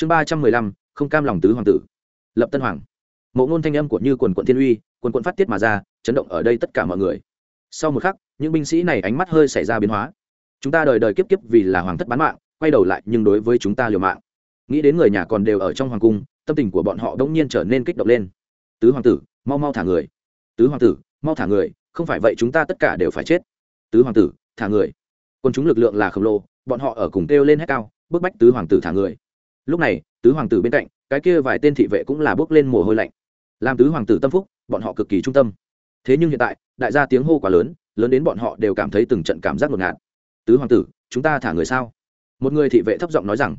chương ba trăm mười lăm, không cam lòng tứ hoàng tử. Lập tân hoàng. Mộ ngôn thanh âm của như quần quận thiên uy, quần quận phát tiết mà ra, chấn động ở đây tất cả mọi người. Sau một khắc, những binh sĩ này ánh mắt hơi xảy ra biến hóa. Chúng ta đời đời kiếp kiếp vì là hoàng thất bán mạng, quay đầu lại nhưng đối với chúng ta liều mạng. Nghĩ đến người nhà còn đều ở trong hoàng cung, tâm tình của bọn họ đông nhiên trở nên kích động lên. Tứ hoàng tử, mau mau thả người. Tứ hoàng tử, mau thả người, không phải vậy chúng ta tất cả đều phải chết. Tứ hoàng tử, thả người. Quân chúng lực lượng là khổng lồ, bọn họ ở cùng kêu lên hết cao, bức bách tứ hoàng tử thả người lúc này, tứ hoàng tử bên cạnh, cái kia vài tên thị vệ cũng là bước lên mồ hôi lạnh. Làm tứ hoàng tử tâm phúc, bọn họ cực kỳ trung tâm. Thế nhưng hiện tại, đại gia tiếng hô quá lớn lớn đến bọn họ đều cảm thấy từng trận cảm giác ngột ngạt. Tứ hoàng tử, chúng ta thả người sao? Một người thị vệ thấp giọng nói rằng.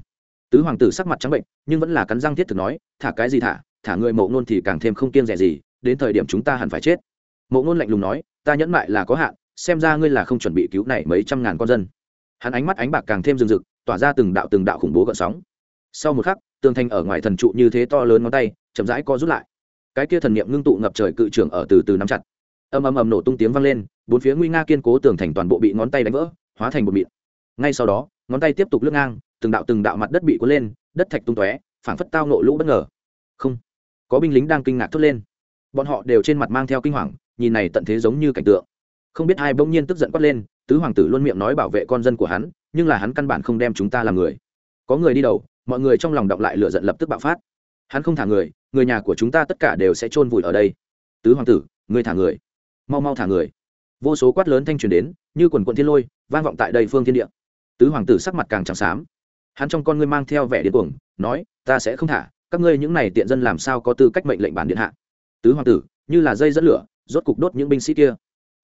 Tứ hoàng tử sắc mặt trắng bệnh, nhưng vẫn là cắn răng thiết thực nói, thả cái gì thả? Thả người mộ ngôn thì càng thêm không kiêng rẻ gì, đến thời điểm chúng ta hẳn phải chết. Mộ ngôn lạnh lùng nói, ta nhẫn mại là có hạn, xem ra ngươi là không chuẩn bị cứu này mấy trăm ngàn con dân. Hắn ánh mắt ánh bạc càng thêm rừng rực, tỏa ra từng đạo từng đạo khủng bố gợn sóng sau một khắc, tường thành ở ngoài thần trụ như thế to lớn ngón tay, chậm rãi co rút lại. Cái kia thần niệm ngưng tụ ngập trời cự trưởng ở từ từ nắm chặt. Ầm ầm ầm nổ tung tiếng vang lên, bốn phía nguy nga kiên cố tường thành toàn bộ bị ngón tay đánh vỡ, hóa thành một mịn. Ngay sau đó, ngón tay tiếp tục lướt ngang, từng đạo từng đạo mặt đất bị cuốn lên, đất thạch tung tóe, phảng phất tao nộ lũ bất ngờ. Không, có binh lính đang kinh ngạc thốt lên. Bọn họ đều trên mặt mang theo kinh hoàng, nhìn này tận thế giống như cảnh tượng. Không biết ai bỗng nhiên tức giận quát lên, tứ hoàng tử luôn miệng nói bảo vệ con dân của hắn, nhưng là hắn căn bản không đem chúng ta làm người. Có người đi đầu mọi người trong lòng động lại lửa giận lập tức bạo phát. Hắn không thả người người nhà của chúng ta tất cả đều sẽ chôn vùi ở đây. Tứ hoàng tử, người thả người. Mau mau thả người. Vô số quát lớn thanh truyền đến, như quần quận thiên lôi, vang vọng tại đây phương thiên địa. Tứ hoàng tử sắc mặt càng trắng xám. Hắn trong con ngươi mang theo vẻ điên cuồng, nói, ta sẽ không thả, các ngươi những này tiện dân làm sao có tư cách mệnh lệnh bản điện hạ? Tứ hoàng tử, như là dây dẫn lửa, rốt cục đốt những binh sĩ kia.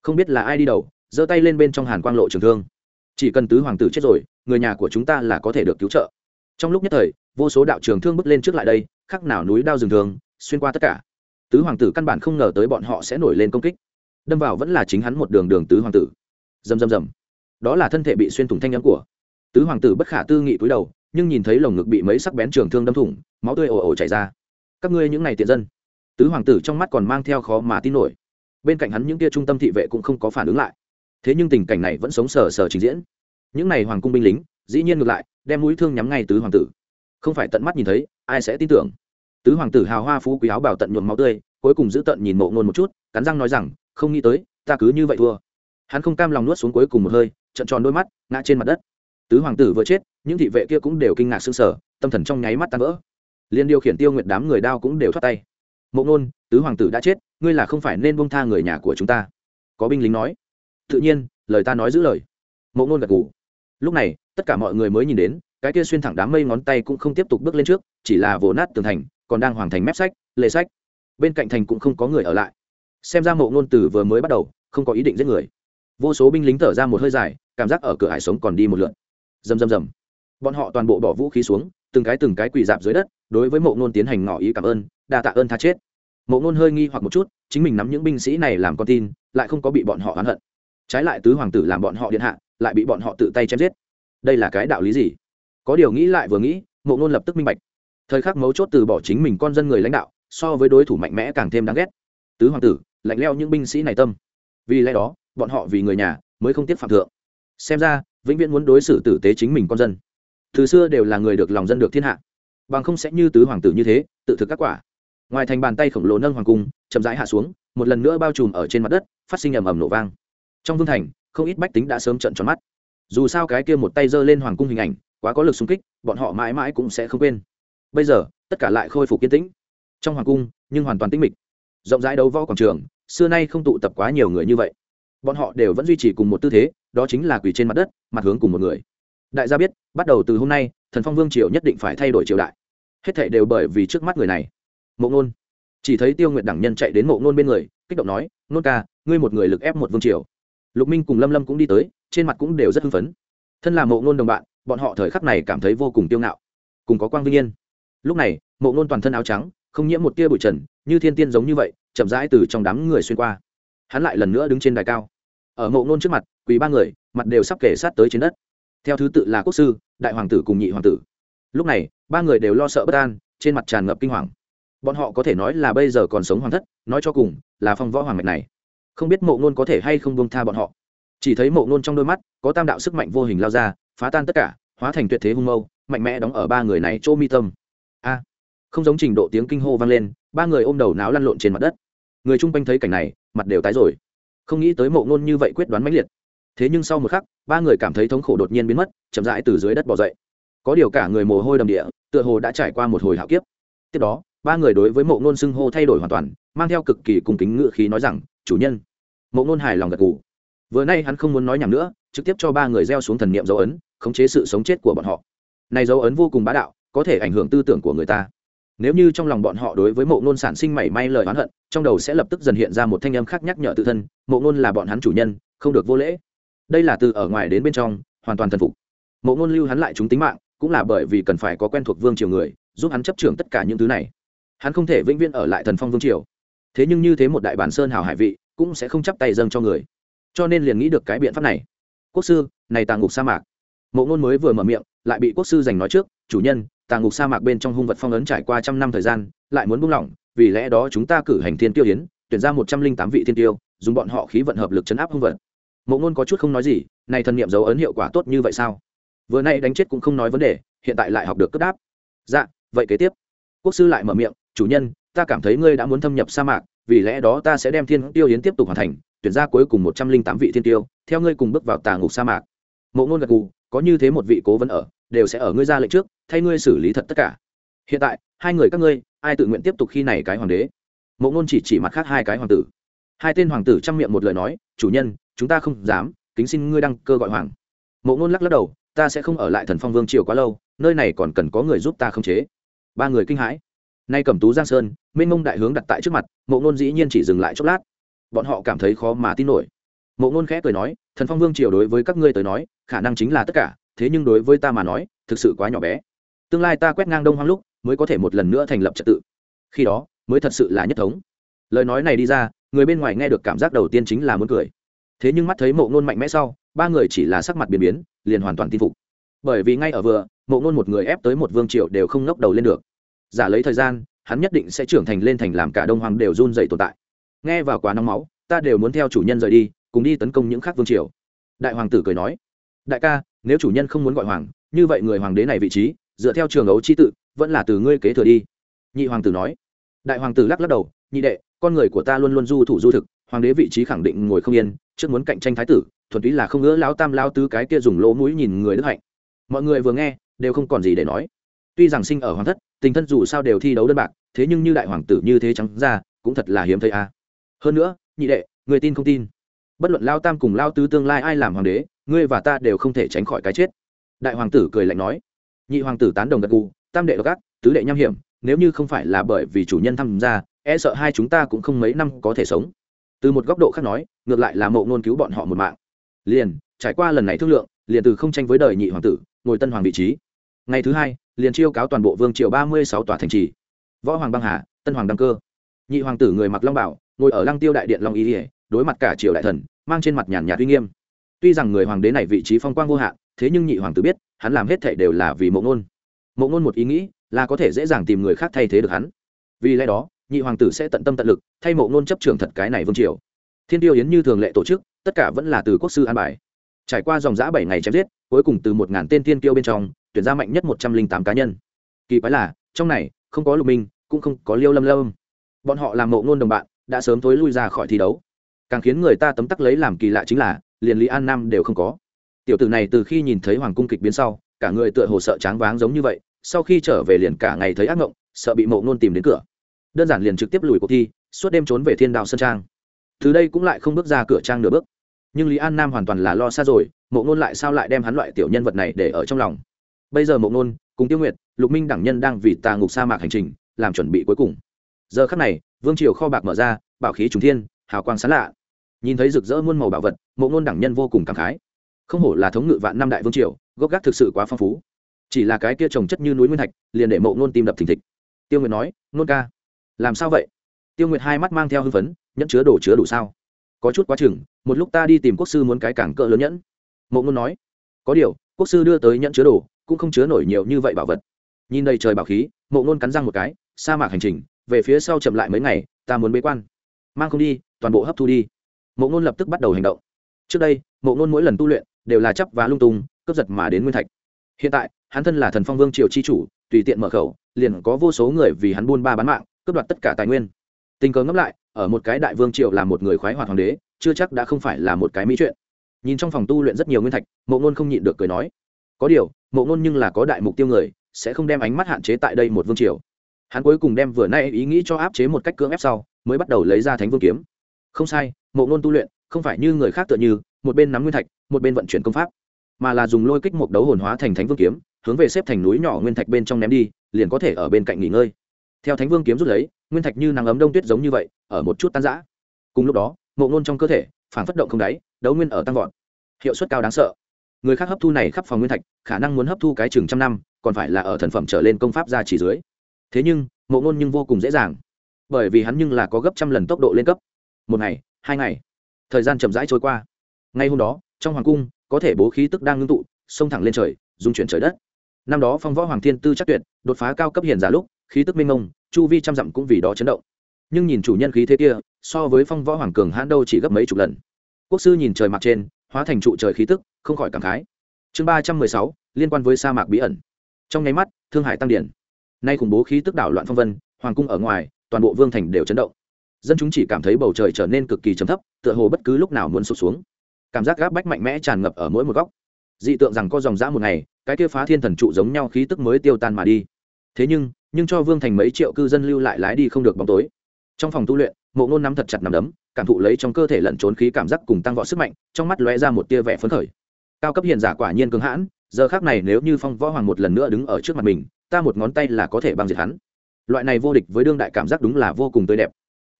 Không biết là ai đi đầu, giơ tay lên bên trong hàn quang lộ trường thương. Chỉ cần tứ hoàng tử chết rồi, người nhà của chúng ta là có thể được cứu trợ trong lúc nhất thời, vô số đạo trường thương bước lên trước lại đây, khắc nào núi đao rừng thường, xuyên qua tất cả. Tứ hoàng tử căn bản không ngờ tới bọn họ sẽ nổi lên công kích. Đâm vào vẫn là chính hắn một đường đường tứ hoàng tử. Dầm dầm dầm đó là thân thể bị xuyên thủng thanh nhắm của tứ hoàng tử bất khả tư nghị cúi đầu, nhưng nhìn thấy lồng ngực bị mấy sắc bén trường thương đâm thủng, máu tươi ồ ồ chảy ra. Các ngươi những này tiện dân. Tứ hoàng tử trong mắt còn mang theo khó mà tin nổi. Bên cạnh hắn những tia trung tâm thị vệ cũng không có phản ứng lại. Thế nhưng tình cảnh này vẫn sống sờ sờ trình diễn. Những này hoàng cung binh lính dĩ nhiên ngược lại đem mũi thương nhắm ngay tứ hoàng tử. Không phải tận mắt nhìn thấy ai sẽ tin tưởng? Tứ hoàng tử hào hoa phú quý áo bảo tận nhuộm máu tươi cuối cùng giữ tận nhìn mộ ngôn một chút cắn răng nói rằng không nghĩ tới ta cứ như vậy thua. Hắn không cam lòng nuốt xuống cuối cùng một hơi trận tròn đôi mắt ngã trên mặt đất. Tứ hoàng tử vừa chết những thị vệ kia cũng đều kinh ngạc s sờ, sở tâm thần trong nháy mắt tan vỡ. Liên điều khiển tiêu nguyện đám người đao cũng đều thoát tay. Mộ ngôn tứ hoàng tử đã chết ngươi là không phải nên bông tha người nhà của chúng ta. Có binh lính nói. Tự nhiên lời ta nói giữ lời. Mộ ngôn gật g ủ lúc này, tất cả mọi người mới nhìn đến, cái kia xuyên thẳng đám mây ngón tay cũng không tiếp tục bước lên trước, chỉ là vồ nát tường thành, còn đang hoàn thành mép sách, lề sách. Bên cạnh thành cũng không có người ở lại. Xem ra mộ ngôn từ vừa mới bắt đầu, không có ý định giết người. Vô số binh lính thở ra một hơi dài, cảm giác ở cửa hải sống còn đi một lượn. Rầm rầm rầm. Bọn họ toàn bộ bỏ vũ khí xuống, từng cái từng cái quỳ dạp dưới đất, đối với mộ ngôn tiến hành ngỏ ý cảm ơn, đa tạ ơn tha chết. Mộ ngôn hơi nghi hoặc một chút, chính mình nắm những binh sĩ này làm con tin, lại không có bị bọn họ oán hận trái lại tứ hoàng tử làm bọn họ điện hạ, lại bị bọn họ tự tay chém giết. Đây là cái đạo lý gì? Có điều nghĩ lại vừa nghĩ mộ ngôn lập tức minh bạch. Thời khắc mấu chốt từ bỏ chính mình con dân người lãnh đạo, so với đối thủ mạnh mẽ càng thêm đáng ghét. Tứ hoàng tử, lạnh leo những binh sĩ này tâm. Vì lẽ đó, bọn họ vì người nhà mới không tiếp phạm thượng. Xem ra, vĩnh viễn muốn đối xử tử tế chính mình con dân. Từ xưa đều là người được lòng dân được thiên hạ. Bằng không sẽ như tứ hoàng tử như thế, tự thực các quả. Ngoài thành bàn tay khổng lồ nâng hoàng cung, chậm rãi hạ xuống, một lần nữa bao trùm ở trên mặt đất, phát sinh ầm ầm nổ vang trong vương thành, không ít bách tính đã sớm trận tròn mắt. Dù sao cái kia một tay giơ lên hoàng cung hình ảnh, quá có lực xung kích, bọn họ mãi mãi cũng sẽ không quên. Bây giờ, tất cả lại khôi phục kiên tĩnh. Trong hoàng cung, nhưng hoàn toàn tĩnh mịch. Rộng rãi đấu võ quảng trường, xưa nay không tụ tập quá nhiều người như vậy. Bọn họ đều vẫn duy trì cùng một tư thế, đó chính là quỳ trên mặt đất, mặt hướng cùng một người. Đại gia biết, bắt đầu từ hôm nay, thần phong vương triều nhất định phải thay đổi triều đại. Hết thảy đều bởi vì trước mắt người này. Mộ ngôn chỉ thấy tiêu nguyệt đẳng nhân chạy đến mộ ngôn bên người, kích động nói, nôn ca, ngươi một người lực ép một vương triều lục minh cùng lâm lâm cũng đi tới, trên mặt cũng đều rất hưng phấn. Thân là mộ ngôn đồng bạn, bọn họ thời khắc này cảm thấy vô cùng tiêu ngạo. Cùng có quang vinh yên. Lúc này, mộ ngôn toàn thân áo trắng, không nhiễm một tia bụi trần, như thiên tiên giống như vậy, chậm rãi từ trong đám người xuyên qua. Hắn lại lần nữa đứng trên đài cao. Ở mộ ngôn trước mặt quý ba người, mặt đều sắp kể sát tới trên đất. Theo thứ tự là quốc sư, đại hoàng tử cùng nhị hoàng tử. Lúc này, ba người đều lo sợ bất an, trên mặt tràn ngập kinh hoàng. Bọn họ có thể nói là bây giờ còn sống hoàng thất, nói cho cùng, là phong võ hoàng mạch này không biết mộ ngôn có thể hay không buông tha bọn họ. Chỉ thấy mộ ngôn trong đôi mắt có tam đạo sức mạnh vô hình lao ra, phá tan tất cả, hóa thành tuyệt thế hung mâu, mạnh mẽ đóng ở ba người này chỗ mi tâm. A! Không giống trình độ tiếng kinh hô vang lên, ba người ôm đầu náo lăn lộn trên mặt đất. Người chung quanh thấy cảnh này, mặt đều tái rồi. Không nghĩ tới mộ ngôn như vậy quyết đoán mãnh liệt. Thế nhưng sau một khắc, ba người cảm thấy thống khổ đột nhiên biến mất, chậm rãi từ dưới đất bỏ dậy. Có điều cả người mồ hôi đầm địa, tựa hồ đã trải qua một hồi hạo kiếp. Tiếp đó, ba người đối với mộ ngôn xưng hô thay đổi hoàn toàn mang theo cực kỳ cung kính ngự khí nói rằng, chủ nhân. Mộ ngôn hài lòng gật gù. Vừa nay hắn không muốn nói nhảm nữa, trực tiếp cho ba người gieo xuống thần niệm dấu ấn, khống chế sự sống chết của bọn họ. Này dấu ấn vô cùng bá đạo, có thể ảnh hưởng tư tưởng của người ta. Nếu như trong lòng bọn họ đối với mộ ngôn sản sinh mảy may lời oán hận, trong đầu sẽ lập tức dần hiện ra một thanh âm khác nhắc nhở tự thân, mộ ngôn là bọn hắn chủ nhân, không được vô lễ. Đây là từ ở ngoài đến bên trong, hoàn toàn thần phục. Mộ ngôn lưu hắn lại chúng tính mạng, cũng là bởi vì cần phải có quen thuộc vương triều người, giúp hắn chấp trưởng tất cả những thứ này. Hắn không thể vĩnh viễn ở lại thần phong vương triều thế nhưng như thế một đại bản sơn hào hải vị, cũng sẽ không chấp tay dâng cho người. Cho nên liền nghĩ được cái biện pháp này. Quốc sư, này tàng ngục sa mạc. Mộ ngôn mới vừa mở miệng, lại bị quốc sư giành nói trước, chủ nhân, tàng ngục sa mạc bên trong hung vật phong ấn trải qua trăm năm thời gian, lại muốn buông lỏng, vì lẽ đó chúng ta cử hành thiên tiêu hiến tuyển ra một trăm linh tám vị thiên tiêu, dùng bọn họ khí vận hợp lực chấn áp hung vật. Mộ ngôn có chút không nói gì, này thần niệm dấu ấn hiệu quả tốt như vậy sao? Vừa nay đánh chết cũng không nói vấn đề, hiện tại lại học được cất đáp. Dạ vậy kế tiếp. Quốc sư lại mở miệng, chủ nhân ta cảm thấy ngươi đã muốn thâm nhập sa mạc, vì lẽ đó ta sẽ đem thiên tiêu yến tiếp tục hoàn thành, tuyển ra cuối cùng một trăm linh tám vị thiên tiêu, theo ngươi cùng bước vào tà ngục sa mạc. Mộ ngôn gật gù, có như thế một vị cố vấn ở, đều sẽ ở ngươi ra lệnh trước, thay ngươi xử lý thật tất cả. Hiện tại, hai người các ngươi, ai tự nguyện tiếp tục khi này cái hoàng đế? Mộ ngôn chỉ chỉ mặt khác hai cái hoàng tử. Hai tên hoàng tử chăm miệng một lời nói, chủ nhân, chúng ta không dám, kính xin ngươi đăng cơ gọi hoàng. Mộ ngôn lắc lắc đầu, ta sẽ không ở lại thần phong vương triều quá lâu, nơi này còn cần có người giúp ta khống chế. Ba người kinh hãi nay cẩm tú giang sơn, mênh mông đại hướng đặt tại trước mặt, mộ ngôn dĩ nhiên chỉ dừng lại chốc lát. Bọn họ cảm thấy khó mà tin nổi. Mộ ngôn khẽ cười nói, thần phong vương triều đối với các ngươi tới nói, khả năng chính là tất cả, thế nhưng đối với ta mà nói, thực sự quá nhỏ bé. Tương lai ta quét ngang đông hoang lúc, mới có thể một lần nữa thành lập trật tự. Khi đó, mới thật sự là nhất thống. Lời nói này đi ra, người bên ngoài nghe được cảm giác đầu tiên chính là muốn cười. Thế nhưng mắt thấy mộ ngôn mạnh mẽ sau, ba người chỉ là sắc mặt biến biến, liền hoàn toàn tin phục. Bởi vì ngay ở vừa, mộ ngôn một người ép tới một vương triều đều không ngóc đầu lên được giả lấy thời gian, hắn nhất định sẽ trưởng thành lên thành làm cả đông hoàng đều run dày tồn tại. Nghe vào quá nóng máu, ta đều muốn theo chủ nhân rời đi, cùng đi tấn công những khác vương triều. Đại hoàng tử cười nói, đại ca, nếu chủ nhân không muốn gọi hoàng, như vậy người hoàng đế này vị trí, dựa theo trường ấu chi tự, vẫn là từ ngươi kế thừa đi. Nhị hoàng tử nói. Đại hoàng tử lắc lắc đầu, nhị đệ, con người của ta luôn luôn du thủ du thực, hoàng đế vị trí khẳng định ngồi không yên, trước muốn cạnh tranh thái tử, thuần túy là không ngỡ lão tam lao tứ cái kia dùng lỗ mũi nhìn người đức hạnh. Mọi người vừa nghe, đều không còn gì để nói. Tuy rằng sinh ở hoàng thất tình thân dù sao đều thi đấu đơn bạc, thế nhưng như đại hoàng tử như thế trắng ra, cũng thật là hiếm thấy a. Hơn nữa, nhị đệ, người tin không tin? Bất luận lao tam cùng lao tứ tương lai ai làm hoàng đế, ngươi và ta đều không thể tránh khỏi cái chết. Đại hoàng tử cười lạnh nói. Nhị hoàng tử tán đồng gật gù, tam đệ gác tứ đệ nham hiểm, nếu như không phải là bởi vì chủ nhân tham gia e sợ hai chúng ta cũng không mấy năm có thể sống. Từ một góc độ khác nói, ngược lại là mộ ngôn cứu bọn họ một mạng. Liền, trải qua lần này thương lượng, liền từ không tranh với đời nhị hoàng tử, ngồi tân hoàng vị trí. Ngày thứ hai liền chiêu cáo toàn bộ vương triều ba mươi sáu tòa thành trì. Võ hoàng băng hà, tân hoàng đăng cơ. Nhị hoàng tử người mặc long bảo, ngồi ở lăng tiêu đại điện long ý ỉa đối mặt cả triều đại thần, mang trên mặt nhàn nhạt uy nghiêm. Tuy rằng người hoàng đế này vị trí phong quang vô hạn, thế nhưng nhị hoàng tử biết, hắn làm hết thệ đều là vì mộ ngôn. Mộ ngôn một ý nghĩ là có thể dễ dàng tìm người khác thay thế được hắn. Vì lẽ đó, nhị hoàng tử sẽ tận tâm tận lực thay mộ ngôn chấp trường thật cái này vương triều. Thiên tiêu yến như thường lệ tổ chức, tất cả vẫn là từ quốc sư an bài. Trải qua dòng giã bảy ngày chém giết, cuối cùng từ một ngàn tên tiên tiêu bên trong tuyển ra mạnh nhất một trăm linh tám cá nhân. Kỳ quái là, trong này, không có lục minh, cũng không có liêu lâm lâm. Bọn họ làm mộ ngôn đồng bạn, đã sớm thối lui ra khỏi thi đấu. Càng khiến người ta tấm tắc lấy làm kỳ lạ chính là, liền lý an nam đều không có. Tiểu tử này từ khi nhìn thấy hoàng cung kịch biến sau, cả người tựa hồ sợ tráng váng giống như vậy, sau khi trở về liền cả ngày thấy ác mộng, sợ bị mộ ngôn tìm đến cửa. Đơn giản liền trực tiếp lùi cuộc thi, suốt đêm trốn về thiên đạo sơn trang. Từ đây cũng lại không bước ra cửa trang nửa bước. Nhưng lý an nam hoàn toàn là lo xa rồi, mộ ngôn lại sao lại đem hắn loại tiểu nhân vật này để ở trong lòng? Bây giờ mộ ngôn cùng tiêu nguyệt, lục minh đẳng nhân đang vì tà ngục sa mạc hành trình, làm chuẩn bị cuối cùng. Giờ khắc này, vương triều kho bạc mở ra, bảo khí trùng thiên, hào quang sán lạ. Nhìn thấy rực rỡ muôn màu bảo vật, mộ ngôn đẳng nhân vô cùng cảm khái. Không hổ là thống ngự vạn năm đại vương triều, gốc gác thực sự quá phong phú. Chỉ là cái kia trồng chất như núi nguyên thạch, liền để mộ ngôn tim đập thình thịch. Tiêu nguyệt nói nôn ca, làm sao vậy? Tiêu nguyệt hai mắt mang theo hưng phấn, nhẫn chứa đồ chứa đủ sao? Có chút quá chừng, một lúc ta đi tìm quốc sư muốn cái cảng cỡ lớn nhẫn. Mộ ngôn nói, có điều, quốc sư đưa tới nhẫn chứa đồ cũng không chứa nổi nhiều như vậy bảo vật. Nhìn đây trời bảo khí, mộ ngôn cắn răng một cái, sa mạc hành trình, về phía sau chậm lại mấy ngày, ta muốn bế quan. Mang không đi, toàn bộ hấp thu đi. Mộ ngôn lập tức bắt đầu hành động. Trước đây, mộ ngôn mỗi lần tu luyện đều là chấp và lung tung, cướp giật mà đến nguyên thạch. Hiện tại, hắn thân là thần phong vương triều chi chủ, tùy tiện mở khẩu, liền có vô số người vì hắn buôn ba bán mạng, cướp đoạt tất cả tài nguyên. Tình cờ ngẫm lại, ở một cái đại vương triều là một người khoái hoạt hoàng đế, chưa chắc đã không phải là một cái mỹ chuyện. Nhìn trong phòng tu luyện rất nhiều nguyên thạch, mộ ngôn không nhịn được cười nói, có điều mộ ngôn nhưng là có đại mục tiêu người, sẽ không đem ánh mắt hạn chế tại đây một vương triều. Hắn cuối cùng đem vừa nay ý nghĩ cho áp chế một cách cưỡng ép sau, mới bắt đầu lấy ra thánh vương kiếm. Không sai mộ ngôn tu luyện, không phải như người khác tựa như, một bên nắm nguyên thạch, một bên vận chuyển công pháp, mà là dùng lôi kích một đấu hồn hóa thành thánh vương kiếm, hướng về xếp thành núi nhỏ nguyên thạch bên trong ném đi, liền có thể ở bên cạnh nghỉ ngơi. Theo thánh vương kiếm rút lấy, nguyên thạch như nắng ấm đông tuyết giống như vậy, ở một chút tan giã cùng lúc đó mộ ngôn trong cơ thể, phản phất động không đáy, đấu nguyên ở tăng vọt. Hiệu suất cao đáng sợ người khác hấp thu này khắp phòng nguyên thạch, khả năng muốn hấp thu cái chừng trăm năm, còn phải là ở thần phẩm trở lên công pháp ra chỉ dưới. Thế nhưng, mộ ngôn nhưng vô cùng dễ dàng, bởi vì hắn nhưng là có gấp trăm lần tốc độ lên cấp. Một ngày, hai ngày, thời gian chậm rãi trôi qua. Ngay hôm đó, trong hoàng cung, có thể bố khí tức đang ngưng tụ xông thẳng lên trời dung chuyển trời đất. Năm đó phong võ hoàng thiên tư chắc tuyệt, đột phá cao cấp hiền giả lúc, khí tức minh ngông chu vi trăm dặm cũng vì đó chấn động. Nhưng nhìn chủ nhân khí thế kia, so với phong võ hoàng cường hãn đâu chỉ gấp mấy chục lần. Quốc sư nhìn trời mặt trên hóa thành trụ trời khí tức, không khỏi cảm khái. Chương ba trăm mười sáu, liên quan với sa mạc bí ẩn. Trong nháy mắt, thương hải tăng điển. Nay khủng bố khí tức đảo loạn phong vân, hoàng cung ở ngoài, toàn bộ vương thành đều chấn động. Dân chúng chỉ cảm thấy bầu trời trở nên cực kỳ chấm thấp, tựa hồ bất cứ lúc nào muốn sụp xuống. Cảm giác gáp bách mạnh mẽ tràn ngập ở mỗi một góc. Dị tượng rằng có dòng dã một ngày, cái kia phá thiên thần trụ giống nhau khí tức mới tiêu tan mà đi. Thế nhưng nhưng cho vương thành mấy triệu cư dân lưu lại lái đi không được bóng tối. Trong phòng tu luyện, mộ ngôn nắm thật chặt nằm đấm cảm thụ lấy trong cơ thể lẩn trốn khí cảm giác cùng tăng võ sức mạnh, trong mắt lóe ra một tia vẻ phấn khởi. Cao cấp hiền giả quả nhiên cứng hãn, giờ khác này nếu như phong võ hoàng một lần nữa đứng ở trước mặt mình, ta một ngón tay là có thể băng diệt hắn. Loại này vô địch với đương đại cảm giác đúng là vô cùng tươi đẹp.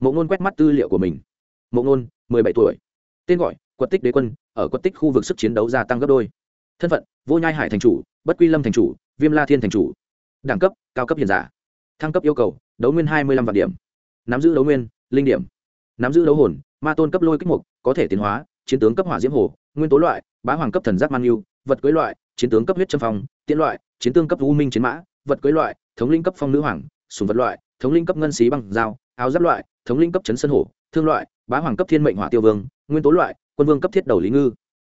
Mộ ngôn quét mắt tư liệu của mình. Mộ ngôn, mười bảy tuổi. Tên gọi, quật tích đế quân, ở quật tích khu vực sức chiến đấu gia tăng gấp đôi. Thân phận, vô nhai hải thành chủ, bất quy lâm thành chủ, viêm la thiên thành chủ. Đẳng cấp, cao cấp hiền giả. Thăng cấp yêu cầu, đấu nguyên hai mươi lăm vạn điểm. Nắm giữ đấu nguyên, linh điểm nắm giữ đấu hồn, ma tôn cấp lôi kích mục, có thể tiến hóa, chiến tướng cấp hỏa diễm hồ, nguyên tố loại, bá hoàng cấp thần giác man yêu, vật cưới loại, chiến tướng cấp huyết châm phong, tiễn loại, chiến tướng cấp u minh chiến mã, vật cưới loại, thống linh cấp phong nữ hoàng, sùng vật loại, thống linh cấp ngân xí bằng dao, áo giáp loại, thống linh cấp chấn sân hổ thương loại, bá hoàng cấp thiên mệnh hỏa tiêu vương, nguyên tố loại, quân vương cấp thiết đầu lý ngư.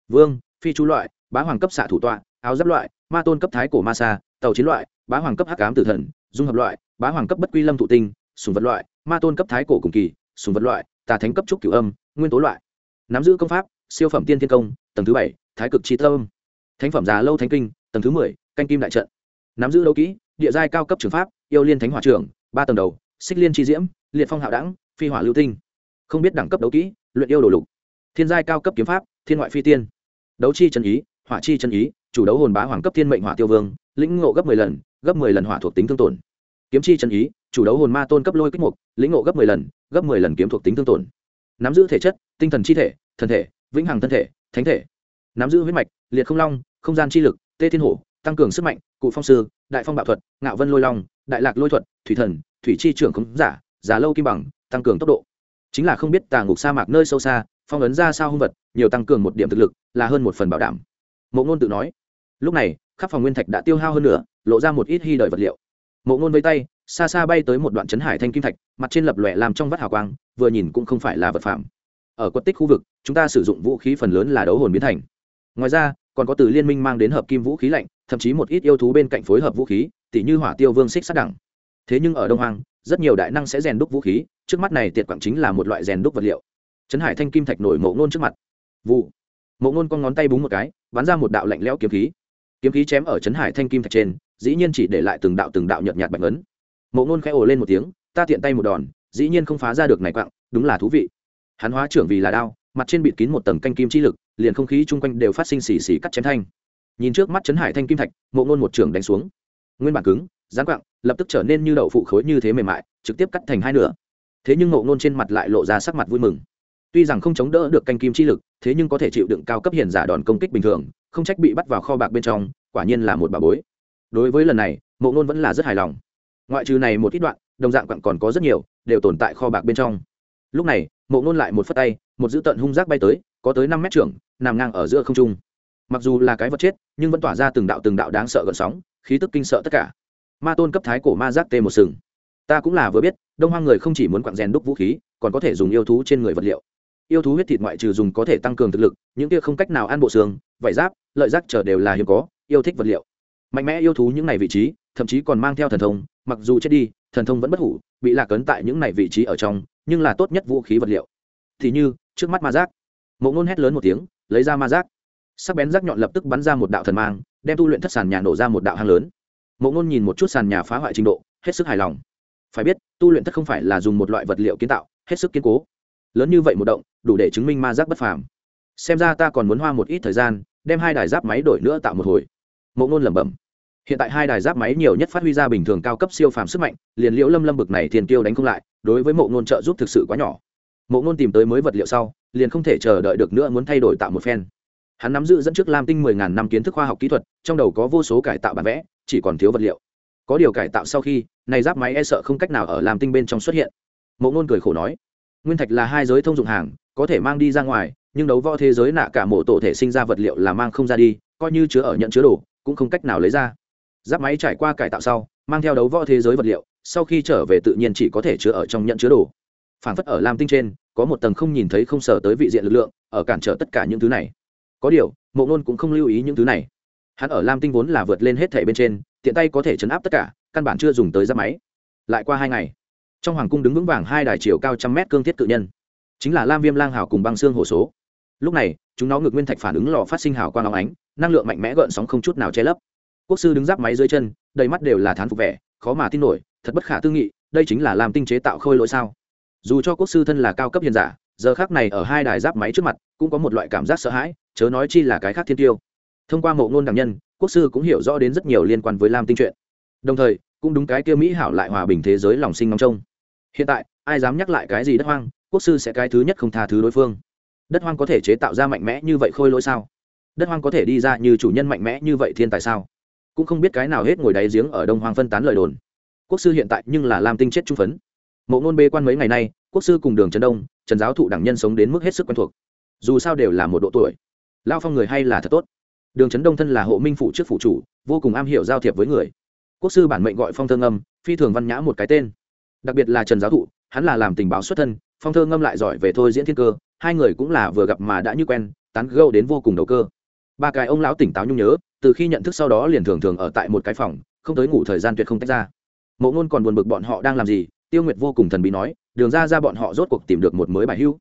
Vương, phi chú loại, bá hoàng cấp xạ thủ tọa, áo giáp loại, ma tôn cấp thái cổ ma sa, tàu chiến loại, bá hoàng cấp hắc cám tử thần, dung hợp loại, bá hoàng cấp bất quy lâm thụ tinh, sùng vật loại, ma tôn cấp thái cổ cùng kỳ sùng vật loại, tà thánh cấp trúc cửu âm, nguyên tố loại. Nắm giữ công pháp, siêu phẩm tiên thiên công, tầng thứ bảy, thái cực chi tâm. Thánh phẩm già lâu thánh kinh, tầng thứ mười, canh kim đại trận. Nắm giữ đấu kỹ, địa giai cao cấp trường pháp, yêu liên thánh hỏa trưởng, ba tầng đầu, xích liên tri diễm, liệt phong hạo đẳng, phi hỏa lưu tinh. Không biết đẳng cấp đấu kỹ, luyện yêu đồ lục. Thiên giai cao cấp kiếm pháp, thiên ngoại phi tiên. Đấu chi chân ý, hỏa chi chân ý, chủ đấu hồn bá hoàng cấp thiên mệnh hỏa tiêu vương, lĩnh ngộ gấp mười lần, gấp mười lần hỏa thuộc tính thương tổn. Kiếm chi chân ý, chủ đấu hồn ma tôn cấp lôi kích mục, lĩnh ngộ gấp mười lần gấp mười lần kiếm thuộc tính thương tổn. Nắm giữ thể chất, tinh thần chi thể, thần thể, vĩnh hằng thân thể, thánh thể. Nắm giữ huyết mạch, liệt không long, không gian chi lực, tê thiên hổ, tăng cường sức mạnh, cụ phong sư, đại phong bạo thuật, ngạo vân lôi long, đại lạc lôi thuật, thủy thần, thủy chi trưởng khống giả giả lâu kim bằng, tăng cường tốc độ. Chính là không biết tà ngục sa mạc nơi sâu xa, phong ấn ra sao hung vật, nhiều tăng cường một điểm thực lực, là hơn một phần bảo đảm. Mộ ngôn tự nói, lúc này, khắp phòng nguyên thạch đã tiêu hao hơn nữa lộ ra một ít hy đời vật liệu. Mộ ngôn với tay xa xa bay tới một đoạn chấn hải thanh kim thạch, mặt trên lập lòe làm trong vắt hào quang, vừa nhìn cũng không phải là vật phạm. ở quật tích khu vực, chúng ta sử dụng vũ khí phần lớn là đấu hồn biến thành. Ngoài ra, còn có từ liên minh mang đến hợp kim vũ khí lạnh, thậm chí một ít yêu thú bên cạnh phối hợp vũ khí, tỉ như hỏa tiêu vương xích sát đẳng. Thế nhưng ở đông hoàng rất nhiều đại năng sẽ rèn đúc vũ khí, trước mắt này tiệt quảng chính là một loại rèn đúc vật liệu. Chấn hải thanh kim thạch nổi mộ ngôn trước mặt. Vụ mộ ngôn con ngón tay búng một cái, bắn ra một đạo lạnh lẽo kiếm khí. Kiếm khí chém ở chấn hải thanh kim thạch trên, dĩ nhiên chỉ để lại từng đạo từng đạo nhợt nhạt bạch ấn mộ ngôn khẽ ồ lên một tiếng, ta tiện tay một đòn, dĩ nhiên không phá ra được này quặng, đúng là thú vị. Hắn hóa trưởng vì là đao, mặt trên bịt kín một tầng canh kim chi lực, liền không khí chung quanh đều phát sinh xì xì cắt chém thanh. Nhìn trước mắt trấn hải thanh kim thạch, mộ ngôn một trưởng đánh xuống. Nguyên bản cứng gián quặng, lập tức trở nên như đậu phụ khối như thế mềm mại, trực tiếp cắt thành hai nửa. Thế nhưng mộ ngôn trên mặt lại lộ ra sắc mặt vui mừng. Tuy rằng không chống đỡ được canh kim chi lực, thế nhưng có thể chịu đựng cao cấp hiền giả đòn công kích bình thường, không trách bị bắt vào kho bạc bên trong, quả nhiên là một bà bối. Đối với lần này, mộ ngôn vẫn là rất hài lòng ngoại trừ này một ít đoạn, đồng dạng quặng còn có rất nhiều, đều tồn tại kho bạc bên trong. Lúc này, mộ ngôn lại một phất tay, một dữ tận hung rác bay tới, có tới năm mét trưởng, nằm ngang ở giữa không trung. Mặc dù là cái vật chết, nhưng vẫn tỏa ra từng đạo từng đạo đáng sợ gợn sóng, khí tức kinh sợ tất cả. Ma tôn cấp thái cổ ma giác tê một sừng. Ta cũng là vừa biết, đông hoang người không chỉ muốn quặng rèn đúc vũ khí, còn có thể dùng yêu thú trên người vật liệu. Yêu thú huyết thịt ngoại trừ dùng có thể tăng cường thực lực, những kia không cách nào ăn bộ xương, vải giáp, lợi giác trở đều là hiếm có, yêu thích vật liệu. Mạnh mẽ yêu thú những này vị trí thậm chí còn mang theo thần thông, mặc dù chết đi, thần thông vẫn bất hủ, bị lạc ấn tại những này vị trí ở trong, nhưng là tốt nhất vũ khí vật liệu. Thì như, trước mắt ma giác. Mộ ngôn hét lớn một tiếng, lấy ra ma giác. Sắc bén rác nhọn lập tức bắn ra một đạo thần mang, đem tu luyện thất sàn nhà nổ ra một đạo hang lớn. Mộ ngôn nhìn một chút sàn nhà phá hoại trình độ, hết sức hài lòng. Phải biết, tu luyện thất không phải là dùng một loại vật liệu kiến tạo, hết sức kiên cố. Lớn như vậy một động, đủ để chứng minh ma giác bất phàm. Xem ra ta còn muốn hoa một ít thời gian, đem hai đài giáp máy đổi nữa tạo một hồi. Mộ ngôn lẩm bẩm hiện tại hai đài giáp máy nhiều nhất phát huy ra bình thường cao cấp siêu phàm sức mạnh, liền liễu lâm lâm bực này tiền tiêu đánh không lại, đối với mộ ngôn trợ giúp thực sự quá nhỏ. Mộ ngôn tìm tới mới vật liệu sau, liền không thể chờ đợi được nữa muốn thay đổi tạo một phen. Hắn nắm giữ dẫn trước lam tinh mười ngàn năm kiến thức khoa học kỹ thuật, trong đầu có vô số cải tạo bản vẽ, chỉ còn thiếu vật liệu. Có điều cải tạo sau khi, này giáp máy e sợ không cách nào ở lam tinh bên trong xuất hiện. Mộ ngôn cười khổ nói, nguyên thạch là hai giới thông dụng hàng, có thể mang đi ra ngoài, nhưng đấu võ thế giới nạ cả mộ tổ thể sinh ra vật liệu là mang không ra đi, coi như chứa ở nhận chứa đồ, cũng không cách nào lấy ra giáp máy trải qua cải tạo sau, mang theo đấu võ thế giới vật liệu, sau khi trở về tự nhiên chỉ có thể chứa ở trong nhận chứa đồ. Phản phất ở lam tinh trên, có một tầng không nhìn thấy không sở tới vị diện lực lượng, ở cản trở tất cả những thứ này. Có điều, mộ ngôn cũng không lưu ý những thứ này. Hắn ở lam tinh vốn là vượt lên hết thể bên trên, tiện tay có thể chấn áp tất cả, căn bản chưa dùng tới giáp máy. Lại qua hai ngày, trong hoàng cung đứng vững vàng hai đài chiều cao trăm mét cương thiết cự nhân. Chính là lam viêm lang hào cùng băng xương hồ số. Lúc này, chúng nó ngược nguyên thạch phản ứng lò phát sinh hào quang óng ánh, năng lượng mạnh mẽ gợn sóng không chút nào che lấp quốc sư đứng giáp máy dưới chân, đầy mắt đều là thán phục vẻ, khó mà tin nổi, thật bất khả tư nghị, đây chính là làm tinh chế tạo khôi lỗi sao? Dù cho quốc sư thân là cao cấp hiền giả, giờ khác này ở hai đài giáp máy trước mặt, cũng có một loại cảm giác sợ hãi, chớ nói chi là cái khác thiên tiêu. Thông qua mộ ngôn đẳng nhân, quốc sư cũng hiểu rõ đến rất nhiều liên quan với lam tinh chuyện. Đồng thời, cũng đúng cái kia mỹ hảo lại hòa bình thế giới lòng sinh ngóng trông. Hiện tại, ai dám nhắc lại cái gì đất hoang, quốc sư sẽ cái thứ nhất không tha thứ đối phương. Đất hoang có thể chế tạo ra mạnh mẽ như vậy khôi lỗi sao? Đất hoang có thể đi ra như chủ nhân mạnh mẽ như vậy thiên tài sao? Cũng không biết cái nào hết ngồi đáy giếng ở đông hoang phân tán lời đồn. Quốc sư hiện tại nhưng là lam tinh chết trung phấn. Mộ ngôn bê quan mấy ngày nay, quốc sư cùng đường trần đông, trần giáo thụ đảng nhân sống đến mức hết sức quen thuộc. Dù sao đều là một độ tuổi. Lao phong người hay là thật tốt. Đường trấn đông thân là hộ minh phủ trước phủ chủ, vô cùng am hiểu giao thiệp với người. Quốc sư bản mệnh gọi phong thơ ngâm, phi thường văn nhã một cái tên. Đặc biệt là trần giáo thụ, hắn là làm tình báo xuất thân, phong thơ ngâm lại giỏi về thôi diễn thiên cơ, hai người cũng là vừa gặp mà đã như quen, tán gâu đến vô cùng đầu cơ. Ba cái ông lão tỉnh táo nhung nhớ từ khi nhận thức sau đó liền thường thường ở tại một cái phòng, không tới ngủ thời gian tuyệt không tách ra. Mộ ngôn còn buồn bực bọn họ đang làm gì, tiêu nguyệt vô cùng thần bí nói, đường ra ra bọn họ rốt cuộc tìm được một mới bài hưu.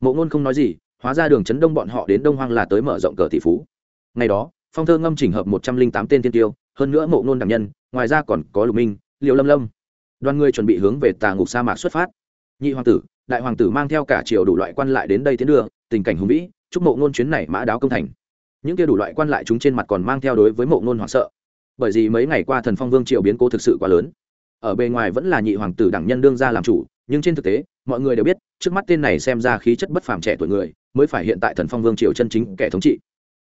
Mộ ngôn không nói gì, hóa ra đường chấn đông bọn họ đến đông hoang là tới mở rộng cờ tỷ phú. Ngày đó, phong thơ ngâm chỉnh hợp một trăm linh tám tên tiên tiêu, hơn nữa mộ ngôn đặc nhân, ngoài ra còn có lục minh liệu lâm lâm. Đoàn người chuẩn bị hướng về tà ngục sa mạc xuất phát. Nhị hoàng tử, đại hoàng tử mang theo cả triều đủ loại quan lại đến đây tiến đưa, tình cảnh hùng vĩ, chúc mộ ngôn chuyến này mã đáo công thành những kia đủ loại quan lại chúng trên mặt còn mang theo đối với mộ ngôn hoảng sợ. Bởi vì mấy ngày qua thần phong vương triều biến cố thực sự quá lớn. Ở bề ngoài vẫn là nhị hoàng tử đẳng nhân đương ra làm chủ, nhưng trên thực tế, mọi người đều biết, trước mắt tên này xem ra khí chất bất phàm trẻ tuổi người, mới phải hiện tại thần phong vương triều chân chính kẻ thống trị.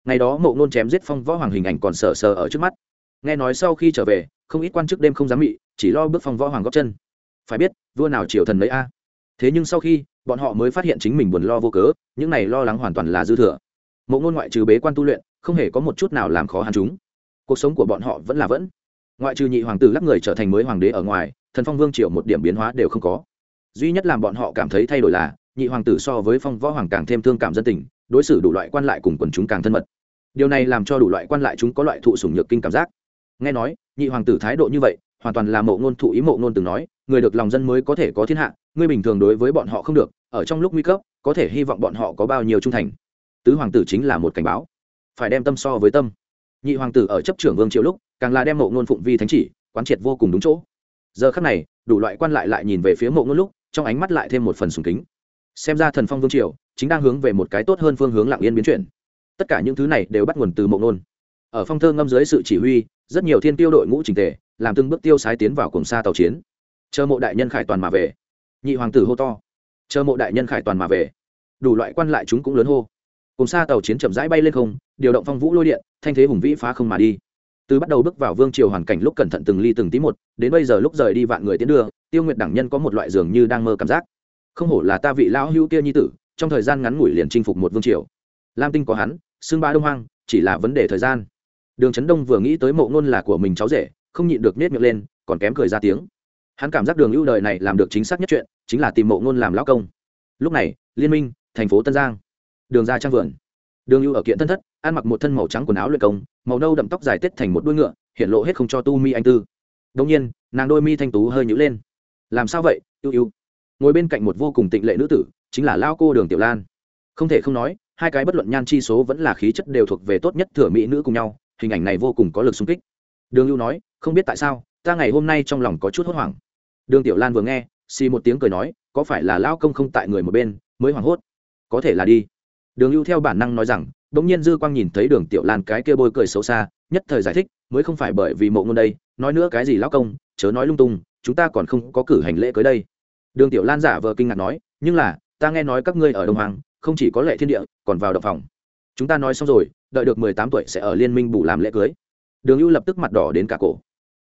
Ngày đó mộ ngôn chém giết phong võ hoàng hình ảnh còn sờ sờ ở trước mắt. Nghe nói sau khi trở về, không ít quan chức đêm không dám mị, chỉ lo bước phong võ hoàng góp chân. Phải biết, vua nào triều thần lấy a. Thế nhưng sau khi, bọn họ mới phát hiện chính mình buồn lo vô cớ, những này lo lắng hoàn toàn là dư thừa mộ ngôn ngoại trừ bế quan tu luyện, không hề có một chút nào làm khó hắn chúng. Cuộc sống của bọn họ vẫn là vẫn. Ngoại trừ nhị hoàng tử lắc người trở thành mới hoàng đế ở ngoài, thần phong vương triều một điểm biến hóa đều không có. Duy nhất làm bọn họ cảm thấy thay đổi là, nhị hoàng tử so với phong võ hoàng càng thêm thương cảm dân tình, đối xử đủ loại quan lại cùng quần chúng càng thân mật. Điều này làm cho đủ loại quan lại chúng có loại thụ sủng nhược kinh cảm giác. Nghe nói, nhị hoàng tử thái độ như vậy, hoàn toàn là mộ ngôn thụ ý mộ ngôn từng nói, người được lòng dân mới có thể có thiên hạ ngươi bình thường đối với bọn họ không được, ở trong lúc nguy cấp, có thể hy vọng bọn họ có bao nhiêu trung thành tứ hoàng tử chính là một cảnh báo. Phải đem tâm so với tâm. Nhị hoàng tử ở chấp trưởng vương triều lúc, càng là đem mộ ngôn phụng vi thánh chỉ, quán triệt vô cùng đúng chỗ. Giờ khắc này, đủ loại quan lại lại nhìn về phía mộ ngôn lúc, trong ánh mắt lại thêm một phần sùng kính. Xem ra thần phong vương triều, chính đang hướng về một cái tốt hơn phương hướng lặng yên biến chuyển. Tất cả những thứ này đều bắt nguồn từ mộ ngôn. Ở phong thơ ngâm dưới sự chỉ huy, rất nhiều thiên tiêu đội ngũ trình tề, làm từng bước tiêu sái tiến vào cùng xa tàu chiến. Chờ mộ đại nhân khải toàn mà về. Nhị hoàng tử hô to. Chờ mộ đại nhân khải toàn mà về. Đủ loại quan lại chúng cũng lớn hô cùng xa tàu chiến chậm rãi bay lên không, điều động phong vũ lôi điện, thanh thế hùng vĩ phá không mà đi. Từ bắt đầu bước vào vương triều hoàn cảnh lúc cẩn thận từng ly từng tí một, đến bây giờ lúc rời đi vạn người tiến đưa, tiêu nguyệt đẳng nhân có một loại dường như đang mơ cảm giác. Không hổ là ta vị lão hữu kia nhi tử, trong thời gian ngắn ngủi liền chinh phục một vương triều. Lam tinh có hắn xương ba đông hoang, chỉ là vấn đề thời gian. Đường trấn đông vừa nghĩ tới mộ ngôn là của mình cháu rể, không nhịn được nết miệng lên, còn kém cười ra tiếng. Hắn cảm giác đường ưu đời này làm được chính xác nhất chuyện, chính là tìm mộ ngôn làm lão công. Lúc này, liên minh, thành phố tân giang đường ra trang vườn. Đường ưu ở kiện thân thất, ăn mặc một thân màu trắng quần áo luyện công, màu nâu đậm tóc dài tết thành một đuôi ngựa hiện lộ hết không cho tu mi anh tư. Đông nhiên, nàng đôi mi thanh tú hơi nhữ lên. Làm sao vậy, ưu ưu? Ngồi bên cạnh một vô cùng tịnh lệ nữ tử, chính là lao cô đường tiểu lan. Không thể không nói, hai cái bất luận nhan chi số vẫn là khí chất đều thuộc về tốt nhất thừa mỹ nữ cùng nhau, hình ảnh này vô cùng có lực sung kích. Đường ưu nói, không biết tại sao, ta ngày hôm nay trong lòng có chút hốt hoảng. Đường tiểu lan vừa nghe, xì một tiếng cười nói, có phải là lao công không tại người một bên, mới hoảng hốt? Có thể là đi đường lưu theo bản năng nói rằng đ ỗ n g nhiên dư quang nhìn thấy đường tiểu lan cái kia bôi cười xấu xa, nhất thời giải thích, mới không phải bởi vì mộ ngôn đây, nói nữa cái gì lão công, chớ nói lung tung, chúng ta còn không có cử hành lễ cưới đây. Đường tiểu lan giả vờ kinh ngạc nói, nhưng là, ta nghe nói các ngươi ở đông hoàng, không chỉ có lệ thiên địa, còn vào đập phòng. Chúng ta nói xong rồi, đợi được mười tám tuổi sẽ ở liên minh bù làm lễ cưới. Đường ưu lập tức mặt đỏ đến cả cổ.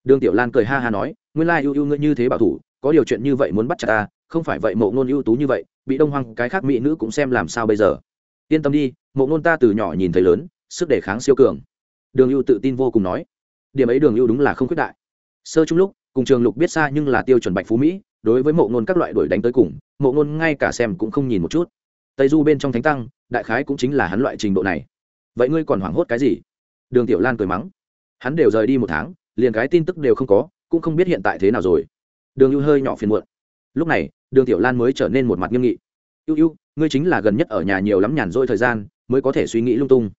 Đường tiểu lan cười ha ha nói, nguyên lai ưu ưu ngươi như thế bảo thủ, có điều chuyện như vậy muốn bắt chặt ta, không phải vậy mộ ngôn ưu tú như vậy, bị đông Hoàng cái khác mỹ nữ cũng xem làm sao bây giờ yên tâm đi, mộ ngôn ta từ nhỏ nhìn thấy lớn, sức đề kháng siêu cường. Đường ưu tự tin vô cùng nói. Điểm ấy đường ưu đúng là không khuyết đại. Sơ chung lúc, cùng trường lục biết xa nhưng là tiêu chuẩn bạch phú mỹ, đối với mộ ngôn các loại đuổi đánh tới cùng, mộ ngôn ngay cả xem cũng không nhìn một chút. Tây du bên trong thánh tăng, đại khái cũng chính là hắn loại trình độ này. Vậy ngươi còn hoảng hốt cái gì? Đường tiểu lan cười mắng. Hắn đều rời đi một tháng, liền cái tin tức đều không có, cũng không biết hiện tại thế nào rồi. Đường ưu hơi nhỏ phiền muộn. Lúc này, đường tiểu lan mới trở nên một mặt nghiêm nghị ưu ưu, ngươi chính là gần nhất ở nhà nhiều lắm nhàn rỗi thời gian, mới có thể suy nghĩ lung tung.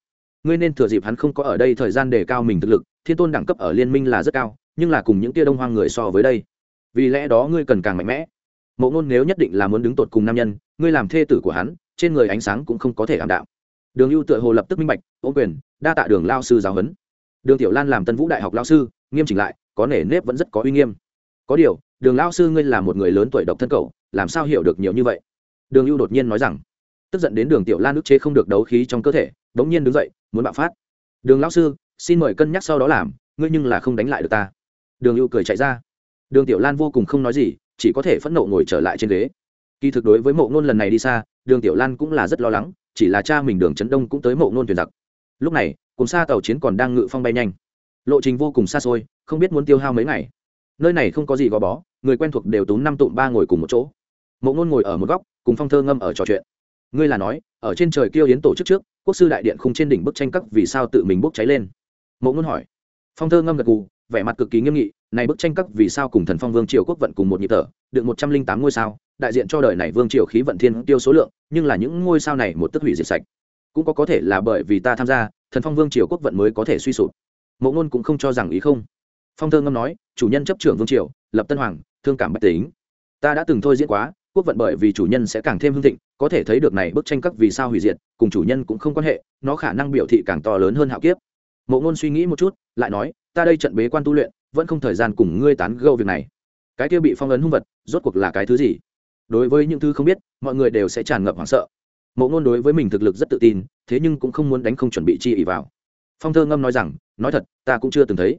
Ngươi nên thừa dịp hắn không có ở đây thời gian để cao mình thực lực, thiên tôn đẳng cấp ở liên minh là rất cao, nhưng là cùng những tia đông hoang người so với đây. Vì lẽ đó ngươi cần càng mạnh mẽ. Mộ ngôn nếu nhất định là muốn đứng tột cùng nam nhân, ngươi làm thê tử của hắn, trên người ánh sáng cũng không có thể ảm đạm. Đường ưu tựa hồ lập tức minh bạch, ô quyền, đa tạ đường lao sư giáo huấn. Đường tiểu lan làm tân vũ đại học lao sư, nghiêm chỉnh lại, có nể nếp vẫn rất có uy nghiêm. Có điều, đường lao sư ngươi là một người lớn tuổi độc thân cầu làm sao hiểu được nhiều như vậy? Đường ưu đột nhiên nói rằng, tức giận đến đường tiểu lan ức chế không được đấu khí trong cơ thể đ ố n g nhiên đứng dậy, muốn bạo phát. Đường Lão sư, xin mời cân nhắc sau đó làm, ngươi nhưng là không đánh lại được ta. Đường ưu cười chạy ra. Đường tiểu lan vô cùng không nói gì, chỉ có thể phẫn nộ ngồi trở lại trên ghế. Kỳ thực đối với mộ ngôn lần này đi xa, đường tiểu lan cũng là rất lo lắng, chỉ là cha mình đường trấn đông cũng tới mộ ngôn thuyền giặc. Lúc này, cùng xa tàu chiến còn đang ngự phong bay nhanh. Lộ trình vô cùng xa xôi, không biết muốn tiêu hao mấy ngày. Nơi này không có gì gò bó, người quen thuộc đều tốn năm tụm ba ngồi cùng một chỗ. Mộ ngôn ngồi ở một góc cùng phong thơ ngâm ở trò chuyện. Ngươi là nói, ở trên trời kêu yến tổ chức trước, quốc sư đại điện khung trên đỉnh bức tranh cắt vì sao tự mình bốc cháy lên? Mộ ngôn hỏi. Phong thơ ngâm gật gù, vẻ mặt cực kỳ nghiêm nghị, này bức tranh cắt vì sao cùng thần phong vương triều quốc vận cùng một nhịp tở được một trăm linh tám ngôi sao, đại diện cho đời này vương triều khí vận thiên tiêu số lượng, nhưng là những ngôi sao này một tức hủy diệt sạch. Cũng có có thể là bởi vì ta tham gia, thần phong vương triều quốc vận mới có thể suy sụp. Mộ ngôn cũng không cho rằng ý không. Phong thơ ngâm nói, chủ nhân chấp trưởng vương triều, lập tân hoàng, thương cảm bách tính. Ta đã từng thôi diễn quá quốc vận bởi vì chủ nhân sẽ càng thêm hưng thịnh, có thể thấy được này bức tranh các vì sao hủy diệt, cùng chủ nhân cũng không quan hệ, nó khả năng biểu thị càng to lớn hơn hạo kiếp. Mộ ngôn suy nghĩ một chút, lại nói, ta đây trận bế quan tu luyện, vẫn không thời gian cùng ngươi tán gâu việc này. Cái kia bị phong ấn hung vật, rốt cuộc là cái thứ gì? Đối với những thứ không biết, mọi người đều sẽ tràn ngập hoảng sợ. Mộ ngôn đối với mình thực lực rất tự tin, thế nhưng cũng không muốn đánh không chuẩn bị chi ỉ vào. Phong thơ ngâm nói rằng, nói thật, ta cũng chưa từng thấy.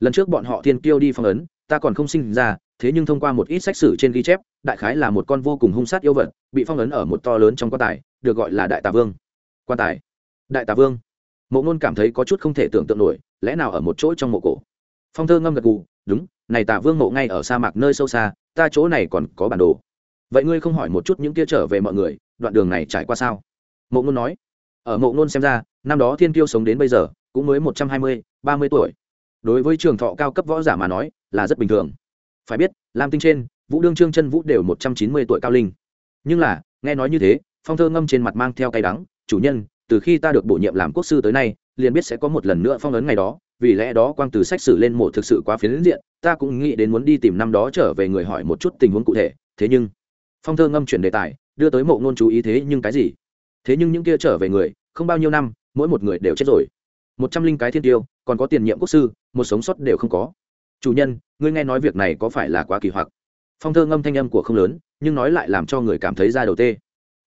Lần trước bọn họ thiên kiêu đi phong ấn ta còn không sinh ra, thế nhưng thông qua một ít sách sử trên ghi chép, đại khái là một con vô cùng hung sát yêu vật, bị phong ấn ở một to lớn trong quan tài, được gọi là đại tà vương. Quan tài. Đại tà vương. Mộ ngôn cảm thấy có chút không thể tưởng tượng nổi, lẽ nào ở một chỗ trong mộ cổ? Phong thơ ngâm gật gù, đúng, này tà vương mộ ngay ở sa mạc nơi sâu xa, ta chỗ này còn có bản đồ. Vậy ngươi không hỏi một chút những kia trở về mọi người, đoạn đường này trải qua sao? Mộ ngôn nói. Ở mộ ngôn xem ra, năm đó thiên tiêu sống đến bây giờ, cũng mới một trăm hai mươi, ba mươi tuổi. Đối với trường thọ cao cấp võ giả mà nói là rất bình thường. Phải biết, lam tinh trên, vũ đương trương chân vũ đều một trăm chín mươi tuổi cao linh. Nhưng là, nghe nói như thế, phong thơ ngâm trên mặt mang theo cay đắng, chủ nhân, từ khi ta được bổ nhiệm làm quốc sư tới nay, liền biết sẽ có một lần nữa phong ấn ngày đó, vì lẽ đó quang từ sách sử lên mộ thực sự quá phiến diện, ta cũng nghĩ đến muốn đi tìm năm đó trở về người hỏi một chút tình huống cụ thể. Thế nhưng, phong thơ ngâm chuyển đề tài, đưa tới mộ ngôn chú ý thế nhưng cái gì? Thế nhưng những kia trở về người, không bao nhiêu năm, mỗi một người đều chết rồi. Một trăm linh cái thiên tiêu, còn có tiền nhiệm quốc sư, một sống sót đều không có chủ nhân, ngươi nghe nói việc này có phải là quá kỳ hoặc? Phong thơ ngâm thanh âm của không lớn, nhưng nói lại làm cho người cảm thấy ra đầu tê.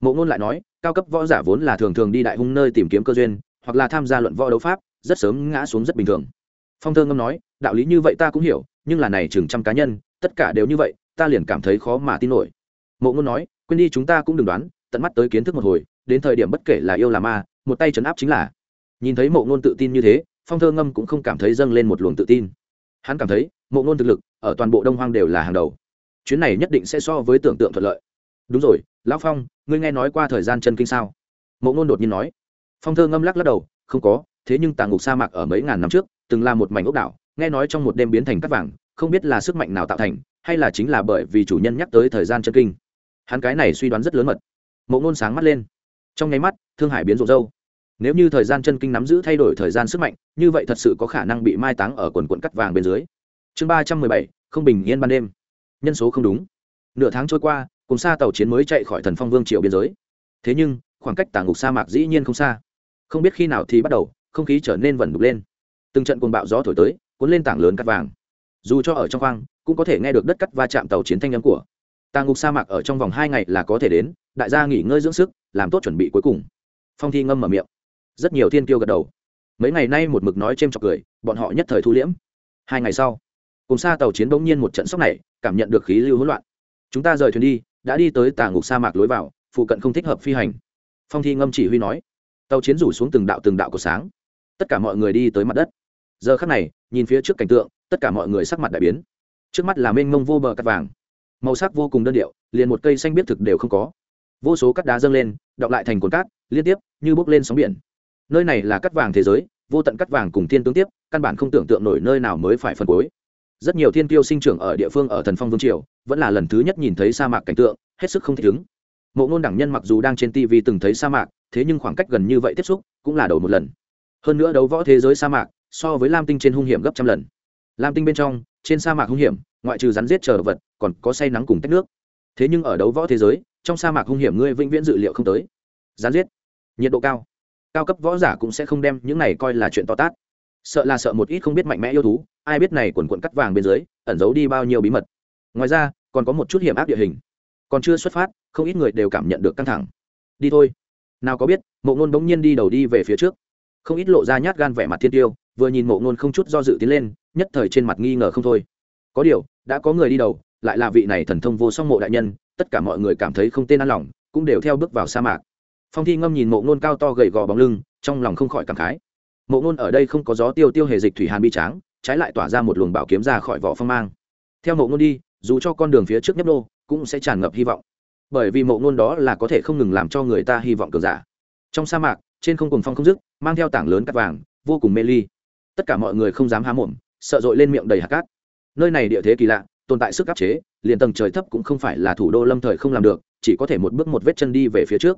Mộ ngôn lại nói, cao cấp võ giả vốn là thường thường đi đại hung nơi tìm kiếm cơ duyên, hoặc là tham gia luận võ đấu pháp, rất sớm ngã xuống rất bình thường. Phong thơ ngâm nói, đạo lý như vậy ta cũng hiểu, nhưng là này chừng trăm cá nhân, tất cả đều như vậy, ta liền cảm thấy khó mà tin nổi. Mộ ngôn nói, quên đi chúng ta cũng đừng đoán, tận mắt tới kiến thức một hồi, đến thời điểm bất kể là yêu là ma, một tay chấn áp chính là. Nhìn thấy mộ ngôn tự tin như thế, phong thơ ngâm cũng không cảm thấy dâng lên một luồng tự tin hắn cảm thấy, mộ ngôn thực lực ở toàn bộ đông hoang đều là hàng đầu. Chuyến này nhất định sẽ so với tưởng tượng thuận lợi. Đúng rồi, lão phong, ngươi nghe nói qua thời gian chân kinh sao? Mộ ngôn đột nhiên nói. Phong thơ ngâm lắc lắc đầu, không có, thế nhưng tàng ngục sa mạc ở mấy ngàn năm trước, từng là một mảnh ốc đảo, nghe nói trong một đêm biến thành cắt vàng, không biết là sức mạnh nào tạo thành, hay là chính là bởi vì chủ nhân nhắc tới thời gian chân kinh. Hắn cái này suy đoán rất lớn mật. Mộ ngôn sáng mắt lên. Trong nháy mắt, thương hải biến rộ râu nếu như thời gian chân kinh nắm giữ thay đổi thời gian sức mạnh, như vậy thật sự có khả năng bị mai táng ở quần quận cắt vàng bên dưới. Chương ba trăm mười bảy, không bình yên ban đêm. Nhân số không đúng. Nửa tháng trôi qua, cùng xa tàu chiến mới chạy khỏi thần phong vương triều biên giới. Thế nhưng, khoảng cách tả ngục sa mạc dĩ nhiên không xa. Không biết khi nào thì bắt đầu, không khí trở nên vẩn đục lên. Từng trận cuồng bạo gió thổi tới, cuốn lên tảng lớn cắt vàng. Dù cho ở trong khoang, cũng có thể nghe được đất cắt va chạm tàu chiến thanh âm của. Tà ngục sa mạc ở trong vòng hai ngày là có thể đến, đại gia nghỉ ngơi dưỡng sức, làm tốt chuẩn bị cuối cùng. Phong thi ngâm mở miệng rất nhiều thiên kiêu gật đầu. Mấy ngày nay một mực nói c h ê m chọc cười, bọn họ nhất thời thu liễm. Hai ngày sau, cùng xa tàu chiến bỗng nhiên một trận sốc này, cảm nhận được khí lưu hỗn loạn. Chúng ta rời thuyền đi, đã đi tới tà ngục sa mạc lối vào, phụ cận không thích hợp phi hành. Phong thi ngâm chỉ huy nói. Tàu chiến rủ xuống từng đạo từng đạo của sáng. Tất cả mọi người đi tới mặt đất. Giờ khắc này, nhìn phía trước cảnh tượng, tất cả mọi người sắc mặt đại biến. Trước mắt là mênh mông vô bờ cắt vàng. Màu sắc vô cùng đơn điệu, liền một cây xanh biết thực đều không có. Vô số cắt đá dâng lên, đọng lại thành cồn cát, liên tiếp, như bốc lên sóng biển nơi này là cắt vàng thế giới, vô tận cắt vàng cùng thiên tướng tiếp, căn bản không tưởng tượng nổi nơi nào mới phải phân cối rất nhiều thiên tiêu sinh trưởng ở địa phương ở thần phong vương triều, vẫn là lần thứ nhất nhìn thấy sa mạc cảnh tượng, hết sức không thích ứng. Mộ ngôn đẳng nhân mặc dù đang trên tv từng thấy sa mạc, thế nhưng khoảng cách gần như vậy tiếp xúc cũng là đầu một lần. Hơn nữa đấu võ thế giới sa mạc, so với lam tinh trên hung hiểm gấp trăm lần. Lam tinh bên trong, trên sa mạc hung hiểm, ngoại trừ rắn giết chờ vật, còn có say nắng cùng tách nước. Thế nhưng ở đấu võ thế giới, trong sa mạc hung hiểm ngươi vĩnh viễn dự liệu không tới. Rắn giết, nhiệt độ cao cao cấp võ giả cũng sẽ không đem những này coi là chuyện to tát. Sợ là sợ một ít không biết mạnh mẽ yêu thú, ai biết này quần quận cắt vàng bên dưới, ẩn giấu đi bao nhiêu bí mật. Ngoài ra, còn có một chút hiểm áp địa hình. Còn chưa xuất phát, không ít người đều cảm nhận được căng thẳng. Đi thôi. Nào có biết, mộ ngôn bỗng nhiên đi đầu đi về phía trước. Không ít lộ ra nhát gan vẻ mặt thiên tiêu, vừa nhìn mộ ngôn không chút do dự tiến lên, nhất thời trên mặt nghi ngờ không thôi. Có điều, đã có người đi đầu, lại là vị này thần thông vô song mộ đại nhân, tất cả mọi người cảm thấy không tên an lòng, cũng đều theo bước vào sa mạc phong thi ngâm nhìn mộ ngôn cao to gầy gò bóng lưng, trong lòng không khỏi cảm khái. Mộ ngôn ở đây không có gió tiêu tiêu hề dịch thủy hàn bi tráng, trái lại tỏa ra một luồng bảo kiếm ra khỏi vỏ phong mang. Theo mộ ngôn đi, dù cho con đường phía trước nhấp đô cũng sẽ tràn ngập hy vọng. Bởi vì mộ ngôn đó là có thể không ngừng làm cho người ta hy vọng cường giả. Trong sa mạc, trên không cùng phong không dứt, mang theo tảng lớn cắt vàng, vô cùng mê ly. Tất cả mọi người không dám há mồm, sợ dội lên miệng đầy hạt cát. Nơi này địa thế kỳ lạ, tồn tại sức áp chế, liền tầng trời thấp cũng không phải là thủ đô lâm thời không làm được, chỉ có thể một bước một vết chân đi về phía trước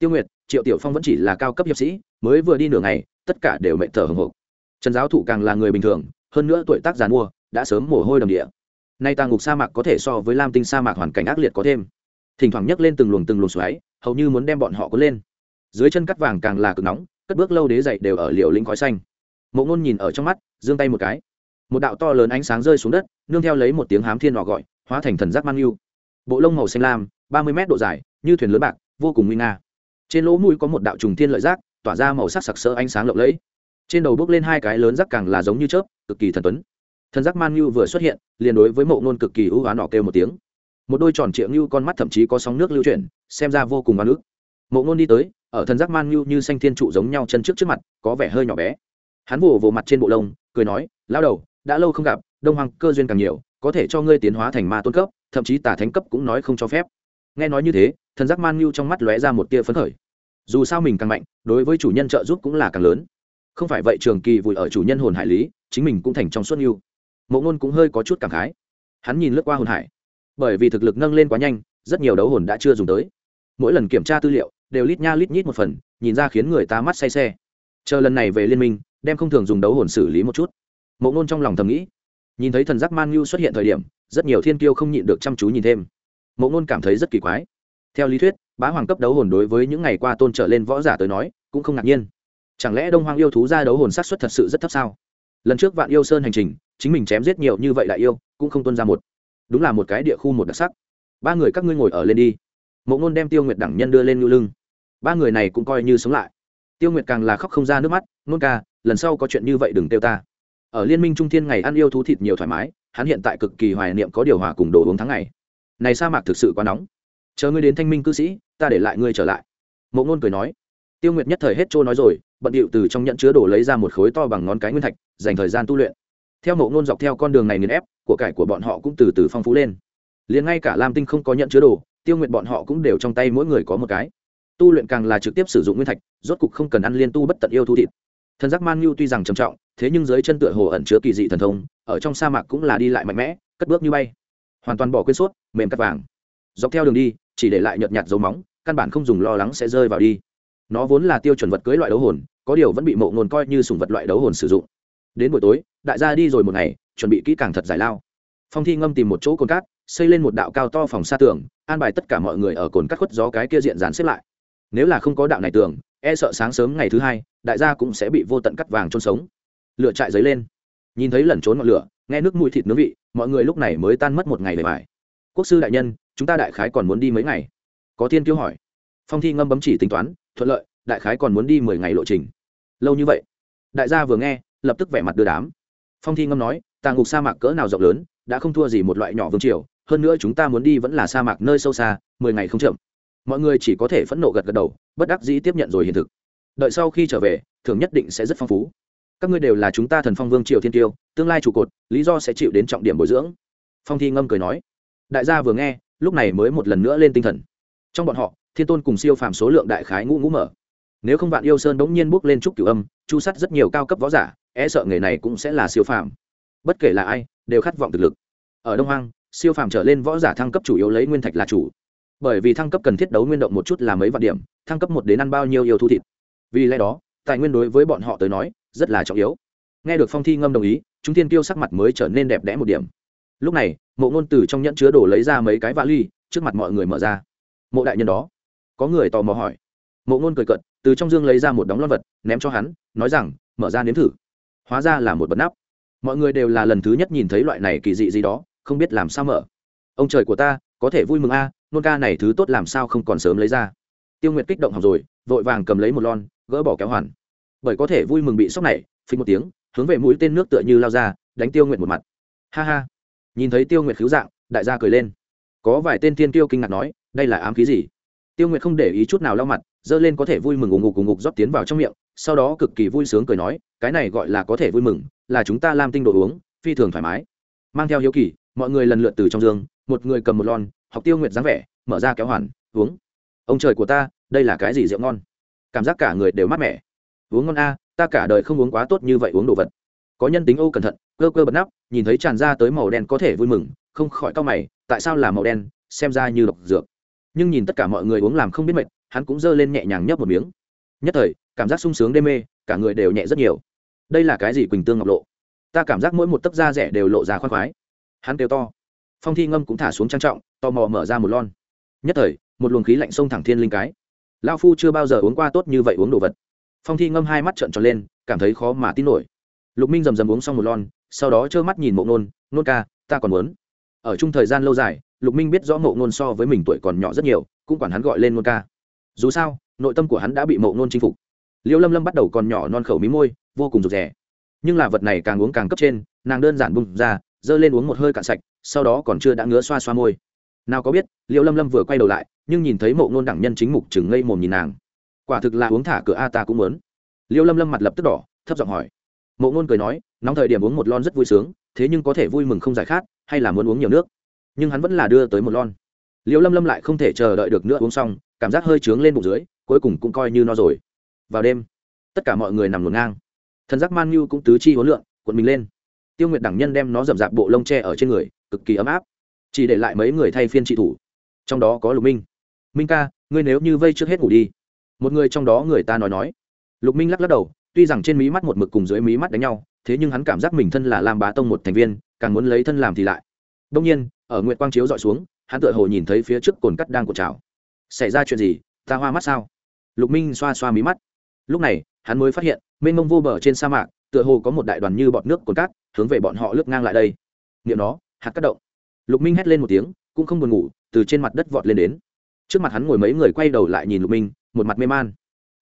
tiêu nguyệt, triệu tiểu phong vẫn chỉ là cao cấp hiệp sĩ, mới vừa đi nửa ngày, tất cả đều mệnh thở hồng hộc trần giáo thụ càng là người bình thường, hơn nữa tuổi tác giàn mua đã sớm mồ hôi đầm địa. Nay tàng ngục sa mạc có thể so với lam tinh sa mạc hoàn cảnh ác liệt có thêm. Thỉnh thoảng nhấc lên từng luồng từng luồng xoáy, hầu như muốn đem bọn họ cuốn lên. Dưới chân cắt vàng càng là cực nóng, cất bước lâu đế dậy đều ở liều lĩnh khói xanh. Mộ ngôn nhìn ở trong mắt, giương tay một cái. Một đạo to lớn ánh sáng rơi xuống đất, nương theo lấy một tiếng hám thiên họ gọi, hóa thành thần giác mang yêu. Bộ lông màu xanh lam, ba mươi mét độ dài, như thuyền lớn bạc, vô cùng nguy nga trên lỗ mũi có một đạo trùng thiên lợi giác, tỏa ra màu sắc sặc sỡ ánh sáng lộng lẫy. Trên đầu bước lên hai cái lớn rắc càng là giống như chớp, cực kỳ thần tuấn. Thần giác man như vừa xuất hiện, liền đối với mộ ngôn cực kỳ ưu á nọ kêu một tiếng. Một đôi tròn triệu như con mắt thậm chí có sóng nước lưu chuyển, xem ra vô cùng oan ức. Mộ ngôn đi tới, ở thần giác man như như xanh thiên trụ giống nhau chân trước trước mặt, có vẻ hơi nhỏ bé. Hắn vồ vồ mặt trên bộ lông, cười nói lao đầu, đã lâu không gặp, đông hoàng cơ duyên càng nhiều, có thể cho ngươi tiến hóa thành ma tôn cấp, thậm chí tả thánh cấp cũng nói không cho phép nghe nói như thế, thần giác man nhu trong mắt lóe ra một tia phấn khởi. Dù sao mình càng mạnh, đối với chủ nhân trợ giúp cũng là càng lớn. Không phải vậy trường kỳ vùi ở chủ nhân hồn hải lý, chính mình cũng thành trong suốt mưu mộ ngôn cũng hơi có chút cảm khái. Hắn nhìn lướt qua hồn hải. Bởi vì thực lực nâng lên quá nhanh, rất nhiều đấu hồn đã chưa dùng tới. Mỗi lần kiểm tra tư liệu, đều lít nha lít nhít một phần, nhìn ra khiến người ta mắt say xe. Chờ lần này về liên minh, đem không thường dùng đấu hồn xử lý một chút. Mộ ngôn trong lòng thầm nghĩ. Nhìn thấy thần giác man nhu xuất hiện thời điểm, rất nhiều thiên kiêu không nhịn được chăm chú nhìn thêm mộ ngôn cảm thấy rất kỳ quái. Theo lý thuyết, bá hoàng cấp đấu hồn đối với những ngày qua tôn trở lên võ giả tới nói, cũng không ngạc nhiên. Chẳng lẽ đông hoàng yêu thú ra đấu hồn sát xuất thật sự rất thấp sao? Lần trước vạn yêu sơn hành trình, chính mình chém giết nhiều như vậy đại yêu, cũng không tuân ra một. Đúng là một cái địa khu một đặc sắc. Ba người các ngươi ngồi ở lên đi. Mộ ngôn đem tiêu nguyệt đẳng nhân đưa lên ngư lưng. Ba người này cũng coi như sống lại. Tiêu nguyệt càng là khóc không ra nước mắt nôn ca, lần sau có chuyện như vậy đừng tiêu ta. Ở liên minh trung thiên ngày ăn yêu thú thịt nhiều thoải mái, hắn hiện tại cực kỳ hoài niệm có điều hòa cùng đồ uống tháng ngày này sa mạc thực sự quá nóng. Chờ ngươi đến thanh minh cư sĩ, ta để lại ngươi trở lại. Mộ ngôn cười nói. Tiêu nguyệt nhất thời hết trôi nói rồi, bận điệu từ trong nhận chứa đồ lấy ra một khối to bằng ngón cái nguyên thạch, dành thời gian tu luyện. Theo mộ ngôn dọc theo con đường này nghiền ép, của cải của bọn họ cũng từ từ phong phú lên. Liền ngay cả lam tinh không có nhận chứa đồ, tiêu nguyện bọn họ cũng đều trong tay mỗi người có một cái. Tu luyện càng là trực tiếp sử dụng nguyên thạch, rốt cục không cần ăn liên tu bất tận yêu thu thịt. Thần giác man nhu tuy rằng trầm trọng, thế nhưng dưới chân tựa hồ ẩn chứa kỳ dị thần thông, ở trong sa mạc cũng là đi lại mạnh mẽ, cất bước như bay hoàn toàn bỏ quên suốt, mềm cắt vàng. Dọc theo đường đi, chỉ để lại nhợt nhạt dấu móng, căn bản không dùng lo lắng sẽ rơi vào đi. Nó vốn là tiêu chuẩn vật cưới loại đấu hồn, có điều vẫn bị mộ ngôn coi như sùng vật loại đấu hồn sử dụng. Đến buổi tối, đại gia đi rồi một ngày, chuẩn bị kỹ càng thật giải lao. Phong thi ngâm tìm một chỗ cồn cát, xây lên một đạo cao to phòng xa tường, an bài tất cả mọi người ở cồn cát khuất gió cái kia diện dàn xếp lại. Nếu là không có đạo này tường e sợ sáng sớm ngày thứ hai, đại gia cũng sẽ bị vô tận cắt vàng trôn sống. Lửa chạy dấy lên. Nhìn thấy lẩn trốn ngọn lửa nghe nước mùi thịt nướng vị, mọi người lúc này mới tan mất một ngày để bài. Quốc sư đại nhân, chúng ta đại khái còn muốn đi mấy ngày? Có thiên kiêu hỏi. Phong thi ngâm bấm chỉ tính toán, thuận lợi, đại khái còn muốn đi mười ngày lộ trình. Lâu như vậy. Đại gia vừa nghe, lập tức vẻ mặt đưa đám. Phong thi ngâm nói, tàng ngục sa mạc cỡ nào rộng lớn, đã không thua gì một loại nhỏ vương triều, hơn nữa chúng ta muốn đi vẫn là sa mạc nơi sâu xa, mười ngày không chậm. Mọi người chỉ có thể phẫn nộ gật gật đầu, bất đắc dĩ tiếp nhận rồi hiện thực. Đợi sau khi trở về thường nhất định sẽ rất phong phú các ngươi đều là chúng ta thần phong vương triều thiên tiêu, tương lai trụ cột, lý do sẽ chịu đến trọng điểm bồi dưỡng. Phong thi ngâm cười nói. Đại gia vừa nghe, lúc này mới một lần nữa lên tinh thần. Trong bọn họ, thiên tôn cùng siêu phàm số lượng đại khái ngũ ngũ mở. Nếu không vạn yêu sơn bỗng nhiên bước lên trúc cửu âm, chu sắt rất nhiều cao cấp võ giả e sợ nghề này cũng sẽ là siêu phàm. Bất kể là ai, đều khát vọng thực lực. Ở đông hoang, siêu phàm trở lên võ giả thăng cấp chủ yếu lấy nguyên thạch là chủ. Bởi vì thăng cấp cần thiết đấu nguyên động một chút là mấy vạn điểm, thăng cấp một đến ăn bao nhiêu yêu thu thịt. Vì lẽ đó, tài nguyên đối với bọn họ tới nói rất là trọng yếu. Nghe được phong thi ngâm đồng ý, chúng tiên tiêu sắc mặt mới trở nên đẹp đẽ một điểm. Lúc này, mộ ngôn từ trong nhẫn chứa đồ lấy ra mấy cái vali, trước mặt mọi người mở ra. Mộ đại nhân đó. Có người tò mò hỏi. Mộ ngôn cười cận từ trong dương lấy ra một đóng lon vật, ném cho hắn, nói rằng, mở ra nếm thử. Hóa ra là một bật nắp. Mọi người đều là lần thứ nhất nhìn thấy loại này kỳ dị gì đó, không biết làm sao mở. Ông trời của ta, có thể vui mừng a, nôn ca này thứ tốt làm sao không còn sớm lấy ra. Tiêu nguyệt kích động học rồi, vội vàng cầm lấy một lon, gỡ bỏ kéo hoàn bởi có thể vui mừng bị sốc này, phình một tiếng, hướng về mũi tên nước tựa như lao ra, đánh tiêu nguyệt một mặt. Ha ha. Nhìn thấy tiêu nguyệt khiếu dạng, đại gia cười lên. Có vài tên tiên tiêu kinh ngạc nói, đây là ám khí gì? Tiêu nguyệt không để ý chút nào lau mặt dơ lên có thể vui mừng ủng ngục ủng ngục rót tiến vào trong miệng, sau đó cực kỳ vui sướng cười nói, cái này gọi là có thể vui mừng, là chúng ta làm tinh đồ uống, phi thường thoải mái. Mang theo hiếu kỳ, mọi người lần lượt từ trong giường một người cầm một lon, học tiêu nguyệt dáng vẻ, mở ra kéo hoàn, uống. Ông trời của ta, đây là cái gì rượu ngon? Cảm giác cả người đều mát mẻ uống ngon a, ta cả đời không uống quá tốt như vậy uống đồ vật. Có nhân tính ô cẩn thận, cơ cơ bật nắp, nhìn thấy tràn ra tới màu đen có thể vui mừng, không khỏi cau mày, tại sao là màu đen, xem ra như độc dược. Nhưng nhìn tất cả mọi người uống làm không biết mệt, hắn cũng giơ lên nhẹ nhàng nhấp một miếng. Nhất thời, cảm giác sung sướng đê mê, cả người đều nhẹ rất nhiều. Đây là cái gì quỳnh tương ngọc lộ? Ta cảm giác mỗi một tấc da rẻ đều lộ ra khoan khoái. Hắn kêu to. Phong thi ngâm cũng thả xuống trang trọng, tò mò mở ra một lon. Nhất thời, một luồng khí lạnh sông thẳng thiên linh cái. Lao phu chưa bao giờ uống qua tốt như vậy uống đồ vật phong thi ngâm hai mắt trợn tròn lên, cảm thấy khó mà tin nổi. Lục minh rầm rầm uống xong một lon, sau đó trơ mắt nhìn mộ nôn nôn ca, ta còn muốn. Ở chung thời gian lâu dài, lục minh biết rõ mộ nôn so với mình tuổi còn nhỏ rất nhiều, cũng quản hắn gọi lên nôn ca. Dù sao, nội tâm của hắn đã bị mộ nôn chinh phục. Liêu lâm lâm bắt đầu còn nhỏ non khẩu mí môi, vô cùng rụt rè. Nhưng là vật này càng uống càng cấp trên, nàng đơn giản bung ra, giơ lên uống một hơi cạn sạch, sau đó còn chưa đã ngứa xoa xoa môi. Nào có biết, liêu lâm lâm vừa quay đầu lại, nhưng nhìn thấy mộ nôn đẳng nhân chính mục chừng ngây mồm nhìn nàng quả thực là uống thả cửa a ta cũng muốn. Liêu lâm lâm mặt lập tức đỏ, thấp giọng hỏi. Mộ ngôn cười nói, nóng thời điểm uống một lon rất vui sướng, thế nhưng có thể vui mừng không giải khát, hay là muốn uống nhiều nước. Nhưng hắn vẫn là đưa tới một lon. Liêu lâm lâm lại không thể chờ đợi được nữa, uống xong, cảm giác hơi trướng lên bụng dưới, cuối cùng cũng coi như no rồi. Vào đêm, tất cả mọi người nằm ngổn ngang. Thần giác man như cũng tứ chi hối lượng cuộn mình lên. Tiêu nguyệt đẳng nhân đem nó dầm dạp bộ lông tre ở trên người, cực kỳ ấm áp. Chỉ để lại mấy người thay phiên trị thủ. Trong đó có lục minh. Minh ca, ngươi nếu như vây trước hết ngủ đi một người trong đó người ta nói nói. Lục minh lắc lắc đầu, tuy rằng trên mí mắt một mực cùng dưới mí mắt đánh nhau, thế nhưng hắn cảm giác mình thân là lam bá tông một thành viên, càng muốn lấy thân làm thì lại. Đông nhiên, ở nguyệt quang chiếu dọi xuống, hắn tựa hồ nhìn thấy phía trước cồn cắt đang cột trào. Xảy ra chuyện gì? Ta hoa mắt sao? Lục minh xoa xoa mí mắt. Lúc này, hắn mới phát hiện, mênh mông vô bờ trên sa mạc, tựa hồ có một đại đoàn như bọt nước cồn cát, hướng về bọn họ lướt ngang lại đây. Nghiệm nó, hạt cắt động. Lục minh hét lên một tiếng, cũng không buồn ngủ, từ trên mặt đất vọt lên đến. Trước mặt hắn ngồi mấy người quay đầu lại nhìn lục minh một mặt mê man.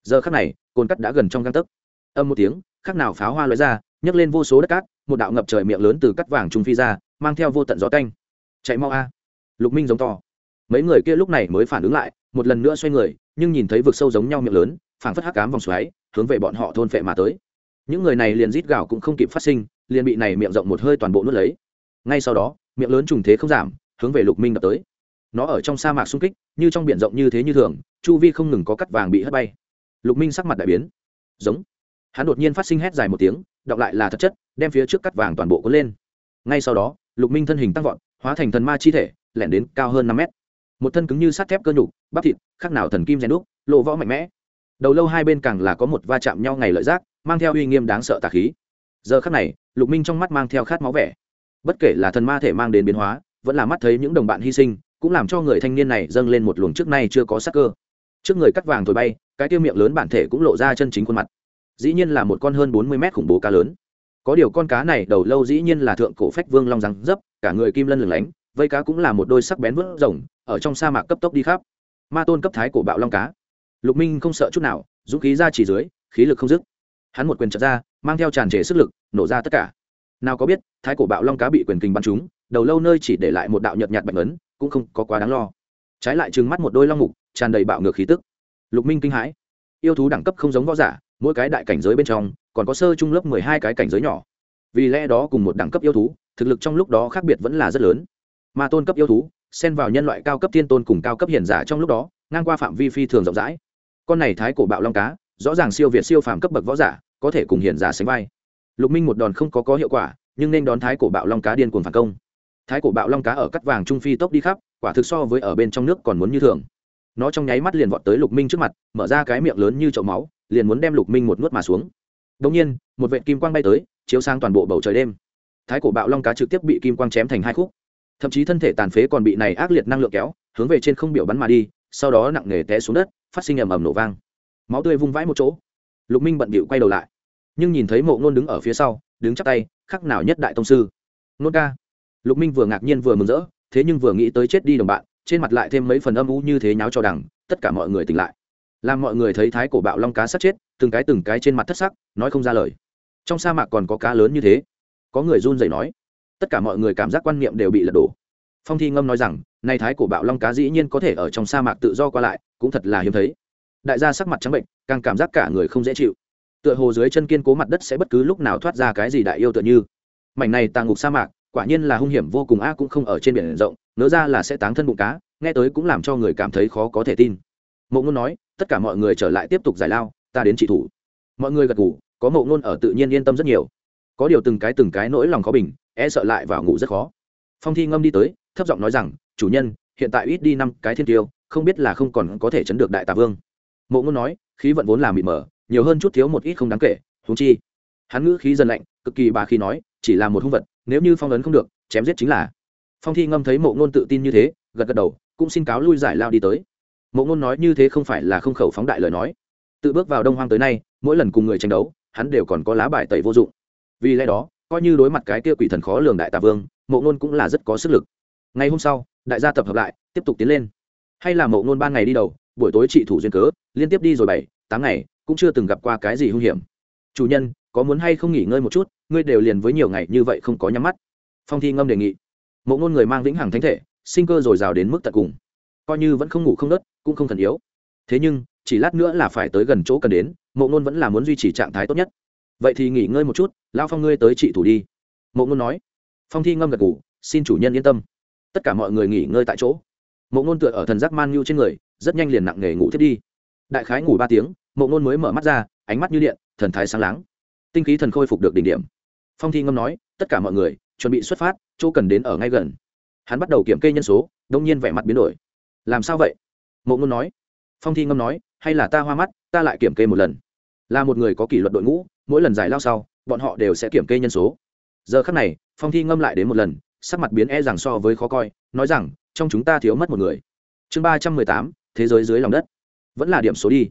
Giờ khắc này, cồn cắt đã gần trong găng tấc. Âm một tiếng, khắc nào pháo hoa lóe ra, nhấc lên vô số đất cát, một đạo ngập trời miệng lớn từ cắt vàng trung phi ra, mang theo vô tận gió canh chạy mau a. Lục minh giống to. Mấy người kia lúc này mới phản ứng lại, một lần nữa xoay người, nhưng nhìn thấy vực sâu giống nhau miệng lớn, phảng phất hắc cám vòng xoáy, hướng về bọn họ thôn phệ mà tới. Những người này liền rít gào cũng không kịp phát sinh, liền bị này miệng rộng một hơi toàn bộ nuốt lấy. Ngay sau đó, miệng lớn trùng thế không giảm, hướng về lục minh đập tới nó ở trong sa mạc xung kích, như trong biển rộng như thế như thường, chu vi không ngừng có cắt vàng bị hất bay. Lục minh sắc mặt đại biến. Giống. Hắn đột nhiên phát sinh hét dài một tiếng, đọc lại là thật chất, đem phía trước cắt vàng toàn bộ cuốn lên. Ngay sau đó, lục minh thân hình tăng vọt, hóa thành thần ma chi thể, lẻn đến cao hơn năm mét. Một thân cứng như sắt thép cơ nhục, bắp thịt, khác nào thần kim rèn đúc, lộ võ mạnh mẽ. Đầu lâu hai bên càng là có một va chạm nhau ngày lợi giác, mang theo uy nghiêm đáng sợ tà khí. Giờ khắc này, lục minh trong mắt mang theo khát máu vẻ. Bất kể là thần ma thể mang đến biến hóa, vẫn là mắt thấy những đồng bạn hy sinh cũng làm cho người thanh niên này dâng lên một luồng trước nay chưa có sắc cơ. Trước người cắt vàng thổi bay, cái tiêu miệng lớn bản thể cũng lộ ra chân chính khuôn mặt. Dĩ nhiên là một con hơn bốn mươi mét khủng bố cá lớn. Có điều con cá này đầu lâu dĩ nhiên là thượng cổ phách vương long răng dấp, cả người kim lân lửng lánh, vây cá cũng là một đôi sắc bén vớt rồng, ở trong sa mạc cấp tốc đi khắp. Ma tôn cấp thái cổ bạo long cá. Lục minh không sợ chút nào, dũng khí ra chỉ dưới, khí lực không dứt. Hắn một quyền trật ra, mang theo tràn trề sức lực, nổ ra tất cả. Nào có biết, thái cổ bạo long cá bị quyền kình bắn trúng, đầu lâu nơi chỉ để lại một đạo nhợt nhạt bạch ấn cũng không có quá đáng lo. Trái lại trừng mắt một đôi long mục, tràn đầy bạo ngược khí tức. Lục minh kinh hãi. Yêu thú đẳng cấp không giống võ giả, mỗi cái đại cảnh giới bên trong, còn có sơ trung lớp mười hai cái cảnh giới nhỏ. Vì lẽ đó cùng một đẳng cấp yêu thú, thực lực trong lúc đó khác biệt vẫn là rất lớn. Ma tôn cấp yêu thú, xen vào nhân loại cao cấp thiên tôn cùng cao cấp hiền giả trong lúc đó, ngang qua phạm vi phi thường rộng rãi. Con này thái cổ bạo long cá, rõ ràng siêu việt siêu phàm cấp bậc võ giả, có thể cùng hiền giả sánh vai. Lục minh một đòn không có có hiệu quả, nhưng nên đón thái cổ bạo long cá điên cuồng phản công thái cổ bạo long cá ở cắt vàng trung phi tốc đi khắp, quả thực so với ở bên trong nước còn muốn như thường. Nó trong nháy mắt liền vọt tới lục minh trước mặt, mở ra cái miệng lớn như chậu máu, liền muốn đem lục minh một nuốt mà xuống. Đông nhiên, một vệ kim quang bay tới, chiếu sang toàn bộ bầu trời đêm. Thái cổ bạo long cá trực tiếp bị kim quang chém thành hai khúc. Thậm chí thân thể tàn phế còn bị này ác liệt năng lượng kéo, hướng về trên không biểu bắn mà đi, sau đó nặng nề té xuống đất, phát sinh ầm ầm nổ vang. Máu tươi vung vãi một chỗ. Lục minh bận bịu quay đầu lại, nhưng nhìn thấy mộ ngôn đứng ở phía sau, đứng chắc tay, khắc nào nhất đại tông sư? Nôn ca lục minh vừa ngạc nhiên vừa mừng rỡ, thế nhưng vừa nghĩ tới chết đi đồng bạn, trên mặt lại thêm mấy phần âm u như thế nháo cho đằng, tất cả mọi người tỉnh lại. Làm mọi người thấy thái cổ bạo long cá sắt chết, từng cái từng cái trên mặt thất sắc, nói không ra lời. Trong sa mạc còn có cá lớn như thế. Có người run rẩy nói. Tất cả mọi người cảm giác quan niệm đều bị lật đổ. Phong thi ngâm nói rằng, nay thái cổ bạo long cá dĩ nhiên có thể ở trong sa mạc tự do qua lại, cũng thật là hiếm thấy. Đại gia sắc mặt trắng bệnh, càng cảm giác cả người không dễ chịu. Tựa hồ dưới chân kiên cố mặt đất sẽ bất cứ lúc nào thoát ra cái gì đại yêu tựa như. Mảnh này tàng ngục sa mạc quả nhiên là hung hiểm vô cùng a, cũng không ở trên biển rộng nỡ ra là sẽ táng thân bụng cá, nghe tới cũng làm cho người cảm thấy khó có thể tin. Mộ ngôn nói, tất cả mọi người trở lại tiếp tục giải lao, ta đến trị thủ. Mọi người gật ngủ có mộ ngôn ở tự nhiên yên tâm rất nhiều. Có điều từng cái từng cái nỗi lòng khó bình e sợ lại vào ngủ rất khó. Phong thi ngâm đi tới, thấp giọng nói rằng, chủ nhân, hiện tại ít đi năm cái thiên tiêu, không biết là không còn có thể chấn được đại tà vương. Mộ ngôn nói, khí vận vốn là mịt mờ, nhiều hơn chút thiếu một ít không đáng kể thú chi. Hắn ngữ khí dần lạnh, cực kỳ bà khi nói chỉ là một hung vật, nếu như phong ấn không được, chém giết chính là. Phong thi ngâm thấy mộ ngôn tự tin như thế, gật gật đầu, cũng xin cáo lui giải lao đi tới. Mộ ngôn nói như thế không phải là không khẩu phóng đại lời nói. Tự bước vào đông hoang tới nay, mỗi lần cùng người tranh đấu, hắn đều còn có lá bài tẩy vô dụng. Vì lẽ đó, coi như đối mặt cái kia quỷ thần khó lường đại tà vương, mộ ngôn cũng là rất có sức lực. Ngày hôm sau, đại gia tập hợp lại, tiếp tục tiến lên. Hay là mộ ngôn ban ngày đi đầu, buổi tối trị thủ duyên cớ, liên tiếp đi rồi bảy, tám ngày, cũng chưa từng gặp qua cái gì hung hiểm. Chủ nhân có muốn hay không nghỉ ngơi một chút, ngươi đều liền với nhiều ngày như vậy không có nhắm mắt. Phong thi ngâm đề nghị. Mộ ngôn người mang vĩnh hằng thánh thể, sinh cơ dồi dào đến mức tận cùng. Coi như vẫn không ngủ không nớt, cũng không thần yếu. Thế nhưng, chỉ lát nữa là phải tới gần chỗ cần đến, mộ ngôn vẫn là muốn duy trì trạng thái tốt nhất. Vậy thì nghỉ ngơi một chút lao phong ngươi tới trị thủ đi. Mộ ngôn nói. Phong thi ngâm gật ngủ xin chủ nhân yên tâm. Tất cả mọi người nghỉ ngơi tại chỗ. Mộ ngôn tựa ở thần giác man nhu trên người, rất nhanh liền nặng nề ngủ thiết đi. Đại khái ngủ ba tiếng, mộ ngôn mới mở mắt ra, ánh mắt như điện, thần thái sáng láng tinh khí thần khôi phục được đỉnh điểm. Phong thi ngâm nói, tất cả mọi người, chuẩn bị xuất phát, chỗ cần đến ở ngay gần. Hắn bắt đầu kiểm kê nhân số, đông nhiên vẻ mặt biến đổi. Làm sao vậy? Mộ ngôn nói. Phong thi ngâm nói, hay là ta hoa mắt, ta lại kiểm kê một lần. Là một người có kỷ luật đội ngũ, mỗi lần giải lao sau, bọn họ đều sẽ kiểm kê nhân số. Giờ khắc này, phong thi ngâm lại đến một lần, sắc mặt biến e rằng so với khó coi, nói rằng, trong chúng ta thiếu mất một người. Chương ba trăm mười tám, thế giới dưới lòng đất. Vẫn là điểm số đi.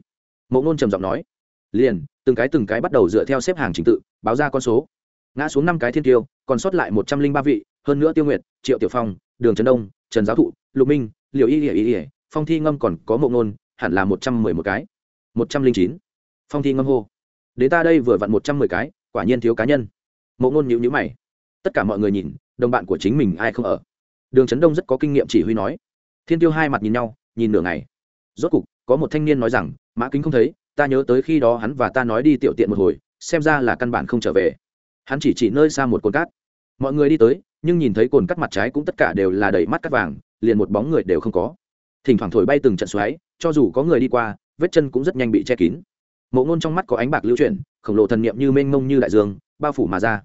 Mộ ngôn trầm giọng nói. Liền từng cái từng cái bắt đầu dựa theo xếp hàng trình tự, báo ra con số. Ngã xuống năm cái thiên tiêu còn sót lại một trăm linh ba vị, hơn nữa tiêu nguyệt, triệu tiểu phong, đường trần đông, trần giáo thụ, lục minh liệu y ỉa y ỉa phong thi ngâm còn có mộ ngôn hẳn là một trăm mười một cái. Một trăm linh chín. Phong thi ngâm hô. Đến ta đây vừa vặn một trăm mười cái, quả nhiên thiếu cá nhân. Mộ ngôn nhịu nhữ mày. Tất cả mọi người nhìn, đồng bạn của chính mình ai không ở. Đường trấn đông rất có kinh nghiệm chỉ huy nói. Thiên tiêu hai mặt nhìn nhau, nhìn nửa ngày. Rốt cục, có một thanh niên nói rằng, mã kính không thấy ta nhớ tới khi đó hắn và ta nói đi tiểu tiện một hồi, xem ra là căn bản không trở về. Hắn chỉ chỉ nơi xa một cồn cát. Mọi người đi tới, nhưng nhìn thấy cồn cắt mặt trái cũng tất cả đều là đầy mắt cắt vàng, liền một bóng người đều không có. Thỉnh thoảng thổi bay từng trận xoáy, cho dù có người đi qua, vết chân cũng rất nhanh bị che kín. Mộ ngôn trong mắt có ánh bạc lưu chuyển, khổng lồ thần niệm như mênh mông như đại dương, bao phủ mà ra.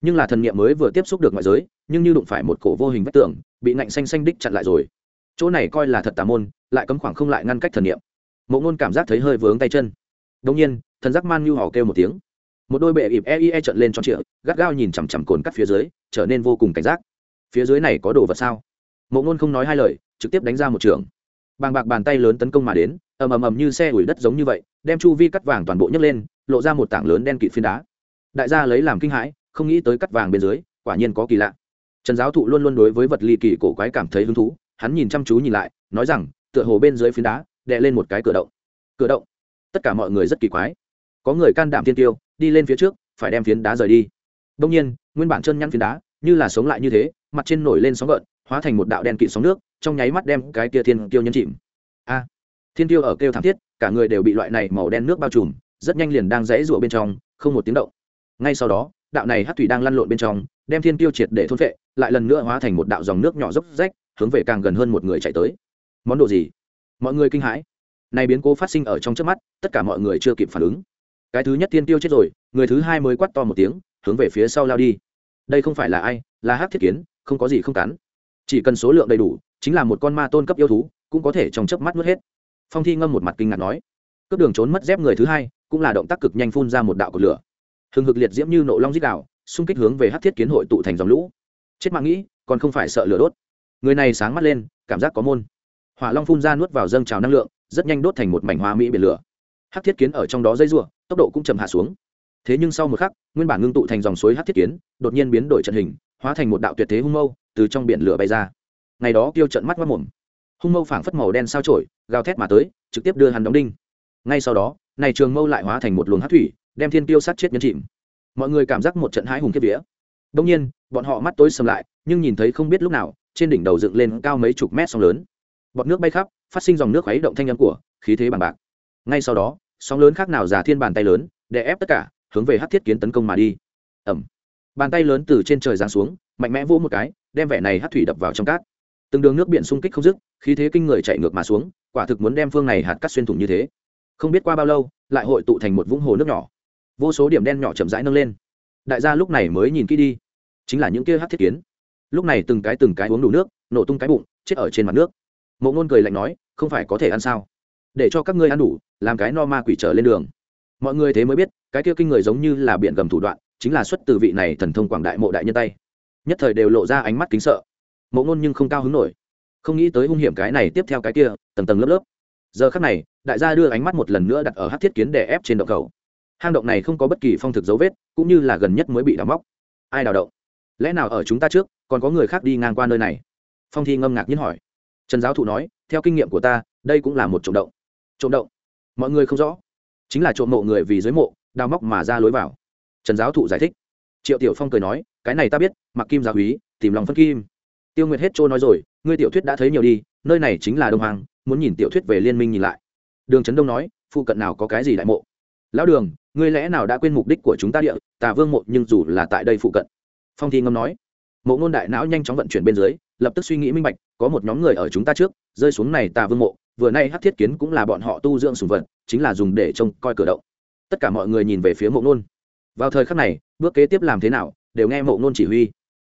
Nhưng là thần niệm mới vừa tiếp xúc được ngoại giới, nhưng như đụng phải một cổ vô hình vách tường, bị nạnh xanh xanh đích chặn lại rồi. Chỗ này coi là thật tà môn, lại cấm khoảng không lại ngăn cách thần niệm mộ ngôn cảm giác thấy hơi vướng tay chân. Đông nhiên, thần giác man như hò kêu một tiếng. Một đôi bệ ịp e e trận lên trong trịa, gắt gao nhìn chằm chằm cồn cắt phía dưới, trở nên vô cùng cảnh giác. Phía dưới này có đồ vật sao? Mộ ngôn không nói hai lời, trực tiếp đánh ra một trường. Bàng bạc bàn tay lớn tấn công mà đến, ầm ầm ầm như xe ủi đất giống như vậy, đem chu vi cắt vàng toàn bộ nhấc lên, lộ ra một tảng lớn đen kịt phiến đá. Đại gia lấy làm kinh hãi, không nghĩ tới cắt vàng bên dưới, quả nhiên có kỳ lạ. Trần giáo thụ luôn luôn đối với vật ly kỳ cổ quái cảm thấy hứng thú, hắn nhìn chăm chú nhìn lại, nói rằng, tựa hồ bên dưới phiến đá đè lên một cái cửa động. Cửa động? Tất cả mọi người rất kỳ quái. Có người can đảm tiên tiêu đi lên phía trước, phải đem phiến đá rời đi. Đông nhiên, nguyên bản chân nhăn phiến đá, như là sống lại như thế, mặt trên nổi lên sóng gợn, hóa thành một đạo đen kịt sóng nước, trong nháy mắt đem cái kia thiên tiêu nhấn chìm. A! Thiên tiêu ở kêu thảm thiết, cả người đều bị loại này màu đen nước bao trùm, rất nhanh liền đang rẽ rụa bên trong, không một tiếng động. Ngay sau đó, đạo này hát thủy đang lăn lộn bên trong, đem thiên tiêu triệt để thôn vệ lại lần nữa hóa thành một đạo dòng nước nhỏ dốc rách, hướng về càng gần hơn một người chạy tới. Món đồ gì? Mọi người kinh hãi. Này biến cố phát sinh ở trong trước mắt, tất cả mọi người chưa kịp phản ứng. Cái thứ nhất thiên tiêu chết rồi, người thứ hai mới quát to một tiếng, hướng về phía sau lao đi. Đây không phải là ai, là hát thiết kiến, không có gì không cắn. Chỉ cần số lượng đầy đủ, chính là một con ma tôn cấp yêu thú, cũng có thể trong chớp mắt nuốt hết. Phong thi ngâm một mặt kinh ngạc nói, cướp đường trốn mất dép người thứ hai, cũng là động tác cực nhanh phun ra một đạo cột lửa. Hừng hực liệt diễm như nộ long dít đạo xung kích hướng về hát thiết kiến hội tụ thành dòng lũ. Chết mạng nghĩ, còn không phải sợ lửa đốt. Người này sáng mắt lên, cảm giác có môn hỏa long phun ra nuốt vào dâng trào năng lượng, rất nhanh đốt thành một mảnh hoa mỹ biển lửa. Hát thiết kiến ở trong đó dây r tốc độ cũng chầm hạ xuống. Thế nhưng sau một khắc, nguyên bản ngưng tụ thành dòng suối hát thiết kiến, đột nhiên biến đổi trận hình, hóa thành một đạo tuyệt thế hung mâu từ trong biển lửa bay ra. Ngày đó kêu trận mắt mất mồm. Hung mâu phảng phất màu đen sao trổi, gào thét mà tới, trực tiếp đưa hắn đóng đinh. Ngay sau đó, này trường mâu lại hóa thành một luồng hát thủy, đem thiên tiêu sát chết nhấn chìm. Mọi người cảm giác một trận hãi hùng kiếp vía. Đông nhiên, bọn họ mắt tối sầm lại, nhưng nhìn thấy không biết lúc nào, trên đỉnh đầu dựng lên cao mấy chục mét sóng lớn bọt nước bay khắp, phát sinh dòng nước khuấy động thanh âm của khí thế bằng bạc. Ngay sau đó, sóng lớn khác nào giả thiên bàn tay lớn để ép tất cả, hướng về hát thiết kiến tấn công mà đi. Ẩm bàn tay lớn từ trên trời giáng xuống, mạnh mẽ vỗ một cái, đem vẻ này hát thủy đập vào trong cát. Từng đường nước biển xung kích không dứt, khí thế kinh người chạy ngược mà xuống, quả thực muốn đem phương này hạt cắt xuyên thủng như thế. Không biết qua bao lâu, lại hội tụ thành một vũng hồ nước nhỏ. Vô số điểm đen nhỏ chậm rãi nâng lên. Đại gia lúc này mới nhìn kỹ đi. Chính là những kia hát thiết kiến. Lúc này từng cái từng cái uống đủ nước, nổ tung cái bụng, chết ở trên mặt nước mộ ngôn cười lạnh nói, không phải có thể ăn sao? Để cho các ngươi ăn đủ, làm cái no ma quỷ trở lên đường. Mọi người thế mới biết, cái kia kinh người giống như là biện gầm thủ đoạn, chính là xuất từ vị này thần thông quảng đại mộ đại nhân tay. Nhất thời đều lộ ra ánh mắt kính sợ. Mộ ngôn nhưng không cao hứng nổi. Không nghĩ tới hung hiểm cái này tiếp theo cái kia, tầng tầng lớp lớp. Giờ khắc này, đại gia đưa ánh mắt một lần nữa đặt ở hát thiết kiến để ép trên động cầu. Hang động này không có bất kỳ phong thực dấu vết, cũng như là gần nhất mới bị đào móc. Ai đào động? Lẽ nào ở chúng ta trước, còn có người khác đi ngang qua nơi này? Phong thi ngâm ngạc nhiên hỏi trần giáo thụ nói, theo kinh nghiệm của ta, đây cũng là một trộm động. Trộm động? Mọi người không rõ. Chính là trộm mộ người vì dưới mộ, đào móc mà ra lối vào. Trần giáo thụ giải thích. Triệu tiểu phong cười nói, cái này ta biết, mặc kim giáo húy tìm lòng phân kim. Tiêu nguyệt hết trôi nói rồi, ngươi tiểu thuyết đã thấy nhiều đi, nơi này chính là đông hoàng muốn nhìn tiểu thuyết về liên minh nhìn lại. Đường trấn đông nói, phụ cận nào có cái gì đại mộ? Lão đường, ngươi lẽ nào đã quên mục đích của chúng ta địa, tà vương mộ nhưng dù là tại đây phụ cận. Phong thi ngâm nói, mộ ngôn đại não nhanh chóng vận chuyển bên dưới lập tức suy nghĩ minh bạch, có một nhóm người ở chúng ta trước, rơi xuống này tà vương mộ, vừa nay hát thiết kiến cũng là bọn họ tu dưỡng sùng vật, chính là dùng để trông coi cửa động. Tất cả mọi người nhìn về phía mộ nôn. vào thời khắc này, bước kế tiếp làm thế nào, đều nghe mộ nôn chỉ huy.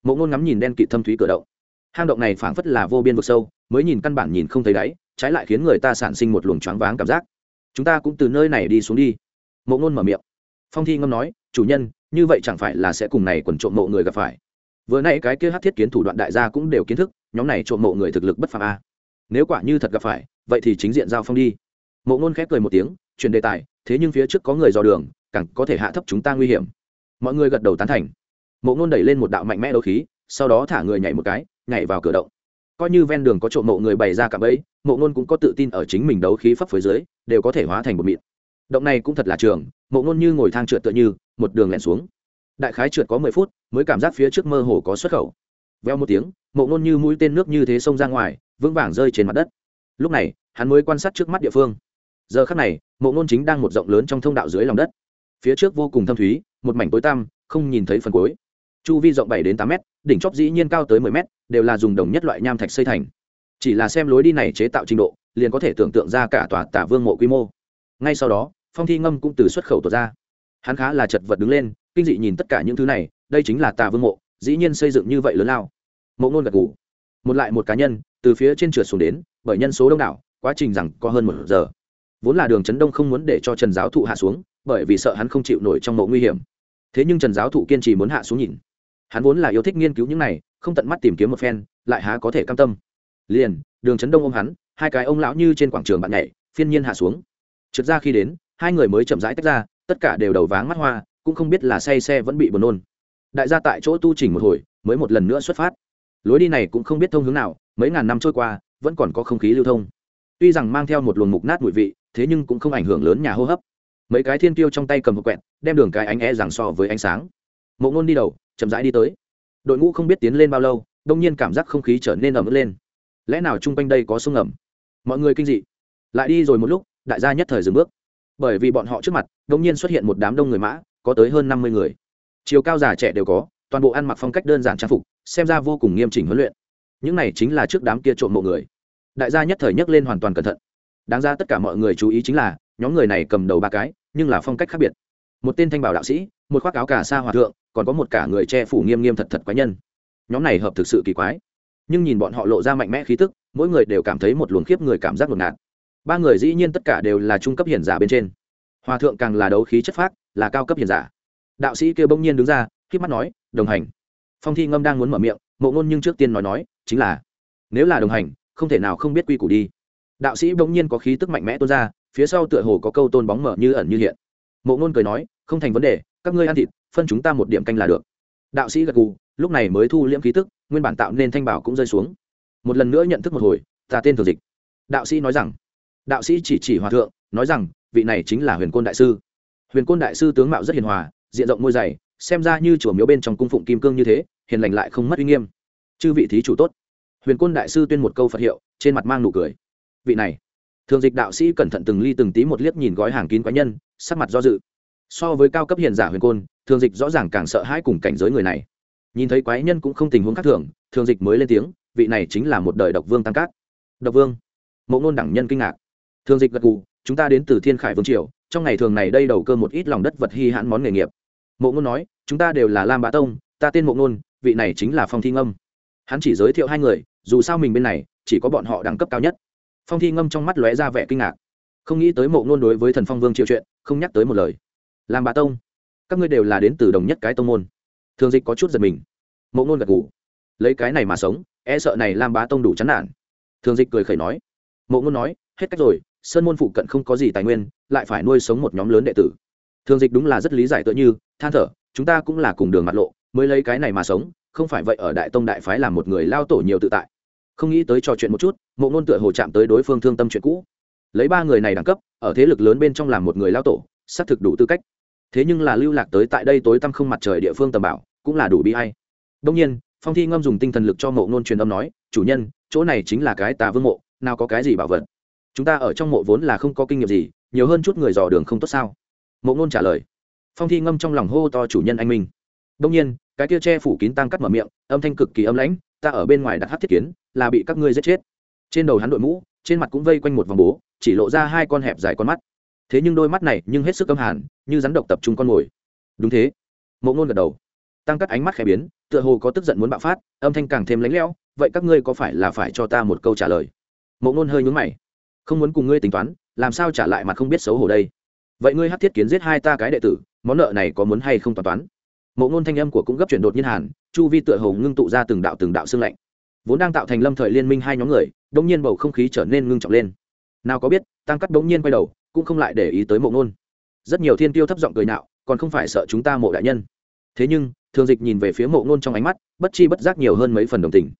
Mộ nôn ngắm nhìn đen kịt thâm thúy cửa động. Hang động này phảng phất là vô biên vực sâu, mới nhìn căn bản nhìn không thấy đáy, trái lại khiến người ta sản sinh một luồng choáng váng cảm giác. Chúng ta cũng từ nơi này đi xuống đi. Mộ nôn mở miệng. Phong thi ngâm nói, chủ nhân, như vậy chẳng phải là sẽ cùng này quần trộm mộ người gặp phải vừa nay cái kia hát thiết kiến thủ đoạn đại gia cũng đều kiến thức, nhóm này trộm mộ người thực lực bất phàm a. Nếu quả như thật gặp phải, vậy thì chính diện giao phong đi. Mộ ngôn khép cười một tiếng truyền đề tài, thế nhưng phía trước có người dò đường, càng có thể hạ thấp chúng ta nguy hiểm. Mọi người gật đầu tán thành. Mộ ngôn đẩy lên một đạo mạnh mẽ đấu khí, sau đó thả người nhảy một cái, nhảy vào cửa động. Coi như ven đường có trộm mộ người bày ra cả bẫy, mộ ngôn cũng có tự tin ở chính mình đấu khí phấp phía dưới, đều có thể hóa thành một mịn. Động này cũng thật là trường, mộ ngôn như ngồi thang trượt tựa như, một đường lẻn xuống đại khái trượt có mười phút, mới cảm giác phía trước mơ hồ có xuất khẩu. Veo một tiếng, mộ ngôn như mũi tên nước như thế xông ra ngoài, vững vàng rơi trên mặt đất. Lúc này, hắn mới quan sát trước mắt địa phương. Giờ khắc này, mộ ngôn chính đang một rộng lớn trong thông đạo dưới lòng đất. Phía trước vô cùng thâm thúy, một mảnh tối tăm, không nhìn thấy phần cuối. Chu vi rộng bảy đến tám m đỉnh chóp dĩ nhiên cao tới mười m đều là dùng đồng nhất loại nham thạch xây thành. Chỉ là xem lối đi này chế tạo trình độ, liền có thể tưởng tượng ra cả tòa tả vương mộ quy mô. Ngay sau đó, phong thi ngâm cũng từ xuất khẩu tuột ra. Hắn khá là chật vật đứng lên kinh dị nhìn tất cả những thứ này, đây chính là tà vương mộ, dĩ nhiên xây dựng như vậy lớn lao. Mộ ngôn gật ngủ một lại một cá nhân, từ phía trên trượt xuống đến, bởi nhân số đông đảo, quá trình rằng có hơn một giờ. Vốn là đường trấn đông không muốn để cho trần giáo thụ hạ xuống, bởi vì sợ hắn không chịu nổi trong mộ nguy hiểm. Thế nhưng trần giáo thụ kiên trì muốn hạ xuống nhìn. Hắn vốn là yêu thích nghiên cứu những này, không tận mắt tìm kiếm một phen, lại há có thể cam tâm. Liền, đường trấn đông ôm hắn, hai cái ông lão như trên quảng trường bạn nhảy, phiên nhiên hạ xuống. Trượt ra khi đến, hai người mới chậm rãi tách ra, tất cả đều đầu váng mắt hoa cũng không biết là say xe vẫn bị buồn nôn. Đại gia tại chỗ tu chỉnh một hồi, mới một lần nữa xuất phát. Lối đi này cũng không biết thông hướng nào, mấy ngàn năm trôi qua, vẫn còn có không khí lưu thông. Tuy rằng mang theo một luồng mục nát mùi vị, thế nhưng cũng không ảnh hưởng lớn nhà hô hấp. Mấy cái thiên tiêu trong tay cầm một quẹt, đem đường cái ánh e rằng so với ánh sáng. Mộ ngôn đi đầu, chậm rãi đi tới. Đội ngũ không biết tiến lên bao lâu, đông nhiên cảm giác không khí trở nên ẩm ướt lên. Lẽ nào chung quanh đây có sông ẩm mọi người kinh dị. Lại đi rồi một lúc, đại gia nhất thời dừng bước. Bởi vì bọn họ trước mặt, đông nhiên xuất hiện một đám đông người mã có tới hơn năm mươi người. Chiều cao già trẻ đều có, toàn bộ ăn mặc phong cách đơn giản trang phục, xem ra vô cùng nghiêm chỉnh huấn luyện. Những này chính là trước đám kia trộm mộ người. Đại gia nhất thời nhấc lên hoàn toàn cẩn thận. Đáng ra tất cả mọi người chú ý chính là, nhóm người này cầm đầu ba cái, nhưng là phong cách khác biệt. Một tên thanh bảo đạo sĩ, một khoác áo cả sa hòa thượng, còn có một cả người che phủ nghiêm nghiêm thật thật quái nhân. Nhóm này hợp thực sự kỳ quái. Nhưng nhìn bọn họ lộ ra mạnh mẽ khí tức, mỗi người đều cảm thấy một luồng khiếp người cảm giác ngột ngạt. Ba người dĩ nhiên tất cả đều là trung cấp hiền giả bên trên hòa thượng càng là đấu khí chất phác, là cao cấp hiền giả. Đạo sĩ kia bỗng nhiên đứng ra k mắt nói, đồng hành. Phong thi ngâm đang muốn mở miệng, mộ ngôn nhưng trước tiên nói nói, chính là, nếu là đồng hành, không thể nào không biết quy củ đi. Đạo sĩ bỗng nhiên có khí tức mạnh mẽ tuôn ra, phía sau tựa hồ có câu tôn bóng mở như ẩn như hiện. Mộ ngôn cười nói, không thành vấn đề, các ngươi ăn thịt, phân chúng ta một điểm canh là được. Đạo sĩ gật gù, lúc này mới thu liễm khí tức, nguyên bản tạo nên thanh bảo cũng rơi xuống. Một lần nữa nhận thức một hồi, ta tên thường dịch. Đạo sĩ nói rằng, đạo sĩ chỉ chỉ hòa thượng, nói rằng vị này chính là huyền côn đại sư. Huyền côn đại sư tướng mạo rất hiền hòa, diện rộng môi dày, xem ra như chùa miếu bên trong cung phụng kim cương như thế, hiền lành lại không mất uy nghiêm. Chư vị thí chủ tốt. Huyền côn đại sư tuyên một câu phật hiệu, trên mặt mang nụ cười. Vị này, thường dịch đạo sĩ cẩn thận từng ly từng tí một liếc nhìn gói hàng kín quái nhân, sắc mặt do dự. So với cao cấp hiền giả huyền côn, thường dịch rõ ràng càng sợ hãi cùng cảnh giới người này. Nhìn thấy quái nhân cũng không tình huống khác thường thường dịch mới lên tiếng, vị này chính là một đời độc vương tăng cát. Độc vương. Mộ ngôn đẳng nhân kinh ngạc. Thường dịch gật gù chúng ta đến từ thiên khải vương triều, trong ngày thường này đây đầu cơ một ít lòng đất vật hy hãn món nghề nghiệp. Mộ ngôn nói, chúng ta đều là lam bá tông, ta tên mộ ngôn, vị này chính là phong thi ngâm. Hắn chỉ giới thiệu hai người, dù sao mình bên này, chỉ có bọn họ đẳng cấp cao nhất. Phong thi ngâm trong mắt lóe ra vẻ kinh ngạc. Không nghĩ tới mộ ngôn đối với thần phong vương triều chuyện, không nhắc tới một lời. Lam bá tông, các ngươi đều là đến từ đồng nhất cái tông môn. Thường dịch có chút giật mình. Mộ ngôn gật ngủ lấy cái này mà sống e sợ này lam bá tông đủ chán nản. Thường dịch cười khẩy nói. Mộ ngôn nói, hết cách rồi sơn môn phụ cận không có gì tài nguyên, lại phải nuôi sống một nhóm lớn đệ tử. Thường dịch đúng là rất lý giải tựa như, than thở, chúng ta cũng là cùng đường mặt lộ, mới lấy cái này mà sống, không phải vậy ở đại tông đại phái là một người lao tổ nhiều tự tại. Không nghĩ tới trò chuyện một chút, mộ ngôn tựa hồ chạm tới đối phương thương tâm chuyện cũ. Lấy ba người này đẳng cấp, ở thế lực lớn bên trong làm một người lao tổ, xác thực đủ tư cách. Thế nhưng là lưu lạc tới tại đây tối tăm không mặt trời địa phương tầm bảo, cũng là đủ bi hay đông nhiên, phong thi ngâm dùng tinh thần lực cho mộ ngôn truyền âm nói, chủ nhân, chỗ này chính là cái tà vương mộ, nào có cái gì bảo vật? Chúng ta ở trong mộ vốn là không có kinh nghiệm gì, nhiều hơn chút người dò đường không tốt sao? Mộ ngôn trả lời. Phong thi ngâm trong lòng hô to chủ nhân anh minh. Đông nhiên, cái kia che phủ kín tăng cắt mở miệng, âm thanh cực kỳ âm lãnh, ta ở bên ngoài đặt hát thiết kiến, là bị các ngươi giết chết. Trên đầu hắn đội mũ, trên mặt cũng vây quanh một vòng bố, chỉ lộ ra hai con hẹp dài con mắt. Thế nhưng đôi mắt này nhưng hết sức âm hàn, như rắn độc tập trung con mồi. Đúng thế. Mộ ngôn gật đầu. Tăng cắt ánh mắt khẽ biến, tựa hồ có tức giận muốn bạo phát, âm thanh càng thêm lánh lẽo, vậy các ngươi có phải là phải cho ta một câu trả lời? Mộ ngôn hơi nhúng mày không muốn cùng ngươi tính toán, làm sao trả lại mặt không biết xấu hổ đây? Vậy ngươi hát thiết kiến giết hai ta cái đệ tử, món nợ này có muốn hay không toán toán? Mộ ngôn thanh âm của cũng gấp chuyển đột nhiên hàn, chu vi tựa hồ ngưng tụ ra từng đạo từng đạo xương lạnh. Vốn đang tạo thành lâm thời liên minh hai nhóm người đông nhiên bầu không khí trở nên ngưng trọng lên. Nào có biết, tăng cắt đống nhiên quay đầu, cũng không lại để ý tới mộ ngôn. Rất nhiều thiên tiêu thấp giọng cười nạo, còn không phải sợ chúng ta mộ đại nhân. Thế nhưng, thường dịch nhìn về phía mộ ngôn trong ánh mắt, bất chi bất giác nhiều hơn mấy phần đồng tình.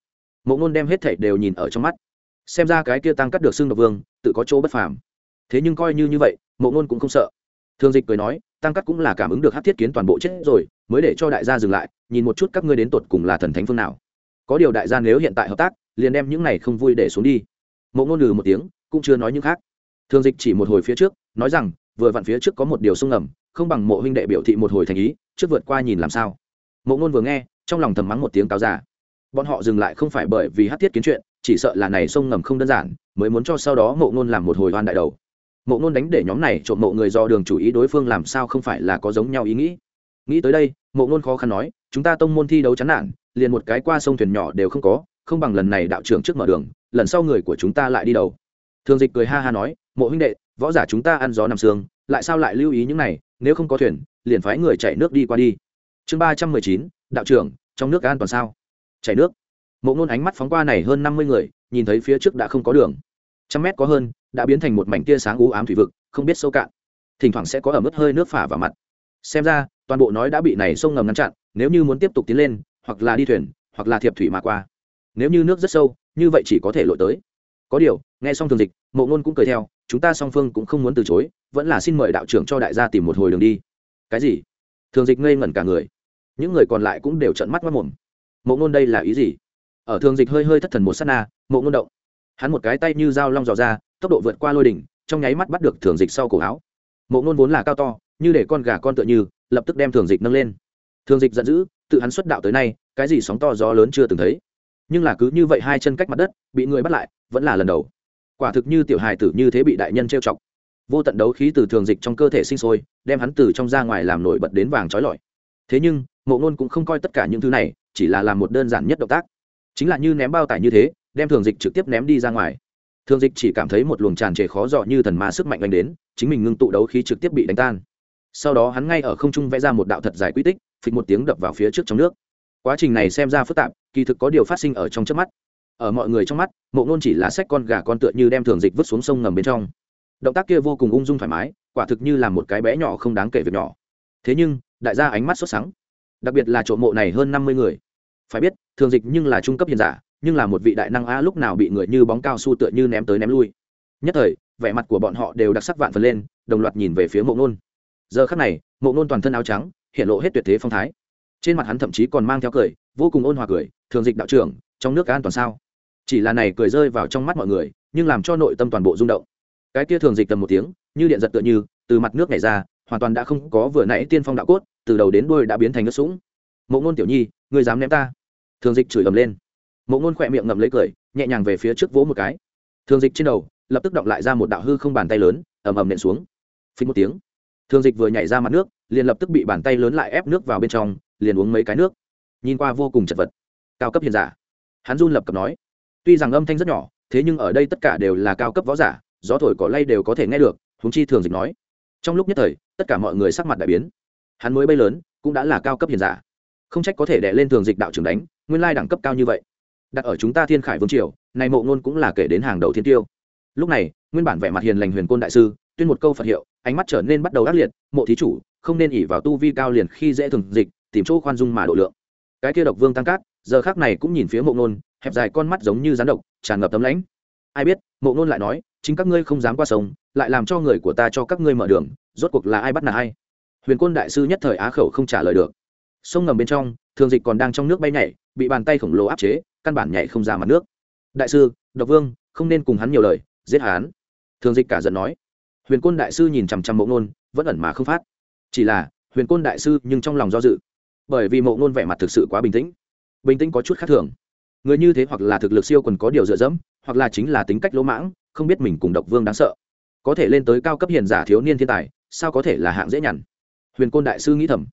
Mộ ngôn đem hết thảy đều nhìn ở trong mắt. Xem ra cái kia tăng cắt được xương độc vương tự có chỗ bất phàm. Thế nhưng coi như như vậy, mộ ngôn cũng không sợ. Thường dịch cười nói, tăng cắt cũng là cảm ứng được hát thiết kiến toàn bộ chết rồi, mới để cho đại gia dừng lại, nhìn một chút các ngươi đến tột cùng là thần thánh phương nào. Có điều đại gia nếu hiện tại hợp tác, liền đem những này không vui để xuống đi. Mộ ngôn lừ một tiếng, cũng chưa nói những khác. Thường dịch chỉ một hồi phía trước, nói rằng, vừa vặn phía trước có một điều sông ngầm, không bằng mộ huynh đệ biểu thị một hồi thành ý, trước vượt qua nhìn làm sao. Mộ ngôn vừa nghe, trong lòng thầm mắng một tiếng cáo già. Bọn họ dừng lại không phải bởi vì hát thiết kiến chuyện, chỉ sợ là này sông ngầm không đơn giản mới muốn cho sau đó mộ ngôn làm một hồi oan đại đầu. Mộ ngôn đánh để nhóm này trộm mộ người do đường chủ ý đối phương làm sao không phải là có giống nhau ý nghĩ. Nghĩ tới đây, mộ ngôn khó khăn nói, chúng ta tông môn thi đấu chán nản, liền một cái qua sông thuyền nhỏ đều không có, không bằng lần này đạo trưởng trước mở đường, lần sau người của chúng ta lại đi đầu. Thường dịch cười ha ha nói, mộ huynh đệ, võ giả chúng ta ăn gió nằm sương, lại sao lại lưu ý những này, nếu không có thuyền, liền phái người chạy nước đi qua đi. Chương ba trăm mười chín, đạo trưởng, trong nước an toàn sao? Chạy nước. Mộ ngôn ánh mắt phóng qua này hơn năm mươi người nhìn thấy phía trước đã không có đường. Trăm mét có hơn, đã biến thành một mảnh tia sáng u ám thủy vực, không biết sâu cạn. Thỉnh thoảng sẽ có ở mức hơi nước phả vào mặt. Xem ra, toàn bộ nói đã bị này sông ngầm ngăn chặn, nếu như muốn tiếp tục tiến lên, hoặc là đi thuyền, hoặc là thiệp thủy mà qua. Nếu như nước rất sâu, như vậy chỉ có thể lội tới. Có điều, nghe xong thường dịch, mộ ngôn cũng cười theo, chúng ta song phương cũng không muốn từ chối, vẫn là xin mời đạo trưởng cho đại gia tìm một hồi đường đi. Cái gì? Thường dịch ngây ngẩn cả người. Những người còn lại cũng đều trận mắt mất mồm. Mộ ngôn đây là ý gì? Ở thường dịch hơi hơi thất thần một s á t na, mộ ngôn động. Hắn một cái tay như dao long dò ra, tốc độ vượt qua lôi đỉnh, trong nháy mắt bắt được thường dịch sau cổ áo. Mộ ngôn vốn là cao to, như để con gà con tựa như, lập tức đem thường dịch nâng lên. Thường dịch giận dữ, tự hắn xuất đạo tới nay, cái gì sóng to gió lớn chưa từng thấy. Nhưng là cứ như vậy hai chân cách mặt đất, bị người bắt lại, vẫn là lần đầu. Quả thực như tiểu hài tử như thế bị đại nhân trêu chọc. Vô tận đấu khí từ thường dịch trong cơ thể sinh sôi, đem hắn từ trong ra ngoài làm nổi bật đến vàng trói lọi. Thế nhưng, mộ ngôn cũng không coi tất cả những thứ này, chỉ là làm một đơn giản nhất động tác chính là như ném bao tải như thế, đem thường dịch trực tiếp ném đi ra ngoài. Thường dịch chỉ cảm thấy một luồng tràn trề khó dọ như thần ma sức mạnh đánh đến, chính mình ngưng tụ đấu khí trực tiếp bị đánh tan. Sau đó hắn ngay ở không trung vẽ ra một đạo thật dài quy tích, phịch một tiếng đập vào phía trước trong nước. Quá trình này xem ra phức tạp, kỳ thực có điều phát sinh ở trong trước mắt. Ở mọi người trong mắt, mộ ngôn chỉ là sách con gà con tựa như đem thường dịch vứt xuống sông ngầm bên trong. Động tác kia vô cùng ung dung thoải mái, quả thực như là một cái bé nhỏ không đáng kể việc nhỏ. Thế nhưng, đại gia ánh mắt xuất sáng đặc biệt là trộm mộ này hơn năm mươi người phải biết, thường dịch nhưng là trung cấp hiền giả, nhưng là một vị đại năng a lúc nào bị người như bóng cao su tựa như ném tới ném lui. Nhất thời, vẻ mặt của bọn họ đều đặc sắc vạn phần lên, đồng loạt nhìn về phía mộ nôn. Giờ khắc này, mộ nôn toàn thân áo trắng, hiện lộ hết tuyệt thế phong thái. Trên mặt hắn thậm chí còn mang theo cười, vô cùng ôn hòa cười, thường dịch đạo trưởng, trong nước an toàn sao? Chỉ là này cười rơi vào trong mắt mọi người, nhưng làm cho nội tâm toàn bộ rung động. Cái kia thường dịch tầm một tiếng, như điện giật tựa như, từ mặt nước này ra, hoàn toàn đã không có vừa nãy tiên phong đạo cốt, từ đầu đến đuôi đã biến thành nước sũng. Mộ ngôn tiểu nhi người dám ném ta? Thường dịch chửi ầm lên. Mộ ngôn khỏe miệng ngậm lấy cười, nhẹ nhàng về phía trước vỗ một cái. Thường dịch trên đầu, lập tức động lại ra một đạo hư không bàn tay lớn, ầm ầm nện xuống. Phí một tiếng. Thường dịch vừa nhảy ra mặt nước, liền lập tức bị bàn tay lớn lại ép nước vào bên trong, liền uống mấy cái nước. Nhìn qua vô cùng chật vật. Cao cấp hiền giả. Hắn run lập cập nói. Tuy rằng âm thanh rất nhỏ, thế nhưng ở đây tất cả đều là cao cấp võ giả, gió thổi cỏ lay đều có thể nghe được húng chi thường dịch nói. Trong lúc nhất thời, tất cả mọi người sắc mặt đại biến. Hắn mới bay lớn, cũng đã là cao cấp hiền giả không trách có thể đè lên thường dịch đạo trưởng đánh, nguyên lai đẳng cấp cao như vậy. Đặt ở chúng ta thiên khải vương triều, này mộ ngôn cũng là kể đến hàng đầu thiên tiêu. Lúc này, nguyên bản vẻ mặt hiền lành huyền côn đại sư, tuyên một câu phật hiệu, ánh mắt trở nên bắt đầu ác liệt, mộ thí chủ, không nên ỉ vào tu vi cao liền khi dễ thường dịch, tìm chỗ khoan dung mà độ lượng. Cái kia độc vương tăng cát, giờ khác này cũng nhìn phía mộ ngôn, hẹp dài con mắt giống như rắn độc, tràn ngập tấm lãnh. Ai biết? Mộ ngôn lại nói, chính các ngươi không dám qua sông, lại làm cho người của ta cho các ngươi mở đường, rốt cuộc là ai bắt nạt ai? Huyền côn đại sư nhất thời á khẩu không trả lời được sông ngầm bên trong, thường dịch còn đang trong nước bay nhảy, bị bàn tay khổng lồ áp chế, căn bản nhảy không ra mặt nước. Đại sư, độc vương, không nên cùng hắn nhiều lời, giết hắn. Thường dịch cả giận nói. Huyền côn đại sư nhìn chằm chằm mộ ngôn vẫn ẩn mà không phát. Chỉ là, huyền côn đại sư nhưng trong lòng do dự. Bởi vì mộ ngôn vẻ mặt thực sự quá bình tĩnh. Bình tĩnh có chút khác thường. Người như thế hoặc là thực lực siêu còn có điều dựa dẫm, hoặc là chính là tính cách lỗ mãng, không biết mình cùng độc vương đáng sợ. Có thể lên tới cao cấp hiền giả thiếu niên thiên tài, sao có thể là hạng dễ nhằn? Huyền côn đại sư nghĩ thầm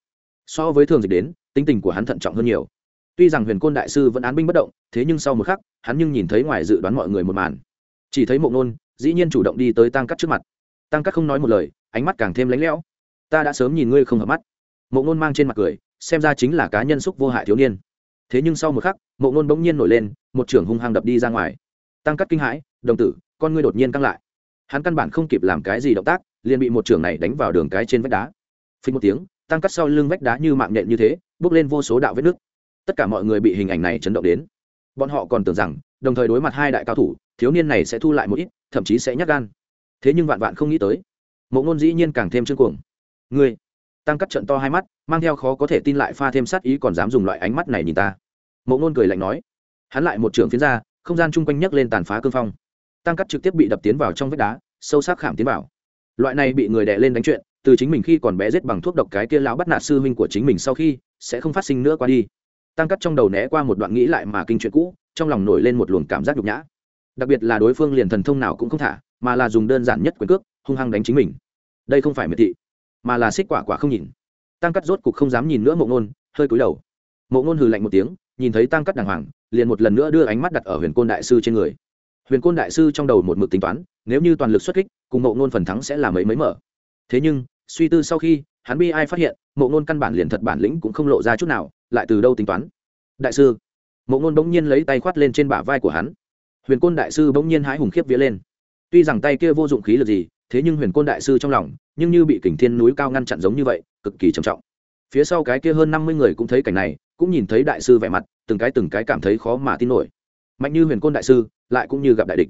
so với thường dịch đến, tính tình của hắn thận trọng hơn nhiều. Tuy rằng huyền côn đại sư vẫn án binh bất động, thế nhưng sau một khắc, hắn nhưng nhìn thấy ngoài dự đoán mọi người một màn. Chỉ thấy mộ nôn, dĩ nhiên chủ động đi tới tăng cắt trước mặt. Tăng cắt không nói một lời, ánh mắt càng thêm lánh lẽo. Ta đã sớm nhìn ngươi không hợp mắt. Mộ nôn mang trên mặt cười, xem ra chính là cá nhân xúc vô hại thiếu niên. Thế nhưng sau một khắc mộ nôn bỗng nhiên nổi lên, một trưởng hung hăng đập đi ra ngoài. Tăng cắt kinh hãi, đồng tử, con ngươi đột nhiên căng lại. Hắn căn bản không kịp làm cái gì động tác, liền bị một trưởng này đánh vào đường cái trên vách đá. Phình một tiếng tăng cắt sau lưng vách đá như mạng nhện như thế, bước lên vô số đạo vết nước tất cả mọi người bị hình ảnh này chấn động đến. Bọn họ còn tưởng rằng, đồng thời đối mặt hai đại cao thủ, thiếu niên này sẽ thu lại một ít, thậm chí sẽ nhắc gan. Thế nhưng vạn vạn không nghĩ tới, mộ ngôn dĩ nhiên càng thêm chương cuồng. Ngươi! Tăng cắt trận to hai mắt, mang theo khó có thể tin lại pha thêm sát ý còn dám dùng loại ánh mắt này nhìn ta. Mộ ngôn cười lạnh nói. Hắn lại một trường phiến ra, không gian chung quanh nhấc lên tàn phá cương phong. Tăng cắt trực tiếp bị đập tiến vào trong vách đá, sâu sắc khảm tiến vào. Loại này bị người đè lên đánh chuyện từ chính mình khi còn bé giết bằng thuốc độc cái kia lão bắt nạt sư huynh của chính mình sau khi, sẽ không phát sinh nữa qua đi. Tăng cắt trong đầu né qua một đoạn nghĩ lại mà kinh chuyện cũ, trong lòng nổi lên một luồng cảm giác nhục nhã. Đặc biệt là đối phương liền thần thông nào cũng không thả, mà là dùng đơn giản nhất quyền cước, hung hăng đánh chính mình. Đây không phải miệt thị, mà là xích quả quả không nhìn. Tăng cắt rốt cục không dám nhìn nữa mộ ngôn hơi cúi đầu. Mộ ngôn hừ lạnh một tiếng, nhìn thấy tăng cắt đàng hoàng, liền một lần nữa đưa ánh mắt đặt ở huyền côn đại sư trên người. Huyền côn đại sư trong đầu một mực tính toán, nếu như toàn lực xuất kích, cùng mộ ngôn phần thắng sẽ là mấy mấy mở thế nhưng, suy tư sau khi, hắn bi ai phát hiện, mộ ngôn căn bản liền thật bản lĩnh cũng không lộ ra chút nào, lại từ đâu tính toán? Đại sư, mộ ngôn bỗng nhiên lấy tay khoát lên trên bả vai của hắn. Huyền côn đại sư bỗng nhiên hái hùng khiếp vía lên. Tuy rằng tay kia vô dụng khí lực gì, thế nhưng huyền côn đại sư trong lòng, nhưng như bị kình thiên núi cao ngăn chặn giống như vậy, cực kỳ trầm trọng. Phía sau cái kia hơn năm mươi người cũng thấy cảnh này, cũng nhìn thấy đại sư vẻ mặt, từng cái từng cái cảm thấy khó mà tin nổi. Mạnh như huyền côn đại sư, lại cũng như gặp đại địch.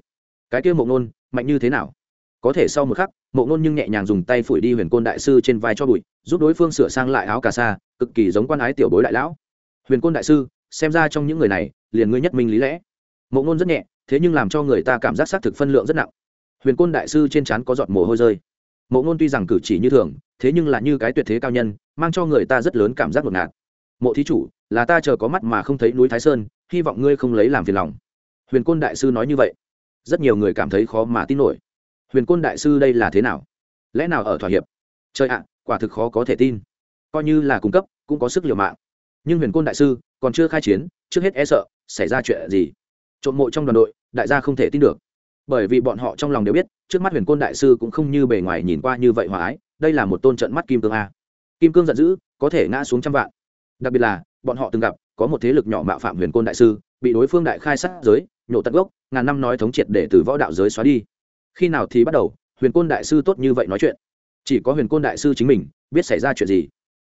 Cái kia mộ ngôn, mạnh như thế nào? Có thể sau một khắc, mộ ngôn nhưng nhẹ nhàng dùng tay phủi đi huyền côn đại sư trên vai cho bụi, giúp đối phương sửa sang lại áo cà sa, cực kỳ giống quan ái tiểu bối đại lão. Huyền côn đại sư, xem ra trong những người này, liền ngươi nhất minh lý lẽ. Mộ ngôn rất nhẹ, thế nhưng làm cho người ta cảm giác xác thực phân lượng rất nặng. Huyền côn đại sư trên trán có giọt mồ hôi rơi. Mộ ngôn tuy rằng cử chỉ như thường, thế nhưng là như cái tuyệt thế cao nhân, mang cho người ta rất lớn cảm giác ngột ngạt. Mộ thí chủ, là ta chờ có mắt mà không thấy núi thái sơn, hy vọng ngươi không lấy làm phiền lòng. Huyền côn đại sư nói như vậy. Rất nhiều người cảm thấy khó mà tin nổi huyền côn đại sư đây là thế nào? Lẽ nào ở thỏa hiệp? Trời ạ, quả thực khó có thể tin. Coi như là cung cấp, cũng có sức liều mạng. Nhưng huyền côn đại sư còn chưa khai chiến, trước hết e sợ, xảy ra chuyện gì? Trộm mộ trong đoàn đội, đại gia không thể tin được. Bởi vì bọn họ trong lòng đều biết, trước mắt huyền côn đại sư cũng không như bề ngoài nhìn qua như vậy hòa ái, đây là một tôn trận mắt kim cương a. Kim cương giận dữ, có thể ngã xuống trăm vạn. Đặc biệt là, bọn họ từng gặp, có một thế lực nhỏ mạo phạm huyền côn đại sư, bị đối phương đại khai sát giới, nhổ tận gốc, ngàn năm nói thống triệt để từ võ đạo giới xóa đi khi nào thì bắt đầu, huyền côn đại sư tốt như vậy nói chuyện. Chỉ có huyền côn đại sư chính mình biết xảy ra chuyện gì.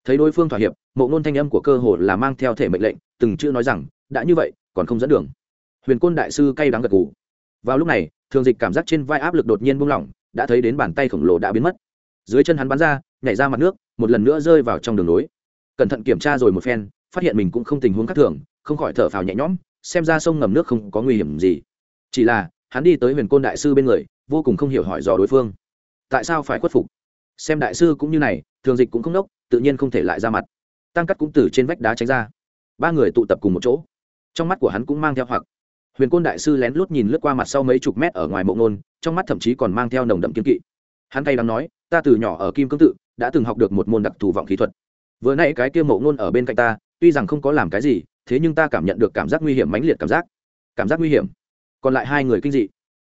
Thấy đối phương thỏa hiệp, mộ ngôn thanh âm của cơ hồ là mang theo thể mệnh lệnh, từng chữ nói rằng, đã như vậy, còn không dẫn đường. Huyền côn đại sư cay đắng gật gù. Vào lúc này, thường dịch cảm giác trên vai áp lực đột nhiên buông lỏng, đã thấy đến bàn tay khổng lồ đã biến mất. Dưới chân hắn bắn ra, nhảy ra mặt nước, một lần nữa rơi vào trong đường nối cẩn thận kiểm tra rồi một phen, phát hiện mình cũng không tình huống khác thường, không khỏi thở phào nhẹ nhõm, xem ra sông ngầm nước không có nguy hiểm gì. Chỉ là, hắn đi tới huyền côn đại sư bên người vô cùng không hiểu hỏi dò đối phương. Tại sao phải khuất phục? Xem đại sư cũng như này, thường dịch cũng không đốc, tự nhiên không thể lại ra mặt. Tăng cắt cũng từ trên vách đá tránh ra. Ba người tụ tập cùng một chỗ. Trong mắt của hắn cũng mang theo hoặc. Huyền côn đại sư lén lút nhìn lướt qua mặt sau mấy chục mét ở ngoài mộ ngôn, trong mắt thậm chí còn mang theo nồng đậm kiên kỵ. Hắn cay đắng nói, ta từ nhỏ ở kim cương tự, đã từng học được một môn đặc thù vọng khí thuật. Vừa nãy cái kia mộ ngôn ở bên cạnh ta, tuy rằng không có làm cái gì, thế nhưng ta cảm nhận được cảm giác nguy hiểm mãnh liệt cảm giác. Cảm giác nguy hiểm. Còn lại hai người kinh dị.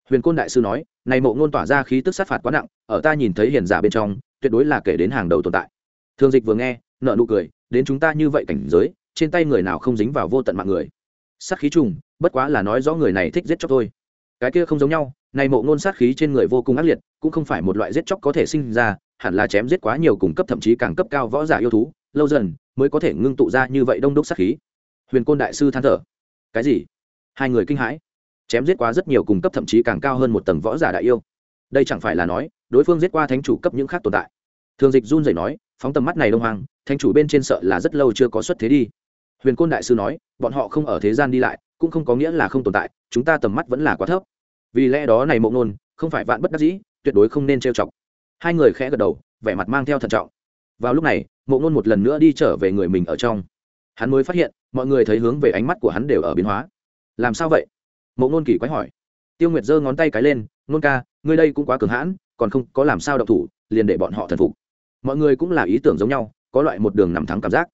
Huyền côn đại sư nói này mộ ngôn tỏa ra khí tức sát phạt quá nặng, ở ta nhìn thấy hiền giả bên trong, tuyệt đối là kể đến hàng đầu tồn tại. Thương dịch vừa nghe nợ nụ cười, đến chúng ta như vậy cảnh giới, trên tay người nào không dính vào vô tận mạng người? Sát khí trùng, bất quá là nói rõ người này thích giết chóc thôi. Cái kia không giống nhau, này mộ ngôn sát khí trên người vô cùng ác liệt, cũng không phải một loại giết chóc có thể sinh ra, hẳn là chém giết quá nhiều cùng cấp thậm chí càng cấp cao võ giả yêu thú, lâu dần mới có thể ngưng tụ ra như vậy đông đúc sát khí. Huyền côn đại sư than thở. Cái gì? Hai người kinh hãi chém giết quá rất nhiều cùng cấp thậm chí càng cao hơn một tầng võ giả đại yêu. Đây chẳng phải là nói, đối phương giết qua thánh chủ cấp những khác tồn tại. Thường dịch run rẩy nói, phóng tầm mắt này đông hoàng thánh chủ bên trên sợ là rất lâu chưa có xuất thế đi. Huyền côn đại sư nói, bọn họ không ở thế gian đi lại, cũng không có nghĩa là không tồn tại, chúng ta tầm mắt vẫn là quá thấp. Vì lẽ đó này mộng nôn, không phải vạn bất đắc dĩ, tuyệt đối không nên trêu chọc. Hai người khẽ gật đầu, vẻ mặt mang theo thận trọng. Vào lúc này, mộng nôn một lần nữa đi trở về người mình ở trong. Hắn mới phát hiện, mọi người thấy hướng về ánh mắt của hắn đều ở biến hóa. Làm sao vậy? Mộ nôn kỳ quái hỏi. Tiêu nguyệt giơ ngón tay cái lên, nôn ca, ngươi đây cũng quá cường hãn, còn không có làm sao độc thủ, liền để bọn họ thần phục. Mọi người cũng là ý tưởng giống nhau, có loại một đường nằm thắng cảm giác.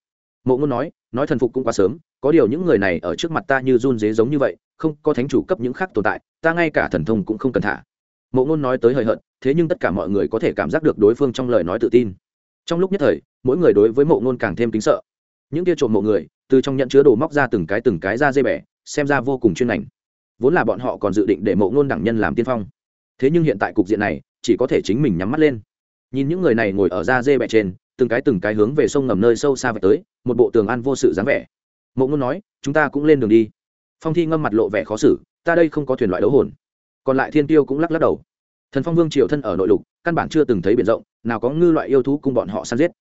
Mộ ngôn nói nói thần phục cũng quá sớm, có điều những người này ở trước mặt ta như run dế giống như vậy, không có thánh chủ cấp những khác tồn tại, ta ngay cả thần thông cũng không cần thả. Mộ ngôn nói tới hời hợt, thế nhưng tất cả mọi người có thể cảm giác được đối phương trong lời nói tự tin. Trong lúc nhất thời, mỗi người đối với mộ ngôn càng thêm kính sợ. Những tia trộm mộ người, từ trong nhận chứa đồ móc ra từng cái từng cái ra dây bẻ, xem ra vô cùng chuyên ngành vốn là bọn họ còn dự định để mộ ngôn đẳng nhân làm tiên phong. Thế nhưng hiện tại cục diện này, chỉ có thể chính mình nhắm mắt lên. Nhìn những người này ngồi ở da dê bẹ trên, từng cái từng cái hướng về sông ngầm nơi sâu xa vạch tới, một bộ tường an vô sự dáng vẻ. Mộ ngôn nói, chúng ta cũng lên đường đi. Phong thi ngâm mặt lộ vẻ khó xử, ta đây không có thuyền loại đấu hồn. Còn lại thiên tiêu cũng lắc lắc đầu. Thần phong vương triều thân ở nội lục, căn bản chưa từng thấy biển rộng, nào có ngư loại yêu thú cùng bọn họ săn giết.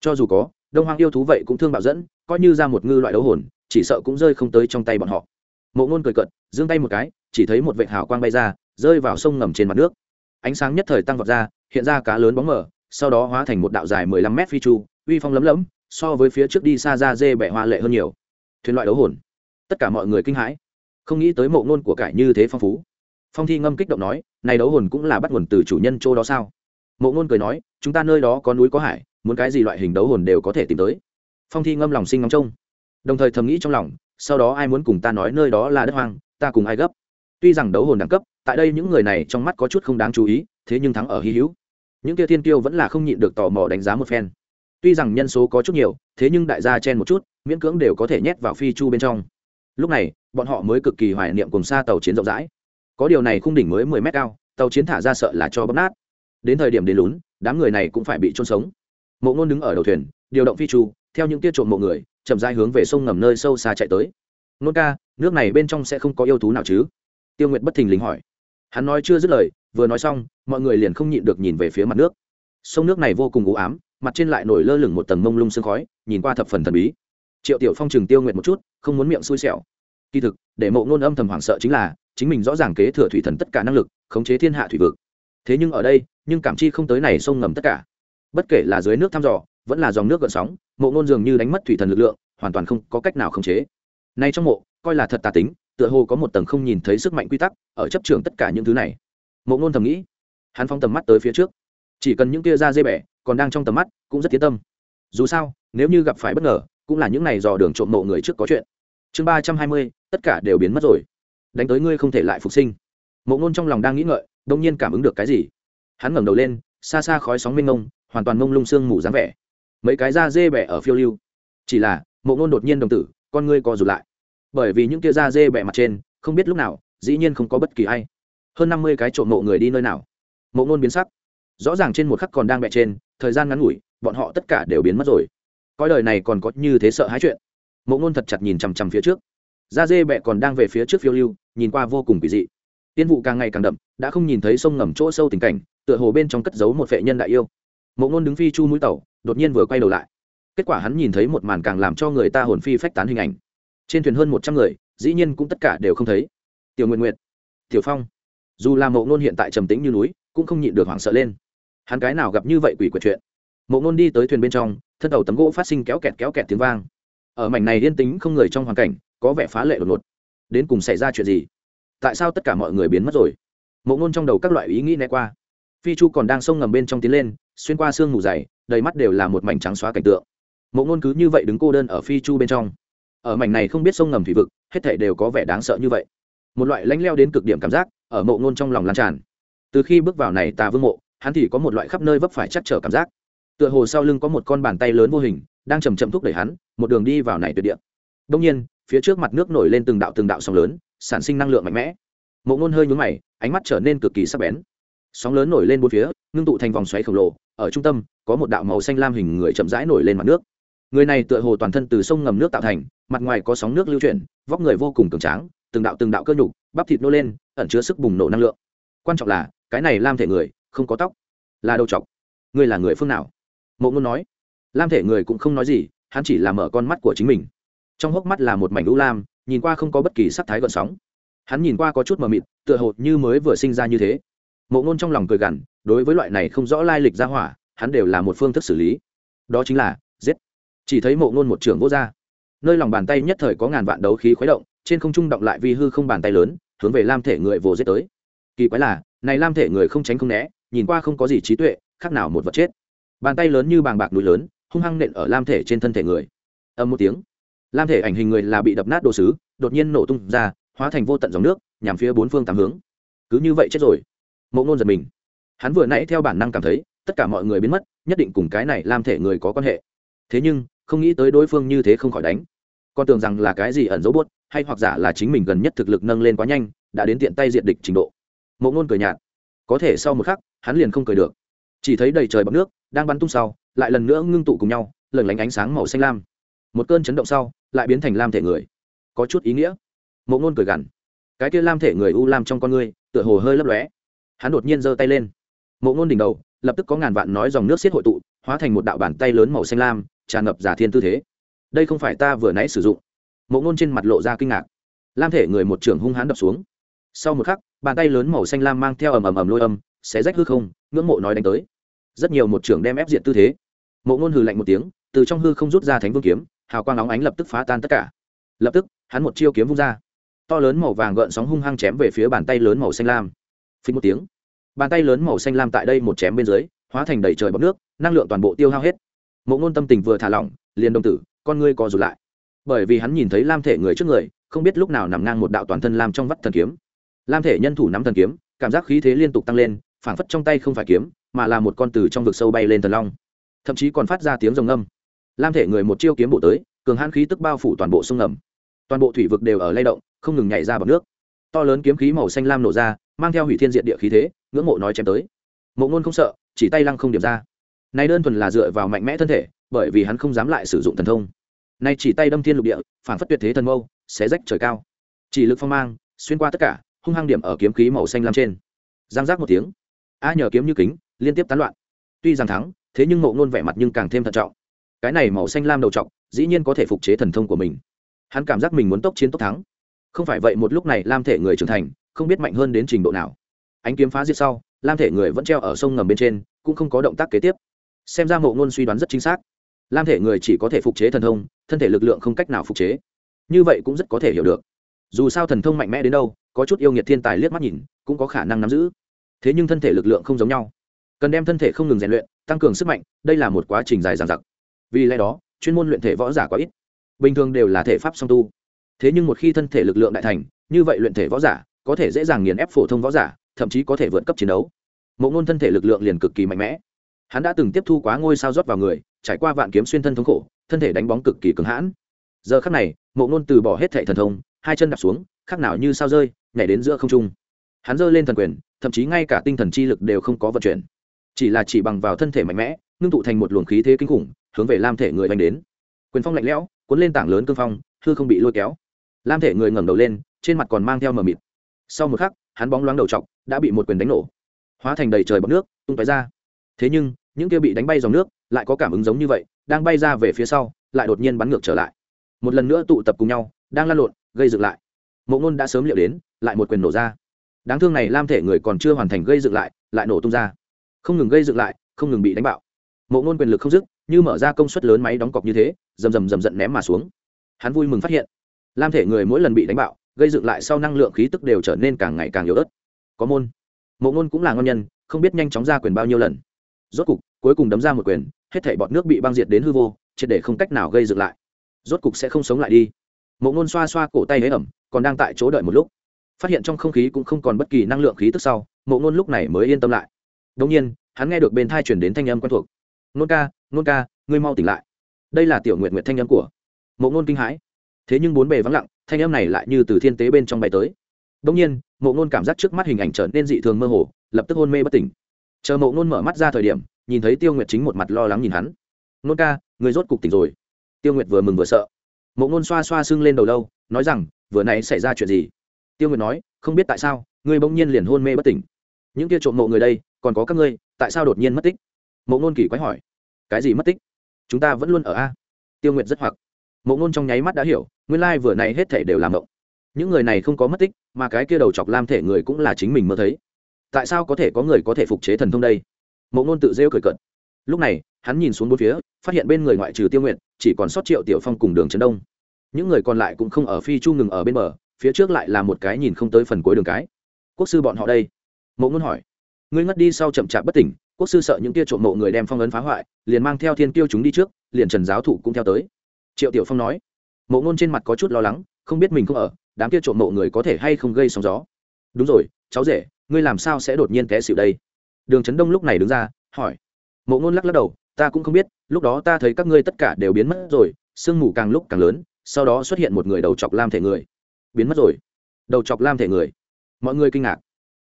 Cho dù có, đông hoang yêu thú vậy cũng thương bạo dẫn, coi như ra một ngư loại đấu hồn, chỉ sợ cũng rơi không tới trong tay bọn họ mộ ngôn cười cận giương tay một cái, chỉ thấy một vệ hào quang bay ra, rơi vào sông ngầm trên mặt nước. Ánh sáng nhất thời tăng vọt ra, hiện ra cá lớn bóng mở sau đó hóa thành một đạo dài mười lăm mét phi chu, uy phong lấm lấm, so với phía trước đi xa ra dê bẻ hoa lệ hơn nhiều. Thuyền loại đấu hồn. Tất cả mọi người kinh hãi. Không nghĩ tới mộ ngôn của cải như thế phong phú. Phong thi ngâm kích động nói, này đấu hồn cũng là bắt nguồn từ chủ nhân châu đó sao? Mộ ngôn cười nói, chúng ta nơi đó có núi có hải, muốn cái gì loại hình đấu hồn đều có thể tìm tới. Phong thi ngâm lòng sinh ngóng trông. Đồng thời thầm nghĩ trong lòng sau đó ai muốn cùng ta nói nơi đó là đất hoang, ta cùng ai gấp? Tuy rằng đấu hồn đẳng cấp, tại đây những người này trong mắt có chút không đáng chú ý, thế nhưng thắng ở hy hữu. Những kia thiên tiêu vẫn là không nhịn được tò mò đánh giá một phen. Tuy rằng nhân số có chút nhiều, thế nhưng đại gia chen một chút, miễn cưỡng đều có thể nhét vào phi chu bên trong. Lúc này, bọn họ mới cực kỳ hoài niệm cùng xa tàu chiến rộng rãi. Có điều này khung đỉnh mới mười mét cao, tàu chiến thả ra sợ là cho bấm nát. Đến thời điểm đến lún, đám người này cũng phải bị trôn sống. Mộ ngôn đứng ở đầu thuyền, điều động phi chu theo những tia trộm mộ người, chậm rãi hướng về sông ngầm nơi sâu xa chạy tới. Nôn ca, nước này bên trong sẽ không có yêu thú nào chứ? Tiêu nguyệt bất thình lình hỏi. Hắn nói chưa dứt lời, vừa nói xong, mọi người liền không nhịn được nhìn về phía mặt nước. Sông nước này vô cùng u ám, mặt trên lại nổi lơ lửng một tầng mông lung sương khói, nhìn qua thập phần thần bí. Triệu tiểu phong chừng tiêu nguyệt một chút, không muốn miệng xui xẻo. Kỳ thực, để mộ ngôn âm thầm hoảng sợ chính là, chính mình rõ ràng kế thừa thủy thần tất cả năng lực, khống chế thiên hạ thủy vực. Thế nhưng ở đây, nhưng cảm chi không tới này sông ngầm tất cả. Bất kể là dưới nước thăm dò, vẫn là dòng nước gợn sóng mộ ngôn dường như đánh mất thủy thần lực lượng hoàn toàn không có cách nào khống chế. Nay trong mộ coi là thật tà tính tựa hồ có một tầng không nhìn thấy sức mạnh quy tắc ở chấp trường tất cả những thứ này. Mộ ngôn thầm nghĩ. Hắn phóng tầm mắt tới phía trước. Chỉ cần những tia da dây bẻ còn đang trong tầm mắt cũng rất tiến tâm. Dù sao nếu như gặp phải bất ngờ cũng là những này dò đường trộm mộ người trước có chuyện. Chương ba trăm hai mươi tất cả đều biến mất rồi. Đánh tới ngươi không thể lại phục sinh. Mộ ngôn trong lòng đang nghĩ ngợi đông nhiên cảm ứng được cái gì. Hắn ngẩng đầu lên xa xa khói sóng mênh ngông, hoàn toàn mông lung sương mù dáng vẻ mấy cái da dê bẻ ở phiêu lưu. Chỉ là, mộ ngôn đột nhiên đồng tử, con ngươi co rụt lại. Bởi vì những kia da dê bẻ mặt trên, không biết lúc nào, dĩ nhiên không có bất kỳ ai. Hơn năm mươi cái trộm mộ người đi nơi nào? Mộ ngôn biến sắc. Rõ ràng trên một khắc còn đang bẹ trên, thời gian ngắn ngủi, bọn họ tất cả đều biến mất rồi. Coi đời này còn có như thế sợ hãi chuyện. Mộ ngôn thật chặt nhìn chằm chằm phía trước. Da dê bẹ còn đang về phía trước phiêu lưu, nhìn qua vô cùng kỳ dị. Tiên vụ càng ngày càng đậm, đã không nhìn thấy sông ngầm chỗ sâu tình cảnh, tựa hồ bên trong cất giấu một vệ nhân đại yêu. Mộ ngôn đứng phi chu mũi tàu đột nhiên vừa quay đầu lại. Kết quả hắn nhìn thấy một màn càng làm cho người ta hồn phi phách tán hình ảnh. Trên thuyền hơn một trăm người, dĩ nhiên cũng tất cả đều không thấy. Tiểu nguyện nguyện tiểu phong. Dù là mộ Nôn hiện tại trầm tĩnh như núi, cũng không nhịn được hoảng sợ lên. Hắn cái nào gặp như vậy quỷ quyệt chuyện? Mộ Nôn đi tới thuyền bên trong, thân tàu tấm gỗ phát sinh kéo kẹt kéo kẹt tiếng vang. Ở mảnh này yên tính không người trong hoàn cảnh, có vẻ phá lệ đột ngột. Đến cùng xảy ra chuyện gì? Tại sao tất cả mọi người biến mất rồi? Mộ Nôn trong đầu các loại ý nghĩ né qua. Phi chu còn đang sông ngầm bên trong tiến lên, xuyên qua sương mù dày đầy mắt đều là một mảnh trắng xóa cảnh tượng. Mộ ngôn cứ như vậy đứng cô đơn ở phi chu bên trong. Ở mảnh này không biết sông ngầm thủy vực, hết thể đều có vẻ đáng sợ như vậy. Một loại lanh leo đến cực điểm cảm giác ở mộ ngôn trong lòng lan tràn. Từ khi bước vào này tà vương mộ, hắn thì có một loại khắp nơi vấp phải chắc trở cảm giác. Tựa hồ sau lưng có một con bàn tay lớn vô hình, đang chầm chậm thúc đẩy hắn, một đường đi vào này tuyệt địa. Đông nhiên, phía trước mặt nước nổi lên từng đạo từng đạo sóng lớn, sản sinh năng lượng mạnh mẽ. Mộ ngôn hơi nhúng mày, ánh mắt trở nên cực kỳ sắc bén. Sóng lớn nổi lên bốn phía, ngưng tụ thành vòng xoáy khổng lồ ở trung tâm, có một đạo màu xanh lam hình người chậm rãi nổi lên mặt nước. Người này tựa hồ toàn thân từ sông ngầm nước tạo thành, mặt ngoài có sóng nước lưu chuyển, vóc người vô cùng cường tráng, từng đạo từng đạo cơ nhục, bắp thịt nô lên, ẩn chứa sức bùng nổ năng lượng. Quan trọng là, cái này lam thể người, không có tóc. Là đầu chọc. Ngươi là người phương nào? Mộ ngôn nói. Lam thể người cũng không nói gì, hắn chỉ là mở con mắt của chính mình. Trong hốc mắt là một mảnh lũ lam, nhìn qua không có bất kỳ sắc thái gợn sóng. Hắn nhìn qua có chút mờ mịt, tựa hồ như mới vừa sinh ra như thế mộ ngôn trong lòng cười gằn, đối với loại này không rõ lai lịch ra hỏa, hắn đều là một phương thức xử lý. Đó chính là, giết. Chỉ thấy mộ ngôn một trưởng vô r nơi lòng bàn tay nhất thời có ngàn vạn đấu khí khuấy động, trên không trung động lại vi hư không bàn tay lớn, hướng về lam thể người vồ giết tới. Kỳ quái là, này lam thể người không tránh không né, nhìn qua không có gì trí tuệ, khác nào một vật chết. Bàn tay lớn như bàng bạc núi lớn, hung hăng nện ở lam thể trên thân thể người. Âm một tiếng, lam thể ảnh hình người là bị đập nát đồ sứ, đột nhiên nổ tung ra, hóa thành vô tận dòng nước, nhằm phía bốn phương tám hướng. Cứ như vậy chết rồi mộ ngôn giật mình. Hắn vừa nãy theo bản năng cảm thấy tất cả mọi người biến mất nhất định cùng cái này lam thể người có quan hệ. Thế nhưng không nghĩ tới đối phương như thế không khỏi đánh. Con tưởng rằng là cái gì ẩn dấu buốt, hay hoặc giả là chính mình gần nhất thực lực nâng lên quá nhanh đã đến tiện tay diện địch trình độ. Mộ ngôn cười nhạt. Có thể sau một khắc hắn liền không cười được. Chỉ thấy đầy trời bọc nước đang bắn tung sau lại lần nữa ngưng tụ cùng nhau lần lánh ánh sáng màu xanh lam. Một cơn chấn động sau lại biến thành lam thể người. Có chút ý nghĩa. Mộ ngôn cười gằn. Cái kia lam thể người u lam trong con ngươi tựa hồ hơi lấp lóe hắn đột nhiên giơ tay lên. Mộ ngôn đỉnh đầu, lập tức có ngàn vạn nói dòng nước xiết hội tụ, hóa thành một đạo bàn tay lớn màu xanh lam, tràn ngập giả thiên tư thế. Đây không phải ta vừa nãy sử dụng. Mộ ngôn trên mặt lộ ra kinh ngạc. Lam thể người một trưởng hung hãn đập xuống. Sau một khắc, bàn tay lớn màu xanh lam mang theo ầm ầm ầm lôi âm sẽ rách hư không, ngưỡng mộ nói đánh tới. Rất nhiều một trưởng đem ép diện tư thế. Mộ ngôn hừ lạnh một tiếng, từ trong hư không rút ra thánh vương kiếm, hào quang óng ánh lập tức phá tan tất cả. Lập tức, hắn một chiêu kiếm vung ra. To lớn màu vàng gợn sóng hung hăng chém về phía bàn tay lớn màu xanh lam phí một tiếng. Bàn tay lớn màu xanh lam tại đây một chém bên dưới, hóa thành đầy trời bọc nước, năng lượng toàn bộ tiêu hao hết. Mộ ngôn tâm tình vừa thả lỏng, liền đồng tử, con ngươi co rụt lại. Bởi vì hắn nhìn thấy lam thể người trước người, không biết lúc nào nằm ngang một đạo toàn thân làm trong vắt thần kiếm. Lam thể nhân thủ nắm thần kiếm, cảm giác khí thế liên tục tăng lên, phảng phất trong tay không phải kiếm, mà là một con từ trong vực sâu bay lên thần long. Thậm chí còn phát ra tiếng rồng âm lam thể người một chiêu kiếm bộ tới, cường hãn khí tức bao phủ toàn bộ sông ngầm. Toàn bộ thủy vực đều ở lay động, không ngừng nhảy ra bằng nước. To lớn kiếm khí màu xanh lam nổ ra mang theo hủy thiên diện địa khí thế, ngưỡng mộ nói chém tới. Mộ ngôn không sợ, chỉ tay lăng không điểm ra. Nay đơn thuần là dựa vào mạnh mẽ thân thể, bởi vì hắn không dám lại sử dụng thần thông. Nay chỉ tay đâm thiên lục địa, phản phất tuyệt thế thần mâu, xé rách trời cao. Chỉ lực phong mang, xuyên qua tất cả, hung hăng điểm ở kiếm khí màu xanh lam trên. Giang giác một tiếng. A nhờ kiếm như kính, liên tiếp tán loạn. Tuy rằng thắng, thế nhưng mộ ngôn vẻ mặt nhưng càng thêm thận trọng. Cái này màu xanh lam đầu trọng dĩ nhiên có thể phục chế thần thông của mình. Hắn cảm giác mình muốn tốc chiến tốc thắng không phải vậy một lúc này lam thể người trưởng thành, không biết mạnh hơn đến trình độ nào. Ánh kiếm phá diệt sau, lam thể người vẫn treo ở sông ngầm bên trên, cũng không có động tác kế tiếp. Xem ra mộ ngôn suy đoán rất chính xác. Lam thể người chỉ có thể phục chế thần thông, thân thể lực lượng không cách nào phục chế. Như vậy cũng rất có thể hiểu được. Dù sao thần thông mạnh mẽ đến đâu, có chút yêu nghiệt thiên tài liếc mắt nhìn, cũng có khả năng nắm giữ. Thế nhưng thân thể lực lượng không giống nhau. Cần đem thân thể không ngừng rèn luyện, tăng cường sức mạnh, đây là một quá trình dài dằng dặc. Vì lẽ đó, chuyên môn luyện thể võ giả quá ít. Bình thường đều là thể pháp song tu thế nhưng một khi thân thể lực lượng đại thành, như vậy luyện thể võ giả có thể dễ dàng nghiền ép phổ thông võ giả, thậm chí có thể vượt cấp chiến đấu. Mộ ngôn thân thể lực lượng liền cực kỳ mạnh mẽ. Hắn đã từng tiếp thu quá ngôi sao rót vào người, trải qua vạn kiếm xuyên thân thống khổ, thân thể đánh bóng cực kỳ cứng hãn. Giờ khắc này, mộ ngôn từ bỏ hết thệ thần thông, hai chân đạp xuống, khác nào như sao rơi, nhảy đến giữa không trung. Hắn giơ lên thần quyền, thậm chí ngay cả tinh thần chi lực đều không có vận chuyển. Chỉ là chỉ bằng vào thân thể mạnh mẽ, ngưng tụ thành một luồng khí thế kinh khủng, hướng về lam thể người đánh đến. Quyền phong lạnh lẽo, cuốn lên tảng lớn cương phong, hư không bị lôi kéo lam thể người ngẩng đầu lên, trên mặt còn mang theo mờ mịt. Sau một khắc, hắn bóng loáng đầu t đã bị một quyền đánh nổ. Hóa thành đầy trời bọc nước, tung tói ra. Thế nhưng, những kia bị đánh bay dòng nước, lại có cảm ứng giống như vậy, đang bay ra về phía sau, lại đột nhiên bắn ngược trở lại. Một lần nữa tụ tập cùng nhau, đang lăn lộn, gây dựng lại. Mộ ngôn đã sớm liệu đến, lại một quyền nổ ra. Đáng thương này lam thể người còn chưa hoàn thành gây dựng lại lại nổ tung ra. Không ngừng gây dựng lại, không ngừng bị đánh bạo. Mộ ngôn quyền lực không dứt, như mở ra công suất lớn máy đóng cọc như thế, rầm rầm rầm giận ném mà xuống. Hắn vui mừng phát hiện lam thể người mỗi lần bị đánh bạo, gây dựng lại sau năng lượng khí tức đều trở nên càng ngày càng yếu ớt. Có môn. Mộ ngôn cũng là ngon nhân, không biết nhanh chóng ra quyền bao nhiêu lần. Rốt cục, cuối cùng đấm ra một quyền, hết thảy bọt nước bị băng diệt đến hư vô, triệt để không cách nào gây dựng lại. Rốt cục sẽ không sống lại đi. Mộ ngôn xoa xoa cổ tay hế ẩm, còn đang tại chỗ đợi một lúc. Phát hiện trong không khí cũng không còn bất kỳ năng lượng khí tức sau, mộ ngôn lúc này mới yên tâm lại. Đông nhiên, hắn nghe được bên thai chuyển đến thanh âm quen thuộc. Nôn ca nôn ca, ngươi mau tỉnh lại. Đây là tiểu nguyện nguyện thanh âm của. Mộ ngôn kinh hãi thế nhưng bốn bề vắng lặng, thanh âm này lại như từ thiên tế bên trong bay tới. Đông nhiên, mộ ngôn cảm giác trước mắt hình ảnh trở nên dị thường mơ hồ, lập tức hôn mê bất tỉnh. Chờ mộ ngôn mở mắt ra thời điểm, nhìn thấy tiêu nguyệt chính một mặt lo lắng nhìn hắn. Nôn ca, người rốt cục tỉnh rồi. Tiêu nguyệt vừa mừng vừa sợ. Mộ ngôn xoa xoa sưng lên đầu lâu, nói rằng, vừa nãy xảy ra chuyện gì? Tiêu nguyệt nói, không biết tại sao ngươi bỗng nhiên liền hôn mê bất tỉnh. Những kia trộm mộ người đây, còn có các ngươi, tại sao đột nhiên mất tích? Mộ ngôn kỳ quái hỏi. Cái gì mất tích? Chúng ta vẫn luôn ở a? Tiêu nguyệt rất hoặc mộ ngôn trong nháy mắt đã hiểu, nguyên lai vừa nãy hết thể đều làm động những người này không có mất tích, mà cái kia đầu chọc lam thể người cũng là chính mình mơ thấy. Tại sao có thể có người có thể phục chế thần thông đây? Mộ ngôn tự rêu cười cợt. lúc này, hắn nhìn xuống bốn phía, phát hiện bên người ngoại trừ tiêu nguyện chỉ còn sót triệu tiểu phong cùng đường trấn đông. Những người còn lại cũng không ở phi chu ngừng ở bên bờ, phía trước lại là một cái nhìn không tới phần cuối đường cái. Quốc sư bọn họ đây? Mộ ngôn hỏi. Ngươi ngất đi sau chậm chạp bất tỉnh, quốc sư sợ những tia trộm mộ người đem phong ấn phá hoại, liền mang theo thiên tiêu chúng đi trước, liền trần giáo thụ cũng theo tới triệu tiểu phong nói, mộ ngôn trên mặt có chút lo lắng, không biết mình không ở, đám kia trộm mộ người có thể hay không gây sóng gió. Đúng rồi, cháu rể, ngươi làm sao sẽ đột nhiên té xịu đây? Đường trấn đông lúc này đứng ra, hỏi. Mộ ngôn lắc lắc đầu, ta cũng không biết, lúc đó ta thấy các ngươi tất cả đều biến mất rồi, sương mù càng lúc càng lớn, sau đó xuất hiện một người đầu chọc lam thể người. Biến mất rồi? Đầu chọc lam thể người? Mọi người kinh ngạc.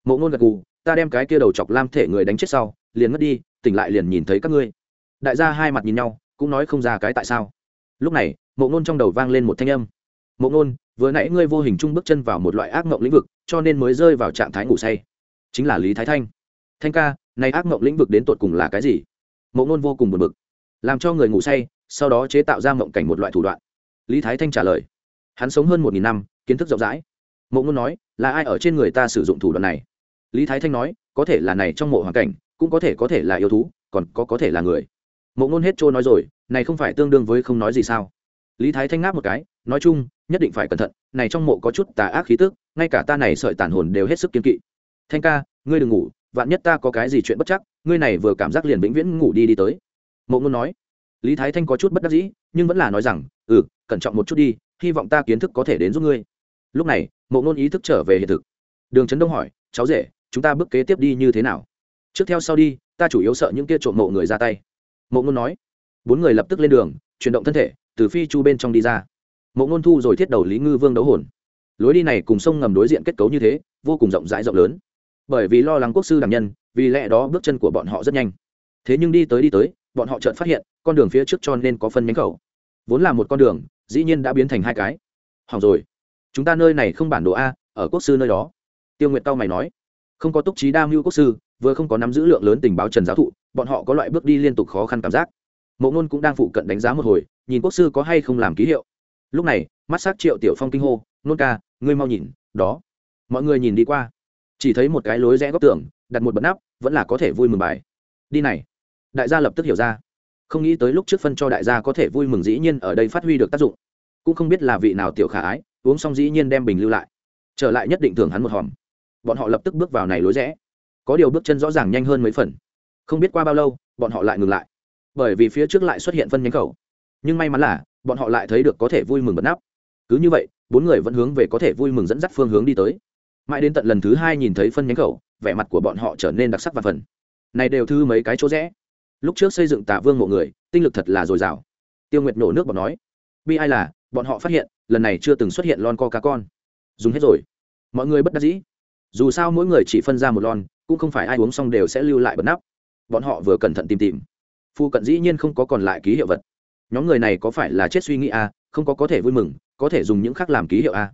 Mộ ngôn gật gù, ta đem cái kia đầu chọc lam thể người đánh chết sau, liền mất đi, tỉnh lại liền nhìn thấy các ngươi. Đại gia hai mặt nhìn nhau, cũng nói không ra cái tại sao lúc này, mộ ngôn trong đầu vang lên một thanh âm. Mộ ngôn, vừa nãy ngươi vô hình chung bước chân vào một loại ác mộng lĩnh vực, cho nên mới rơi vào trạng thái ngủ say. Chính là lý thái thanh. Thanh ca nay ác mộng lĩnh vực đến tột cùng là cái gì? Mộ ngôn vô cùng buồn bực. Làm cho người ngủ say, sau đó chế tạo ra mộng cảnh một loại thủ đoạn. Lý thái thanh trả lời. Hắn sống hơn một nghìn năm, kiến thức rộng rãi. Mộ ngôn nói, là ai ở trên người ta sử dụng thủ đoạn này? Lý thái thanh nói, có thể là này trong mộ hoàn cảnh, cũng có thể có thể là yêu thú, còn có có thể là người mộ ngôn hết trôi nói rồi, này không phải tương đương với không nói gì sao? Lý thái thanh ngáp một cái, nói chung, nhất định phải cẩn thận, này trong mộ có chút tà ác khí tức, ngay cả ta này sợi tàn hồn đều hết sức kiên kỵ. Thanh ca, ngươi đừng ngủ, vạn nhất ta có cái gì chuyện bất chắc, ngươi này vừa cảm giác liền vĩnh viễn ngủ đi đi tới. Mộ ngôn nói. Lý thái thanh có chút bất đắc dĩ, nhưng vẫn là nói rằng ừ cẩn trọng một chút đi, hy vọng ta kiến thức có thể đến giúp ngươi. Lúc này, mộ ngôn ý thức trở về hiện thực. Đường trấn đông hỏi, cháu rể, chúng ta bước kế tiếp đi như thế nào? Trước theo sau đi, ta chủ yếu sợ những kia trộm mộ người ra tay mộ ngôn nói. Bốn người lập tức lên đường, chuyển động thân thể, từ phi chu bên trong đi ra. Mộ ngôn thu rồi thiết đầu lý ngư vương đấu hồn. Lối đi này cùng sông ngầm đối diện kết cấu như thế, vô cùng rộng rãi rộng lớn. Bởi vì lo lắng quốc sư đảm nhân, vì lẽ đó bước chân của bọn họ rất nhanh. Thế nhưng đi tới đi tới, bọn họ chợt phát hiện, con đường phía trước cho nên có phân nhánh khẩu. Vốn là một con đường, dĩ nhiên đã biến thành hai cái. Hỏng rồi. Chúng ta nơi này không bản đồ a, ở quốc sư nơi đó. Tiêu nguyệt tao mày nói. Không có túc trí đa mưu quốc sư vừa không có nắm giữ lượng lớn tình báo trần giáo thụ, bọn họ có loại bước đi liên tục khó khăn cảm giác. Mộ ngôn cũng đang phụ cận đánh giá một hồi, nhìn quốc sư có hay không làm ký hiệu. Lúc này, mắt s á c triệu tiểu phong kinh hô, nôn ca, ngươi mau nhìn, đó. Mọi người nhìn đi qua. Chỉ thấy một cái lối rẽ góc tường, đặt một bật nắp, vẫn là có thể vui mừng bài. Đi này. Đại gia lập tức hiểu ra. Không nghĩ tới lúc trước phân cho đại gia có thể vui mừng dĩ nhiên ở đây phát huy được tác dụng. Cũng không biết là vị nào tiểu khả ái, uống xong dĩ nhiên đem bình lưu lại. Trở lại nhất định thường hắn một hòm. Bọn họ lập tức bước vào này lối rẽ có điều bước chân rõ ràng nhanh hơn mấy phần. Không biết qua bao lâu, bọn họ lại ngừng lại. Bởi vì phía trước lại xuất hiện phân nhánh khẩu. Nhưng may mắn là, bọn họ lại thấy được có thể vui mừng bật nắp. Cứ như vậy, bốn người vẫn hướng về có thể vui mừng dẫn dắt phương hướng đi tới. Mãi đến tận lần thứ hai nhìn thấy phân nhánh khẩu, vẻ mặt của bọn họ trở nên đặc sắc và phần. Này đều thư mấy cái chỗ rẽ. Lúc trước xây dựng tả vương mộ người, tinh lực thật là dồi dào. Tiêu nguyệt nổ nước bọn nói, bi ai là, bọn họ phát hiện, lần này chưa từng xuất hiện lon co cá con dùng hết rồi. Mọi người bất đắc dĩ. Dù sao mỗi người chỉ phân ra một lon cũng không phải ai uống xong đều sẽ lưu lại bật nắp. Bọn họ vừa cẩn thận tìm tìm. Phu cận dĩ nhiên không có còn lại ký hiệu vật. Nhóm người này có phải là chết suy nghĩ a à, không có có thể vui mừng có thể dùng những khác làm ký hiệu a à.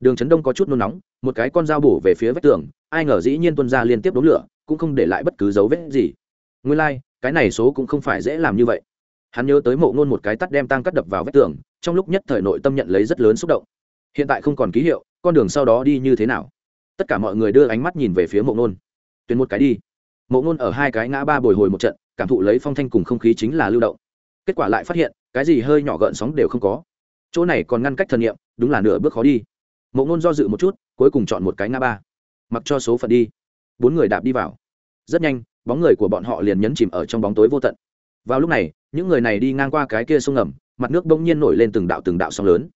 đường trấn đông có chút nôn nóng một cái con dao bổ về phía vách tường ai ngờ dĩ nhiên tuân ra liên tiếp đốn lửa cũng không để lại bất cứ dấu vết gì. Nguyên lai、like, cái này số cũng không phải dễ làm như vậy. Hắn nhớ tới mộ ngôn một cái tắt đem tăng cắt đập vào vách tường trong lúc nhất thời nội tâm nhận lấy rất lớn xúc động. Hiện tại không còn ký hiệu con đường sau đó đi như thế nào? Tất cả mọi người đưa ánh mắt nhìn về phía mộ ngôn tuyến một cái đi. Mộ ngôn ở hai cái ngã ba bồi hồi một trận, cảm thụ lấy phong thanh cùng không khí chính là lưu động. Kết quả lại phát hiện, cái gì hơi nhỏ gợn sóng đều không có. Chỗ này còn ngăn cách thần nghiệm đúng là nửa bước khó đi. Mộ ngôn do dự một chút, cuối cùng chọn một cái ngã ba. Mặc cho số phận đi. Bốn người đạp đi vào. Rất nhanh, bóng người của bọn họ liền nhấn chìm ở trong bóng tối vô tận. Vào lúc này, những người này đi ngang qua cái kia sông ngầm, mặt nước bỗng nhiên nổi lên từng đạo từng đạo sóng lớn.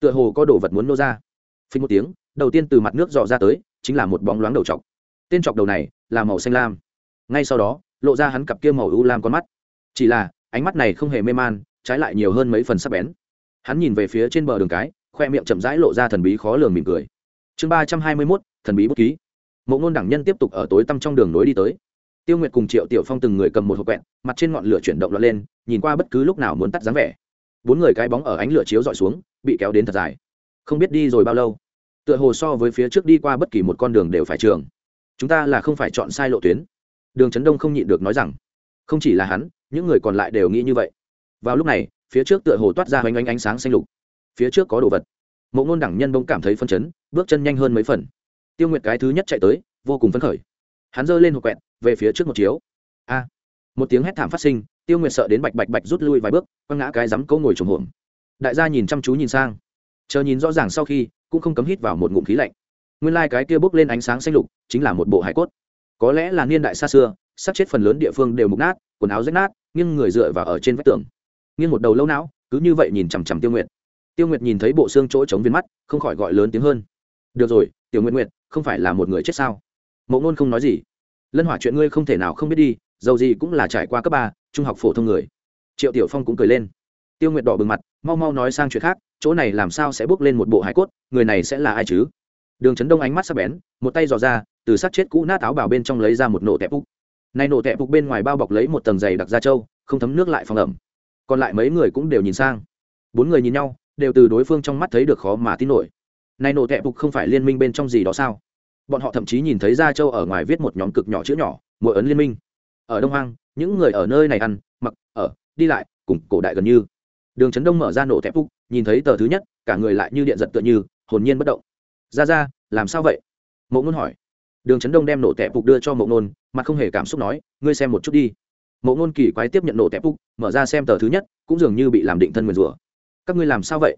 Tựa hồ có đồ vật muốn nô ra. Phí một tiếng, đầu tiên từ mặt nước dò ra tới, chính là một bóng loáng đầu chọc tên chọc đầu này là màu xanh lam. Ngay sau đó, lộ ra hắn cặp kia màu u lam con mắt. Chỉ là, ánh mắt này không hề mê man, trái lại nhiều hơn mấy phần sắc bén. Hắn nhìn về phía trên bờ đường cái, khoe miệng chậm rãi lộ ra thần bí khó lường mỉm cười. Chương ba trăm hai mươi mốt, thần bí bút ký. Mộ ngôn đẳng nhân tiếp tục ở tối tăm trong đường nối đi tới. Tiêu nguyệt cùng triệu tiểu phong từng người cầm một hộp quẹn mặt trên ngọn lửa chuyển động lọt lên, nhìn qua bất cứ lúc nào muốn tắt dáng vẻ. Bốn người cái bóng ở ánh lửa chiếu dọi xuống, bị kéo đến thật dài. Không biết đi rồi bao lâu, tựa hồ so với phía trước đi qua bất kỳ một con đường đều phải trường chúng ta là không phải chọn sai lộ tuyến. Đường trấn đông không nhịn được nói rằng, không chỉ là hắn, những người còn lại đều nghĩ như vậy. Vào lúc này, phía trước tựa hồ toát ra hoành ánh ánh sáng xanh lục. Phía trước có đồ vật. Mộ ngôn đẳng nhân bỗng cảm thấy phân chấn, bước chân nhanh hơn mấy phần. Tiêu nguyệt cái thứ nhất chạy tới, vô cùng phấn khởi. Hắn giơ lên hộp quẹt, về phía trước một chiếu. A! Một tiếng hét thảm phát sinh, tiêu nguyệt sợ đến bạch bạch bạch rút lui vài bước, quăng ngã cái rắm cấu ngồi trồng hổm. Đại gia nhìn chăm chú nhìn sang. Chờ nhìn rõ ràng sau khi, cũng không cấm hít vào một ngụm khí lạnh nguyên lai、like、cái kia bốc lên ánh sáng xanh lục, chính là một bộ hải cốt. Có lẽ là niên đại xa xưa, sắp chết phần lớn địa phương đều mục nát, quần áo rách nát nhưng người dựa vào ở trên vách tường. Nghiêng một đầu lâu não, cứ như vậy nhìn chằm chằm tiêu nguyệt. Tiêu nguyệt nhìn thấy bộ xương chỗ chống viên mắt, không khỏi gọi lớn tiếng hơn. Được rồi, tiểu nguyện nguyệt, không phải là một người chết sao? Mộ ngôn không nói gì. Lân hỏa chuyện ngươi không thể nào không biết đi, dầu gì cũng là trải qua cấp ba, trung học phổ thông người. Triệu tiểu phong cũng cười lên. Tiêu nguyệt đỏ bừng mặt, mau mau nói sang chuyện khác, chỗ này làm sao sẽ bước lên một bộ hải cốt, người này sẽ là ai chứ? Đường trấn đông ánh mắt sắc bén, một tay dò ra, từ sát chết cũ nát áo bảo bên trong lấy ra một nổ tẹp phục này nổ tẹp phục bên ngoài bao bọc lấy một tầng dày đặc da trâu, không thấm nước lại phòng ẩm. Còn lại mấy người cũng đều nhìn sang. Bốn người nhìn nhau, đều từ đối phương trong mắt thấy được khó mà tin nổi. Này nổ tẹp phục không phải liên minh bên trong gì đó sao? Bọn họ thậm chí nhìn thấy da trâu ở ngoài viết một nhóm cực nhỏ chữ nhỏ mỗi ấn liên minh. Ở đông hoang, những người ở nơi này ăn, mặc, ở, đi lại, cùng cổ đại gần như. Đường trấn đông mở ra nổ tẹp phục nhìn thấy tờ thứ nhất, cả người lại như điện giật tựa như, hồn nhiên bất động ra ra, làm sao vậy? Mộ ngôn hỏi. Đường trấn đông đem nổ tẹp phục đưa cho mộ ngôn, mặt không hề cảm xúc nói, ngươi xem một chút đi. Mộ ngôn kỳ quái tiếp nhận nổ tẹp phục, mở ra xem tờ thứ nhất, cũng dường như bị làm định thân nguyền rủa. Các ngươi làm sao vậy?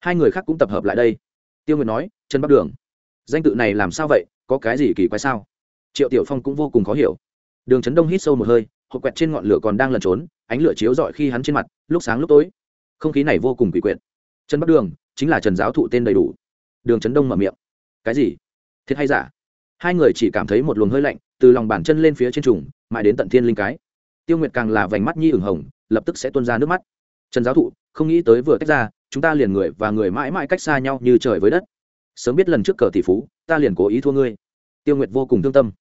Hai người khác cũng tập hợp lại đây. Tiêu nguyệt nói, trần bắc đường. Danh tự này làm sao vậy? Có cái gì kỳ quái sao? Triệu tiểu phong cũng vô cùng khó hiểu. Đường trấn đông hít sâu một hơi, hộp quẹt trên ngọn lửa còn đang lẩn trốn, ánh lửa chiếu rọi khi hắn trên mặt, lúc sáng lúc tối. Không khí này vô cùng quỷ quyệt. Trần bắc đường, chính là trần giáo thụ tên đầy đủ đường trấn đông mở miệng. Cái gì? Thiệt hay giả? Hai người chỉ cảm thấy một luồng hơi lạnh từ lòng bàn chân lên phía trên trùng, mãi đến tận thiên linh cái. Tiêu nguyệt càng là vành mắt nhi ửng hồng, lập tức sẽ tuôn ra nước mắt. Trần giáo thụ, không nghĩ tới vừa tách ra, chúng ta liền người và người mãi mãi cách xa nhau như trời với đất. Sớm biết lần trước cờ tỷ phú, ta liền cố ý thua ngươi. Tiêu nguyệt vô cùng thương tâm.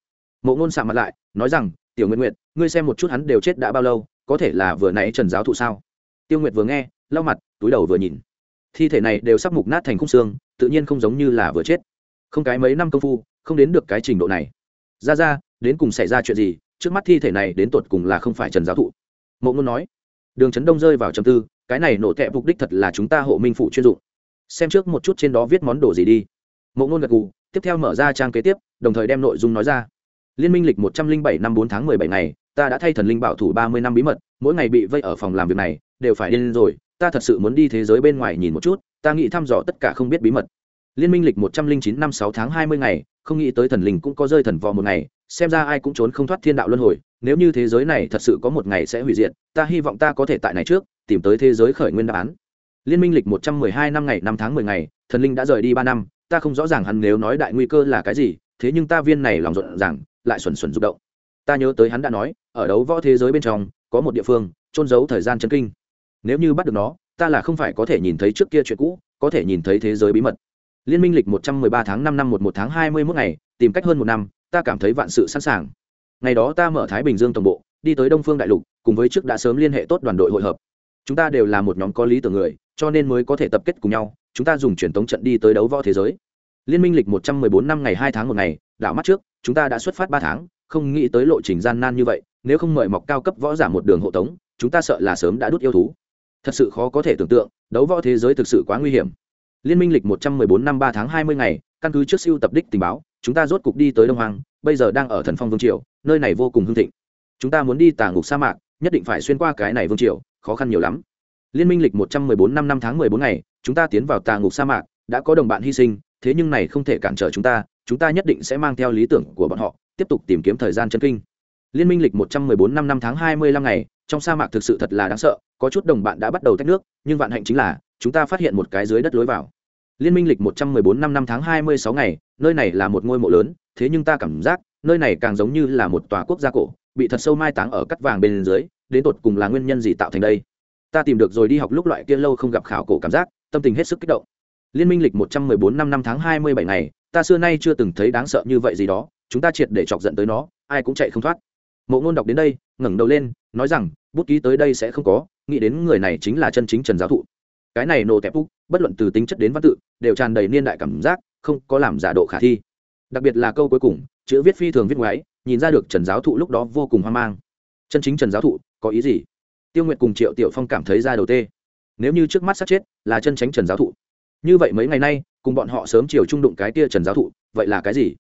Mộ ngôn sạm mặt lại, nói rằng, tiểu nguyện nguyện ngươi xem một chút hắn đều chết đã bao lâu, có thể là vừa nãy trần giáo thụ sao? Tiêu nguyệt vừa nghe, lau mặt, túi đầu vừa nhìn thi thể này đều sắp mục nát thành khung xương, tự nhiên không giống như là vừa chết. Không cái mấy năm công phu, không đến được cái trình độ này. Ra ra, đến cùng xảy ra chuyện gì? Trước mắt thi thể này đến tột cùng là không phải trần giáo thụ. Mộ ngôn nói. Đường trấn đông rơi vào trầm tư, cái này nổ tệ mục đích thật là chúng ta hộ minh phụ chuyên dụng. Xem trước một chút trên đó viết món đồ gì đi. Mộ ngôn gật gù, tiếp theo mở ra trang kế tiếp, đồng thời đem nội dung nói ra. Liên minh lịch một trăm linh bảy năm bốn tháng mười bảy ngày, ta đã thay thần linh bảo thủ ba mươi năm bí mật, mỗi ngày bị vây ở phòng làm việc này, đều phải điên rồi ta thật sự muốn đi thế giới bên ngoài nhìn một chút, ta nghĩ thăm dò tất cả không biết bí mật. Liên minh lịch một trăm linh chín năm sáu tháng hai mươi ngày, không nghĩ tới thần linh cũng có rơi thần vò một ngày, xem ra ai cũng trốn không thoát thiên đạo luân hồi, nếu như thế giới này thật sự có một ngày sẽ hủy diệt, ta hy vọng ta có thể tại này trước, tìm tới thế giới khởi nguyên đáp án. Liên minh lịch một trăm mười hai năm ngày, năm tháng mười ngày, thần linh đã rời đi ba năm, ta không rõ ràng hắn nếu nói đại nguy cơ là cái gì, thế nhưng ta viên này lòng rộn ràng lại xuẩn xuẩn rụng động. Ta nhớ tới hắn đã nói, ở đấu võ thế giới bên trong, có một địa phương trôn giấu thời gian chân kinh nếu như bắt được nó, ta là không phải có thể nhìn thấy trước kia chuyện cũ, có thể nhìn thấy thế giới bí mật. Liên minh lịch một trăm mười ba tháng năm năm một một tháng hai mươi mốt ngày, tìm cách hơn một năm, ta cảm thấy vạn sự sẵn sàng. Ngày đó ta mở thái bình dương tổng bộ, đi tới đông phương đại lục, cùng với trước đã sớm liên hệ tốt đoàn đội hội hợp. Chúng ta đều là một nhóm có lý tưởng người, cho nên mới có thể tập kết cùng nhau, chúng ta dùng truyền thống trận đi tới đấu võ thế giới. Liên minh lịch một trăm mười bốn năm ngày hai tháng một ngày, đảo mắt trước, chúng ta đã xuất phát ba tháng, không nghĩ tới lộ trình gian nan như vậy, nếu không mời mọc cao cấp võ giả một đường hộ tống, chúng ta sợ là sớm đã đút yêu thú thật sự khó có thể tưởng tượng, đấu võ thế giới thực sự quá nguy hiểm. Liên minh lịch một trăm mười bốn năm ba tháng hai mươi ngày, căn cứ trước siêu tập đích tình báo, chúng ta rốt cục đi tới đông hoàng bây giờ đang ở thần phong vương triều, nơi này vô cùng hưng thịnh. Chúng ta muốn đi tà ngục sa mạc, nhất định phải xuyên qua cái này vương triều, khó khăn nhiều lắm. Liên minh lịch một trăm mười bốn năm năm tháng mười bốn ngày, chúng ta tiến vào tà ngục sa mạc, đã có đồng bạn hy sinh, thế nhưng này không thể cản trở chúng ta chúng ta nhất định sẽ mang theo lý tưởng của bọn họ, tiếp tục tìm kiếm thời gian chân kinh. Liên minh lịch một trăm mười bốn năm năm tháng hai mươi lăm ngày trong sa mạc thực sự thật là đáng sợ, có chút đồng bạn đã bắt đầu tách nước, nhưng vạn hạnh chính là, chúng ta phát hiện một cái dưới đất lối vào. Liên minh lịch một trăm mười bốn năm năm tháng hai mươi sáu ngày, nơi này là một ngôi mộ lớn, thế nhưng ta cảm giác, nơi này càng giống như là một tòa quốc gia cổ, bị thật sâu mai táng ở cắt vàng bên dưới, đến tột cùng là nguyên nhân gì tạo thành đây? Ta tìm được rồi đi học lúc loại kia lâu không gặp khảo cổ cảm giác, tâm tình hết sức kích động. Liên minh lịch một trăm mười bốn năm năm tháng hai mươi bảy ngày, ta xưa nay chưa từng thấy đáng sợ như vậy gì đó, chúng ta triệt để chọc giận tới nó, ai cũng chạy không thoát mộ ngôn đọc đến đây, ngẩng đầu lên, nói rằng, bút ký tới đây sẽ không có, nghĩ đến người này chính là chân chính trần giáo thụ. Cái này nổ tẹp úc, bất luận từ tính chất đến văn tự, đều tràn đầy niên đại cảm giác, không có làm giả độ khả thi. Đặc biệt là câu cuối cùng, chữ viết phi thường viết ngoái nhìn ra được trần giáo thụ lúc đó vô cùng hoang mang. Chân chính trần giáo thụ, có ý gì? Tiêu nguyệt cùng triệu tiểu phong cảm thấy ra đầu tê. Nếu như trước mắt sát chết, là chân tránh trần giáo thụ. Như vậy mấy ngày nay, cùng bọn họ sớm chiều trung đụng cái tia trần giáo thụ, vậy là cái gì?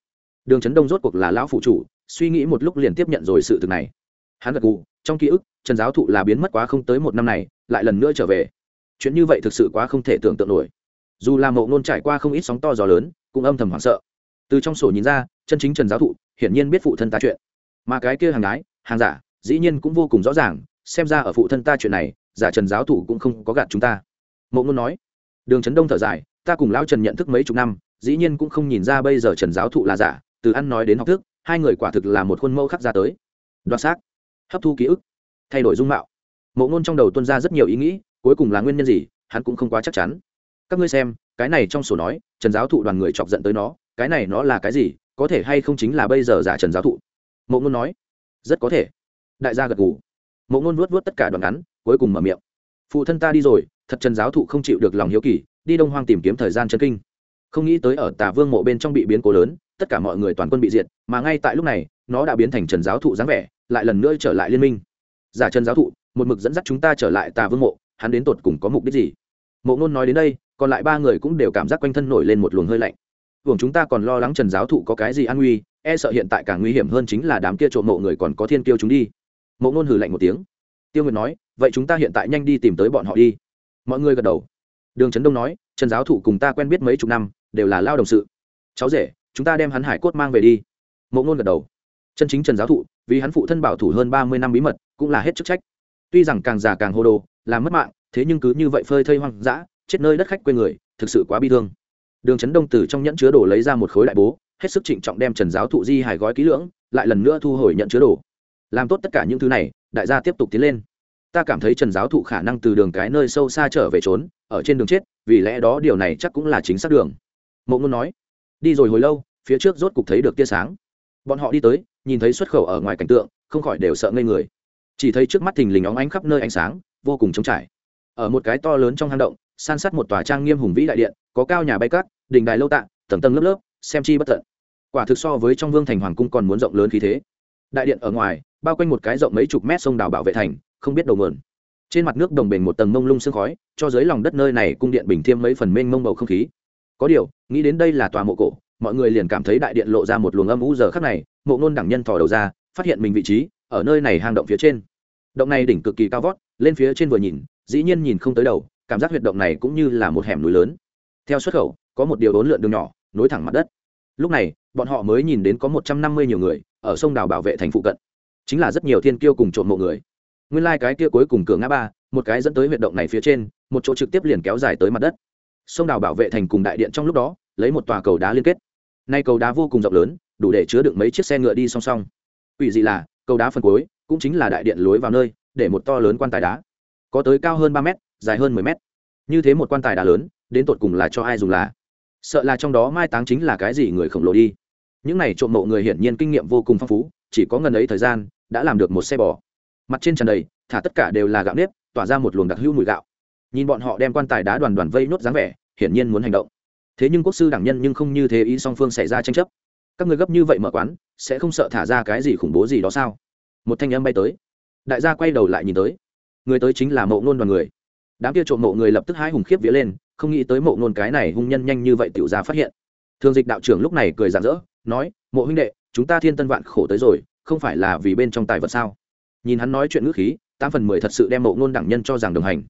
Đường trấn đông rốt cuộc là lão phụ chủ suy nghĩ một lúc liền tiếp nhận rồi sự thực này. Hắn gật gù, trong ký ức, trần giáo thụ là biến mất quá không tới một năm này, lại lần nữa trở về. Chuyện như vậy thực sự quá không thể tưởng tượng nổi. Dù là mộ nôn trải qua không ít sóng to gió lớn, cũng âm thầm hoảng sợ. Từ trong sổ nhìn ra, chân chính trần giáo thụ hiển nhiên biết phụ thân ta chuyện. Mà cái kia hàng gái hàng giả, dĩ nhiên cũng vô cùng rõ ràng, xem ra ở phụ thân ta chuyện này, giả trần giáo thụ cũng không có gạt chúng ta. Mộ ngôn nói, đường trấn đông thở dài, ta cùng lão trần nhận thức mấy chục năm, dĩ nhiên cũng không nhìn ra bây giờ trần giáo thụ là giả, từ ăn nói đến học thức hai người quả thực là một khuôn mẫu khắc ra tới. Đoạt xác, hấp thu ký ức, thay đổi dung mạo. Mộ ngôn trong đầu tuân ra rất nhiều ý nghĩ, cuối cùng là nguyên nhân gì, hắn cũng không quá chắc chắn. Các ngươi xem, cái này trong sổ nói, trần giáo thụ đoàn người chọc giận tới nó, cái này nó là cái gì, có thể hay không chính là bây giờ giả trần giáo thụ? Mộ ngôn nói, rất có thể. Đại gia gật gù. Mộ ngôn vuốt vuốt tất cả đoạn ngắn, cuối cùng mở miệng. Phụ thân ta đi rồi, thật trần giáo thụ không chịu được lòng hiếu kỳ, đi đông hoang tìm kiếm thời gian chân kinh. Không nghĩ tới ở tả vương mộ bên trong bị biến cố lớn tất cả mọi người toàn quân bị diệt mà ngay tại lúc này nó đã biến thành trần giáo thụ dáng vẻ lại lần nữa trở lại liên minh giả trần giáo thụ một mực dẫn dắt chúng ta trở lại tà vương mộ hắn đến tột cùng có mục đích gì mộ ngôn nói đến đây còn lại ba người cũng đều cảm giác quanh thân nổi lên một luồng hơi lạnh Vùng chúng ta còn lo lắng Trần giáo thụ có cái gì an nguy, e sợ hiện tại càng nguy hiểm hơn chính là đám kia trộm mộ người còn có thiên kiêu chúng đi. Mộ Nôn hừ lạnh một tiếng. Tiêu Nguyệt nói, vậy chúng ta hiện tại nhanh đi tìm tới bọn họ đi. Mọi người gật đầu. Đường Trấn Đông nói, Trần giáo thụ cùng ta quen biết mấy chục năm, đều là lao đồng sự. Cháu rể, chúng ta đem hắn hải cốt mang về đi. Mộ Nôn gật đầu. chân chính trần giáo thụ, vì hắn phụ thân bảo thủ hơn ba mươi năm bí mật, cũng là hết chức trách. Tuy rằng càng già càng hô đồ làm mất mạng, thế nhưng cứ như vậy phơi thây hoang dã, chết nơi đất khách quê người, thực sự quá bi thương. Đường trấn đông từ trong nhẫn chứa đồ lấy ra một khối đại bố, hết sức trịnh trọng đem trần giáo thụ di Hải gói kỹ lưỡng, lại lần nữa thu hồi nhận chứa đồ. Làm tốt tất cả những thứ này, đại gia tiếp tục tiến lên. Ta cảm thấy trần giáo thụ khả năng từ đường cái nơi sâu xa trở về trốn, ở trên đường chết, vì lẽ đó điều này chắc cũng là chính xác đường. Mộ ngôn nói đi rồi hồi lâu, phía trước rốt cục thấy được tia sáng. Bọn họ đi tới, nhìn thấy xuất khẩu ở ngoài cảnh tượng, không khỏi đều sợ ngây người. Chỉ thấy trước mắt thình lình óng ánh khắp nơi ánh sáng, vô cùng trống trải. Ở một cái to lớn trong hang động, san sát một tòa trang nghiêm hùng vĩ đại điện, có cao nhà bay cát, đình đài lâu tạ tầng tầng lớp lớp, xem chi bất tận. Quả thực so với trong vương thành hoàng cung còn muốn rộng lớn khí thế. Đại điện ở ngoài, bao quanh một cái rộng mấy chục mét sông đào bảo vệ thành, không biết đầu mượn. Trên mặt nước đồng bền một tầng mông lung sương khói, cho dưới lòng đất nơi này cung điện bình thiêm mấy phần mênh mông bầu không khí có điều, nghĩ đến đây là tòa mộ cổ, mọi người liền cảm thấy đại điện lộ ra một luồng âm u giờ khắc này, mộ ngôn đẳng nhân thò đầu ra, phát hiện mình vị trí, ở nơi này hang động phía trên. Động này đỉnh cực kỳ cao vót lên phía trên vừa nhìn, dĩ nhiên nhìn không tới đầu, cảm giác huyệt động này cũng như là một hẻm núi lớn. Theo xuất khẩu, có một điều đốn lượn đường nhỏ, nối thẳng mặt đất. Lúc này, bọn họ mới nhìn đến có một trăm năm mươi nhiều người, ở sông đào bảo vệ thành phụ cận. Chính là rất nhiều thiên kiêu cùng trộm mộ người. Nguyên lai、like、cái kia cuối cùng cửa ngã ba, một cái dẫn tới huyệt động này phía trên, một chỗ trực tiếp liền kéo dài tới mặt đất sông đào bảo vệ thành cùng đại điện trong lúc đó, lấy một tòa cầu đá liên kết. Nay cầu đá vô cùng rộng lớn, đủ để chứa đựng mấy chiếc xe ngựa đi song song. Ủy dị là, cầu đá phần cuối cũng chính là đại điện lối vào nơi, để một to lớn quan tài đá. Có tới cao hơn ba mét, dài hơn mười mét. Như thế một quan tài đá lớn, đến tột cùng là cho ai dùng là? Sợ là trong đó mai táng chính là cái gì người khổng lồ đi. Những này trộm mộ người hiển nhiên kinh nghiệm vô cùng phong phú, chỉ có ngần ấy thời gian, đã làm được một xe bò. Mặt trên tràn đầy, thả tất cả đều là gạo nếp, tỏa ra một luồng đặc hữu mùi gạo nhìn bọn họ đem quan tài đá đoàn đoàn vây nốt dáng vẻ, hiển nhiên muốn hành động. Thế nhưng quốc sư đảng nhân nhưng không như thế ý song phương xảy ra tranh chấp. Các người gấp như vậy mở quán, sẽ không sợ thả ra cái gì khủng bố gì đó sao? Một thanh âm bay tới. Đại gia quay đầu lại nhìn tới. Người tới chính là mộ ngôn đoàn người. Đám kia trộm mộ người lập tức hai hùng khiếp vía lên, không nghĩ tới mộ ngôn cái này hung nhân nhanh như vậy tiểu ra phát hiện. Thường dịch đạo trưởng lúc này cười rạng rỡ, nói, mộ huynh đệ, chúng ta thiên tân vạn khổ tới rồi, không phải là vì bên trong tài vật sao? Nhìn hắn nói chuyện ngữ khí, tám phần mười thật sự đem mộ ngôn đẳng nhân cho rằng đồng hành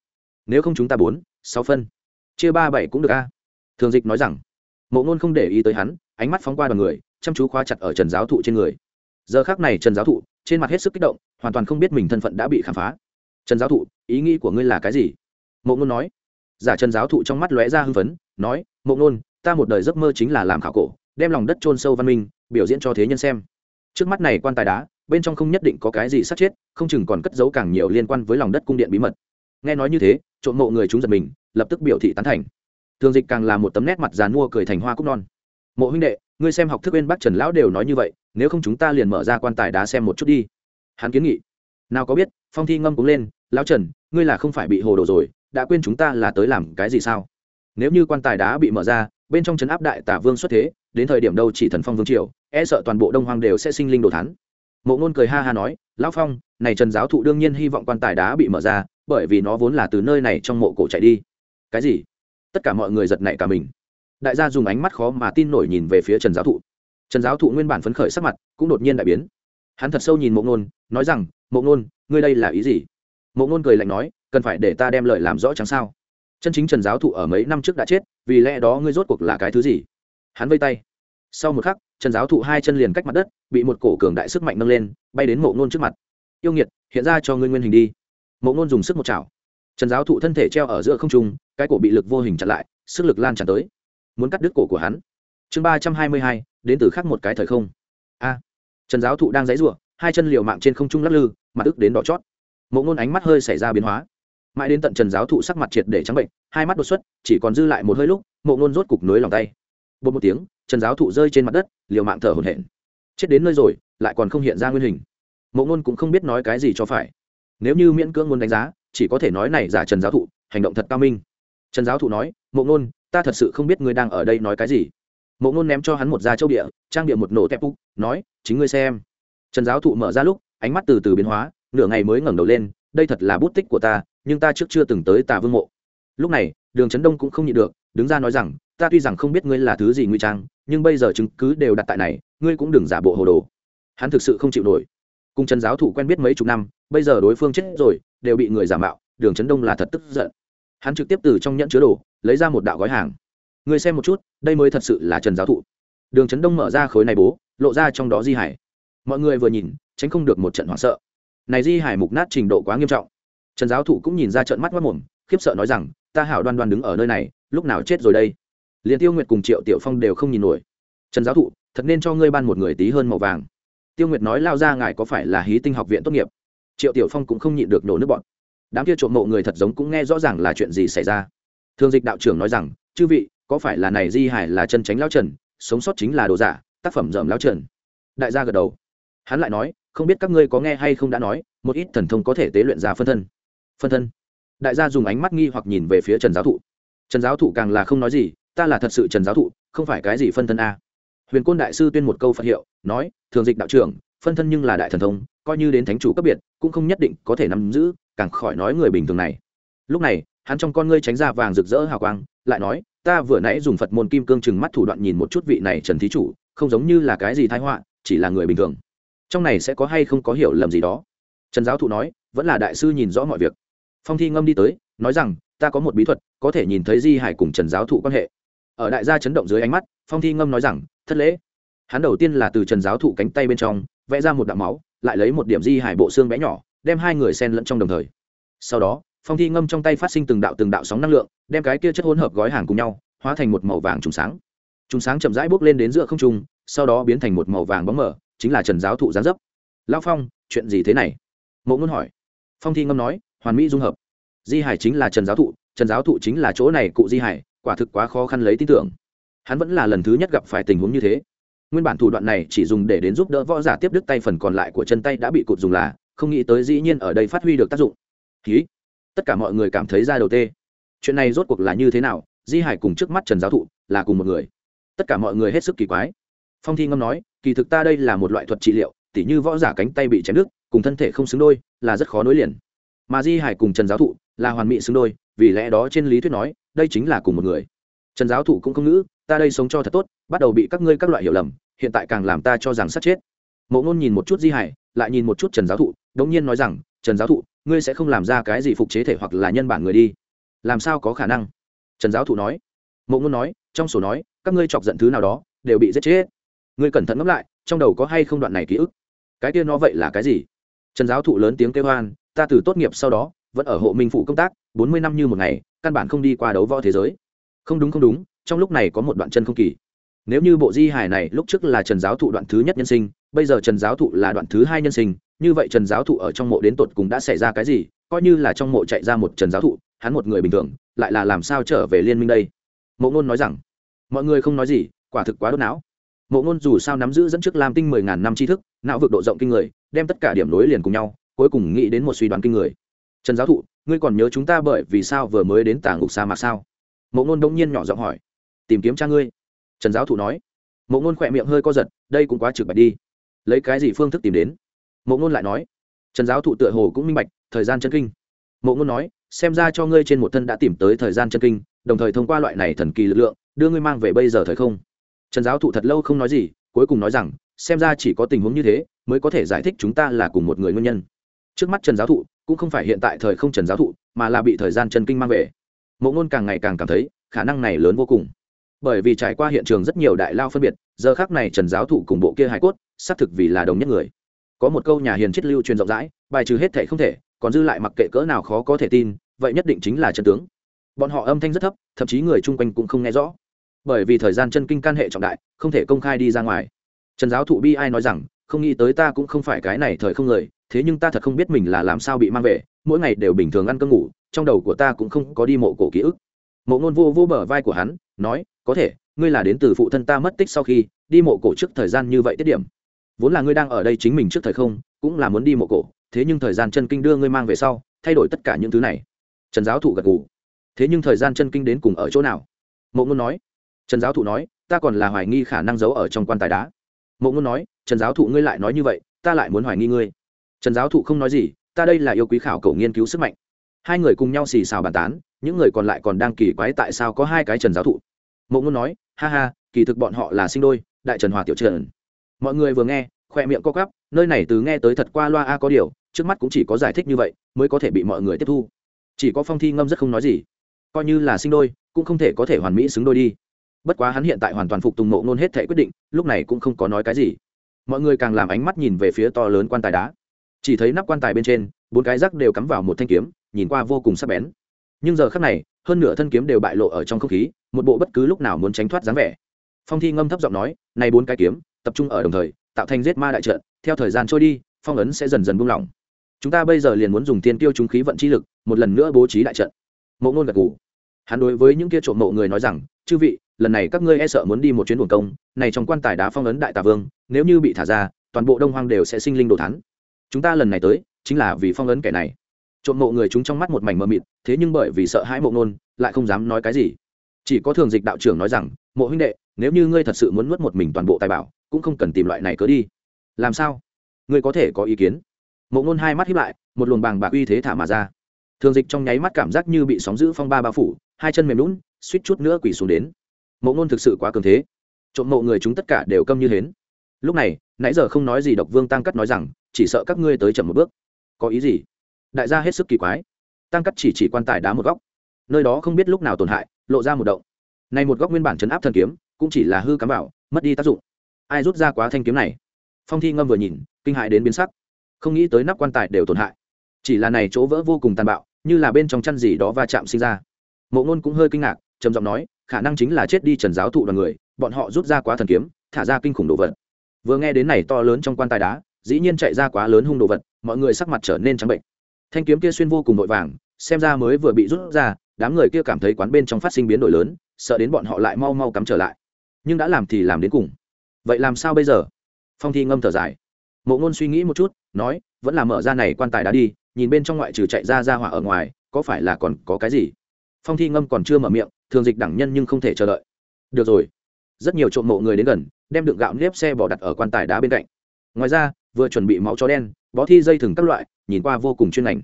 nếu không chúng ta bốn, sáu phân. Chia ba bảy cũng được a. Thường dịch nói rằng, mộ ngôn không để ý tới hắn, ánh mắt phóng qua đoàn người, chăm chú khóa chặt ở trần giáo thụ trên người. Giờ khác này trần giáo thụ, trên mặt hết sức kích động, hoàn toàn không biết mình thân phận đã bị khám phá. Trần giáo thụ, ý nghĩ của ngươi là cái gì? Mộ ngôn nói. Giả trần giáo thụ trong mắt lóe ra hưng phấn, nói, mộ ngôn, ta một đời giấc mơ chính là làm khảo cổ, đem lòng đất trôn sâu văn minh, biểu diễn cho thế nhân xem. Trước mắt này quan tài đá, bên trong không nhất định có cái gì sát chết, không chừng còn cất giấu càng nhiều liên quan với lòng đất cung điện bí mật nghe nói như thế, trộm mộ người chúng giật mình, lập tức biểu thị tán thành. Thường dịch càng là một tấm nét mặt dàn mua cười thành hoa cúc non. Mộ huynh đệ, ngươi xem học thức bên bắc trần lão đều nói như vậy, nếu không chúng ta liền mở ra quan tài đá xem một chút đi. Hắn kiến nghị. Nào có biết, phong thi ngâm cúng lên, lão trần, ngươi là không phải bị hồ đồ rồi, đã quên chúng ta là tới làm cái gì sao? Nếu như quan tài đá bị mở ra, bên trong trấn áp đại tả vương xuất thế, đến thời điểm đâu chỉ thần phong vương triều e sợ toàn bộ đông hoàng đều sẽ sinh linh đồ thắn mộ ngôn cười ha ha nói, lão phong, này trần giáo thụ đương nhiên hy vọng quan tài đá bị mở ra bởi vì nó vốn là từ nơi này trong mộ cổ chạy đi. Cái gì? Tất cả mọi người giật nảy cả mình. Đại gia dùng ánh mắt khó mà tin nổi nhìn về phía trần giáo thụ. Trần giáo thụ nguyên bản phấn khởi sắc mặt, cũng đột nhiên đại biến. Hắn thật sâu nhìn mộ ngôn, nói rằng, mộ ngôn, ngươi đây là ý gì? Mộ ngôn cười lạnh nói, cần phải để ta đem lời làm rõ chẳng sao. Chân chính trần giáo thụ ở mấy năm trước đã chết, vì lẽ đó ngươi rốt cuộc là cái thứ gì? Hắn vây tay. Sau một khắc, trần giáo thụ hai chân liền cách mặt đất, bị một cổ cường đại sức mạnh nâng lên, bay đến mộ ngôn trước mặt. Yêu nghiệt, hiện ra cho ngươi nguyên hình đi mộ ngôn dùng sức một chảo. Trần giáo thụ thân thể treo ở giữa không trung, cái cổ bị lực vô hình chặn lại, sức lực lan tràn tới. Muốn cắt đứt cổ của hắn. Chương ba trăm hai mươi hai, đến từ khác một cái thời không. A. Trần giáo thụ đang dãy rụa hai chân liều mạng trên không trung lắc lư, mặt ức đến đỏ chót. Mộ ngôn ánh mắt hơi xảy ra biến hóa. Mãi đến tận trần giáo thụ sắc mặt triệt để trắng bệnh, hai mắt đột xuất, chỉ còn dư lại một hơi lúc, mộ ngôn rốt cục nối lòng tay. Bột một tiếng, trần giáo thụ rơi trên mặt đất, liều mạng thở hổn hển. Chết đến nơi rồi, lại còn không hiện ra nguyên hình. Mộ ngôn cũng không biết nói cái gì cho phải nếu như miễn cưỡng muốn đánh giá, chỉ có thể nói này giả trần giáo thụ, hành động thật cao minh. Trần giáo thụ nói, mộ ngôn, ta thật sự không biết ngươi đang ở đây nói cái gì. Mộ ngôn ném cho hắn một da châu địa trang địa một nổ tép úc, nói, chính ngươi xem. Trần giáo thụ mở ra lúc, ánh mắt từ từ biến hóa, nửa ngày mới ngẩng đầu lên, đây thật là bút tích của ta, nhưng ta trước chưa từng tới tà vương mộ. Lúc này, đường trấn đông cũng không nhịn được, đứng ra nói rằng, ta tuy rằng không biết ngươi là thứ gì nguy trang, nhưng bây giờ chứng cứ đều đặt tại này, ngươi cũng đừng giả bộ hồ đồ. Hắn thực sự không chịu nổi cùng trần giáo thụ quen biết mấy chục năm, bây giờ đối phương chết rồi, đều bị người giả mạo, đường trấn đông là thật tức giận. Hắn trực tiếp từ trong nhẫn chứa đồ, lấy ra một đạo gói hàng. Người xem một chút, đây mới thật sự là trần giáo thụ đường trấn đông mở ra khối này bố, lộ ra trong đó di hải. Mọi người vừa nhìn, tránh không được một trận hoảng sợ. Này di hải mục nát trình độ quá nghiêm trọng. Trần giáo thụ cũng nhìn ra trận mắt mất mồm, khiếp sợ nói rằng, ta hảo đoan đoan đứng ở nơi này, lúc nào chết rồi đây? Liền tiêu nguyệt cùng triệu tiểu phong đều không nhìn nổi. Trần giáo thụ thật nên cho ngươi ban một người tí hơn màu vàng tiêu nguyệt nói lao ra ngài có phải là hí tinh học viện tốt nghiệp? Triệu tiểu phong cũng không nhịn được nổ nước bọn. Đám kia trộm mộ người thật giống cũng nghe rõ ràng là chuyện gì xảy ra. Thương dịch đạo trưởng nói rằng, chư vị, có phải là này di hải là chân tránh lao trần, sống sót chính là đồ giả, tác phẩm dởm lao trần? Đại gia gật đầu. Hắn lại nói, không biết các ngươi có nghe hay không đã nói, một ít thần thông có thể tế luyện ra phân thân. Phân thân? Đại gia dùng ánh mắt nghi hoặc nhìn về phía trần giáo thụ. Trần giáo thụ càng là không nói gì, ta là thật sự trần giáo thụ, không phải cái gì phân thân a huyền côn đại sư tuyên một câu phật hiệu, nói, thường dịch đạo trưởng, phân thân nhưng là đại thần thông, coi như đến thánh chủ cấp biệt, cũng không nhất định có thể nắm giữ, càng khỏi nói người bình thường này. Lúc này, hắn trong con ngươi tránh ra vàng rực rỡ hào quang, lại nói, ta vừa nãy dùng phật môn kim cương chừng mắt thủ đoạn nhìn một chút vị này trần thí chủ, không giống như là cái gì thái họa, chỉ là người bình thường. Trong này sẽ có hay không có hiểu lầm gì đó? Trần giáo thụ nói, vẫn là đại sư nhìn rõ mọi việc. Phong thi ngâm đi tới, nói rằng, ta có một bí thuật, có thể nhìn thấy di hải cùng trần giáo thụ quan hệ ở đại gia chấn động dưới ánh mắt, phong thi ngâm nói rằng, thất lễ. Hắn đầu tiên là từ trần giáo thụ cánh tay bên trong, vẽ ra một đạo máu, lại lấy một điểm di hải bộ xương bé nhỏ, đem hai người sen lẫn trong đồng thời. Sau đó, phong thi ngâm trong tay phát sinh từng đạo từng đạo sóng năng lượng, đem cái kia chất hỗn hợp gói hàng cùng nhau, hóa thành một màu vàng trùng sáng. Trùng sáng chậm rãi bước lên đến giữa không trung, sau đó biến thành một màu vàng bóng mở chính là trần giáo thụ gián dấp. Lao phong, chuyện gì thế này? Mộ ngôn hỏi. Phong thi ngâm nói, hoàn mỹ dung hợp. Di hải chính là trần giáo thụ, trần giáo thụ chính là chỗ này cụ di hải quả thực quá khó khăn lấy tin tưởng. Hắn vẫn là lần thứ nhất gặp phải tình huống như thế. Nguyên bản thủ đoạn này chỉ dùng để đến giúp đỡ võ giả tiếp đứt tay phần còn lại của chân tay đã bị cụt dùng là, không nghĩ tới dĩ nhiên ở đây phát huy được tác dụng. Ký tất cả mọi người cảm thấy ra đầu tê. Chuyện này rốt cuộc là như thế nào? Di hải cùng trước mắt trần giáo thụ là cùng một người. Tất cả mọi người hết sức kỳ quái. Phong thi ngâm nói, kỳ thực ta đây là một loại thuật trị liệu, tỉ như võ giả cánh tay bị chém đứt, cùng thân thể không xứng đôi, là rất khó nối liền. Mà di hải cùng trần giáo thụ là hoàn mỹ xứng đôi vì lẽ đó trên lý thuyết nói, đây chính là cùng một người. Trần giáo thụ cũng không ngữ, ta đây sống cho thật tốt, bắt đầu bị các ngươi các loại hiểu lầm, hiện tại càng làm ta cho rằng sát chết. Mộ ngôn nhìn một chút di hải, lại nhìn một chút trần giáo thụ, đống nhiên nói rằng, trần giáo thụ, ngươi sẽ không làm ra cái gì phục chế thể hoặc là nhân bản người đi. Làm sao có khả năng? Trần giáo thụ nói. Mộ ngôn nói, trong sổ nói, các ngươi chọc giận thứ nào đó, đều bị giết chết. Ngươi cẩn thận ngẫm lại, trong đầu có hay không đoạn này ký ức? Cái kia nó vậy là cái gì? Trần giáo thụ lớn tiếng kêu hoan, ta từ tốt nghiệp sau đó, vẫn ở hộ minh phụ công tác bốn mươi năm như một ngày, căn bản không đi qua đấu võ thế giới. Không đúng không đúng, trong lúc này có một đoạn chân không kỳ. Nếu như bộ di hài này lúc trước là trần giáo thụ đoạn thứ nhất nhân sinh, bây giờ trần giáo thụ là đoạn thứ hai nhân sinh, như vậy trần giáo thụ ở trong mộ đến tột cùng đã xảy ra cái gì, coi như là trong mộ chạy ra một trần giáo thụ, hắn một người bình thường, lại là làm sao trở về liên minh đây? Mộ ngôn nói rằng, mọi người không nói gì, quả thực quá đốt não. Mộ ngôn dù sao nắm giữ dẫn trước làm tinh mười ngàn năm tri thức, não vực độ rộng kinh người, đem tất cả điểm nối liền cùng nhau, cuối cùng nghĩ đến một suy đoán kinh người. Trần giáo thụ ngươi còn nhớ chúng ta bởi vì sao vừa mới đến tà ngục sa mạc sao? Mộ ngôn đông nhiên nhỏ giọng hỏi. Tìm kiếm cha ngươi. Trần giáo thụ nói. Mộ ngôn khỏe miệng hơi co giật, đây cũng quá trực bạch đi. Lấy cái gì phương thức tìm đến? Mộ ngôn lại nói. Trần giáo thụ tựa hồ cũng minh bạch, thời gian chân kinh. Mộ ngôn nói, xem ra cho ngươi trên một thân đã tìm tới thời gian chân kinh, đồng thời thông qua loại này thần kỳ lực lượng, đưa ngươi mang về bây giờ thời không. Trần giáo thụ thật lâu không nói gì, cuối cùng nói rằng, xem ra chỉ có tình huống như thế, mới có thể giải thích chúng ta là cùng một người nguyên nhân. Trước mắt trần giáo thụ cũng không phải hiện tại thời không trần giáo thụ, mà là bị thời gian chân kinh mang về. Mộ ngôn càng ngày càng cảm thấy, khả năng này lớn vô cùng. Bởi vì trải qua hiện trường rất nhiều đại lao phân biệt, giờ khác này trần giáo thụ cùng bộ kia hải cốt, xác thực vì là đồng nhất người. Có một câu nhà hiền triết lưu truyền rộng rãi, bài trừ hết thể không thể, còn dư lại mặc kệ cỡ nào khó có thể tin, vậy nhất định chính là chân tướng. Bọn họ âm thanh rất thấp, thậm chí người chung quanh cũng không nghe rõ. Bởi vì thời gian chân kinh can hệ trọng đại, không thể công khai đi ra ngoài. Trần giáo thụ bi ai nói rằng, không nghĩ tới ta cũng không phải cái này thời không người thế nhưng ta thật không biết mình là làm sao bị mang về, mỗi ngày đều bình thường ăn cơm ngủ, trong đầu của ta cũng không có đi mộ cổ ký ức. Mộ ngôn vô vô bờ vai của hắn, nói, có thể, ngươi là đến từ phụ thân ta mất tích sau khi đi mộ cổ trước thời gian như vậy tiết điểm. Vốn là ngươi đang ở đây chính mình trước thời không, cũng là muốn đi mộ cổ, thế nhưng thời gian chân kinh đưa ngươi mang về sau, thay đổi tất cả những thứ này. Trần giáo thụ gật gù. Thế nhưng thời gian chân kinh đến cùng ở chỗ nào? Mộ ngôn nói. Trần giáo thụ nói, ta còn là hoài nghi khả năng giấu ở trong quan tài đá. Mộ ngôn nói, trần giáo thụ ngươi lại nói như vậy, ta lại muốn hoài nghi ngươi trần giáo thụ không nói gì, ta đây là yêu quý khảo cầu nghiên cứu sức mạnh. Hai người cùng nhau xì xào bàn tán, những người còn lại còn đang kỳ quái tại sao có hai cái trần giáo thụ. Mộ ngôn nói, ha ha, kỳ thực bọn họ là sinh đôi, đại trần hòa tiểu trần. Mọi người vừa nghe, khoe miệng co cắp nơi này từ nghe tới thật qua loa a có điều, trước mắt cũng chỉ có giải thích như vậy, mới có thể bị mọi người tiếp thu. Chỉ có phong thi ngâm rất không nói gì. Coi như là sinh đôi, cũng không thể có thể hoàn mỹ xứng đôi đi. Bất quá hắn hiện tại hoàn toàn phục tùng mộ ngôn hết thể quyết định, lúc này cũng không có nói cái gì. Mọi người càng làm ánh mắt nhìn về phía to lớn quan tài đá chỉ thấy nắp quan tài bên trên, bốn cái rác đều cắm vào một thanh kiếm, nhìn qua vô cùng sắc bén. Nhưng giờ khắc này, hơn nửa thân kiếm đều bại lộ ở trong không khí, một bộ bất cứ lúc nào muốn tránh thoát dáng vẻ. Phong thi ngâm thấp giọng nói, này bốn cái kiếm, tập trung ở đồng thời, tạo thành giết ma đại trận, theo thời gian trôi đi, phong ấn sẽ dần dần buông lỏng. Chúng ta bây giờ liền muốn dùng tiên tiêu chúng khí vận chi lực, một lần nữa bố trí đại trận. Mộ ngôn gật gù. Hắn đối với những kia trộm mộ người nói rằng, chư vị, lần này các ngươi e sợ muốn đi một chuyến buồng công, này trong quan tài đá phong ấn đại tà vương, nếu như bị thả ra, toàn bộ đông hoang đều sẽ sinh linh đồ thắn chúng ta lần này tới, chính là vì phong ấn kẻ này. Trộm mộ người chúng trong mắt một mảnh mờ mịt, thế nhưng bởi vì sợ hãi mộ nôn lại không dám nói cái gì. Chỉ có thường dịch đạo trưởng nói rằng, mộ huynh đệ, nếu như ngươi thật sự muốn nuốt một mình toàn bộ tài bảo, cũng không cần tìm loại này cớ đi. Làm sao? Ngươi có thể có ý kiến? Mộ nôn hai mắt hiếp lại, một luồng bàng bạc uy thế thả mà ra. Thường dịch trong nháy mắt cảm giác như bị sóng giữ phong ba bao phủ, hai chân mềm lún suýt chút nữa quỳ xuống đến. Mộ nôn thực sự quá cường thế. Trộm mộ người chúng tất cả đều câm như hến. Lúc này, nãy giờ không nói gì độc vương tăng cắt nói rằng chỉ sợ các ngươi tới chậm một bước. Có ý gì? Đại gia hết sức kỳ quái. Tăng cắt chỉ chỉ quan tài đá một góc. Nơi đó không biết lúc nào tổn hại, lộ ra một động. Này một góc nguyên bản chấn áp thần kiếm, cũng chỉ là hư cắm vào mất đi tác dụng. Ai rút ra quá thanh kiếm này? Phong thi ngâm vừa nhìn, kinh hại đến biến sắc. Không nghĩ tới nắp quan tài đều tổn hại. Chỉ là này chỗ vỡ vô cùng tàn bạo, như là bên trong chăn gì đó va chạm sinh ra. Mộ ngôn cũng hơi kinh ngạc, trầm giọng nói, khả năng chính là chết đi trần giáo thụ đoàn người, bọn họ rút ra quá thần kiếm, thả ra kinh khủng đồ vật. Vừa nghe đến này to lớn trong quan tài đá dĩ nhiên chạy ra quá lớn hung đồ vật, mọi người sắc mặt trở nên trắng bệnh. Thanh kiếm kia xuyên vô cùng vội vàng, xem ra mới vừa bị rút ra, đám người kia cảm thấy quán bên trong phát sinh biến đổi lớn, sợ đến bọn họ lại mau mau cắm trở lại. Nhưng đã làm thì làm đến cùng. Vậy làm sao bây giờ? Phong thi ngâm thở dài. Mộ ngôn suy nghĩ một chút, nói, vẫn là mở ra này quan tài đá đi, nhìn bên trong ngoại trừ chạy ra ra hỏa ở ngoài, có phải là còn có cái gì? Phong thi ngâm còn chưa mở miệng, thường dịch đẳng nhân nhưng không thể chờ đợi. Được rồi. Rất nhiều trộm mộ người đến gần, đem đựng gạo nếp xe bỏ đặt ở quan tài đá bên cạnh ngoài ra, vừa chuẩn bị máu chó đen, bó thi dây thừng các loại, nhìn qua vô cùng chuyên ngành.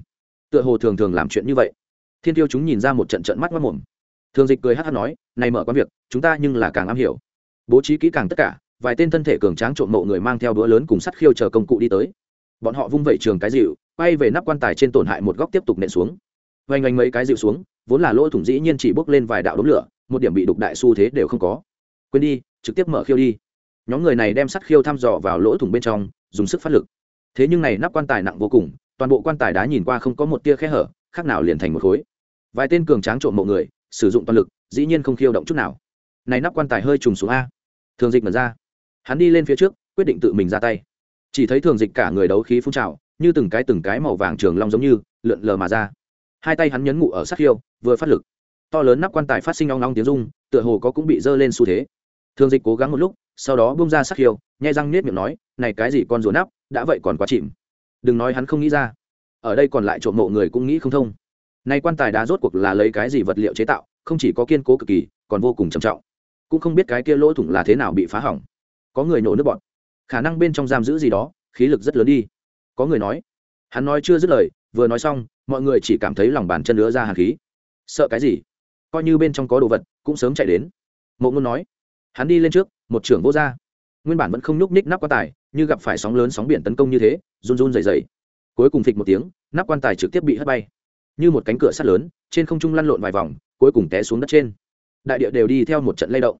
Tựa hồ thường thường làm chuyện như vậy. Thiên tiêu chúng nhìn ra một trận trận mắt mất mồm. Thường dịch cười hát hát nói, này mở quán việc, chúng ta nhưng là càng am hiểu. Bố trí kỹ càng tất cả, vài tên thân thể cường tráng trộm mộ người mang theo bữa lớn cùng sắt khiêu chờ công cụ đi tới. Bọn họ vung vẩy trường cái dịu, quay về nắp quan tài trên tổn hại một góc tiếp tục nện xuống. Vành oanh mấy cái dịu xuống, vốn là lỗ thủng dĩ nhiên chỉ bốc lên vài đạo đống lửa, một điểm bị đục đại xu thế đều không có. Quên đi, trực tiếp mở khiêu đi nhóm người này đem sắt khiêu thăm dò vào lỗ thủng bên trong, dùng sức phát lực. Thế nhưng này nắp quan tài nặng vô cùng, toàn bộ quan tài đá nhìn qua không có một tia khe hở, khác nào liền thành một khối. Vài tên cường tráng trộm mộ người, sử dụng toàn lực, dĩ nhiên không khiêu động chút nào. Này nắp quan tài hơi trùng xuống a. Thường dịch mật ra. Hắn đi lên phía trước, quyết định tự mình ra tay. Chỉ thấy thường dịch cả người đấu khí phun trào, như từng cái từng cái màu vàng trường long giống như, lượn lờ mà ra. Hai tay hắn nhấn ngụ ở sát khiêu, vừa phát lực. To lớn nắp quan tài phát sinh long long tiếng rung, tựa hồ có cũng bị dơ lên xu thế. Thường dịch cố gắng một lúc sau đó bung ra sát khiêu, nhai răng nết miệng nói, này cái gì con rùa nắp, đã vậy còn quá chìm. Đừng nói hắn không nghĩ ra. Ở đây còn lại trộm mộ người cũng nghĩ không thông. Nay quan tài đá rốt cuộc là lấy cái gì vật liệu chế tạo, không chỉ có kiên cố cực kỳ, còn vô cùng trầm trọng. Cũng không biết cái kia lỗ thủng là thế nào bị phá hỏng. Có người nổ nước bọn khả năng bên trong giam giữ gì đó, khí lực rất lớn đi. Có người nói. Hắn nói chưa dứt lời, vừa nói xong, mọi người chỉ cảm thấy lòng bàn chân nữa ra hàn khí. Sợ cái gì? Coi như bên trong có đồ vật, cũng sớm chạy đến. Mộ ngôn nói. Hắn đi lên trước một trưởng vô r nguyên bản vẫn không nhúc ních nắp quan tài, như gặp phải sóng lớn sóng biển tấn công như thế, run run dày dày cuối cùng phịch một tiếng, nắp quan tài trực tiếp bị hất bay. Như một cánh cửa sắt lớn, trên không trung lăn lộn vài vòng, cuối cùng té xuống đất trên. Đại địa đều đi theo một trận lay động.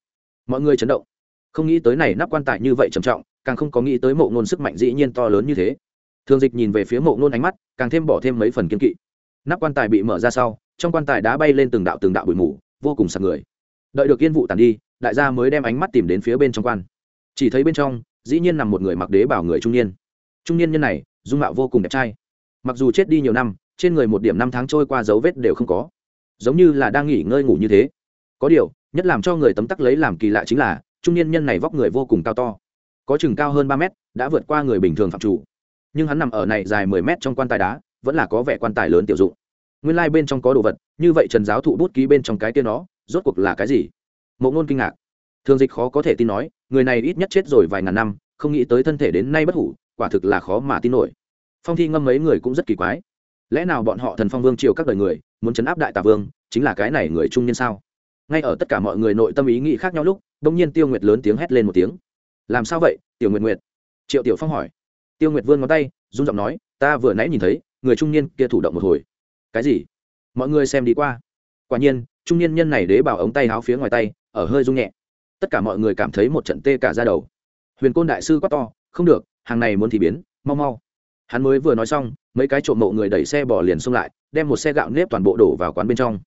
Mọi người chấn động. Không nghĩ tới này nắp quan tài như vậy trầm trọng, càng không có nghĩ tới mộ ngôn sức mạnh dĩ nhiên to lớn như thế. Thường dịch nhìn về phía mộ ngôn ánh mắt, càng thêm bỏ thêm mấy phần kiên kỵ. Nắp quan tài bị mở ra sau, trong quan tài đá bay lên từng đạo từng đạo bụi mù, vô cùng sạc người. Đợi được yên vụ tàn đi đại gia mới đem ánh mắt tìm đến phía bên trong quan. Chỉ thấy bên trong, dĩ nhiên nằm một người mặc đế bảo người trung niên. Trung niên nhân này, dung mạo vô cùng đẹp trai. Mặc dù chết đi nhiều năm, trên người một điểm năm tháng trôi qua dấu vết đều không có. Giống như là đang nghỉ ngơi ngủ như thế. Có điều, nhất làm cho người tấm tắc lấy làm kỳ lạ chính là, trung niên nhân này vóc người vô cùng cao to. Có chừng cao hơn ba mét, đã vượt qua người bình thường phạm chủ. Nhưng hắn nằm ở này dài mười mét trong quan tài đá, vẫn là có vẻ quan tài lớn tiểu dụng. Nguyên lai、like、bên trong có đồ vật, như vậy trần giáo thụ bút ký bên trong cái tiên nó, rốt cuộc là cái gì? Mộ ngôn kinh ngạc. Thường dịch khó có thể tin nói, người này ít nhất chết rồi vài ngàn năm, không nghĩ tới thân thể đến nay bất hủ, quả thực là khó mà tin nổi. Phong thi ngâm mấy người cũng rất kỳ quái. Lẽ nào bọn họ thần phong vương triều các đời người, muốn chấn áp đại tà vương, chính là cái này người trung niên sao? Ngay ở tất cả mọi người nội tâm ý nghĩ khác nhau lúc đ ỗ n g nhiên tiêu nguyệt lớn tiếng hét lên một tiếng. Làm sao vậy, tiểu nguyệt nguyệt? Triệu tiểu phong hỏi. Tiêu nguyệt vươn ngón tay, run giọng nói, ta vừa nãy nhìn thấy, người trung niên kia thủ động một hồi. Cái gì? Mọi người xem đi qua. Quả nhiên, trung niên nhân này đế bảo ống tay háo phía ngoài tay ở hơi rung nhẹ. Tất cả mọi người cảm thấy một trận tê cả ra đầu. Huyền côn đại sư quát to, không được, hàng này muốn thì biến, mau mau. Hắn mới vừa nói xong, mấy cái trộm mộ người đẩy xe bỏ liền xông lại, đem một xe gạo nếp toàn bộ đổ vào quán bên trong.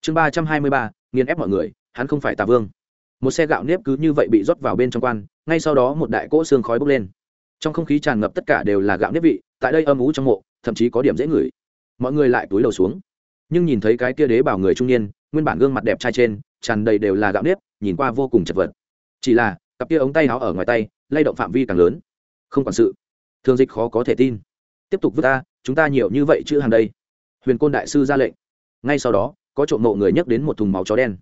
Chương ba trăm hai mươi ba, nghiền ép mọi người, hắn không phải tà vương. Một xe gạo nếp cứ như vậy bị rót vào bên trong quan, ngay sau đó một đại cỗ xương khói bốc lên. Trong không khí tràn ngập tất cả đều là gạo nếp vị, tại đây âm ú trong mộ, thậm chí có điểm dễ ngửi. Mọi người lại túi đầu xuống. Nhưng nhìn thấy cái kia đế bảo người trung niên, nguyên bản gương mặt đẹp trai trên tràn đầy đều là gạo nếp, nhìn qua vô cùng chật vật. Chỉ là, cặp kia ống tay áo ở ngoài tay, lay động phạm vi càng lớn. Không quản sự. Thương dịch khó có thể tin. Tiếp tục vứt ta, chúng ta nhiều như vậy chữ hàng đây. Huyền côn đại sư ra lệnh. Ngay sau đó, có trộm mộ người nhắc đến một thùng máu chó đen.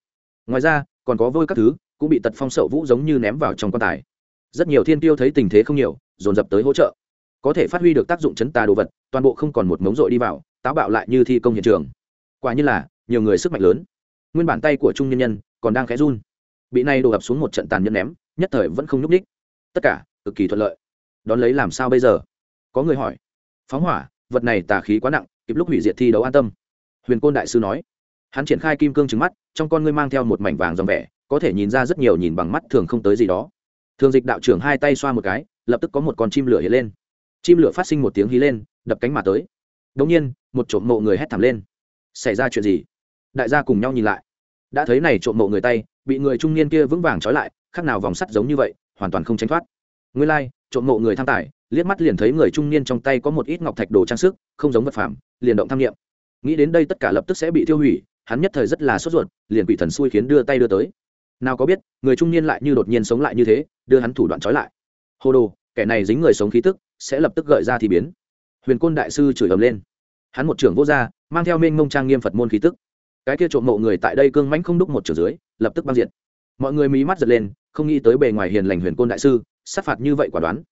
Ngoài ra, còn có vôi các thứ, cũng bị tật phong sậu vũ giống như ném vào trong quan tài. Rất nhiều thiên tiêu thấy tình thế không nhiều, dồn dập tới hỗ trợ. Có thể phát huy được tác dụng chấn tà đồ vật, toàn bộ không còn một mống rội đi vào, táo bạo lại như thi công hiện trường. Quả như là, nhiều người sức mạnh lớn nguyên bản tay của trung nhân nhân còn đang khẽ run. Bị này đổ ập xuống một trận tàn nhẫn ném, nhất thời vẫn không nhúc ních tất cả, cực kỳ thuận lợi. Đón lấy làm sao bây giờ? Có người hỏi. Phóng hỏa, vật này tà khí quá nặng, kịp lúc hủy diệt thi đấu an tâm. Huyền côn đại sư nói. Hắn triển khai kim cương trứng mắt, trong con ngươi mang theo một mảnh vàng dòng vẻ, có thể nhìn ra rất nhiều nhìn bằng mắt thường không tới gì đó. Thường dịch đạo trưởng hai tay xoa một cái, lập tức có một con chim lửa hiện lên. Chim lửa phát sinh một tiếng hí lên, đập cánh mà tới. Đ ỗ n g nhiên, một trộm mộ người hét thảm lên. Xảy ra chuyện gì? Đại gia cùng nhau nhìn lại. Đã thấy này trộm mộ người tay bị người trung niên kia vững vàng trói lại khác nào vòng sắt giống như vậy hoàn toàn không tránh thoát. Ngươi lai、like, trộm mộ người tham tài liếc mắt liền thấy người trung niên trong tay có một ít ngọc thạch đồ trang sức không giống vật phẩm liền động tham nghiệm nghĩ đến đây tất cả lập tức sẽ bị tiêu hủy hắn nhất thời rất là sốt ruột liền bị thần xui khiến đưa tay đưa tới. Nào có biết người trung niên lại như đột nhiên sống lại như thế đưa hắn thủ đoạn trói lại. Hồ đồ kẻ này dính người sống khí tức sẽ lập tức gợi ra thì biến. Huyền côn đại sư chửi ầm lên. Hắn một trưởng vô gia mang theo mênh mông trang nghiêm phật môn khí tức cái kia trộm mộ người tại đây cương mãnh không đúc một trở dưới, lập tức băng diện mọi người mí mắt giật lên, không nghĩ tới bề ngoài hiền lành huyền côn đại sư, sát phạt như vậy quả đoán.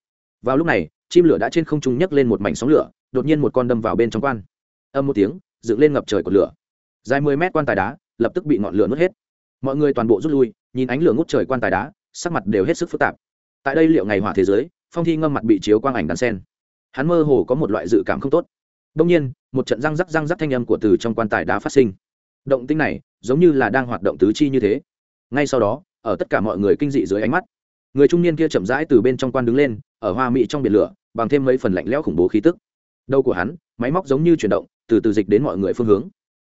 Vào lúc này, chim lửa đã trên không trung nhấc lên một mảnh sóng lửa, đột nhiên một con đâm vào bên trong quan. Âm một tiếng, dựng lên ngập trời của lửa. Dài mười mét quan tài đá, lập tức bị ngọn lửa nuốt hết. Mọi người toàn bộ rút lui, nhìn ánh lửa ngút trời quan tài đá, sắc mặt đều hết sức phức tạp. Tại đây liệu ngày hỏa thế giới, phong thi ngâm mặt bị chiếu quang ảnh đàn sen. Hắn mơ hồ có một loại dự cảm không tốt. Đông nhiên, một trận răng rắc răng rắc thanh âm của từ trong quan tài đá phát sinh động tinh này giống như là đang hoạt động tứ chi như thế. Ngay sau đó, ở tất cả mọi người kinh dị dưới ánh mắt, người trung niên kia chậm rãi từ bên trong quan đứng lên, ở hoa mỹ trong biển lửa, bằng thêm mấy phần lạnh lẽo khủng bố khí tức. Đầu của hắn, máy móc giống như chuyển động, từ từ dịch đến mọi người phương hướng.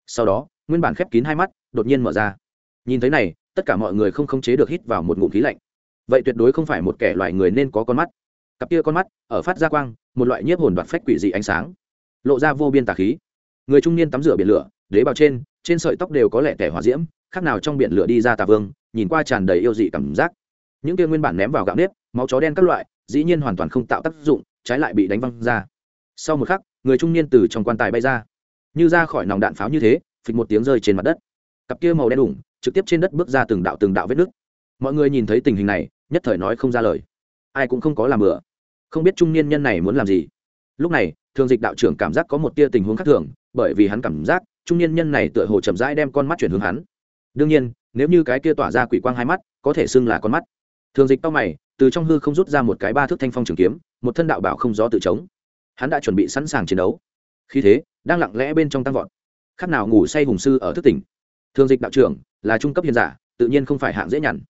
Sau đó, nguyên bản khép kín hai mắt, đột nhiên mở ra. Nhìn thấy này, tất cả mọi người không khống chế được hít vào một ngụm khí lạnh. Vậy tuyệt đối không phải một kẻ loài người nên có con mắt. Cặp kia con mắt, ở phát ra quang, một loại nhiếp hồn đoạt phách quỷ dị ánh sáng, lộ ra vô biên tà khí. Người trung niên tắm rửa biển lửa, đế bào trên trên sợi tóc đều có lẽ tẻ hỏa diễm, khác nào trong biển lửa đi ra tà vương, nhìn qua tràn đầy yêu dị cảm giác. Những kia nguyên bản ném vào gạo nếp, máu chó đen các loại, dĩ nhiên hoàn toàn không tạo tác dụng, trái lại bị đánh văng ra. Sau một khắc, người trung niên từ trong quan tài bay ra. Như ra khỏi nòng đạn pháo như thế, phịch một tiếng rơi trên mặt đất. Cặp kia màu đen đủng, trực tiếp trên đất bước ra từng đạo từng đạo vết nứt. Mọi người nhìn thấy tình hình này, nhất thời nói không ra lời. Ai cũng không có làm bừa. Không biết trung niên nhân này muốn làm gì. Lúc này, thường dịch đạo trưởng cảm giác có một tia tình huống khác thường, bởi vì hắn cảm giác trung niên nhân này tựa hồ chậm rãi đem con mắt chuyển hướng hắn. Đương nhiên, nếu như cái kia tỏa ra quỷ quang hai mắt, có thể xưng là con mắt. Thường dịch tao mày, từ trong hư không rút ra một cái ba thước thanh phong trường kiếm, một thân đạo bảo không gió tự chống. Hắn đã chuẩn bị sẵn sàng chiến đấu. Khi thế, đang lặng lẽ bên trong tăng vọt. Khác nào ngủ say hùng sư ở thức tỉnh. Thường dịch đạo trưởng, là trung cấp hiền giả, tự nhiên không phải hạng dễ nhằn.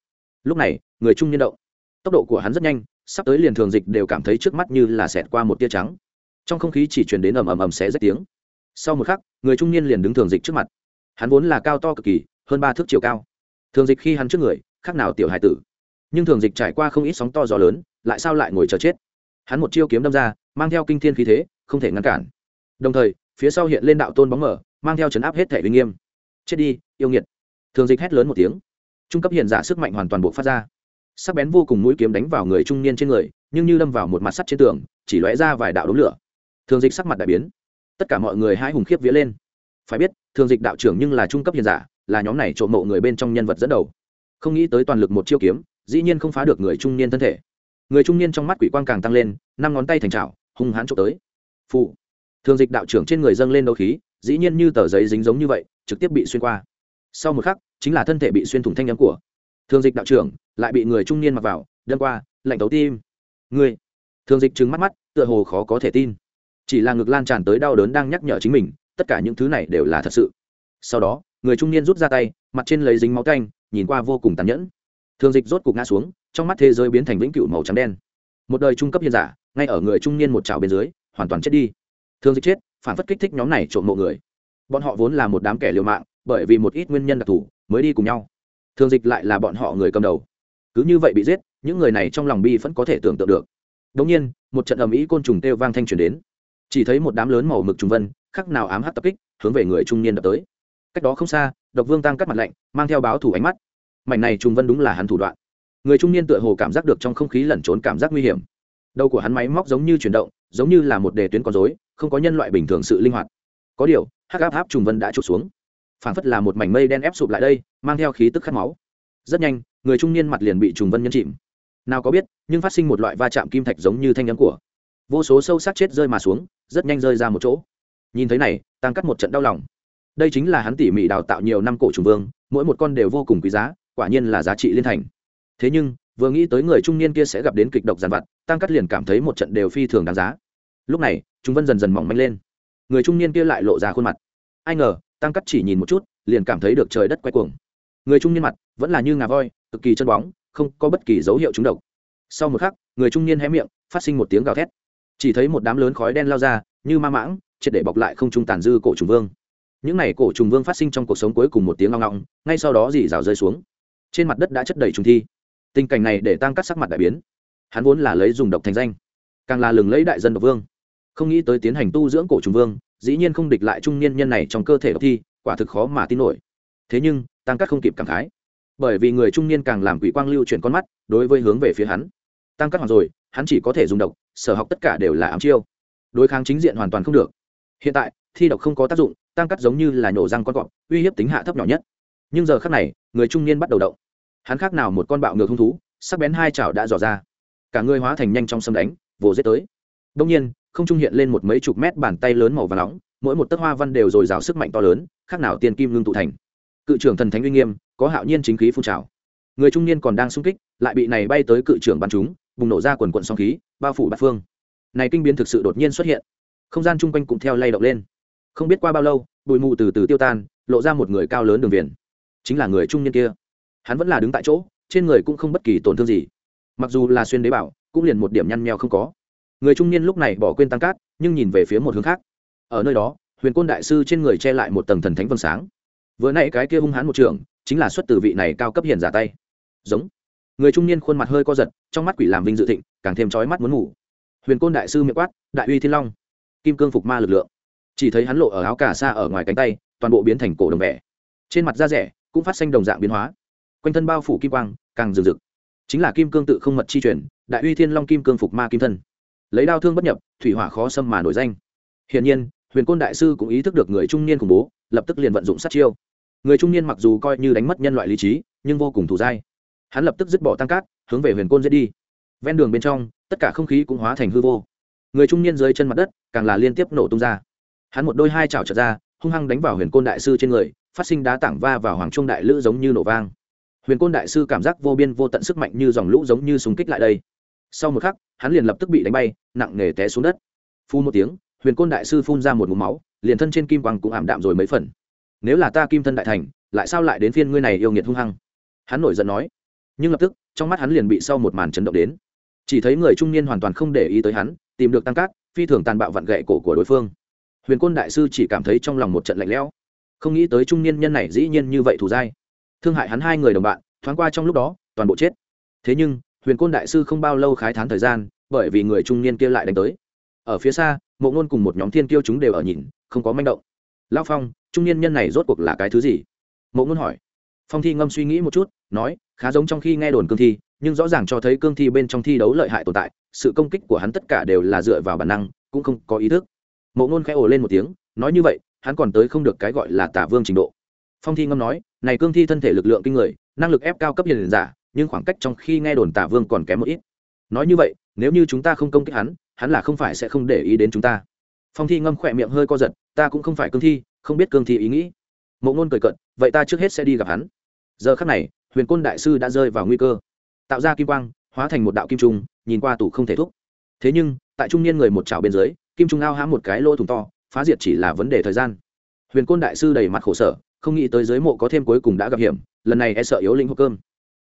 Lúc này, người trung niên động. Tốc độ của hắn rất nhanh, sắp tới liền thường dịch đều cảm thấy trước mắt như là xẹt qua một tia trắng. Trong không khí chỉ truyền đến ầm ầm ầm xé rách tiếng sau một khắc, người trung niên liền đứng thường dịch trước mặt. Hắn vốn là cao to cực kỳ, hơn ba thước chiều cao. Thường dịch khi hắn trước người, khác nào tiểu hải tử. Nhưng thường dịch trải qua không ít sóng to gió lớn, lại sao lại ngồi chờ chết? Hắn một chiêu kiếm đâm ra, mang theo kinh thiên khí thế, không thể ngăn cản. Đồng thời, phía sau hiện lên đạo tôn bóng mở mang theo chấn áp hết thể uy nghiêm. Chết đi, yêu nghiệt. Thường dịch hét lớn một tiếng. Trung cấp hiện giả sức mạnh hoàn toàn bộ phát ra. Sắc bén vô cùng mũi kiếm đánh vào người trung niên trên người, nhưng như đâm vào một mặt sắt trên tường, chỉ lóe ra vài đạo đống lửa. Thường dịch sắc mặt đại biến tất cả mọi người hãi hùng khiếp vía lên. Phải biết, thường dịch đạo trưởng nhưng là trung cấp hiền giả, là nhóm này trộm mộ người bên trong nhân vật dẫn đầu. Không nghĩ tới toàn lực một chiêu kiếm, dĩ nhiên không phá được người trung niên thân thể. Người trung niên trong mắt quỷ quang càng tăng lên, năm ngón tay thành trào hung hãn trộm tới. Phụ thường dịch đạo trưởng trên người dâng lên đấu khí, dĩ nhiên như tờ giấy dính giống như vậy, trực tiếp bị xuyên qua. Sau một khắc, chính là thân thể bị xuyên thủng thanh nhắm của thường dịch đạo trưởng, lại bị người trung niên mặc vào, đâm qua, lạnh tấu tim. Người. Thường dịch trừng mắt mắt, tựa hồ khó có thể tin chỉ là ngực lan tràn tới đau đớn đang nhắc nhở chính mình, tất cả những thứ này đều là thật sự. Sau đó, người trung niên rút ra tay, mặt trên lấy dính máu canh nhìn qua vô cùng tàn nhẫn. Thường dịch rốt cục ngã xuống, trong mắt thế giới biến thành vĩnh cửu màu trắng đen. Một đời trung cấp hiền giả, ngay ở người trung niên một trào bên dưới, hoàn toàn chết đi. Thương dịch chết, phản phất kích thích nhóm này trộm mộ người. Bọn họ vốn là một đám kẻ liều mạng, bởi vì một ít nguyên nhân đặc thù, mới đi cùng nhau. Thương dịch lại là bọn họ người cầm đầu. Cứ như vậy bị giết, những người này trong lòng bi vẫn có thể tưởng tượng được. Đống nhiên, một trận ầm ĩ côn trùng kêu vang thanh truyền đến chỉ thấy một đám lớn màu mực trùng vân, khắc nào ám hắc tập kích, hướng về người trung niên đập tới. Cách đó không xa, độc vương tăng cắt mặt lạnh, mang theo báo thủ ánh mắt. Mảnh này trùng vân đúng là hắn thủ đoạn. Người trung niên tựa hồ cảm giác được trong không khí lẩn trốn cảm giác nguy hiểm. Đầu của hắn máy móc giống như chuyển động, giống như là một đề tuyến con dối không có nhân loại bình thường sự linh hoạt. Có điều, hắc áp áp trùng vân đã trục xuống. Phảng phất là một mảnh mây đen ép sụp lại đây, mang theo khí tức khát máu. Rất nhanh, người trung niên mặt liền bị trùng vân nhấn chìm. Nào có biết, nhưng phát sinh một loại va chạm kim thạch giống như thanh nhắm của vô số sâu sắc chết rơi mà xuống, rất nhanh rơi ra một chỗ. Nhìn thấy này tăng cắt một trận đau lòng. Đây chính là hắn tỉ mỉ đào tạo nhiều năm cổ trùng vương, mỗi một con đều vô cùng quý giá, quả nhiên là giá trị liên thành. Thế nhưng, vừa nghĩ tới người trung niên kia sẽ gặp đến kịch độc giàn vặt tăng cắt liền cảm thấy một trận đều phi thường đáng giá. Lúc này, chúng vân dần dần mỏng manh lên. Người trung niên kia lại lộ ra khuôn mặt. Ai ngờ tăng cắt chỉ nhìn một chút, liền cảm thấy được trời đất quay cuồng. Người trung niên mặt vẫn là như ngà voi, cực kỳ chân bóng, không có bất kỳ dấu hiệu trúng độc. Sau một khắc, người trung niên hé miệng, phát sinh một tiếng gào thét chỉ thấy một đám lớn khói đen lao ra, như ma mãng, triệt để bọc lại không trung tàn dư cổ trùng vương. Những n à y cổ trùng vương phát sinh trong cuộc sống cuối cùng một tiếng long ngọng, ngay sau đó dì rào rơi xuống. Trên mặt đất đã chất đầy trùng thi. Tình cảnh này để tăng cắt sắc mặt đại biến. Hắn vốn là lấy dùng độc thành danh, càng là lừng lấy đại dân độc vương. Không nghĩ tới tiến hành tu dưỡng cổ trùng vương, dĩ nhiên không địch lại trung niên nhân này trong cơ thể độc thi, quả thực khó mà tin nổi. Thế nhưng, tăng cắt không kịp cảm khái. Bởi vì người trung niên càng làm quỷ quang lưu chuyển con mắt, đối với hướng về phía hắn. Tăng cắt hoặc rồi, hắn chỉ có thể dùng độc sở học tất cả đều là ám chiêu. Đối kháng chính diện hoàn toàn không được. Hiện tại, thi độc không có tác dụng, tăng cắt giống như là nhổ răng con cọp, uy hiếp tính hạ thấp nhỏ nhất. Nhưng giờ khác này, người trung niên bắt đầu động. Hắn khác nào một con bạo ngược hung thú, sắc bén hai chảo đã dò ra. Cả người hóa thành nhanh trong sâm đánh, vồ giết tới. Đông nhiên, không trung hiện lên một mấy chục mét bàn tay lớn màu và nóng, mỗi một tấc hoa văn đều dồi dào sức mạnh to lớn, khác nào tiền kim ngưng tụ thành. Cự trưởng thần thánh uy nghiêm, có hạo nhiên chính khí phun trào. Người trung niên còn đang sung kích, lại bị này bay tới cự trưởng bắn chúng bùng nổ ra quần quận song khí bao phủ bát phương. Này kinh biến thực sự đột nhiên xuất hiện. Không gian chung quanh cũng theo lay động lên. Không biết qua bao lâu, bụi mù từ từ tiêu tan, lộ ra một người cao lớn đường viền. Chính là người trung niên kia. Hắn vẫn là đứng tại chỗ, trên người cũng không bất kỳ tổn thương gì. Mặc dù là xuyên đế bảo, cũng liền một điểm nhăn nheo không có. Người trung niên lúc này bỏ quên tăng cát, nhưng nhìn về phía một hướng khác. Ở nơi đó, huyền côn đại sư trên người che lại một tầng thần thánh vầng sáng. Vừa n ã y cái kia hung hãn một trường, chính là xuất từ vị này cao cấp hiền giả tay. Giống người trung niên khuôn mặt hơi co giật, trong mắt quỷ làm vinh dự thịnh, càng thêm trói mắt muốn ngủ. Huyền côn đại sư miệng quát, đại uy thiên long. Kim cương phục ma lực lượng. Chỉ thấy hắn lộ ở áo cà sa ở ngoài cánh tay, toàn bộ biến thành cổ đồng vẻ. Trên mặt da rẻ, cũng phát sinh đồng dạng biến hóa. Quanh thân bao phủ kim quang, càng rừng rực. Chính là kim cương tự không mật chi truyền, đại uy thiên long kim cương phục ma kim thân. Lấy đao thương bất nhập, thủy hỏa khó xâm mà nổi danh. Hiển nhiên, huyền côn đại sư cũng ý thức được người trung niên khủng bố, lập tức liền vận dụng sát chiêu. Người trung niên mặc dù coi như đánh mất nhân loại lý trí, nhưng vô cùng thù dai hắn lập tức dứt bỏ tăng cát, hướng về huyền côn giết đi. Ven đường bên trong, tất cả không khí cũng hóa thành hư vô. Người trung niên dưới chân mặt đất, càng là liên tiếp nổ tung ra. Hắn một đôi hai chảo trật ra, hung hăng đánh vào huyền côn đại sư trên người, phát sinh đá tảng va vào hoàng trung đại lữ giống như nổ vang. Huyền côn đại sư cảm giác vô biên vô tận sức mạnh như dòng lũ giống như súng kích lại đây. Sau một khắc, hắn liền lập tức bị đánh bay, nặng nề té xuống đất. Phun một tiếng, huyền côn đại sư phun ra một mũ máu, liền thân trên kim quang cũng ảm đạm rồi mấy phần. Nếu là ta kim thân đại thành, lại sao lại đến phiên ngươi này yêu nghiệt hung hăng? Hắn nổi giận nói nhưng lập tức, trong mắt hắn liền bị sau một màn chấn động đến. Chỉ thấy người trung niên hoàn toàn không để ý tới hắn, tìm được tăng cát, phi thường tàn bạo vặn gậy cổ của đối phương. Huyền côn đại sư chỉ cảm thấy trong lòng một trận lạnh lẽo. Không nghĩ tới trung niên nhân này dĩ nhiên như vậy thủ dai thương hại hắn hai người đồng bạn, thoáng qua trong lúc đó, toàn bộ chết. Thế nhưng, huyền côn đại sư không bao lâu khái thán thời gian, bởi vì người trung niên kia lại đánh tới. Ở phía xa, mộ ngôn cùng một nhóm thiên kiêu chúng đều ở nhìn, không có manh động. Lao phong, trung niên nhân này rốt cuộc là cái thứ gì? Mộ ngôn hỏi. Phong thi ngâm suy nghĩ một chút, nói khá giống trong khi nghe đồn cương thi, nhưng rõ ràng cho thấy cương thi bên trong thi đấu lợi hại tồn tại, sự công kích của hắn tất cả đều là dựa vào bản năng, cũng không có ý thức. Mộ ngôn khẽ ồ lên một tiếng, nói như vậy, hắn còn tới không được cái gọi là tả vương trình độ. Phong thi ngâm nói, này cương thi thân thể lực lượng kinh người, năng lực ép cao cấp hiền giả, nhưng khoảng cách trong khi nghe đồn tả vương còn kém một ít. Nói như vậy, nếu như chúng ta không công kích hắn hắn là không phải sẽ không để ý đến chúng ta. Phong thi ngâm khỏe miệng hơi co giật, ta cũng không phải cương thi, không biết cương thi ý nghĩ. Mộ ngôn cười cận vậy ta trước hết sẽ đi gặp hắn. Giờ khắc này huyền côn đại sư đã rơi vào nguy cơ. Tạo ra kim quang, hóa thành một đạo kim trung, nhìn qua tủ không thể thúc. Thế nhưng, tại trung niên người một chảo bên dưới, kim trung ao hãm một cái lỗ thủng to, phá diệt chỉ là vấn đề thời gian. Huyền côn đại sư đầy mặt khổ sở, không nghĩ tới giới mộ có thêm cuối cùng đã gặp hiểm, lần này e sợ yếu linh hộp cơm.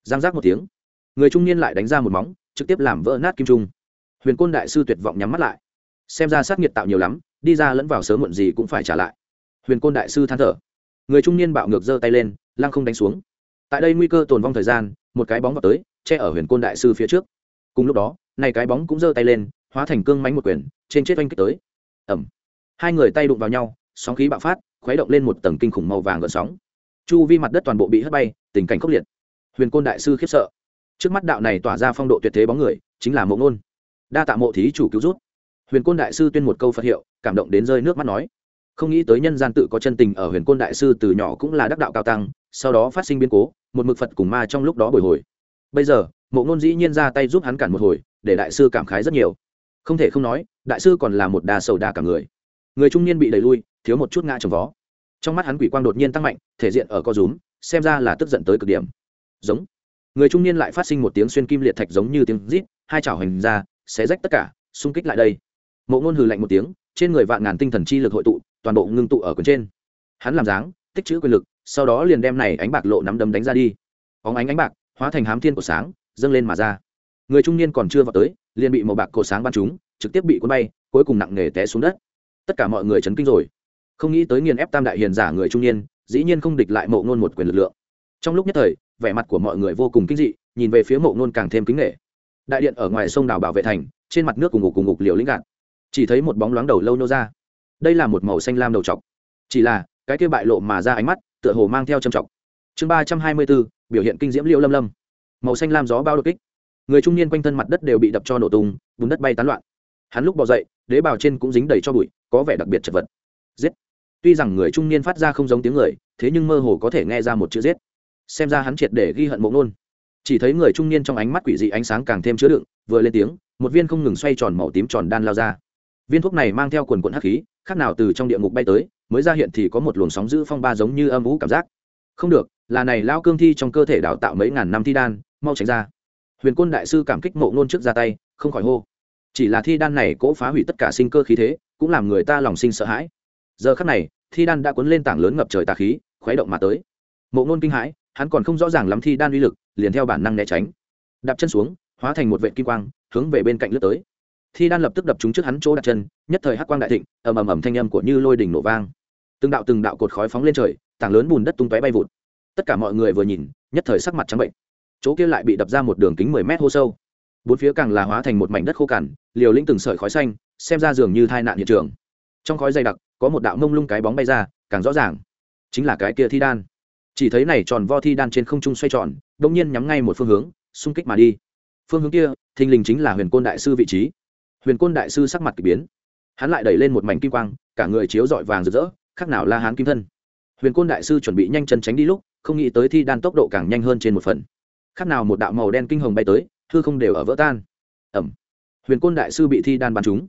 Giang giác một tiếng, người trung niên lại đánh ra một móng, trực tiếp làm vỡ nát kim trung. Huyền côn đại sư tuyệt vọng nhắm mắt lại. Xem ra sát nghiệt tạo nhiều lắm, đi ra lẫn vào sớm muộn gì cũng phải trả lại. Huyền côn đại sư than thở. Người trung niên bạo ngược giơ tay lên, lăng không đánh xuống tại đây nguy cơ tồn vong thời gian, một cái bóng vào tới, che ở huyền côn đại sư phía trước. Cùng lúc đó, này cái bóng cũng giơ tay lên, hóa thành cương mánh một quyền, trên chết oanh kích tới. Ẩm hai người tay đụng vào nhau, sóng khí bạo phát, khuấy động lên một tầng kinh khủng màu vàng gợn sóng. Chu vi mặt đất toàn bộ bị hất bay, tình cảnh khốc liệt. Huyền côn đại sư khiếp sợ. Trước mắt đạo này tỏa ra phong độ tuyệt thế bóng người, chính là mộ ngôn. Đa tạ mộ thí chủ cứu rút huyền côn đại sư tuyên một câu phật hiệu, cảm động đến rơi nước mắt nói. Không nghĩ tới nhân gian tự có chân tình ở huyền côn đại sư từ nhỏ cũng là đắc đạo cao tăng sau đó phát sinh biến cố, một mực phật cùng ma trong lúc đó bồi hồi. Bây giờ, mộ ngôn dĩ nhiên ra tay giúp hắn cản một hồi, để đại sư cảm khái rất nhiều. Không thể không nói, đại sư còn là một đa sầu đa cả người. Người trung niên bị đẩy lui, thiếu một chút ngã trồng vó. Trong mắt hắn quỷ quang đột nhiên tăng mạnh, thể diện ở co rúm, xem ra là tức giận tới cực điểm. Giống. Người trung niên lại phát sinh một tiếng xuyên kim liệt thạch giống như tiếng rít, hai chảo hành ra, xé rách tất cả, xung kích lại đây. Mộ ngôn hừ lạnh một tiếng, trên người vạn ngàn tinh thần chi lực hội tụ, toàn bộ ngưng tụ ở quần trên. Hắn làm dáng, tích chữ quyền lực sau đó liền đem này ánh bạc lộ nắm đấm đánh ra đi. Óng ánh ánh bạc hóa thành hám thiên của sáng, dâng lên mà ra. Người trung niên còn chưa vào tới, liền bị màu bạc cổ sáng bắn trúng, trực tiếp bị cuốn bay, cuối cùng nặng nề té xuống đất. Tất cả mọi người chấn kinh rồi. Không nghĩ tới nghiền ép tam đại hiền giả người trung niên, dĩ nhiên không địch lại mộ ngôn một quyền lực lượng. Trong lúc nhất thời, vẻ mặt của mọi người vô cùng kinh dị, nhìn về phía mộ ngôn càng thêm kính nghệ đại điện ở ngoài sông đảo bảo vệ thành, trên mặt nước cùng ngục cùng ngục liều lĩnh gạt. Chỉ thấy một bóng loáng đầu lâu nô ra. Đây là một màu xanh lam đầu chọc chỉ là, cái kia bại lộ mà ra ánh mắt tựa hồ mang theo châm trọng. Chương ba trăm hai mươi bốn biểu hiện kinh diễm liễu lâm lâm. Màu xanh lam gió bao đột kích. Người trung niên quanh thân mặt đất đều bị đập cho nổ tung, bùn đất bay tán loạn. Hắn lúc bỏ dậy, đế bào trên cũng dính đầy cho bụi, có vẻ đặc biệt chật vật. Giết! Tuy rằng người trung niên phát ra không giống tiếng người, thế nhưng mơ hồ có thể nghe ra một chữ giết. Xem ra hắn triệt để ghi hận mộ ngôn. Chỉ thấy người trung niên trong ánh mắt quỷ dị ánh sáng càng thêm chứa đựng, vừa lên tiếng, một viên không ngừng xoay tròn màu tím tròn đan lao ra. Viên thuốc này mang theo quần quận hắc khí, khác nào từ trong địa ngục bay tới mới ra hiện thì có một luồng sóng giữ phong ba giống như âm ú cảm giác. Không được, là này lao cương thi trong cơ thể đào tạo mấy ngàn năm thi đan, mau tránh ra. Huyền côn đại sư cảm kích mộ ngôn trước ra tay, không khỏi hô. Chỉ là thi đan này cỗ phá hủy tất cả sinh cơ khí thế, cũng làm người ta lòng sinh sợ hãi. Giờ khắc này, thi đan đã cuốn lên tảng lớn ngập trời tà khí, khuấy động mà tới. Mộ ngôn kinh hãi, hắn còn không rõ ràng lắm thi đan uy lực, liền theo bản năng né tránh. Đạp chân xuống, hóa thành một vệ kim quang, hướng về bên cạnh lướt tới. Thi đan lập tức đập trúng trước hắn chỗ đặt chân, nhất thời hắc quang đại thịnh, ầm ầm ầm thanh âm của như lôi đỉnh nổ vang từng đạo từng đạo cột khói phóng lên trời, tảng lớn bùn đất tung tóe bay vụt. Tất cả mọi người vừa nhìn, nhất thời sắc mặt trắng bệnh. Chỗ kia lại bị đập ra một đường kính mười mét hô sâu. Bốn phía càng là hóa thành một mảnh đất khô cằn, liều lĩnh từng sợi khói xanh, xem ra dường như tai nạn hiện trường. Trong khói dày đặc, có một đạo mông lung cái bóng bay ra, càng rõ ràng chính là cái kia thi đan. Chỉ thấy này tròn vo thi đan trên không trung xoay tròn đông nhiên nhắm ngay một phương hướng, xung kích mà đi. Phương hướng kia, thình lình chính là huyền côn đại sư vị trí. Huyền côn đại sư sắc mặt k ỳ biến. Hắn lại đẩy lên một mảnh kim quang, cả người chiếu dọi vàng rực rỡ khác nào la hán kim thân. Huyền côn đại sư chuẩn bị nhanh chân tránh đi lúc, không nghĩ tới thi đan tốc độ càng nhanh hơn trên một phần. Khác nào một đạo màu đen kinh hồng bay tới thư không đều ở vỡ tan. Ẩm. Huyền côn đại sư bị thi đan bắn trúng.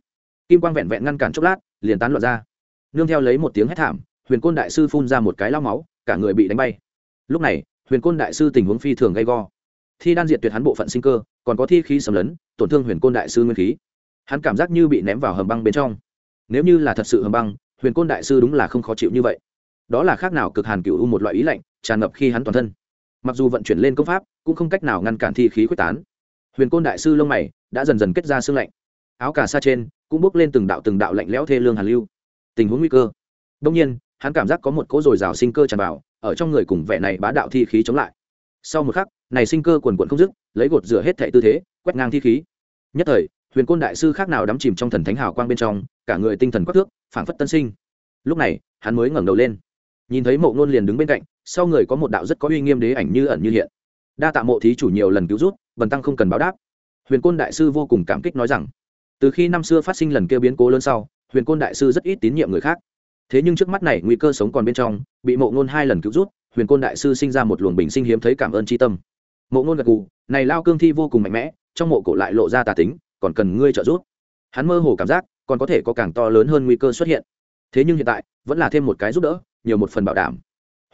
Kim quang vẹn vẹn ngăn cản chốc lát, liền tán loạn ra. Nương theo lấy một tiếng hét thảm, huyền côn đại sư phun ra một cái lao máu, cả người bị đánh bay. Lúc này, huyền côn đại sư tình huống phi thường gay go. Thi đan diệt tuyệt hắn bộ phận sinh cơ, còn có thi khí sầm lấn, tổn thương huyền côn đại sư nguyên khí. Hắn cảm giác như bị ném vào hầm băng bên trong. Nếu như là thật sự hầm băng huyền côn đại sư đúng là không khó chịu như vậy. Đó là khác nào cực hàn cựu u một loại ý lạnh, tràn ngập khi hắn toàn thân. Mặc dù vận chuyển lên công pháp, cũng không cách nào ngăn cản thi khí quyết tán. Huyền côn đại sư lông mày đã dần dần kết ra xương lạnh. Áo cà sa trên cũng bước lên từng đạo từng đạo lạnh lẽo thê lương hàn lưu. Tình huống nguy cơ. Đông nhiên, hắn cảm giác có một cỗ dồi dào sinh cơ tràn vào, ở trong người cùng vẻ này bá đạo thi khí chống lại. Sau một khắc, này sinh cơ quần quận không dứt, lấy gột rửa hết thệ tư thế, quét ngang thi khí. Nhất thời, huyền côn đại sư khác nào đắm chìm trong thần thánh hào quang bên trong, cả người tinh thần quắc thước phảng phất tân sinh. Lúc này, hắn mới ngẩng đầu lên. Nhìn thấy mộ ngôn liền đứng bên cạnh, sau người có một đạo rất có uy nghiêm đế ảnh như ẩn như hiện. Đa tạ mộ thí chủ nhiều lần cứu rút bần tăng không cần báo đáp. Huyền côn đại sư vô cùng cảm kích nói rằng, từ khi năm xưa phát sinh lần kêu biến cố lớn sau, huyền côn đại sư rất ít tín nhiệm người khác. Thế nhưng trước mắt này nguy cơ sống còn bên trong, bị mộ ngôn hai lần cứu rút huyền côn đại sư sinh ra một luồng bình sinh hiếm thấy cảm ơn tri tâm. Mộ ngôn gật gù, này lao cương thi vô cùng mạnh mẽ, trong mộ cổ lại lộ ra tà tính, còn cần ngươi trợ giúp. Hắn mơ hồ cảm giác còn có thể có càng to lớn hơn nguy cơ xuất hiện. Thế nhưng hiện tại, vẫn là thêm một cái giúp đỡ, nhiều một phần bảo đảm.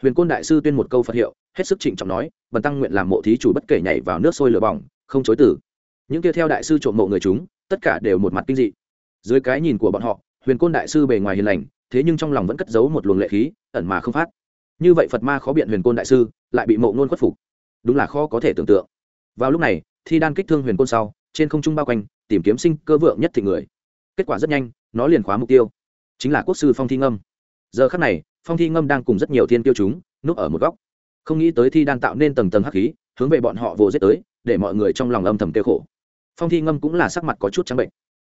Huyền côn đại sư tuyên một câu phật hiệu, hết sức trịnh trọng nói, bần tăng nguyện làm mộ thí chủ bất kể nhảy vào nước sôi lửa bỏng, không chối tử những kia theo đại sư trộm mộ người chúng, tất cả đều một mặt kinh dị. Dưới cái nhìn của bọn họ, huyền côn đại sư bề ngoài hiền lành, thế nhưng trong lòng vẫn cất giấu một luồng lệ khí, ẩn mà không phát. Như vậy phật ma khó biện huyền côn đại sư, lại bị mộ ngôn khuất phục. Đúng là khó có thể tưởng tượng. Vào lúc này, thi đan kích thương huyền côn sau, trên không trung bao quanh, tìm kiếm sinh cơ vượng nhất thị người kết quả rất nhanh, nó liền khóa mục tiêu. Chính là quốc sư phong thi ngâm. Giờ khắc này, phong thi ngâm đang cùng rất nhiều thiên tiêu chúng núp ở một góc. Không nghĩ tới thi đan tạo nên tầng tầng hắc khí, hướng về bọn họ vồ giết tới, để mọi người trong lòng âm thầm kêu khổ. Phong thi ngâm cũng là sắc mặt có chút trắng bệnh.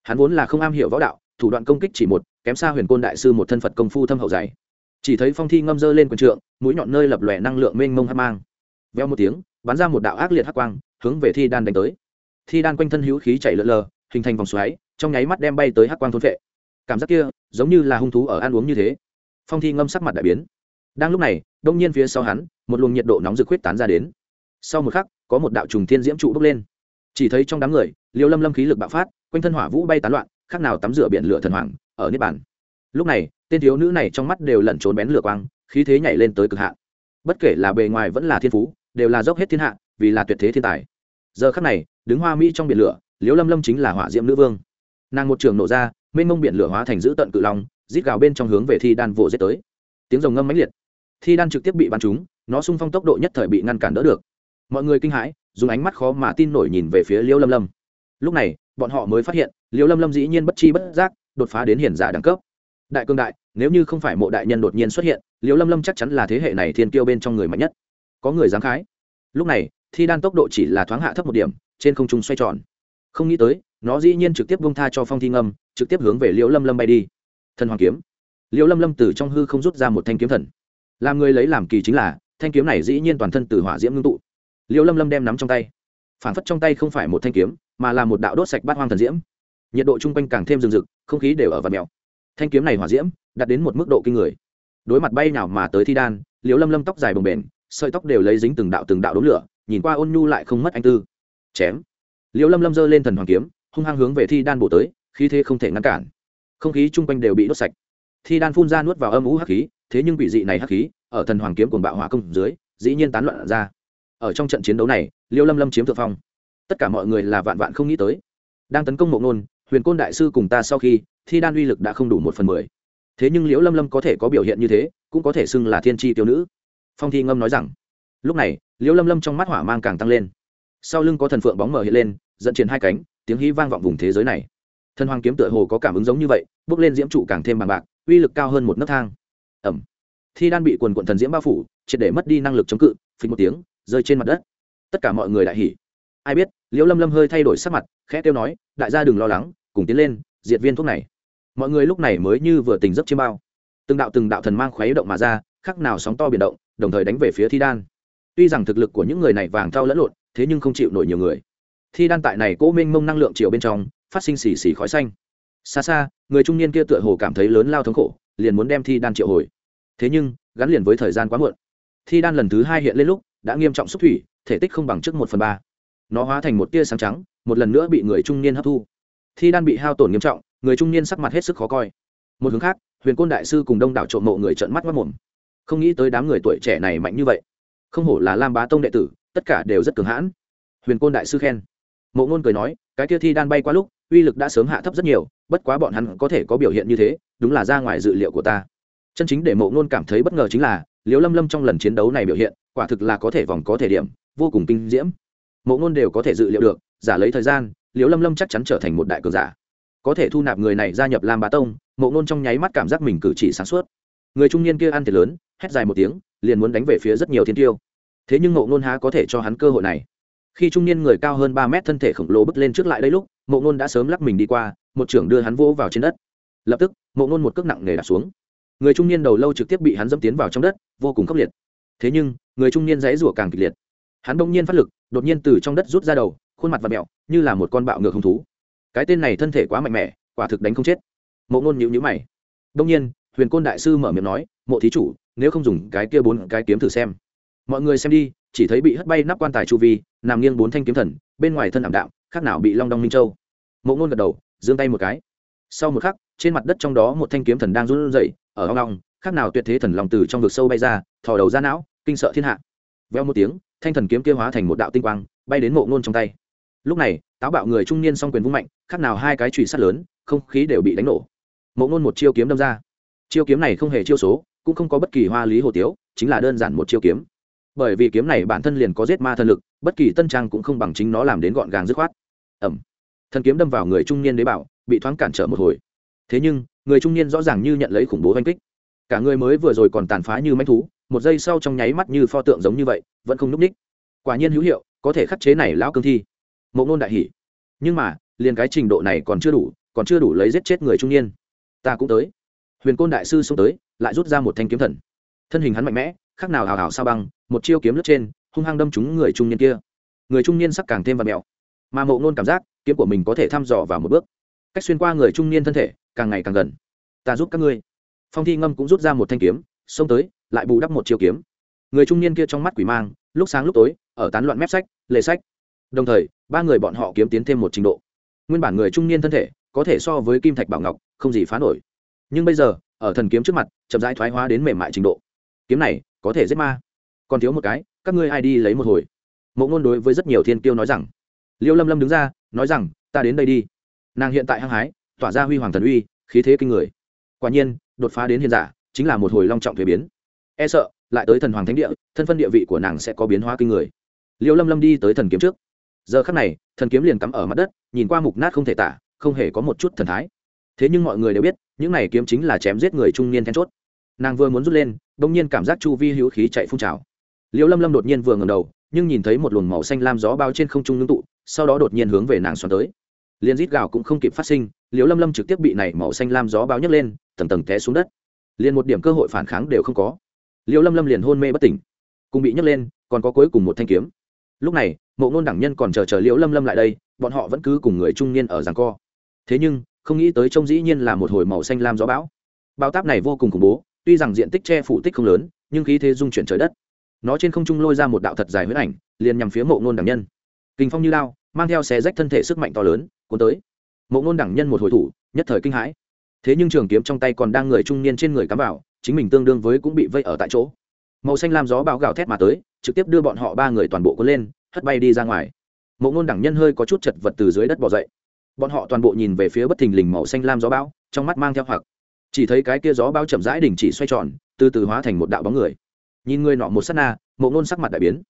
Hắn vốn là không am hiểu võ đạo, thủ đoạn công kích chỉ một, kém xa huyền côn đại sư một thân phật công phu thâm hậu dày. Chỉ thấy phong thi ngâm dơ lên quần trượng, mũi nhọn nơi lập lòe năng lượng mênh mông hát mang. Veo một tiếng, bắn ra một đạo ác liệt hắc quang, hướng về thi đan đánh tới. Thi đan quanh thân hữu khí chảy lượn lờ, hình thành vòng xoáy trong nháy mắt đem bay tới hắc quang thôn vệ cảm giác kia giống như là hung thú ở ăn uống như thế. Phong thi ngâm sắc mặt đại biến. Đang lúc này, đông nhiên phía sau hắn, một luồng nhiệt độ nóng rực huyết tán ra đến. Sau một khắc, có một đạo trùng thiên diễm trụ bốc lên. Chỉ thấy trong đám người, liêu lâm lâm khí lực bạo phát, quanh thân hỏa vũ bay tán loạn, khác nào tắm rửa biển lửa thần hoàng, ở niết bản lúc này, tên thiếu nữ này trong mắt đều lẩn trốn bén lửa quang, khí thế nhảy lên tới cực hạn. Bất kể là bề ngoài vẫn là thiên phú, đều là dốc hết thiên hạ, vì là tuyệt thế thiên tài. Giờ khắc này, đứng hoa mỹ trong biển lửa, liêu lâm lâm chính là hỏa diễm nữ vương nàng một trường nổ ra, mênh mông biển lửa hóa thành giữ tận cự long, rít gào bên trong hướng về thi đan vồ giết tới. Tiếng rồng ngâm mãnh liệt. Thi đan trực tiếp bị bắn trúng, nó sung phong tốc độ nhất thời bị ngăn cản đỡ được. Mọi người kinh hãi, dùng ánh mắt khó mà tin nổi nhìn về phía Liêu lâm lâm. Lúc này, bọn họ mới phát hiện Liêu lâm lâm dĩ nhiên bất chi bất giác, đột phá đến hiển giả đẳng cấp. Đại cương đại, nếu như không phải mộ đại nhân đột nhiên xuất hiện Liêu lâm lâm chắc chắn là thế hệ này thiên kiêu bên trong người mạnh nhất. Có người dám khái. Lúc này, thi đan tốc độ chỉ là thoáng hạ thấp một điểm, trên không trung xoay tròn. Không nghĩ tới nó dĩ nhiên trực tiếp bông tha cho phong thi ngâm, trực tiếp hướng về liễu lâm lâm bay đi. Thần hoàng kiếm. Liễu lâm lâm từ trong hư không rút ra một thanh kiếm thần. Làm người lấy làm kỳ chính là, thanh kiếm này dĩ nhiên toàn thân từ hỏa diễm ngưng tụ. Liễu lâm lâm đem nắm trong tay. Phản phất trong tay không phải một thanh kiếm, mà là một đạo đốt sạch bát hoang thần diễm. Nhiệt độ chung quanh càng thêm rừng rực, không khí đều ở vật mèo. Thanh kiếm này hỏa diễm, đạt đến một mức độ kinh người. Đối mặt bay nào mà tới thi đan, liễu lâm lâm tóc dài bồng bềnh, sợi tóc đều lấy dính từng đạo từng đạo đốm lửa, nhìn qua ôn nhu lại không mất anh tư. Chém. Liễu lâm lâm giơ lên thần hoàng kiếm hung hăng hướng về thi đan bổ tới, khí thế không thể ngăn cản. Không khí chung quanh đều bị đốt sạch. Thi đan phun ra nuốt vào âm ú hắc khí, thế nhưng bị dị này hắc khí, ở thần hoàng kiếm cùng bạo hỏa công dưới, dĩ nhiên tán loạn ra. Ở trong trận chiến đấu này liễu lâm lâm chiếm thượng phong. Tất cả mọi người là vạn vạn không nghĩ tới. Đang tấn công mộ nôn, huyền côn đại sư cùng ta sau khi, thi đan uy lực đã không đủ một phần mười. Thế nhưng liễu lâm lâm có thể có biểu hiện như thế, cũng có thể xưng là thiên tri tiêu nữ. Phong thi ngâm nói rằng, lúc này liễu lâm lâm trong mắt hỏa mang càng tăng lên. Sau lưng có thần phượng bóng mở hiện lên, dẫn triển hai cánh tiếng hí vang vọng vùng thế giới này. Thần hoàng kiếm tựa hồ có cảm ứng giống như vậy, bước lên diễm trụ càng thêm bằng bạc, uy lực cao hơn một nấc thang. Ẩm thi đan bị quần quận thần diễm bao phủ, triệt để mất đi năng lực chống cự phình một tiếng, rơi trên mặt đất. Tất cả mọi người đại hỉ. Ai biết, liễu lâm lâm hơi thay đổi sắc mặt, khẽ kêu nói, đại gia đừng lo lắng, cùng tiến lên, diệt viên thuốc này. Mọi người lúc này mới như vừa tỉnh giấc chiêm bao. Từng đạo từng đạo thần mang khuấy động mà ra, khắc nào sóng to biển động, đồng thời đánh về phía thi đan. Tuy rằng thực lực của những người này vàng thao lẫn lộn, thế nhưng không chịu nổi nhiều người thi đan tại này cố minh mông năng lượng chiều bên trong, phát sinh xì xì khói xanh. Xa xa, người trung niên kia tựa hồ cảm thấy lớn lao thống khổ, liền muốn đem thi đan triệu hồi. Thế nhưng, gắn liền với thời gian quá muộn. Thi đan lần thứ hai hiện lên lúc, đã nghiêm trọng xúc thủy, thể tích không bằng trước một phần ba. Nó hóa thành một tia sáng trắng, một lần nữa bị người trung niên hấp thu. Thi đan bị hao tổn nghiêm trọng, người trung niên sắc mặt hết sức khó coi. Một hướng khác, huyền côn đại sư cùng đông đảo trộm mộ người trợn mắt mất mồm. Không nghĩ tới đám người tuổi trẻ này mạnh như vậy. Không hổ là lam bá tông đệ tử, tất cả đều rất cường hãn. Huyền côn đại sư khen mộ ngôn cười nói, cái kia thi đan bay qua lúc, uy lực đã sớm hạ thấp rất nhiều, bất quá bọn hắn có thể có biểu hiện như thế, đúng là ra ngoài dự liệu của ta. Chân chính để mộ ngôn cảm thấy bất ngờ chính là, Liễu lâm lâm trong lần chiến đấu này biểu hiện, quả thực là có thể vòng có thể điểm, vô cùng kinh diễm. Mộ ngôn đều có thể dự liệu được, giả lấy thời gian, Liễu lâm lâm chắc chắn trở thành một đại cường giả. Có thể thu nạp người này gia nhập lam bá tông, mộ ngôn trong nháy mắt cảm giác mình cử chỉ sáng suốt. Người trung niên kia ăn thiệt lớn, hét dài một tiếng, liền muốn đánh về phía rất nhiều thiên tiêu. Thế nhưng mộ ngôn há có thể cho hắn cơ hội này? Khi trung niên người cao hơn ba mét thân thể khổng lồ bước lên trước lại đây lúc, mộ ngôn đã sớm lắc mình đi qua, một trưởng đưa hắn vỗ vào trên đất. Lập tức, mộ ngôn một cước nặng nề đạp xuống. Người trung niên đầu lâu trực tiếp bị hắn dẫm tiến vào trong đất, vô cùng khốc liệt. Thế nhưng, người trung niên dãy rủa càng kịch liệt. Hắn bỗng nhiên phát lực, đột nhiên từ trong đất rút ra đầu, khuôn mặt và mẹo, như là một con bạo ngược hung thú. Cái tên này thân thể quá mạnh mẽ, quả thực đánh không chết. Mộ ngôn nhíu nhữ mày. Đông nhiên, huyền côn đại sư mở miệng nói, mộ thí chủ, nếu không dùng cái kia bốn cái kiếm thử xem. Mọi người xem đi chỉ thấy bị hất bay nắp quan tài chu vi, nằm nghiêng bốn thanh kiếm thần, bên ngoài thân ảm đạm, khác nào bị long đong minh châu. Mộ ngôn gật đầu, giương tay một cái. Sau một khắc, trên mặt đất trong đó một thanh kiếm thần đang run rẩy, ở hoang long khác nào tuyệt thế thần lòng từ trong vực sâu bay ra, thò đầu ra não, kinh sợ thiên hạ. Veo một tiếng, thanh thần kiếm kia hóa thành một đạo tinh quang, bay đến mộ ngôn trong tay. Lúc này, táo bạo người trung niên s o n g quyền vung mạnh, khác nào hai cái trụy sắt lớn, không khí đều bị đánh nổ. Mộ ngôn một chiêu kiếm đâm ra. Chiêu kiếm này không hề chiêu số, cũng không có bất kỳ hoa lý hồ tiếu, chính là đơn giản một chiêu kiếm bởi vì kiếm này bản thân liền có giết ma thần lực, bất kỳ tân trang cũng không bằng chính nó làm đến gọn gàng dứt khoát. Ẩm. Thần kiếm đâm vào người trung niên đế bảo, bị thoáng cản trở một hồi. Thế nhưng, người trung niên rõ ràng như nhận lấy khủng bố oanh kích. Cả người mới vừa rồi còn tàn phá như manh thú, một giây sau trong nháy mắt như pho tượng giống như vậy, vẫn không núp ních. Quả nhiên hữu hiệu, có thể khắc chế này lão cương thi. Mộ ngôn đại hỷ nhưng mà, liền cái trình độ này còn chưa đủ, còn chưa đủ lấy giết chết người trung niên. Ta cũng tới. Huyền côn đại sư xông tới, lại rút ra một thanh kiếm thần. Thân hình hắn mạnh mẽ khác nào hào hào sao băng, một chiêu kiếm lướt trên, hung hăng đâm trúng người trung niên kia. Người trung niên sắc càng thêm và mèo mà mộ ngôn cảm giác, kiếm của mình có thể thăm dò vào một bước. Cách xuyên qua người trung niên thân thể, càng ngày càng gần. Ta giúp các ngươi. Phong thi ngâm cũng rút ra một thanh kiếm, xông tới, lại bù đắp một chiêu kiếm. Người trung niên kia trong mắt quỷ mang, lúc sáng lúc tối, ở tán loạn mép sách, lề sách. Đồng thời, ba người bọn họ kiếm tiến thêm một trình độ. Nguyên bản người trung niên thân thể, có thể so với kim thạch bảo ngọc, không gì phá nổi. Nhưng bây giờ, ở thần kiếm trước mặt, chậm rãi thoái hóa đến mềm mại trình độ. Kiếm này có thể giết ma. Còn thiếu một cái, các ngươi ai đi lấy một hồi? Mộ ngôn đối với rất nhiều thiên kiêu nói rằng. Liêu lâm lâm đứng ra, nói rằng, ta đến đây đi. Nàng hiện tại hăng hái, tỏa ra huy hoàng thần uy, khí thế kinh người. Quả nhiên, đột phá đến hiện giả, chính là một hồi long trọng thuế biến. E sợ, lại tới thần hoàng thánh địa, thân phân địa vị của nàng sẽ có biến hóa kinh người. Liêu lâm lâm đi tới thần kiếm trước. Giờ khắc này, thần kiếm liền cắm ở mặt đất, nhìn qua mục nát không thể tả, không hề có một chút thần thái. Thế nhưng mọi người đều biết, những này kiếm chính là chém giết người trung niên then chốt nàng vừa muốn rút lên đông nhiên cảm giác chu vi hữu khí chạy phun trào. Liễu lâm lâm đột nhiên vừa ngầm đầu, nhưng nhìn thấy một luồng màu xanh lam gió bao trên không trung ngưng tụ, sau đó đột nhiên hướng về nàng xoắn tới. Liền rít gào cũng không kịp phát sinh liễu lâm lâm trực tiếp bị này màu xanh lam gió bao nhấc lên, tầng tầng té xuống đất. Liền một điểm cơ hội phản kháng đều không có. Liễu lâm lâm liền hôn mê bất tỉnh, cùng bị nhấc lên, còn có cuối cùng một thanh kiếm. Lúc này, mộ ngôn đẳng nhân còn chờ chờ liễu lâm lâm lại đây, bọn họ vẫn cứ cùng người trung niên ở giằng co. Thế nhưng, không nghĩ tới trông dĩ nhiên là một hồi màu xanh lam gió bão. Bao táp này vô cùng khủng bố tuy rằng diện tích che phủ tích không lớn, nhưng khí thế dung chuyển trời đất. Nó trên không trung lôi ra một đạo thật dài huyết ảnh, liền nhằm phía mộ ngôn đẳng nhân. Kinh phong như lao, mang theo xé rách thân thể sức mạnh to lớn, cuốn tới. Mộ ngôn đẳng nhân một hồi thủ, nhất thời kinh hãi. Thế nhưng trường kiếm trong tay còn đang người trung niên trên người cắm vào, chính mình tương đương với cũng bị vây ở tại chỗ. Màu xanh lam gió bão gào thét mà tới, trực tiếp đưa bọn họ ba người toàn bộ cuốn lên, hất bay đi ra ngoài. Mộ ngôn đẳng nhân hơi có chút chật vật từ dưới đất bỏ dậy. Bọn họ toàn bộ nhìn về phía bất thình lình màu xanh lam gió bão, trong mắt mang theo hoặc chỉ thấy cái kia gió bão chậm rãi đình chỉ xoay tròn, từ từ hóa thành một đạo bóng người. Nhìn người nọ một s á t na, mộ ngôn sắc mặt đại biến.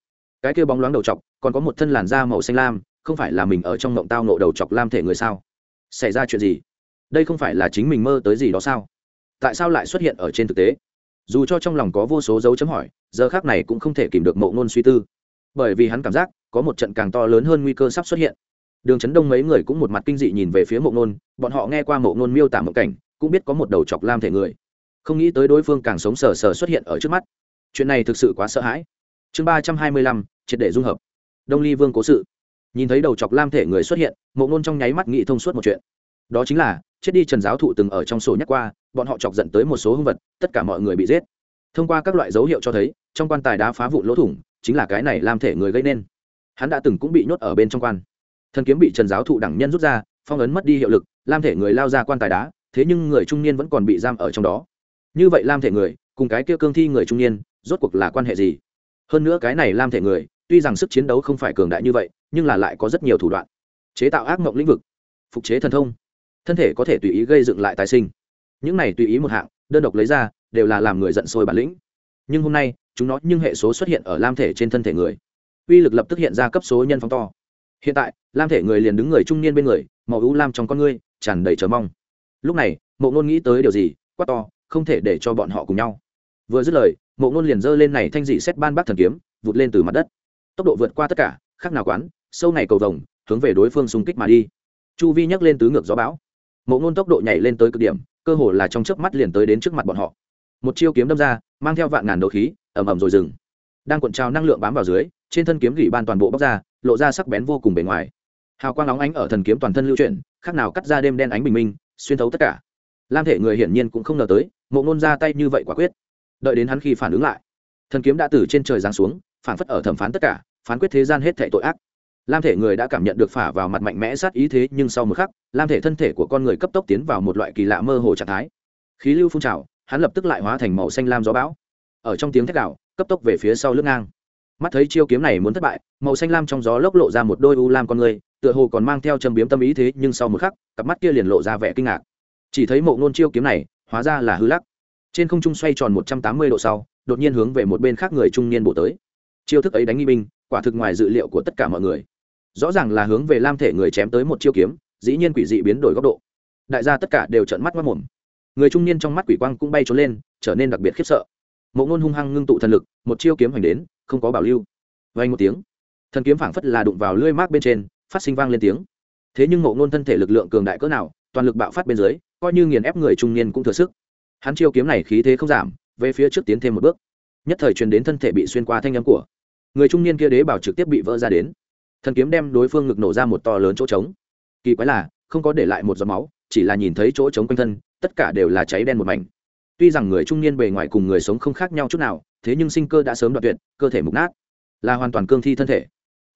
Cái kia bóng loáng đầu chọc, còn có một thân làn da màu xanh lam, không phải là mình ở trong ngộng tao nộ đầu chọc lam thể người sao? Xảy ra chuyện gì? Đây không phải là chính mình mơ tới gì đó sao? Tại sao lại xuất hiện ở trên thực tế? Dù cho trong lòng có vô số dấu chấm hỏi, giờ khác này cũng không thể kìm được mộ ngôn suy tư. Bởi vì hắn cảm giác, có một trận càng to lớn hơn nguy cơ sắp xuất hiện. Đường trấn đông mấy người cũng một mặt kinh dị nhìn về phía mộ ngôn, bọn họ nghe qua mộ ngôn miêu tả mộng cảnh cũng biết có một đầu chọc lam thể người. Không nghĩ tới đối phương càng sống sờ sờ xuất hiện ở trước mắt. Chuyện này thực sự quá sợ hãi. Chương ba trăm hai mươi lăm, triệt để dung hợp. Đông ly vương cố sự. Nhìn thấy đầu chọc lam thể người xuất hiện, mộ ngôn trong nháy mắt nghĩ thông suốt một chuyện. Đó chính là, chết đi trần giáo thụ từng ở trong sổ nhắc qua, bọn họ chọc dẫn tới một số hung vật, tất cả mọi người bị giết. Thông qua các loại dấu hiệu cho thấy, trong quan tài đá phá vụ lỗ thủng, chính là cái này lam thể người gây nên. Hắn đã từng cũng bị nhốt ở bên trong quan. Thần kiếm bị trần giáo thụ đẳng nhân rút ra, phong ấn mất đi hiệu lực, lam thể người lao ra quan tài đá thế nhưng người trung niên vẫn còn bị giam ở trong đó. Như vậy lam thể người, cùng cái kia cương thi người trung niên, rốt cuộc là quan hệ gì? Hơn nữa cái này lam thể người, tuy rằng sức chiến đấu không phải cường đại như vậy, nhưng là lại có rất nhiều thủ đoạn. Chế tạo ác mộng lĩnh vực, phục chế thần thông. Thân thể có thể tùy ý gây dựng lại tái sinh. Những này tùy ý một hạng, đơn độc lấy ra, đều là làm người giận sôi bản lĩnh. Nhưng hôm nay, chúng nó nhưng hệ số xuất hiện ở lam thể trên thân thể người. Uy lực lập tức hiện ra cấp số nhân phóng to. Hiện tại, lam thể người liền đứng người trung niên bên người, màu ưu lam trong con ngươi, tràn đầy chờ mong lúc này, mộ ngôn nghĩ tới điều gì, quát to, không thể để cho bọn họ cùng nhau. Vừa dứt lời, mộ ngôn liền giơ lên này thanh dị xét ban bác thần kiếm, vụt lên từ mặt đất. Tốc độ vượt qua tất cả, khác nào quán, sâu này cầu vồng, hướng về đối phương xung kích mà đi. Chu vi nhắc lên tứ ngược gió bão. Mộ ngôn tốc độ nhảy lên tới cực điểm, cơ hồ là trong chớp mắt liền tới đến trước mặt bọn họ. Một chiêu kiếm đâm ra, mang theo vạn ngàn đấu khí ẩm ẩm rồi dừng. Đang cuộn trào năng lượng bám vào dưới, trên thân kiếm gỉ ban toàn bộ bóc ra, lộ ra sắc bén vô cùng bề ngoài. Hào quang óng ánh ở thần kiếm toàn thân lưu chuyển, khác nào cắt ra đêm đen ánh bình minh xuyên thấu tất cả. Lam thể người hiển nhiên cũng không ngờ tới, mộ ngôn ra tay như vậy quả quyết. Đợi đến hắn khi phản ứng lại, thần kiếm đã từ trên trời giáng xuống, phản phất ở thẩm phán tất cả, phán quyết thế gian hết thệ tội ác. Lam thể người đã cảm nhận được phả vào mặt mạnh mẽ sát ý thế, nhưng sau một khắc, lam thể thân thể của con người cấp tốc tiến vào một loại kỳ lạ mơ hồ trạng thái. Khí lưu phun trào, hắn lập tức lại hóa thành màu xanh lam gió bão. Ở trong tiếng thét đạo cấp tốc về phía sau lướt ngang. Mắt thấy chiêu kiếm này muốn thất bại, màu xanh lam trong gió lốc lộ ra một đôi u lam con người tựa hồ còn mang theo châm biếm tâm ý thế, nhưng sau một khắc, cặp mắt kia liền lộ ra vẻ kinh ngạc. Chỉ thấy mộ ngôn chiêu kiếm này, hóa ra là hư lắc. Trên không trung xoay tròn một trăm tám mươi độ sau, đột nhiên hướng về một bên khác người trung niên bổ tới. Chiêu thức ấy đánh nghi binh, quả thực ngoài dự liệu của tất cả mọi người. Rõ ràng là hướng về lam thể người chém tới một chiêu kiếm, dĩ nhiên quỷ dị biến đổi góc độ. Đại gia tất cả đều trợn mắt mất mồm người trung niên trong mắt quỷ quang cũng bay trốn lên, trở nên đặc biệt khiếp sợ. Mộ ngôn hung hăng ngưng tụ thần lực, một chiêu kiếm hoành đến, không có bảo lưu. Vay một tiếng, thần kiếm phảng phất là đụng vào lưỡi mác bên trên phát sinh vang lên tiếng. Thế nhưng ngộ ngôn thân thể lực lượng cường đại cỡ nào, toàn lực bạo phát bên dưới, coi như nghiền ép người trung niên cũng thừa sức. Hắn chiêu kiếm này khí thế không giảm, về phía trước tiến thêm một bước. Nhất thời truyền đến thân thể bị xuyên qua thanh âm của người trung niên kia đế bảo trực tiếp bị vỡ ra đến. Thần kiếm đem đối phương ngực nổ ra một to lớn chỗ trống. Kỳ quái là, không có để lại một giọt máu, chỉ là nhìn thấy chỗ trống quanh thân, tất cả đều là cháy đen một mảnh. Tuy rằng người trung niên bề ngoài cùng người sống không khác nhau chút nào, thế nhưng sinh cơ đã sớm đoạn tuyệt, cơ thể mục nát, là hoàn toàn cương thi thân thể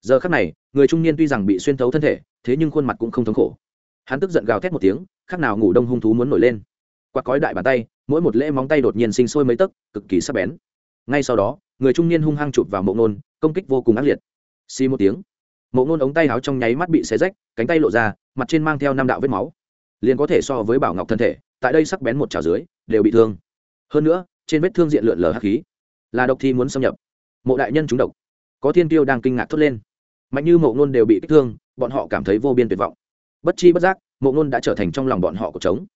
giờ khắc này, người trung niên tuy rằng bị xuyên thấu thân thể, thế nhưng khuôn mặt cũng không thống khổ. Hắn tức giận gào thét một tiếng khác nào ngủ đông hung thú muốn nổi lên. Quạt cói đại bàn tay, mỗi một lễ móng tay đột nhiên sinh sôi mấy tấc, cực kỳ sắc bén. Ngay sau đó, người trung niên hung hăng chụp vào mộ nôn công kích vô cùng ác liệt. Xi một tiếng, mộ nôn ống tay áo trong nháy mắt bị xé rách, cánh tay lộ ra, mặt trên mang theo năm đạo vết máu. Liền có thể so với bảo ngọc thân thể, tại đây sắc bén một trào dưới, đều bị thương. Hơn nữa, trên vết thương diện lượn lờ hắc khí. Là độc thi muốn xâm nhập. Mộ đại nhân trúng độc. Có thiên tiêu đang kinh ngạc thốt lên mạnh như mộ ngôn đều bị kích thương, bọn họ cảm thấy vô biên tuyệt vọng. Bất chi bất giác, mộ ngôn đã trở thành trong lòng bọn họ cột trống.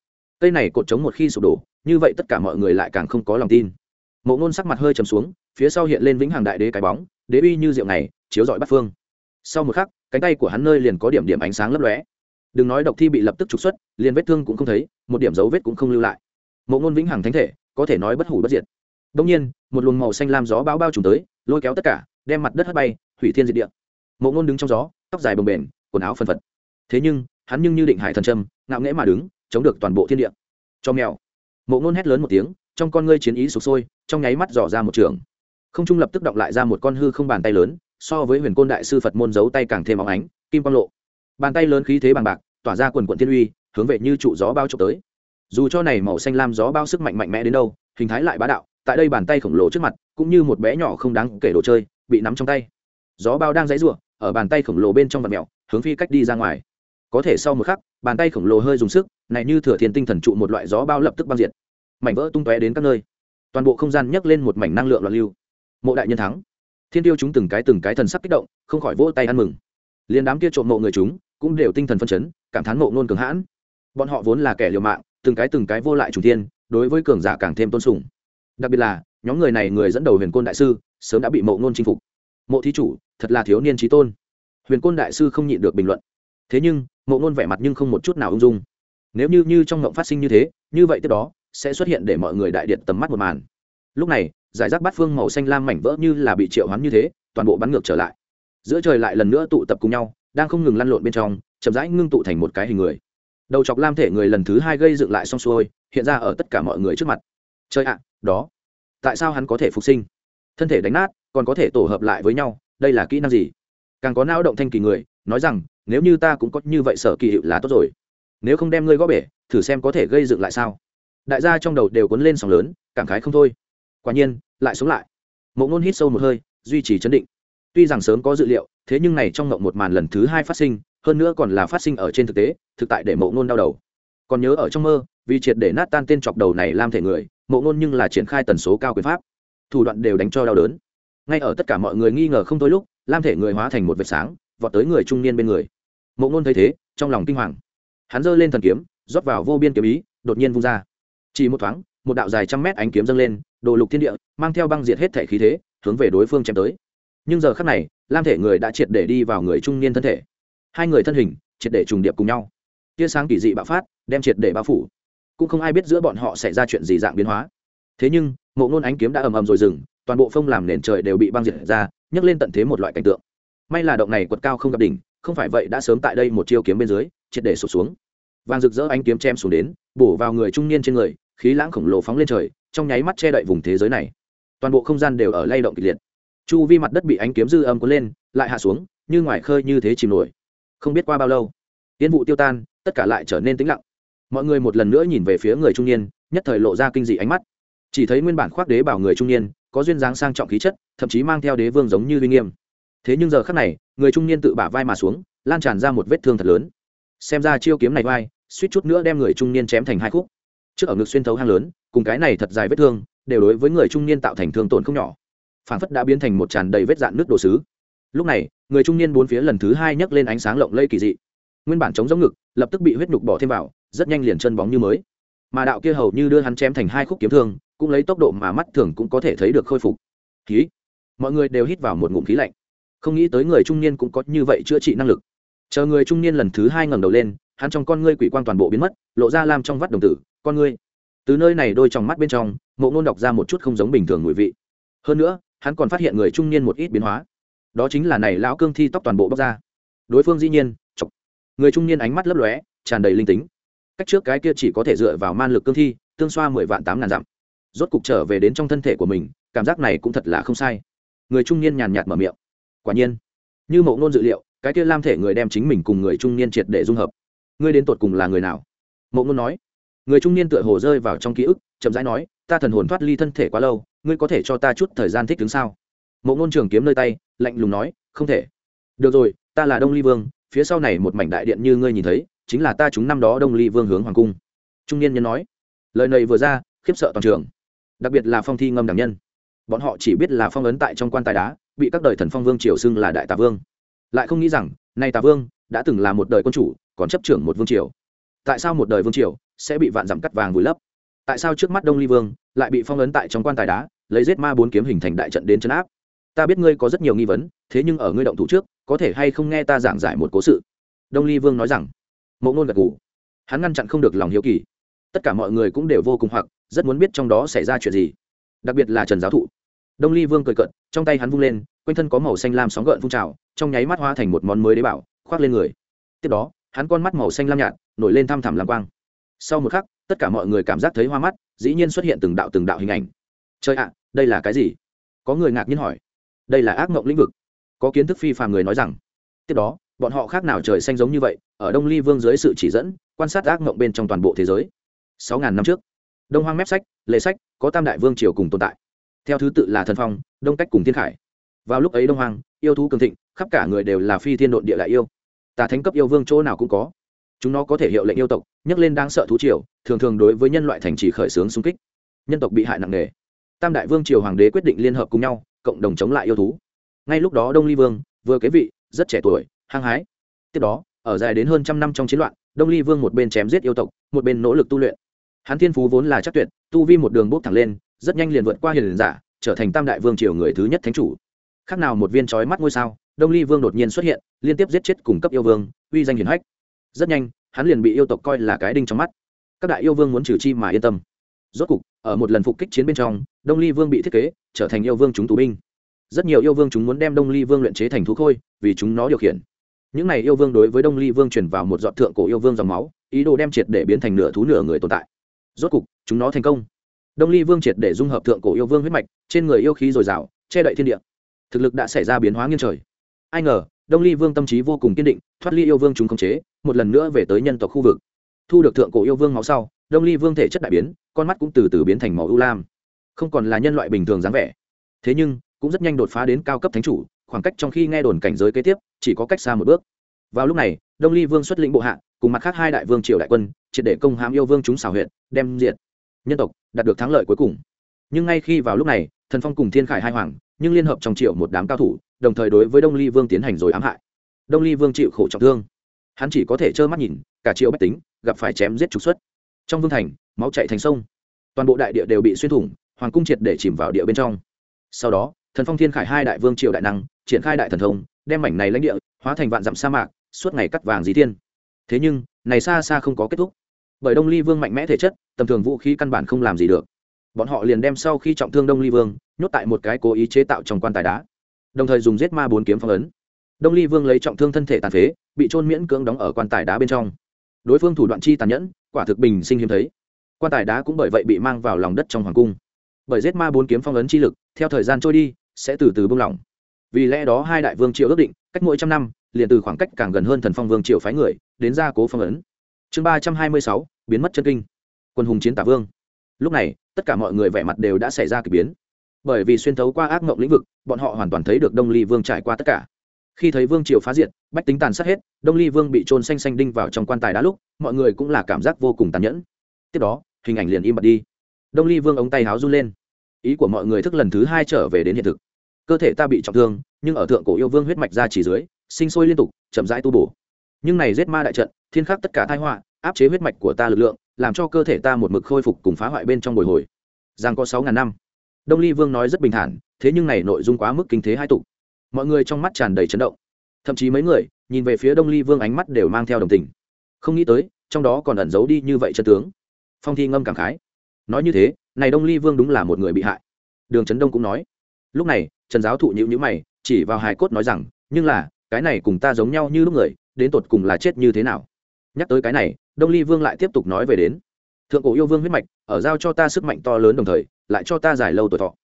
Cây này cột trống một khi sụp đổ, như vậy tất cả mọi người lại càng không có lòng tin. Mộ ngôn sắc mặt hơi trầm xuống, phía sau hiện lên vĩnh hằng đại đế cái bóng, đế uy như rượu này, chiếu rọi bắt phương. Sau một khắc, cánh tay của hắn nơi liền có điểm điểm ánh sáng lấp lóe. Đừng nói độc thi bị lập tức trục xuất, liền vết thương cũng không thấy, một điểm dấu vết cũng không lưu lại. Mộ ngôn vĩnh hằng thánh thể, có thể nói bất hủ bất diệt. Đông nhiên, một luồng màu xanh lam gió bao bao trùm tới, lôi kéo tất cả, đem mặt đất hất bay, hủy thiên diệt địa mộ ngôn đứng trong gió, tóc dài bồng bềnh, quần áo phân phật. Thế nhưng, hắn nhưng như định hải thần trâm ngạo nghễ mà đứng, chống được toàn bộ thiên địa. Cho mèo. Mộ ngôn hét lớn một tiếng, trong con ngươi chiến ý sụp sôi, trong nháy mắt dò ra một trường. Không trung lập tức động lại ra một con hư không bàn tay lớn, so với huyền côn đại sư phật môn giấu tay càng thêm óng ánh, kim quang lộ. Bàn tay lớn khí thế bằng bạc, tỏa ra quần quận thiên uy, hướng về như trụ gió bao trộm tới. Dù cho này màu xanh lam gió bao sức mạnh mạnh mẽ đến đâu, hình thái lại bá đạo, tại đây bàn tay khổng lồ trước mặt, cũng như một bé nhỏ không đáng kể đồ chơi, bị nắm trong tay. Gió bao đang dãy rủa ở bàn tay khổng lồ bên trong vật mèo hướng phi cách đi ra ngoài. Có thể sau một khắc, bàn tay khổng lồ hơi dùng sức, này như thừa thiên tinh thần trụ một loại gió bao lập tức băng diệt. Mảnh vỡ tung tóe đến các nơi. Toàn bộ không gian nhấc lên một mảnh năng lượng loạn lưu. Mộ đại nhân thắng. Thiên tiêu chúng từng cái từng cái thần sắc kích động, không khỏi vỗ tay ăn mừng. Liền đám kia trộm mộ người chúng, cũng đều tinh thần phân chấn, cảm thán mộ nôn cường hãn. Bọn họ vốn là kẻ liều mạng, từng cái từng cái vô lại trùng thiên, đối với cường giả càng thêm tôn sùng. Đặc biệt là, nhóm người này người dẫn đầu huyền côn đại sư, sớm đã bị mộ nôn chinh phục mộ thí chủ, thật là thiếu niên trí tôn. Huyền côn đại sư không nhịn được bình luận. Thế nhưng, mộ nôn vẻ mặt nhưng không một chút nào ung dung. Nếu như như trong ngộng phát sinh như thế, như vậy tiếp đó, sẽ xuất hiện để mọi người đại điện tầm mắt một màn. Lúc này, giải rác bát phương màu xanh lam mảnh vỡ như là bị triệu hoán như thế, toàn bộ bắn ngược trở lại. Giữa trời lại lần nữa tụ tập cùng nhau, đang không ngừng lăn lộn bên trong, chậm rãi ngưng tụ thành một cái hình người. Đầu chọc lam thể người lần thứ hai gây dựng lại xong xuôi, hiện ra ở tất cả mọi người trước mặt. Chơi ạ, đó. Tại sao hắn có thể phục sinh? Thân thể đánh nát còn có thể tổ hợp lại với nhau, đây là kỹ năng gì? Càng có não động thanh kỳ người, nói rằng, nếu như ta cũng có như vậy sở kỳ hiệu là tốt rồi. Nếu không đem ngươi gõ bể, thử xem có thể gây dựng lại sao. Đại gia trong đầu đều cuốn lên sóng lớn, cảm khái không thôi. Quả nhiên, lại sống lại. Mộ ngôn hít sâu một hơi, duy trì chấn định. Tuy rằng sớm có dự liệu, thế nhưng này trong ngộng một màn lần thứ hai phát sinh, hơn nữa còn là phát sinh ở trên thực tế, thực tại để mộ ngôn đau đầu. Còn nhớ ở trong mơ, vì triệt để nát tan tên chọc đầu này làm thể người, mộ ngôn nhưng là triển khai tần số cao quyền pháp. Thủ đoạn đều đánh cho đau đớn ngay ở tất cả mọi người nghi ngờ không thôi lúc, lam thể người hóa thành một vệt sáng, vọt tới người trung niên bên người. Mộ ngôn thấy thế, trong lòng kinh hoàng. Hắn giơ lên thần kiếm, rót vào vô biên kiếm ý, đột nhiên vung ra. Chỉ một thoáng, một đạo dài trăm mét ánh kiếm dâng lên, đồ lục thiên địa, mang theo băng diệt hết thể khí thế, hướng về đối phương chém tới. Nhưng giờ khắc này, lam thể người đã triệt để đi vào người trung niên thân thể. Hai người thân hình, triệt để trùng điệp cùng nhau. Tia sáng kỳ dị bạo phát, đem triệt để bao phủ. Cũng không ai biết giữa bọn họ xảy ra chuyện gì dạng biến hóa. Thế nhưng, mộ ngôn ánh kiếm đã ầm ầm rồi dừng toàn bộ phong làm nền trời đều bị băng diệt ra, nhấc lên tận thế một loại cảnh tượng. May là động này quật cao không gặp đỉnh, không phải vậy đã sớm tại đây một chiêu kiếm bên dưới, triệt để sụt xuống. Vàng rực rỡ ánh kiếm chém xuống đến, bổ vào người trung niên trên người, khí lãng khổng lồ phóng lên trời, trong nháy mắt che đậy vùng thế giới này. Toàn bộ không gian đều ở lay động kịch liệt. Chu vi mặt đất bị ánh kiếm dư âm cuốn lên, lại hạ xuống, như ngoài khơi như thế chìm nổi. Không biết qua bao lâu tiến vụ tiêu tan, tất cả lại trở nên tĩnh lặng. Mọi người một lần nữa nhìn về phía người trung niên, nhất thời lộ ra kinh dị ánh mắt. Chỉ thấy nguyên bản khoác đế bảo người trung niên có duyên dáng sang trọng khí chất, thậm chí mang theo đế vương giống như uy nghiêm. Thế nhưng giờ khắc này, người trung niên tự bả vai mà xuống, lan tràn ra một vết thương thật lớn. Xem ra chiêu kiếm này vai, suýt chút nữa đem người trung niên chém thành hai khúc. Trước ở ngực xuyên thấu hang lớn, cùng cái này thật dài vết thương, đều đối với người trung niên tạo thành thương tổn không nhỏ. Phản phất đã biến thành một tràn đầy vết dạn nước đồ sứ. Lúc này, người trung niên bốn phía lần thứ hai nhấc lên ánh sáng lộng lây kỳ dị. Nguyên bản chống giống ngực, lập tức bị huyết nhục bỏ thêm vào, rất nhanh liền chân bóng như mới. Mà đạo kia hầu như đưa hắn chém thành hai khúc kiếm thương cũng lấy tốc độ mà mắt thường cũng có thể thấy được khôi phục. Khí. Mọi người đều hít vào một ngụm khí lạnh. Không nghĩ tới người trung niên cũng có như vậy chữa trị năng lực. Chờ người trung niên lần thứ hai ngẩng đầu lên, hắn trong con ngươi quỷ quang toàn bộ biến mất, lộ ra lam trong vắt đồng tử. Con ngươi. Từ nơi này đôi trong mắt bên trong mộ ngôn đọc ra một chút không giống bình thường mùi vị. Hơn nữa, hắn còn phát hiện người trung niên một ít biến hóa. Đó chính là này lão cương thi tóc toàn bộ bóc ra. Đối phương dĩ nhiên, chọc. Người trung niên ánh mắt lấp lóe, tràn đầy linh tính. Cách trước cái kia chỉ có thể dựa vào man lực cương thi, tương xoa mười vạn tám ngàn dặm rốt cục trở về đến trong thân thể của mình, cảm giác này cũng thật là không sai. Người trung niên nhàn nhạt mở miệng. Quả nhiên, như mộ Nôn dự liệu, cái kia lam thể người đem chính mình cùng người trung niên triệt để dung hợp. Ngươi đến tột cùng là người nào? Mộ Nôn nói. Người trung niên tựa hồ rơi vào trong ký ức, chậm rãi nói, ta thần hồn thoát ly thân thể quá lâu, ngươi có thể cho ta chút thời gian thích đứng sao? Mộ Nôn trường kiếm nơi tay, lạnh lùng nói, không thể. Được rồi, ta là đông ly vương, phía sau này một mảnh đại điện như ngươi nhìn thấy, chính là ta chúng năm đó đông ly vương hướng hoàng cung. Trung niên nhân nói. Lời này vừa ra, khiếp sợ toàn trường đặc biệt là phong thi ngâm đẳng nhân. Bọn họ chỉ biết là phong ấn tại trong quan tài đá, bị các đời thần phong vương triều xưng là đại tà vương. Lại không nghĩ rằng, nay tà vương đã từng là một đời quân chủ, còn chấp trưởng một vương triều. Tại sao một đời vương triều sẽ bị vạn dặm cắt vàng vùi lấp? Tại sao trước mắt đông ly vương lại bị phong ấn tại trong quan tài đá, lấy giết ma bốn kiếm hình thành đại trận đến chấn áp? Ta biết ngươi có rất nhiều nghi vấn, thế nhưng ở ngươi động thủ trước, có thể hay không nghe ta giảng giải một cố sự? Đông ly vương nói rằng, mộ ngôn gật g ủ hắn ngăn chặn không được lòng hiếu kỳ tất cả mọi người cũng đều vô cùng hoặc, rất muốn biết trong đó xảy ra chuyện gì. Đặc biệt là trần giáo thụ. Đông ly vương cười cận trong tay hắn vung lên, quanh thân có màu xanh lam sóng gợn phun trào, trong nháy mắt hoa thành một món mới đế bảo, khoác lên người. Tiếp đó, hắn con mắt màu xanh lam nhạt, nổi lên thăm thẳm lam quang. Sau một khắc, tất cả mọi người cảm giác thấy hoa mắt, dĩ nhiên xuất hiện từng đạo từng đạo hình ảnh. Chơi ạ, đây là cái gì? Có người ngạc nhiên hỏi. Đây là ác mộng lĩnh vực. Có kiến thức phi phàm người nói rằng. Tiếp đó, bọn họ khác nào trời xanh giống như vậy, ở đông ly vương dưới sự chỉ dẫn, quan sát ác mộng bên trong toàn bộ thế giới sáu ngàn năm trước. Đông hoang mép sách, lệ sách, có tam đại vương triều cùng tồn tại. Theo thứ tự là thần phong, đông cách cùng thiên khải. Vào lúc ấy đông hoang, yêu thú cường thịnh, khắp cả người đều là phi thiên độn địa lại yêu. Tà thánh cấp yêu vương chỗ nào cũng có. Chúng nó có thể hiệu lệnh yêu tộc nhắc lên đáng sợ thú triều, thường thường đối với nhân loại thành trì khởi xướng xung kích. Nhân tộc bị hại nặng nề. Tam đại vương triều hoàng đế quyết định liên hợp cùng nhau, cộng đồng chống lại yêu thú. Ngay lúc đó đông ly vương, vừa kế vị, rất trẻ tuổi, hăng hái. Tiếp đó, ở dài đến hơn trăm năm trong chiến loạn, đông ly vương một bên chém giết yêu tộc, một bên nỗ lực tu luyện hắn thiên phú vốn là chắc tuyệt, tu vi một đường bốc thẳng lên, rất nhanh liền vượt qua hiền giả, trở thành tam đại vương triều người thứ nhất thánh chủ. Khác nào một viên trói mắt ngôi sao, đông ly vương đột nhiên xuất hiện, liên tiếp giết chết cùng cấp yêu vương, uy danh hiển hách. Rất nhanh, hắn liền bị yêu tộc coi là cái đinh trong mắt. Các đại yêu vương muốn trừ chi mà yên tâm. Rốt cục, ở một lần phục kích chiến bên trong, đông ly vương bị thiết kế, trở thành yêu vương chúng tù binh. Rất nhiều yêu vương chúng muốn đem đông ly vương luyện chế thành thú khôi, vì chúng nó điều khiển. Những này yêu vương đối với đông ly vương truyền vào một dọn thượng cổ yêu vương dòng máu, ý đồ đem triệt để biến thành nửa thú nửa người tồn tại rốt cục, chúng nó thành công. Đông ly vương triệt để dung hợp thượng cổ yêu vương huyết mạch, trên người yêu khí dồi dào, che đậy thiên địa. Thực lực đã xảy ra biến hóa nghiêng trời. Ai ngờ, đông ly vương tâm trí vô cùng kiên định, thoát ly yêu vương chúng khống chế, một lần nữa về tới nhân tộc khu vực. Thu được thượng cổ yêu vương máu sau, đông ly vương thể chất đại biến, con mắt cũng từ từ biến thành màu ưu lam. Không còn là nhân loại bình thường dáng vẻ. Thế nhưng, cũng rất nhanh đột phá đến cao cấp thánh chủ, khoảng cách trong khi nghe đồn cảnh giới kế tiếp, chỉ có cách xa một bước. Vào lúc này, đông ly vương xuất lĩnh bộ hạ, cùng mặt khác hai đại vương triều đại quân triệt để công hãm yêu vương chúng xảo huyện đem diệt. Nhân tộc đạt được thắng lợi cuối cùng. Nhưng ngay khi vào lúc này, thần phong cùng thiên khải hai hoàng, nhưng liên hợp trong triệu một đám cao thủ, đồng thời đối với đông ly vương tiến hành rồi ám hại. Đông ly vương chịu khổ trọng thương. Hắn chỉ có thể trơ mắt nhìn, cả triệu bách tính gặp phải chém giết trục xuất. Trong vương thành, máu chạy thành sông. Toàn bộ đại địa đều bị xuyên thủng, hoàng cung triệt để chìm vào địa bên trong. Sau đó, thần phong thiên khải hai đại vương triều đại năng, triển khai đại thần thông, đem mảnh này lãnh địa hóa thành vạn dặm sa mạc, suốt ngày cắt vàng dí thiên thế nhưng, này xa xa không có kết thúc. Bởi đông ly vương mạnh mẽ thể chất, tầm thường vũ khí căn bản không làm gì được. Bọn họ liền đem sau khi trọng thương đông ly vương, nhốt tại một cái cố ý chế tạo trong quan tài đá. Đồng thời dùng giết ma bốn kiếm phong ấn. Đông ly vương lấy trọng thương thân thể tàn phế, bị trôn miễn cưỡng đóng ở quan tài đá bên trong. Đối phương thủ đoạn chi tàn nhẫn, quả thực bình sinh hiếm thấy. Quan tài đá cũng bởi vậy bị mang vào lòng đất trong hoàng cung. Bởi giết ma bốn kiếm phong ấn chi lực, theo thời gian trôi đi, sẽ từ từ bung lỏng. Vì lẽ đó hai đại vương triều ước định, cách mỗi trăm năm, liền từ khoảng cách càng gần hơn thần phong vương triều phái người đến gia cố phong ấn. Chương ba trăm hai mươi sáu, biến mất chân kinh. Quân hùng chiến tả vương. Lúc này, tất cả mọi người vẻ mặt đều đã xảy ra k ỳ biến. Bởi vì xuyên thấu qua ác mộng lĩnh vực, bọn họ hoàn toàn thấy được đông ly vương trải qua tất cả. Khi thấy vương triều phá diệt, bách tính tàn sát hết, đông ly vương bị trôn xanh xanh đinh vào trong quan tài đá lúc, mọi người cũng là cảm giác vô cùng tàn nhẫn. Tiếp đó, hình ảnh liền im bặt đi. Đông ly vương ống tay háo run lên. Ý của mọi người thức lần thứ hai trở về đến hiện thực. Cơ thể ta bị trọng thương, nhưng ở thượng cổ yêu vương huyết mạch ra chỉ dưới, sinh sôi liên tục, chậm rãi tu bổ nhưng này giết ma đại trận, thiên khắc tất cả thai họa, áp chế huyết mạch của ta lực lượng, làm cho cơ thể ta một mực khôi phục cùng phá hoại bên trong bồi hồi. Giang có sáu ngàn năm. Đông ly vương nói rất bình thản, thế nhưng này nội dung quá mức kinh thế hai tục. Mọi người trong mắt tràn đầy chấn động. Thậm chí mấy người, nhìn về phía đông ly vương ánh mắt đều mang theo đồng tình. Không nghĩ tới, trong đó còn ẩn giấu đi như vậy chân tướng. Phong thi ngâm cảm khái. Nói như thế, này đông ly vương đúng là một người bị hại. Đường trấn đông cũng nói. Lúc này, trần giáo thụ nhữ nhữ mày, chỉ vào hài cốt nói rằng, nhưng là, cái này cùng ta giống nhau như lúc người đến tột cùng là chết như thế nào. Nhắc tới cái này, đông ly vương lại tiếp tục nói về đến. Thượng cổ yêu vương huyết mạch, ở giao cho ta sức mạnh to lớn đồng thời, lại cho ta dài lâu tuổi thọ.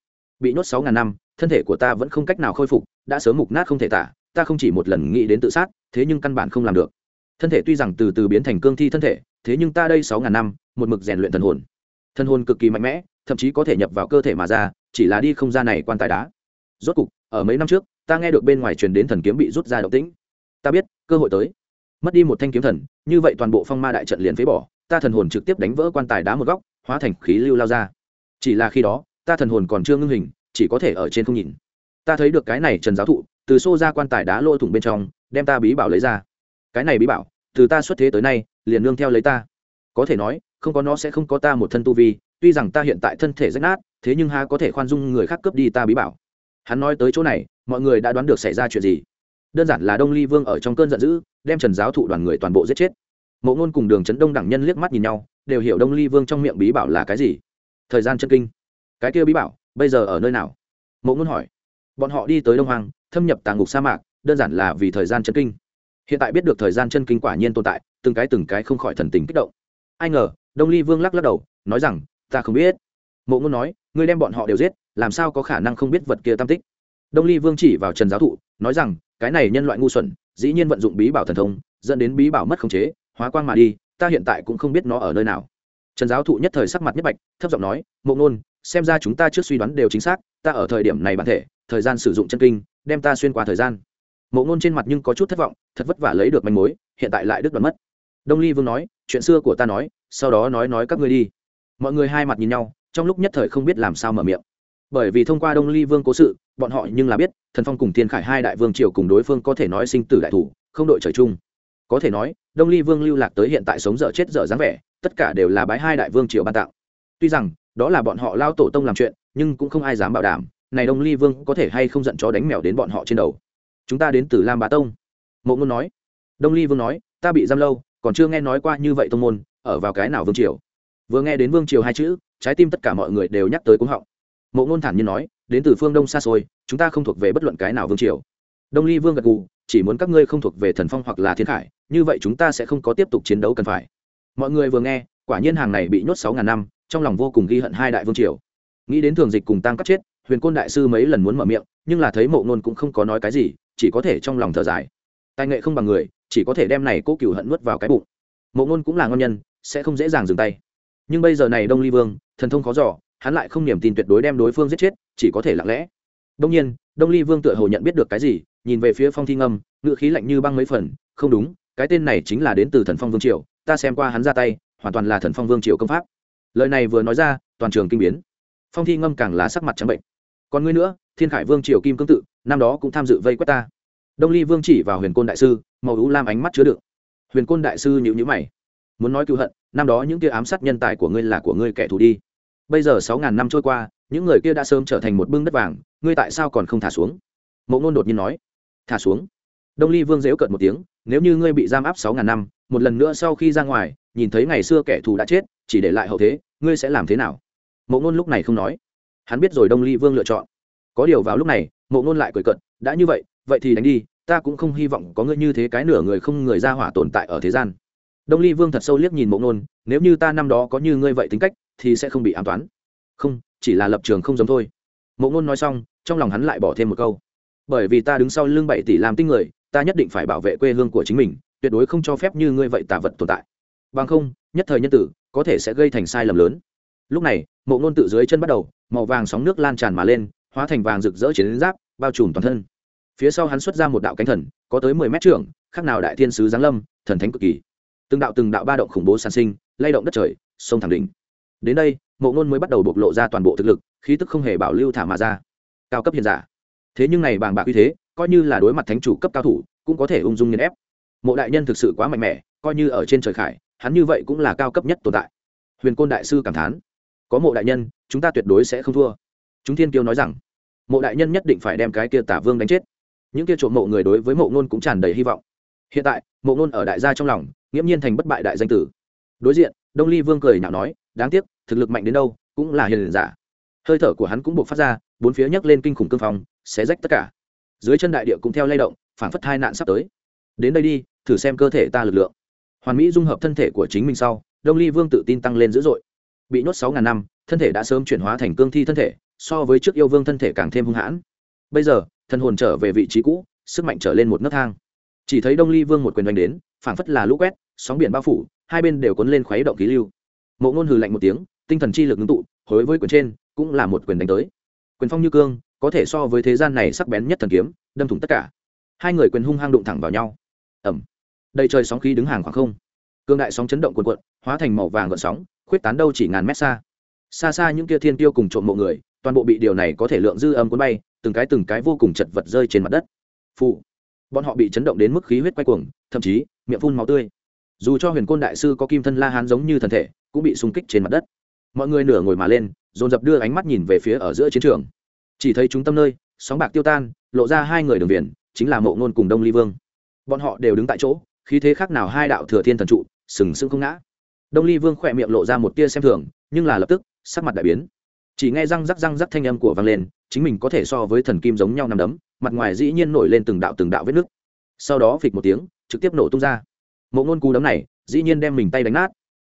Bị nhốt sáu ngàn năm, thân thể của ta vẫn không cách nào khôi phục, đã sớm mục nát không thể tả, ta không chỉ một lần nghĩ đến tự sát, thế nhưng căn bản không làm được. Thân thể tuy rằng từ từ biến thành cương thi thân thể, thế nhưng ta đây sáu ngàn năm, một mực rèn luyện thần hồn. Thần hồn cực kỳ mạnh mẽ, thậm chí có thể nhập vào cơ thể mà ra, chỉ là đi không ra này quan tài đá. Rốt cục, ở mấy năm trước, ta nghe được bên ngoài truyền đến thần kiếm bị rút ra động tĩnh ta biết, cơ hội tới. Mất đi một thanh kiếm thần, như vậy toàn bộ phong ma đại trận liền phế bỏ, ta thần hồn trực tiếp đánh vỡ quan tài đá một góc, hóa thành khí lưu lao ra. Chỉ là khi đó, ta thần hồn còn chưa ngưng hình, chỉ có thể ở trên không nhìn. Ta thấy được cái này trần giáo thụ, từ xô ra quan tài đá lôi thủng bên trong, đem ta bí bảo lấy ra. Cái này bí bảo, từ ta xuất thế tới nay, liền nương theo lấy ta. Có thể nói, không có nó sẽ không có ta một thân tu vi, tuy rằng ta hiện tại thân thể rách nát, thế nhưng ha có thể khoan dung người khác cướp đi ta bí bảo. Hắn nói tới chỗ này, mọi người đã đoán được xảy ra chuyện gì đơn giản là đông ly vương ở trong cơn giận dữ, đem trần giáo thụ đoàn người toàn bộ giết chết. Mộ ngôn cùng đường trấn đông đẳng nhân liếc mắt nhìn nhau, đều hiểu đông ly vương trong miệng bí bảo là cái gì. Thời gian chân kinh. Cái kia bí bảo, bây giờ ở nơi nào? Mộ ngôn hỏi. Bọn họ đi tới đông hoàng thâm nhập tàng ngục sa mạc, đơn giản là vì thời gian chân kinh. Hiện tại biết được thời gian chân kinh quả nhiên tồn tại, từng cái từng cái không khỏi thần tình kích động. Ai ngờ, đông ly vương lắc lắc đầu, nói rằng, ta không biết. Mộ ngôn nói, ngươi đem bọn họ đều giết, làm sao có khả năng không biết vật kia tam tích? Đông ly vương chỉ vào trần giáo thụ, nói rằng, cái này nhân loại ngu xuẩn, dĩ nhiên vận dụng bí bảo thần thông, dẫn đến bí bảo mất khống chế, hóa quang mà đi, ta hiện tại cũng không biết nó ở nơi nào. Trần giáo thụ nhất thời sắc mặt nhất bạch, thấp giọng nói, mộ ngôn, xem ra chúng ta trước suy đoán đều chính xác, ta ở thời điểm này bản thể, thời gian sử dụng chân kinh, đem ta xuyên qua thời gian. Mộ ngôn trên mặt nhưng có chút thất vọng, thật vất vả lấy được manh mối, hiện tại lại đứt đoạn mất. Đông ly vương nói, chuyện xưa của ta nói, sau đó nói nói các ngươi đi. Mọi người hai mặt nhìn nhau, trong lúc nhất thời không biết làm sao mở miệng. Bởi vì thông qua đông ly vương cố sự bọn họ nhưng là biết, thần phong cùng thiên khải hai đại vương triều cùng đối phương có thể nói sinh tử đại thủ, không đội trời chung. Có thể nói, đông ly vương lưu lạc tới hiện tại sống dở chết dở dáng vẻ, tất cả đều là bái hai đại vương triều ban tạo tuy rằng, đó là bọn họ lao tổ tông làm chuyện, nhưng cũng không ai dám bảo đảm, này đông ly vương có thể hay không giận chó đánh mèo đến bọn họ trên đầu. Chúng ta đến từ lam bá tông. Mộ ngôn nói. Đông ly vương nói, ta bị giam lâu, còn chưa nghe nói qua như vậy tông môn, ở vào cái nào vương triều? Vừa nghe đến vương triều hai chữ, trái tim tất cả mọi người đều nhắc tới cúng họng mộ ngôn thản nhiên nói, đến từ phương đông xa xôi, chúng ta không thuộc về bất luận cái nào vương triều. Đông ly vương gật gù, chỉ muốn các ngươi không thuộc về thần phong hoặc là thiên khải, như vậy chúng ta sẽ không có tiếp tục chiến đấu cần phải. Mọi người vừa nghe, quả nhiên hàng này bị nhốt sáu ngàn năm, trong lòng vô cùng ghi hận hai đại vương triều. Nghĩ đến thường dịch cùng tăng cắt chết, huyền côn đại sư mấy lần muốn mở miệng, nhưng là thấy mộ ngôn cũng không có nói cái gì, chỉ có thể trong lòng thở dài. Tài nghệ không bằng người, chỉ có thể đem này cố cựu hận nuốt vào cái bụng. Mộ ngôn cũng là ngon nhân, sẽ không dễ dàng dừng tay. Nhưng bây giờ này đông ly vương, thần thông khó giỏ hắn lại không niềm tin tuyệt đối đem đối phương giết chết, chỉ có thể lặng lẽ. Đông nhiên, đông ly vương tựa hồ nhận biết được cái gì, nhìn về phía phong thi ngâm ngự khí lạnh như băng mấy phần, không đúng, cái tên này chính là đến từ thần phong vương triều, ta xem qua hắn ra tay, hoàn toàn là thần phong vương triều công pháp. Lời này vừa nói ra, toàn trường kinh biến. Phong thi ngâm càng là sắc mặt trắng bệnh. Còn ngươi nữa, thiên khải vương triều kim cương tự, năm đó cũng tham dự vây quét ta. Đông ly vương chỉ vào huyền côn đại sư, màu ú lam ánh mắt chứa đựng. Huyền côn đại sư nhịu nhữ mày. Muốn nói cựu hận, năm đó những kia ám sát nhân tài của ngươi là của ngươi kẻ thù đi bây giờ sáu ngàn năm trôi qua, những người kia đã sớm trở thành một bưng đất vàng, ngươi tại sao còn không thả xuống? Mộ ngôn đột nhiên nói. Thả xuống. Đông ly vương dễu cợt một tiếng, nếu như ngươi bị giam áp sáu ngàn năm, một lần nữa sau khi ra ngoài, nhìn thấy ngày xưa kẻ thù đã chết, chỉ để lại hậu thế, ngươi sẽ làm thế nào? Mộ ngôn lúc này không nói. Hắn biết rồi đông ly vương lựa chọn. Có điều vào lúc này, mộ ngôn lại cười cận đã như vậy vậy thì đánh đi, ta cũng không hy vọng có ngươi như thế cái nửa người không người ra hỏa tồn tại ở thế gian. Đông ly vương thật sâu liếc nhìn mộ ngôn nếu như ta năm đó có như ngươi vậy tính cách thì sẽ không bị ám toán. Không, chỉ là lập trường không giống thôi. Mộ ngôn nói xong, trong lòng hắn lại bỏ thêm một câu. Bởi vì ta đứng sau lưng bảy tỷ làm tinh người, ta nhất định phải bảo vệ quê hương của chính mình, tuyệt đối không cho phép như ngươi vậy tả vật tồn tại. Bằng không, nhất thời nhân tử, có thể sẽ gây thành sai lầm lớn. Lúc này, mộ ngôn tự dưới chân bắt đầu, màu vàng sóng nước lan tràn mà lên, hóa thành vàng rực rỡ chiến giáp, bao trùm toàn thân. Phía sau hắn xuất ra một đạo cánh thần, có tới mười mét trưởng khác nào đại thiên sứ giáng lâm, thần thánh cực kỳ. Từng đạo từng đạo ba động khủng bố sản sinh, lay động đất trời, sông thẳng đỉnh đến đây mộ ngôn mới bắt đầu bộc lộ ra toàn bộ thực lực, khí tức không hề bảo lưu thả mà ra. Cao cấp hiện giả. Thế nhưng này bàng bạc uy thế, coi như là đối mặt thánh chủ cấp cao thủ, cũng có thể ung dung nghiền ép. Mộ đại nhân thực sự quá mạnh mẽ, coi như ở trên trời khải, hắn như vậy cũng là cao cấp nhất tồn tại. Huyền côn đại sư cảm thán. Có mộ đại nhân, chúng ta tuyệt đối sẽ không thua. Chúng thiên kiêu nói rằng. Mộ đại nhân nhất định phải đem cái kia tả vương đánh chết. Những kia trộm mộ người đối với mộ ngôn cũng tràn đầy hy vọng. Hiện tại, mộ ngôn ở đại gia trong lòng, nghiễm nhiên thành bất bại đại danh tử. Đối diện, đông ly vương cười nhạo nói, đáng tiếc thực lực mạnh đến đâu cũng là hiền giả. Hơi thở của hắn cũng buộc phát ra, bốn phía nhấc lên kinh khủng cương phong, xé rách tất cả. Dưới chân đại địa cũng theo lay động phản phất hai nạn sắp tới. Đến đây đi, thử xem cơ thể ta lực lượng. Hoàn mỹ dung hợp thân thể của chính mình sau, đông ly vương tự tin tăng lên dữ dội. Bị nhốt sáu ngàn năm, thân thể đã sớm chuyển hóa thành cương thi thân thể, so với trước yêu vương thân thể càng thêm hung hãn. Bây giờ thân hồn trở về vị trí cũ, sức mạnh trở lên một nấc thang. Chỉ thấy đông ly vương một quyền đánh đến, phảng phất là lũ quét, sóng biển bao phủ, hai bên đều cuốn lên khuấy động khí lưu. Mộ ngôn hừ lạnh một tiếng tinh thần chi lực ngưng tụ, hối với quyền trên, cũng là một quyền đánh tới. Quyền phong như cương, có thể so với thế gian này sắc bén nhất thần kiếm, đâm thủng tất cả. Hai người quyền hung hăng đụng thẳng vào nhau. Ẩm đầy trời sóng khí đứng hàng khoảng không. Cương đại sóng chấn động cuộn cuộn, hóa thành màu vàng gợn sóng, khuyết tán đâu chỉ ngàn mét xa. Xa xa những kia thiên tiêu cùng trộm mộ người, toàn bộ bị điều này có thể lượng dư âm cuốn bay, từng cái từng cái vô cùng chật vật rơi trên mặt đất. Phụ bọn họ bị chấn động đến mức khí huyết quay cuồng, thậm chí miệng phun máu tươi. Dù cho huyền côn đại sư có kim thân la hán giống như thần thể, cũng bị xung kích trên mặt đất mọi người nửa ngồi mà lên, dồn dập đưa ánh mắt nhìn về phía ở giữa chiến trường. Chỉ thấy chúng tâm nơi, sóng bạc tiêu tan, lộ ra hai người đường viền, chính là mộ ngôn cùng đông ly vương. Bọn họ đều đứng tại chỗ, khí thế khác nào hai đạo thừa thiên thần trụ, sừng sững không ngã. Đông ly vương khỏe miệng lộ ra một tia xem thường, nhưng là lập tức, sắc mặt đại biến. Chỉ nghe răng rắc răng rắc thanh âm của vang lên, chính mình có thể so với thần kim giống nhau nằm đấm, mặt ngoài dĩ nhiên nổi lên từng đạo từng đạo vết nứt. Sau đó phịch một tiếng, trực tiếp nổ tung ra. Mộ ngôn cú đấm này, dĩ nhiên đem mình tay đánh nát.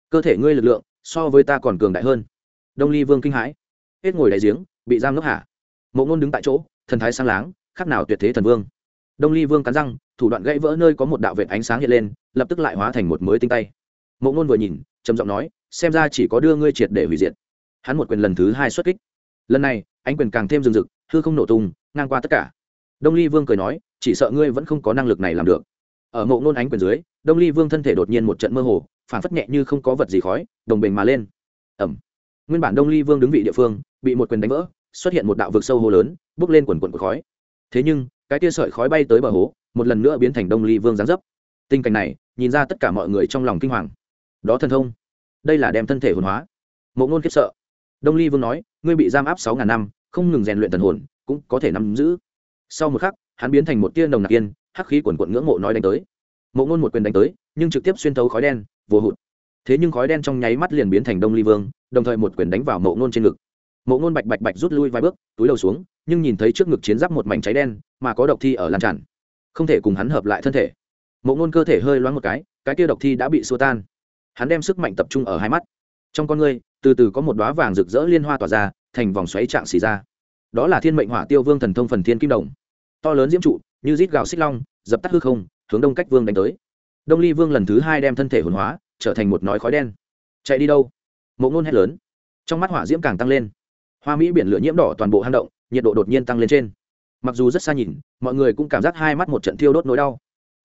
Cơ thể ngươi lực lượng so với ta còn cường đại hơn. Đông ly vương kinh hãi. Hết ngồi đại giếng, bị giam ngốc hạ. mộ ngôn đứng tại chỗ, thần thái sang láng khác nào tuyệt thế thần vương. Đông ly vương cắn răng, thủ đoạn gãy vỡ nơi có một đạo vệt ánh sáng hiện lên, lập tức lại hóa thành một mới tinh tay. Mộ ngôn vừa nhìn, trầm giọng nói, xem ra chỉ có đưa ngươi triệt để hủy diệt. Hắn một quyền lần thứ hai xuất kích. Lần này, ánh quyền càng thêm rừng rực, hư không nổ tung, ngang qua tất cả. Đông ly vương cười nói, chỉ sợ ngươi vẫn không có năng lực này làm được. Ở mộ ngôn ánh quyền dưới, đông ly vương thân thể đột nhiên một trận mơ hồ phản phất nhẹ như không có vật gì khói, đồng bình mà lên. Ẩm. Nguyên bản đông ly vương đứng vị địa phương, bị một quyền đánh vỡ, xuất hiện một đạo vực sâu hồ lớn bước lên quần quần của khói. Thế nhưng, cái tia sợi khói bay tới bờ hố, một lần nữa biến thành đông ly vương giáng dấp. Tình cảnh này, nhìn ra tất cả mọi người trong lòng kinh hoàng. Đó thần thông. Đây là đem thân thể hồn hóa. Mộ ngôn khiếp sợ. Đông ly vương nói, ngươi bị giam áp sáu ngàn năm, không ngừng rèn luyện thần hồn, cũng có thể nắm giữ. Sau một khắc, hắn biến thành một tia nồng nặc yên, hắc khí quần quận ngưỡng mộ nói đánh tới. Mộ ngôn một quyền đánh tới nhưng trực tiếp xuyên thấu khói đen vô hụt. Thế nhưng khói đen trong nháy mắt liền biến thành đông ly vương, đồng thời một quyền đánh vào mộ ngôn trên ngực. Mộ ngôn bạch bạch bạch rút lui vài bước, túi đầu xuống, nhưng nhìn thấy trước ngực chiến giáp một mảnh cháy đen, mà có độc thi ở lan tràn. Không thể cùng hắn hợp lại thân thể. Mộ ngôn cơ thể hơi loáng một cái cái kia độc thi đã bị xua tan. Hắn đem sức mạnh tập trung ở hai mắt. Trong con ngươi, từ từ có một đoá vàng rực rỡ liên hoa tỏa ra, thành vòng xoáy trạng xì ra. Đó là thiên mệnh hỏa tiêu vương thần thông phần thiên kim đồng. To lớn diễm trụ, như rít gào xích long, dập tắt hư không, hướng đông cách vương đánh tới đông ly vương lần thứ hai đem thân thể hồn hóa, trở thành một nói khói đen. Chạy đi đâu? Mộ ngôn hét lớn. Trong mắt hỏa diễm càng tăng lên. Hoa mỹ biển lửa nhiễm đỏ toàn bộ hang động, nhiệt độ đột nhiên tăng lên trên. Mặc dù rất xa nhìn, mọi người cũng cảm giác hai mắt một trận thiêu đốt nỗi đau.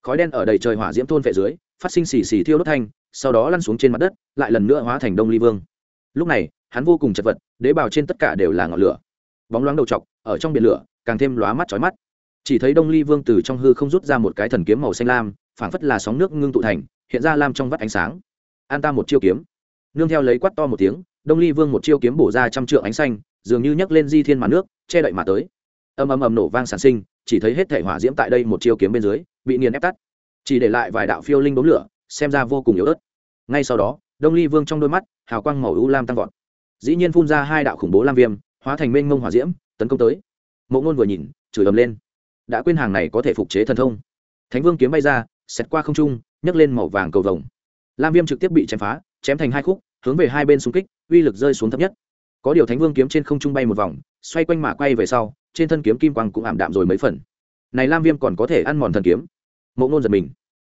Khói đen ở đầy trời hỏa diễm thôn vệ dưới, phát sinh xì xì thiêu đốt thanh, sau đó lăn xuống trên mặt đất, lại lần nữa hóa thành đông ly vương. Lúc này, hắn vô cùng chật vật, đế bào trên tất cả đều là ngọn lửa. Bóng loáng đầu t ở trong biển lửa, càng thêm lóa mắt chói mắt. Chỉ thấy đông ly vương từ trong hư không rút ra một cái thần kiếm màu xanh lam phảng phất là sóng nước ngưng tụ thành, hiện ra lam trong vắt ánh sáng. An ta một chiêu kiếm. Nương theo lấy quát to một tiếng, đông ly vương một chiêu kiếm bổ ra trăm trượng ánh xanh, dường như nhấc lên di thiên màn nước, che đậy mà tới. Ầm ầm ầm nổ vang sản sinh, chỉ thấy hết thể hỏa diễm tại đây một chiêu kiếm bên dưới, bị nghiền ép tắt. Chỉ để lại vài đạo phiêu linh đốm lửa, xem ra vô cùng yếu ớt. Ngay sau đó, đông ly vương trong đôi mắt, hào quang màu u lam tăng vọt. Dĩ nhiên phun ra hai đạo khủng bố lam viêm, hóa thành mênh mông hỏa diễm, tấn công tới. Mộ ngôn vừa nhìn, chửi ầm lên. Đã quên hàng này có thể phục chế thần thông. Thánh vương kiếm bay ra xẹt qua không trung, nhấc lên màu vàng cầu vồng. Lam viêm trực tiếp bị chém phá, chém thành hai khúc, hướng về hai bên xung kích, uy lực rơi xuống thấp nhất. Có điều thánh vương kiếm trên không trung bay một vòng, xoay quanh mà quay về sau, trên thân kiếm kim quang cũng ảm đạm rồi mấy phần. Này lam viêm còn có thể ăn mòn thần kiếm. Mộ ngôn giật mình.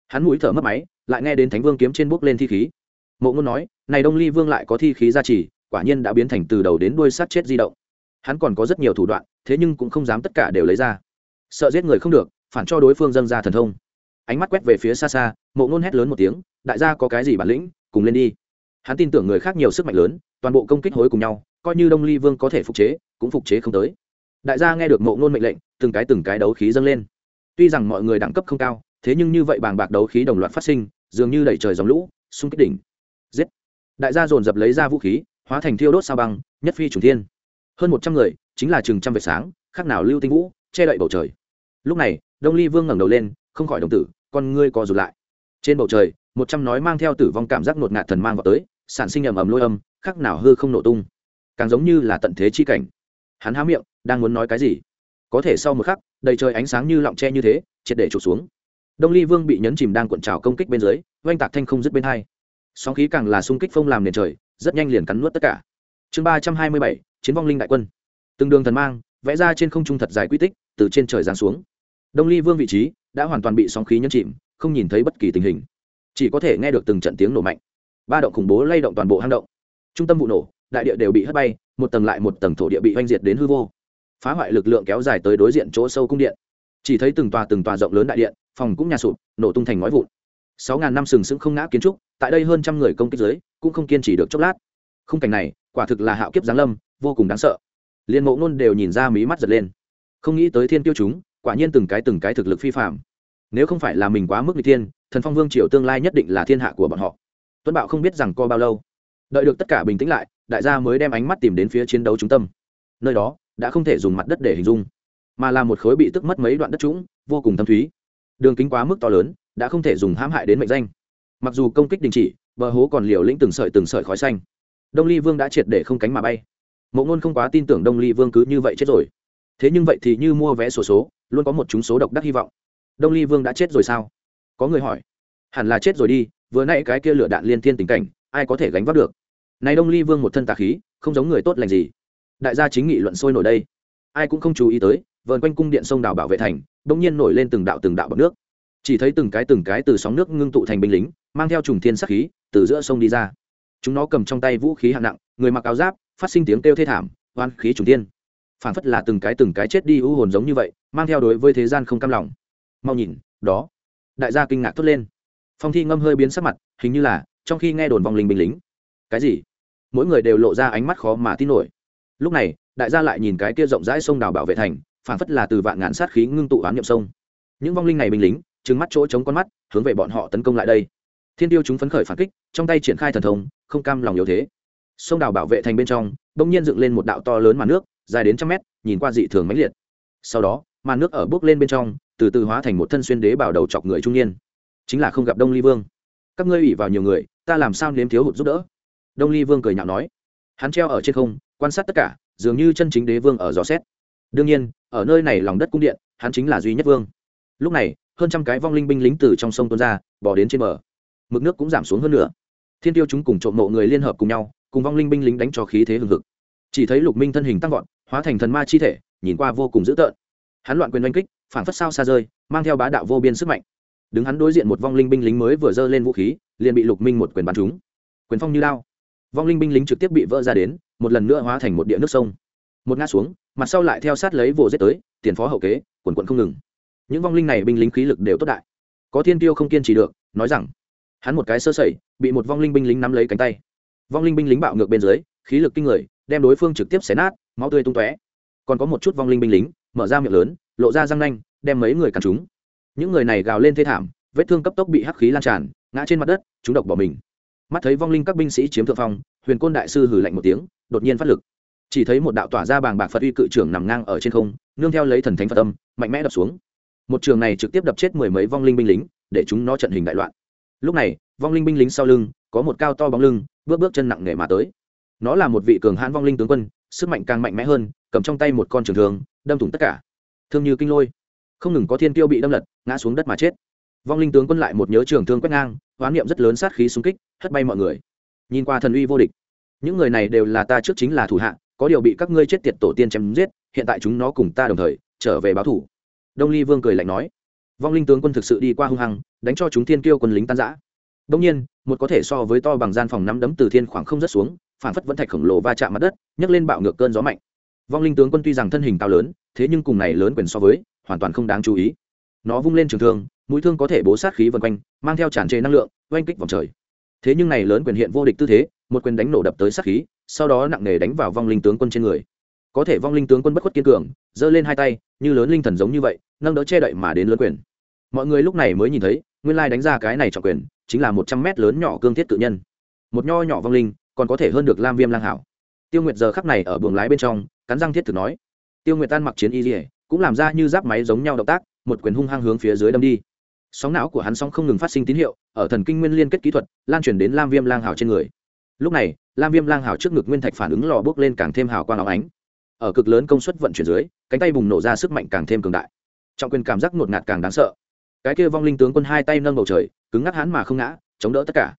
Hắn mũi thở mất máy, lại nghe đến thánh vương kiếm trên bốc lên thi khí. Mộ ngôn nói, này đông ly vương lại có thi khí gia trì, quả nhiên đã biến thành từ đầu đến đuôi sát chết di động. Hắn còn có rất nhiều thủ đoạn, thế nhưng cũng không dám tất cả đều lấy ra. Sợ giết người không được, phản cho đối phương dâng ra thần thông ánh mắt quét về phía xa xa, mộ ngôn hét lớn một tiếng, đại gia có cái gì bản lĩnh, cùng lên đi. Hắn tin tưởng người khác nhiều sức mạnh lớn, toàn bộ công kích hối cùng nhau, coi như đông ly vương có thể phục chế, cũng phục chế không tới. Đại gia nghe được mộ ngôn mệnh lệnh, từng cái từng cái đấu khí dâng lên. Tuy rằng mọi người đẳng cấp không cao, thế nhưng như vậy bàng bạc đấu khí đồng loạt phát sinh, dường như đẩy trời dòng lũ, xung kích đỉnh. Giết! Đại gia dồn dập lấy ra vũ khí, hóa thành thiêu đốt sao băng, nhất phi chủ thiên. Hơn một trăm người, chính là chừng trăm vệt sáng, khác nào lưu tinh vũ, che đậy bầu trời. Lúc này, đông ly vương ngẩng đầu lên không khỏi đồng tử, con ngươi co rụt lại. Trên bầu trời, một trăm nói mang theo tử vong cảm giác ngột ngạt thần mang vào tới, sản sinh ầm ầm lôi âm khác nào hư không nổ tung. Càng giống như là tận thế chi cảnh. Hắn há miệng, đang muốn nói cái gì? Có thể sau một khắc, đầy trời ánh sáng như lọng tre như thế, triệt để trụt xuống. Đông ly vương bị nhấn chìm đang cuộn trào công kích bên dưới, oanh tạc thanh không dứt bên hai. Sóng khí càng là xung kích phong làm nền trời, rất nhanh liền cắn nuốt tất cả. Chương ba trăm hai mươi bảy, chiến vong linh đại quân. Từng đường thần mang, vẽ ra trên không trung thật dài quy tích, từ trên trời giáng xuống. Đông ly vương vị trí đã hoàn toàn bị sóng khí nhấn chìm, không nhìn thấy bất kỳ tình hình. Chỉ có thể nghe được từng trận tiếng nổ mạnh. Ba động khủng bố lay động toàn bộ hang động. Trung tâm vụ nổ, đại địa đều bị hất bay, một tầng lại một tầng thổ địa bị oanh diệt đến hư vô. Phá hoại lực lượng kéo dài tới đối diện chỗ sâu cung điện. Chỉ thấy từng tòa từng tòa rộng lớn đại điện, phòng cũng nhà sụp, nổ tung thành ngói vụn. Sáu ngàn năm sừng sững không ngã kiến trúc, tại đây hơn trăm người công kích giới cũng không kiên trì được chốc lát. Khung cảnh này, quả thực là hạo kiếp giáng lâm, vô cùng đáng sợ. Liên mộ ngôn đều nhìn ra mí mắt giật lên. Không nghĩ tới thiên tiêu chúng quả nhiên từng cái từng cái thực lực phi phạm. Nếu không phải là mình quá mức n thiên, thần phong vương triều tương lai nhất định là thiên hạ của bọn họ. Tuấn Bảo không biết rằng co bao lâu. Đợi được tất cả bình tĩnh lại, đại gia mới đem ánh mắt tìm đến phía chiến đấu trung tâm. Nơi đó, đã không thể dùng mặt đất để hình dung, mà là một khối bị tức mất mấy đoạn đất trũng, vô cùng thâm thúy. Đường kính quá mức to lớn, đã không thể dùng hãm hại đến mệnh danh. Mặc dù công kích đình chỉ, bờ hố còn liều lĩnh từng sợi từng sợi khói xanh. Đông ly vương đã triệt để không cánh mà bay. Mộ ngôn không quá tin tưởng đông ly vương cứ như vậy chết rồi thế nhưng vậy thì như mua vé sổ số, số luôn có một chúng số độc đắc hy vọng. Đông ly vương đã chết rồi sao? Có người hỏi. Hẳn là chết rồi đi vừa nãy cái kia lửa đạn liên thiên tình cảnh ai có thể gánh vác được? Này đông ly vương một thân tà khí không giống người tốt lành gì. Đại gia chính nghị luận sôi nổi đây. Ai cũng không chú ý tới vờn quanh cung điện sông đảo bảo vệ thành đông nhiên nổi lên từng đạo từng đạo bọc nước. Chỉ thấy từng cái từng cái từ sóng nước ngưng tụ thành binh lính mang theo trùng thiên sắc khí từ giữa sông đi ra. Chúng nó cầm trong tay vũ khí hạng nặng người mặc áo giáp phát sinh tiếng kêu thê thảm oan khí trùng thiên phản phất là từng cái từng cái chết đi u hồn giống như vậy, mang theo đối với thế gian không cam lòng. Mau nhìn, đó. Đại gia kinh ngạc thốt lên. Phong thi ngâm hơi biến sắc mặt, hình như là, trong khi nghe đồn vòng linh binh lính. Cái gì? Mỗi người đều lộ ra ánh mắt khó mà tin nổi. Lúc này, đại gia lại nhìn cái kia rộng rãi sông đào bảo vệ thành phản phất là từ vạn ngàn sát khí ngưng tụ oán nhậm sông. Những vong linh này binh lính, trừng mắt chỗ chống con mắt, hướng về bọn họ tấn công lại đây. Thiên tiêu chúng phấn khởi phản kích, trong tay triển khai thần thông, không cam lòng yếu thế. Sông đào bảo vệ thành bên trong, bỗng nhiên dựng lên một đạo to lớn màn nước dài đến trăm mét, nhìn qua dị thường mãnh liệt. Sau đó, màn nước ở bước lên bên trong, từ từ hóa thành một thân xuyên đế bảo đầu chọc người trung niên. Chính là không gặp đông ly vương. Các ngươi ủy vào nhiều người, ta làm sao nếm thiếu hụt giúp đỡ? Đông ly vương cười nhạo nói. Hắn treo ở trên không, quan sát tất cả, dường như chân chính đế vương ở gió xét. Đương nhiên, ở nơi này lòng đất cung điện, hắn chính là duy nhất vương. Lúc này, hơn trăm cái vong linh binh lính từ trong sông tuôn ra bỏ đến trên bờ. Mực nước cũng giảm xuống hơn nữa thiên tiêu chúng cùng trộm mộ người liên hợp cùng nhau, cùng vong linh binh lính đánh cho khí thế hừng hực. Chỉ thấy lục minh thân hình tăng vọt hóa thành thần ma chi thể, nhìn qua vô cùng dữ tợn. Hắn loạn quyền oanh kích phản phất sao xa rơi, mang theo bá đạo vô biên sức mạnh. Đứng hắn đối diện một vong linh binh lính mới vừa dơ lên vũ khí, liền bị lục minh một quyền bắn trúng. Quyền phong như lao vong linh binh lính trực tiếp bị vỡ ra đến, một lần nữa hóa thành một địa nước sông. Một ngã xuống, mặt sau lại theo sát lấy vồ giết tới, tiền phó hậu kế, quần quận không ngừng. Những vong linh này binh lính khí lực đều tốt đại. Có thiên tiêu không kiên trì được, nói rằng, hắn một cái sơ sẩy, bị một vong linh binh lính nắm lấy cánh tay. Vong linh binh lính bạo ngược bên dưới, khí lực kinh người đem đối phương trực tiếp xé nát, máu tươi tung tóe. Còn có một chút vong linh binh lính, mở ra miệng lớn, lộ ra răng nanh, đem mấy người cắn chúng. Những người này gào lên thê thảm, vết thương cấp tốc bị hắc khí lan tràn, ngã trên mặt đất, chúng độc bỏ mình. Mắt thấy vong linh các binh sĩ chiếm thượng phong, huyền côn đại sư hử lạnh một tiếng, đột nhiên phát lực. Chỉ thấy một đạo tỏa ra bàng bạc phật uy cự trưởng nằm ngang ở trên không, nương theo lấy thần thánh phật âm, mạnh mẽ đập xuống. Một trường này trực tiếp đập chết mười mấy vong linh binh lính, để chúng nó trận hình đại loạn. Lúc này, vong linh binh lính sau lưng, có một cao to bóng lưng, bước bước chân nặng nề mà tới nó là một vị cường hãn vong linh tướng quân, sức mạnh càng mạnh mẽ hơn, cầm trong tay một con trường thường đâm thủng tất cả. Thương như kinh lôi. Không ngừng có thiên tiêu bị đâm lật, ngã xuống đất mà chết. Vong linh tướng quân lại một nhớ trường thương quét ngang, hoán niệm rất lớn sát khí xung kích, hất bay mọi người. Nhìn qua thần uy vô địch. Những người này đều là ta trước chính là thủ hạ, có điều bị các ngươi chết tiệt tổ tiên chém giết, hiện tại chúng nó cùng ta đồng thời, trở về báo thủ. Đông ly vương cười lạnh nói. Vong linh tướng quân thực sự đi qua hung hăng, đánh cho chúng thiên kiêu quân lính tan giã đông nhiên, một có thể so với to bằng gian phòng nắm đấm từ thiên khoảng không rất xuống phản phất vẫn thạch khổng lồ va chạm mặt đất, nhấc lên bạo ngược cơn gió mạnh. Vong linh tướng quân tuy rằng thân hình cao lớn, thế nhưng cùng này lớn quyền so với, hoàn toàn không đáng chú ý. Nó vung lên trường thương, mũi thương có thể bố sát khí vần quanh, mang theo tràn trề năng lượng, oanh kích vòng trời. Thế nhưng này lớn quyền hiện vô địch tư thế, một quyền đánh nổ đập tới sát khí, sau đó nặng nề đánh vào vong linh tướng quân trên người. Có thể vong linh tướng quân bất khuất kiên cường, giơ lên hai tay, như lớn linh thần giống như vậy, nâng đỡ che đậy mà đến lớn quyền. Mọi người lúc này mới nhìn thấy, nguyên lai đánh ra cái này trọng quyền, chính là một trăm mét lớn nhỏ cương thiết tự nhân. Một nho nhỏ vong linh còn có thể hơn được lam viêm lang hảo. Tiêu nguyệt giờ khắc này ở buồng lái bên trong, cắn răng thiết thực nói. Tiêu nguyệt tan mặc chiến y dỉa cũng làm ra như giáp máy giống nhau động tác, một quyền hung hăng hướng phía dưới đâm đi. Sóng não của hắn sóng không ngừng phát sinh tín hiệu, ở thần kinh nguyên liên kết kỹ thuật, lan truyền đến lam viêm lang Hảo trên người. Lúc này, lam viêm lang Hảo trước ngực nguyên thạch phản ứng lò bước lên càng thêm hào quang áo ánh. Ở cực lớn công suất vận chuyển dưới, cánh tay bùng nổ ra sức mạnh càng thêm cường đại. Trọng quyền cảm giác ngột ngạt càng đáng sợ. Cái kia vong linh tướng quân hai tay nâng bầu trời, cứng ngắc hắn mà không ngã, chống đỡ tất cả.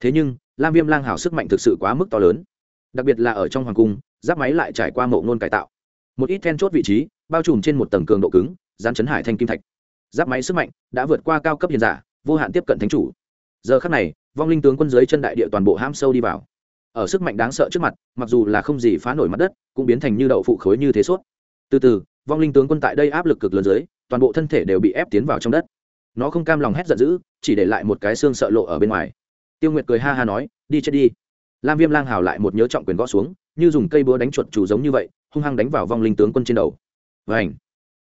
Thế nhưng lam viêm lang hào sức mạnh thực sự quá mức to lớn. Đặc biệt là ở trong hoàng cung, giáp máy lại trải qua mộ ngôn cải tạo. Một ít then chốt vị trí, bao trùm trên một tầng cường độ cứng gián chấn hải thanh kim thạch. Giáp máy sức mạnh đã vượt qua cao cấp hiền giả, vô hạn tiếp cận thánh chủ. Giờ khắc này, vong linh tướng quân dưới chân đại địa toàn bộ ham sâu đi vào. Ở sức mạnh đáng sợ trước mặt, mặc dù là không gì phá nổi mặt đất, cũng biến thành như đậu phụ khối như thế suốt từ từ, vong linh tướng quân tại đây áp lực cực lớn dưới, toàn bộ thân thể đều bị ép tiến vào trong đất. Nó không cam lòng hét giận dữ, chỉ để lại một cái xương sợ lộ ở bên ngoài tiêu nguyệt cười ha ha nói, đi chết đi. Lam viêm lang hào lại một nhớ trọng quyền gõ xuống, như dùng cây búa đánh chuột chủ giống như vậy, hung hăng đánh vào vong linh tướng quân trên đầu. Và ảnh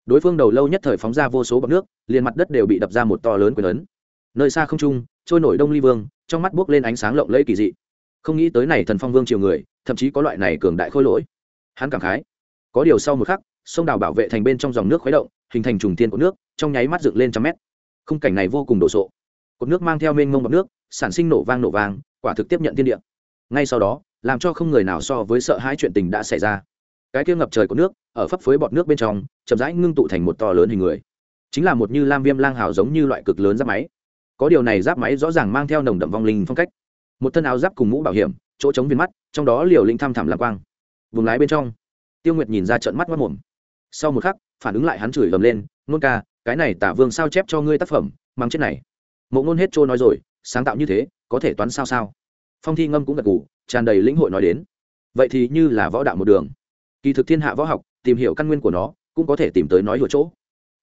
đối phương đầu lâu nhất thời phóng ra vô số bọc nước, liền mặt đất đều bị đập ra một to lớn quyền lớn. nơi xa không trung, trôi nổi đông ly vương, trong mắt buốc lên ánh sáng lộng lẫy kỳ dị. Không nghĩ tới này thần phong vương triều người, thậm chí có loại này cường đại khôi lỗi. Hắn cảm khái. Có điều sau một khắc, sông đào bảo vệ thành bên trong dòng nước khuấy động, hình thành trùng tiên của nước, trong nháy mắt dựng lên trăm mét. Khung cảnh này vô cùng đồ sộ cột nước mang theo mênh mông bọc nước, sản sinh nổ vang nổ vang, quả thực tiếp nhận thiên địa. Ngay sau đó, làm cho không người nào so với sợ hãi chuyện tình đã xảy ra. Cái kia ngập trời của nước, ở phấp phới bọt nước bên trong, chậm rãi ngưng tụ thành một to lớn hình người. Chính là một như lam viêm lang hào giống như loại cực lớn giáp máy. Có điều này giáp máy rõ ràng mang theo nồng đậm vong linh phong cách. Một thân áo giáp cùng mũ bảo hiểm, chỗ chống viên mắt, trong đó liều linh thăm thẳm lạc quang. Vùng lái bên trong, tiêu nguyệt nhìn ra trận mắt mất mồm sau một khắc, phản ứng lại hắn chửi ầm lên, nôn ca, cái này tả vương sao chép cho ngươi tác phẩm, mang chết này mộ ngôn hết trôi nói rồi, sáng tạo như thế, có thể toán sao sao? Phong thi ngâm cũng gật gù, tràn đầy lĩnh hội nói đến. Vậy thì như là võ đạo một đường. Kỳ thực thiên hạ võ học, tìm hiểu căn nguyên của nó, cũng có thể tìm tới nói hùa chỗ.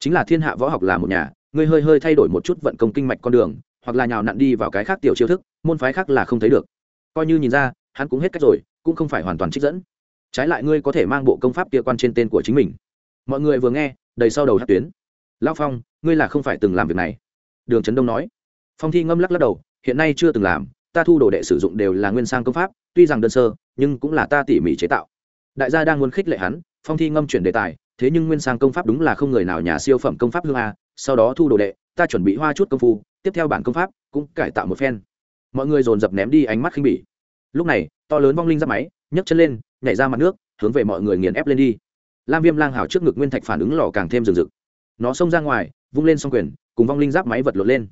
Chính là thiên hạ võ học là một nhà ngươi hơi hơi thay đổi một chút vận công kinh mạch con đường, hoặc là nhào nặn đi vào cái khác tiểu chiêu thức, môn phái khác là không thấy được. Coi như nhìn ra, hắn cũng hết cách rồi, cũng không phải hoàn toàn trích dẫn. Trái lại ngươi có thể mang bộ công pháp kia quan trên tên của chính mình. Mọi người vừa nghe, đầy sau đầu hát tuyến. Lao phong, ngươi là không phải từng làm việc này. Đường trấn đông nói phong thi ngâm lắc lắc đầu, hiện nay chưa từng làm, ta thu đồ đệ sử dụng đều là nguyên sang công pháp, tuy rằng đơn sơ, nhưng cũng là ta tỉ mỉ chế tạo. Đại gia đang muốn khích lệ hắn, phong thi ngâm chuyển đề tài, thế nhưng nguyên sang công pháp đúng là không người nào nhà siêu phẩm công pháp hương a, sau đó thu đồ đệ, ta chuẩn bị hoa chút công phu, tiếp theo bản công pháp cũng cải tạo một phen. Mọi người dồn dập ném đi ánh mắt khinh bỉ. Lúc này, to lớn vong linh ra máy, nhấc chân lên, nhảy ra mặt nước, hướng về mọi người nghiền ép lên đi. Lam viêm lang hào trước ngực nguyên thạch phản ứng lò càng thêm rừng rực nó xông ra ngoài, vung lên xong quyền, cùng vong linh giáp máy vật lộn lên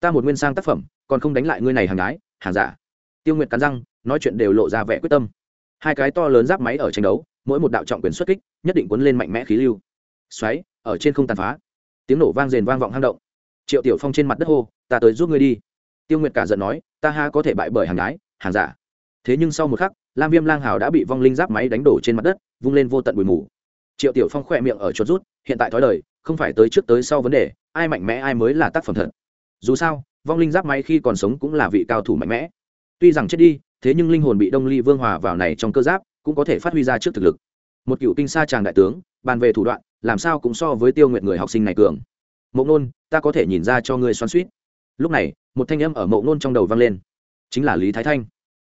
ta một nguyên sang tác phẩm còn không đánh lại ngươi này hàng ái, hàng giả. Tiêu nguyệt cắn răng nói chuyện đều lộ ra vẻ quyết tâm. Hai cái to lớn giáp máy ở tranh đấu mỗi một đạo trọng quyền xuất kích nhất định cuốn lên mạnh mẽ khí lưu. Xoáy ở trên không tàn phá. Tiếng nổ vang rền vang vọng hang động. Triệu tiểu phong trên mặt đất hô ta tới giúp ngươi đi. Tiêu nguyệt cả giận nói ta ha có thể bại bởi hàng ái, hàng giả. Thế nhưng sau một khắc lam viêm lang hào đã bị vong linh giáp máy đánh đổ trên mặt đất vung lên vô tận bụi mù. Triệu tiểu phong khỏe miệng ở chuột rút hiện tại thói đời không phải tới trước tới sau vấn đề ai mạnh mẽ ai mới là tác phẩm thật dù sao, vong linh giáp máy khi còn sống cũng là vị cao thủ mạnh mẽ. Tuy rằng chết đi, thế nhưng linh hồn bị đông ly vương hòa vào này trong cơ giáp cũng có thể phát huy ra trước thực lực. Một cựu kinh sa tràng đại tướng, bàn về thủ đoạn, làm sao cũng so với tiêu nguyện người học sinh này cường. Mộ nôn, ta có thể nhìn ra cho ngươi xoắn suýt lúc này, một thanh âm ở mộ nôn trong đầu vang lên. Chính là lý thái thanh.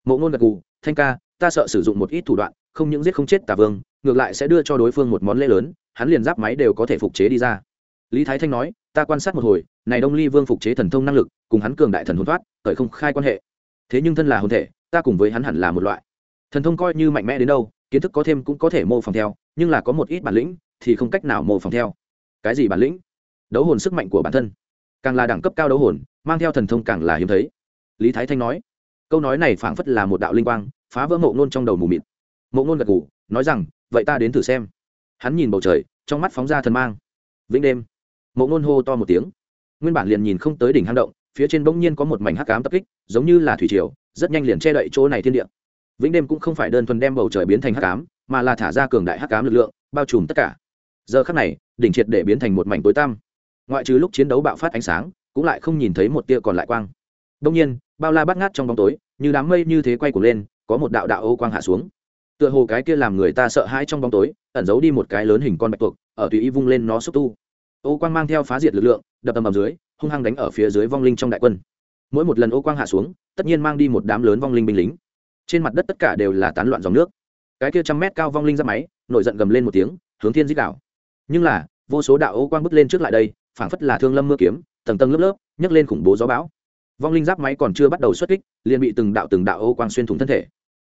Mộ nôn gật gù, thanh ca, ta sợ sử dụng một ít thủ đoạn, không những giết không chết tà vương, ngược lại sẽ đưa cho đối phương một món lễ lớn, hắn liền giáp máy đều có thể phục chế đi ra. Lý thái thanh nói ta quan sát một hồi, này đông ly vương phục chế thần thông năng lực, cùng hắn cường đại thần hồn thoát, khởi không khai quan hệ. Thế nhưng thân là hồn thể, ta cùng với hắn hẳn là một loại. Thần thông coi như mạnh mẽ đến đâu, kiến thức có thêm cũng có thể mô phỏng theo, nhưng là có một ít bản lĩnh thì không cách nào mô phỏng theo. Cái gì bản lĩnh? Đấu hồn sức mạnh của bản thân. Càng là đẳng cấp cao đấu hồn, mang theo thần thông càng là hiếm thấy. Lý thái thanh nói, câu nói này phảng phất là một đạo linh quang, phá vỡ mộ ngôn trong đầu mù mịt. Mộ ngôn gật ngủ nói rằng, vậy ta đến thử xem. Hắn nhìn bầu trời, trong mắt phóng ra thần mang. Vĩnh đêm mộ ngôn hô to một tiếng. Nguyên bản liền nhìn không tới đỉnh hang động, phía trên bỗng nhiên có một mảnh hắc cám tập kích, giống như là thủy triều, rất nhanh liền che đậy chỗ này thiên địa. Vĩnh đêm cũng không phải đơn thuần đem bầu trời biến thành hắc cám mà là thả ra cường đại hắc cám lực lượng, bao trùm tất cả. Giờ khắc này, đỉnh triệt để biến thành một mảnh tối tăm. Ngoại trừ lúc chiến đấu bạo phát ánh sáng, cũng lại không nhìn thấy một tia còn lại quang. Đông nhiên, bao la bắt ngát trong bóng tối, như đám mây như thế quay cuồng lên, có một đạo đạo ô quang hạ xuống. Tựa hồ cái kia làm người ta sợ hãi trong bóng tối, ẩn giấu đi một cái lớn hình con bạch tuộc, ở tùy ý vung lên nó xúc tu ô quang mang theo phá diệt lực lượng, đập ầm ầm dưới, hung hăng đánh ở phía dưới vong linh trong đại quân. Mỗi một lần ô quang hạ xuống, tất nhiên mang đi một đám lớn vong linh binh lính. Trên mặt đất tất cả đều là tán loạn dòng nước. Cái kia trăm mét cao vong linh ra máy, nổi giận gầm lên một tiếng, hướng thiên dích đảo. Nhưng là, vô số đạo ô quang bước lên trước lại đây, phảng phất là thương lâm mưa kiếm, tầng tầng lớp lớp, nhấc lên khủng bố gió bão. Vong linh giáp máy còn chưa bắt đầu xuất kích, liền bị từng đạo từng đạo ô quang xuyên thủng thân thể.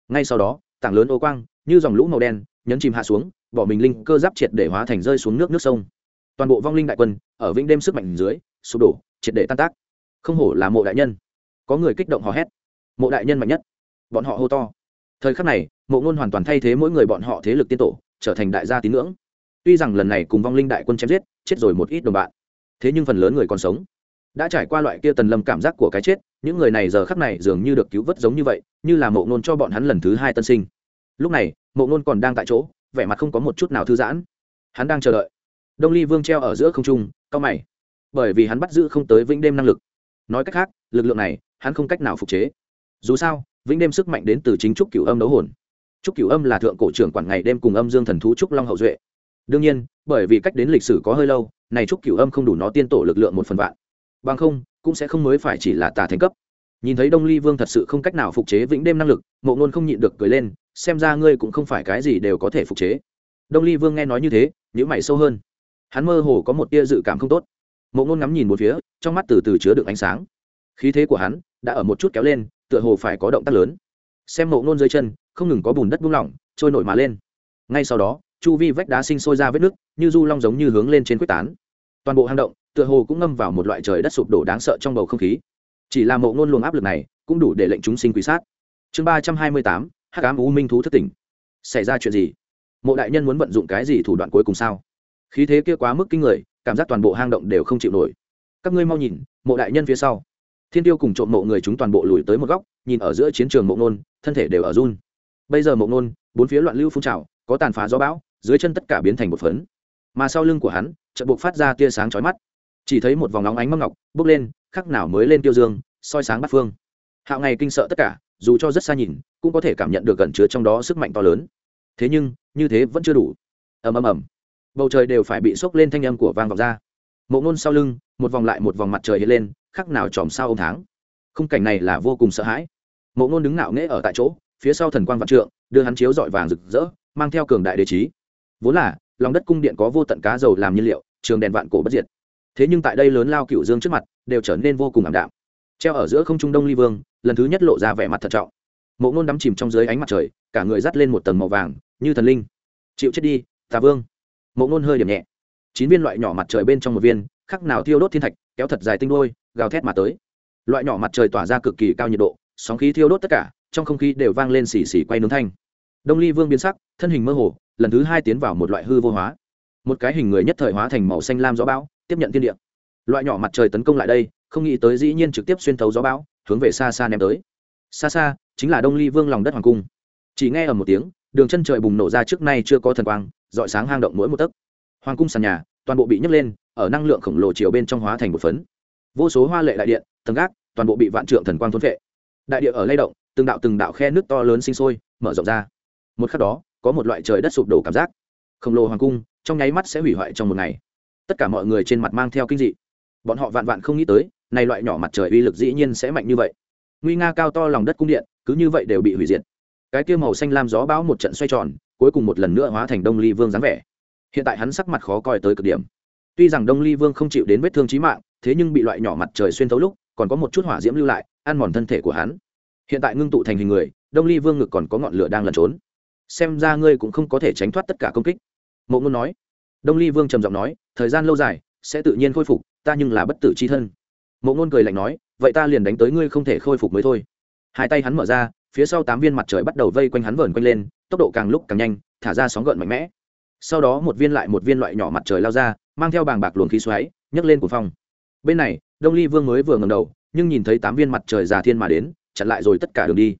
Ngay sau đó, tảng lớn ô quang, như dòng lũ màu đen, nhấn chìm hạ xuống, bỏ mình linh cơ giáp triệt để hóa thành rơi xuống nước nước sông toàn bộ vong linh đại quân ở vĩnh đêm sức mạnh dưới, sụp đổ, triệt để tan tác. Không hổ là mộ đại nhân. Có người kích động hò hét. Mộ đại nhân mạnh nhất. Bọn họ hô to. Thời khắc này, mộ ngôn hoàn toàn thay thế mỗi người bọn họ thế lực tiên tổ, trở thành đại gia tín ngưỡng. Tuy rằng lần này cùng vong linh đại quân chém giết, chết rồi một ít đồng bạn, thế nhưng phần lớn người còn sống. Đã trải qua loại kia tần lâm cảm giác của cái chết, những người này giờ khắc này dường như được cứu vớt giống như vậy, như là mộ ngôn cho bọn hắn lần thứ hai tân sinh. Lúc này, mộ ngôn còn đang tại chỗ, vẻ mặt không có một chút nào thư giãn. Hắn đang chờ đợi đông ly vương treo ở giữa không trung, cao mày. Bởi vì hắn bắt giữ không tới vĩnh đêm năng lực. Nói cách khác, lực lượng này, hắn không cách nào phục chế. Dù sao, vĩnh đêm sức mạnh đến từ chính trúc cửu âm đấu hồn. Trúc cửu âm là thượng cổ trưởng quản ngày đêm cùng âm dương thần thú trúc long hậu duệ. Đương nhiên, bởi vì cách đến lịch sử có hơi lâu, này trúc cửu âm không đủ nó tiên tổ lực lượng một phần vạn. Bằng không, cũng sẽ không mới phải chỉ là tà thành cấp. Nhìn thấy đông ly vương thật sự không cách nào phục chế vĩnh đêm năng lực, mộ ngôn không nhịn được cười lên, xem ra ngươi cũng không phải cái gì đều có thể phục chế. Đông ly vương nghe nói như thế nhữ mày sâu hơn hắn mơ hồ có một tia dự cảm không tốt. Mộ ngôn ngắm nhìn một phía, trong mắt từ từ chứa được ánh sáng. Khí thế của hắn đã ở một chút kéo lên, tựa hồ phải có động tác lớn. Xem mộ ngôn dưới chân, không ngừng có bùn đất buông lỏng, trôi nổi mà lên. Ngay sau đó, chu vi vách đá sinh sôi ra vết nước như du long giống như hướng lên trên quyết tán. Toàn bộ hang động tựa hồ cũng ngâm vào một loại trời đất sụp đổ đáng sợ trong bầu không khí. Chỉ là mộ ngôn luồng áp lực này cũng đủ để lệnh chúng sinh quý sát. Chương ba trăm hai mươi tám, hắc ám u minh thú thất tỉnh. Xảy ra chuyện gì? Mộ đại nhân muốn vận dụng cái gì thủ đoạn cuối cùng sao? Khí thế kia quá mức kinh người, cảm giác toàn bộ hang động đều không chịu nổi. Các ngươi mau nhìn, mộ đại nhân phía sau. Thiên tiêu cùng trộm mộ người chúng toàn bộ lùi tới một góc, nhìn ở giữa chiến trường mộ nôn thân thể đều ở run. Bây giờ mộ nôn bốn phía loạn lưu phun trào, có tàn phá gió bão, dưới chân tất cả biến thành một phấn. Mà sau lưng của hắn, chợt buộc phát ra tia sáng chói mắt. Chỉ thấy một vòng nóng ánh mâm ngọc, bước lên, khắc nào mới lên tiêu dương, soi sáng bắt phương. Hạo ngày kinh sợ tất cả, dù cho rất xa nhìn, cũng có thể cảm nhận được gần chứa trong đó sức mạnh to lớn. Thế nhưng, như thế vẫn chưa đủ. Ầm ầm ầm bầu trời đều phải bị sốc lên thanh âm của vang vọng ra. Mộ ngôn sau lưng, một vòng lại một vòng mặt trời hiện lên, khắc nào chòm sao ông tháng. Khung cảnh này là vô cùng sợ hãi. Mộ ngôn đứng ngạo nghễ ở tại chỗ, phía sau thần quang vạn trượng, đưa hắn chiếu dọi vàng rực rỡ, mang theo cường đại đế trí. Vốn là, lòng đất cung điện có vô tận cá dầu làm nhiên liệu, trường đèn vạn cổ bất diệt. Thế nhưng tại đây lớn lao cựu dương trước mặt, đều trở nên vô cùng ảm đạm. Treo ở giữa không trung đông ly vương, lần thứ nhất lộ ra vẻ mặt thận trọng. Mộ ngôn đắm chìm trong dưới ánh mặt trời, cả người dắt lên một tầng màu vàng, như thần linh. Chịu chết đi, tà vương mộ ngôn hơi điểm nhẹ. Chín viên loại nhỏ mặt trời bên trong một viên, khắc nào thiêu đốt thiên thạch, kéo thật dài tinh đôi, gào thét mà tới. Loại nhỏ mặt trời tỏa ra cực kỳ cao nhiệt độ, sóng khí thiêu đốt tất cả, trong không khí đều vang lên xì xì quay nướng thanh. Đông ly vương biến sắc, thân hình mơ hồ, lần thứ hai tiến vào một loại hư vô hóa. Một cái hình người nhất thời hóa thành màu xanh lam gió bão, tiếp nhận thiên địa. Loại nhỏ mặt trời tấn công lại đây, không nghĩ tới dĩ nhiên trực tiếp xuyên thấu gió bão, hướng về xa xa ném tới. Xa xa, chính là đông ly vương lòng đất hoàng cung. Chỉ nghe ở một tiếng, đường chân trời bùng nổ ra trước nay chưa có thần quang dọi sáng hang động mỗi một tấc. Hoàng cung sàn nhà, toàn bộ bị nhấc lên, ở năng lượng khổng lồ chiều bên trong hóa thành một phấn. Vô số hoa lệ đại điện, tầng gác, toàn bộ bị vạn trượng thần quang thôn vệ đại địa ở lay động, từng đạo từng đạo khe nước to lớn sinh sôi, mở rộng ra. Một khắc đó, có một loại trời đất sụp đổ cảm giác. Khổng lồ hoàng cung, trong nháy mắt sẽ hủy hoại trong một ngày. Tất cả mọi người trên mặt mang theo kinh dị. Bọn họ vạn vạn không nghĩ tới, này loại nhỏ mặt trời uy lực dĩ nhiên sẽ mạnh như vậy. Nguy nga cao to lòng đất cung điện, cứ như vậy đều bị hủy diệt. Cái kia màu xanh lam gió bão một trận xoay tròn cuối cùng một lần nữa hóa thành đông ly vương dáng vẻ. Hiện tại hắn sắc mặt khó coi tới cực điểm. Tuy rằng đông ly vương không chịu đến vết thương trí mạng, thế nhưng bị loại nhỏ mặt trời xuyên thấu lúc, còn có một chút hỏa diễm lưu lại, ăn mòn thân thể của hắn. Hiện tại ngưng tụ thành hình người, đông ly vương ngực còn có ngọn lửa đang lẩn trốn. Xem ra ngươi cũng không có thể tránh thoát tất cả công kích. Mộ ngôn nói. Đông ly vương trầm giọng nói, thời gian lâu dài, sẽ tự nhiên khôi phục, ta nhưng là bất tử c h i thân. Mộ ngôn cười lạnh nói, vậy ta liền đánh tới ngươi không thể khôi phục mới thôi. Hai tay hắn mở ra phía sau tám viên mặt trời bắt đầu vây quanh hắn vờn quanh lên, tốc độ càng lúc càng nhanh, thả ra sóng gợn mạnh mẽ. Sau đó một viên lại một viên loại nhỏ mặt trời lao ra, mang theo bàng bạc luồng khí xoáy, nhấc lên của phong. Bên này, đông ly vương mới vừa ngầm đầu, nhưng nhìn thấy tám viên mặt trời già thiên mà đến, chặn lại rồi tất cả đường đi.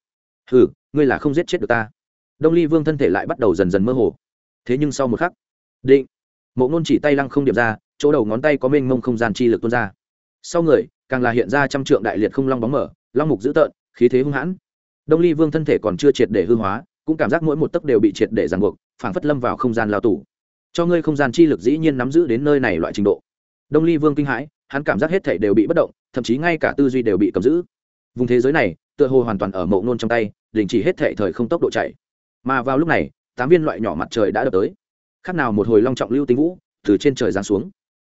Hừ, ngươi là không giết chết được ta. Đông ly vương thân thể lại bắt đầu dần dần mơ hồ. Thế nhưng sau một khắc, định, mộ ngôn chỉ tay lăng không điệp ra, chỗ đầu ngón tay có mênh mông không gian chi lực tuôn ra. Sau người, càng là hiện ra trăm trượng đại liệt không long bóng mở, long mục dữ tợn, khí thế hung hãn đông ly vương thân thể còn chưa triệt để hư hóa, cũng cảm giác mỗi một tấc đều bị triệt để ràng buộc, phảng phất lâm vào không gian lao tù. Cho ngươi không gian chi lực dĩ nhiên nắm giữ đến nơi này loại trình độ. Đông ly vương kinh hãi, hắn cảm giác hết thể đều bị bất động, thậm chí ngay cả tư duy đều bị cầm giữ. Vùng thế giới này, tựa hồ hoàn toàn ở mộ nôn trong tay, đình chỉ hết thể thời không tốc độ chạy. Mà vào lúc này, tám viên loại nhỏ mặt trời đã đập tới. Khác nào một hồi long trọng lưu tinh vũ, từ trên trời giáng xuống.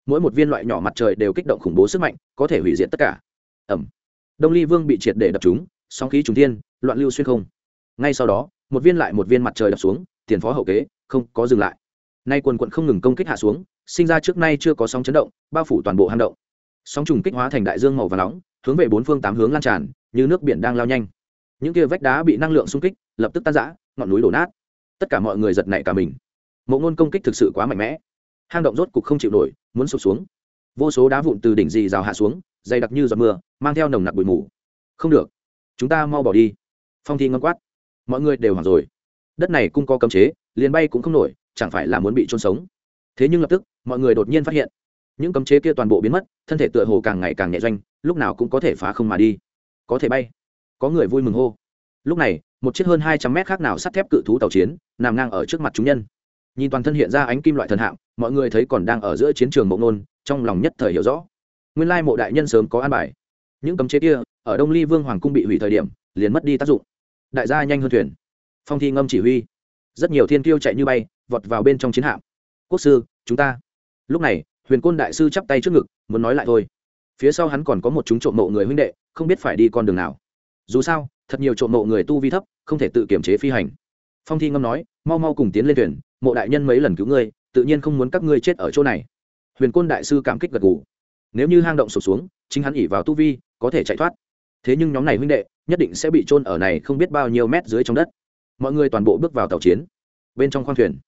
Mỗi một viên loại nhỏ mặt trời đều kích động khủng bố sức mạnh, có thể hủy diệt tất cả. Ẩm đông ly vương bị triệt để đập chúng sóng khí trùng thiên, loạn lưu xuyên không. Ngay sau đó, một viên lại một viên mặt trời đập xuống, tiền phó hậu kế, không có dừng lại. Nay quần quận không ngừng công kích hạ xuống, sinh ra trước nay chưa có sóng chấn động, bao phủ toàn bộ hang động. Sóng trùng kích hóa thành đại dương màu và nóng, hướng về bốn phương tám hướng lan tràn, như nước biển đang lao nhanh. Những kia vách đá bị năng lượng xung kích, lập tức tan rã, ngọn núi đổ nát. Tất cả mọi người giật nảy cả mình. Mộ ngôn công kích thực sự quá mạnh mẽ. Hang động rốt cục không chịu nổi, muốn sụp xuống. Vô số đá vụn từ đỉnh dì rào hạ xuống, dày đặc như giọt mưa, mang theo nồng nặc bụi mù. Không được chúng ta mau bỏ đi. Phong thi ngâm quát. Mọi người đều hoảng rồi. Đất này cũng có cấm chế, liền bay cũng không nổi, chẳng phải là muốn bị trôn sống. Thế nhưng lập tức, mọi người đột nhiên phát hiện, những cấm chế kia toàn bộ biến mất, thân thể tựa hồ càng ngày càng nhẹ doanh, lúc nào cũng có thể phá không mà đi. Có thể bay. Có người vui mừng hô. Lúc này, một chiếc hơn hai trăm mét khác nào sắt thép cự thú tàu chiến, nằm ngang ở trước mặt chúng nhân. Nhìn toàn thân hiện ra ánh kim loại thần hạng mọi người thấy còn đang ở giữa chiến trường mộng nôn, trong lòng nhất thời hiểu rõ. Nguyên lai mộ đại nhân sớm có an bài. Những cấm chế kia ở đông ly vương hoàng cung bị hủy thời điểm, liền mất đi tác dụng. Đại gia nhanh hơn thuyền. Phong thi ngâm chỉ huy. Rất nhiều thiên tiêu chạy như bay, vọt vào bên trong chiến hạm. Quốc sư, chúng ta. Lúc này, huyền côn đại sư chắp tay trước ngực, muốn nói lại thôi. Phía sau hắn còn có một chúng trộm mộ người huynh đệ, không biết phải đi con đường nào. Dù sao, thật nhiều trộm mộ người tu vi thấp, không thể tự kiểm chế phi hành. Phong thi ngâm nói, mau mau cùng tiến lên thuyền, mộ đại nhân mấy lần cứu ngươi, tự nhiên không muốn các ngươi chết ở chỗ này. Huyền côn đại sư cảm kích gật gù. Nếu như hang động sụp xuống, chính hắn ỉ vào tu vi, có thể chạy thoát thế nhưng nhóm này huynh đệ nhất định sẽ bị trôn ở này không biết bao nhiêu mét dưới trong đất. Mọi người toàn bộ bước vào tàu chiến. Bên trong khoang thuyền,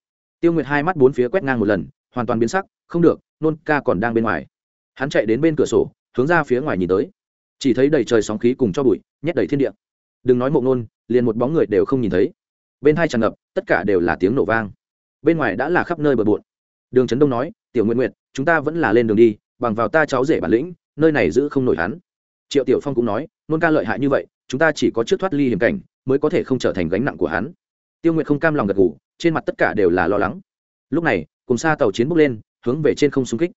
tiêu nguyệt hai mắt bốn phía quét ngang một lần, hoàn toàn biến sắc, không được, nôn ca còn đang bên ngoài. Hắn chạy đến bên cửa sổ, hướng ra phía ngoài nhìn tới. Chỉ thấy đầy trời sóng khí cùng cho bụi, nhét đầy thiên địa. Đừng nói mộ nôn, liền một bóng người đều không nhìn thấy. Bên hai tràn ngập, tất cả đều là tiếng nổ vang. Bên ngoài đã là khắp nơi bờ bộn. Đường trấn đông nói, tiểu nguyện nguyện chúng ta vẫn là lên đường đi, bằng vào ta cháu rể bản lĩnh, nơi này giữ không nổi hắn triệu tiểu phong cũng nói, nôn ca lợi hại như vậy, chúng ta chỉ có trước thoát ly hiểm cảnh, mới có thể không trở thành gánh nặng của hắn. Tiêu Nguyệt không cam lòng gật ngủ trên mặt tất cả đều là lo lắng. Lúc này, cùng xa tàu chiến bốc lên, hướng về trên không xung kích.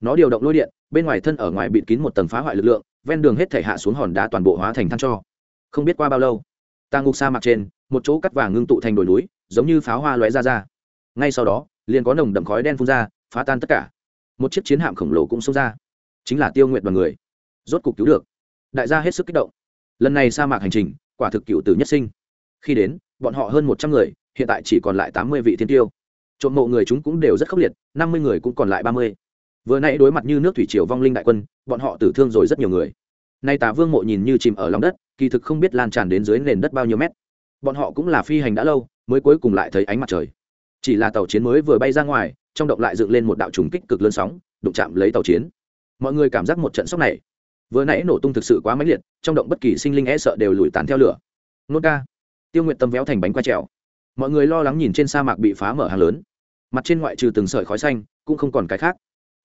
Nó điều động lôi điện, bên ngoài thân ở ngoài bịt kín một tầng phá hoại lực lượng, ven đường hết thể hạ xuống hòn đá toàn bộ hóa thành than cho. Không biết qua bao lâu, ta ngục sa mạc trên, một chỗ cắt vàng ngưng tụ thành đồi núi, giống như pháo hoa lóe ra ra. Ngay sau đó, liền có nồng đậm khói đen phun ra, phá tan tất cả. Một chiếc chiến hạm khổng lồ cũng xông ra. Chính là tiêu nguyện và người. Rốt cục cứu được đại gia hết sức kích động. Lần này sa mạc hành trình, quả thực cựu tử nhất sinh. Khi đến, bọn họ hơn một trăm người, hiện tại chỉ còn lại tám mươi vị thiên tiêu. Trộm mộ người chúng cũng đều rất khốc liệt, năm mươi người cũng còn lại ba mươi. Vừa nãy đối mặt như nước thủy triều vong linh đại quân, bọn họ tử thương rồi rất nhiều người. Nay tà vương mộ nhìn như chìm ở lòng đất, kỳ thực không biết lan tràn đến dưới nền đất bao nhiêu mét. Bọn họ cũng là phi hành đã lâu, mới cuối cùng lại thấy ánh mặt trời. Chỉ là tàu chiến mới vừa bay ra ngoài, trong động lại dựng lên một đạo trùng kích cực lớn sóng, đụng chạm lấy tàu chiến. Mọi người cảm giác một trận sốc này vừa nãy nổ tung thực sự quá mãnh liệt, trong động bất kỳ sinh linh e sợ đều lùi tán theo lửa. Nốt ca. Tiêu nguyện tâm véo thành bánh quay trèo. Mọi người lo lắng nhìn trên sa mạc bị phá mở hàng lớn. Mặt trên ngoại trừ từng sợi khói xanh, cũng không còn cái khác.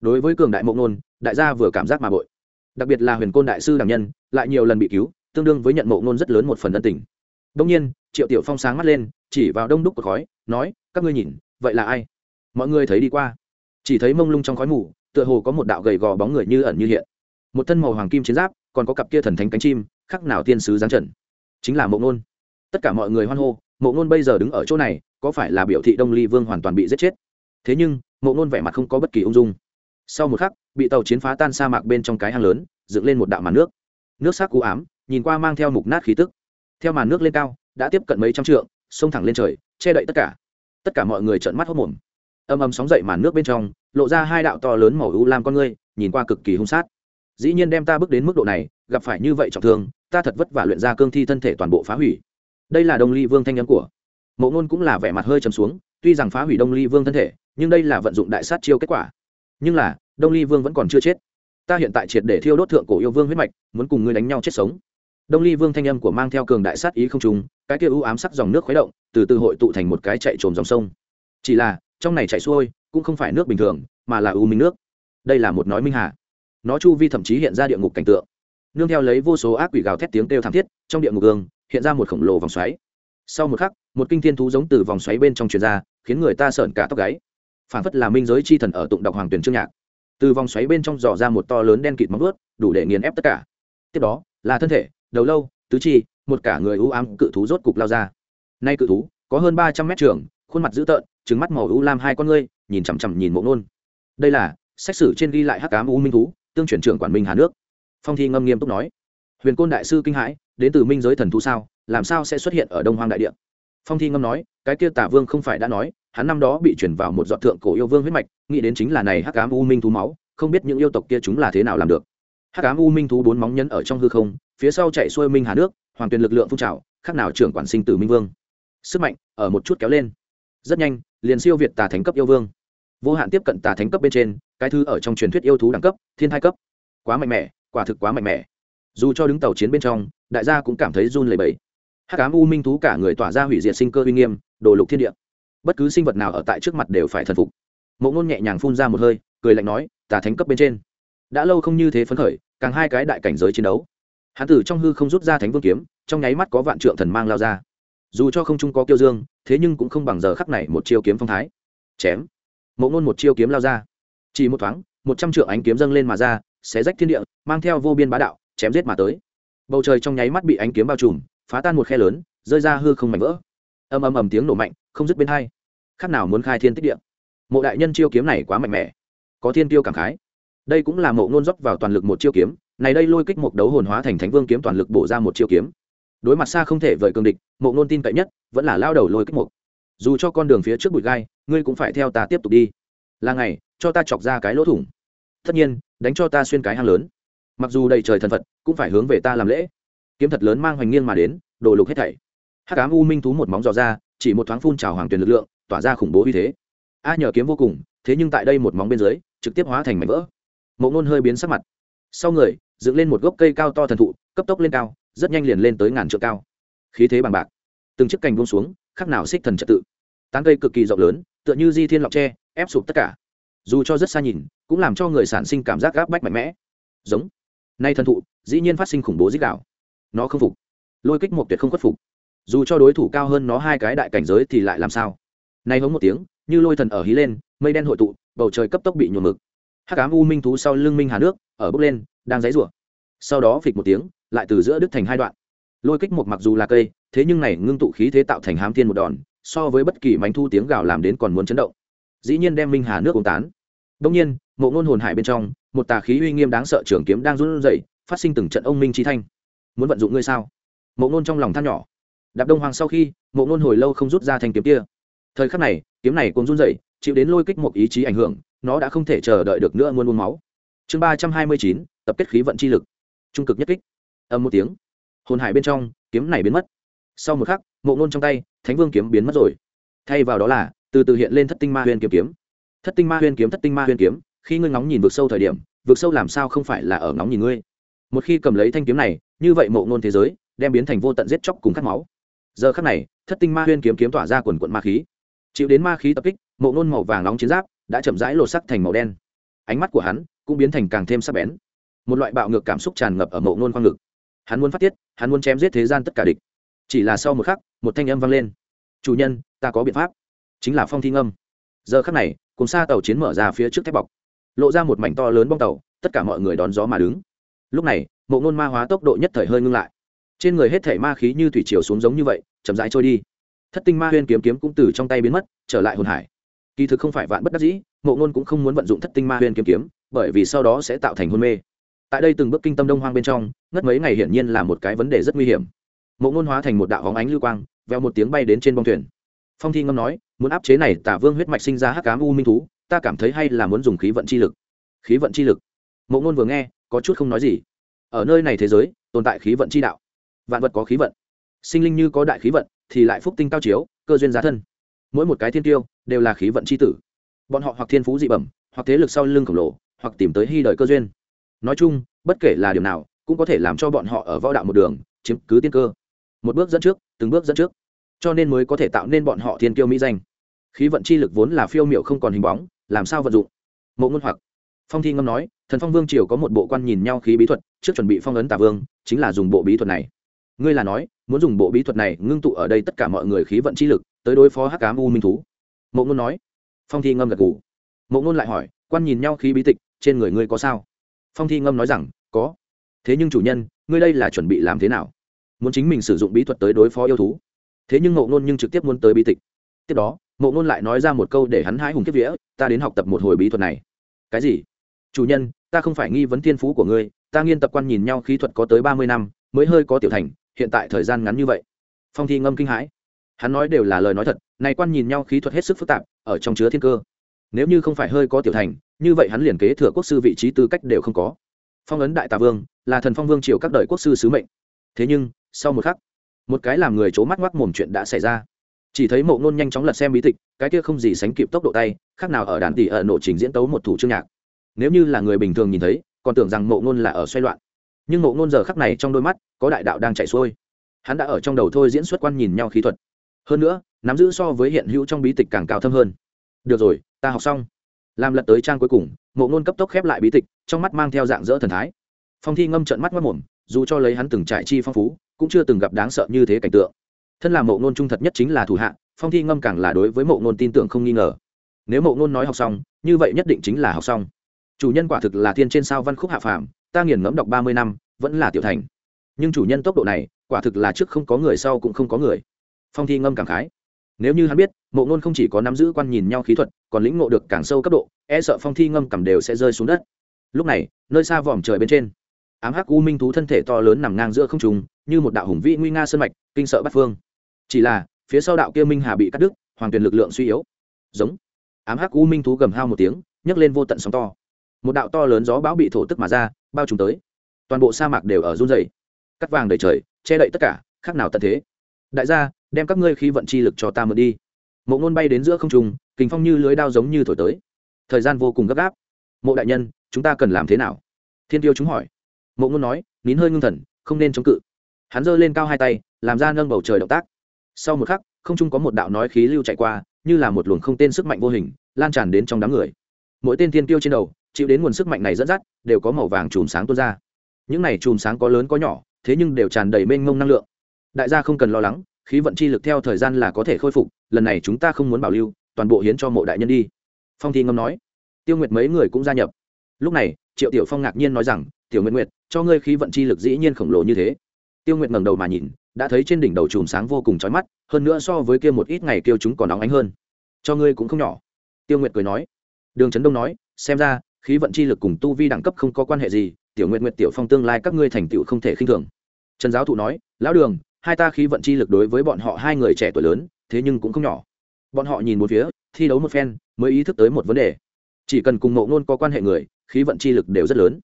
Đối với cường đại mộng nôn, đại gia vừa cảm giác mà bội. Đặc biệt là huyền côn đại sư đảng nhân, lại nhiều lần bị cứu, tương đương với nhận mộng nôn rất lớn một phần ân tình. Đông nhiên, triệu tiểu phong sáng mắt lên, chỉ vào đông đúc của khói, nói, các ngươi nhìn, vậy là ai? Mọi người thấy đi qua. Chỉ thấy mông lung trong khói mù, tựa hồ có một đạo gầy gò bóng người như ẩn như hiện một thân màu hoàng kim chiến giáp, còn có cặp kia thần thánh cánh chim khắc nào tiên sứ giáng trần. Chính là mộ ngôn tất cả mọi người hoan hô, mộ ngôn bây giờ đứng ở chỗ này, có phải là biểu thị đông ly vương hoàn toàn bị giết chết? Thế nhưng, mộ ngôn vẻ mặt không có bất kỳ ung dung. Sau một khắc, bị tàu chiến phá tan sa mạc bên trong cái hang lớn, dựng lên một đạo màn nước. Nước sắc cú ám, nhìn qua mang theo mục nát khí tức. Theo màn nước lên cao, đã tiếp cận mấy trăm trượng, xông thẳng lên trời, che đậy tất cả. Tất cả mọi người trợn mắt hốt mồm âm âm sóng dậy màn nước bên trong, lộ ra hai đạo to lớn màu u lam con ngươi, nhìn qua cực kỳ hung sát dĩ nhiên đem ta bước đến mức độ này, gặp phải như vậy trọng thương, ta thật vất vả luyện ra cương thi thân thể toàn bộ phá hủy. Đây là đông ly vương thanh nhắn của. Mộ ngôn cũng là vẻ mặt hơi chầm xuống, tuy rằng phá hủy đông ly vương thân thể, nhưng đây là vận dụng đại sát chiêu kết quả. Nhưng là, đông ly vương vẫn còn chưa chết. Ta hiện tại triệt để thiêu đốt thượng cổ yêu vương huyết mạch, muốn cùng ngươi đánh nhau chết sống. Đông ly vương thanh âm của mang theo cường đại sát ý không trùng, cái kia u ám sắc dòng nước khuấy động, từ từ hội tụ thành một cái chạy trồm dòng sông. Chỉ là, trong này chạy xuôi, cũng không phải nước bình thường, mà là u minh nước. Đây là một nói minh hà nó chu vi thậm chí hiện ra địa ngục cảnh tượng. Nương theo lấy vô số ác quỷ gào thét tiếng kêu thảm thiết, trong địa ngục gương, hiện ra một khổng lồ vòng xoáy. Sau một khắc, một kinh thiên thú giống từ vòng xoáy bên trong truyền ra, khiến người ta sợn cả tóc gáy. Phản phất là minh giới chi thần ở tụng đọc hoàng tuyển trương nhạc. Từ vòng xoáy bên trong dò ra một to lớn đen kịt móng ướt đủ để nghiền ép tất cả. Tiếp đó, là thân thể, đầu lâu, tứ chi, một cả người ưu ám cự thú rốt cục lao ra. Nay cự thú, có hơn ba trăm mét trường, khuôn mặt dữ tợn trứng mắt màu ưu lam hai con ngươi, nhìn chằm chằm nhìn mộ nôn. Đây là, xét xử trên ghi lại hắc cám u minh thú tương chuyển trưởng quản minh hà nước. Phong thi ngâm nghiêm túc nói, huyền côn đại sư kinh hãi, đến từ minh giới thần thú sao, làm sao sẽ xuất hiện ở đông hoang đại địa? Phong thi ngâm nói, cái kia tả vương không phải đã nói, hắn năm đó bị chuyển vào một dọn thượng cổ yêu vương huyết mạch, nghĩ đến chính là này hắc cám u minh thú máu, không biết những yêu tộc kia chúng là thế nào làm được. Hắc cám u minh thú bốn móng nhân ở trong hư không, phía sau chạy xuôi minh hà nước, hoàng tuyền lực lượng phun trào, khác nào trưởng quản sinh tử minh vương. Sức mạnh ở một chút kéo lên. Rất nhanh, liền siêu việt tà thánh cấp yêu vương vô hạn tiếp cận tà thánh cấp bên trên, cái thứ ở trong truyền thuyết yêu thú đẳng cấp, thiên thai cấp. Quá mạnh mẽ, quả thực quá mạnh mẽ. Dù cho đứng tàu chiến bên trong, đại gia cũng cảm thấy run lẩy bẩy. Hắc ám u minh thú cả người tỏa ra hủy diệt sinh cơ uy nghiêm, đồ lục thiên địa. Bất cứ sinh vật nào ở tại trước mặt đều phải thần phục. Mộ ngôn nhẹ nhàng phun ra một hơi, cười lạnh nói, tà thánh cấp bên trên. Đã lâu không như thế phấn khởi, càng hai cái đại cảnh giới chiến đấu. Hán tử trong hư không rút ra thánh vương kiếm, trong nháy mắt có vạn trượng thần mang lao ra. Dù cho không trung có kiêu dương, thế nhưng cũng không bằng giờ khắc này một chiêu kiếm phong thái. Chém mộ ngôn một chiêu kiếm lao ra. Chỉ một thoáng, một trăm trượng ánh kiếm dâng lên mà ra, xé rách thiên địa, mang theo vô biên bá đạo, chém giết mà tới. Bầu trời trong nháy mắt bị ánh kiếm bao trùm, phá tan một khe lớn, rơi ra hư không mảnh vỡ. Ầm ầm ầm tiếng nổ mạnh, không dứt bên hai. Khác nào muốn khai thiên tích địa? Mộ đại nhân chiêu kiếm này quá mạnh mẽ. Có thiên tiêu cảm khái. Đây cũng là mộ ngôn dốc vào toàn lực một chiêu kiếm, này đây lôi kích một đấu hồn hóa thành thánh vương kiếm toàn lực bổ ra một chiêu kiếm. Đối mặt xa không thể vời cường địch, mộ ngôn tin cậy nhất, vẫn là lao đầu lôi kích một dù cho con đường phía trước bụi gai, ngươi cũng phải theo ta tiếp tục đi. Là ngày, cho ta chọc ra cái lỗ thủng. Tất nhiên, đánh cho ta xuyên cái hang lớn. Mặc dù đầy trời thần phật, cũng phải hướng về ta làm lễ. Kiếm thật lớn mang hoành nghiêng mà đến, đổ lục hết thảy. Hát cám u minh thú một móng dò ra, chỉ một thoáng phun trào hoàng tuyển lực lượng, tỏa ra khủng bố uy thế. A nhờ kiếm vô cùng, thế nhưng tại đây một móng bên dưới, trực tiếp hóa thành mảnh vỡ. Mộ ngôn hơi biến sắc mặt. Sau người, dựng lên một gốc cây cao to thần thụ, cấp tốc lên cao, rất nhanh liền lên tới ngàn trượng cao. Khí thế bằng bạc. Từng chiếc cành buông xuống khác nào xích thần trật tự. Tán cây cực kỳ rộng lớn, tựa như di thiên lọc tre, ép sụp tất cả. Dù cho rất xa nhìn, cũng làm cho người sản sinh cảm giác gáp bách mạnh mẽ. Giống. Nay thần thụ, dĩ nhiên phát sinh khủng bố dích đạo. Nó không phục. Lôi kích một tuyệt không khuất phục. Dù cho đối thủ cao hơn nó hai cái đại cảnh giới thì lại làm sao? Nay hống một tiếng, như lôi thần ở hí lên, mây đen hội tụ, bầu trời cấp tốc bị nhuộm mực. Hắc ám u minh thú sau lưng minh hà nước, ở bốc lên, đang dãy rủa sau đó phịch một tiếng, lại từ giữa đứt thành hai đoạn. Lôi kích một mặc dù là cây thế nhưng này ngưng tụ khí thế tạo thành hám thiên một đòn, so với bất kỳ mánh thu tiếng gào làm đến còn muốn chấn động. Dĩ nhiên đem minh hà nước uống tán. Đông nhiên mộ ngôn hồn hải bên trong, một tà khí uy nghiêm đáng sợ trường kiếm đang run rẩy, phát sinh từng trận ông minh trí thanh. Muốn vận dụng ngươi sao? Mộ ngôn trong lòng than nhỏ. Đạp đông hoàng sau khi mộ ngôn hồi lâu không rút ra thanh kiếm kia. Thời khắc này, kiếm này cũng run rẩy, chịu đến lôi kích một ý chí ảnh hưởng, nó đã không thể chờ đợi được nữa muôn uống máu. Chương ba trăm hai mươi chín, tập kết khí vận chi lực. Trung cực nhất kích. Âm một tiếng. Hồn hải bên trong, kiếm này biến mất sau một khắc, mộ ngôn trong tay, thánh vương kiếm biến mất rồi. Thay vào đó là, từ từ hiện lên thất tinh ma huyên kiếm kiếm. Thất tinh ma huyên kiếm, thất tinh ma huyên kiếm, khi ngươi ngóng nhìn vực sâu thời điểm, vực sâu làm sao không phải là ở ngóng nhìn ngươi? Một khi cầm lấy thanh kiếm này, như vậy mộ ngôn thế giới đem biến thành vô tận giết chóc cùng cắt máu. Giờ khắc này, thất tinh ma huyên kiếm kiếm tỏa ra quần quận ma khí. Chịu đến ma khí tập kích, mộ ngôn màu vàng nóng chiến giáp đã chậm rãi lột sắc thành màu đen. Ánh mắt của hắn cũng biến thành càng thêm sắc bén. Một loại bạo ngược cảm xúc tràn ngập ở mộ ngôn khoang ngực. Hắn muốn phát tiết, hắn muốn chém giết thế gian tất cả địch chỉ là sau một khắc, một thanh âm vang lên. Chủ nhân, ta có biện pháp. Chính là phong thi ngâm. Giờ khắc này, cùng xa tàu chiến mở ra phía trước thép bọc. Lộ ra một mảnh to lớn bong tàu, tất cả mọi người đón gió mà đứng. Lúc này, mộ ngôn ma hóa tốc độ nhất thời hơi ngưng lại. Trên người hết thể ma khí như thủy chiều xuống giống như vậy, chậm rãi trôi đi. Thất tinh ma huyên kiếm kiếm cũng từ trong tay biến mất, trở lại hồn hải. Kỳ thực không phải vạn bất đắc dĩ, mộ ngôn cũng không muốn vận dụng thất tinh ma huyên kiếm kiếm, bởi vì sau đó sẽ tạo thành hôn mê. Tại đây từng bước kinh tâm đông hoang bên trong, ngất mấy ngày hiển nhiên là một cái vấn đề rất nguy hiểm mộ ngôn hóa thành một đạo hóng ánh lưu quang veo một tiếng bay đến trên bông thuyền. Phong thi ngâm nói, muốn áp chế này tả vương huyết mạch sinh ra hắc cám u minh thú, ta cảm thấy hay là muốn dùng khí vận chi lực. Khí vận chi lực? Mộ ngôn vừa nghe, có chút không nói gì. Ở nơi này thế giới, tồn tại khí vận chi đạo. Vạn vật có khí vận. Sinh linh như có đại khí vận, thì lại phúc tinh cao chiếu, cơ duyên giá thân. Mỗi một cái thiên tiêu, đều là khí vận c h i tử. Bọn họ hoặc thiên phú dị bẩm, hoặc thế lực sau lưng khổng lồ, hoặc tìm tới hy đời cơ duyên. Nói chung, bất kể là điều nào, cũng có thể làm cho bọn họ ở võ đạo một đường, chiếm cứ tiên cơ một bước dẫn trước, từng bước dẫn trước. Cho nên mới có thể tạo nên bọn họ thiên tiêu mỹ danh. Khí vận chi lực vốn là phiêu m i ệ u không còn hình bóng, làm sao vận dụng? Mộ ngôn hoặc. Phong thi ngâm nói, thần phong vương triều có một bộ quan nhìn nhau khí bí thuật, trước chuẩn bị phong ấn tà vương, chính là dùng bộ bí thuật này. Ngươi là nói, muốn dùng bộ bí thuật này ngưng tụ ở đây tất cả mọi người khí vận chi lực, tới đối phó hắc cám u minh thú. Mộ ngôn nói. Phong thi ngâm gật g ủ mộ ngôn lại hỏi, quan nhìn nhau khí bí tịch, trên người ngươi có sao? Phong thi ngâm nói rằng, có. Thế nhưng chủ nhân, ngươi đây là chuẩn bị làm thế nào? Muốn chính mình sử dụng bí thuật tới đối phó yêu thú. Thế nhưng ngộ ngôn nhưng trực tiếp muốn tới bí tịch. Tiếp đó, ngộ ngôn lại nói ra một câu để hắn hãi hùng kiếp vía, ta đến học tập một hồi bí thuật này. Cái gì? Chủ nhân, ta không phải nghi vấn thiên phú của ngươi, ta nghiên tập quan nhìn nhau khí thuật có tới ba mươi năm, mới hơi có tiểu thành, hiện tại thời gian ngắn như vậy. Phong thi ngâm kinh hãi. Hắn nói đều là lời nói thật, này quan nhìn nhau khí thuật hết sức phức tạp, ở trong chứa thiên cơ. Nếu như không phải hơi có tiểu thành, như vậy hắn liền kế thừa quốc sư vị trí tư cách đều không có. Phong ấn đại tà vương, là thần phong vương triều các đời quốc sư sứ mệnh. Thế nhưng sau một khắc, một cái làm người c h ố mắt ngoắc mồm chuyện đã xảy ra. Chỉ thấy mộ ngôn nhanh chóng lật xem bí tịch, cái kia không gì sánh kịp tốc độ tay, khác nào ở đàn tỷ ở nộ trình diễn tấu một thủ chương nhạc. Nếu như là người bình thường nhìn thấy, còn tưởng rằng mộ ngôn là ở xoay loạn. Nhưng mộ ngôn giờ khắc này trong đôi mắt, có đại đạo đang chạy xuôi. Hắn đã ở trong đầu thôi diễn xuất quan nhìn nhau khí thuật. Hơn nữa, nắm giữ so với hiện hữu trong bí tịch càng cao thâm hơn. Được rồi, ta học xong. Làm lật tới trang cuối cùng, mộ ngôn cấp tốc khép lại bí tịch, trong mắt mang theo dạng dỡ thần thái. Phong thi ngâm trận mắt mất mồm, dù cho lấy hắn từng trải chi phong phú cũng chưa từng gặp đáng sợ như thế cảnh tượng. Thân là mộ ngôn trung thật nhất chính là thủ hạ, phong thi ngâm càng là đối với mộ ngôn tin tưởng không nghi ngờ. Nếu mộ ngôn nói học xong, như vậy nhất định chính là học xong. Chủ nhân quả thực là thiên trên sao văn khúc hạ phàm, ta nghiền ngẫm đọc ba mươi năm, vẫn là tiểu thành. Nhưng chủ nhân tốc độ này, quả thực là trước không có người sau cũng không có người. Phong thi ngâm cảm khái. Nếu như hắn biết, mộ ngôn không chỉ có nắm giữ quan nhìn nhau khí thuật, còn lĩnh ngộ được càng sâu cấp độ e sợ phong thi ngâm cầm đều sẽ rơi xuống đất. Lúc này, nơi xa vòm trời bên trên ám hắc u minh thú thân thể to lớn nằm ngang giữa không trùng như một đạo hùng vĩ nguy nga sơn mạch, kinh sợ bắt phương. Chỉ là, phía sau đạo kia minh hà bị cắt đứt, hoàng tuyền lực lượng suy yếu. Giống. Ám hắc u minh thú gầm hao một tiếng, nhấc lên vô tận sóng to. Một đạo to lớn gió bão bị thổ tức mà ra, bao trùm tới. Toàn bộ sa mạc đều ở run dày cắt vàng đầy trời, che đậy tất cả, khác nào tận thế. Đại gia, đem các ngươi khí vận chi lực cho ta mượn đi. Mộ ngôn bay đến giữa không trung, kình phong như lưới đao giống như thổi tới. Thời gian vô cùng gấp gáp. Mộ đại nhân, chúng ta cần làm thế nào? Thiên tiêu chúng hỏi mộ ngôn nói, nín hơi ngưng thần, không nên chống cự. Hắn giơ lên cao hai tay, làm ra nâng bầu trời động tác. Sau một khắc, không trung có một đạo nói khí lưu chạy qua, như là một luồng không tên sức mạnh vô hình, lan tràn đến trong đám người. Mỗi tên thiên tiêu trên đầu, chịu đến nguồn sức mạnh này dẫn dắt, đều có màu vàng chùm sáng tuôn ra. Những này chùm sáng có lớn có nhỏ, thế nhưng đều tràn đầy mênh mông năng lượng. Đại gia không cần lo lắng, khí vận chi lực theo thời gian là có thể khôi phục, lần này chúng ta không muốn bảo lưu, toàn bộ hiến cho mộ đại nhân đi. Phong thi ngâm nói. Tiêu nguyệt mấy người cũng gia nhập. Lúc này, triệu tiểu phong ngạc nhiên nói rằng tiểu nguyệt nguyệt cho ngươi khí vận chi lực dĩ nhiên khổng lồ như thế. Tiêu nguyệt ngẩng đầu mà nhìn đã thấy trên đỉnh đầu chùm sáng vô cùng chói mắt hơn nữa so với kia một ít ngày kêu chúng còn nóng ánh hơn. Cho ngươi cũng không nhỏ. Tiêu nguyệt cười nói. Đường trấn đông nói xem ra khí vận chi lực cùng tu vi đẳng cấp không có quan hệ gì tiểu nguyện Nguyệt, tiểu phong tương lai các ngươi thành tựu không thể khinh thường. Trần giáo thụ nói lão đường hai ta khí vận chi lực đối với bọn họ hai người trẻ tuổi lớn thế nhưng cũng không nhỏ. Bọn họ nhìn một phía thi đấu một phen mới ý thức tới một vấn đề. Chỉ cần cùng mộ ngôn có quan hệ người khí vận chi lực đều rất lớn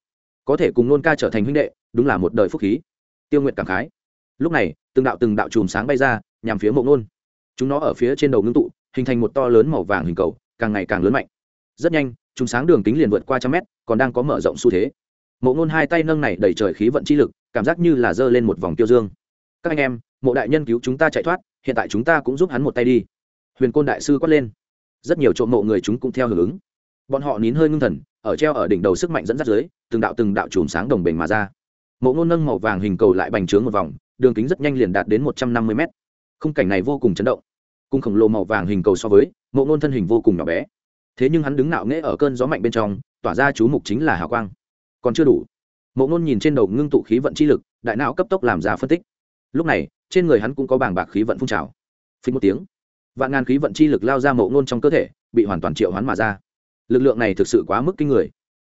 có thể cùng nôn ca trở thành huynh đệ, đúng là một đời phúc khí. Tiêu nguyện cảm khái. Lúc này, từng đạo từng đạo chùm sáng bay ra, nhằm phía mộ Nôn. chúng nó ở phía trên đầu ngưng tụ, hình thành một to lớn màu vàng hình cầu, càng ngày càng lớn mạnh. Rất nhanh, chùm sáng đường kính liền vượt qua trăm mét, còn đang có mở rộng xu thế. Mộ Nôn hai tay nâng này đẩy trời khí vận chi lực, cảm giác như là giơ lên một vòng tiêu dương. Các anh em, mộ đại nhân cứu chúng ta chạy thoát, hiện tại chúng ta cũng giúp hắn một tay đi. Huyền côn đại sư quát lên. Rất nhiều trộm mộ người chúng cũng theo hưởng ứng. Bọn họ nín hơi ngưng thần, ở treo ở đỉnh đầu sức mạnh dẫn dắt dưới từng đạo từng đạo chùm sáng đồng bền mà ra. Mộ ngôn nâng màu vàng hình cầu lại bành trướng một vòng, đường kính rất nhanh liền đạt đến một trăm năm mươi mét. Khung cảnh này vô cùng chấn động. Cung khổng lồ màu vàng hình cầu so với, mộ ngôn thân hình vô cùng nhỏ bé. Thế nhưng hắn đứng nạo nghễ ở cơn gió mạnh bên trong, tỏa ra chú mục chính là hào quang. Còn chưa đủ. Mộ ngôn nhìn trên đầu ngưng tụ khí vận chi lực, đại não cấp tốc làm ra phân tích. Lúc này, trên người hắn cũng có bảng bạc khí vận phun trào. Phí một tiếng, vạn ngàn khí vận chi lực lao ra mộ ngôn trong cơ thể, bị hoàn toàn triệu hoán mà ra. Lực lượng này thực sự quá mức kinh người.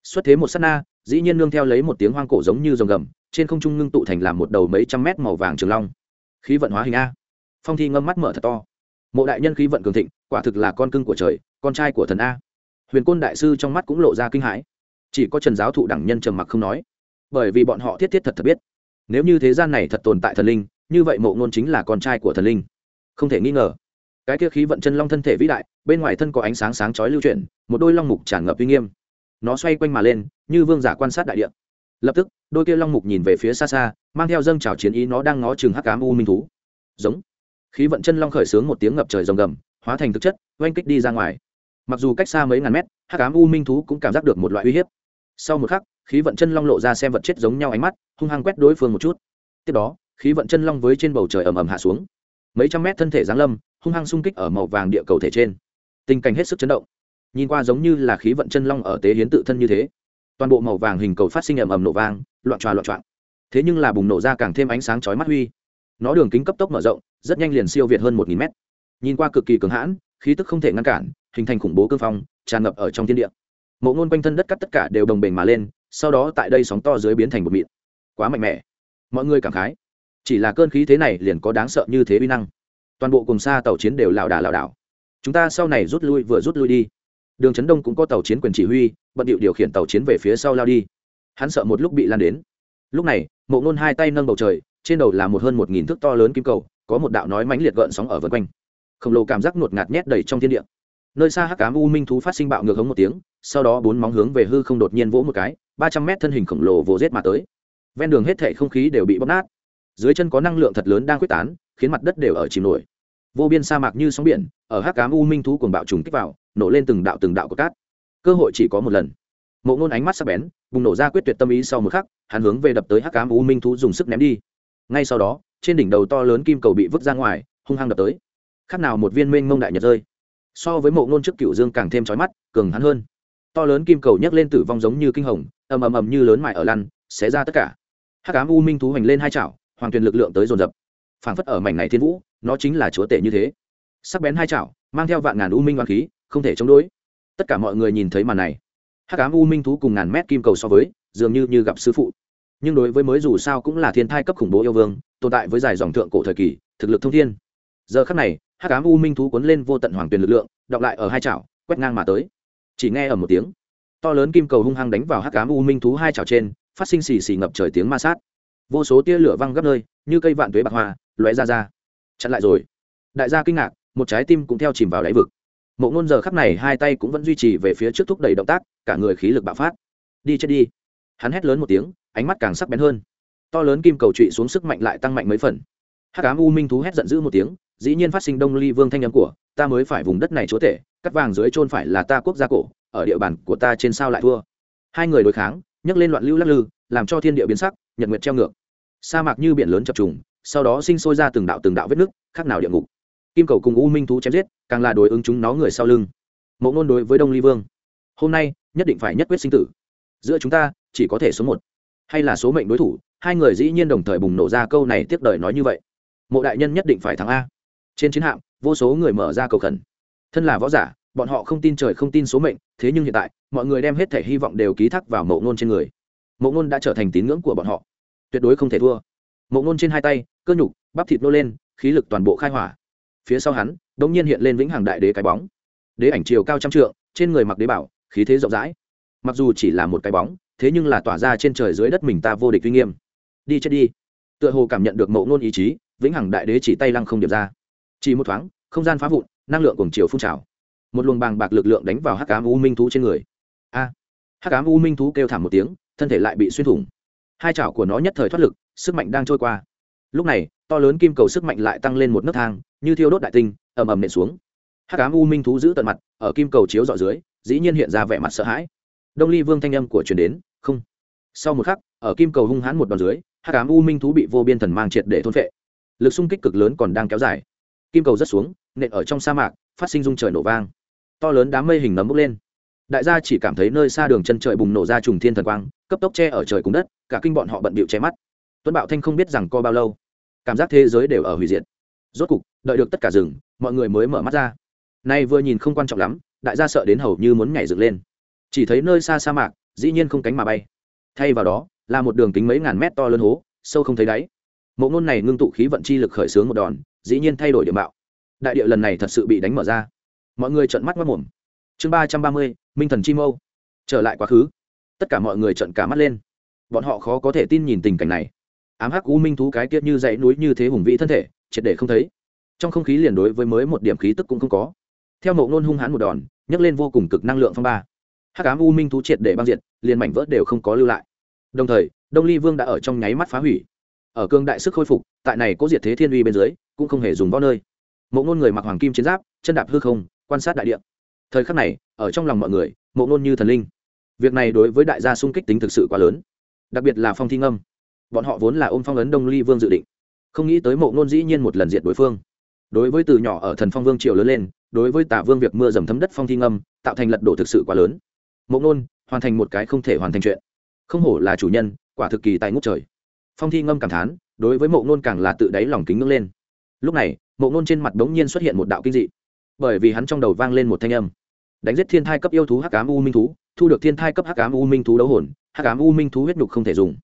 Xuất thế một s á t na dĩ nhiên nương theo lấy một tiếng hoang cổ giống như rồng gầm, trên không trung ngưng tụ thành làm một đầu mấy trăm mét màu vàng trường long. Khí vận hóa hình a. Phong thi ngâm mắt mở thật to. Mộ đại nhân khí vận cường thịnh, quả thực là con cưng của trời, con trai của thần a. Huyền côn đại sư trong mắt cũng lộ ra kinh hãi. Chỉ có trần giáo thụ đẳng nhân trầm mặc không nói. Bởi vì bọn họ thiết thiết thật thật biết, nếu như thế gian này thật tồn tại thần linh, như vậy mộ ngôn chính là con trai của thần linh. Không thể nghi ngờ, cái kia khí vận chân long thân thể vĩ đại, bên ngoài thân có ánh sáng sáng chói lưu chuyển, một đôi long mục tràn ngập uy nghiêm nó xoay quanh mà lên, như vương giả quan sát đại địa. Lập tức, đôi kia long mục nhìn về phía xa xa, mang theo dâng trào chiến ý nó đang ngó chừng hắc cám u minh thú. Giống. Khí vận chân long khởi xướng một tiếng ngập trời rồng gầm, hóa thành thực chất, oanh kích đi ra ngoài. Mặc dù cách xa mấy ngàn mét, hắc ám u minh thú cũng cảm giác được một loại uy hiếp. Sau một khắc, khí vận chân long lộ ra xem vật chết giống nhau ánh mắt, hung hăng quét đối phương một chút. Tiếp đó, khí vận chân long với trên bầu trời ầm ầm hạ xuống. Mấy trăm mét thân thể giáng lâm, hung hăng xung kích ở màu vàng địa cầu thể trên. Tình cảnh hết sức chấn động nhìn qua giống như là khí vận chân long ở tế hiến tự thân như thế. Toàn bộ màu vàng hình cầu phát sinh ầm ầm nổ vang, loạn tròa loạn trọn. Thế nhưng là bùng nổ ra càng thêm ánh sáng chói mắt huy. Nó đường kính cấp tốc mở rộng, rất nhanh liền siêu việt hơn một nghìn mét. Nhìn qua cực kỳ cường hãn, khí tức không thể ngăn cản, hình thành khủng bố cương phong, tràn ngập ở trong thiên địa. Mộ ngôn quanh thân đất cắt tất cả đều đồng bền mà lên, sau đó tại đây sóng to dưới biến thành một mịn. Quá mạnh mẽ. Mọi người cảm khái. Chỉ là cơn khí thế này liền có đáng sợ như thế uy năng. Toàn bộ cùng xa tàu chiến đều lảo đà lảo đảo. Chúng ta sau này rút lui vừa rút lui đi đường trấn đông cũng có tàu chiến quyền chỉ huy, bận điệu điều khiển tàu chiến về phía sau lao đi. Hắn sợ một lúc bị lan đến. Lúc này, mộ ngôn hai tay nâng bầu trời, trên đầu là một hơn một nghìn thước to lớn kim cầu, có một đạo nói mãnh liệt gợn sóng ở vân quanh. Khổng lồ cảm giác ngột ngạt nhét đầy trong thiên địa. Nơi xa hắc cám u minh thú phát sinh bạo ngược hống một tiếng, sau đó bốn móng hướng về hư không đột nhiên vỗ một cái, ba trăm mét thân hình khổng lồ vồ rết mà tới. Ven đường hết thệ không khí đều bị bóp nát. Dưới chân có năng lượng thật lớn đang quyết tán, khiến mặt đất đều ở chìm nổi. Vô biên sa mạc như sóng biển, ở hắc cám u minh thú cùng bạo trùng kích vào nổ lên từng đạo từng đạo của cát. Cơ hội chỉ có một lần. Mộ ngôn ánh mắt sắc bén, bùng nổ ra quyết tuyệt tâm ý sau một khắc, hắn hướng về đập tới hắc cám u minh thú dùng sức ném đi. Ngay sau đó, trên đỉnh đầu to lớn kim cầu bị vứt ra ngoài, hung hăng đập tới. Khác nào một viên mênh mông đại nhật rơi. So với mộ ngôn trước cựu dương càng thêm trói mắt, cường hắn hơn. To lớn kim cầu nhấc lên tử vong giống như kinh hồng, ầm ầm ầm như lớn mại ở lăn, xé ra tất cả. Hắc cám u minh thú hành lên hai chảo, hoàng tuyền lực lượng tới dồn dập. Phảng phất ở mảnh này thiên vũ, nó chính là chúa tể như thế. Sắc bén hai chảo, mang theo vạn ngàn u minh hoàng khí không thể chống đối. Tất cả mọi người nhìn thấy màn này. Hắc ám u minh thú cùng ngàn mét kim cầu so với, dường như như gặp sư phụ. Nhưng đối với mới dù sao cũng là thiên thai cấp khủng bố yêu vương, tồn tại với dài dòng thượng cổ thời kỳ, thực lực thông thiên. Giờ khắc này, hắc ám u minh thú cuốn lên vô tận hoàng tuyền lực lượng, đọng lại ở hai chảo, quét ngang mà tới. Chỉ nghe ở một tiếng, to lớn kim cầu hung hăng đánh vào hắc ám u minh thú hai chảo trên, phát sinh xì xì ngập trời tiếng ma sát. Vô số tia lửa văng gấp nơi, như cây vạn tuế bạc hoa, lóe ra ra. Chặn lại rồi. Đại gia kinh ngạc, một trái tim cũng theo chìm vào đáy vực mộ ngôn giờ khắp này hai tay cũng vẫn duy trì về phía trước thúc đẩy động tác, cả người khí lực bạo phát. Đi chết đi. Hắn hét lớn một tiếng, ánh mắt càng sắc bén hơn. To lớn kim cầu trụy xuống sức mạnh lại tăng mạnh mấy phần. Hát cám u minh thú hét giận dữ một tiếng, dĩ nhiên phát sinh đông ly vương thanh âm của, ta mới phải vùng đất này chúa tể, cắt vàng dưới trôn phải là ta quốc gia cổ, ở địa bàn của ta trên sao lại thua. Hai người đối kháng, nhấc lên loạn lưu lắc lư, làm cho thiên địa biến sắc, nhật nguyệt treo ngược. Sa mạc như biển lớn chập trùng, sau đó sinh sôi ra từng đạo từng đạo vết nứt, khác nào địa ngục kim cầu cùng u minh thú chém giết, càng là đối ứng chúng nó người sau lưng. Mộ Nôn đối với đông ly vương, hôm nay, nhất định phải nhất quyết sinh tử. Giữa chúng ta, chỉ có thể số một. Hay là số mệnh đối thủ. Hai người dĩ nhiên đồng thời bùng nổ ra câu này tiếp đời nói như vậy. Mộ đại nhân nhất định phải thắng a. Trên chiến hạm, vô số người mở ra cầu khẩn. Thân là võ giả, bọn họ không tin trời không tin số mệnh, thế nhưng hiện tại, mọi người đem hết thể hy vọng đều ký thác vào mộ ngôn trên người. Mộ ngôn đã trở thành tín ngưỡng của bọn họ. Tuyệt đối không thể thua. Mộ ngôn trên hai tay, cơ nhục, bắp thịt nô lên, khí lực toàn bộ khai hỏa phía sau hắn, đ ỗ n g nhiên hiện lên vĩnh hằng đại đế cái bóng. Đế ảnh chiều cao trăm trượng, trên người mặc đế bảo, khí thế rộng rãi. Mặc dù chỉ là một cái bóng, thế nhưng là tỏa ra trên trời dưới đất mình ta vô địch uy nghiêm. Đi chết đi. Tựa hồ cảm nhận được mộ nôn ý chí, vĩnh hằng đại đế chỉ tay lăng không điệp ra. Chỉ một thoáng, không gian phá vụn, năng lượng cùng chiều phun trào. Một luồng bàng bạc lực lượng đánh vào hắc cám u minh thú trên người. A! Hắc cám u minh thú kêu thảm một tiếng, thân thể lại bị xuyên thủng. Hai chảo của nó nhất thời thoát lực, sức mạnh đang trôi qua. Lúc này, to lớn kim cầu sức mạnh lại tăng lên một nấc thang như thiêu đốt đại tinh, ầm ầm nện xuống. Hắc ám u minh thú giữ tận mặt, ở kim cầu chiếu dọi dưới, dĩ nhiên hiện ra vẻ mặt sợ hãi. Đông ly vương thanh âm của truyền đến, không. Sau một khắc, ở kim cầu hung hãn một đòn dưới, hắc ám u minh thú bị vô biên thần mang triệt để thôn phệ. Lực xung kích cực lớn còn đang kéo dài. Kim cầu rất xuống, nện ở trong sa mạc, phát sinh rung trời nổ vang. To lớn đám mây hình nấm bốc lên. Đại gia chỉ cảm thấy nơi xa đường chân trời bùng nổ ra trùng thiên thần quang, cấp tốc che ở trời cùng đất, cả kinh bọn họ bận bịu che mắt. Tuấn bạo thanh không biết rằng co bao lâu, cảm giác thế giới đều ở hủy diệt rốt cục, đợi được tất cả rừng mọi người mới mở mắt ra. Nay vừa nhìn không quan trọng lắm, đại gia sợ đến hầu như muốn nhảy dựng lên. Chỉ thấy nơi xa sa mạc, dĩ nhiên không cánh mà bay. Thay vào đó, là một đường kính mấy ngàn mét to lớn hố, sâu không thấy đáy. Mộ ngôn này ngưng tụ khí vận chi lực khởi xướng một đòn, dĩ nhiên thay đổi địa mạo. Đại địa lần này thật sự bị đánh mở ra. Mọi người trợn mắt mất mồm. Chương ba trăm ba mươi, minh thần chi mâu. Trở lại quá khứ. Tất cả mọi người trợn cả mắt lên. Bọn họ khó có thể tin nhìn tình cảnh này. Ám hắc u minh thú cái kiết như dãy núi như thế hùng vĩ thân thể triệt để không thấy. Trong không khí liền đối với mới một điểm khí tức cũng không có. Theo mộ ngôn hung hãn một đòn, nhấc lên vô cùng cực năng lượng phong ba. Hắc ám u minh thú triệt để băng diệt, liền mảnh vỡ đều không có lưu lại. Đồng thời, đông ly vương đã ở trong nháy mắt phá hủy. Ở cương đại sức khôi phục, tại này có diệt thế thiên uy bên dưới, cũng không hề dùng võ nơi. Mộ ngôn người mặc hoàng kim chiến giáp, chân đạp hư không, quan sát đại địa. Thời khắc này, ở trong lòng mọi người, mộ ngôn như thần linh. Việc này đối với đại gia sung kích tính thực sự quá lớn. Đặc biệt là phong thi ngâm. Bọn họ vốn là ôm phong ấn đông ly vương dự định không nghĩ tới mộ ngôn dĩ nhiên một lần diệt đối phương. Đối với từ nhỏ ở thần phong vương triều lớn lên, đối với tả vương việc mưa dầm thấm đất phong thi ngâm, tạo thành lật đổ thực sự quá lớn. Mộ ngôn, hoàn thành một cái không thể hoàn thành chuyện. Không hổ là chủ nhân, quả thực kỳ tại ngút trời. Phong thi ngâm cảm thán, đối với mộ ngôn càng là tự đáy lòng kính ngưỡng lên. Lúc này, mộ ngôn trên mặt bỗng nhiên xuất hiện một đạo kinh dị. Bởi vì hắn trong đầu vang lên một thanh âm. Đánh giết thiên thai cấp yêu thú hắc cám u minh thú, thu được thiên thai cấp hắc cám u minh thú đấu hồn, hắc cám u minh thú huyết nhục không thể dùng.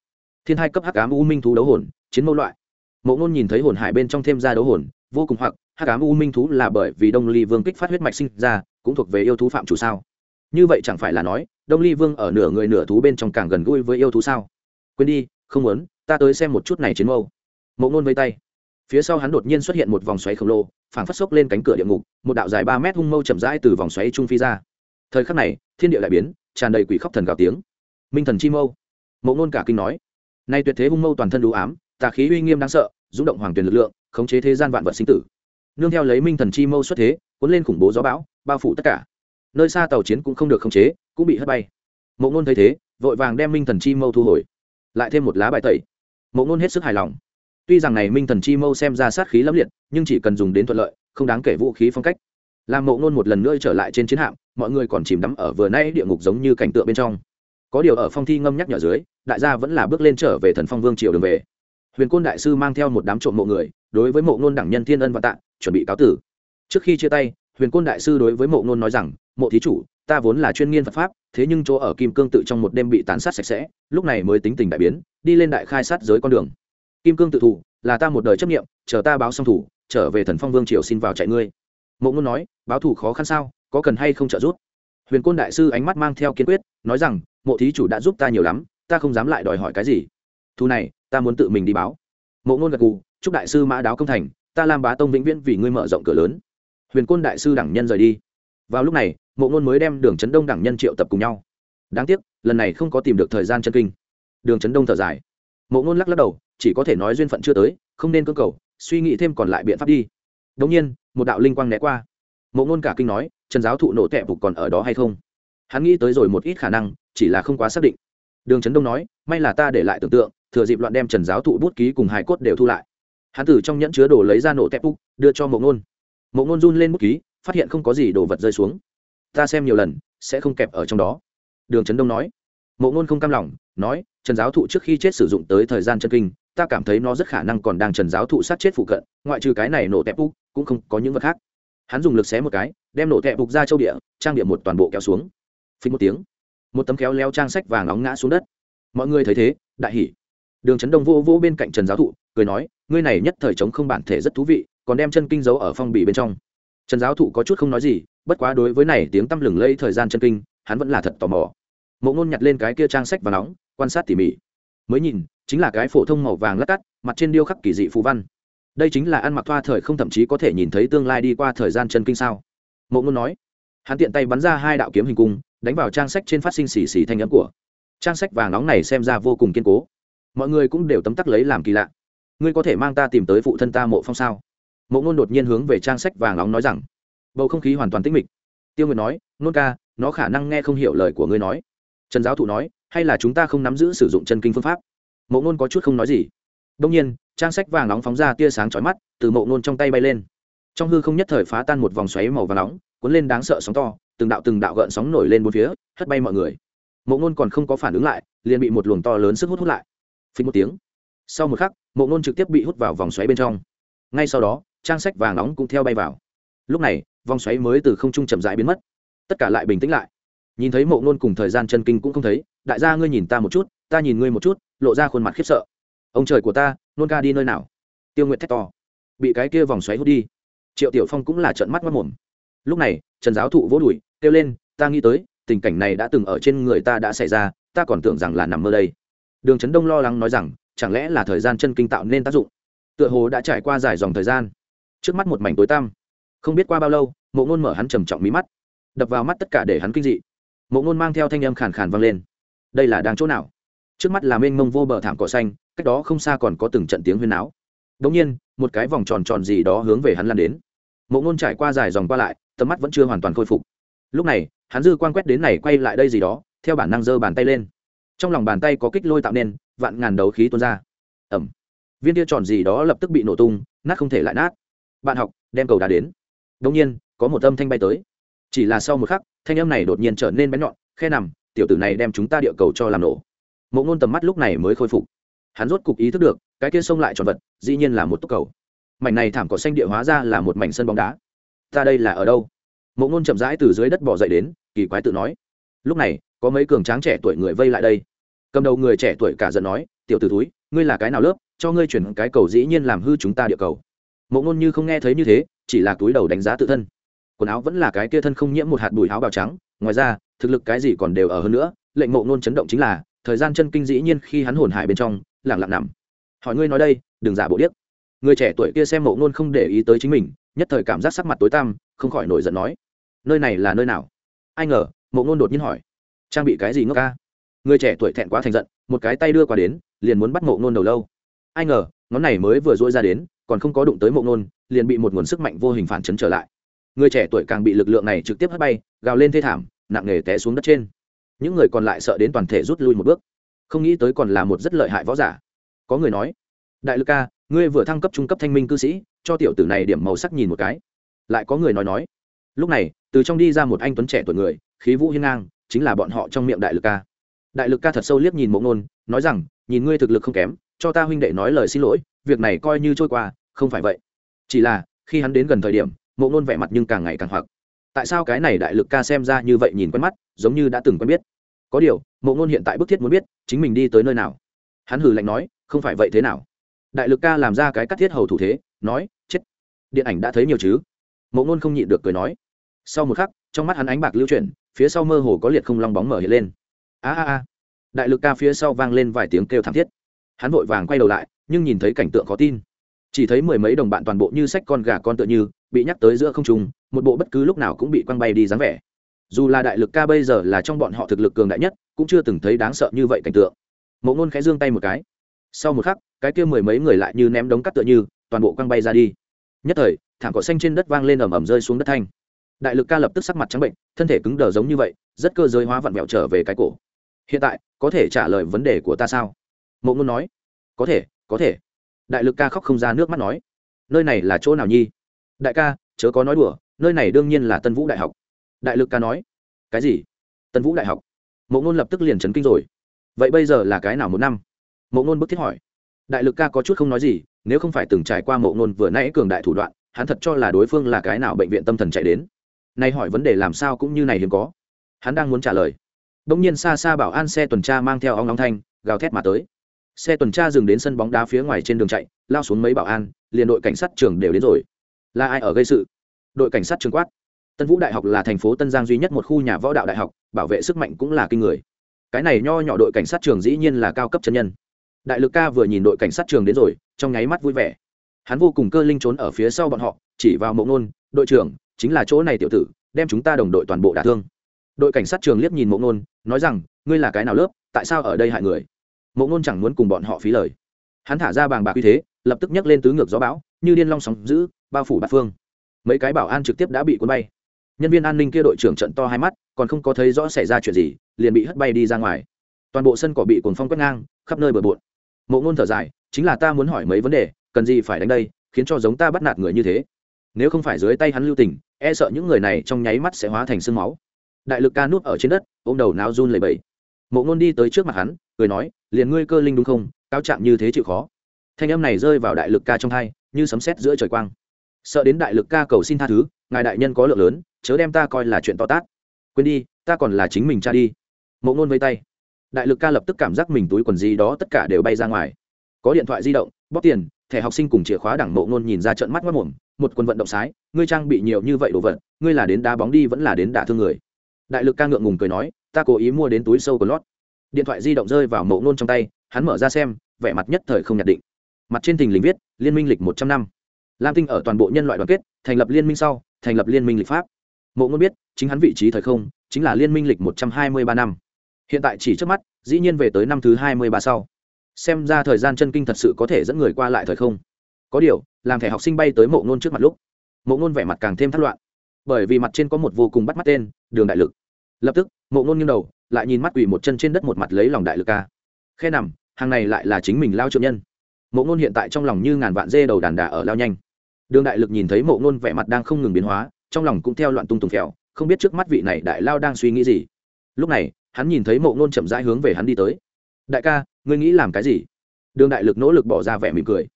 Thiên thai cấp hắc cám u minh thú đấu hồn, chiến mẫu loại mộ Nôn nhìn thấy hồn hải bên trong thêm ra đấu hồn, vô cùng hoặc hắc ám u minh thú là bởi vì đông ly vương kích phát huyết mạch sinh ra, cũng thuộc về yêu thú phạm chủ sao? Như vậy chẳng phải là nói, đông ly vương ở nửa người nửa thú bên trong càng gần gũi với yêu thú sao? Quên đi, không muốn, ta tới xem một chút này chiến mâu. Mộ Nôn vây tay. Phía sau hắn đột nhiên xuất hiện một vòng xoáy khổng lồ, phảng phất sốc lên cánh cửa địa ngục, một đạo dài ba mét hung mâu chậm rãi từ vòng xoáy trung phi ra. Thời khắc này, thiên địa lại biến, tràn đầy quỷ khóc thần gào tiếng. Minh thần chi mâu. Mộ Nôn cả kinh nói, nay tuyệt thế hung mâu toàn thân đủ ám tà khí uy nghiêm đáng sợ, rung động hoàng tuyển lực lượng, khống chế thế gian vạn vật sinh tử. Nương theo lấy minh thần chi mâu xuất thế, cuốn lên khủng bố gió bão, bao phủ tất cả. Nơi xa tàu chiến cũng không được khống chế, cũng bị hất bay. Mộ ngôn thấy thế, vội vàng đem minh thần chi mâu thu hồi. Lại thêm một lá bài tẩy. Mộ ngôn hết sức hài lòng. Tuy rằng này minh thần chi mâu xem ra sát khí lâm liệt, nhưng chỉ cần dùng đến thuận lợi, không đáng kể vũ khí phong cách. Làm mộ ngôn một lần nữa trở lại trên chiến hạm, mọi người còn chìm đắm ở vừa nay địa ngục giống như cảnh tượng bên trong. Có điều ở phong thi ngâm nhắc nhở dưới, đại gia vẫn là bước lên trở về thần phong vương triều đường về huyền côn đại sư mang theo một đám trộm mộ người, đối với mộ ngôn đẳng nhân thiên ân và tạ, chuẩn bị cáo tử. Trước khi chia tay, huyền côn đại sư đối với mộ ngôn nói rằng, mộ thí chủ, ta vốn là chuyên nghiên phật pháp, thế nhưng chỗ ở kim cương tự trong một đêm bị tàn sát sạch sẽ, lúc này mới tính tình đại biến, đi lên đại khai sát giới con đường. Kim cương tự thủ, là ta một đời chấp nghiệm chờ ta báo xong thủ, trở về thần phong vương triều xin vào chạy ngươi. Mộ ngôn nói, báo thủ khó khăn sao, có cần hay không trợ giúp? Huyền côn đại sư ánh mắt mang theo kiên quyết, nói rằng, mộ thí chủ đã giúp ta nhiều lắm, ta không dám lại đòi hỏi cái gì. Thu này ta muốn tự mình đi báo. Mộ ngôn gật gù, chúc đại sư mã đáo công thành ta làm bá tông vĩnh viễn vì ngươi mở rộng cửa lớn. Huyền côn đại sư đẳng nhân rời đi. Vào lúc này mộ ngôn mới đem đường trấn đông đẳng nhân triệu tập cùng nhau. Đáng tiếc lần này không có tìm được thời gian chân kinh. Đường trấn đông thở dài. Mộ ngôn lắc lắc đầu chỉ có thể nói duyên phận chưa tới không nên cơ cầu suy nghĩ thêm còn lại biện pháp đi. Đ ỗ n g nhiên một đạo linh quang né qua. Mộ ngôn cả kinh nói trần giáo thụ nổ tẹp phục còn ở đó hay không? Hắn nghĩ tới rồi một ít khả năng chỉ là không quá xác định. Đường trấn đông nói may là ta để lại tưởng tượng thừa dịp loạn đem trần giáo thụ bút ký cùng hải cốt đều thu lại. Hắn từ trong nhẫn chứa đồ lấy ra nổ tép úc đưa cho mộ ngôn. Mộ ngôn run lên bút ký, phát hiện không có gì đồ vật rơi xuống. Ta xem nhiều lần, sẽ không kẹp ở trong đó. Đường trấn đông nói. Mộ ngôn không cam lòng, nói, trần giáo thụ trước khi chết sử dụng tới thời gian chân kinh, ta cảm thấy nó rất khả năng còn đang trần giáo thụ sát chết phụ cận, ngoại trừ cái này nổ tẹp úc cũng không có những vật khác. Hắn dùng lực xé một cái, đem nổ tẹp úc ra châu địa, trang địa một toàn bộ kéo xuống. Phí một tiếng, một tấm kéo leo trang sách vàng nóng ngã xuống đất. Mọi người thấy thế, đại hỉ đường trấn đông vô vô bên cạnh trần giáo thụ, cười nói, ngươi này nhất thời chống không bản thể rất thú vị, còn đem chân kinh giấu ở phong bì bên trong. Trần giáo thụ có chút không nói gì, bất quá đối với này tiếng tăm lừng lây thời gian chân kinh, hắn vẫn là thật tò mò. Mộ ngôn nhặt lên cái kia trang sách và nóng, quan sát tỉ mỉ. Mới nhìn, chính là cái phổ thông màu vàng lát cắt, mặt trên điêu khắc kỳ dị phù văn. Đây chính là ăn mặc thoa thời không thậm chí có thể nhìn thấy tương lai đi qua thời gian chân kinh sao? Mộ ngôn nói. Hắn tiện tay bắn ra hai đạo kiếm hình cung, đánh vào trang sách trên phát sinh xì xì thanh nhẫn của. Trang sách vàng nóng này xem ra vô cùng kiên cố mọi người cũng đều tấm tắc lấy làm kỳ lạ. Ngươi có thể mang ta tìm tới phụ thân ta mộ phong sao? Mộ ngôn đột nhiên hướng về trang sách vàng nóng nói rằng. Bầu không khí hoàn toàn tĩnh mịch. Tiêu nguyệt nói, nôn ca, nó khả năng nghe không hiểu lời của ngươi nói. Trần giáo thụ nói, hay là chúng ta không nắm giữ sử dụng chân kinh phương pháp? Mộ ngôn có chút không nói gì. Đông nhiên, trang sách vàng nóng phóng ra tia sáng chói mắt, từ mộ ngôn trong tay bay lên. Trong hư không nhất thời phá tan một vòng xoáy màu vàng nóng, cuốn lên đáng sợ sóng to, từng đạo từng đạo gợn sóng nổi lên bốn phía, hất bay mọi người. Mộ ngôn còn không có phản ứng lại, liền bị một luồng to lớn sức hút hút lại phí một tiếng. Sau một khắc, mộ ngôn trực tiếp bị hút vào vòng xoáy bên trong. Ngay sau đó, trang sách vàng nóng cũng theo bay vào. Lúc này, vòng xoáy mới từ không trung chậm rãi biến mất. Tất cả lại bình tĩnh lại. Nhìn thấy mộ ngôn cùng thời gian chân kinh cũng không thấy, đại gia ngươi nhìn ta một chút, ta nhìn ngươi một chút, lộ ra khuôn mặt khiếp sợ. Ông trời của ta, nôn ca đi nơi nào? Tiêu nguyện thét to. Bị cái kia vòng xoáy hút đi. Triệu tiểu phong cũng là trợn mắt mất mồm lúc này, trần giáo thụ vỗ đùi, kêu lên, ta nghĩ tới, tình cảnh này đã từng ở trên người ta đã xảy ra, ta còn tưởng rằng là nằm mơ đây đường trấn đông lo lắng nói rằng, chẳng lẽ là thời gian chân kinh tạo nên tác dụng? Tựa hồ đã trải qua dài dòng thời gian. Trước mắt một mảnh tối tăm. Không biết qua bao lâu, mộ ngôn mở hắn trầm trọng mí mắt. Đập vào mắt tất cả để hắn kinh dị. Mộ ngôn mang theo thanh âm khàn khàn vang lên. Đây là đang chỗ nào? Trước mắt là mênh mông vô bờ thảm cỏ xanh, cách đó không xa còn có từng trận tiếng huyên áo đ ỗ n g nhiên, một cái vòng tròn tròn gì đó hướng về hắn lan đến. Mộ ngôn trải qua dài dòng qua lại, tầm mắt vẫn chưa hoàn toàn khôi phục. Lúc này, hắn dư quan quét đến này quay lại đây gì đó, theo bản năng giơ bàn tay lên trong lòng bàn tay có kích lôi tạo nên, vạn ngàn đấu khí tuôn ra. Ẩm viên tia tròn gì đó lập tức bị nổ tung, nát không thể lại nát. Bạn học, đem cầu đá đến. Đông nhiên, có một âm thanh bay tới. Chỉ là sau một khắc, thanh âm này đột nhiên trở nên bén nhọn, khe nằm, tiểu tử này đem chúng ta địa cầu cho làm nổ. Mộ ngôn tầm mắt lúc này mới khôi phục. Hắn rốt cục ý thức được, cái kia xông lại tròn vật, dĩ nhiên là một túc cầu. Mảnh này thảm cỏ xanh địa hóa ra là một mảnh sân bóng đá. Ta đây là ở đâu? Mộ ngôn chậm rãi từ dưới đất bỏ dậy đến, kỳ quái tự nói. Lúc này có mấy cường tráng trẻ tuổi người vây lại đây. Cầm đầu người trẻ tuổi cả giận nói, tiểu t ử túi ngươi là cái nào lớp, cho ngươi chuyển cái cầu dĩ nhiên làm hư chúng ta địa cầu. Mộ ngôn như không nghe thấy như thế, chỉ là túi đầu đánh giá tự thân. Quần áo vẫn là cái kia thân không nhiễm một hạt bụi áo bào trắng, ngoài ra, thực lực cái gì còn đều ở hơn nữa, lệnh mộ ngôn chấn động chính là, thời gian chân kinh dĩ nhiên khi hắn hồn hại bên trong lẳng lặng nằm. Hỏi ngươi nói đây, đừng giả bộ điếc. Người trẻ tuổi kia xem mộ ngôn không để ý tới chính mình, nhất thời cảm giác sắc mặt tối tăm, không khỏi nổi giận nói, nơi này là nơi nào? Ai ngờ, mộ ngôn đột nhiên hỏi trang bị cái gì ngốc ca? Người trẻ tuổi thẹn quá thành giận, một cái tay đưa qua đến, liền muốn bắt mộ nôn đầu lâu. Ai ngờ, ngón này mới vừa dỗi ra đến, còn không có đụng tới mộ nôn liền bị một nguồn sức mạnh vô hình phản chấn trở lại. Người trẻ tuổi càng bị lực lượng này trực tiếp hất bay, gào lên thê thảm, nặng nề té xuống đất trên. Những người còn lại sợ đến toàn thể rút lui một bước. Không nghĩ tới còn là một rất lợi hại võ giả. Có người nói, đại lực ca, ngươi vừa thăng cấp trung cấp thanh minh cư sĩ, cho tiểu tử này điểm màu sắc nhìn một cái. Lại có người nói nói, lúc này, từ trong đi ra một anh tuấn trẻ tuổi người, khí vũ hiên ngang chính là bọn họ trong miệng đại lực ca. Đại lực ca thật sâu liếc nhìn mộ ngôn, nói rằng, nhìn ngươi thực lực không kém, cho ta huynh đệ nói lời xin lỗi, việc này coi như trôi qua, không phải vậy. Chỉ là, khi hắn đến gần thời điểm, mộ ngôn vẻ mặt nhưng càng ngày càng hoặc. Tại sao cái này đại lực ca xem ra như vậy nhìn quen mắt, giống như đã từng quen biết? Có điều, mộ ngôn hiện tại bức thiết muốn biết, chính mình đi tới nơi nào? Hắn hừ lạnh nói, không phải vậy thế nào? Đại lực ca làm ra cái cắt thiết hầu thủ thế, nói, chết. Điện ảnh đã thấy nhiều chứ? Mộ ngôn không nhịn được cười nói. Sau một khắc, trong mắt hắn ánh bạc lưu chuyển phía sau mơ hồ có liệt không long bóng mở hiện lên. A a a. Đại lực ca phía sau vang lên vài tiếng kêu thảm thiết. Hắn vội vàng quay đầu lại, nhưng nhìn thấy cảnh tượng khó tin. Chỉ thấy mười mấy đồng bạn toàn bộ như sách con gà con tựa như, bị nhắc tới giữa không trung, một bộ bất cứ lúc nào cũng bị quăng bay đi dáng vẻ. Dù là đại lực ca bây giờ là trong bọn họ thực lực cường đại nhất, cũng chưa từng thấy đáng sợ như vậy cảnh tượng. Mộ ngôn khẽ giương tay một cái. Sau một khắc, cái kia mười mấy người lại như ném đống cắt tựa như, toàn bộ quăng bay ra đi. Nhất thời, thảm cỏ xanh trên đất vang lên ầm ầm rơi xuống đất thanh đại lực ca lập tức sắc mặt trắng bệnh, thân thể cứng đờ giống như vậy, rất cơ giới hóa vặn vẹo trở về cái cổ. Hiện tại, có thể trả lời vấn đề của ta sao? Mộ ngôn nói. Có thể có thể. Đại lực ca khóc không ra nước mắt nói. Nơi này là chỗ nào nhi? Đại ca, chớ có nói đùa, nơi này đương nhiên là tân vũ đại học. Đại lực ca nói. Cái gì? Tân vũ đại học. Mộ ngôn lập tức liền chấn kinh rồi. Vậy bây giờ là cái nào một năm? Mộ ngôn bức thiết hỏi. Đại lực ca có chút không nói gì, nếu không phải từng trải qua mộ ngôn vừa nãy cường đại thủ đoạn, hắn thật cho là đối phương là cái nào bệnh viện tâm thần chạy đến nay hỏi vấn đề làm sao cũng như này hiếm có. Hắn đang muốn trả lời. Đông nhiên xa xa bảo an xe tuần tra mang theo ong nóng thanh, gào thét mà tới. Xe tuần tra dừng đến sân bóng đá phía ngoài trên đường chạy, lao xuống mấy bảo an, liền đội cảnh sát trường đều đến rồi. Là ai ở gây sự? Đội cảnh sát trường quát. Tân vũ đại học là thành phố tân giang duy nhất một khu nhà võ đạo đại học, bảo vệ sức mạnh cũng là kinh người. Cái này nho nhỏ đội cảnh sát trường dĩ nhiên là cao cấp chân nhân. Đại lực ca vừa nhìn đội cảnh sát trường đến rồi, trong nháy mắt vui vẻ. Hắn vô cùng cơ linh trốn ở phía sau bọn họ, chỉ vào mộ ngôn, đội trưởng chính là chỗ này tiểu tử, đem chúng ta đồng đội toàn bộ đả thương. Đội cảnh sát trường liếc nhìn mộ ngôn nói rằng, ngươi là cái nào lớp, tại sao ở đây hại người? Mộ ngôn chẳng muốn cùng bọn họ phí lời. Hắn thả ra bàng bạc uy thế, lập tức nhấc lên tứ ngược gió bão, như điên long sóng giữ bao phủ bát phương. Mấy cái bảo an trực tiếp đã bị cuốn bay. Nhân viên an ninh kia đội trưởng trận to hai mắt, còn không có thấy rõ xảy ra chuyện gì, liền bị hất bay đi ra ngoài. Toàn bộ sân cỏ bị cuồng phong quét ngang, khắp nơi bừa bộn. Mộ ngôn thở dài, chính là ta muốn hỏi mấy vấn đề, cần gì phải đánh đây, khiến cho giống ta bắt nạt người như thế. Nếu không phải dưới tay hắn lưu tình e sợ những người này trong nháy mắt sẽ hóa thành sương máu. Đại lực ca núp ở trên đất, ôm đầu náo run lầy bẫy mộ ngôn đi tới trước mặt hắn, cười nói, liền ngươi cơ linh đúng không? Cao trạng như thế chịu khó. Thanh âm này rơi vào đại lực ca trong thai như sấm sét giữa trời quang. Sợ đến đại lực ca cầu xin tha thứ, ngài đại nhân có lượng lớn, chớ đem ta coi là chuyện to tát. Quên đi, ta còn là chính mình cha đi. Mộ ngôn vây tay. Đại lực ca lập tức cảm giác mình túi quần gì đó tất cả đều bay ra ngoài. Có điện thoại di động, bóp tiền, thẻ học sinh cùng chìa khóa đẳng mộ ngôn nhìn ra trận mắt mất mồm một quân vận động sái, ngươi trang bị nhiều như vậy đồ vật, ngươi là đến đá bóng đi vẫn là đến đả thương người. Đại lực ca ngượng ngùng cười nói, ta cố ý mua đến túi sâu của lót. Điện thoại di động rơi vào mộ nôn trong tay, hắn mở ra xem, vẻ mặt nhất thời không nhận định. Mặt trên tình lình viết, liên minh lịch một trăm năm. Lam tinh ở toàn bộ nhân loại đoàn kết, thành lập liên minh sau, thành lập liên minh lịch pháp. Mộ ngôn biết, chính hắn vị trí thời không, chính là liên minh lịch một trăm hai mươi ba năm. Hiện tại chỉ trước mắt, dĩ nhiên về tới năm thứ hai mươi ba sau. Xem ra thời gian chân kinh thật sự có thể dẫn người qua lại thời không có điều, làm thẻ học sinh bay tới mộ ngôn trước mặt lúc, mộ ngôn vẻ mặt càng thêm thất loạn. Bởi vì mặt trên có một vô cùng bắt mắt tên, đường đại lực. Lập tức, mộ ngôn nghiêng đầu, lại nhìn mắt quỷ một chân trên đất một mặt lấy lòng đại lực ca. Khe nằm, hàng này lại là chính mình lao trượng nhân. Mộ ngôn hiện tại trong lòng như ngàn vạn dê đầu đàn đà ở lao nhanh. Đường đại lực nhìn thấy mộ ngôn vẻ mặt đang không ngừng biến hóa, trong lòng cũng theo loạn tung tùng phèo, không biết trước mắt vị này đại lao đang suy nghĩ gì. Lúc này, hắn nhìn thấy mộ ngôn chậm rãi hướng về hắn đi tới. Đại ca, ngươi nghĩ làm cái gì? Đường đại lực nỗ lực bỏ ra vẻ mỉm cười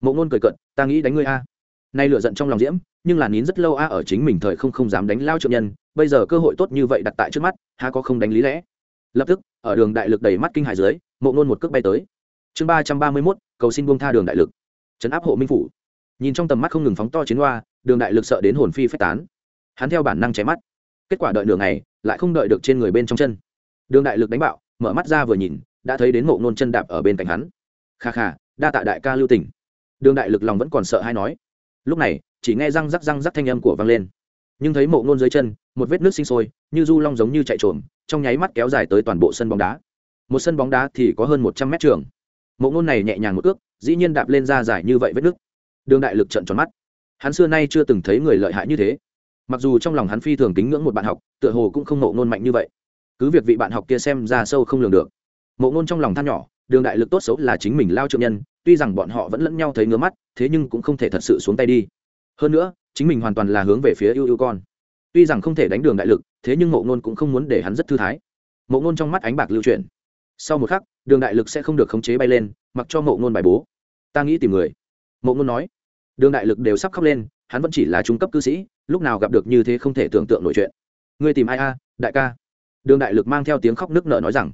mộ ngôn cười cận ta nghĩ đánh ngươi a. Nay lựa giận trong lòng diễm, nhưng là nín rất lâu a ở chính mình thời không không dám đánh lao trượng nhân, bây giờ cơ hội tốt như vậy đặt tại trước mắt, há có không đánh lý lẽ. Lập tức, ở đường đại lực đầy mắt kinh hải dưới, mộ ngôn một cước bay tới. Chương ba trăm ba mươi mốt, cầu xin buông tha đường đại lực. Trấn áp hộ minh phủ. Nhìn trong tầm mắt không ngừng phóng to chiến hoa, đường đại lực sợ đến hồn phi phách tán. Hắn theo bản năng chém mắt. Kết quả đợi đường này lại không đợi được trên người bên trong chân. Đường đại lực đánh bạo, mở mắt ra vừa nhìn, đã thấy đến mộ nôn chân đạp ở bên cạnh hắn. Kha kha, đa tạ đại ca lưu tỉnh đường đại lực lòng vẫn còn sợ hay nói. Lúc này, chỉ nghe răng rắc răng rắc thanh âm của vang lên. Nhưng thấy mộ nôn dưới chân, một vết nước sinh sôi, như du long giống như chạy trộm trong nháy mắt kéo dài tới toàn bộ sân bóng đá. Một sân bóng đá thì có hơn một trăm mét trường. Mộ nôn này nhẹ nhàng một ước, dĩ nhiên đạp lên ra dài như vậy vết nước. Đường đại lực trận tròn mắt. Hắn xưa nay chưa từng thấy người lợi hại như thế. Mặc dù trong lòng hắn phi thường kính ngưỡng một bạn học, tựa hồ cũng không mộ nôn mạnh như vậy. Cứ việc vị bạn học kia xem ra sâu không lường được. Mộ nôn trong lòng than nhỏ đường đại lực tốt xấu là chính mình lao trượng nhân, tuy rằng bọn họ vẫn lẫn nhau thấy ngứa mắt, thế nhưng cũng không thể thật sự xuống tay đi. Hơn nữa, chính mình hoàn toàn là hướng về phía ưu ưu con. Tuy rằng không thể đánh đường đại lực, thế nhưng mộ nôn cũng không muốn để hắn rất thư thái. Mộ nôn trong mắt ánh bạc lưu chuyển. Sau một khắc, đường đại lực sẽ không được khống chế bay lên, mặc cho mộ nôn bài bố. Ta nghĩ tìm người. Mộ nôn nói. Đường đại lực đều sắp khóc lên, hắn vẫn chỉ là trung cấp cư sĩ, lúc nào gặp được như thế không thể tưởng tượng nổi chuyện. Ngươi tìm ai a, đại ca? Đường đại lực mang theo tiếng khóc nước nở nói rằng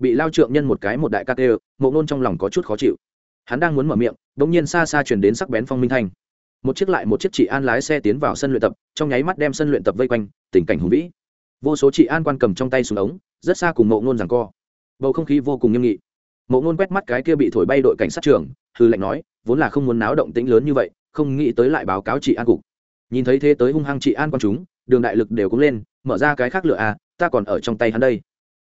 bị lao trượng nhân một cái một đại ca tê, mộ nôn trong lòng có chút khó chịu. Hắn đang muốn mở miệng đ ỗ n g nhiên xa xa chuyển đến sắc bén phong minh thanh. Một chiếc lại một chiếc chị an lái xe tiến vào sân luyện tập, trong nháy mắt đem sân luyện tập vây quanh, tình cảnh hùng vĩ. Vô số chị an quan cầm trong tay xuống ống, rất xa cùng mộ nôn rằng co. Bầu không khí vô cùng nghiêm nghị. Mộ nôn quét mắt cái kia bị thổi bay đội cảnh sát trưởng, hư lệnh nói, vốn là không muốn náo động tĩnh lớn như vậy, không nghĩ tới lại báo cáo chị an cục. Nhìn thấy thế tới hung hăng chị an quan chúng, đường đại lực đều cũng lên, mở ra cái khác lựa à ta còn ở trong tay hắn đây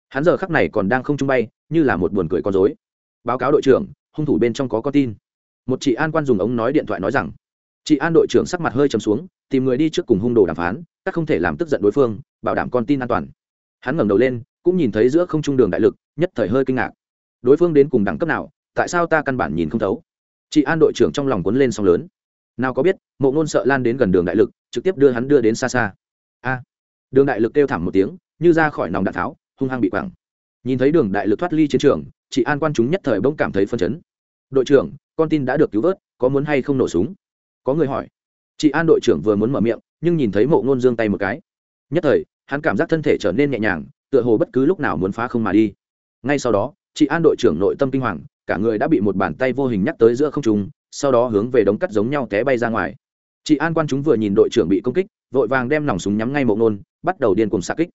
hắn giờ khắc này còn đang không trung bay, như là một buồn cười con dối báo cáo đội trưởng, hung thủ bên trong có con tin. Một chị an quan dùng ống nói điện thoại nói rằng, chị an đội trưởng sắc mặt hơi chấm xuống, tìm người đi trước cùng hung đồ đàm phán, các không thể làm tức giận đối phương, bảo đảm con tin an toàn. Hắn ngẩng đầu lên, cũng nhìn thấy giữa không trung đường đại lực, nhất thời hơi kinh ngạc. Đối phương đến cùng đẳng cấp nào, tại sao ta căn bản nhìn không thấu? Chị an đội trưởng trong lòng cuốn lên sóng lớn. Nào có biết, mộ ngôn sợ lan đến gần đường đại lực, trực tiếp đưa hắn đưa đến xa xa. A! Đường đại lực kêu thảm một tiếng, như ra khỏi nòng đạn tháo hung hăng bị quẳng. Nhìn thấy đường đại lực thoát ly chiến trường, chị an quan chúng nhất thời bỗng cảm thấy phân chấn. Đội trưởng, con tin đã được cứu vớt, có muốn hay không nổ súng? Có người hỏi. Chị an đội trưởng vừa muốn mở miệng, nhưng nhìn thấy mộ ngôn giương tay một cái. Nhất thời, hắn cảm giác thân thể trở nên nhẹ nhàng, tựa hồ bất cứ lúc nào muốn phá không mà đi. Ngay sau đó, chị an đội trưởng nội tâm kinh hoàng, cả người đã bị một bàn tay vô hình nhắc tới giữa không trung, sau đó hướng về đống cắt giống nhau té bay ra ngoài. Chị an quan chúng vừa nhìn đội trưởng bị công kích, vội vàng đem nòng súng nhắm ngay mộ ngôn, bắt đầu điên cùng xạ kích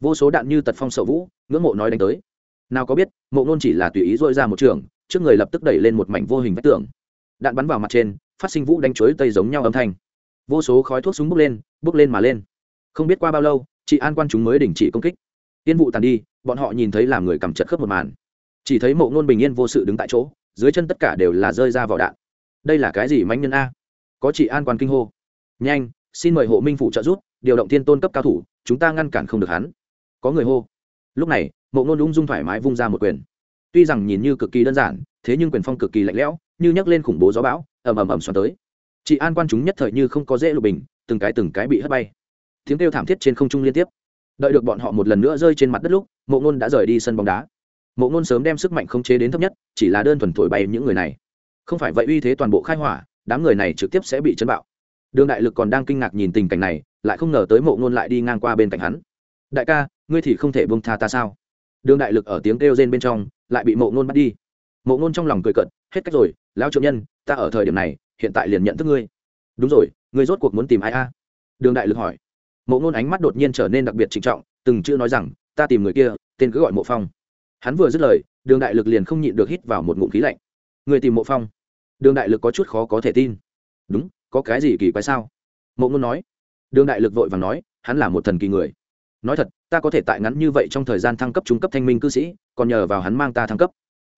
vô số đạn như tật phong sậu vũ, ngưỡng mộ nói đánh tới. Nào có biết, mộ nôn chỉ là tùy ý dội ra một trường, trước người lập tức đẩy lên một mảnh vô hình vách tường. Đạn bắn vào mặt trên, phát sinh vũ đánh chuối tây giống nhau âm thanh. Vô số khói thuốc súng bốc lên bốc lên mà lên. Không biết qua bao lâu, chị an quan chúng mới đình chỉ công kích. Tiên vụ tàn đi, bọn họ nhìn thấy làm người cầm chật khớp một màn. Chỉ thấy mộ nôn bình yên vô sự đứng tại chỗ, dưới chân tất cả đều là rơi ra vỏ đạn. Đây là cái gì manh nhân a? Có chị an quan kinh hô. Nhanh, xin mời hộ minh phủ trợ giúp, điều động thiên tôn cấp cao thủ, chúng ta ngăn cản không được hắn có người hô. Lúc này, mộ ngôn ung dung thoải mái vung ra một quyền. Tuy rằng nhìn như cực kỳ đơn giản, thế nhưng quyền phong cực kỳ lạnh lẽo, như nhấc lên khủng bố gió bão, ầm ầm ầm xoắn tới. Chị an quan chúng nhất thời như không có dễ lục bình, từng cái từng cái bị hất bay. Tiếng kêu thảm thiết trên không trung liên tiếp. Đợi được bọn họ một lần nữa rơi trên mặt đất lúc, mộ ngôn đã rời đi sân bóng đá. Mộ ngôn sớm đem sức mạnh khống chế đến thấp nhất, chỉ là đơn thuần thổi bay những người này. Không phải vậy uy thế toàn bộ khai hỏa, đám người này trực tiếp sẽ bị chấn bạo. Đường đại lực còn đang kinh ngạc nhìn tình cảnh này, lại không ngờ tới mộ ngôn lại đi ngang qua bên cạnh hắn đại ca, ngươi thì không thể bông tha ta sao? Đường đại lực ở tiếng kêu rên bên trong, lại bị mộ ngôn bắt đi. Mộ ngôn trong lòng cười cận hết cách rồi, lão trượng nhân, ta ở thời điểm này, hiện tại liền nhận thức ngươi. Đúng rồi, ngươi rốt cuộc muốn tìm ai a? Đường đại lực hỏi. Mộ ngôn ánh mắt đột nhiên trở nên đặc biệt trịnh trọng, từng chữ nói rằng, ta tìm người kia, tên cứ gọi mộ phong. Hắn vừa dứt lời, đường đại lực liền không nhịn được hít vào một ngụm khí lạnh. Người tìm mộ phong? Đường đại lực có chút khó có thể tin. Đúng, có cái gì kỳ quái sao? Mộ ngôn nói. Đường đại lực vội và nói, hắn là một thần kỳ người nói thật, ta có thể tại ngắn như vậy trong thời gian thăng cấp trung cấp thanh minh cư sĩ, còn nhờ vào hắn mang ta thăng cấp.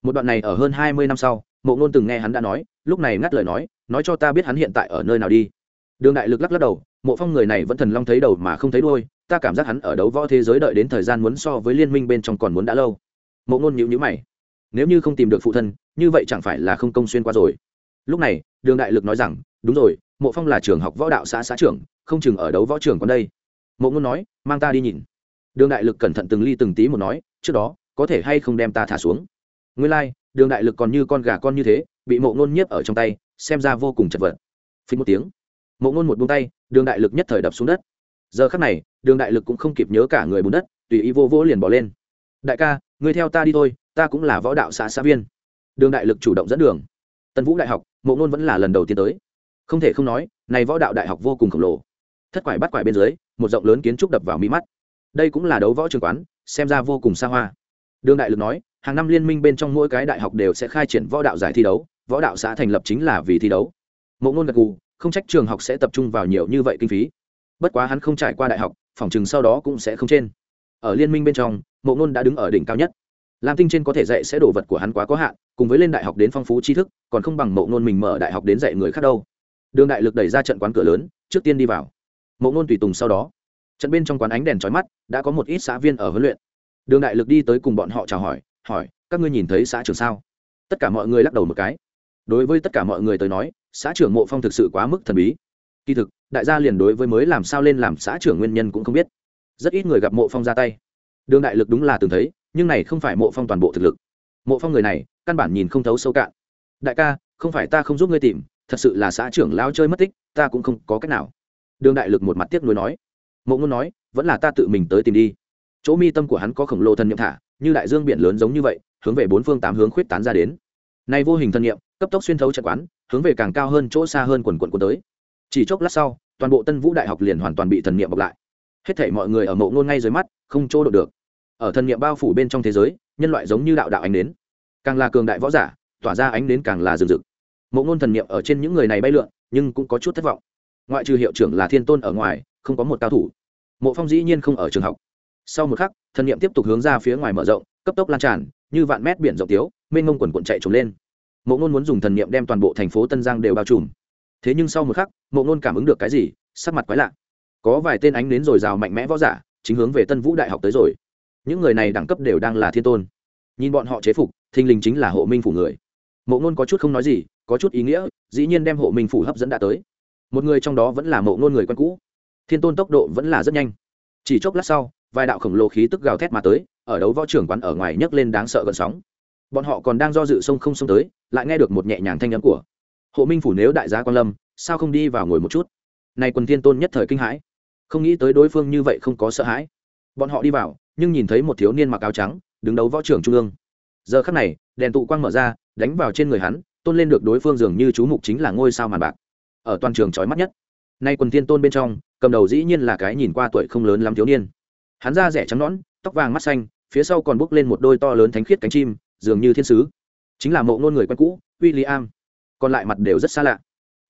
Một đoạn này ở hơn hai mươi năm sau, mộ ngôn từng nghe hắn đã nói, lúc này ngắt lời nói nói cho ta biết hắn hiện tại ở nơi nào đi. Đường đại lực lắc lắc đầu, mộ phong người này vẫn thần long thấy đầu mà không thấy đôi ta cảm giác hắn ở đấu võ thế giới đợi đến thời gian muốn so với liên minh bên trong còn muốn đã lâu. Mộ ngôn nhữ nhữ mày, nếu như không tìm được phụ thân, như vậy chẳng phải là không công xuyên qua rồi. Lúc này, đường đại lực nói rằng, đúng rồi, mộ phong là trường học võ đạo xã xã trưởng, không chừng ở đấu võ trường còn đây mộ ngôn nói mang ta đi nhìn. Đường đại lực cẩn thận từng ly từng tí một nói trước đó có thể hay không đem ta thả xuống? Nguyên lai、like, đường đại lực còn như con gà con như thế bị mộ ngôn nhiếp ở trong tay xem ra vô cùng chật vật. Phí một tiếng mộ ngôn một buông tay đường đại lực nhất thời đập xuống đất. Giờ khắc này đường đại lực cũng không kịp nhớ cả người bùn đất tùy ý vô vỗ liền bỏ lên. Đại ca người theo ta đi thôi ta cũng là võ đạo xã xã viên. Đường đại lực chủ động dẫn đường. Tân vũ đại học mộ ngôn vẫn là lần đầu tiên tới. Không thể không nói này võ đạo đại học vô cùng khổng lồ. Thất quải bắt quải bên dưới một rộng lớn kiến trúc đập vào mi mắt. Đây cũng là đấu võ trường quán, xem ra vô cùng xa hoa. Đường đại lực nói, hàng năm liên minh bên trong mỗi cái đại học đều sẽ khai triển võ đạo giải thi đấu, võ đạo xã thành lập chính là vì thi đấu. Mộ ngôn gật gù, không trách trường học sẽ tập trung vào nhiều như vậy kinh phí. Bất quá hắn không trải qua đại học, phòng chừng sau đó cũng sẽ không trên. Ở liên minh bên trong, mộ ngôn đã đứng ở đỉnh cao nhất. Lam tinh trên có thể dạy sẽ đồ vật của hắn quá có hạn, cùng với lên đại học đến phong phú tri thức, còn không bằng mộ ngôn mình mở đại học đến dạy người khác đâu. Đường đại lực đẩy ra trận quán cửa lớn, trước tiên đi vào mộ ngôn tùy tùng sau đó. Trận bên trong quán ánh đèn trói mắt, đã có một ít xã viên ở huấn luyện. Đường đại lực đi tới cùng bọn họ chào hỏi hỏi, các ngươi nhìn thấy xã trưởng sao? Tất cả mọi người lắc đầu một cái. Đối với tất cả mọi người tới nói, xã trưởng mộ phong thực sự quá mức thần bí. Kỳ thực, đại gia liền đối với mới làm sao lên làm xã trưởng nguyên nhân cũng không biết. Rất ít người gặp mộ phong ra tay. Đường đại lực đúng là từng thấy, nhưng này không phải mộ phong toàn bộ thực lực. Mộ phong người này, căn bản nhìn không thấu sâu cạn. Đại ca, không phải ta không giúp ngươi tìm, thật sự là xã trưởng lao chơi mất tích, ta cũng không có cách nào đường đại lực một mặt tiếc nuối nói, mộ ngôn nói, vẫn là ta tự mình tới tìm đi. Chỗ mi tâm của hắn có khổng lồ thân nhiệm thả, như đại dương biển lớn giống như vậy, hướng về bốn phương tám hướng khuyết tán ra đến. Nay vô hình thân nhiệm cấp tốc xuyên thấu trận quán, hướng về càng cao hơn chỗ xa hơn quần quận của tới. Chỉ chốc lát sau, toàn bộ tân vũ đại học liền hoàn toàn bị thần niệm bọc lại. Hết thể mọi người ở mộ ngôn ngay dưới mắt, không chỗ đột được. Ở thần niệm bao phủ bên trong thế giới, nhân loại giống như đạo đạo ánh đến càng là cường đại võ giả, tỏa ra ánh đến càng là rực rực mộ ngôn thần niệm ở trên những người này bay lượn, nhưng cũng có chút thất vọng ngoại trừ hiệu trưởng là thiên tôn ở ngoài, không có một cao thủ. Mộ phong dĩ nhiên không ở trường học. Sau một khắc, thần niệm tiếp tục hướng ra phía ngoài mở rộng, cấp tốc lan tràn, như vạn mét biển rộng tiếu, mênh mông quần quận chạy trốn lên. Mộ ngôn muốn dùng thần niệm đem toàn bộ thành phố tân giang đều bao trùm. Thế nhưng sau một khắc, mộ ngôn cảm ứng được cái gì, sắc mặt quái lạ. Có vài tên ánh đến rồi rào mạnh mẽ võ giả, chính hướng về tân vũ đại học tới rồi. Những người này đẳng cấp đều đang là thiên tôn. Nhìn bọn họ chế phục, thình lình chính là hộ minh phủ người. Mộ ngôn có chút không nói gì, có chút ý nghĩa, dĩ nhiên đem hộ minh phủ hấp dẫn đã tới một người trong đó vẫn là mộ ngôn người quen cũ. Thiên tôn tốc độ vẫn là rất nhanh. Chỉ chốc lát sau, vài đạo khổng lồ khí tức gào thét mà tới, ở đấu võ trưởng quán ở ngoài nhấc lên đáng sợ gần sóng. Bọn họ còn đang do dự sông không sông tới, lại nghe được một nhẹ nhàng thanh nhắn của hộ minh phủ nếu đại gia quan lâm, sao không đi vào ngồi một chút? Này quần thiên tôn nhất thời kinh hãi. Không nghĩ tới đối phương như vậy không có sợ hãi. Bọn họ đi vào, nhưng nhìn thấy một thiếu niên mặc áo trắng, đứng đấu võ trưởng trung ương. Giờ khắc này, đèn tụ quang mở ra, đánh vào trên người hắn, tôn lên được đối phương dường như chú mục chính là ngôi sao màn bạc ở toàn trường trói mắt nhất. Nay quần thiên tôn bên trong, cầm đầu dĩ nhiên là cái nhìn qua tuổi không lớn lắm thiếu niên. Hắn da rẻ trắng nõn, tóc vàng mắt xanh, phía sau còn bốc lên một đôi to lớn thánh khiết cánh chim, dường như thiên sứ. Chính là mộ ngôn người quen cũ w i l l i am còn lại mặt đều rất xa lạ.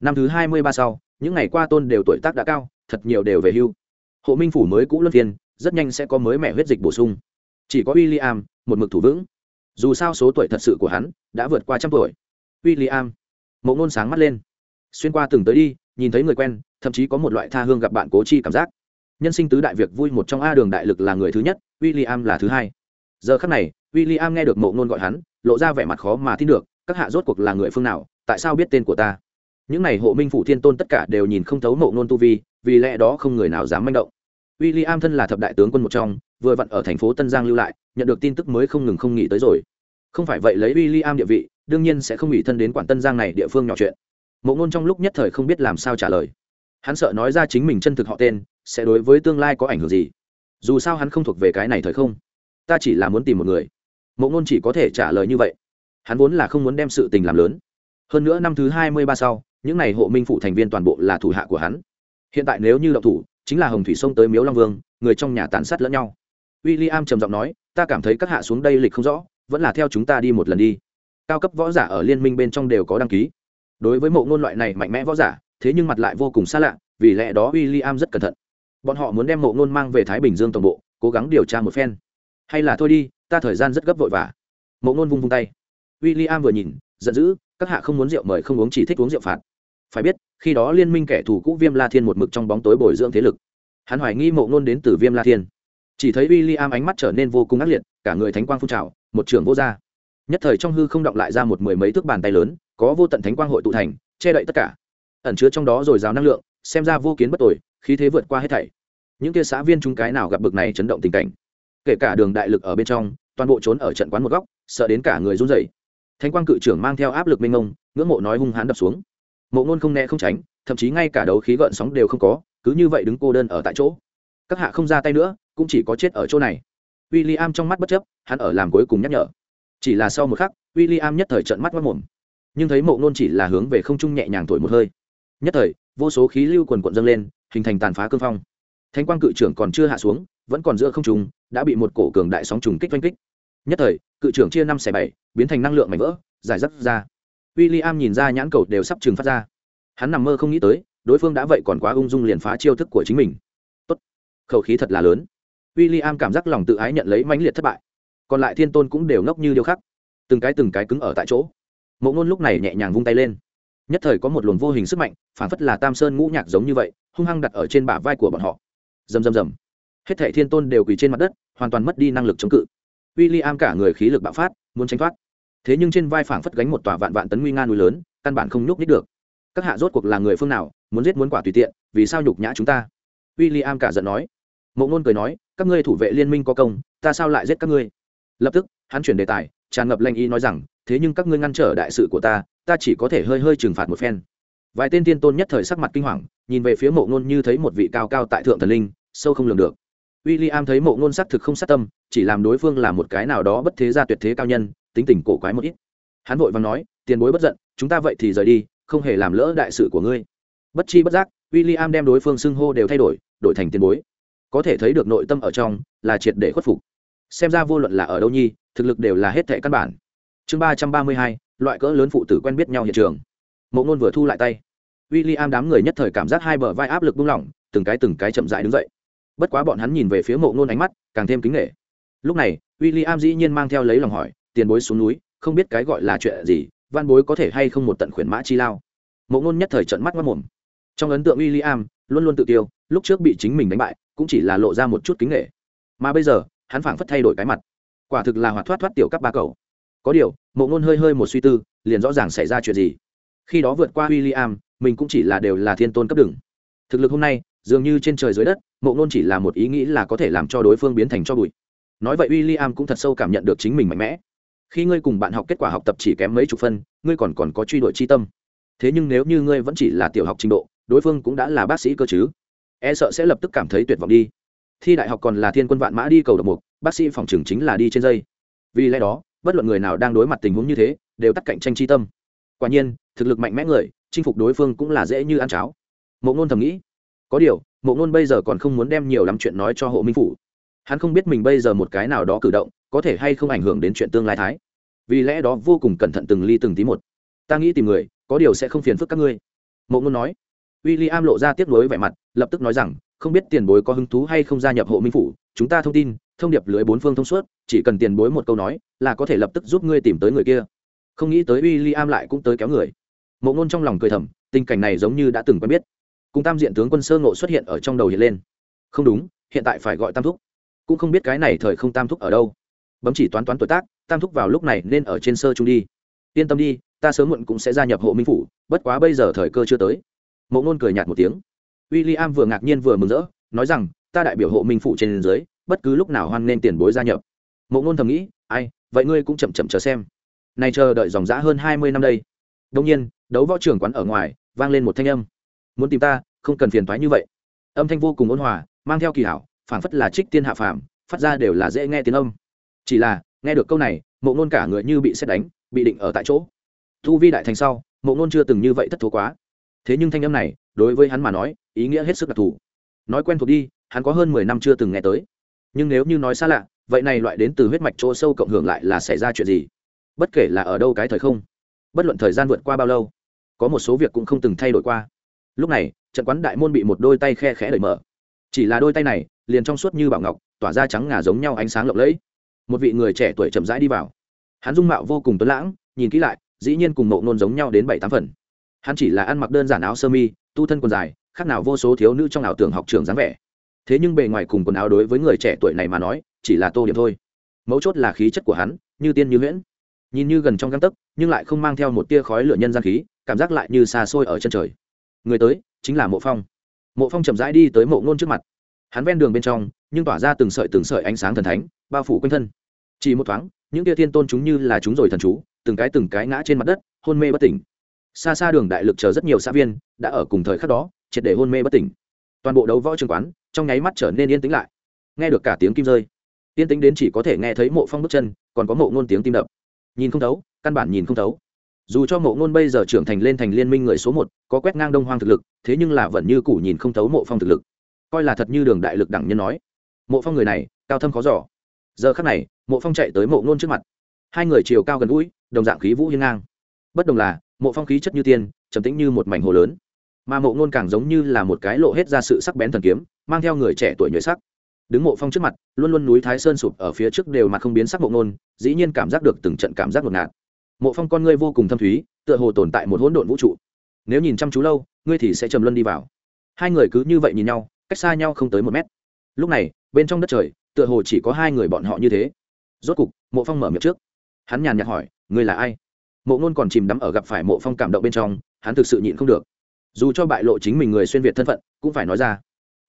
Năm thứ hai mươi ba sau, những ngày qua tôn đều tuổi tác đã cao, thật nhiều đều về hưu. Hộ minh phủ mới cũ luân phiên, rất nhanh sẽ có mới mẹ huyết dịch bổ sung. Chỉ có w i l l i am một mực thủ vững. Dù sao số tuổi thật sự của hắn đã vượt qua trăm tuổi. W i l l i am mộ ngôn sáng mắt lên xuyên qua từng tới đi, nhìn thấy người quen, thậm chí có một loại tha hương gặp bạn cố chi cảm giác. Nhân sinh tứ đại việc vui một trong a đường đại lực là người thứ nhất w i l l i am là thứ hai. Giờ khắc này w i l l i am nghe được mộ ngôn gọi hắn, lộ ra vẻ mặt khó mà tin được, các hạ rốt cuộc là người phương nào, tại sao biết tên của ta? Những n à y hộ minh phủ thiên tôn tất cả đều nhìn không thấu mộ ngôn tu vi, vì lẽ đó không người nào dám manh động. W i l l i am thân là thập đại tướng quân một trong, vừa vặn ở thành phố tân giang lưu lại, nhận được tin tức mới không ngừng không nghĩ tới rồi. Không phải vậy lấy w i l l i am địa vị, đương nhiên sẽ không ủy thân đến quản tân giang này địa phương nhỏ chuyện mộ ngôn trong lúc nhất thời không biết làm sao trả lời. Hắn sợ nói ra chính mình chân thực họ tên, sẽ đối với tương lai có ảnh hưởng gì? Dù sao hắn không thuộc về cái này thời không. Ta chỉ là muốn tìm một người. Mộ ngôn chỉ có thể trả lời như vậy. Hắn vốn là không muốn đem sự tình làm lớn. Hơn nữa năm thứ hai mươi ba sau, những n à y hộ minh phụ thành viên toàn bộ là thủ hạ của hắn. Hiện tại nếu như đậu thủ, chính là hồng thủy sông tới miếu long vương, người trong nhà tàn sát lẫn nhau. W i l l i am trầm giọng nói, ta cảm thấy các hạ xuống đây lịch không rõ, vẫn là theo chúng ta đi một lần đi. Cao cấp võ giả ở liên minh bên trong đều có đăng ký đối với mộ ngôn loại này mạnh mẽ võ giả, thế nhưng mặt lại vô cùng xa lạ, vì lẽ đó w i l l i am rất cẩn thận. Bọn họ muốn đem mộ ngôn mang về thái bình dương tổng bộ, cố gắng điều tra một phen. Hay là thôi đi, ta thời gian rất gấp vội vã. Mộ ngôn vung vung tay. W i l l i am vừa nhìn, giận dữ, các hạ không muốn rượu mời không uống chỉ thích uống rượu phạt. Phải biết, khi đó liên minh kẻ thù cũ viêm la thiên một mực trong bóng tối bồi dưỡng thế lực. Hắn hoài nghi mộ ngôn đến từ viêm la thiên. Chỉ thấy w i l l i am ánh mắt trở nên vô cùng ác liệt, cả người thánh quang phun trào, một trưởng vô gia nhất thời trong hư không động lại ra một mười mấy thước bàn tay lớn, có vô tận thánh quang hội tụ thành, che đậy tất cả. Ẩn chứa trong đó rồi rào năng lượng, xem ra vô kiến bất tội, khí thế vượt qua hết thảy. Những kia xã viên chúng cái nào gặp bực này chấn động tình cảnh? Kể cả đường đại lực ở bên trong, toàn bộ trốn ở trận quán một góc, sợ đến cả người run rẩy. Thánh quang cự trưởng mang theo áp lực mênh mông, ngưỡng mộ nói hung hãn đập xuống. Mộ ngôn không né không tránh, thậm chí ngay cả đấu khí gợn sóng đều không có, cứ như vậy đứng cô đơn ở tại chỗ. Các hạ không ra tay nữa, cũng chỉ có chết ở chỗ này. W i l l i am trong mắt bất chấp, hắn ở làm cuối cùng nhắc nhở chỉ là sau một khắc w i l l i am nhất thời trận mắt mất mồm nhưng thấy mộ ngôn chỉ là hướng về không trung nhẹ nhàng thổi một hơi. Nhất thời vô số khí lưu quần quận dâng lên hình thành tàn phá cương phong. Thanh quang cự trưởng còn chưa hạ xuống vẫn còn giữa không trung, đã bị một cổ cường đại sóng trùng kích oanh kích. Nhất thời cự trưởng chia năm xẻ bảy biến thành năng lượng mảnh vỡ giải rác ra. W i l l i am nhìn ra nhãn cầu đều sắp trừng phát ra. Hắn nằm mơ không nghĩ tới đối phương đã vậy còn quá ung dung liền phá chiêu thức của chính mình. Tốt. Khẩu khí thật là lớn. W i l l i am cảm giác lòng tự ái nhận lấy mãnh liệt thất bại còn lại thiên tôn cũng đều ngốc như điêu khắc. Từng cái từng cái cứng ở tại chỗ. Mộ ngôn lúc này nhẹ nhàng vung tay lên. Nhất thời có một luồng vô hình sức mạnh phản phất là tam sơn ngũ nhạc giống như vậy, hung hăng đặt ở trên bả vai của bọn họ. Rầm rầm rầm. Hết thệ thiên tôn đều quỳ trên mặt đất, hoàn toàn mất đi năng lực chống cự. W i l l i am cả người khí lực bạo phát, muốn tránh thoát. Thế nhưng trên vai phảng phất gánh một tòa vạn vạn tấn nguy nga núi lớn, căn bản không nhúc nít được. Các hạ rốt cuộc là người phương nào, muốn giết muốn quả tùy tiện, vì sao nhục nhã chúng ta? W i l l i am cả giận nói. Mộ ngôn cười nói, các ngươi thủ vệ liên minh có công, ta sao lại giết các ngươi? Lập tức, hắn chuyển đề tài, tràn ngập lanh ý nói rằng, thế nhưng các ngươi ngăn trở đại sự của ta ta chỉ có thể hơi hơi trừng phạt một phen. Vài tên tiên tôn nhất thời sắc mặt kinh hoàng, nhìn về phía mộ ngôn như thấy một vị cao cao tại thượng thần linh, sâu không lường được. W i l l i am thấy mộ ngôn xác thực không sát tâm, chỉ làm đối phương là một cái nào đó bất thế gia tuyệt thế cao nhân, tính tình cổ quái một ít. Hắn vội và nói, tiền bối bất giận, chúng ta vậy thì rời đi, không hề làm lỡ đại sự của ngươi. Bất chi bất giác w i l l i am đem đối phương xưng hô đều thay đổi đổi thành tiền bối. Có thể thấy được nội tâm ở trong là triệt để khuất phục xem ra vô luận là ở đâu nhi, thực lực đều là hết thệ căn bản. Chương ba trăm ba mươi hai, loại cỡ lớn phụ tử quen biết nhau hiện trường. Mộ ngôn vừa thu lại tay. W i l l i am đám người nhất thời cảm giác hai bờ vai áp lực buông lỏng, từng cái từng cái chậm dại đứng dậy. Bất quá bọn hắn nhìn về phía mộ ngôn ánh mắt càng thêm kính nghệ lúc này w i l l i am dĩ nhiên mang theo lấy lòng hỏi, tiền bối xuống núi, không biết cái gọi là chuyện gì, văn bối có thể hay không một tận khuyển mã chi lao? Mộ ngôn nhất thời trận mắt mất mồm trong ấn tượng w i l l i am luôn luôn tự tiêu, lúc trước bị chính mình đánh bại, cũng chỉ là lộ ra một chút kính nghệ mà bây giờ hắn phảng phất thay đổi cái mặt. Quả thực là hoạt thoát thoát tiểu các ba cầu có điều, mộ ngôn hơi hơi một suy tư, liền rõ ràng xảy ra chuyện gì. Khi đó vượt qua w i l l i am mình cũng chỉ là đều là thiên tôn cấp đừng thực lực hôm nay, dường như trên trời dưới đất, mộ ngôn chỉ là một ý nghĩ là có thể làm cho đối phương biến thành cho bụi. Nói vậy w i l l i am cũng thật sâu cảm nhận được chính mình mạnh mẽ. Khi ngươi cùng bạn học kết quả học tập chỉ kém mấy chục phân, ngươi còn còn có truy đuổi chi tâm. Thế nhưng nếu như ngươi vẫn chỉ là tiểu học trình độ, đối phương cũng đã là bác sĩ cơ chứ. E sợ sẽ lập tức cảm thấy tuyệt vọng đi thi đại học còn là thiên quân vạn mã đi cầu độc mục, bác sĩ phòng trường chính là đi trên dây. Vì lẽ đó, bất luận người nào đang đối mặt tình huống như thế, đều tắt cạnh tranh chi tâm. Quả nhiên, thực lực mạnh mẽ người, chinh phục đối phương cũng là dễ như ăn cháo. Mộ ngôn thầm nghĩ, có điều, mộ ngôn bây giờ còn không muốn đem nhiều lắm chuyện nói cho hộ minh phủ. Hắn không biết mình bây giờ một cái nào đó cử động, có thể hay không ảnh hưởng đến chuyện tương lai thái. Vì lẽ đó vô cùng cẩn thận từng ly từng tí một. Ta nghĩ tìm người, có điều sẽ không phiền phức các ngươi. Mộ ngôn nói. W i l l i am lộ ra tiếp nối vẻ mặt, lập tức nói rằng không biết tiền bối có hứng thú hay không gia nhập hộ minh phủ, chúng ta thông tin, thông điệp lưới bốn phương thông suốt, chỉ cần tiền bối một câu nói, là có thể lập tức giúp ngươi tìm tới người kia. Không nghĩ tới w i l l i am lại cũng tới kéo người. Mộ ngôn trong lòng cười thầm, tình cảnh này giống như đã từng quen biết. Cùng tam diện tướng quân sơ ngộ xuất hiện ở trong đầu hiện lên. Không đúng, hiện tại phải gọi tam thúc. Cũng không biết cái này thời không tam thúc ở đâu. Bấm chỉ toán toán tuổi tác, tam thúc vào lúc này nên ở trên sơ trung đi. Yên tâm đi, ta sớm muộn cũng sẽ gia nhập hộ minh phủ, bất quá bây giờ thời cơ chưa tới. Mộ ngôn cười nhạt một tiếng w i l l i am vừa ngạc nhiên vừa mừng rỡ, nói rằng, ta đại biểu hộ minh Phụ trên dưới, bất cứ lúc nào hoan nên tiền bối gia nhập. Mộ ngôn thầm nghĩ, ai, vậy ngươi cũng chậm chậm chờ xem. Này chờ đợi dòng giã hơn hai mươi năm đây. Đông nhiên, đấu võ trưởng quán ở ngoài, vang lên một thanh âm. Muốn tìm ta, không cần phiền thoái như vậy. Âm thanh vô cùng ôn hòa, mang theo kỳ hảo, phảng phất là trích tiên hạ phàm, phát ra đều là dễ nghe tiếng âm. Chỉ là, nghe được câu này, mộ ngôn cả người như bị xét đánh, bị định ở tại chỗ. Thu vi đại thành sau, mộ ngôn chưa từng như vậy thất thố quá. Thế nhưng thanh âm này đối với hắn mà nói, ý nghĩa hết sức đặc thù. Nói quen thuộc đi, hắn có hơn mười năm chưa từng nghe tới. Nhưng nếu như nói xa lạ, vậy này loại đến từ huyết mạch chỗ sâu cộng hưởng lại là xảy ra chuyện gì? Bất kể là ở đâu cái thời không, bất luận thời gian vượt qua bao lâu, có một số việc cũng không từng thay đổi qua. Lúc này, trận quán đại môn bị một đôi tay khe khẽ đẩy mở. Chỉ là đôi tay này, liền trong suốt như bảo ngọc, tỏa ra trắng ngà giống nhau ánh sáng lộng lẫy. Một vị người trẻ tuổi chậm rãi đi vào. Hắn dung mạo vô cùng tuấn lãng, nhìn kỹ lại, dĩ nhiên cùng mộ nôn giống nhau đến bảy tám phần. Hắn chỉ là ăn mặc đơn giản áo sơ mi tu thân quần dài khác nào vô số thiếu nữ trong ảo tưởng học trường dáng vẻ. Thế nhưng bề ngoài cùng quần áo đối với người trẻ tuổi này mà nói chỉ là tô điểm thôi. Mấu chốt là khí chất của hắn như tiên như nguyễn, nhìn như gần trong găng tấc nhưng lại không mang theo một tia khói lửa nhân gian khí cảm giác lại như xa xôi ở chân trời. Người tới chính là mộ phong. Mộ phong chậm rãi đi tới mộ ngôn trước mặt. Hắn ven đường bên trong nhưng tỏa ra từng sợi từng sợi ánh sáng thần thánh bao phủ quanh thân. Chỉ một thoáng những tia thiên tôn chúng như là chúng rồi thần chú từng cái từng cái ngã trên mặt đất hôn mê bất tỉnh xa xa đường đại lực chờ rất nhiều xã viên, đã ở cùng thời khắc đó, triệt để hôn mê bất tỉnh. Toàn bộ đấu võ trường quán, trong nháy mắt trở nên yên tĩnh lại. Nghe được cả tiếng kim rơi, yên tĩnh đến chỉ có thể nghe thấy mộ phong bước chân, còn có mộ ngôn tiếng tim đập. Nhìn không thấu, căn bản nhìn không thấu. Dù cho mộ ngôn bây giờ trưởng thành lên thành liên minh người số một, có quét ngang đông hoang thực lực, thế nhưng là vẫn như cũ nhìn không thấu mộ phong thực lực. Coi là thật như đường đại lực đẳng nhân nói. Mộ phong người này, cao thâm khó giỏ giờ khắc này, mộ phong chạy tới mộ ngôn trước mặt. Hai người chiều cao gần gũi, đồng dạng khí vũ hiên ngang. Bất đồng là mộ phong khí chất như tiên, trầm tĩnh như một mảnh hồ lớn. Mà mộ ngôn càng giống như là một cái lộ hết ra sự sắc bén thần kiếm, mang theo người trẻ tuổi nhuệ sắc. Đứng mộ phong trước mặt, luôn luôn núi thái sơn sụp ở phía trước đều mặt không biến sắc mộ ngôn, dĩ nhiên cảm giác được từng trận cảm giác ngột ngạt. Mộ phong con ngươi vô cùng thâm thúy, tựa hồ tồn tại một hỗn độn vũ trụ. Nếu nhìn chăm chú lâu, ngươi thì sẽ trầm luân đi vào. Hai người cứ như vậy nhìn nhau, cách xa nhau không tới một mét. Lúc này, bên trong đất trời, tựa hồ chỉ có hai người bọn họ như thế. Rốt cục, mộ phong mở miệng trước. Hắn nhàn nhạt hỏi, ngươi là ai? Mộ ngôn còn chìm đắm ở gặp phải mộ phong cảm động bên trong, hắn thực sự nhịn không được. Dù cho bại lộ chính mình người xuyên việt thân phận, cũng phải nói ra.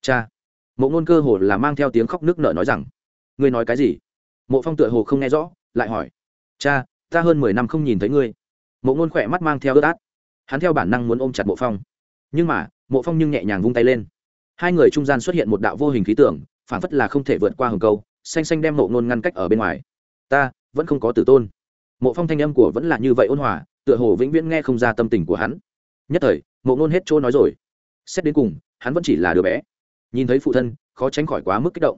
Cha. Mộ ngôn cơ hồ là mang theo tiếng khóc nước nở nói rằng, ngươi nói cái gì? Mộ phong tựa hồ không nghe rõ, lại hỏi, cha, ta hơn mười năm không nhìn thấy ngươi. Mộ ngôn khỏe mắt mang theo ướt át. Hắn theo bản năng muốn ôm chặt mộ phong. Nhưng mà, mộ phong nhưng nhẹ nhàng vung tay lên. Hai người trung gian xuất hiện một đạo vô hình khí tưởng phản phất là không thể vượt qua hầm câu, xanh xanh đem mộ ngôn ngăn cách ở bên ngoài. Ta vẫn không có tử tôn mộ phong thanh âm của vẫn là như vậy ôn hòa, tựa hồ vĩnh viễn nghe không ra tâm tình của hắn. Nhất thời, mộ ngôn hết chỗ nói rồi. Xét đến cùng, hắn vẫn chỉ là đứa bé. Nhìn thấy phụ thân, khó tránh khỏi quá mức kích động.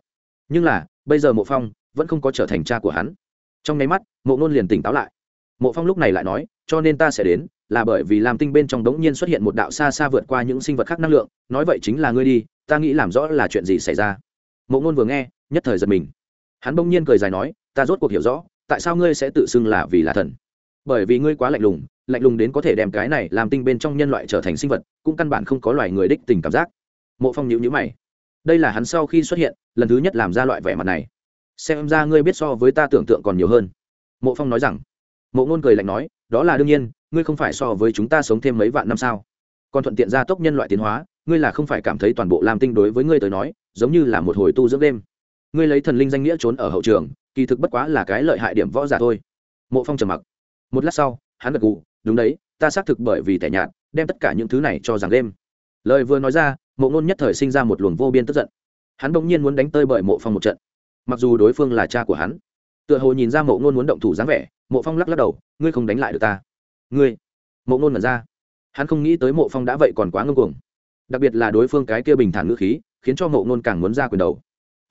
Nhưng là, bây giờ mộ phong vẫn không có trở thành cha của hắn. Trong nháy mắt, mộ ngôn liền tỉnh táo lại. Mộ phong lúc này lại nói, cho nên ta sẽ đến, là bởi vì làm tinh bên trong đống nhiên xuất hiện một đạo xa xa vượt qua những sinh vật khác năng lượng, nói vậy chính là ngươi đi, ta nghĩ làm rõ là chuyện gì xảy ra. Mộ ngôn vừa nghe, nhất thời giật mình. Hắn bỗng nhiên cười dài nói, ta rốt cuộc hiểu rõ tại sao ngươi sẽ tự xưng là vì là thần? Bởi vì ngươi quá lạnh lùng lạnh lùng đến có thể đem cái này làm tinh bên trong nhân loại trở thành sinh vật, cũng căn bản không có loài người đích tình cảm giác. Mộ phong nhữ nhữ mày. Đây là hắn sau khi xuất hiện, lần thứ nhất làm ra loại vẻ mặt này. Xem ra ngươi biết so với ta tưởng tượng còn nhiều hơn. Mộ phong nói rằng. Mộ ngôn cười lạnh nói, đó là đương nhiên, ngươi không phải so với chúng ta sống thêm mấy vạn năm sao? Còn thuận tiện gia tốc nhân loại tiến hóa, ngươi là không phải cảm thấy toàn bộ lam tinh đối với ngươi tới nói, giống như là một hồi tu dưỡng đêm. Ngươi lấy thần linh danh nghĩa trốn ở hậu trường kỳ thực bất quá là cái lợi hại điểm võ giả thôi. Mộ phong trầm mặc. Một lát sau, hắn gật gù, đúng đấy, ta xác thực bởi vì tẻ nhạt, đem tất cả những thứ này cho rằng đêm lời vừa nói ra, mộ ngôn nhất thời sinh ra một luồng vô biên tức giận. Hắn bỗng nhiên muốn đánh tơi bởi mộ phong một trận. Mặc dù đối phương là cha của hắn, tựa hồ nhìn ra mộ ngôn muốn động thủ dáng vẻ, mộ phong lắc lắc đầu, ngươi không đánh lại được ta. Ngươi? Mộ ngôn mật ra. Hắn không nghĩ tới mộ phong đã vậy còn quá ngưng cuồng. Đặc biệt là đối phương cái kia bình thản ngữ khí, khiến cho mộ ngôn càng muốn ra quyền đầu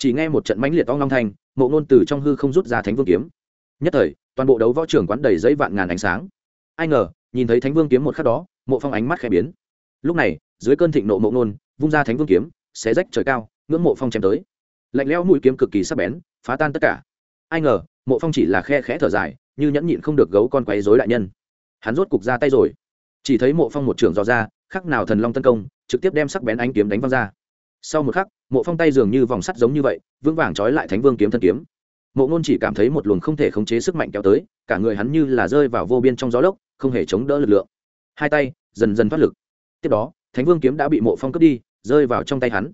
chỉ nghe một trận mãnh liệt to long thanh, mộ ngôn từ trong hư không rút ra thánh vương kiếm. Nhất thời, toàn bộ đấu võ trường quán đầy giấy vạn ngàn ánh sáng. Ai ngờ, nhìn thấy thánh vương kiếm một khắc đó, mộ phong ánh mắt khẽ biến. Lúc này, dưới cơn thịnh nộ mộ ngôn, vung ra thánh vương kiếm, xé rách trời cao, ngưỡng mộ phong chém tới. Lạnh leo mũi kiếm cực kỳ sắc bén, phá tan tất cả. Ai ngờ, mộ phong chỉ là khe khẽ thở dài, như nhẫn nhịn không được gấu con quấy dối đại nhân. Hắn rốt cục ra tay rồi. Chỉ thấy mộ phong một trường dò ra, khắc nào thần long tấn công, trực tiếp đem sắc bén ánh kiếm đánh văng ra sau một khắc, mộ phong tay dường như vòng sắt giống như vậy, vững vàng trói lại thánh vương kiếm thân kiếm. Mộ ngôn chỉ cảm thấy một luồng không thể khống chế sức mạnh kéo tới, cả người hắn như là rơi vào vô biên trong gió lốc, không hề chống đỡ lực lượng. Hai tay dần dần thoát lực. Tiếp đó, thánh vương kiếm đã bị mộ phong cướp đi, rơi vào trong tay hắn.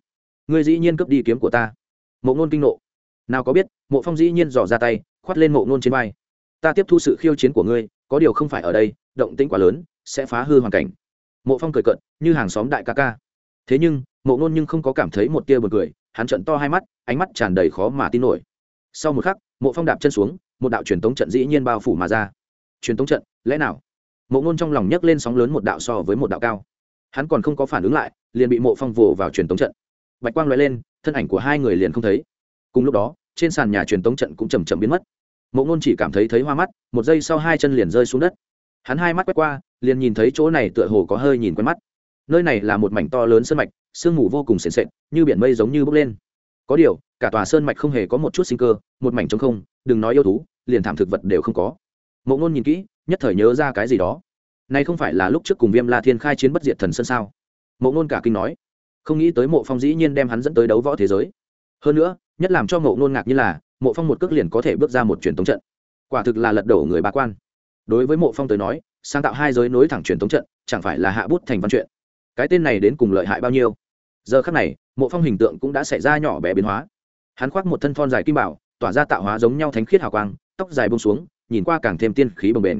Ngươi dĩ nhiên cướp đi kiếm của ta. Mộ ngôn kinh nộ. Nào có biết, mộ phong dĩ nhiên dò ra tay, khoát lên mộ ngôn trên vai. Ta tiếp thu sự khiêu chiến của ngươi, có điều không phải ở đây, động tĩnh quá lớn, sẽ phá hư hoàn cảnh. Mộ phong cười cận như hàng xóm đại ca ca thế nhưng, mộ ngôn nhưng không có cảm thấy một tia bật cười, hắn trận to hai mắt, ánh mắt tràn đầy khó mà tin nổi. Sau một khắc, mộ phong đạp chân xuống, một đạo truyền tống trận dĩ nhiên bao phủ mà ra. Truyền tống trận, lẽ nào? Mộ ngôn trong lòng nhấc lên sóng lớn một đạo so với một đạo cao. Hắn còn không có phản ứng lại, liền bị mộ phong vồ vào truyền tống trận. Bạch quang l lên, thân ảnh của hai người liền không thấy. Cùng lúc đó, trên sàn nhà truyền tống trận cũng chầm chậm biến mất. Mộ ngôn chỉ cảm thấy thấy hoa mắt, một giây sau hai chân liền rơi xuống đất. Hắn hai mắt quét qua, liền nhìn thấy chỗ này tựa hồ có hơi nhìn quen mắt nơi này là một mảnh to lớn sơn mạch, sương mù vô cùng sền sệt, như biển mây giống như bốc lên. Có điều, cả tòa sơn mạch không hề có một chút sinh cơ, một mảnh trống không, đừng nói yêu thú, liền thảm thực vật đều không có. Mộ ngôn nhìn kỹ, nhất thời nhớ ra cái gì đó. Này không phải là lúc trước cùng viêm la thiên khai chiến bất diệt thần sơn sao? Mộ ngôn cả kinh nói. Không nghĩ tới mộ phong dĩ nhiên đem hắn dẫn tới đấu võ thế giới. Hơn nữa, nhất làm cho mộ ngôn ngạc như là, mộ phong một cước liền có thể bước ra một truyền thống trận. Quả thực là lật đổ người bà quan. Đối với mộ phong tới nói, sáng tạo hai giới nối thẳng truyền thống trận, chẳng phải là hạ bút thành văn chuyện cái tên này đến cùng lợi hại bao nhiêu? Giờ khắc này, mộ phong hình tượng cũng đã xảy ra nhỏ bé biến hóa. Hắn khoác một thân thon dài kim bảo, tỏa ra tạo hóa giống nhau thánh khiết hào quang, tóc dài bông xuống, nhìn qua càng thêm tiên khí bồng bềnh.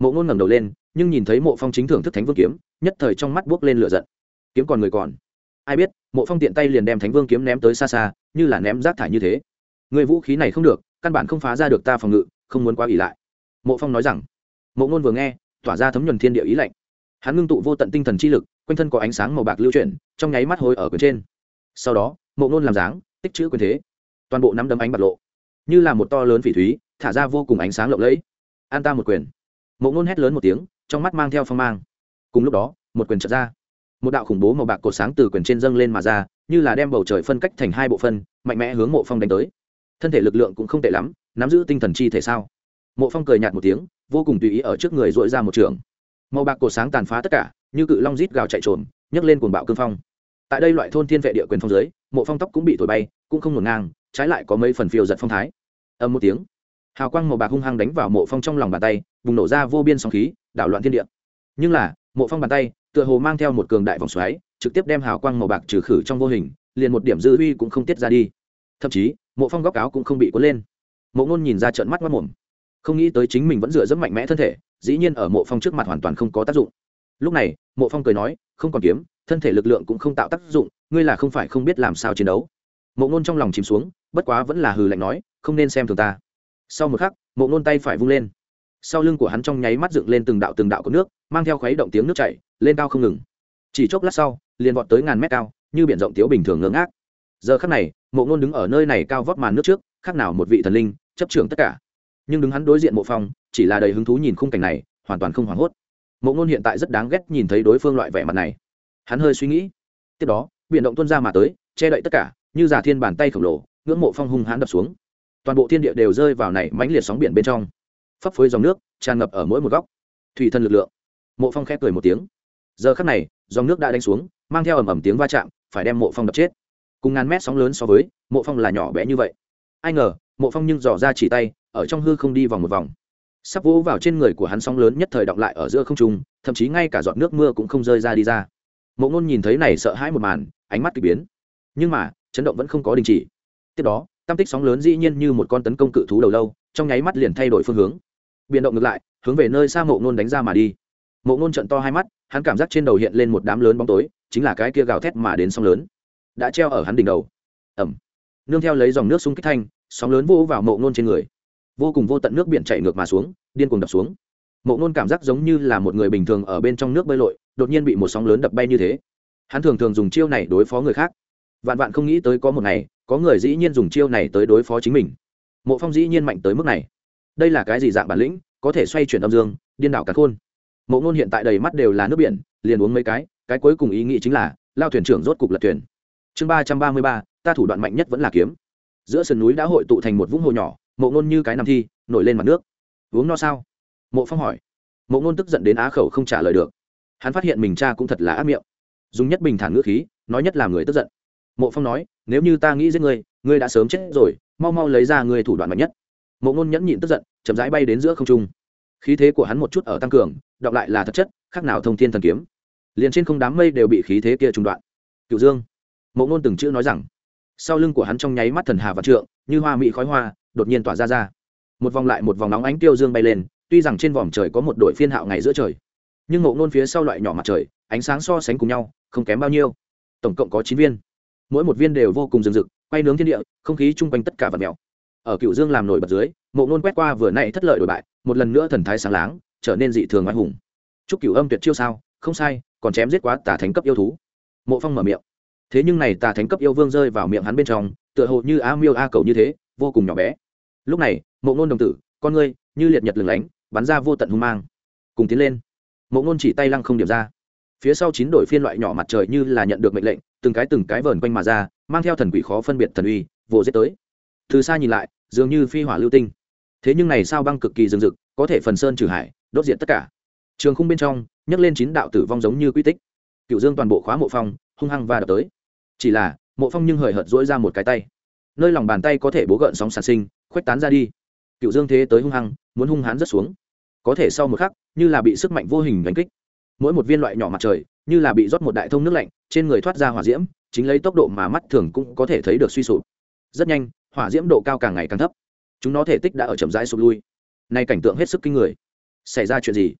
Mộ ngôn ngẩng đầu lên, nhưng nhìn thấy mộ phong chính thưởng thức thánh vương kiếm, nhất thời trong mắt buốc lên lửa giận. Kiếm còn người còn? Ai biết, mộ phong tiện tay liền đem thánh vương kiếm ném tới xa xa, như là ném rác thải như thế. Người vũ khí này không được, căn bản không phá ra được ta phòng ngự, không muốn quá ỉ lại. Mộ phong nói rằng. Mộ ngôn vừa nghe, tỏa ra thấm nhuần thiên địa ý lạnh. Hắn ngưng tụ vô tận tinh thần chi lực quanh thân có ánh sáng màu bạc lưu chuyển, trong nháy mắt hồi ở quyền trên. Sau đó, mộ ngôn làm dáng, tích chữ quyền thế. Toàn bộ nắm đấm ánh bạc lộ. Như là một to lớn phỉ thúy, thả ra vô cùng ánh sáng lộng lẫy. An ta một quyền. Mộ ngôn hét lớn một tiếng, trong mắt mang theo phong mang. Cùng lúc đó, một quyền trật ra. Một đạo khủng bố màu bạc cột sáng từ quyền trên dâng lên mà ra, như là đem bầu trời phân cách thành hai bộ phân, mạnh mẽ hướng mộ phong đánh tới. Thân thể lực lượng cũng không tệ lắm, nắm giữ tinh thần chi thể sao? Mộ phong cười nhạt một tiếng, vô cùng tùy ý ở trước người dội ra một trường. Màu bạc cột sáng tàn phá tất cả như cự long rít gào chạy trồn nhấc lên cuồng bạo cương phong. Tại đây loại thôn thiên vệ địa quyền phong dưới, mộ phong tóc cũng bị thổi bay, cũng không ngổn ngang, trái lại có mấy phần phiêu giật phong thái. Âm một tiếng, hào quang màu bạc hung hăng đánh vào mộ phong trong lòng bàn tay, bùng nổ ra vô biên sóng khí, đảo loạn thiên địa. Nhưng là, mộ phong bàn tay, tựa hồ mang theo một cường đại vòng xoáy, trực tiếp đem hào quang màu bạc trừ khử trong vô hình, liền một điểm dư uy cũng không tiết ra đi. Thậm chí, mộ phong góc áo cũng không bị cuốn lên. Mộ ngôn nhìn ra trận mắt mất mồm. Không nghĩ tới chính mình vẫn dựa rất mạnh mẽ thân thể, dĩ nhiên ở mộ phong trước mặt hoàn toàn không có tác dụng. Lúc này mộ phong cười nói, không còn kiếm, thân thể lực lượng cũng không tạo tác dụng, ngươi là không phải không biết làm sao chiến đấu. Mộ ngôn trong lòng chìm xuống, bất quá vẫn là hừ lạnh nói, không nên xem thường ta. Sau một khắc, mộ ngôn tay phải vung lên. Sau lưng của hắn trong nháy mắt dựng lên từng đạo từng đạo có nước, mang theo khuấy động tiếng nước chảy, lên cao không ngừng. Chỉ chốc lát sau, liền vọt tới ngàn mét cao, như biển rộng tiếu bình thường ngớ ngác. Giờ khắc này, mộ ngôn đứng ở nơi này cao vóc màn nước trước, khác nào một vị thần linh, chấp trưởng tất cả. Nhưng đứng hắn đối diện mộ phong, chỉ là đầy hứng thú nhìn khung cảnh này, hoàn toàn không hoảng hốt mộ ngôn hiện tại rất đáng ghét nhìn thấy đối phương loại vẻ mặt này. Hắn hơi suy nghĩ. Tiếp đó, biển động tuân ra mà tới, che đậy tất cả, như giả thiên bàn tay khổng lồ, ngưỡng mộ phong hung hãn đập xuống. Toàn bộ thiên địa đều rơi vào này mãnh liệt sóng biển bên trong. Phấp phới dòng nước, tràn ngập ở mỗi một góc. Thủy thân lực lượng. Mộ phong khẽ cười một tiếng. Giờ khắc này, dòng nước đã đánh xuống, mang theo ầm ầm tiếng va chạm, phải đem mộ phong đập chết. Cùng ngàn mét sóng lớn so với, mộ phong là nhỏ bé như vậy. Ai ngờ, mộ phong nhưng dò ra chỉ tay, ở trong hư không đi vòng một vòng sắp vỗ vào trên người của hắn sóng lớn nhất thời động lại ở giữa không trung, thậm chí ngay cả giọt nước mưa cũng không rơi ra đi ra. Mộ ngôn nhìn thấy này sợ hãi một màn, ánh mắt k ỳ biến. Nhưng mà, chấn động vẫn không có đình chỉ. Tiếp đó, tam tích sóng lớn dĩ nhiên như một con tấn công cự thú đầu lâu, trong nháy mắt liền thay đổi phương hướng. Biến động ngược lại, hướng về nơi xa mộ ngôn đánh ra mà đi. Mộ ngôn trận to hai mắt, hắn cảm giác trên đầu hiện lên một đám lớn bóng tối, chính là cái kia gào thét mà đến sóng lớn. Đã treo ở hắn đỉnh đầu. Ẩm nương theo lấy dòng nước xung kích thanh, sóng lớn vô vào mộ ngôn trên người vô cùng vô tận nước biển chảy ngược mà xuống, điên cuồng đập xuống. Mộ ngôn cảm giác giống như là một người bình thường ở bên trong nước bơi lội, đột nhiên bị một sóng lớn đập bay như thế. Hắn thường thường dùng chiêu này đối phó người khác. Vạn vạn không nghĩ tới có một ngày, có người dĩ nhiên dùng chiêu này tới đối phó chính mình. Mộ phong dĩ nhiên mạnh tới mức này. Đây là cái gì dạng bản lĩnh, có thể xoay chuyển âm dương, điên đảo cả khôn. Mộ ngôn hiện tại đầy mắt đều là nước biển, liền uống mấy cái cái cuối cùng ý nghĩ chính là, lao thuyền trưởng rốt cục lật thuyền. Chương ba trăm ba mươi ba, ta thủ đoạn mạnh nhất vẫn là kiếm. Giữa sườn núi đã hội tụ thành một vũng hồ nhỏ mộ ngôn như cái nằm thi, nổi lên mặt nước. Uống no sao? Mộ phong hỏi. Mộ ngôn tức giận đến á khẩu không trả lời được. Hắn phát hiện mình cha cũng thật là ác miệng. Dùng nhất bình thản ngữ khí, nói nhất làm người tức giận. Mộ phong nói, nếu như ta nghĩ giết ngươi ngươi đã sớm chết rồi, mau mau lấy ra ngươi thủ đoạn mạnh nhất. Mộ ngôn nhẫn nhịn tức giận, chậm rãi bay đến giữa không trung. Khí thế của hắn một chút ở tăng cường đọc lại là thật chất, khác nào thông thiên thần kiếm. Liền trên không đám mây đều bị khí thế kia trung đoạn. Cựu dương. Mộ ngôn từng chữ nói rằng. Sau lưng của hắn trong nháy mắt thần hà và trượng, như hoa mỹ khói hoa đột nhiên tỏa ra ra. Một vòng lại một vòng nóng ánh tiêu dương bay lên, tuy rằng trên vòm trời có một đội phiên hạo ngày giữa trời, nhưng mộ ngôn phía sau loại nhỏ mặt trời, ánh sáng so sánh cùng nhau, không kém bao nhiêu. Tổng cộng có chín viên. Mỗi một viên đều vô cùng rừng rực, quay nướng thiên địa, không khí chung quanh tất cả vật mèo. Ở cựu dương làm nổi bật dưới mộ ngôn quét qua vừa nay thất lợi đổi bại, một lần nữa thần thái sáng láng, trở nên dị thường oai hùng. Chúc cựu âm tuyệt chiêu sao? Không sai, còn chém giết quá tà thánh cấp yêu thú. Mộ phong mở miệng. Thế nhưng này tà thánh cấp yêu vương rơi vào miệng hắn bên trong, tựa hồ như a miêu a cầu như thế, vô cùng nhỏ bé lúc này, mộ ngôn đồng tử, con ngươi như liệt nhật lửng lánh, bắn ra vô tận hung mang. Cùng tiến lên. Mộ ngôn chỉ tay lăng không điểm ra. Phía sau chín đội phiên loại nhỏ mặt trời như là nhận được mệnh lệnh, từng cái từng cái vờn quanh mà ra, mang theo thần quỷ khó phân biệt thần uy, vồ giết tới. Từ xa nhìn lại, dường như phi hỏa lưu tinh. Thế nhưng này sao băng cực kỳ rừng rực, có thể phần sơn trừ hải, đốt diệt tất cả. Trường khung bên trong, nhấc lên chín đạo tử vong giống như quy tích. Cựu dương toàn bộ khóa mộ phong, hung hăng và đập tới. Chỉ là, mộ phong nhưng hời hợt dỗi ra một cái tay. Nơi lòng bàn tay có thể bố gợn sóng sản sinh khuếch tán ra đi. Cựu dương thế tới hung hăng, muốn hung hãn rất xuống. Có thể sau một khắc, như là bị sức mạnh vô hình đánh kích. Mỗi một viên loại nhỏ mặt trời, như là bị rót một đại thông nước lạnh, trên người thoát ra hỏa diễm, chính lấy tốc độ mà mắt thường cũng có thể thấy được suy sụp. Rất nhanh, hỏa diễm độ cao càng ngày càng thấp. Chúng nó thể tích đã ở chậm rãi sụp lui. Nay cảnh tượng hết sức kinh người. Xảy ra chuyện gì?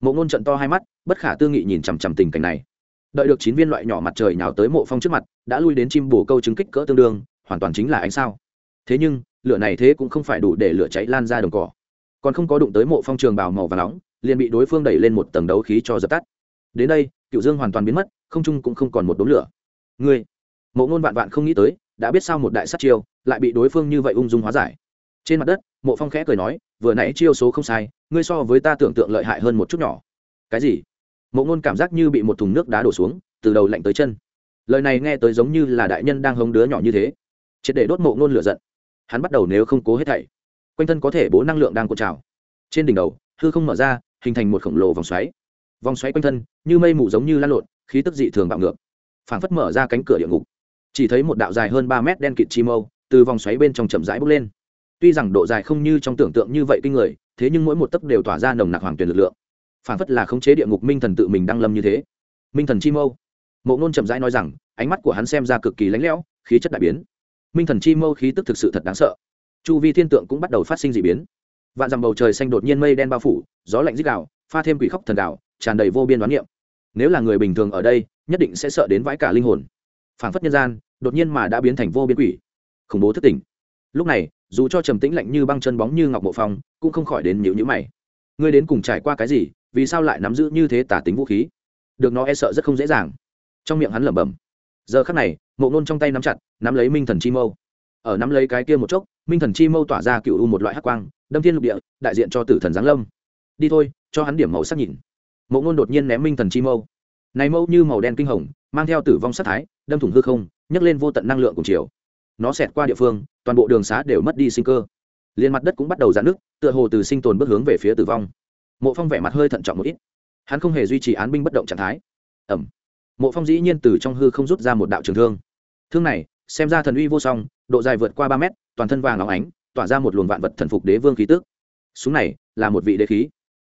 Mộ ngôn trận to hai mắt, bất khả tư nghị nhìn chằm chằm tình cảnh này. Đợi được chín viên loại nhỏ mặt trời nhào tới mộ phong trước mặt, đã lui đến chim bồ câu trứng kích cỡ tương đương, hoàn toàn chính là ánh sao. Thế nhưng lửa này thế cũng không phải đủ để lửa cháy lan ra đồng cỏ. Còn không có đụng tới mộ phong trường bào màu và nóng, liền bị đối phương đẩy lên một tầng đấu khí cho dập tắt. Đến đây, cựu dương hoàn toàn biến mất, không trung cũng không còn một đốm lửa. Ngươi, mộ ngôn vạn vạn không nghĩ tới, đã biết sao một đại sát chiêu, lại bị đối phương như vậy ung dung hóa giải. Trên mặt đất, mộ phong khẽ cười nói, vừa nãy chiêu số không sai, ngươi so với ta tưởng tượng lợi hại hơn một chút nhỏ. Cái gì? Mộ ngôn cảm giác như bị một thùng nước đá đổ xuống, từ đầu lạnh tới chân. Lời này nghe tới giống như là đại nhân đang hống đứa nhỏ như thế. Triệt để đốt mộ ngôn lửa giận hắn bắt đầu nếu không cố hết thảy, quanh thân có thể bố năng lượng đang cuộn trào. Trên đỉnh đầu, hư không mở ra, hình thành một khổng lồ vòng xoáy. Vòng xoáy quanh thân, như mây mù giống như lan lộn, khí tức dị thường bạo ngược. Phảng phất mở ra cánh cửa địa ngục. Chỉ thấy một đạo dài hơn ba mét đen kịt chi mâu, từ vòng xoáy bên trong chậm rãi bốc lên. Tuy rằng độ dài không như trong tưởng tượng như vậy kinh người, thế nhưng mỗi một tấc đều tỏa ra nồng nặc hoàng tuyển lực lượng. Phảng phất là khống chế địa ngục minh thần tự mình đang lâm như thế. Minh thần chi mâu. Mộ ngôn chậm rãi nói rằng, ánh mắt của hắn xem ra cực kỳ lánh lẽo, khí chất đại biến minh thần chi mâu khí tức thực sự thật đáng sợ. Chu vi thiên tượng cũng bắt đầu phát sinh d ị biến. Vạn dằm bầu trời xanh đột nhiên mây đen bao phủ, gió lạnh dích đạo pha thêm quỷ khóc thần đạo, tràn đầy vô biên đoán niệm. Nếu là người bình thường ở đây, nhất định sẽ sợ đến vãi cả linh hồn. Phảng phất nhân gian, đột nhiên mà đã biến thành vô biên quỷ. Khủng bố thất tỉnh. Lúc này, dù cho trầm tĩnh lạnh như băng chân bóng như ngọc bộ phong, cũng không khỏi đến nhịu nhữ mày. Ngươi đến cùng trải qua cái gì, vì sao lại nắm giữ như thế tả tính vũ khí? Được nó e sợ rất không dễ dàng. Trong miệng hắn lẩm bẩm giờ khắc này mộ nôn trong tay nắm chặt, nắm lấy minh thần chi mâu. Ở nắm lấy cái kia một chốc, minh thần chi mâu tỏa ra cựu u một loại hắc quang, đâm thiên lục địa, đại diện cho tử thần giáng lâm. Đi thôi, cho hắn điểm màu sắc nhìn. Mộ nôn đột nhiên ném minh thần chi mâu. Này mâu như màu đen kinh hồng, mang theo tử vong sắc thái, đâm thủng hư không, nhấc lên vô tận năng lượng cùng chiều. Nó xẹt qua địa phương, toàn bộ đường xá đều mất đi sinh cơ. Liền mặt đất cũng bắt đầu giãn nước tựa hồ từ sinh tồn bước hướng về phía tử vong. Mộ phong vẻ mặt hơi thận trọng một ít. Hắn không hề duy trì án binh bất động trạng thái. Ẩm mộ phong dĩ nhiên từ trong hư không rút ra một đạo trường thương. Thương này, xem ra thần uy vô song, độ dài vượt qua ba mét, toàn thân vàng óng ánh, tỏa ra một luồng vạn vật thần phục đế vương khí tước súng này, là một vị đế khí.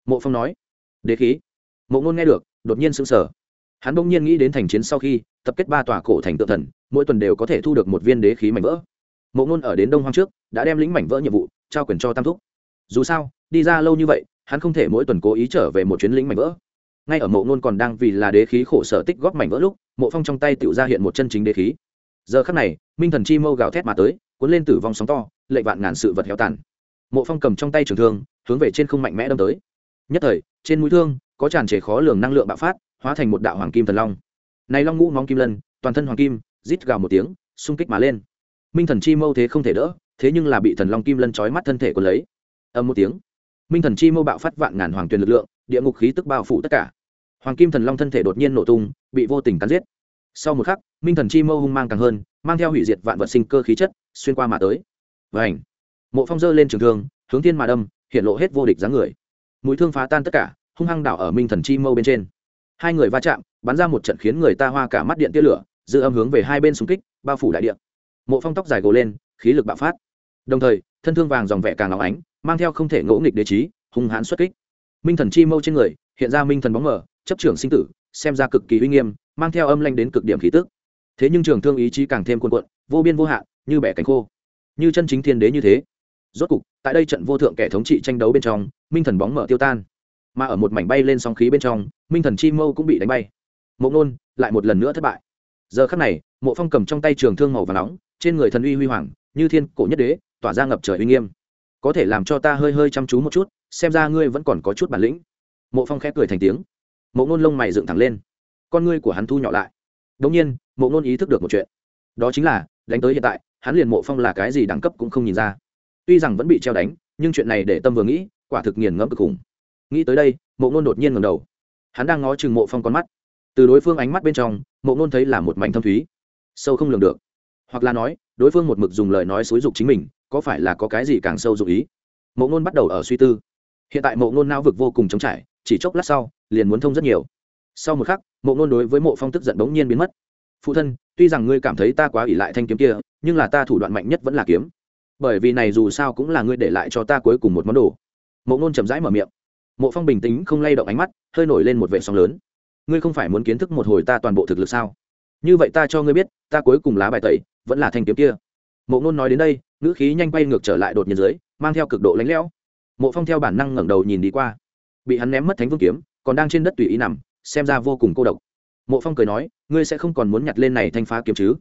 Mộ phong nói, đế khí? Mộ ngôn nghe được, đột nhiên sững sờ. Hắn bỗng nhiên nghĩ đến thành chiến sau khi, tập kết ba tòa cổ thành tượng thần, mỗi tuần đều có thể thu được một viên đế khí mảnh vỡ. Mộ ngôn ở đến đông hoang trước, đã đem lĩnh mảnh vỡ nhiệm vụ, trao quyền cho tam thúc. Dù sao, đi ra lâu như vậy, hắn không thể mỗi tuần cố ý trở về một chuyến lĩnh mảnh vỡ ngay ở mộ ngôn còn đang vì là đế khí khổ sở tích góp mảnh vỡ lúc, mộ phong trong tay tự ra hiện một chân chính đế khí. Giờ khắc này, minh thần chi mâu gào thét mà tới, cuốn lên tử vong sóng to, lệ vạn ngàn sự vật héo tàn. Mộ phong cầm trong tay trường thương, hướng về trên không mạnh mẽ đâm tới. Nhất thời, trên mũi thương, có tràn trề khó lường năng lượng bạo phát, hóa thành một đạo hoàng kim thần long. Này long ngũ ngóng kim lân, toàn thân hoàng kim, rít gào một tiếng, xung kích mà lên. Minh thần chi mâu thế không thể đỡ, thế nhưng là bị thần long kim lân trói mắt thân thể của lấy. Âm một tiếng, minh thần chi mâu bạo phát vạn ngàn hoàng tuyền lực lượng địa ngục khí tức bao phủ tất cả. Hoàng kim thần long thân thể đột nhiên nổ tung, bị vô tình cắn giết. Sau một khắc, minh thần chi mâu hung mang càng hơn, mang theo hủy diệt vạn vật sinh cơ khí chất, xuyên qua mà tới. Và ảnh mộ phong dơ lên trường thương, hướng thiên mà đâm, hiện lộ hết vô địch dáng người. Mũi thương phá tan tất cả, hung hăng đảo ở minh thần chi mâu bên trên. Hai người va chạm, bắn ra một trận khiến người ta hoa cả mắt điện tia lửa, giữ âm hướng về hai bên xung kích, bao phủ đại điện mộ phong tóc dài gồ lên, khí lực bạo phát. Đồng thời, thân thương vàng dòng vẻ càng óng ánh, mang theo không thể ngỗ nghịch đế trí, hung hãn xuất kích minh thần chi mâu trên người, hiện ra minh thần bóng mở chấp trưởng sinh tử, xem ra cực kỳ uy nghiêm, mang theo âm lanh đến cực điểm khí tức. Thế nhưng trường thương ý chí càng thêm cuồn cuộn, vô biên vô hạn, như bẻ cánh khô. Như chân chính thiên đế như thế. Rốt cục, tại đây trận vô thượng kẻ thống trị tranh đấu bên trong, minh thần bóng mở tiêu tan. Mà ở một mảnh bay lên sóng khí bên trong, minh thần chi mâu cũng bị đánh bay. Mộ nôn lại một lần nữa thất bại. Giờ khắc này, mộ phong cầm trong tay trường thương màu và nóng, trên người thần uy huy hoàng, như thiên cổ nhất đế, tỏa ra ngập trời uy nghiêm. Có thể làm cho ta hơi hơi chăm chú một chút xem ra ngươi vẫn còn có chút bản lĩnh. Mộ phong khẽ cười thành tiếng. Mộ ngôn lông mày dựng thẳng lên. Con ngươi của hắn thu nhỏ lại. Đ ỗ n g nhiên, mộ ngôn ý thức được một chuyện. Đó chính là, đánh tới hiện tại, hắn liền mộ phong là cái gì đẳng cấp cũng không nhìn ra. Tuy rằng vẫn bị treo đánh, nhưng chuyện này để tâm vừa nghĩ, quả thực nghiền ngẫm cực khủng. Nghĩ tới đây, mộ ngôn đột nhiên ngầm đầu. Hắn đang ngó chừng mộ phong con mắt. Từ đối phương ánh mắt bên trong, mộ ngôn thấy là một mảnh thâm thúy. Sâu không lường được. Hoặc là nói, đối phương một mực dùng lời nói xúi dục chính mình, có phải là có cái gì càng sâu dụng ý? Mộ ngôn bắt đầu ở suy tư hiện tại mộ ngôn não vực vô cùng trống trải, chỉ chốc lát sau, liền muốn thông rất nhiều. Sau một khắc, mộ ngôn đối với mộ phong tức giận bỗng nhiên biến mất. Phụ thân, tuy rằng ngươi cảm thấy ta quá ỷ lại thanh kiếm kia, nhưng là ta thủ đoạn mạnh nhất vẫn là kiếm. Bởi vì này dù sao cũng là ngươi để lại cho ta cuối cùng một món đồ. Mộ ngôn chậm rãi mở miệng. Mộ phong bình tĩnh không lay động ánh mắt, hơi nổi lên một vệ sóng lớn. Ngươi không phải muốn kiến thức một hồi ta toàn bộ thực lực sao? Như vậy ta cho ngươi biết, ta cuối cùng lá bài tẩy, vẫn là thanh kiếm kia. Mộ ngôn nói đến đây, ngữ khí nhanh quay ngược trở lại đột nhiên dưới, mang theo cực độ lánh lẽo mộ phong theo bản năng ngẩng đầu nhìn đi qua. Bị hắn ném mất thánh vương kiếm, còn đang trên đất tùy ý nằm, xem ra vô cùng cô độc. Mộ phong cười nói, ngươi sẽ không còn muốn nhặt lên này thanh phá kiếm chứ?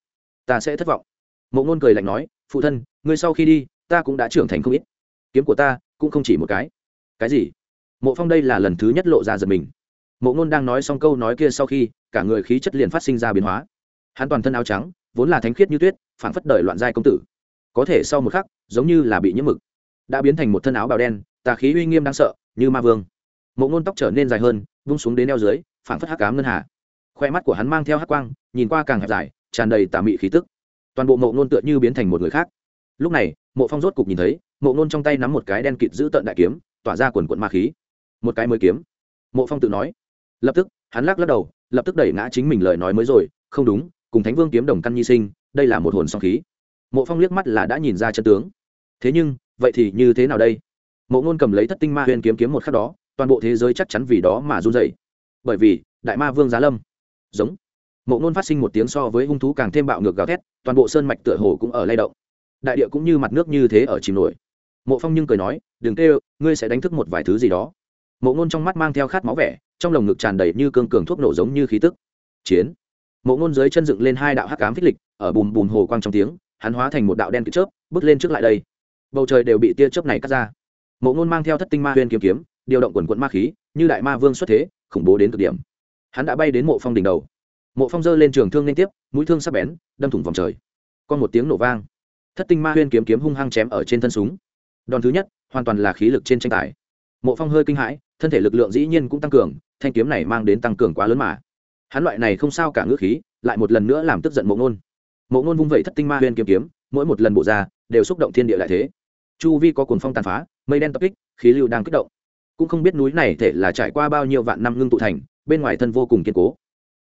Ta sẽ thất vọng. Mộ ngôn cười lạnh nói, phụ thân, ngươi sau khi đi, ta cũng đã trưởng thành không ít. Kiếm của ta cũng không chỉ một cái. Cái gì? Mộ phong đây là lần thứ nhất lộ ra giật mình. Mộ ngôn đang nói xong câu nói kia sau khi, cả người khí chất liền phát sinh ra biến hóa. Hắn toàn thân áo trắng, vốn là thánh khiết như tuyết phản phất đời loạn giai công tử. Có thể sau một khắc, giống như là bị nhiễm mực đã biến thành một thân áo bào đen, tà khí uy nghiêm đáng sợ, như ma vương. Mộ ngôn tóc trở nên dài hơn, vung xuống đến eo dưới phản phất hắc cám ngân hà. Khoe mắt của hắn mang theo hắc quang, nhìn qua càng hẹp dài, tràn đầy tà mị khí tức. Toàn bộ mộ ngôn tựa như biến thành một người khác. Lúc này, mộ phong rốt cục nhìn thấy, mộ ngôn trong tay nắm một cái đen kịt giữ tận đại kiếm, tỏa ra quần quận ma khí. Một cái mới kiếm. Mộ phong tự nói. Lập tức, hắn lắc lắc đầu, lập tức đẩy ngã chính mình lời nói mới rồi, không đúng, cùng thánh vương kiếm đồng căn nhi sinh, đây là một hồn song khí. Mộ phong liếc mắt là đã nhìn ra chân tướng. Thế nhưng vậy thì như thế nào đây? Mộ ngôn cầm lấy thất tinh ma huyền kiếm kiếm một khắc đó, toàn bộ thế giới chắc chắn vì đó mà run dậy bởi vì, đại ma vương giá lâm. Giống. Mộ ngôn phát sinh một tiếng so với hung thú càng thêm bạo ngược gào thét, toàn bộ sơn mạch tựa hồ cũng ở lay động. Đại địa cũng như mặt nước như thế ở chìm nổi. Mộ phong nhưng cười nói, đừng kêu, ngươi sẽ đánh thức một vài thứ gì đó. Mộ ngôn trong mắt mang theo khát máu vẻ, trong lồng ngực tràn đầy như cương cường thuốc nổ giống như khí tức. Chiến. Mộ ngôn dưới chân dựng lên hai đạo hắc cám phích lịch, ở bùm bùm hồ quang trong tiếng, hắn hóa thành một đạo đen kịp chớp, bước lên trước lại đây bầu trời đều bị tia chớp này cắt ra. Mộ ngôn mang theo thất tinh ma huyên kiếm kiếm, điều động quần quận ma khí, như đại ma vương xuất thế, khủng bố đến cực điểm. Hắn đã bay đến mộ phong đỉnh đầu. Mộ phong giơ lên trường thương liên tiếp, mũi thương sắp bén, đâm thủng vòng trời. Còn một tiếng nổ vang. Thất tinh ma huyên kiếm kiếm hung hăng chém ở trên thân súng. Đòn thứ nhất, hoàn toàn là khí lực trên tranh tài. Mộ phong hơi kinh hãi, thân thể lực lượng dĩ nhiên cũng tăng cường, thanh kiếm này mang đến tăng cường quá lớn mà. Hắn loại này không sao cả ngữ khí, lại một lần nữa làm tức giận mộ ngôn. Mộ ngôn vung vẩy thất tinh ma huyên kiếm kiếm, mỗi một lần bộ ra, đều xúc động thiên địa lại thế chu vi có cuồng phong tàn phá, mây đen tập kích, khí lưu đang kích động. Cũng không biết núi này thể là trải qua bao nhiêu vạn năm ngưng tụ thành, bên ngoài thân vô cùng kiên cố.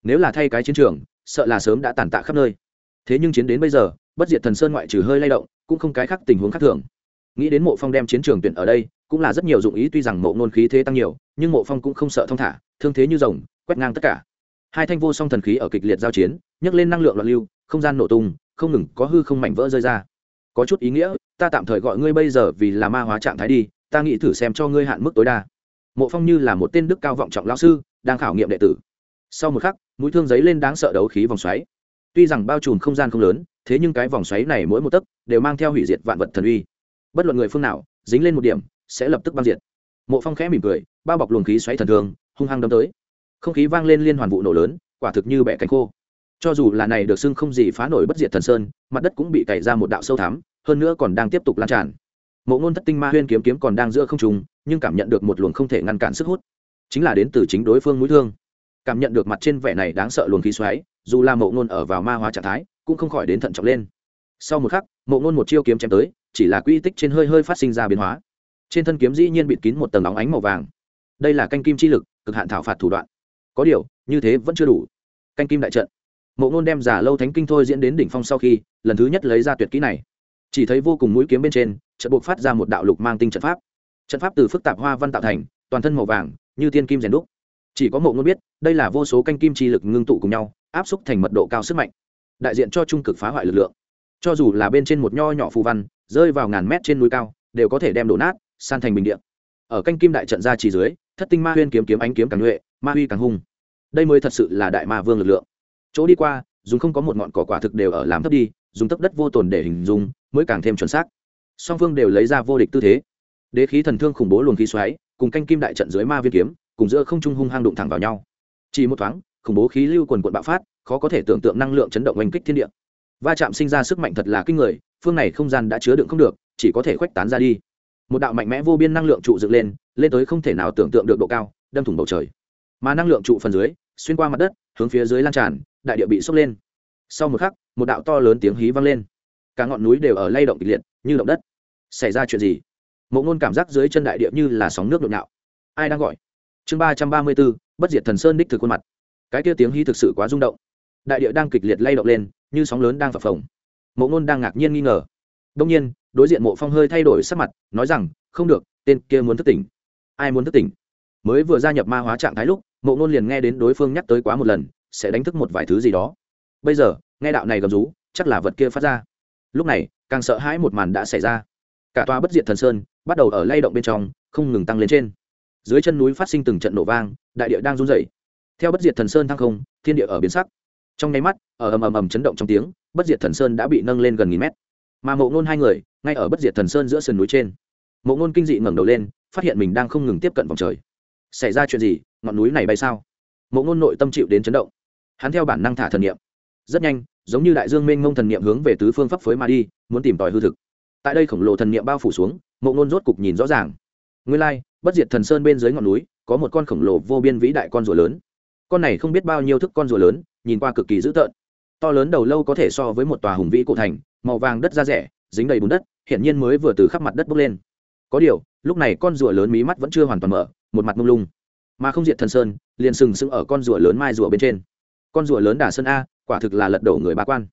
Nếu là thay cái chiến trường, sợ là sớm đã tàn tạ khắp nơi. Thế nhưng chiến đến bây giờ, bất diệt thần sơn ngoại trừ hơi lay động, cũng không cái khác tình huống khác thường. Nghĩ đến mộ phong đem chiến trường tuyển ở đây, cũng là rất nhiều dụng ý tuy rằng mộ nôn khí thế tăng nhiều, nhưng mộ phong cũng không sợ thong thả, thương thế như rồng, quét ngang tất cả. Hai thanh vô song thần khí ở kịch liệt giao chiến, nhấc lên năng lượng loạn lưu, không gian nổ tung, không ngừng có hư không mảnh vỡ rơi ra. Có chút ý nghĩa ta tạm thời gọi ngươi bây giờ vì là ma hóa trạng thái đi, ta nghĩ thử xem cho ngươi hạn mức tối đa. Mộ phong như là một tên đức cao vọng trọng lao sư, đang khảo nghiệm đệ tử. Sau một khắc, mũi thương giấy lên đáng sợ đấu khí vòng xoáy. Tuy rằng bao trùm không gian không lớn, thế nhưng cái vòng xoáy này mỗi một tấc đều mang theo hủy diệt vạn vật thần uy. Bất luận người phương nào, dính lên một điểm, sẽ lập tức băng diệt. Mộ phong khẽ mỉm cười, bao bọc luồng khí xoáy thần thường hung hăng đâm tới. Không khí vang lên liên hoàn vụ nổ lớn, quả thực như bẻ cánh khô. Cho dù là này được xưng không gì phá nổi bất diệt thần sơn, mặt đất cũng bị cày ra một đạo sâu thắm hơn nữa còn đang tiếp tục lan tràn. Mộ ngôn thất tinh ma huyên kiếm kiếm còn đang giữa không trùng nhưng cảm nhận được một luồng không thể ngăn cản sức hút. Chính là đến từ chính đối phương mũi thương. Cảm nhận được mặt trên vẻ này đáng sợ luồng khí xoáy, dù là mộ ngôn ở vào ma hóa trạng thái, cũng không khỏi đến thận trọng lên. Sau một khắc, mộ ngôn một chiêu kiếm chém tới, chỉ là quy tích trên hơi hơi phát sinh ra biến hóa. Trên thân kiếm dĩ nhiên bịt kín một tầng óng ánh màu vàng. Đây là canh kim chi lực, cực hạn thảo phạt thủ đoạn. Có điều, như thế vẫn chưa đủ. Canh kim đại trận. Mộ ngôn đem giả lâu thánh kinh thôi diễn đến đỉnh phong sau khi, lần thứ nhất lấy ra tuyệt kỹ này chỉ thấy vô cùng mũi kiếm bên trên trận buộc phát ra một đạo lục mang tinh trận pháp. Trận pháp từ phức tạp hoa văn tạo thành, toàn thân màu vàng, như tiên kim rèn đúc. Chỉ có mộ ngôn biết, đây là vô số canh kim chi lực ngưng tụ cùng nhau, áp xúc thành mật độ cao sức mạnh, đại diện cho trung cực phá hoại lực lượng. Cho dù là bên trên một nho nhỏ phù văn, rơi vào ngàn mét trên núi cao, đều có thể đem đổ nát, san thành bình điện ở canh kim đại trận ra chỉ dưới, thất tinh ma huyên kiếm kiếm ánh kiếm càng nhuệ, ma huy càng hung. Đây mới thật sự là đại ma vương lực lượng. Chỗ đi qua, dùng không có một ngọn cỏ quả thực đều ở làm thấp đi, dùng tấp đất vô tồn để hình dung mới càng thêm chuẩn xác. Song phương đều lấy ra vô địch tư thế. Đế khí thần thương khủng bố luồng khí xoáy, cùng canh kim đại trận dưới ma viên kiếm, cùng giữa không trung hung hang đụng thẳng vào nhau. Chỉ một thoáng, khủng bố khí lưu quần quận bạo phát, khó có thể tưởng tượng năng lượng chấn động oanh kích thiên địa. Va chạm sinh ra sức mạnh thật là kinh người, phương này không gian đã chứa đựng không được, chỉ có thể khuếch tán ra đi. Một đạo mạnh mẽ vô biên năng lượng trụ dựng lên lên tới không thể nào tưởng tượng được độ cao, đâm thủng bầu trời. Mà năng lượng trụ phần dưới, xuyên qua mặt đất, hướng phía dưới lan tràn, đại địa bị sốc lên. Sau một khắc, một đạo to lớn tiếng hí vang lên cả ngọn núi đều ở lay động kịch liệt, như động đất. Xảy ra chuyện gì? Mộ ngôn cảm giác dưới chân đại địa như là sóng nước nội nạo ai đang gọi? Chương ba trăm ba mươi b ố bất diệt thần sơn đích thực khuôn mặt. Cái kia tiếng hí thực sự quá rung động. Đại địa đang kịch liệt lay động lên, như sóng lớn đang phập phồng. Mộ ngôn đang ngạc nhiên nghi ngờ. Đông nhiên, đối diện mộ phong hơi thay đổi sắc mặt, nói rằng, không được, tên kia muốn thức tỉnh. Ai muốn thức tỉnh? Mới vừa gia nhập ma hóa trạng thái lúc, mộ ngôn liền nghe đến đối phương nhắc tới quá một lần, sẽ đánh thức một vài thứ gì đó. Bây giờ, nghe đạo này gầm rú, chắc là vật kia phát ra lúc này, càng sợ hãi một màn đã xảy ra. Cả tòa bất diệt thần sơn bắt đầu ở lay động bên trong, không ngừng tăng lên trên. Dưới chân núi phát sinh từng trận nổ vang, đại địa đang run rẩy. Theo bất diệt thần sơn thăng không, thiên địa ở biến sắc. Trong nháy mắt, ở ầm ầm ầm chấn động trong tiếng, bất diệt thần sơn đã bị nâng lên gần nghìn mét. Mà mộ ngôn hai người, ngay ở bất diệt thần sơn giữa sườn núi trên. Mộ ngôn kinh dị ngẩng đầu lên, phát hiện mình đang không ngừng tiếp cận vòng trời. Xảy ra chuyện gì? Ngọn núi này bay sao? Mộ ngôn nội tâm chịu đến chấn động. Hắn theo bản năng thả thần niệm. Rất nhanh giống như đại dương mênh mông thần niệm hướng về tứ phương pháp phối mà đi, muốn tìm tòi hư thực. Tại đây khổng lồ thần niệm bao phủ xuống, mộ ngôn rốt cục nhìn rõ ràng. Nguyên lai, bất diệt thần sơn bên dưới ngọn núi, có một con khổng lồ vô biên vĩ đại con rùa lớn. Con này không biết bao nhiêu thức con rùa lớn, nhìn qua cực kỳ dữ tợn. To lớn đầu lâu có thể so với một tòa hùng vĩ cổ thành, màu vàng đất da rẻ, dính đầy bùn đất, hiển nhiên mới vừa từ khắp mặt đất bốc lên. Có điều, lúc này con rùa lớn mí mắt vẫn chưa hoàn toàn mở, một mặt mông lung. Mà không diệt thần sơn, liền sừng sững ở con rùa lớn mai rùa bên trên. Con rùa lớn đà sơn a quả thực là lật đổ người ba quan.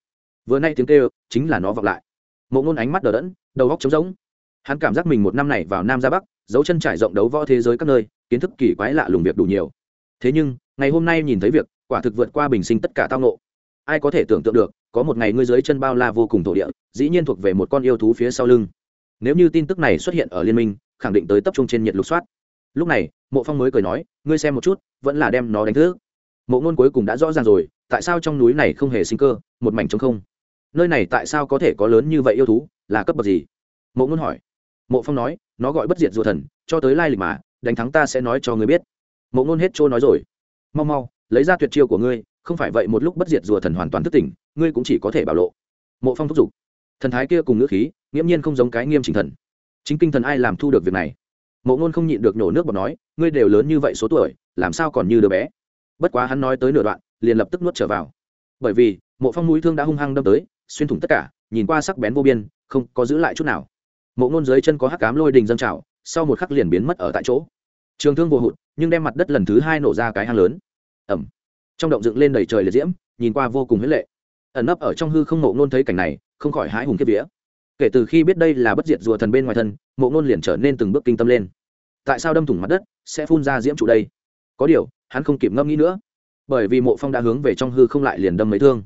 Vừa nay tiếng kêu chính là nó vọng lại. Mộ ngôn ánh mắt đờ đẫn, đầu góc trống rỗng. Hắn cảm giác mình một năm này vào nam ra bắc, dấu chân trải rộng đấu võ thế giới các nơi, kiến thức kỳ quái lạ lùng việc đủ nhiều. Thế nhưng, ngày hôm nay nhìn thấy việc, quả thực vượt qua bình sinh tất cả tao ngộ. Ai có thể tưởng tượng được, có một ngày ngươi dưới chân bao la vô cùng thổ địa, dĩ nhiên thuộc về một con yêu thú phía sau lưng. Nếu như tin tức này xuất hiện ở liên minh, khẳng định tới tập trung trên nhiệt lục soát. Lúc này, mộ phong mới cười nói, ngươi xem một chút, vẫn là đem nó đánh thức. Mộ ngôn cuối cùng đã rõ ràng rồi tại sao trong núi này không hề sinh cơ, một mảnh trống không? Nơi này tại sao có thể có lớn như vậy yêu thú, là cấp bậc gì? Mộ ngôn hỏi. Mộ phong nói, nó gọi bất diệt rùa thần, cho tới lai lịch mà, đánh thắng ta sẽ nói cho ngươi biết. Mộ ngôn hết trôi nói rồi. Mau mau, lấy ra tuyệt chiêu của ngươi, không phải vậy một lúc bất diệt rùa thần hoàn toàn thức tỉnh, ngươi cũng chỉ có thể bảo lộ. Mộ phong thúc giục. Thần thái kia cùng ngữ khí, nghiễm nhiên không giống cái nghiêm chỉnh thần. Chính kinh thần ai làm thu được việc này? Mộ ngôn không nhịn được nổ nước bọt nói, ngươi đều lớn như vậy số tuổi, làm sao còn như đứa bé? Bất quá hắn nói tới nửa đoạn liền lập tức nuốt trở vào. Bởi vì, mộ phong mũi thương đã hung hăng đâm tới, xuyên thủng tất cả, nhìn qua sắc bén vô biên, không có giữ lại chút nào. Mộ ngôn dưới chân có hắc cám lôi đình dâng trào, sau một khắc liền biến mất ở tại chỗ. Trường thương vô hụt, nhưng đem mặt đất lần thứ hai nổ ra cái hang lớn. Ẩm. Trong động dựng lên đầy trời liệt diễm, nhìn qua vô cùng huyết lệ. Ẩn nấp ở trong hư không mộ ngôn thấy cảnh này, không khỏi hãi hùng kiếp vía. Kể từ khi biết đây là bất diệt rùa thần bên ngoài thân, mộ ngôn liền trở nên từng bước kinh tâm lên. Tại sao đâm thủng mặt đất, sẽ phun ra diễm trụ đây? Có điều, hắn không kịp ngâm nghĩ nữa bởi vì mộ phong đã hướng về trong hư không lại liền đâm mấy thương.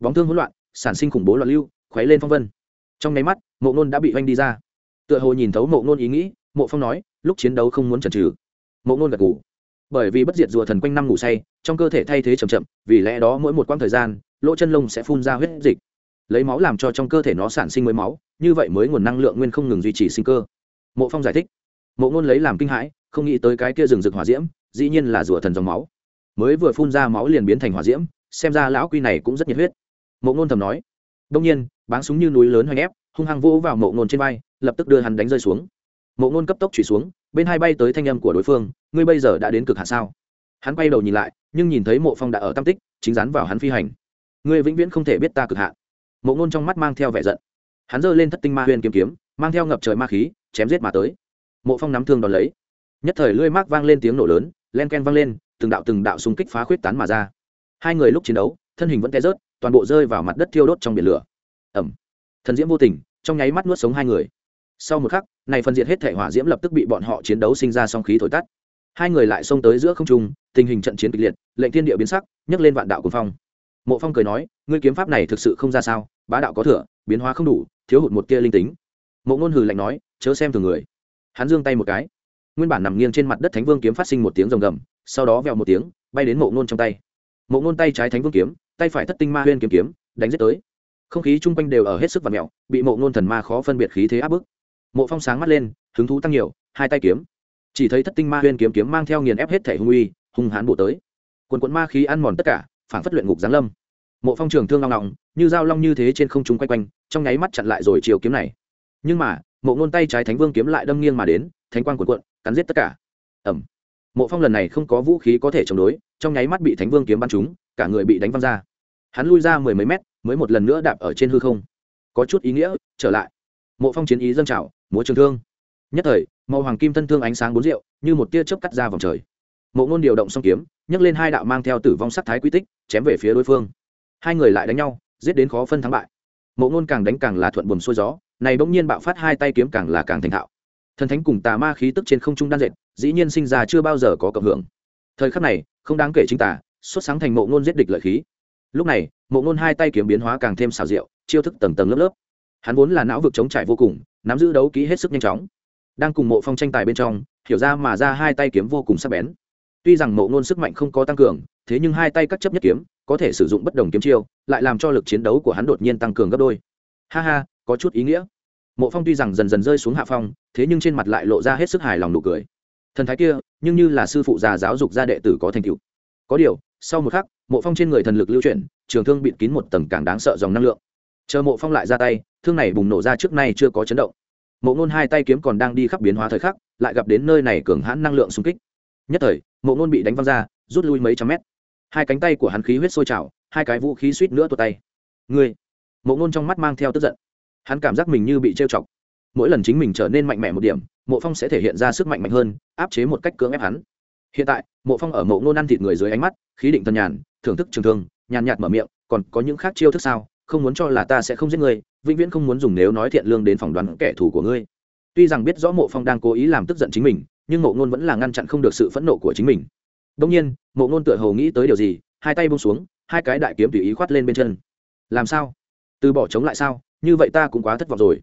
Bóng thương hỗn loạn, sản sinh khủng bố loạn lưu, khuấy lên phong vân. Trong nháy mắt, mộ ngôn đã bị oanh đi ra. Tựa hồ nhìn thấu mộ ngôn ý nghĩ, mộ phong nói, lúc chiến đấu không muốn chần trừ mộ ngôn gật ngủ bởi vì bất diệt rùa thần quanh năm ngủ say, trong cơ thể thay thế chậm chậm, vì lẽ đó mỗi một quãng thời gian, lỗ chân lông sẽ phun ra huyết dịch. Lấy máu làm cho trong cơ thể nó sản sinh mới máu, như vậy mới nguồn năng lượng nguyên không ngừng duy trì sinh cơ. Mộ phong giải thích. Mộ ngôn lấy làm kinh hãi, không nghĩ tới cái kia rừng rực hỏa diễm, dĩ nhiên là rùa thần dòng máu mới vừa phun ra máu liền biến thành hỏa diễm, xem ra lão quy này cũng rất nhiệt huyết. Mộ ngôn thầm nói. Đông nhiên, báng súng như núi lớn hoành ép, hung hăng vỗ vào mộ ngôn trên vai, lập tức đưa hắn đánh rơi xuống. Mộ ngôn cấp tốc chỉ xuống, bên hai bay tới thanh âm của đối phương, ngươi bây giờ đã đến cực hạ sao? Hắn quay đầu nhìn lại, nhưng nhìn thấy mộ phong đã ở tam tích, chính rắn vào hắn phi hành. Ngươi vĩnh viễn không thể biết ta cực hạ mộ ngôn trong mắt mang theo vẻ giận. Hắn giơ lên thất tinh ma huyền kiếm kiếm, mang theo ngập trời ma khí, chém giết mà tới. Mộ phong nắm thương đòn lấy. Nhất thời lưỡi mác vang lên tiếng nổ lớn, len ken vang lên từng đạo từng đạo xung kích phá khuyết tán mà ra. Hai người lúc chiến đấu, thân hình vẫn té rớt, toàn bộ rơi vào mặt đất thiêu đốt trong biển lửa. Ẩm thần diễm vô tình, trong nháy mắt nuốt sống hai người. Sau một khắc, này phần diệt hết thể hỏa diễm lập tức bị bọn họ chiến đấu sinh ra song khí thổi tắt. Hai người lại xông tới giữa không trung, tình hình trận chiến kịch liệt, lệnh thiên địa biến sắc, nhấc lên vạn đạo cuồng phong. Mộ phong cười nói, ngươi kiếm pháp này thực sự không ra sao, bá đạo có thừa, biến hóa không đủ, thiếu hụt một tia linh tính. Mộ ngôn hừ lạnh nói, chớ xem thường người. Hắn giương tay một cái. Nguyên bản nằm nghiêng trên mặt đất thánh vương kiếm phát sinh một tiếng rồng gầm sau đó vèo một tiếng, bay đến mộ ngôn trong tay. Mộ ngôn tay trái thánh vương kiếm, tay phải thất tinh ma huyên kiếm kiếm, đánh giết tới. Không khí chung quanh đều ở hết sức và mẹo bị mộ ngôn thần ma khó phân biệt khí thế áp bức. Mộ phong sáng mắt lên, hứng thú tăng nhiều, hai tay kiếm. Chỉ thấy thất tinh ma huyên kiếm kiếm mang theo nghiền ép hết thể hung uy, hung hãn bổ tới. Quần quận ma khí ăn mòn tất cả, phản phất luyện ngục giáng lâm. Mộ phong trường thương long lòng như dao long như thế trên không trung quay quanh, trong nháy mắt chặn lại rồi chiều kiếm này. Nhưng mà, mộ ngôn tay trái thánh vương kiếm lại đâm nghiêng mà đến, thánh quang quần quận cắn giết tất cả. Ẩm mộ phong lần này không có vũ khí có thể chống đối, trong nháy mắt bị thánh vương kiếm bắn trúng, cả người bị đánh văng ra. Hắn lui ra mười mấy mét, mới một lần nữa đạp ở trên hư không. Có chút ý nghĩa, trở lại. Mộ phong chiến ý dâng trào, múa trường thương. Nhất thời, màu hoàng kim thân thương ánh sáng bốn rượu, như một tia chớp cắt ra vòng trời. Mộ ngôn điều động song kiếm, nhấc lên hai đạo mang theo tử vong sắc thái quy tích, chém về phía đối phương. Hai người lại đánh nhau, giết đến khó phân thắng bại. Mộ ngôn càng đánh càng là thuận buồm xuôi gió, này bỗng nhiên bạo phát hai tay kiếm càng là càng thành thạo thần thánh cùng tà ma khí tức trên không trung đan dệt, dĩ nhiên sinh ra chưa bao giờ có cộng hưởng. Thời khắc này, không đáng kể chính tà, xuất sáng thành mộ ngôn giết địch lợi khí. Lúc này, mộ ngôn hai tay kiếm biến hóa càng thêm xào rượu chiêu thức tầng tầng lớp lớp. Hắn vốn là não vực chống trải vô cùng, nắm giữ đấu kỹ hết sức nhanh chóng. Đang cùng mộ phong tranh tài bên trong, hiểu ra mà ra hai tay kiếm vô cùng sắc bén. Tuy rằng mộ ngôn sức mạnh không có tăng cường, thế nhưng hai tay các chấp nhất kiếm, có thể sử dụng bất đồng kiếm chiêu, lại làm cho lực chiến đấu của hắn đột nhiên tăng cường gấp đôi. Ha ha, có chút ý nghĩa mộ phong tuy rằng dần dần rơi xuống hạ phong thế nhưng trên mặt lại lộ ra hết sức hài lòng nụ cười. Thần thái kia nhưng như là sư phụ già giáo dục gia đệ tử có thành tựu. Có điều sau một khắc mộ phong trên người thần lực lưu chuyển trường thương bịt kín một tầng càng đáng sợ dòng năng lượng. Chờ mộ phong lại ra tay thương này bùng nổ ra trước nay chưa có chấn động. Mộ ngôn hai tay kiếm còn đang đi khắp biến hóa thời khắc lại gặp đến nơi này cường hãn năng lượng xung kích. Nhất thời mộ ngôn bị đánh văng ra rút lui mấy trăm mét. Hai cánh tay của hắn khí huyết sôi trào hai cái vũ khí suýt nữa tuột tay. Người, mộ ngôn trong mắt mang theo tức giận hắn cảm giác mình như bị trêu chọc. Mỗi lần chính mình trở nên mạnh mẽ một điểm, mộ phong sẽ thể hiện ra sức mạnh mạnh hơn, áp chế một cách cưỡng ép hắn. Hiện tại, mộ phong ở mộ ngôn ăn thịt người dưới ánh mắt, khí định thân nhàn, thưởng thức trường thương, nhàn nhạt mở miệng, còn có những khác chiêu thức sao? Không muốn cho là ta sẽ không giết ngươi, vĩnh viễn không muốn dùng nếu nói thiện lương đến phỏng đoán kẻ thù của ngươi. Tuy rằng biết rõ mộ phong đang cố ý làm tức giận chính mình, nhưng mộ ngôn vẫn là ngăn chặn không được sự phẫn nộ của chính mình. Đông nhiên, mộ ngôn tựa hồ nghĩ tới điều gì, hai tay bông xuống, hai cái đại kiếm tùy ý khoát lên bên chân. Làm sao? Từ bỏ chống lại sao? Như vậy ta cũng quá thất vọng rồi.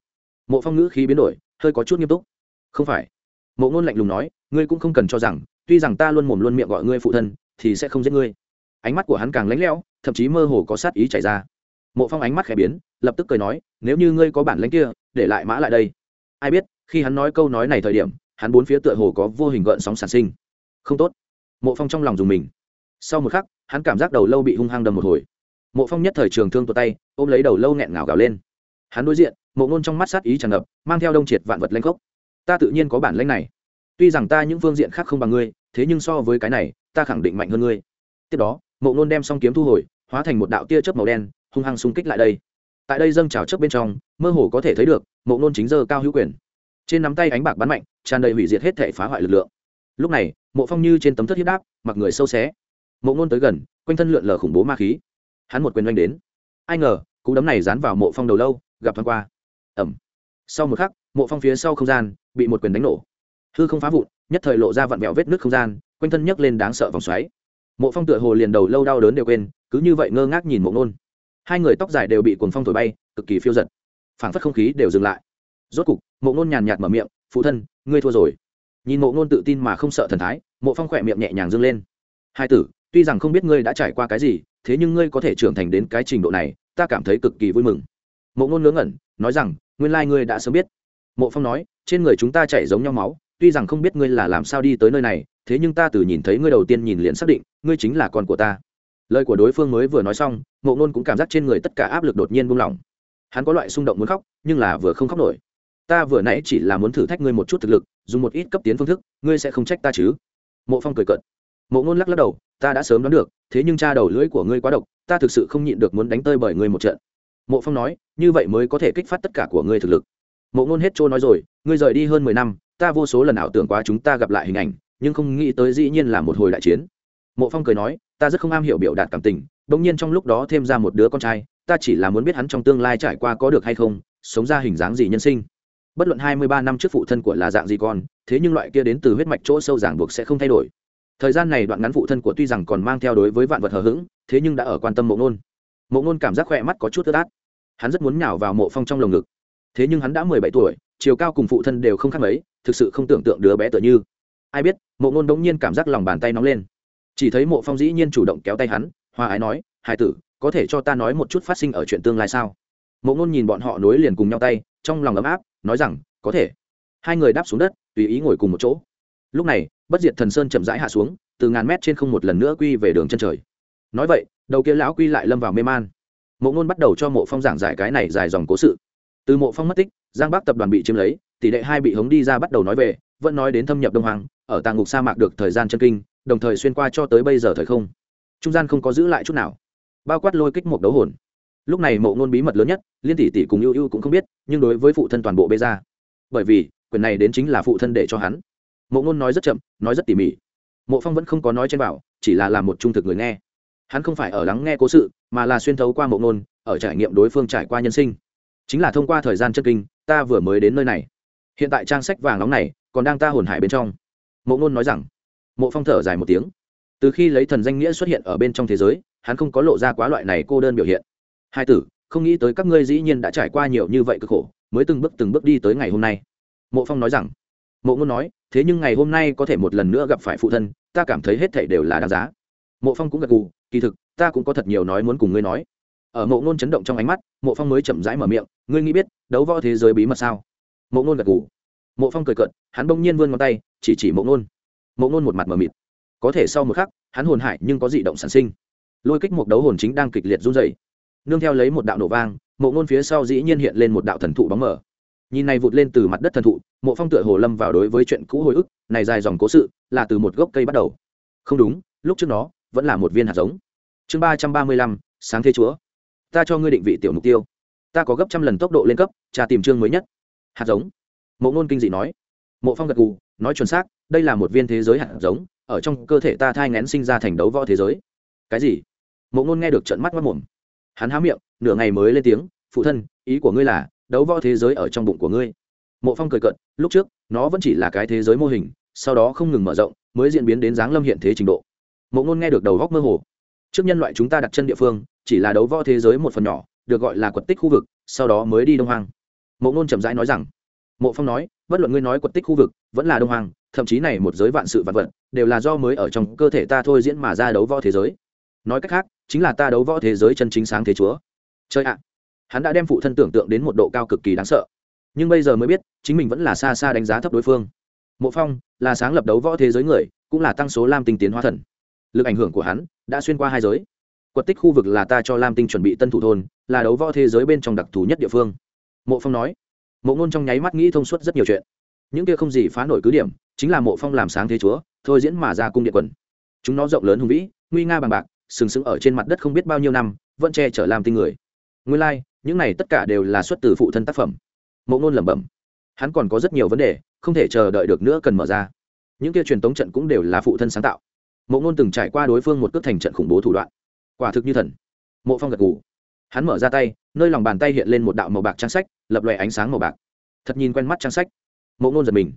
Mộ phong ngữ khí biến đổi, hơi có chút nghiêm túc. Không phải. Mộ ngôn lạnh lùng nói, ngươi cũng không cần cho rằng, tuy rằng ta luôn mồm luôn miệng gọi ngươi phụ thân, thì sẽ không giết ngươi. Ánh mắt của hắn càng lánh lẽo, thậm chí mơ hồ có sát ý chảy ra. Mộ phong ánh mắt khẽ biến, lập tức cười nói, nếu như ngươi có bản lãnh kia, để lại mã lại đây. Ai biết, khi hắn nói câu nói này thời điểm, hắn bốn phía tựa hồ có vô hình gợn sóng sản sinh. Không tốt. Mộ phong trong lòng dùng mình. Sau một khắc, hắn cảm giác đầu lâu bị hung hăng đầm một hồi. Mộ phong nhất thời trường thương tuột tay, ôm lấy đầu lâu nghẹn ngào gào lên hắn đối diện, mộ ngôn trong mắt sát ý tràn ngập, mang theo đông triệt vạn vật lanh khốc. Ta tự nhiên có bản lanh này. Tuy rằng ta những phương diện khác không bằng ngươi, thế nhưng so với cái này, ta khẳng định mạnh hơn ngươi. Tiếp đó, mộ ngôn đem xong kiếm thu hồi, hóa thành một đạo tia chớp màu đen, hung hăng xung kích lại đây. Tại đây dâng trào chớp bên trong, mơ hồ có thể thấy được, mộ ngôn chính giờ cao hữu quyền. Trên nắm tay ánh bạc bắn mạnh, tràn đầy hủy diệt hết thể phá hoại lực lượng. Lúc này, mộ phong như trên tấm thất hiếp đáp, mặc người sâu xé. Mộ ngôn tới gần, quanh thân lượn lờ khủng bố ma khí. Hắn một quyền oanh đến. Ai ngờ, cú đấm này dán vào mộ phong đầu lâu gặp thoáng qua. Ẩm. Sau một khắc, mộ phong phía sau không gian bị một quyền đánh nổ. Hư không phá vụn, nhất thời lộ ra vặn vẹo vết nước không gian, quanh thân nhấc lên đáng sợ vòng xoáy. Mộ phong tựa hồ liền đầu lâu đau đớn đều quên, cứ như vậy ngơ ngác nhìn mộ nôn hai người tóc dài đều bị cuồng phong thổi bay, cực kỳ phiêu giật. Phảng phất không khí đều dừng lại. Rốt cục, mộ nôn nhàn nhạt mở miệng, phụ thân, ngươi thua rồi. Nhìn mộ nôn tự tin mà không sợ thần thái, mộ phong khỏe miệng nhẹ nhàng dâng lên. Hai tử, tuy rằng không biết ngươi đã trải qua cái gì, thế nhưng ngươi có thể trưởng thành đến cái trình độ này, ta cảm thấy cực kỳ vui mừng mộ ngôn ngớ ngẩn, nói rằng, nguyên lai ngươi đã sớm biết. Mộ phong nói, trên người chúng ta chảy giống nhau máu, tuy rằng không biết ngươi là làm sao đi tới nơi này, thế nhưng ta từ nhìn thấy ngươi đầu tiên nhìn liền xác định, ngươi chính là con của ta. Lời của đối phương mới vừa nói xong, mộ ngôn cũng cảm giác trên người tất cả áp lực đột nhiên buông lỏng. Hắn có loại xung động muốn khóc, nhưng là vừa không khóc nổi. Ta vừa nãy chỉ là muốn thử thách ngươi một chút thực lực, dùng một ít cấp tiến phương thức, ngươi sẽ không trách ta chứ? Mộ phong cười cợt. Mộ ngôn lắc lắc đầu, ta đã sớm đoán được, thế nhưng cha đầu lưỡi của ngươi quá độc, ta thực sự không nhịn được muốn đánh tơi bởi ngươi một trận mộ phong nói, như vậy mới có thể kích phát tất cả của ngươi thực lực. Mộ ngôn hết trôi nói rồi, ngươi rời đi hơn mười năm, ta vô số lần ảo tưởng quá chúng ta gặp lại hình ảnh, nhưng không nghĩ tới dĩ nhiên là một hồi đại chiến. Mộ phong cười nói, ta rất không am hiểu biểu đạt cảm tình đ ỗ n g nhiên trong lúc đó thêm ra một đứa con trai, ta chỉ là muốn biết hắn trong tương lai trải qua có được hay không, sống ra hình dáng gì nhân sinh. Bất luận hai mươi ba năm trước phụ thân của là dạng gì con, thế nhưng loại kia đến từ huyết mạch chỗ sâu giảng buộc sẽ không thay đổi. Thời gian này đoạn ngắn phụ thân của tuy rằng còn mang theo đối với vạn vật hờ hững, thế nhưng đã ở quan tâm mộ ngôn mộ ngôn cảm giác khỏe mắt có chút ướt át hắn rất muốn nhào vào mộ phong trong lồng ngực. Thế nhưng hắn đã mười bảy tuổi, chiều cao cùng phụ thân đều không khác mấy, thực sự không tưởng tượng đứa bé tựa như. Ai biết, mộ ngôn đống nhiên cảm giác lòng bàn tay nóng lên. Chỉ thấy mộ phong dĩ nhiên chủ động kéo tay hắn hoa ái nói, hải tử, có thể cho ta nói một chút phát sinh ở chuyện tương lai sao? Mộ ngôn nhìn bọn họ nối liền cùng nhau tay, trong lòng ấm áp, nói rằng, có thể. Hai người đáp xuống đất, tùy ý ngồi cùng một chỗ. Lúc này, bất diệt thần sơn chậm rãi hạ xuống, từ ngàn mét trên không một lần nữa quy về đường chân trời. Nói vậy, đầu kia lão quy lại lâm vào mê man mộ ngôn bắt đầu cho mộ phong giảng giải cái này dài dòng cố sự. Từ mộ phong mất tích, giang bắc tập đoàn bị chiếm lấy, tỷ lệ hai bị hống đi ra bắt đầu nói về, vẫn nói đến thâm nhập đông hoàng, ở tàng ngục sa mạc được thời gian chân kinh, đồng thời xuyên qua cho tới bây giờ thời không. Trung gian không có giữ lại chút nào. Bao quát lôi kích một đấu hồn. Lúc này mộ ngôn bí mật lớn nhất, liên tỷ tỷ cùng ưu ưu cũng không biết, nhưng đối với phụ thân toàn bộ bê ra. Bởi vì, quyền này đến chính là phụ thân để cho hắn. Mộ ngôn nói rất chậm, nói rất tỉ mỉ. Mộ phong vẫn không có nói trên bảo, chỉ là làm một trung thực người nghe. Hắn không phải ở lắng nghe cố sự mà là xuyên thấu qua mộ ngôn, ở trải nghiệm đối phương trải qua nhân sinh. Chính là thông qua thời gian chân kinh, ta vừa mới đến nơi này. Hiện tại trang sách vàng nóng này, còn đang ta hồn hải bên trong. Mộ ngôn nói rằng. Mộ phong thở dài một tiếng. Từ khi lấy thần danh nghĩa xuất hiện ở bên trong thế giới, hắn không có lộ ra quá loại này cô đơn biểu hiện. Hai tử, không nghĩ tới các ngươi dĩ nhiên đã trải qua nhiều như vậy cực khổ, mới từng bước từng bước đi tới ngày hôm nay. Mộ phong nói rằng. Mộ ngôn nói, thế nhưng ngày hôm nay có thể một lần nữa gặp phải phụ thân, ta cảm thấy hết thảy đều là đáng giá. Mộ phong cũng gật gù, kỳ thực ta cũng có thật nhiều nói muốn cùng ngươi nói. Ở mộ ngôn chấn động trong ánh mắt, mộ phong mới chậm rãi mở miệng, ngươi nghĩ biết, đấu võ thế giới bí mật sao? Mộ ngôn gật gù. Mộ phong cười cợt, hắn bỗng nhiên vươn ngón tay, chỉ chỉ mộ ngôn. Mộ ngôn một mặt mờ mịt. Có thể sau một khắc, hắn hồn hại nhưng có dị động sản sinh. Lôi kích một đấu hồn chính đang kịch liệt run dày nương theo lấy một đạo nổ vang, mộ ngôn phía sau dĩ nhiên hiện lên một đạo thần thụ bóng mở nhìn này vụt lên từ mặt đất thần thụ, mộ phong tựa hồ lâm vào đối với chuyện cũ hồi ức, này dài dòng cố sự là từ một gốc cây bắt đầu. Không đúng, lúc trước nó vẫn là một viên hạt giống chương ba trăm ba mươi lăm, sáng thế chúa. Ta cho ngươi định vị tiểu mục tiêu. Ta có gấp trăm lần tốc độ lên cấp trà tìm chương mới nhất. Hạt giống. Mộ ngôn kinh dị nói. Mộ phong gật gù, nói chuẩn xác, đây là một viên thế giới hạt giống, ở trong cơ thể ta thai ngén sinh ra thành đấu võ thế giới. Cái gì? Mộ ngôn nghe được trận mắt mất mồm. Hắn há miệng, nửa ngày mới lên tiếng, phụ thân, ý của ngươi là, đấu võ thế giới ở trong bụng của ngươi. Mộ phong cười cận lúc trước, nó vẫn chỉ là cái thế giới mô hình, sau đó không ngừng mở rộng, mới diễn biến đến dáng lâm hiện thế trình độ. Mộ ngôn nghe được đầu góc mơ hồ trước nhân loại chúng ta đặt chân địa phương, chỉ là đấu võ thế giới một phần nhỏ, được gọi là quật tích khu vực, sau đó mới đi đông hoang. Mộ ngôn chậm rãi nói rằng, mộ phong nói, bất luận ngươi nói quật tích khu vực, vẫn là đông hoang, thậm chí này một giới vạn sự vạn vật, đều là do mới ở trong cơ thể ta thôi diễn mà ra đấu võ thế giới. Nói cách khác, chính là ta đấu võ thế giới chân chính sáng thế chúa. Chơi ạ. Hắn đã đem phụ thân tưởng tượng đến một độ cao cực kỳ đáng sợ. Nhưng bây giờ mới biết, chính mình vẫn là xa xa đánh giá thấp đối phương. Mộ phong là sáng lập đấu võ thế giới người, cũng là tăng số lam tinh tiến hóa thần lực ảnh hưởng của hắn đã xuyên qua hai giới. Quật tích khu vực là ta cho lam tinh chuẩn bị tân thủ thôn là đấu võ thế giới bên trong đặc thù nhất địa phương. Mộ phong nói. Mộ ngôn trong nháy mắt nghĩ thông suốt rất nhiều chuyện. Những kia không gì phá nổi cứ điểm chính là mộ phong làm sáng thế chúa thôi diễn mà ra cung điện quần. Chúng nó rộng lớn hùng vĩ nguy nga bằng bạc sừng sững ở trên mặt đất không biết bao nhiêu năm vẫn che chở làm tinh người. Nguyên lai、like, những này tất cả đều là xuất từ phụ thân tác phẩm. Mộ ngôn lẩm bẩm. Hắn còn có rất nhiều vấn đề không thể chờ đợi được nữa cần mở ra. Những kia truyền tống trận cũng đều là phụ thân sáng tạo mộ ngôn từng trải qua đối phương một cước thành trận khủng bố thủ đoạn. Quả thực như thần. Mộ phong gật g ủ hắn mở ra tay, nơi lòng bàn tay hiện lên một đạo màu bạc trang sách, lập lòe ánh sáng màu bạc. Thật nhìn quen mắt trang sách. Mộ ngôn giật mình.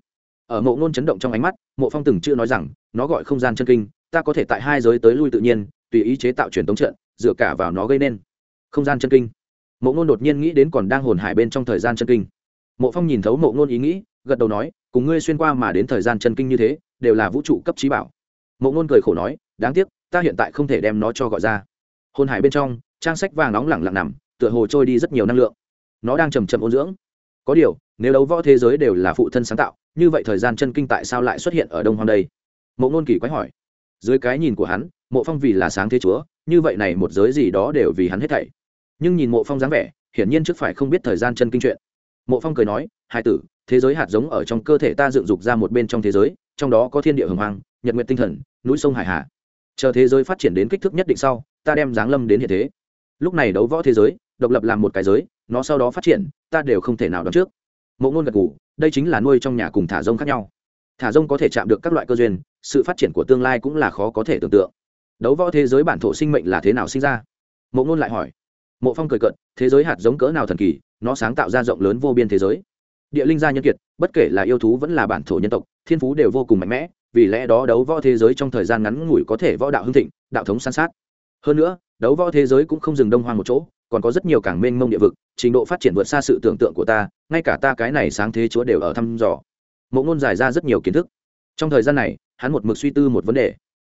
Ở mộ ngôn chấn động trong ánh mắt, mộ phong từng chưa nói rằng, nó gọi không gian chân kinh, ta có thể tại hai giới tới lui tự nhiên, tùy ý chế tạo truyền tống trận, dựa cả vào nó gây nên. Không gian chân kinh. Mộ ngôn đột nhiên nghĩ đến còn đang hồn hải bên trong thời gian chân kinh. Mộ phong nhìn thấu mộ ngôn ý nghĩ, gật đầu nói, cùng ngươi xuyên qua mà đến thời gian chân kinh như thế, đều là vũ trụ cấp trí bảo mộ ngôn cười khổ nói, đáng tiếc, ta hiện tại không thể đem nó cho gọi ra. Hôn hải bên trong, trang sách vàng nóng lẳng lặng nằm, tựa hồ trôi đi rất nhiều năng lượng. Nó đang trầm trầm ôn dưỡng. Có điều, nếu đấu võ thế giới đều là phụ thân sáng tạo, như vậy thời gian chân kinh tại sao lại xuất hiện ở đông hoang đây? Mộ ngôn kỳ quái hỏi. Dưới cái nhìn của hắn, mộ phong vì là sáng thế chúa, như vậy này một giới gì đó đều vì hắn hết thảy. Nhưng nhìn mộ phong dáng vẻ, hiển nhiên trước phải không biết thời gian chân kinh chuyện. Mộ phong cười nói, hai tử, thế giới hạt giống ở trong cơ thể ta dựng dục ra một bên trong thế giới, trong đó có thiên địa hồng hoang nhật nguyện tinh thần, núi sông hải hà. Chờ thế giới phát triển đến kích thước nhất định sau, ta đem giáng lâm đến hiện thế. Lúc này đấu võ thế giới, độc lập làm một cái giới, nó sau đó phát triển, ta đều không thể nào đoán trước. Mộ ngôn gật ngủ đây chính là nuôi trong nhà cùng thả rông khác nhau. Thả rông có thể chạm được các loại cơ duyên, sự phát triển của tương lai cũng là khó có thể tưởng tượng. Đấu võ thế giới bản thổ sinh mệnh là thế nào sinh ra? Mộ ngôn lại hỏi. Mộ phong cười cận thế giới hạt giống cỡ nào thần kỳ, nó sáng tạo ra rộng lớn vô biên thế giới. Địa linh gia nhân kiệt, bất kể là yêu thú vẫn là bản thổ nhân tộc, thiên phú đều vô cùng mạnh mẽ vì lẽ đó đấu võ thế giới trong thời gian ngắn ngủi có thể võ đạo hưng thịnh, đạo thống san sát. Hơn nữa, đấu võ thế giới cũng không dừng đông hoang một chỗ, còn có rất nhiều cảng mênh mông địa vực, trình độ phát triển vượt xa sự tưởng tượng của ta, ngay cả ta cái này sáng thế chúa đều ở thăm dò. Mộ ngôn giải ra rất nhiều kiến thức. Trong thời gian này, hắn một mực suy tư một vấn đề.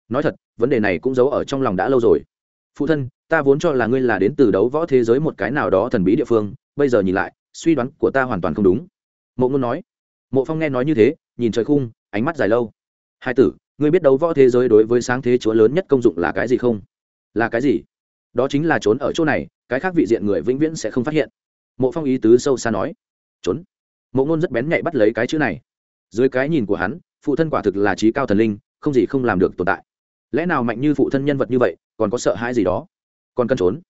Nói thật, vấn đề này cũng giấu ở trong lòng đã lâu rồi. Phụ thân, ta vốn cho là ngươi là đến từ đấu võ thế giới một cái nào đó thần bí địa phương, bây giờ nhìn lại, suy đoán của ta hoàn toàn không đúng. Mộ ngôn nói. Mộ phong nghe nói như thế, nhìn trời khung, ánh mắt dài lâu hai tử, ngươi biết đấu võ thế giới đối với sáng thế chúa lớn nhất công dụng là cái gì không? Là cái gì? Đó chính là trốn ở chỗ này, cái khác vị diện người vĩnh viễn sẽ không phát hiện. Mộ phong ý tứ sâu xa nói. Trốn. Mộ ngôn rất bén nhạy bắt lấy cái chữ này. Dưới cái nhìn của hắn, phụ thân quả thực là trí cao thần linh, không gì không làm được tồn tại. Lẽ nào mạnh như phụ thân nhân vật như vậy, còn có sợ hãi gì đó? Còn cần trốn?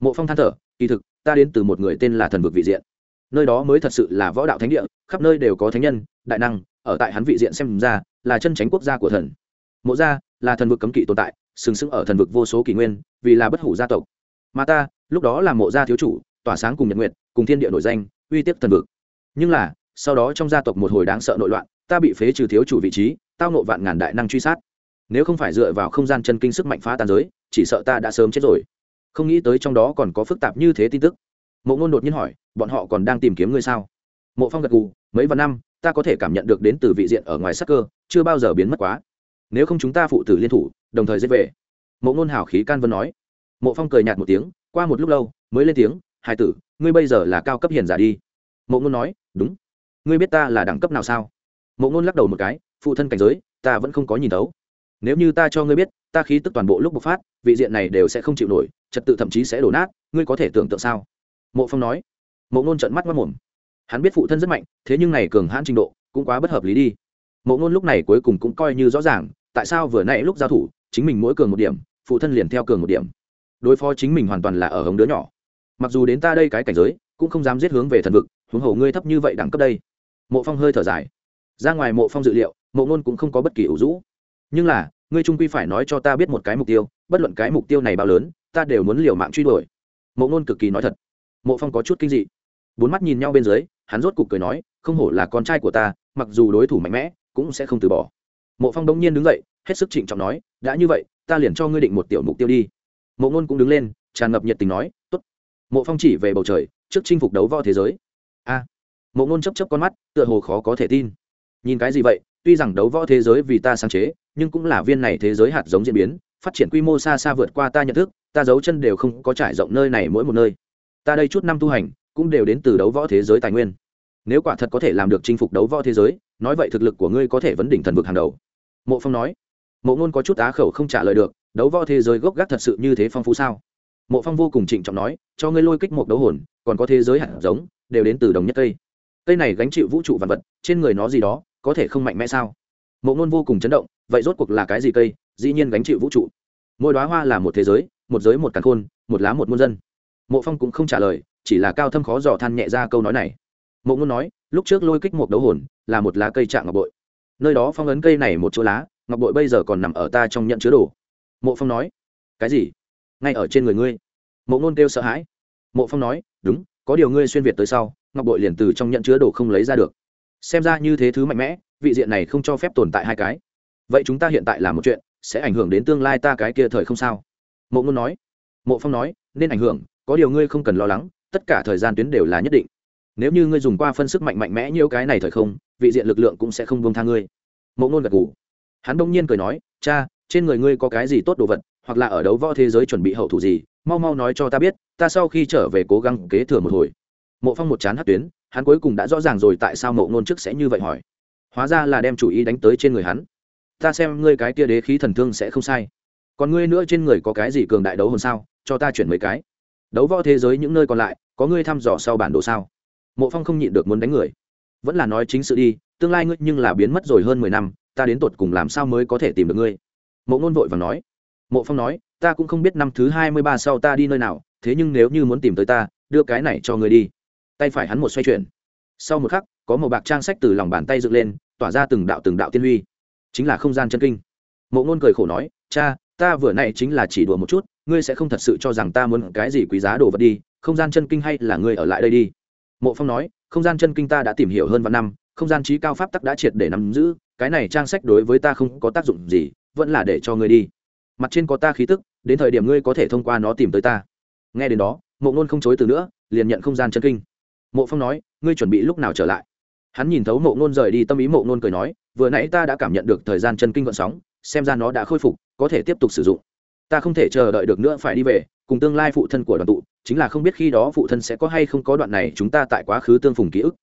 Mộ phong than thở, kỳ thực, ta đến từ một người tên là thần vực vị diện. Nơi đó mới thật sự là võ đạo thánh địa, khắp nơi đều có thánh nhân, đại năng, ở tại hắn vị diện xem ra là chân tránh quốc gia của thần. Mộ gia là thần vực cấm kỵ tồn tại, sừng sững ở thần vực vô số kỷ nguyên, vì là bất hủ gia tộc. Mà ta, lúc đó là mộ gia thiếu chủ, tỏa sáng cùng nhật nguyệt, cùng thiên địa nổi danh, uy tiếp thần vực. Nhưng là, sau đó trong gia tộc một hồi đáng sợ nội loạn, ta bị phế trừ thiếu chủ vị trí, tao nộ vạn ngàn đại năng truy sát. Nếu không phải dựa vào không gian chân kinh sức mạnh phá tàn giới, chỉ sợ ta đã sớm chết rồi. Không nghĩ tới trong đó còn có phức tạp như thế tin tức. Mộ ngôn đột nhiên hỏi, bọn họ còn đang tìm kiếm ngươi sao? Mộ phong gật gù, mấy vạn năm ta có thể cảm nhận được đến từ vị diện ở ngoài sắc cơ, chưa bao giờ biến mất quá. Nếu không chúng ta phụ tử liên thủ, đồng thời dễ về. Mộ ngôn hào khí can vân nói. Mộ phong cười nhạt một tiếng, qua một lúc lâu, mới lên tiếng hai tử, ngươi bây giờ là cao cấp hiền giả đi. Mộ ngôn nói, đúng. Ngươi biết ta là đẳng cấp nào sao? Mộ ngôn lắc đầu một cái, phụ thân cảnh giới, ta vẫn không có nhìn thấu. Nếu như ta cho ngươi biết, ta khí tức toàn bộ lúc bộc phát, vị diện này đều sẽ không chịu nổi, trật tự thậm chí sẽ đổ nát, ngươi có thể tưởng tượng sao? Mộ phong nói. Mộ ngôn trận mắt mất mồm hắn biết phụ thân rất mạnh, thế nhưng này cường hãn trình độ cũng quá bất hợp lý đi. Mộ ngôn lúc này cuối cùng cũng coi như rõ ràng, tại sao vừa nãy lúc giao thủ, chính mình mỗi cường một điểm, phụ thân liền theo cường một điểm. Đối phó chính mình hoàn toàn là ở hống đứa nhỏ. Mặc dù đến ta đây cái cảnh giới, cũng không dám giết hướng về thần vực, huống hồ ngươi thấp như vậy đẳng cấp đây. Mộ phong hơi thở dài. Ra ngoài mộ phong dự liệu, mộ ngôn cũng không có bất kỳ ủ rũ. Nhưng là, ngươi trung quy phải nói cho ta biết một cái mục tiêu, bất luận cái mục tiêu này bao lớn, ta đều muốn liều mạng truy đuổi. Mộ ngôn cực kỳ nói thật. Mộ phong có chút kinh dị. Bốn mắt nhìn nhau bên dưới hắn rốt cục cười nói, không hổ là con trai của ta, mặc dù đối thủ mạnh mẽ, cũng sẽ không từ bỏ. Mộ phong bỗng nhiên đứng dậy, hết sức trịnh trọng nói, đã như vậy, ta liền cho ngươi định một tiểu mục tiêu đi. Mộ ngôn cũng đứng lên, tràn ngập nhiệt tình nói t ố t mộ phong chỉ về bầu trời, trước chinh phục đấu võ thế giới. A. Mộ ngôn chấp chấp con mắt, tựa hồ khó có thể tin. Nhìn cái gì vậy? Tuy rằng đấu võ thế giới vì ta sáng chế, nhưng cũng là viên này thế giới hạt giống diễn biến, phát triển quy mô xa xa vượt qua ta nhận thức, ta giấu chân đều không có trải rộng nơi này mỗi một nơi. Ta đây chút năm tu hành cũng đều đến từ đấu võ thế giới tài nguyên. Nếu quả thật có thể làm được chinh phục đấu võ thế giới, nói vậy thực lực của ngươi có thể vấn đỉnh thần vực hàng đầu. Mộ phong nói. Mộ ngôn có chút á khẩu không trả lời được, đấu võ thế giới gốc gác thật sự như thế phong phú sao? Mộ phong vô cùng trịnh trọng nói, cho ngươi lôi kích một đấu hồn, còn có thế giới hạt giống, đều đến từ đồng nhất cây. Cây này gánh chịu vũ trụ vạn vật, trên người nó gì đó, có thể không mạnh mẽ sao? Mộ ngôn vô cùng chấn động, vậy rốt cuộc là cái gì cây? Dĩ nhiên gánh chịu vũ trụ. Mỗi đoá hoa là một thế giới, một giới một càn khôn, một lá một muôn dân. Mộ phong cũng không trả lời chỉ là cao thâm khó dò than nhẹ ra câu nói này. Mộ ngôn nói, lúc trước lôi kích một đấu hồn, là một lá cây trạng ngọc bội. Nơi đó phong ấn cây này một chỗ lá, ngọc bội bây giờ còn nằm ở ta trong nhận chứa đồ. Mộ phong nói, cái gì? Ngay ở trên người ngươi. Mộ ngôn kêu sợ hãi. Mộ phong nói, đúng, có điều ngươi xuyên việt tới sau, ngọc bội liền từ trong nhận chứa đồ không lấy ra được. Xem ra như thế thứ mạnh mẽ, vị diện này không cho phép tồn tại hai cái. Vậy chúng ta hiện tại làm một chuyện, sẽ ảnh hưởng đến tương lai ta cái kia thời không sao? Mộ ngôn nói. Mộ phong nói, nên ảnh hưởng, có điều ngươi không cần lo lắng tất cả thời gian tuyến đều là nhất định. Nếu như ngươi dùng qua phân sức mạnh mạnh mẽ nhiều cái này thời không, vị diện lực lượng cũng sẽ không bông tha ngươi. Mộ Nôn gật ngủ hắn đông nhiên cười nói, cha, trên người ngươi có cái gì tốt đồ vật, hoặc là ở đấu võ thế giới chuẩn bị hậu thủ gì, mau mau nói cho ta biết, ta sau khi trở về cố gắng kế thừa một hồi. Mộ phong một chán hát tuyến, hắn cuối cùng đã rõ ràng rồi tại sao mộ ngôn trước sẽ như vậy hỏi. Hóa ra là đem chủ ý đánh tới trên người hắn. Ta xem ngươi cái kia đế khí thần thương sẽ không sai. Còn ngươi nữa trên người có cái gì cường đại đấu hơn sao? Cho ta chuyển mấy cái đấu võ thế giới những nơi còn lại, có ngươi thăm dò sau bản đồ sao? Mộ phong không nhịn được muốn đánh người. Vẫn là nói chính sự đi, tương lai ngươi nhưng là biến mất rồi hơn mười năm, ta đến tột cùng làm sao mới có thể tìm được ngươi? Mộ ngôn vội và nói. Mộ phong nói, ta cũng không biết năm thứ hai mươi ba sau ta đi nơi nào, thế nhưng nếu như muốn tìm tới ta, đưa cái này cho ngươi đi. Tay phải hắn một xoay chuyển. Sau một khắc, có một bạc trang sách từ lòng bàn tay dựng lên, tỏa ra từng đạo từng đạo tiên huy. Chính là không gian chân kinh. Mộ ngôn cười khổ nói, cha, ta vừa nay chính là chỉ đùa một chút ngươi sẽ không thật sự cho rằng ta muốn cái gì quý giá đồ vật đi, không gian chân kinh hay là ngươi ở lại đây đi. Mộ phong nói, không gian chân kinh ta đã tìm hiểu hơn vạn năm, không gian trí cao pháp tắc đã triệt để nắm giữ, cái này trang sách đối với ta không có tác dụng gì, vẫn là để cho ngươi đi. Mặt trên có ta khí tức, đến thời điểm ngươi có thể thông qua nó tìm tới ta. Nghe đến đó, mộ ngôn không chối từ nữa, liền nhận không gian chân kinh. Mộ phong nói, ngươi chuẩn bị lúc nào trở lại? Hắn nhìn thấu mộ ngôn rời đi, tâm ý mộ ngôn cười nói, vừa nãy ta đã cảm nhận được thời gian chân kinh vận sóng, xem ra nó đã khôi phục, có thể tiếp tục sử dụng ta không thể chờ đợi được nữa phải đi về, cùng tương lai phụ thân của đoàn tụ, chính là không biết khi đó phụ thân sẽ có hay không có đoạn này chúng ta tại quá khứ tương phùng ký ức.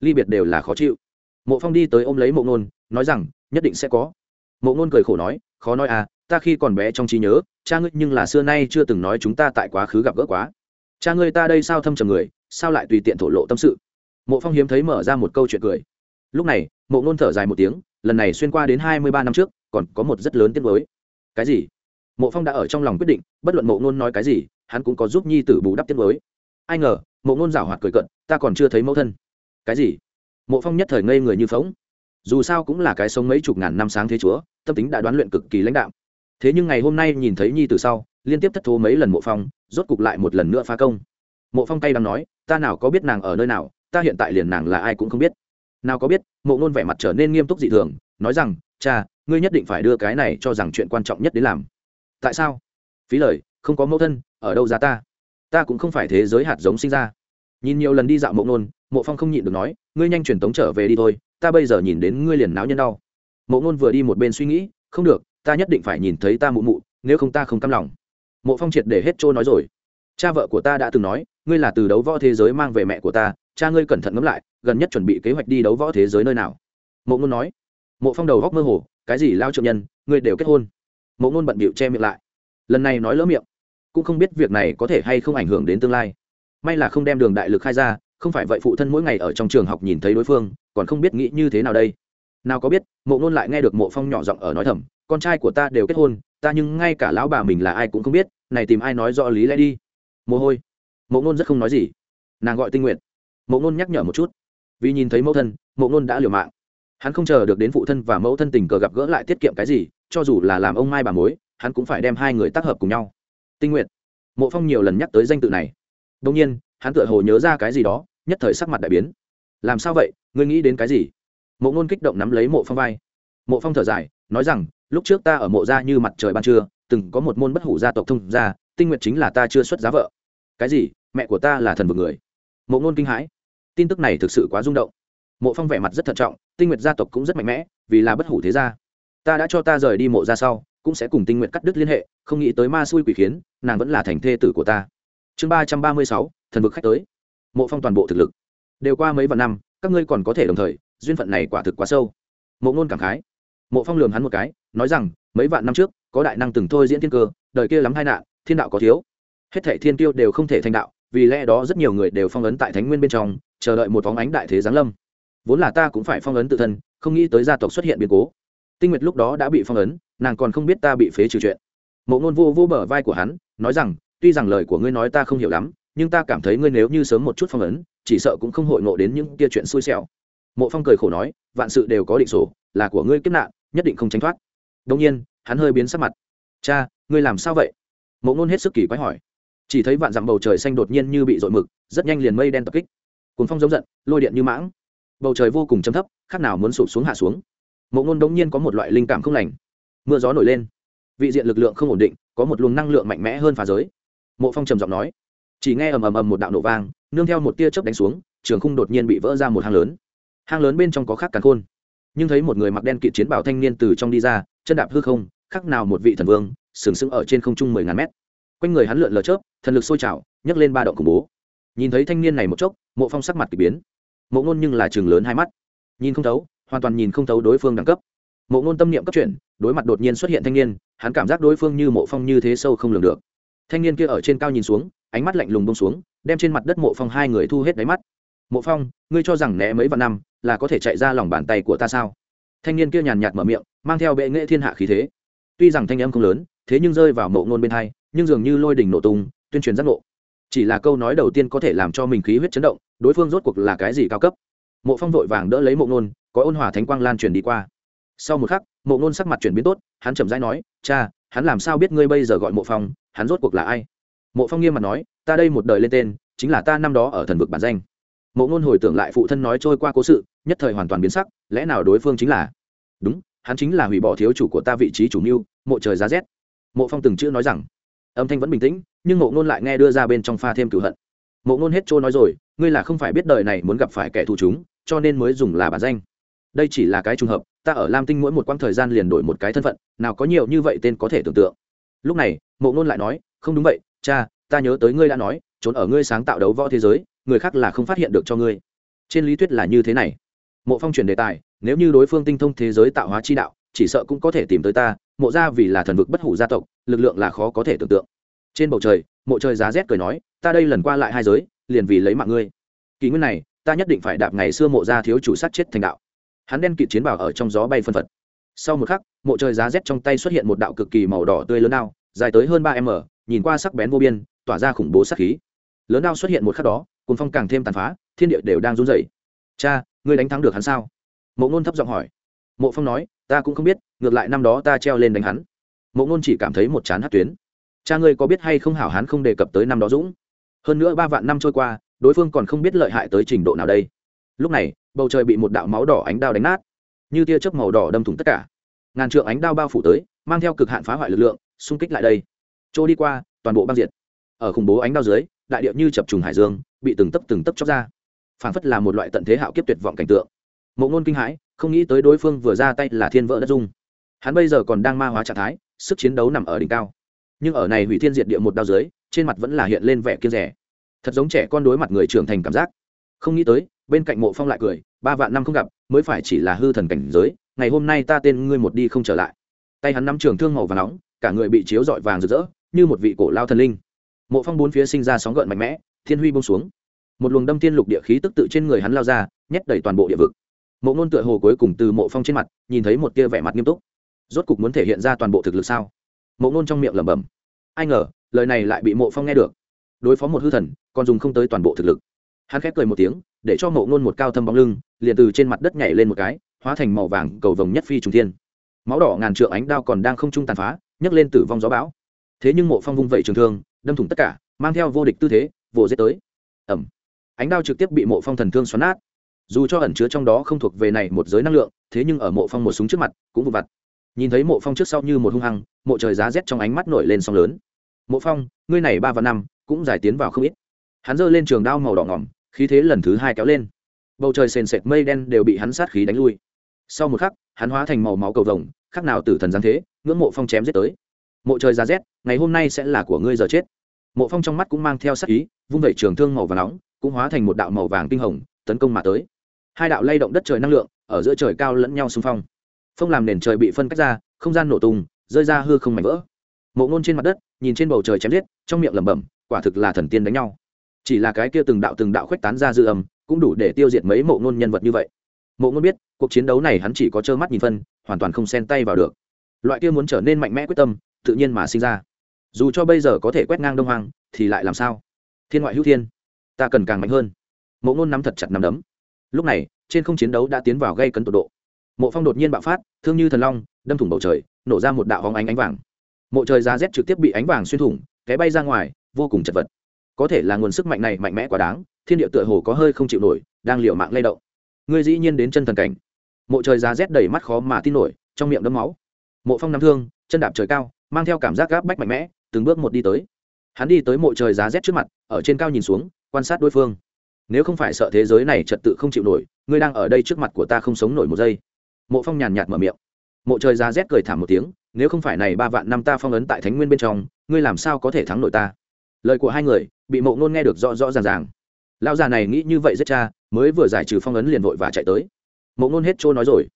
Ly biệt đều là khó chịu. Mộ phong đi tới ôm lấy mộ ngôn nói rằng, nhất định sẽ có. Mộ ngôn cười khổ nói, khó nói à ta khi còn bé trong trí nhớ, cha ngươi nhưng là xưa nay chưa từng nói chúng ta tại quá khứ gặp gỡ quá. Cha ngươi ta đây sao thâm trầm người, sao lại tùy tiện thổ lộ tâm sự? Mộ phong hiếm thấy mở ra một câu chuyện cười. Lúc này, mộ ngôn thở dài một tiếng, lần này xuyên qua đến hai mươi ba năm trước, còn có một rất lớn tiết mới. Cái gì? Mộ phong đã ở trong lòng quyết định, bất luận mộ ngôn nói cái gì, hắn cũng có giúp nhi tử bù đắp tiết mới. Ai ngờ, mộ ngôn rảo hoạt cười cận ta còn chưa thấy mẫu thân. Cái gì? Mộ phong nhất thời ngây người như phóng dù sao cũng là cái sống mấy chục ngàn năm sáng thế chúa, tâm tính đã đoán luyện cực kỳ lãnh đạo thế nhưng ngày hôm nay nhìn thấy nhi từ sau, liên tiếp thất thố mấy lần mộ phong, rốt cục lại một lần nữa phá công. Mộ phong tay đang nói, ta nào có biết nàng ở nơi nào, ta hiện tại liền nàng là ai cũng không biết. Nào có biết, mộ ngôn vẻ mặt trở nên nghiêm túc dị thường, nói rằng, cha, ngươi nhất định phải đưa cái này cho rằng chuyện quan trọng nhất đến làm tại sao? Phí lời, không có mẫu thân, ở đâu ra ta? Ta cũng không phải thế giới hạt giống sinh ra. Nhìn nhiều lần đi dạo mộ ngôn, mộ phong không nhịn được nói, ngươi nhanh truyền tống trở về đi thôi, ta bây giờ nhìn đến ngươi liền náo nhân đau. Mộ ngôn vừa đi một bên suy nghĩ, không được, ta nhất định phải nhìn thấy ta mụ mụ, nếu không ta không căm lòng. Mộ phong triệt để hết trôi nói rồi. Cha vợ của ta đã từng nói, ngươi là từ đấu võ thế giới mang về mẹ của ta, cha ngươi cẩn thận ngẫm lại, gần nhất chuẩn bị kế hoạch đi đấu võ thế giới nơi nào? Mộ ngôn nói. Mộ phong đầu góc mơ hồ, cái gì lao trượng nhân, ngươi đều kết hôn mộ ngôn bận bịu che miệng lại. Lần này nói lỡ miệng, cũng không biết việc này có thể hay không ảnh hưởng đến tương lai. May là không đem đường đại lực khai ra, không phải vậy phụ thân mỗi ngày ở trong trường học nhìn thấy đối phương, còn không biết nghĩ như thế nào đây. Nào có biết, mộ ngôn lại nghe được mộ phong nhỏ giọng ở nói thầm, con trai của ta đều kết hôn, ta nhưng ngay cả lão bà mình là ai cũng không biết, này tìm ai nói rõ lý lẽ đi. Mồ hôi. Mộ ngôn rất không nói gì. Nàng gọi tinh nguyện mộ ngôn nhắc nhở một chút. Vì nhìn thấy mẫu thân, mộ ngôn đã liều mạng hắn không chờ được đến phụ thân và mẫu thân tình cờ gặp gỡ lại tiết kiệm cái gì, cho dù là làm ông mai bà mối, hắn cũng phải đem hai người tác hợp cùng nhau. Tinh nguyện mộ phong nhiều lần nhắc tới danh tự này. Đông nhiên, hắn tựa hồ nhớ ra cái gì đó, nhất thời sắc mặt đại biến. Làm sao vậy, ngươi nghĩ đến cái gì? Mộ ngôn kích động nắm lấy mộ phong vai. Mộ phong thở dài, nói rằng, lúc trước ta ở mộ gia như mặt trời ban trưa, từng có một môn bất hủ gia tộc thông gia, tinh nguyện chính là ta chưa xuất giá vợ. Cái gì? Mẹ của ta là thần vực người. Mộ ngôn kinh hãi. Tin tức này thực sự quá rung động. Mộ phong vẻ mặt rất thận trọng tinh nguyện gia tộc cũng rất mạnh mẽ, vì là bất hủ thế gia. Ta đã cho ta rời đi mộ ra sau, cũng sẽ cùng tinh nguyện cắt đứt liên hệ, không nghĩ tới ma xui quỷ khiến, nàng vẫn là thành thê tử của ta. Chương ba trăm ba mươi sáu, thần vực khách tới. Mộ phong toàn bộ thực lực. Đều qua mấy vạn năm, các ngươi còn có thể đồng thời, duyên phận này quả thực quá sâu. Mộ ngôn cảm khái. Mộ phong lường hắn một cái, nói rằng, mấy vạn năm trước, có đại năng từng thôi diễn thiên cơ, đời kia lắm hai nạn, thiên đạo có thiếu. Hết thể thiên tiêu đều không thể thành đạo, vì lẽ đó rất nhiều người đều phong ấn tại thánh nguyên bên trong, chờ đợi một phóng ánh đại thế giáng lâm vốn là ta cũng phải phong ấn tự thân, không nghĩ tới gia tộc xuất hiện biến cố. Tinh nguyệt lúc đó đã bị phong ấn, nàng còn không biết ta bị phế trừ chuyện. Mộ ngôn vô vô bờ vai của hắn, nói rằng, tuy rằng lời của ngươi nói ta không hiểu lắm, nhưng ta cảm thấy ngươi nếu như sớm một chút phong ấn, chỉ sợ cũng không hội ngộ đến những kia chuyện xui xẻo. Mộ phong cười khổ nói, vạn sự đều có định sổ là của ngươi kiếp nạn, nhất định không tránh thoát. Đông nhiên, hắn hơi biến sắc mặt. Cha, ngươi làm sao vậy? Mộ ngôn hết sức kỳ quái hỏi. Chỉ thấy vạn dặm bầu trời xanh đột nhiên như bị dội mực, rất nhanh liền mây đen tập kích. Cuốn phong giống giận, lôi điện như mãng bầu trời vô cùng chấm thấp, khác nào muốn sụp xuống hạ xuống. Mộ ngôn đống nhiên có một loại linh cảm không lành. Mưa gió nổi lên. Vị diện lực lượng không ổn định, có một luồng năng lượng mạnh mẽ hơn phá giới. Mộ phong trầm giọng nói. Chỉ nghe ầm ầm ầm một đạo nổ vang, nương theo một tia chớp đánh xuống, trường khung đột nhiên bị vỡ ra một hang lớn. Hang lớn bên trong có khắc càn khôn. Nhưng thấy một người mặc đen kịt chiến bảo thanh niên từ trong đi ra, chân đạp hư không, khác nào một vị thần vương, sừng sững ở trên không trung mười ngàn mét. Quanh người hắn lượn lờ chớp, thần lực sôi trào, nhấc lên ba động khủng bố. Nhìn thấy thanh niên này một chốc, mộ phong sắc mặt k ỳ biến mộ ngôn nhưng là trường lớn hai mắt. Nhìn không thấu, hoàn toàn nhìn không thấu đối phương đẳng cấp. Mộ ngôn tâm niệm cấp chuyển, đối mặt đột nhiên xuất hiện thanh niên, hắn cảm giác đối phương như mộ phong như thế sâu không lường được. Thanh niên kia ở trên cao nhìn xuống, ánh mắt lạnh lùng bông xuống, đem trên mặt đất mộ phong hai người thu hết đáy mắt. Mộ phong, ngươi cho rằng né mấy vạn năm là có thể chạy ra lòng bàn tay của ta sao? Thanh niên kia nhàn nhạt mở miệng, mang theo bệ nghệ thiên hạ khí thế. Tuy rằng thanh âm không lớn, thế nhưng rơi vào mộ ngôn bên hai, nhưng dường như lôi đỉnh nổ tung, tuyên truyền giác ngộ. Chỉ là câu nói đầu tiên có thể làm cho mình khí huyết chấn động đối phương rốt cuộc là cái gì cao cấp? Mộ phong vội vàng đỡ lấy mộ Nôn, có ôn hòa thánh quang lan truyền đi qua. Sau một khắc mộ Nôn sắc mặt chuyển biến tốt hắn chậm rãi nói cha hắn làm sao biết ngươi bây giờ gọi mộ phong hắn rốt cuộc là ai? Mộ phong nghiêm mặt nói ta đây một đời lên tên chính là ta năm đó ở thần vực bản danh. Mộ ngôn hồi tưởng lại phụ thân nói trôi qua cố sự nhất thời hoàn toàn biến sắc lẽ nào đối phương chính là? Đúng hắn chính là hủy bỏ thiếu chủ của ta vị trí chủ mưu mộ trời giá rét. Mộ phong từng chữ nói rằng. Âm thanh vẫn bình tĩnh nhưng mộ ngôn lại nghe đưa ra bên trong pha thêm cửu hận mộ ngôn hết trôi nói rồi, ngươi là không phải biết đời này muốn gặp phải kẻ thù chúng, cho nên mới dùng là bản danh. Đây chỉ là cái trùng hợp, ta ở lam tinh mỗi một quãng thời gian liền đổi một cái thân phận, nào có nhiều như vậy tên có thể tưởng tượng. Lúc này, mộ ngôn lại nói, không đúng vậy, cha, ta nhớ tới ngươi đã nói, trốn ở ngươi sáng tạo đấu võ thế giới, người khác là không phát hiện được cho ngươi. Trên lý thuyết là như thế này. Mộ phong chuyển đề tài, nếu như đối phương tinh thông thế giới tạo hóa chi đạo, chỉ sợ cũng có thể tìm tới ta, mộ ra vì là thần vực bất hủ gia tộc, lực lượng là khó có thể tưởng tượng. Trên bầu trời mộ trời giá rét cười nói, ta đây lần qua lại hai giới, liền vì lấy mạng ngươi. Kỳ nguyên này, ta nhất định phải đạp ngày xưa mộ ra thiếu chủ sát chết thành đạo. Hắn đen kịt chiến bảo ở trong gió bay phân phật. Sau một khắc, mộ trời giá rét trong tay xuất hiện một đạo cực kỳ màu đỏ tươi lớn đao, dài tới hơn ba m, nhìn qua sắc bén vô biên, tỏa ra khủng bố sắc khí. Lớn đao xuất hiện một khắc đó cùng phong càng thêm tàn phá, thiên địa đều đang run rẩy. Cha, ngươi đánh thắng được hắn sao? Mộ ngôn thấp giọng hỏi. Mộ phong nói, ta cũng không biết, ngược lại năm đó ta treo lên đánh hắn. Mộ ngôn chỉ cảm thấy một chán hát tuyến cha ngươi có biết hay không hảo hán không đề cập tới năm đó dũng? Hơn nữa ba vạn năm trôi qua, đối phương còn không biết lợi hại tới trình độ nào đây. Lúc này, bầu trời bị một đạo máu đỏ ánh đao đánh nát, như tia chớp màu đỏ đâm thủng tất cả. Ngàn trượng ánh đao bao phủ tới, mang theo cực hạn phá hoại lực lượng, xung kích lại đây. Trôi đi qua, toàn bộ băng diệt. Ở khủng bố ánh đao dưới, đại địa như chập trùng hải dương, bị từng tấp từng tấp chóc ra. Phảng phất là một loại tận thế hạo kiếp tuyệt vọng cảnh tượng. Mộ ngôn kinh hãi, không nghĩ tới đối phương vừa ra tay là thiên vỡ đất dung hắn bây giờ còn đang ma hóa trạng thái, sức chiến đấu nằm ở đỉnh cao nhưng ở này hủy thiên diệt địa một đao dưới, trên mặt vẫn là hiện lên vẻ kiên rẻ. Thật giống trẻ con đối mặt người trưởng thành cảm giác. Không nghĩ tới, bên cạnh mộ phong lại cười, ba vạn năm không gặp, mới phải chỉ là hư thần cảnh giới, ngày hôm nay ta tên ngươi một đi không trở lại. Tay hắn nắm trường thương màu và nóng, cả người bị chiếu dọi vàng rực rỡ, như một vị cổ lao thần linh. Mộ phong bốn phía sinh ra sóng gợn mạnh mẽ, thiên huy bông xuống. Một luồng đâm thiên lục địa khí tức tự trên người hắn lao ra, nhét đầy toàn bộ địa vực. Mộ ngôn tựa hồ cuối cùng từ mộ phong trên mặt, nhìn thấy một tia vẻ mặt nghiêm túc. Rốt cục muốn thể hiện ra toàn bộ thực lực sao? Mộ ngôn trong miệng lẩm bẩm. Ai ngờ, lời này lại bị mộ phong nghe được. Đối phó một hư thần, còn dùng không tới toàn bộ thực lực. Hắn khép cười một tiếng, để cho mộ ngôn một cao thâm bóng lưng, liền từ trên mặt đất nhảy lên một cái, hóa thành màu vàng cầu vồng nhất phi trùng thiên. Máu đỏ ngàn trượng ánh đao còn đang không trung tàn phá, nhấc lên tử vong gió bão. Thế nhưng mộ phong vung vẩy trường thương, đâm thủng tất cả, mang theo vô địch tư thế, vồ dết tới. Ẩm ánh đao trực tiếp bị mộ phong thần thương xoắn nát. Dù cho ẩn chứa trong đó không thuộc về này một giới năng lượng, thế nhưng ở mộ phong một súng trước mặt, cũng vụ vặt nhìn thấy mộ phong trước sau như một hung hăng, mộ trời giá rét trong ánh mắt nổi lên sóng lớn. Mộ phong, ngươi này ba và năm, cũng giải tiến vào không ít. Hắn giơ lên trường đao màu đỏ ngỏm, khí thế lần thứ hai kéo lên. Bầu trời sền sệt mây đen đều bị hắn sát khí đánh lui. Sau một khắc, hắn hóa thành màu máu cầu vồng khác nào tử thần giáng thế, ngưỡng mộ phong chém giết tới. Mộ trời giá rét, ngày hôm nay sẽ là của ngươi giờ chết. Mộ phong trong mắt cũng mang theo sát ý, vung vẩy trường thương màu và nóng, cũng hóa thành một đạo màu vàng tinh hồng, tấn công mà tới. Hai đạo lay động đất trời năng lượng, ở giữa trời cao lẫn nhau xung phong phong làm nền trời bị phân cách ra, không gian nổ tung, rơi ra hư không mảnh vỡ. Mộ ngôn trên mặt đất, nhìn trên bầu trời chém giết, trong miệng lẩm bẩm, quả thực là thần tiên đánh nhau. Chỉ là cái kia từng đạo từng đạo khuếch tán ra dư âm, cũng đủ để tiêu diệt mấy mộ ngôn nhân vật như vậy. Mộ ngôn biết, cuộc chiến đấu này hắn chỉ có trơ mắt nhìn phân, hoàn toàn không xen tay vào được. Loại kia muốn trở nên mạnh mẽ quyết tâm, tự nhiên mà sinh ra. Dù cho bây giờ có thể quét ngang đông hoàng thì lại làm sao? Thiên ngoại hữu thiên, ta cần càng mạnh hơn. Mộ ngôn nắm thật chặt nắm đấm. Lúc này, trên không chiến đấu đã tiến vào gây cấn tột độ mộ phong đột nhiên bạo phát, thương như thần long, đâm thủng bầu trời, nổ ra một đạo hóng ánh ánh vàng. Mộ trời giá rét trực tiếp bị ánh vàng xuyên thủng cái bay ra ngoài, vô cùng chật vật. Có thể là nguồn sức mạnh này mạnh mẽ quá đáng, thiên địa tựa hồ có hơi không chịu nổi, đang liều mạng lay động. Ngươi dĩ nhiên đến chân thần cảnh. Mộ trời giá rét đầy mắt khó mà tin nổi, trong miệng đấm máu. Mộ phong nắm thương, chân đạp trời cao, mang theo cảm giác gáp bách mạnh mẽ, từng bước một đi tới. Hắn đi tới mộ trời giá rét trước mặt, ở trên cao nhìn xuống, quan sát đối phương. Nếu không phải sợ thế giới này trật tự không chịu nổi, ngươi đang ở đây trước mặt của ta không sống nổi một giây mộ phong nhàn nhạt mở miệng. Mộ trời giá rét cười thảm một tiếng, nếu không phải này ba vạn năm ta phong ấn tại thánh nguyên bên trong, ngươi làm sao có thể thắng nổi ta? Lời của hai người, bị mộ ngôn nghe được rõ rõ ràng ràng. Lão già này nghĩ như vậy rất cha, mới vừa giải trừ phong ấn liền vội và chạy tới. Mộ ngôn hết trôi nói rồi.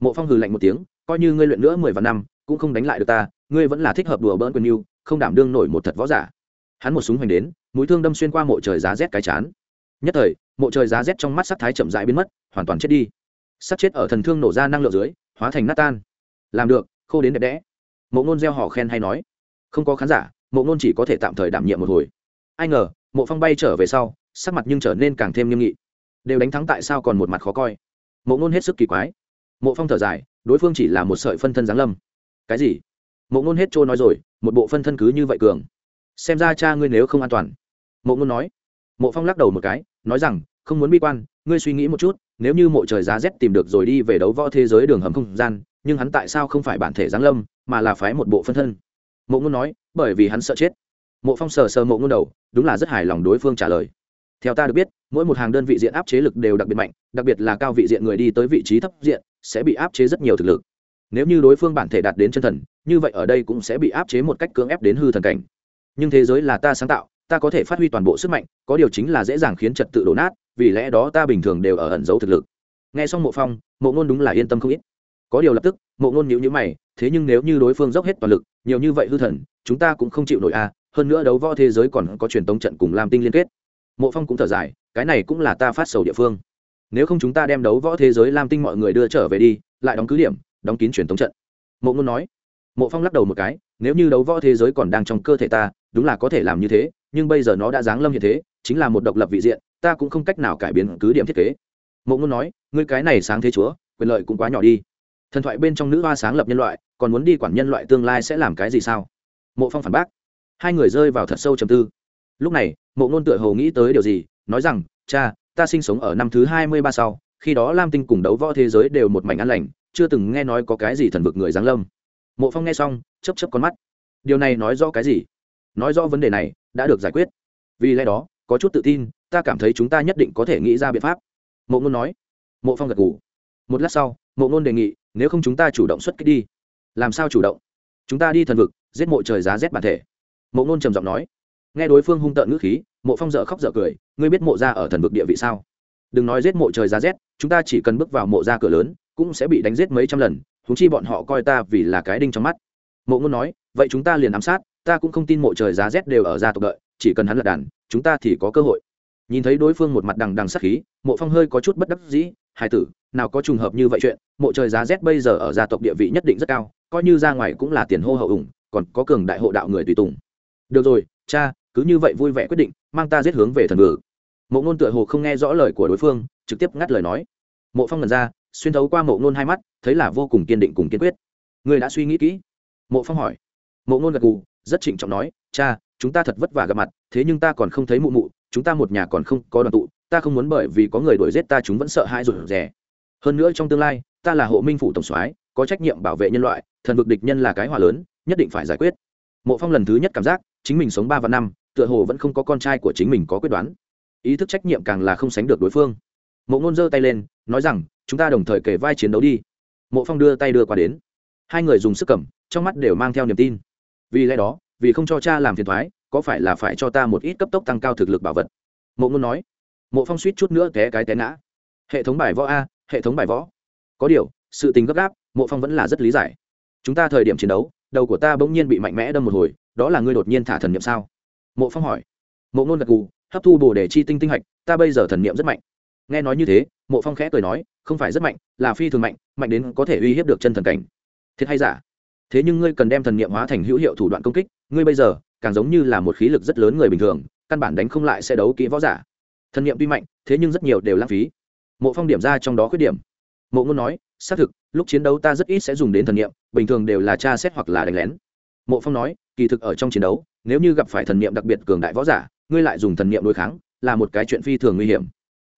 Mộ phong hừ lạnh một tiếng, coi như ngươi luyện nữa mười vạn năm, cũng không đánh lại được ta, ngươi vẫn là thích hợp đùa bỡn quyền yêu không đảm đương nổi một thật võ giả. Hắn một súng hoành đến, mũi thương đâm xuyên qua mộ trời giá rét cái chán. Nhất thời, mộ trời giá rét trong mắt sắc thái chậm rãi biến mất, hoàn toàn chết đi sắp chết ở thần thương nổ ra năng lượng dưới, hóa thành nát tan. Làm được, khô đến đẹp đẽ. Mộ ngôn gieo họ khen hay nói. Không có khán giả, mộ ngôn chỉ có thể tạm thời đảm nhiệm một hồi. Ai ngờ, mộ phong bay trở về sau, sắc mặt nhưng trở nên càng thêm nghiêm nghị. Đều đánh thắng tại sao còn một mặt khó coi. Mộ ngôn hết sức kỳ quái. Mộ phong thở dài, đối phương chỉ là một sợi phân thân giáng lâm. Cái gì? Mộ ngôn hết trôi nói rồi, một bộ phân thân cứ như vậy cường. Xem ra cha ngươi nếu không an toàn. Mộ ngôn nói. Mộ phong lắc đầu một cái, nói rằng, không muốn bi quan, ngươi suy nghĩ một chút nếu như mộ trời giá rét tìm được rồi đi về đấu võ thế giới đường hầm không gian, nhưng hắn tại sao không phải bản thể giáng lâm, mà là phái một bộ phân thân? Mộ ngôn nói, bởi vì hắn sợ chết. Mộ phong sờ sờ mộ ngôn đầu, đúng là rất hài lòng đối phương trả lời. Theo ta được biết, mỗi một hàng đơn vị diện áp chế lực đều đặc biệt mạnh, đặc biệt là cao vị diện người đi tới vị trí thấp diện, sẽ bị áp chế rất nhiều thực lực. Nếu như đối phương bản thể đạt đến chân thần, như vậy ở đây cũng sẽ bị áp chế một cách cưỡng ép đến hư thần cảnh. Nhưng thế giới là ta sáng tạo, ta có thể phát huy toàn bộ sức mạnh, có điều chính là dễ dàng khiến trật tự đổ nát vì lẽ đó ta bình thường đều ở ẩn giấu thực lực. Nghe xong mộ phong, mộ ngôn đúng là yên tâm không ít. Có điều lập tức, mộ ngôn nhíu nhíu mày, thế nhưng nếu như đối phương dốc hết toàn lực, nhiều như vậy hư thần, chúng ta cũng không chịu nổi a à. hơn nữa đấu võ thế giới còn có truyền tống trận cùng lam tinh liên kết. Mộ phong cũng thở dài, cái này cũng là ta phát sầu địa phương. Nếu không chúng ta đem đấu võ thế giới lam tinh mọi người đưa trở về đi, lại đóng cứ điểm, đóng kín truyền tống trận. Mộ ngôn nói. Mộ phong lắc đầu một cái, nếu như đấu võ thế giới còn đang trong cơ thể ta, đúng là có thể làm như thế, nhưng bây giờ nó đã giáng lâm như thế, chính là một độc lập vị diện ta cũng không cách nào cải biến cứ điểm thiết kế. Mộ ngôn nói, ngươi cái này sáng thế chúa, quyền lợi cũng quá nhỏ đi. Thần thoại bên trong nữ hoa sáng lập nhân loại, còn muốn đi quản nhân loại tương lai sẽ làm cái gì sao? Mộ phong phản bác. Hai người rơi vào thật sâu trầm tư. Lúc này, mộ ngôn tựa hồ nghĩ tới điều gì, nói rằng, cha, ta sinh sống ở năm thứ hai mươi ba sau, khi đó lam tinh cùng đấu võ thế giới đều một mảnh an lành, chưa từng nghe nói có cái gì thần vực người giáng lâm. Mộ phong nghe xong chấp chấp con mắt. Điều này nói rõ cái gì? Nói rõ vấn đề này, đã được giải quyết. Vì lẽ đó, có chút tự tin ta cảm thấy chúng ta nhất định có thể nghĩ ra biện pháp. Mộ ngôn nói. Mộ phong gật ngủ một lát sau, mộ ngôn đề nghị, nếu không chúng ta chủ động xuất kích đi. Làm sao chủ động? Chúng ta đi thần vực, giết mộ trời giá rét bản thể. Mộ ngôn trầm giọng nói. Nghe đối phương hung tợn ngữ khí, mộ phong dợ khóc dợ cười. Ngươi biết mộ ra ở thần vực địa vị sao? Đừng nói giết mộ trời giá rét, chúng ta chỉ cần bước vào mộ ra cửa lớn, cũng sẽ bị đánh giết mấy trăm lần. Thúng chi bọn họ coi ta vì là cái đinh trong mắt. Mộ ngôn nói. Vậy chúng ta liền ám sát, ta cũng không tin mộ trời giá rét đều ở gia tộc đợi, chỉ cần hắn lật đàn, chúng ta thì có cơ hội nhìn thấy đối phương một mặt đằng đằng sắc khí, mộ phong hơi có chút bất đắc dĩ hai tử, nào có trùng hợp như vậy chuyện, mộ trời giá rét bây giờ ở gia tộc địa vị nhất định rất cao, coi như ra ngoài cũng là tiền hô hậu ủng, còn có cường đại hộ đạo người tùy tùng. Được rồi, cha, cứ như vậy vui vẻ quyết định, mang ta giết hướng về thần ngự. Mộ ngôn tựa hồ không nghe rõ lời của đối phương, trực tiếp ngắt lời nói. Mộ phong ngần ra, xuyên thấu qua mộ ngôn hai mắt, thấy là vô cùng kiên định cùng kiên quyết. Người đã suy nghĩ kỹ? Mộ phong hỏi. Mộ ngôn gật gù, rất trịnh trọng nói, cha, chúng ta thật vất vả gặp mặt, thế nhưng ta còn không thấy mụ mụ chúng ta một nhà còn không có đoàn tụ, ta không muốn bởi vì có người đuổi giết ta chúng vẫn sợ hãi rụt rè. Hơn nữa trong tương lai, ta là hộ minh phủ tổng soái, có trách nhiệm bảo vệ nhân loại, thần vực địch nhân là cái hòa lớn, nhất định phải giải quyết. Mộ phong lần thứ nhất cảm giác, chính mình sống ba và năm, tựa hồ vẫn không có con trai của chính mình có quyết đoán. Ý thức trách nhiệm càng là không sánh được đối phương. Mộ ngôn giơ tay lên, nói rằng, chúng ta đồng thời kể vai chiến đấu đi. Mộ phong đưa tay đưa qua đến. Hai người dùng sức cầm, trong mắt đều mang theo niềm tin. Vì lẽ đó, vì không cho cha làm phiền thoái có phải là phải cho ta một ít cấp tốc tăng cao thực lực bảo vật? Mộ ngôn nói. Mộ phong suýt chút nữa té cái té ngã. Hệ thống bài võ a, hệ thống bài võ. Có điều, sự tình gấp gáp, mộ phong vẫn là rất lý giải. Chúng ta thời điểm chiến đấu, đầu của ta bỗng nhiên bị mạnh mẽ đâm một hồi, đó là ngươi đột nhiên thả thần niệm sao? Mộ phong hỏi. Mộ ngôn gật gù, hấp thu bồ để chi tinh tinh hạch, ta bây giờ thần niệm rất mạnh. Nghe nói như thế, mộ phong khẽ cười nói, không phải rất mạnh, là phi thường mạnh mạnh đến có thể uy hiếp được chân thần cảnh. Thiệt hay giả? Thế nhưng ngươi cần đem thần niệm hóa thành hữu hiệu thủ đoạn công kích, ngươi bây giờ càng giống như là một khí lực rất lớn người bình thường, căn bản đánh không lại sẽ đấu kỹ võ giả. Thần niệm tuy mạnh, thế nhưng rất nhiều đều lãng phí. Mộ phong điểm ra trong đó khuyết điểm. Mộ ngôn nói, xác thực, lúc chiến đấu ta rất ít sẽ dùng đến thần niệm, bình thường đều là tra xét hoặc là đánh lén. Mộ phong nói, kỳ thực ở trong chiến đấu, nếu như gặp phải thần niệm đặc biệt cường đại võ giả, ngươi lại dùng thần niệm đối kháng, là một cái chuyện phi thường nguy hiểm.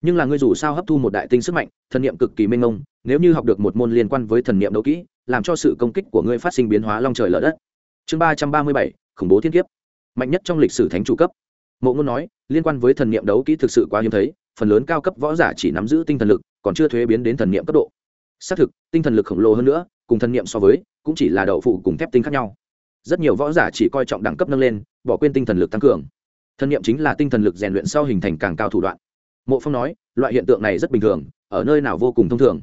Nhưng là ngươi dù sao hấp thu một đại tinh sức mạnh, thần niệm cực kỳ mênh mông, nếu như học được một môn liên quan với thần niệm đấu kỹ làm cho sự công kích của ngươi phát sinh biến hóa long trời lở đất. Chương ba trăm ba mươi bảy, khủng bố thiên kiếp. Mạnh nhất trong lịch sử thánh chủ cấp. Mộ ngôn nói, liên quan với thần niệm đấu kỹ thực sự quá hiếm thấy, phần lớn cao cấp võ giả chỉ nắm giữ tinh thần lực, còn chưa thuế biến đến thần niệm cấp độ. Xác thực, tinh thần lực khổng lồ hơn nữa, cùng thần niệm so với, cũng chỉ là đậu phụ cùng thép tinh khác nhau. Rất nhiều võ giả chỉ coi trọng đẳng cấp nâng lên, bỏ quên tinh thần lực tăng cường. Thần niệm chính là tinh thần lực rèn luyện sau hình thành càng cao thủ đoạn. Mộ phong nói, loại hiện tượng này rất bình thường, ở nơi nào vô cùng thông thường.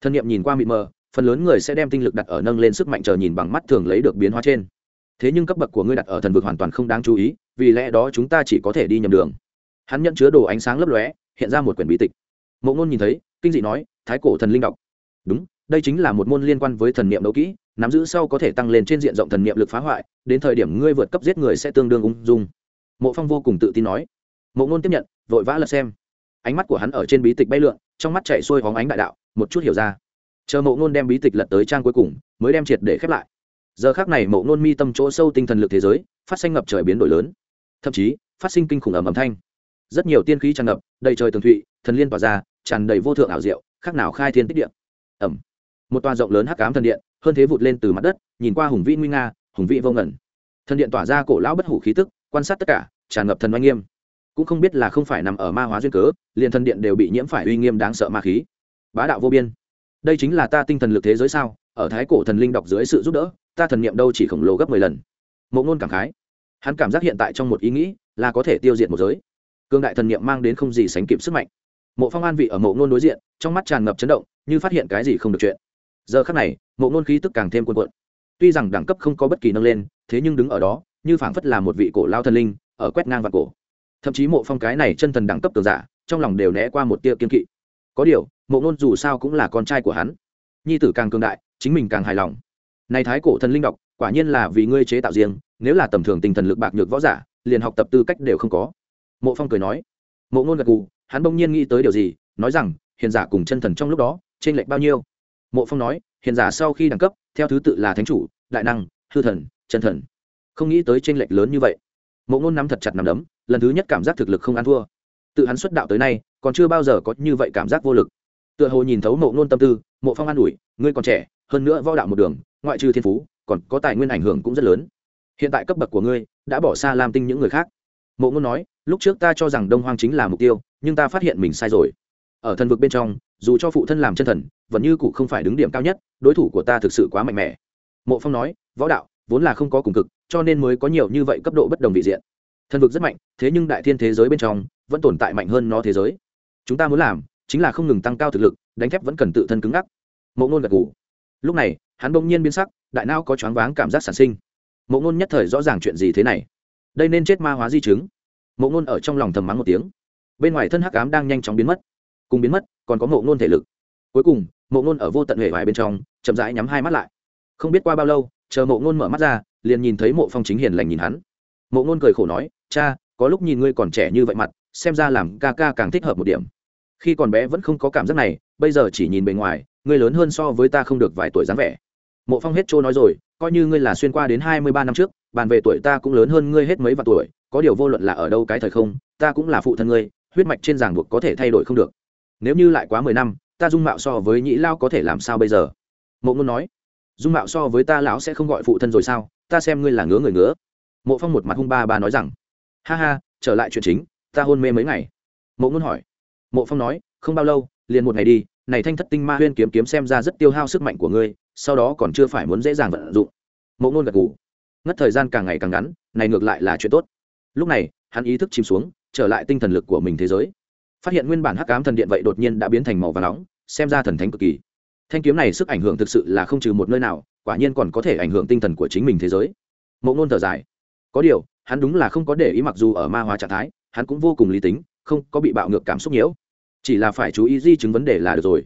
Thần niệm nhìn qua mịt mờ phần lớn người sẽ đem tinh lực đặt ở nâng lên sức mạnh chờ nhìn bằng mắt thường lấy được biến hóa trên. Thế nhưng cấp bậc của ngươi đặt ở thần vực hoàn toàn không đáng chú ý, vì lẽ đó chúng ta chỉ có thể đi nhầm đường. Hắn nhận chứa đồ ánh sáng lấp lóe, hiện ra một quyển bí tịch. Mộ ngôn nhìn thấy, kinh dị nói, thái cổ thần linh đọc. Đúng, đây chính là một môn liên quan với thần niệm đấu kỹ, nắm giữ sau có thể tăng lên trên diện rộng thần niệm lực phá hoại, đến thời điểm ngươi vượt cấp giết người sẽ tương đương ung dung. Mộ phong vô cùng tự tin nói. Mộ ngôn tiếp nhận, vội vã lật xem. Ánh mắt của hắn ở trên bí tịch bay lượn, trong mắt chạy xuôi hóng ánh đại đạo, một chút hiểu ra chờ mộ ngôn đem bí tịch lật tới trang cuối cùng, mới đem triệt để khép lại. Giờ khác này mộ ngôn mi tâm chỗ sâu tinh thần lực thế giới, phát sinh ngập trời biến đổi lớn. Thậm chí, phát sinh kinh khủng ẩm ẩm thanh. Rất nhiều tiên khí tràn ngập, đầy trời tường thụy, thần liên tỏa ra, tràn đầy vô thượng ảo diệu, khác nào khai thiên tích điện ẩm một tòa rộng lớn hắc cám thần điện, hơn thế vụt lên từ mặt đất, nhìn qua hùng vĩ nguy nga, hùng vĩ vô ngẩn thần điện tỏa ra cổ lão bất hủ khí tức, quan sát tất cả, tràn ngập thần oanh nghiêm. Cũng không biết là không phải nằm ở ma hóa duyên cớ, liền thần điện đều bị nhiễm phải uy nghiêm đáng sợ ma khí. Bá đạo vô biên đây chính là ta tinh thần lực thế giới sao? Ở thái cổ thần linh đọc dưới sự giúp đỡ, ta thần niệm đâu chỉ khổng lồ gấp mười lần. Mộ ngôn cảm khái. Hắn cảm giác hiện tại trong một ý nghĩ là có thể tiêu diệt một giới. Cương đại thần niệm mang đến không gì sánh kịp sức mạnh. Mộ phong an vị ở mộ ngôn đối diện, trong mắt tràn ngập chấn động, như phát hiện cái gì không được chuyện. Giờ khắc này, mộ ngôn khí tức càng thêm quân quận tuy rằng đẳng cấp không có bất kỳ nâng lên, thế nhưng đứng ở đó, như phảng phất là một vị cổ lao thần linh, ở quét ngang vạt cổ. Thậm chí mộ phong cái này chân thần đẳng cấp tường giả, trong lòng đều né qua một tia kiên kỵ có điều, mộ ngôn dù sao cũng là con trai của hắn. Nhi tử càng cường đại, chính mình càng hài lòng. Này thái cổ thần linh đọc, quả nhiên là vì ngươi chế tạo riêng, nếu là tầm thường tinh thần lực bạc nhược võ giả, liền học tập tư cách đều không có. Mộ phong cười nói. Mộ ngôn gật gù, hắn bỗng nhiên nghĩ tới điều gì, nói rằng, hiền giả cùng chân thần trong lúc đó trên lệch bao nhiêu? Mộ phong nói, hiền giả sau khi đẳng cấp, theo thứ tự là thánh chủ, đại năng, hư thần, chân thần. Không nghĩ tới trên lệch lớn như vậy. Mộ ngôn nắm thật chặt nằm đấm, lần thứ nhất cảm giác thực lực không ăn thua tự hắn xuất đạo tới nay, còn chưa bao giờ có như vậy cảm giác vô lực. Tựa hồ nhìn thấu mộ ngôn tâm tư, mộ phong an ủi, ngươi còn trẻ, hơn nữa võ đạo một đường, ngoại trừ thiên phú, còn có tài nguyên ảnh hưởng cũng rất lớn. Hiện tại cấp bậc của ngươi đã bỏ xa lam tinh những người khác. Mộ ngôn nói, lúc trước ta cho rằng đông hoang chính là mục tiêu, nhưng ta phát hiện mình sai rồi. Ở thần vực bên trong, dù cho phụ thân làm chân thần, vẫn như cụ không phải đứng điểm cao nhất, đối thủ của ta thực sự quá mạnh mẽ. Mộ phong nói, võ đạo vốn là không có cùng cực, cho nên mới có nhiều như vậy cấp độ bất đồng vị diện. Thần vực rất mạnh, thế nhưng đại thiên thế giới bên trong vẫn tồn tại mạnh hơn nó thế giới. Chúng ta muốn làm chính là không ngừng tăng cao thực lực, đánh thép vẫn cần tự thân cứng ngắc. Mộ ngôn gật g ủ lúc này, hắn bỗng nhiên biến sắc, đại não có choáng váng cảm giác sản sinh. Mộ ngôn nhất thời rõ ràng chuyện gì thế này. Đây nên chết ma hóa di chứng. Mộ ngôn ở trong lòng thầm mắng một tiếng. Bên ngoài thân hắc ám đang nhanh chóng biến mất. Cùng biến mất, còn có mộ ngôn thể lực. Cuối cùng, mộ ngôn ở vô tận hệ hoài bên trong, chậm rãi nhắm hai mắt lại. Không biết qua bao lâu, chờ mộ ngôn mở mắt ra, liền nhìn thấy mộ phong chính hiền lành nhìn hắn. Mộ ngôn cười khổ nói, cha, có lúc nhìn ngươi còn trẻ như vậy mặt xem ra làm ca ca càng thích hợp một điểm. Khi còn bé vẫn không có cảm giác này, bây giờ chỉ nhìn bề ngoài, ngươi lớn hơn so với ta không được vài tuổi dáng vẻ. Mộ phong hết trôi nói rồi, coi như ngươi là xuyên qua đến hai mươi ba năm trước, bàn về tuổi ta cũng lớn hơn ngươi hết mấy vạn tuổi, có điều vô luận là ở đâu cái thời không, ta cũng là phụ thân ngươi, huyết mạch trên giảng buộc có thể thay đổi không được. Nếu như lại quá mười năm, ta dung mạo so với nhĩ lao có thể làm sao bây giờ? Mộ ngôn nói. Dung mạo so với ta lão sẽ không gọi phụ thân rồi sao? Ta xem ngươi là ngứa người ngứa. Mộ phong một mặt hung ba ba nói rằng. Ha ha, trở lại chuyện chính ta hôn mê mấy ngày. Mộ ngôn hỏi. Mộ phong nói, không bao lâu, liền một ngày đi, này thanh thất tinh ma huyên kiếm kiếm xem ra rất tiêu hao sức mạnh của ngươi, sau đó còn chưa phải muốn dễ dàng vận dụng. Mộ ngôn gật ngủ ngất thời gian càng ngày càng ngắn, này ngược lại là chuyện tốt. Lúc này, hắn ý thức chìm xuống, trở lại tinh thần lực của mình thế giới. Phát hiện nguyên bản hắc cám thần điện vậy đột nhiên đã biến thành màu và nóng, xem ra thần thánh cực kỳ. Thanh kiếm này sức ảnh hưởng thực sự là không trừ một nơi nào, quả nhiên còn có thể ảnh hưởng tinh thần của chính mình thế giới. Mộ ngôn thở dài. Có điều, hắn đúng là không có để ý mặc dù ở ma hóa trạng thái hắn cũng vô cùng lý tính, không có bị bạo ngược cảm xúc nhiễu. Chỉ là phải chú ý di chứng vấn đề là được rồi.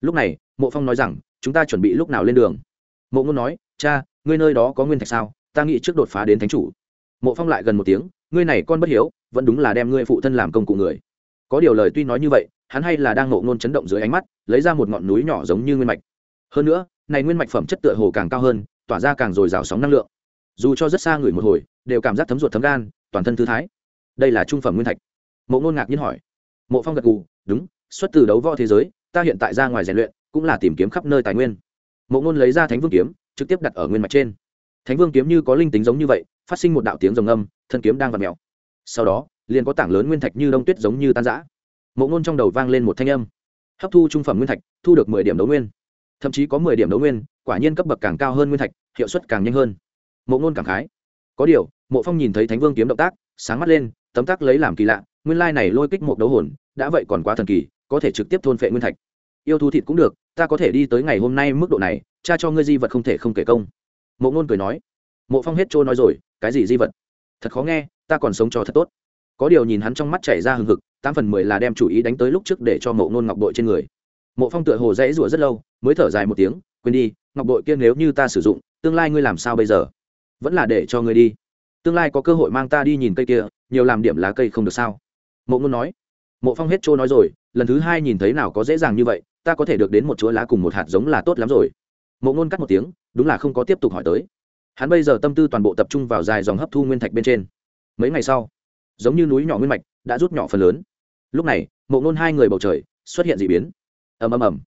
Lúc này, mộ phong nói rằng, chúng ta chuẩn bị lúc nào lên đường? Mộ ngôn nói, cha, ngươi nơi đó có nguyên thạch sao? Ta nghĩ trước đột phá đến thánh chủ. Mộ phong lại gần một tiếng, ngươi này con bất hiếu, vẫn đúng là đem ngươi phụ thân làm công cụ người. Có điều lời tuy nói như vậy, hắn hay là đang mộ ngôn chấn động dưới ánh mắt, lấy ra một ngọn núi nhỏ giống như nguyên mạch. Hơn nữa, này nguyên mạch phẩm chất tựa hồ càng cao hơn, tỏa ra càng dồi dào sóng năng lượng. Dù cho rất xa người một hồi, đều cảm giác thấm ruột thấm gan, toàn thân thư thái đây là trung phẩm nguyên thạch. Mộ ngôn ngạc nhiên hỏi. Mộ phong gật gù, đúng, xuất từ đấu võ thế giới, ta hiện tại ra ngoài rèn luyện, cũng là tìm kiếm khắp nơi tài nguyên. Mộ ngôn lấy ra thánh vương kiếm, trực tiếp đặt ở nguyên mạch trên. Thánh vương kiếm như có linh tính giống như vậy, phát sinh một đạo tiếng rồng âm, thân kiếm đang vặt mèo. Sau đó, liền có tảng lớn nguyên thạch như đông tuyết giống như tan giã mộ ngôn trong đầu vang lên một thanh âm. Hấp thu trung phẩm nguyên thạch, thu được mười điểm đấu nguyên. Thậm chí có mười điểm đấu nguyên, quả nhiên cấp bậc càng cao hơn nguyên thạch, hiệu suất càng nhanh hơn. Mộ ngôn cảm khái. Có điều, mộ phong nhìn thấy thánh vương kiếm động tác, sáng mắt lên tấm tác lấy làm kỳ lạ, nguyên lai này lôi kích một đấu hồn, đã vậy còn quá thần kỳ, có thể trực tiếp thôn phệ nguyên thạch. Yêu thu thịt cũng được, ta có thể đi tới ngày hôm nay mức độ này, cha cho ngươi di vật không thể không kể công. Mộ ngôn cười nói. Mộ phong hết trôi nói rồi, cái gì di vật? Thật khó nghe, ta còn sống cho thật tốt. Có điều nhìn hắn trong mắt chảy ra hừng hực, tám phần mười là đem chủ ý đánh tới lúc trước để cho mộ ngôn ngọc bội trên người. Mộ phong tựa hồ dãy rủa rất lâu, mới thở dài một tiếng, quên đi, ngọc bội kia nếu như ta sử dụng, tương lai ngươi làm sao bây giờ? Vẫn là để cho ngươi đi. Tương lai có cơ hội mang ta đi nhìn cây kia nhiều làm điểm lá cây không được sao? Mộ ngôn nói. Mộ phong hết trôi nói rồi, lần thứ hai nhìn thấy nào có dễ dàng như vậy, ta có thể được đến một chuỗi lá cùng một hạt giống là tốt lắm rồi. Mộ ngôn cắt một tiếng, đúng là không có tiếp tục hỏi tới. Hắn bây giờ tâm tư toàn bộ tập trung vào dài dòng hấp thu nguyên thạch bên trên. Mấy ngày sau, giống như núi nhỏ nguyên mạch, đã rút nhỏ phần lớn. Lúc này, mộ ngôn hai người bầu trời xuất hiện d ị biến. Ầm ầm ầm.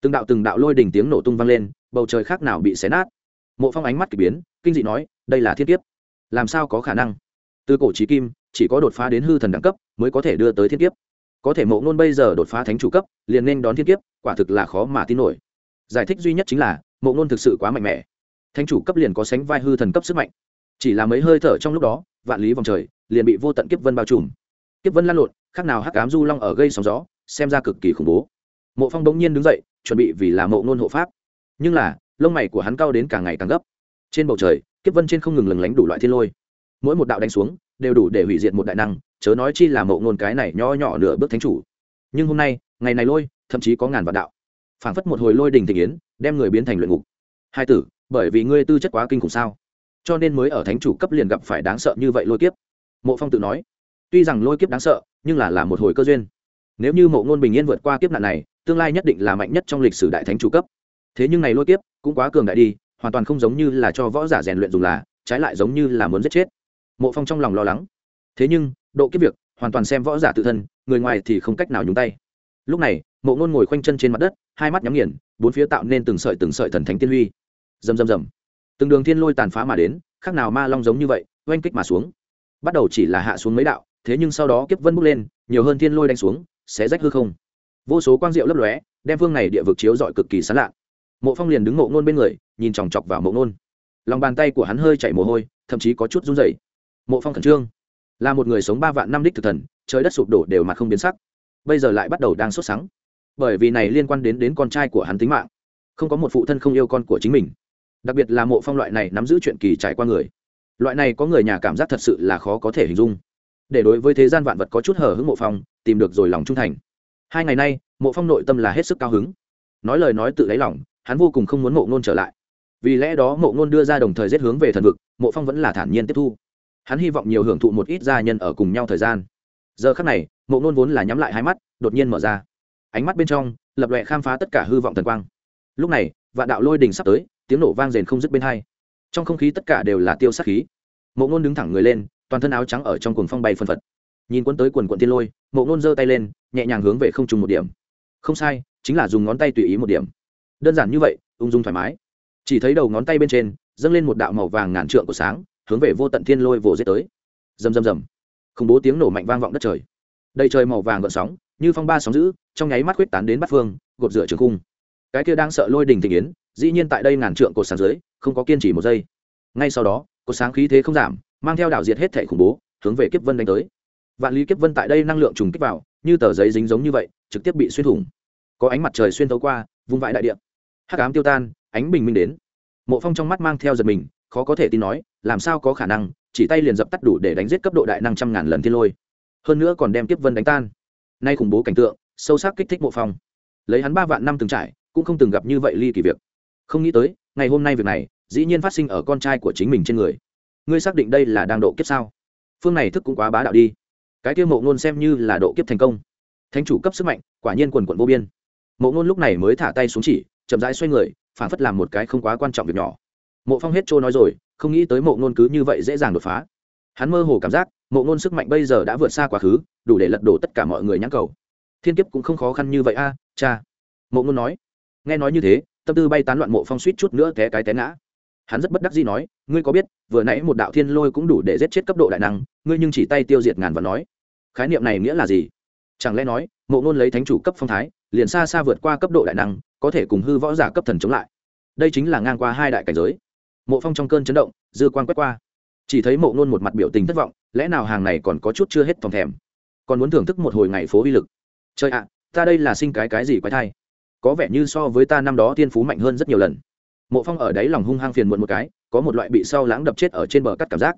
Từng đạo từng đạo lôi đình tiếng nổ tung vang lên, bầu trời khác nào bị xé nát. Mộ phong ánh mắt k ỳ biến, kinh dị nói, đây là thiên kiếp. Làm sao có khả năng? Từ cổ trí kim chỉ có đột phá đến hư thần đẳng cấp mới có thể đưa tới thiên kiếp. Có thể mộ ngôn bây giờ đột phá thánh chủ cấp, liền nên đón thiên kiếp, quả thực là khó mà tin nổi. Giải thích duy nhất chính là, mộ ngôn thực sự quá mạnh mẽ. Thánh chủ cấp liền có sánh vai hư thần cấp sức mạnh. Chỉ là mấy hơi thở trong lúc đó, vạn lý vòng trời, liền bị vô tận kiếp vân bao trùm. Kiếp vân lan lộn, khác nào hắc ám du long ở gây sóng gió, xem ra cực kỳ khủng bố. Mộ phong bỗng nhiên đứng dậy, chuẩn bị vì là mộ ngôn hộ pháp. Nhưng là, lông mày của hắn cao đến càng ngày càng gấp. Trên bầu trời, kiếp vân trên không ngừng lừng lánh đủ loại thiên lôi mỗi một đạo đánh xuống, đều đủ để hủy diệt một đại năng, chớ nói chi là mộ ngôn cái này nho nhỏ nửa bước thánh chủ. Nhưng hôm nay, ngày này lôi, thậm chí có ngàn vạn đạo. Phảng phất một hồi lôi đình thị yến, đem người biến thành luyện ngục. Hai tử, bởi vì ngươi tư chất quá kinh khủng sao? Cho nên mới ở thánh chủ cấp liền gặp phải đáng sợ như vậy lôi kiếp. Mộ phong tự nói, tuy rằng lôi kiếp đáng sợ, nhưng là là một hồi cơ duyên. Nếu như mộ ngôn bình yên vượt qua kiếp nạn này, tương lai nhất định là mạnh nhất trong lịch sử đại thánh chủ cấp. Thế nhưng này lôi kiếp cũng quá cường đại đi, hoàn toàn không giống như là cho võ giả rèn luyện dùng là, trái lại giống như là muốn giết chết mộ phong trong lòng lo lắng. Thế nhưng, độ kiếp việc, hoàn toàn xem võ giả tự thân, người ngoài thì không cách nào nhúng tay. Lúc này, mộ ngôn ngồi khoanh chân trên mặt đất, hai mắt nhắm nghiền, bốn phía tạo nên từng sợi từng sợi thần thánh tiên huy. Rầm rầm rầm. Từng đường thiên lôi tàn phá mà đến khác nào ma long giống như vậy, oanh kích mà xuống. Bắt đầu chỉ là hạ xuống mấy đạo, thế nhưng sau đó kiếp vân bốc lên, nhiều hơn thiên lôi đánh xuống sẽ rách hư không. Vô số quang diệu lấp lóe, đem phương này địa vực chiếu rọi cực kỳ sán lạ mộ phong liền đứng mộ ngôn bên người, nhìn chòng chọc vào mộ ngôn. Lòng bàn tay của hắn hơi chảy mồ hôi, thậm chí có chút run rẩy mộ phong khẩn trương. Là một người sống ba vạn năm đích thực thần, trời đất sụp đổ đều mặt không biến sắc. Bây giờ lại bắt đầu đang sốt sắng. Bởi vì này liên quan đến đến con trai của hắn tính mạng. Không có một phụ thân không yêu con của chính mình. Đặc biệt là mộ phong loại này nắm giữ chuyện kỳ trải qua người. Loại này có người nhà cảm giác thật sự là khó có thể hình dung. Để đối với thế gian vạn vật có chút hờ hững mộ phong, tìm được rồi lòng trung thành. Hai ngày nay, mộ phong nội tâm là hết sức cao hứng. Nói lời nói tự lấy lòng, hắn vô cùng không muốn mộ ngôn trở lại. Vì lẽ đó mộ ngôn đưa ra đồng thời giết hướng về thần vực, mộ phong vẫn là thản nhiên tiếp thu hắn hy vọng nhiều hưởng thụ một ít gia nhân ở cùng nhau thời gian. Giờ khắc này, mộ ngôn vốn là nhắm lại hai mắt, đột nhiên mở ra. Ánh mắt bên trong, lập lệ khám phá tất cả hư vọng thần quang. Lúc này, vạn đạo lôi đình sắp tới, tiếng nổ vang rền không dứt bên hai. Trong không khí tất cả đều là tiêu sắc khí. Mộ ngôn đứng thẳng người lên, toàn thân áo trắng ở trong cuồng phong bay phân phật. Nhìn quân tới quần quận tiên lôi, mộ ngôn giơ tay lên, nhẹ nhàng hướng về không trùng một điểm. Không sai, chính là dùng ngón tay tùy ý một điểm. Đơn giản như vậy, ung dung thoải mái. Chỉ thấy đầu ngón tay bên trên, dâng lên một đạo màu vàng ngàn trượng của sáng hướng về vô tận thiên lôi vồ giết tới. Rầm rầm rầm. Khủng bố tiếng nổ mạnh vang vọng đất trời. Đầy trời màu vàng gợn sóng, như phong ba sóng giữ trong nháy mắt quyết tán đến bát phương, gột rửa trường cung cái kia đang sợ lôi đình tình yến, dĩ nhiên tại đây ngàn trượng cột sáng dưới, không có kiên trì một giây. Ngay sau đó, cột sáng khí thế không giảm, mang theo đảo diệt hết thể khủng bố, hướng về kiếp vân đánh tới. Vạn lý kiếp vân tại đây năng lượng trùng kích vào, như tờ giấy dính giống như vậy, trực tiếp bị xuyên thủng. Có ánh mặt trời xuyên thấu qua, vung vãi đại địa. Hắc ám tiêu tan, ánh bình minh đến. Mộ phong trong mắt mang theo giật mình khó có thể tin nói, làm sao có khả năng, chỉ tay liền dập tắt đủ để đánh giết cấp độ đại năng trăm ngàn lần thiên lôi. Hơn nữa còn đem kiếp vân đánh tan. Nay khủng bố cảnh tượng, sâu sắc kích thích mộ phong. Lấy hắn ba vạn năm từng trải, cũng không từng gặp như vậy ly kỳ việc. Không nghĩ tới, ngày hôm nay việc này, dĩ nhiên phát sinh ở con trai của chính mình trên người. Ngươi xác định đây là đang độ kiếp sao? Phương này thức cũng quá bá đạo đi. Cái kia mộ ngôn xem như là độ kiếp thành công. Thánh chủ cấp sức mạnh, quả nhiên quần quận vô biên. Mộ ngôn lúc này mới thả tay xuống chỉ, chậm rãi xoay người, phản phất làm một cái không quá quan trọng việc nhỏ mộ phong hết trôi nói rồi, không nghĩ tới mộ ngôn cứ như vậy dễ dàng đột phá. Hắn mơ hồ cảm giác, mộ ngôn sức mạnh bây giờ đã vượt xa quá khứ, đủ để lật đổ tất cả mọi người nhãn cầu. Thiên kiếp cũng không khó khăn như vậy a, cha. Mộ ngôn nói. Nghe nói như thế, tâm tư bay tán loạn mộ phong suýt chút nữa té cái té ngã. Hắn rất bất đắc gì nói, ngươi có biết, vừa nãy một đạo thiên lôi cũng đủ để giết chết cấp độ đại năng, ngươi nhưng chỉ tay tiêu diệt ngàn và nói. Khái niệm này nghĩa là gì? Chẳng lẽ nói, mộ ngôn lấy thánh chủ cấp phong thái, liền xa xa vượt qua cấp độ đại năng, có thể cùng hư võ giả cấp thần chống lại? Đây chính là ngang qua hai đại cảnh giới mộ phong trong cơn chấn động, dư quan quét qua. Chỉ thấy mộ ngôn một mặt biểu tình thất vọng, lẽ nào hàng này còn có chút chưa hết phòng thèm? Còn muốn thưởng thức một hồi ngày phố uy lực. Trời ạ, ta đây là sinh cái cái gì quái thai? Có vẻ như so với ta năm đó tiên phú mạnh hơn rất nhiều lần. Mộ phong ở đấy lòng hung hăng phiền muộn một cái, có một loại bị sau lãng đập chết ở trên bờ cắt cảm giác.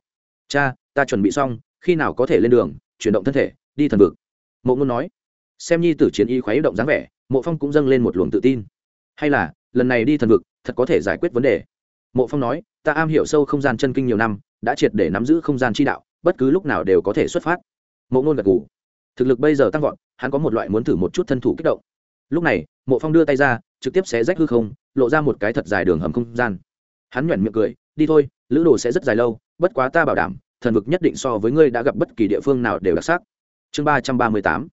Cha, ta chuẩn bị xong, khi nào có thể lên đường, chuyển động thân thể, đi thần vực. Mộ ngôn nói. Xem nhi tử chiến y khoái động dáng vẻ, mộ phong cũng dâng lên một luồng tự tin. Hay là, lần này đi thần vực, thật có thể giải quyết vấn đề mộ phong nói ta am hiểu sâu không gian chân kinh nhiều năm đã triệt để nắm giữ không gian chi đạo bất cứ lúc nào đều có thể xuất phát. Mộ ngôn gật gù, thực lực bây giờ tăng vọt hắn có một loại muốn thử một chút thân thủ kích động. Lúc này mộ phong đưa tay ra trực tiếp xé rách hư không lộ ra một cái thật dài đường hầm không gian. Hắn nhoẻn miệng cười đi thôi lữ đồ sẽ rất dài lâu bất quá ta bảo đảm thần vực nhất định so với ngươi đã gặp bất kỳ địa phương nào đều đặc sắc. Chương ba trăm ba mươi tám.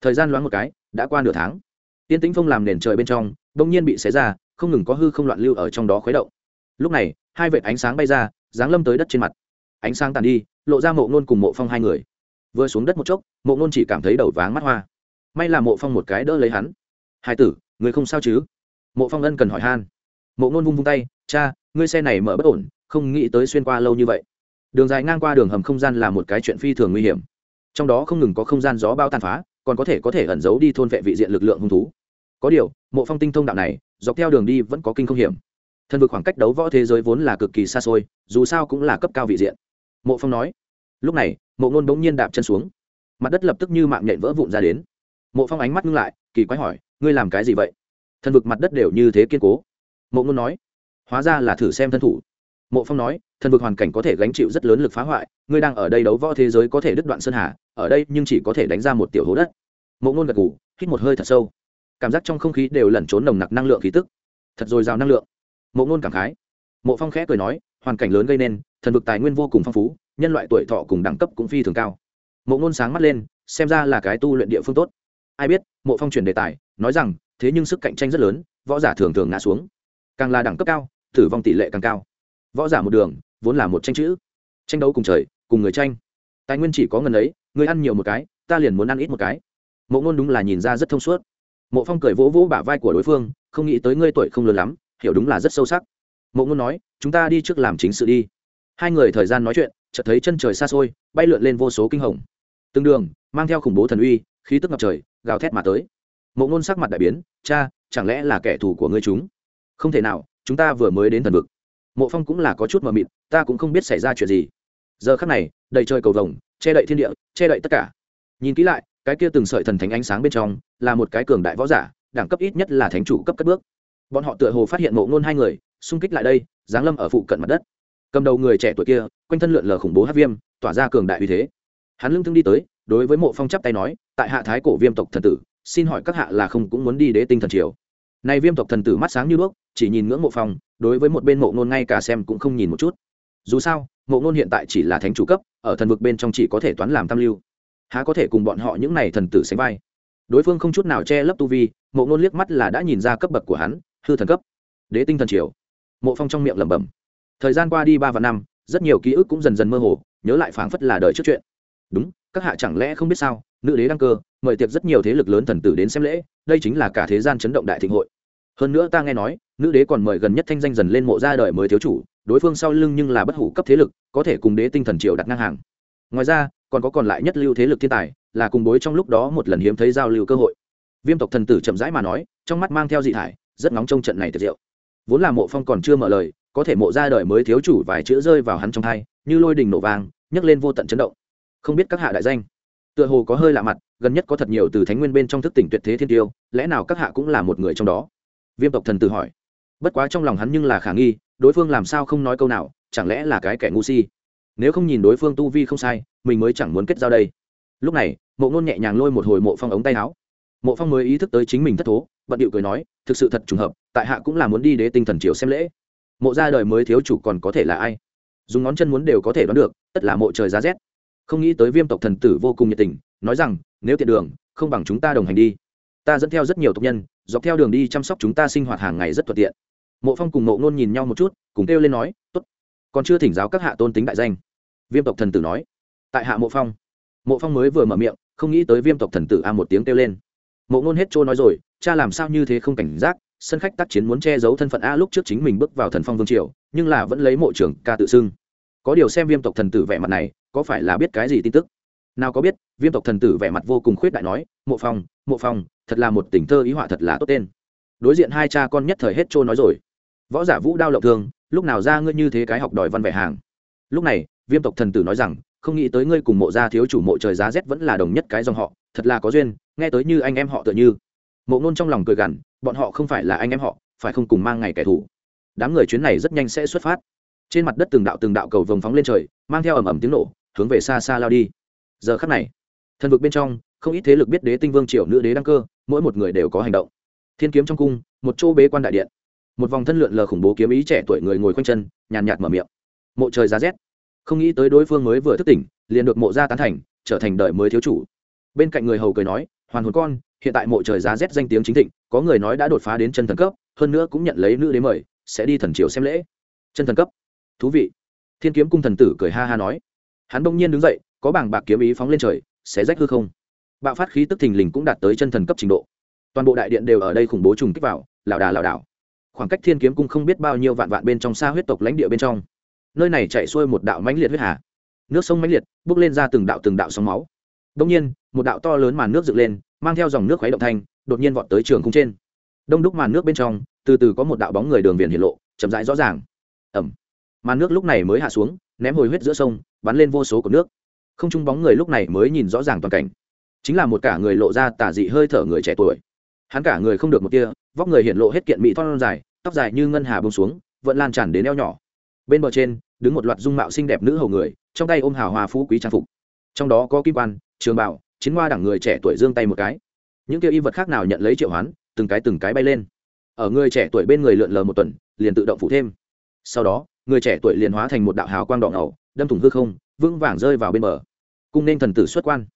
Thời gian loáng một cái đã qua nửa tháng. Tiên tĩnh phong làm nền trời bên trong đông nhiên bị xé ra không ngừng có hư không loạn lưu ở trong đó khuấy động lúc này, hai vệt ánh sáng bay ra, giáng lâm tới đất trên mặt. Ánh sáng tàn đi, lộ ra mộ ngôn cùng mộ phong hai người. Vừa xuống đất một chốc, mộ ngôn chỉ cảm thấy đầu váng mắt hoa. May là mộ phong một cái đỡ lấy hắn. Hai tử, người không sao chứ? Mộ phong ân cần hỏi han. Mộ ngôn vung vung tay, cha, ngươi xe này mở bất ổn, không nghĩ tới xuyên qua lâu như vậy. Đường dài ngang qua đường hầm không gian là một cái chuyện phi thường nguy hiểm. Trong đó không ngừng có không gian gió bao tàn phá, còn có thể có thể ẩn giấu đi thôn vệ vị diện lực lượng hung thú. Có điều, mộ phong tinh thông đạo này, dọc theo đường đi vẫn có kinh không hiểm thần vực khoảng cách đấu võ thế giới vốn là cực kỳ xa xôi, dù sao cũng là cấp cao vị diện. Mộ phong nói. Lúc này, mộ ngôn bỗng nhiên đạp chân xuống. Mặt đất lập tức như mạng nhện vỡ vụn ra đến. Mộ phong ánh mắt ngưng lại, kỳ quái hỏi, ngươi làm cái gì vậy? Thần vực mặt đất đều như thế kiên cố. Mộ ngôn nói, hóa ra là thử xem thân thủ. Mộ phong nói, thần vực hoàn cảnh có thể gánh chịu rất lớn lực phá hoại, ngươi đang ở đây đấu võ thế giới có thể đứt đoạn sơn hà, ở đây nhưng chỉ có thể đánh ra một tiểu hố đất. Mộ ngôn gật ngủ hít một hơi thật sâu. Cảm giác trong không khí đều lẩn trốn nồng nặc năng lượng khí tức. Thật dồi dào năng lượng mộ ngôn cảm khái. Mộ phong khẽ cười nói, hoàn cảnh lớn gây nên, thần vực tài nguyên vô cùng phong phú, nhân loại tuổi thọ cùng đẳng cấp cũng phi thường cao. Mộ ngôn sáng mắt lên, xem ra là cái tu luyện địa phương tốt. Ai biết, mộ phong chuyển đề tài, nói rằng, thế nhưng sức cạnh tranh rất lớn, võ giả thường thường ngã xuống. Càng là đẳng cấp cao, tử vong tỷ lệ càng cao. Võ giả một đường, vốn là một tranh chữ. Tranh đấu cùng trời, cùng người tranh. Tài nguyên chỉ có ngần ấy, người ăn nhiều một cái, ta liền muốn ăn ít một cái. Mộ ngôn đúng là nhìn ra rất thông suốt. Mộ phong cười vỗ vỗ bả vai của đối phương, không nghĩ tới ngươi tuổi không lớn lắm hiểu đúng là rất sâu sắc. Mộ ngôn nói, chúng ta đi trước làm chính sự đi. Hai người thời gian nói chuyện, chợt thấy chân trời xa xôi, bay lượn lên vô số kinh hồng. Tương đường, mang theo khủng bố thần uy, khí tức ngập trời, gào thét mà tới. Mộ ngôn sắc mặt đại biến, cha, chẳng lẽ là kẻ thù của ngươi chúng? Không thể nào, chúng ta vừa mới đến thần vực. Mộ phong cũng là có chút mờ mịt, ta cũng không biết xảy ra chuyện gì. Giờ khắc này, đầy trời cầu vồng, che đậy thiên địa, che đậy tất cả. Nhìn kỹ lại, cái kia từng sợi thần thánh ánh sáng bên trong, là một cái cường đại võ giả, đẳng cấp ít nhất là thánh chủ cấp cất bước bọn họ tựa hồ phát hiện mộ ngôn hai người, xung kích lại đây, giáng lâm ở phụ cận mặt đất. Cầm đầu người trẻ tuổi kia, quanh thân lượn lờ khủng bố hát viêm, tỏa ra cường đại uy thế. Hắn lưng thương đi tới, đối với mộ phong chắp tay nói, tại hạ thái cổ viêm tộc thần tử, xin hỏi các hạ là không cũng muốn đi đế tinh thần triều? Này viêm tộc thần tử mắt sáng như đuốc, chỉ nhìn ngưỡng mộ phong, đối với một bên mộ ngôn ngay cả xem cũng không nhìn một chút. Dù sao, mộ ngôn hiện tại chỉ là thánh chủ cấp, ở thần vực bên trong chỉ có thể toán làm tam lưu. Há có thể cùng bọn họ những này thần tử sánh vai? Đối phương không chút nào che lấp tu vi, mộ ngôn liếc mắt là đã nhìn ra cấp bậc của hắn hư thần cấp, đế tinh thần triều. Mộ phong trong miệng lẩm bẩm. Thời gian qua đi ba và năm, rất nhiều ký ức cũng dần dần mơ hồ, nhớ lại phảng phất là đời trước chuyện. Đúng, các hạ chẳng lẽ không biết sao, nữ đế đăng cơ, mời tiệc rất nhiều thế lực lớn thần tử đến xem lễ, đây chính là cả thế gian chấn động đại thịnh hội. Hơn nữa ta nghe nói, nữ đế còn mời gần nhất thanh danh dần lên mộ ra đời mới thiếu chủ, đối phương sau lưng nhưng là bất hủ cấp thế lực, có thể cùng đế tinh thần triều đặt ngang hàng. Ngoài ra, còn có còn lại nhất lưu thế lực thiên tài, là cùng bối trong lúc đó một lần hiếm thấy giao lưu cơ hội. Viêm tộc thần tử chậm rãi mà nói, trong mắt mang theo dị thải rất nóng trong trận này tiệc rượu. Vốn là mộ phong còn chưa mở lời, có thể mộ ra đời mới thiếu chủ vài chữ rơi vào hắn trong thai, như lôi đình nổ vàng nhấc lên vô tận chấn động. Không biết các hạ đại danh. Tựa hồ có hơi lạ mặt, gần nhất có thật nhiều từ thánh nguyên bên trong thức tỉnh tuyệt thế thiên tiêu, lẽ nào các hạ cũng là một người trong đó? Viêm tộc thần tử hỏi. Bất quá trong lòng hắn nhưng là khả nghi, đối phương làm sao không nói câu nào, chẳng lẽ là cái kẻ ngu si? Nếu không nhìn đối phương tu vi không sai, mình mới chẳng muốn kết giao đây. Lúc này, mộ ngôn nhẹ nhàng lôi một hồi mộ phong ống tay áo. Mộ phong mới ý thức tới chính mình thất thố bận điệu cười nói, thực sự thật trùng hợp, tại hạ cũng là muốn đi đế tinh thần triều xem lễ. Mộ ra đời mới thiếu chủ còn có thể là ai? Dùng ngón chân muốn đều có thể đoán được, tất là mộ trời giá rét. Không nghĩ tới viêm tộc thần tử vô cùng nhiệt tình, nói rằng, nếu tiện đường, không bằng chúng ta đồng hành đi. Ta dẫn theo rất nhiều tộc nhân, dọc theo đường đi chăm sóc chúng ta sinh hoạt hàng ngày rất thuận tiện. Mộ phong cùng mộ ngôn nhìn nhau một chút, cùng kêu lên nói t ố t còn chưa thỉnh giáo các hạ tôn tính đại danh. Viêm tộc thần tử nói. Tại hạ mộ phong. Mộ phong mới vừa mở miệng, không nghĩ tới viêm tộc thần tử a một tiếng kêu lên. Mộ ngôn hết trôi nói rồi cha làm sao như thế không cảnh giác, sân khách tác chiến muốn che giấu thân phận a lúc trước chính mình bước vào thần phong vương triều, nhưng là vẫn lấy mộ trưởng ca tự xưng. Có điều xem viêm tộc thần tử vẻ mặt này, có phải là biết cái gì tin tức? Nào có biết, viêm tộc thần tử vẻ mặt vô cùng khuyết đại nói, mộ phong mộ phong, thật là một tình thơ ý họa thật là tốt tên. Đối diện hai cha con nhất thời hết trôi nói rồi. Võ giả vũ đao lộng thương, lúc nào ra ngươi như thế cái học đòi văn vẻ hàng? Lúc này, viêm tộc thần tử nói rằng, không nghĩ tới ngươi cùng mộ gia thiếu chủ mộ trời giá rét vẫn là đồng nhất cái dòng họ, thật là có duyên, nghe tới như anh em họ tựa như mộ ngôn trong lòng cười gằn, bọn họ không phải là anh em họ, phải không cùng mang ngày kẻ thù. Đám người chuyến này rất nhanh sẽ xuất phát. Trên mặt đất từng đạo từng đạo cầu vồng phóng lên trời, mang theo ẩm ẩm tiếng nổ, hướng về xa xa lao đi. Giờ khắc này, thần vực bên trong, không ít thế lực biết đế tinh vương triều nữ đế đăng cơ, mỗi một người đều có hành động. Thiên kiếm trong cung, một chỗ bế quan đại điện. Một vòng thân lượn lờ khủng bố kiếm ý trẻ tuổi người ngồi khoanh chân, nhàn nhạt mở miệng. Mộ trời giá rét. Không nghĩ tới đối phương mới vừa thức tỉnh, liền được mộ gia tán thành, trở thành đời mới thiếu chủ. Bên cạnh người hầu cười nói hoàn hồn con, hiện tại mộ trời giá rét danh tiếng chính thịnh, có người nói đã đột phá đến chân thần cấp, hơn nữa cũng nhận lấy nữ đế mời, sẽ đi thần triều xem lễ. Chân thần cấp. Thú vị. Thiên kiếm cung thần tử cười ha ha nói. Hắn bỗng nhiên đứng dậy, có bảng bạc kiếm ý phóng lên trời, sẽ rách hư không. Bạo phát khí tức thình lình cũng đạt tới chân thần cấp trình độ. Toàn bộ đại điện đều ở đây khủng bố trùng kích vào, lảo đà lảo đảo. Khoảng cách thiên kiếm cung không biết bao nhiêu vạn vạn bên trong xa huyết tộc lãnh địa bên trong. Nơi này chạy xuôi một đạo mãnh liệt huyết hà. Nước sông mãnh liệt, bốc lên ra từng đạo từng đạo sóng máu. Đông nhiên một đạo to lớn màn nước dựng lên, mang theo dòng nước khuấy động thanh, đột nhiên vọt tới trường cung trên. Đông đúc màn nước bên trong, từ từ có một đạo bóng người đường viền hiện lộ, chậm rãi rõ ràng. Ẩm màn nước lúc này mới hạ xuống, ném hồi huyết giữa sông, bắn lên vô số của nước. Không chung bóng người lúc này mới nhìn rõ ràng toàn cảnh. Chính là một cả người lộ ra tả dị hơi thở người trẻ tuổi. Hắn cả người không được một tia, vóc người hiện lộ hết kiện mỹ thon dài, tóc dài như ngân hà bông xuống, vẫn lan tràn đến eo nhỏ. Bên bờ trên, đứng một loạt dung mạo xinh đẹp nữ hầu người, trong tay ôm hào hòa phú quý trang phục. Trong đó có kim quan, trường bảo chiến hoa đẳng người trẻ tuổi giương tay một cái. Những kia y vật khác nào nhận lấy triệu hoán, từng cái từng cái bay lên. Ở người trẻ tuổi bên người lượn lờ một tuần, liền tự động phụ thêm. Sau đó, người trẻ tuổi liền hóa thành một đạo hào quang đỏ ngầu, đâm thủng hư không, vững vàng rơi vào bên bờ. Cung nên thần tử xuất quan.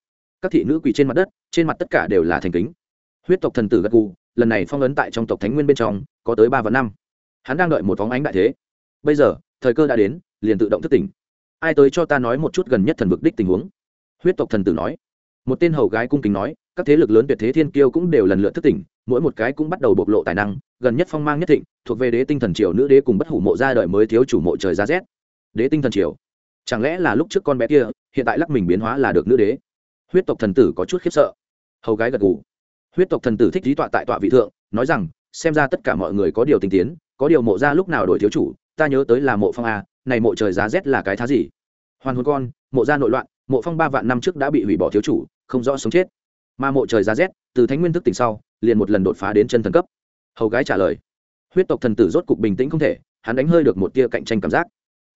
Các thị nữ quỳ trên mặt đất, trên mặt tất cả đều là thành kính. Huyết tộc thần tử gật gù, lần này phong ấn tại trong tộc thánh nguyên bên trong, có tới ba và năm. Hắn đang đợi một phóng ánh đại thế. Bây giờ, thời cơ đã đến, liền tự động thức tỉnh. Ai tới cho ta nói một chút gần nhất thần vực đích tình huống? Huyết tộc thần tử nói một tên hầu gái cung kính nói, các thế lực lớn tuyệt thế thiên kiêu cũng đều lần lượt thức tỉnh, mỗi một cái cũng bắt đầu bộc lộ tài năng, gần nhất phong mang nhất thịnh, thuộc về đế tinh thần triều nữ đế cùng bất hủ mộ ra đời mới thiếu chủ mộ trời giá rét. Đế tinh thần triều. Chẳng lẽ là lúc trước con bé kia, hiện tại lắc mình biến hóa là được nữ đế? Huyết tộc thần tử có chút khiếp sợ. Hầu gái gật gù. Huyết tộc thần tử thích trí tọa tại tọa vị thượng, nói rằng, xem ra tất cả mọi người có điều tinh tiến, có điều mộ ra lúc nào đổi thiếu chủ, ta nhớ tới là mộ phong a, này mộ trời giá rét là cái thá gì? Hoàn hồn con, mộ ra nội loạn, mộ phong ba vạn năm trước đã bị hủy bỏ thiếu chủ không rõ sống chết. Mà mộ trời ra rét, từ thánh nguyên thức tỉnh sau, liền một lần đột phá đến chân thần cấp. Hầu gái trả lời, huyết tộc thần tử rốt cục bình tĩnh không thể, hắn đánh hơi được một tia cạnh tranh cảm giác.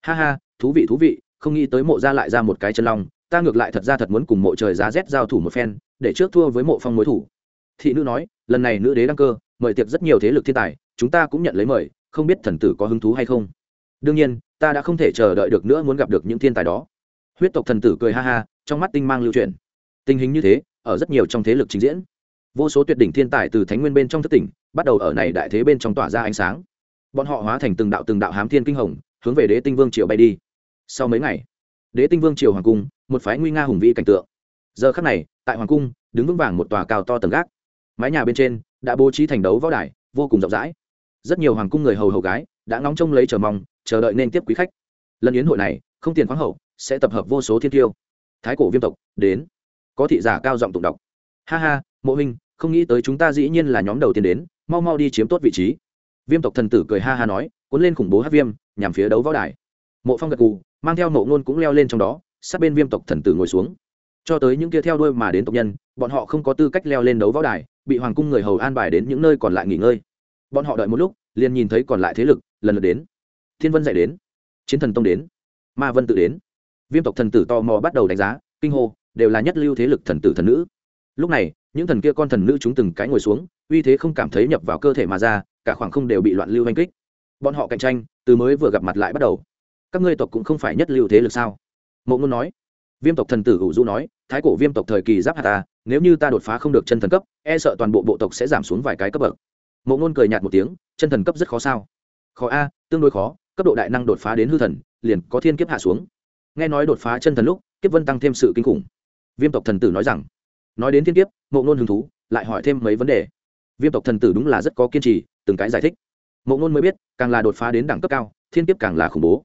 Ha ha, thú vị thú vị, không nghĩ tới mộ ra lại ra một cái chân long, ta ngược lại thật ra thật muốn cùng mộ trời giá rét giao thủ một phen, để trước thua với mộ phong mối thủ. Thị nữ nói, lần này nữ đế đăng cơ, mời tiệc rất nhiều thế lực thiên tài, chúng ta cũng nhận lấy mời, không biết thần tử có hứng thú hay không. Đương nhiên, ta đã không thể chờ đợi được nữa muốn gặp được những thiên tài đó. Huyết tộc thần tử cười ha ha, trong mắt tinh mang lưu truyền tình hình như thế, ở rất nhiều trong thế lực trình diễn. Vô số tuyệt đỉnh thiên tài từ thánh nguyên bên trong thất tỉnh, bắt đầu ở này đại thế bên trong tỏa ra ánh sáng. Bọn họ hóa thành từng đạo từng đạo hám thiên kinh hồng, hướng về đế tinh vương triều bay đi. Sau mấy ngày, đế tinh vương triều hoàng cung, một phái nguy nga hùng vĩ cảnh tượng. Giờ khắc này, tại hoàng cung, đứng vững vàng một tòa cao to tầng gác. Mái nhà bên trên, đã bố trí thành đấu võ đài, vô cùng rộng rãi. Rất nhiều hoàng cung người hầu hầu gái, đã ngóng trông lấy chờ mong, chờ đợi nên tiếp quý khách. Lần yến hội này, không tiền khoáng hậu, sẽ tập hợp vô số thiên tiêu. Thái cổ viêm tộc, đến có thị giả cao giọng tụng đọc. Ha ha, mộ huynh, không nghĩ tới chúng ta dĩ nhiên là nhóm đầu tiên đến, mau mau đi chiếm tốt vị trí. Viêm tộc thần tử cười ha ha nói, cuốn lên khủng bố hát viêm, nhằm phía đấu võ đài. Mộ phong gật cù mang theo mộ ngôn cũng leo lên trong đó, sát bên viêm tộc thần tử ngồi xuống. Cho tới những kia theo đuôi mà đến tộc nhân, bọn họ không có tư cách leo lên đấu võ đài, bị hoàng cung người hầu an bài đến những nơi còn lại nghỉ ngơi. Bọn họ đợi một lúc, liền nhìn thấy còn lại thế lực, lần lượt đến. Thiên vân dạy đến, chiến thần tông đến, ma vân tự đến. Viêm tộc thần tử tò mò bắt đầu đánh giá, kinh hô đều là nhất lưu thế lực thần tử thần nữ. Lúc này, những thần kia con thần nữ chúng từng cái ngồi xuống, uy thế không cảm thấy nhập vào cơ thể mà ra, cả khoảng không đều bị loạn lưu hành kích. Bọn họ cạnh tranh, từ mới vừa gặp mặt lại bắt đầu. Các ngươi tộc cũng không phải nhất lưu thế lực sao? Mộ ngôn nói. Viêm tộc thần tử hữu du nói, thái cổ viêm tộc thời kỳ giáp hạt ta, nếu như ta đột phá không được chân thần cấp e sợ toàn bộ bộ tộc sẽ giảm xuống vài cái cấp bậc. Mộ ngôn cười nhạt một tiếng, chân thần cấp rất khó sao? Khó a, tương đối khó, cấp độ đại năng đột phá đến hư thần, liền có thiên kiếp hạ xuống. Nghe nói đột phá chân thần lúc, kiếp vân tăng thêm sự kinh khủng viêm tộc thần tử nói rằng, nói đến thiên kiếp mộ ngôn hứng thú, lại hỏi thêm mấy vấn đề. Viêm tộc thần tử đúng là rất có kiên trì, từng cái giải thích. Mộ ngôn mới biết, càng là đột phá đến đẳng cấp cao, thiên kiếp càng là khủng bố.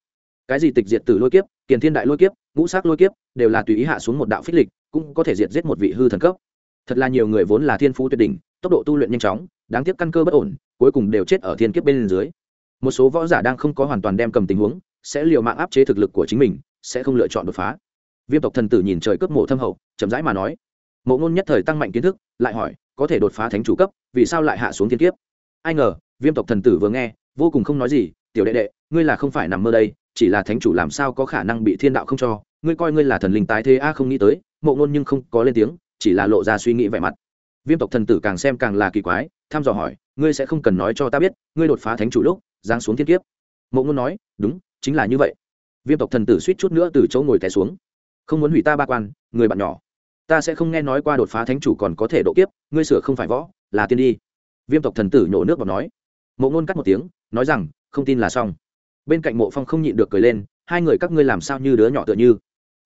Cái gì tịch diệt tử lôi kiếp, kiền thiên đại lôi kiếp, ngũ sắc lôi kiếp, đều là tùy ý hạ xuống một đạo phích lịch, cũng có thể diệt giết một vị hư thần cấp. Thật là nhiều người vốn là thiên phú tuyệt đỉnh, tốc độ tu luyện nhanh chóng, đáng tiếc căn cơ bất ổn, cuối cùng đều chết ở thiên kiếp bên dưới. Một số võ giả đang không có hoàn toàn đem cầm tình huống, sẽ liều mạng áp chế thực lực của chính mình, sẽ không lựa chọn đột phá viêm tộc thần tử nhìn trời cướp mộ thâm hậu, chậm rãi mà nói, mộ ngôn nhất thời tăng mạnh kiến thức, lại hỏi, có thể đột phá thánh chủ cấp, vì sao lại hạ xuống thiên kiếp? Ai ngờ, viêm tộc thần tử vừa nghe, vô cùng không nói gì, tiểu đệ đệ, ngươi là không phải nằm mơ đây, chỉ là thánh chủ làm sao có khả năng bị thiên đạo không cho? Ngươi coi ngươi là thần linh tái thế a, không nghĩ tới, mộ ngôn nhưng không có lên tiếng, chỉ là lộ ra suy nghĩ vẻ mặt. Viêm tộc thần tử càng xem càng là kỳ quái, thăm dò hỏi, ngươi sẽ không cần nói cho ta biết, ngươi đột phá thánh chủ lúc, giáng xuống thiên kiếp? Mộ ngôn nói, đúng, chính là như vậy. Viêm tộc thần tử suýt chút nữa từ chỗ ngồi té xuống không muốn hủy ta ba quan, người bạn nhỏ. Ta sẽ không nghe nói qua đột phá thánh chủ còn có thể độ kiếp, ngươi sửa không phải võ, là tiên đi. Viêm tộc thần tử nhổ nước vào nói. Mộ ngôn cắt một tiếng, nói rằng, không tin là xong. Bên cạnh mộ phong không nhịn được cười lên, hai người các ngươi làm sao như đứa nhỏ tựa như?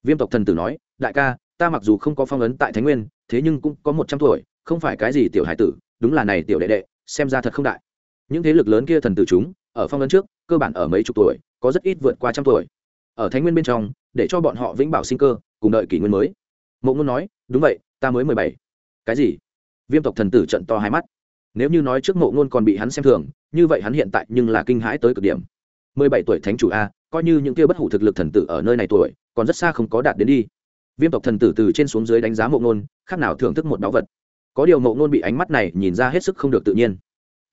Viêm tộc thần tử nói, đại ca, ta mặc dù không có phong ấn tại thánh nguyên, thế nhưng cũng có một trăm tuổi, không phải cái gì tiểu hải tử, đúng là này tiểu đệ đệ, xem ra thật không đại. Những thế lực lớn kia thần tử chúng, ở phong ấn trước, cơ bản ở mấy chục tuổi, có rất ít vượt qua trăm tuổi. Ở thánh nguyên bên trong để cho bọn họ vĩnh bảo sinh cơ, cùng đợi kỷ nguyên mới. Mộ ngôn nói, đúng vậy, ta mới mười bảy. Cái gì? Viêm tộc thần tử trận to hai mắt. Nếu như nói trước mộ ngôn còn bị hắn xem thường, như vậy hắn hiện tại nhưng là kinh hãi tới cực điểm. Mười bảy tuổi thánh chủ a, coi như những kia bất hủ thực lực thần tử ở nơi này tuổi, còn rất xa không có đạt đến đi. Viêm tộc thần tử từ trên xuống dưới đánh giá mộ ngôn, khác nào thưởng thức một báu vật. Có điều mộ ngôn bị ánh mắt này nhìn ra hết sức không được tự nhiên.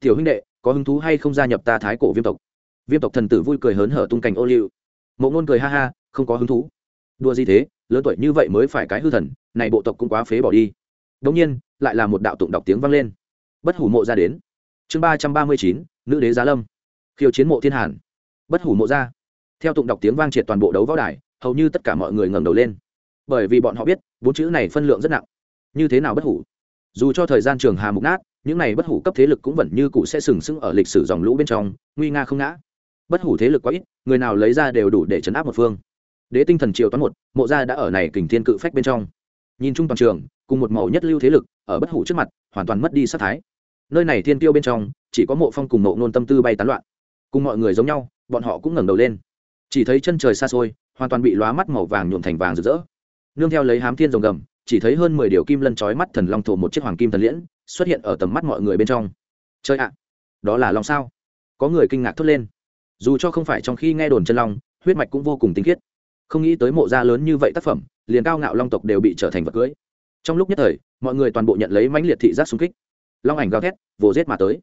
Tiểu huynh đệ, có hứng thú hay không gia nhập ta thái cổ viêm tộc? Viêm tộc thần tử vui cười hớn hở tung cành ô liu. Mộ ngôn cười ha ha không có hứng thú. Đua gì thế, lớn tuổi như vậy mới phải cái hư thần, này bộ tộc cũng quá phế bỏ đi. Đ ỗ n g nhiên, lại là một đạo tụng đọc tiếng vang lên. Bất hủ mộ ra đến. Chương ba trăm ba mươi chín, nữ đế giá lâm. Khiêu chiến mộ thiên hàn. Bất hủ mộ ra. Theo tụng đọc tiếng vang triệt toàn bộ đấu võ đài, hầu như tất cả mọi người ngẩng đầu lên. Bởi vì bọn họ biết, bốn chữ này phân lượng rất nặng. Như thế nào bất hủ? Dù cho thời gian trường hà mục nát, những này bất hủ cấp thế lực cũng vẫn như cụ sẽ sừng sững ở lịch sử dòng lũ bên trong, nguy nga không ngã. Bất hủ thế lực quá ít, người nào lấy ra đều đủ để chấn áp một phương đế tinh thần triều toán một, mộ gia đã ở này kình thiên cự phách bên trong. Nhìn chung toàn trường, cùng một mẫu nhất lưu thế lực, ở bất hủ trước mặt, hoàn toàn mất đi sát thái. Nơi này thiên tiêu bên trong, chỉ có mộ phong cùng mộ nôn tâm tư bay tán loạn. Cùng mọi người giống nhau, bọn họ cũng ngẩng đầu lên. Chỉ thấy chân trời xa xôi, hoàn toàn bị lóa mắt màu vàng nhuộm thành vàng rực rỡ. Nương theo lấy hám thiên rồng gầm, chỉ thấy hơn mười điều kim lân chói mắt thần long thổ một chiếc hoàng kim thần liễn, xuất hiện ở tầm mắt mọi người bên trong. Chơi ạ, đó là long sao? Có người kinh ngạc thốt lên. Dù cho không phải trong khi nghe đồn chân long, huyết mạch cũng vô cùng tinh khiết không nghĩ tới mộ gia lớn như vậy tác phẩm, liền cao ngạo long tộc đều bị trở thành vật cưới. Trong lúc nhất thời, mọi người toàn bộ nhận lấy mãnh liệt thị giác xung kích. Long ảnh gào thét, vồ rết mà tới.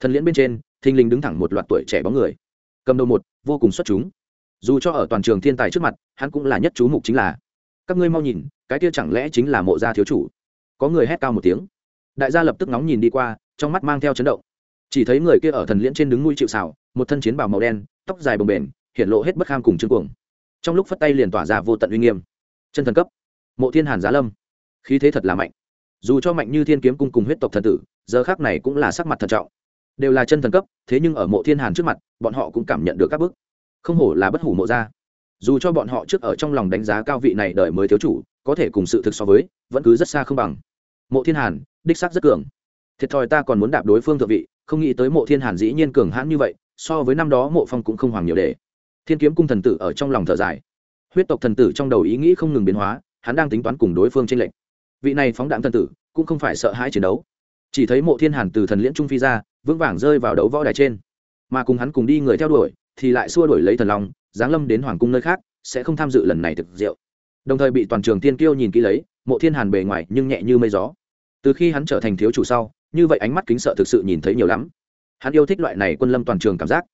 Thần liễn bên trên, thình lình đứng thẳng một loạt tuổi trẻ bóng người. Cầm đầu một, vô cùng xuất chúng. Dù cho ở toàn trường thiên tài trước mặt, hắn cũng là nhất chú mục chính là. Các ngươi mau nhìn, cái kia chẳng lẽ chính là mộ gia thiếu chủ? Có người hét cao một tiếng. Đại gia lập tức nóng nhìn đi qua, trong mắt mang theo chấn động. Chỉ thấy người kia ở thần liễn trên đứng nuôi chịu xào một thân chiến bào màu đen, tóc dài bồng bềnh, hiện lộ hết bất kham cùng chương cuồng trong lúc phất tay liền tỏa ra vô tận uy nghiêm. Chân thần cấp, mộ thiên hàn giá lâm, khí thế thật là mạnh. Dù cho mạnh như thiên kiếm cung cùng huyết tộc thần tử, giờ khác này cũng là sắc mặt thận trọng. Đều là chân thần cấp, thế nhưng ở mộ thiên hàn trước mặt, bọn họ cũng cảm nhận được các bước không hổ là bất hủ mộ ra dù cho bọn họ trước ở trong lòng đánh giá cao vị này đợi mới thiếu chủ, có thể cùng sự thực so với, vẫn cứ rất xa không bằng. Mộ thiên hàn, đích xác rất cường. Thiệt thòi ta còn muốn đạp đối phương thượng vị, không nghĩ tới mộ thiên hàn dĩ nhiên cường hãn như vậy, so với năm đó mộ phong cũng không hoàng nhiều đề thiên kiếm cung thần tử ở trong lòng thở dài. Huyết tộc thần tử trong đầu ý nghĩ không ngừng biến hóa, hắn đang tính toán cùng đối phương tranh lệch. Vị này phóng đạn thần tử cũng không phải sợ hãi chiến đấu. Chỉ thấy mộ thiên hàn từ thần liễn trung phi ra, vững vàng rơi vào đấu võ đài trên. Mà cùng hắn cùng đi người theo đuổi, thì lại xua đuổi lấy thần long, giáng lâm đến hoàng cung nơi khác, sẽ không tham dự lần này thực diệu. Đồng thời bị toàn trường tiên kiêu nhìn kỹ lấy, mộ thiên hàn bề ngoài nhưng nhẹ như mây gió. Từ khi hắn trở thành thiếu chủ sau, như vậy ánh mắt kính sợ thực sự nhìn thấy nhiều lắm. Hắn yêu thích loại này quân lâm toàn trường cảm giác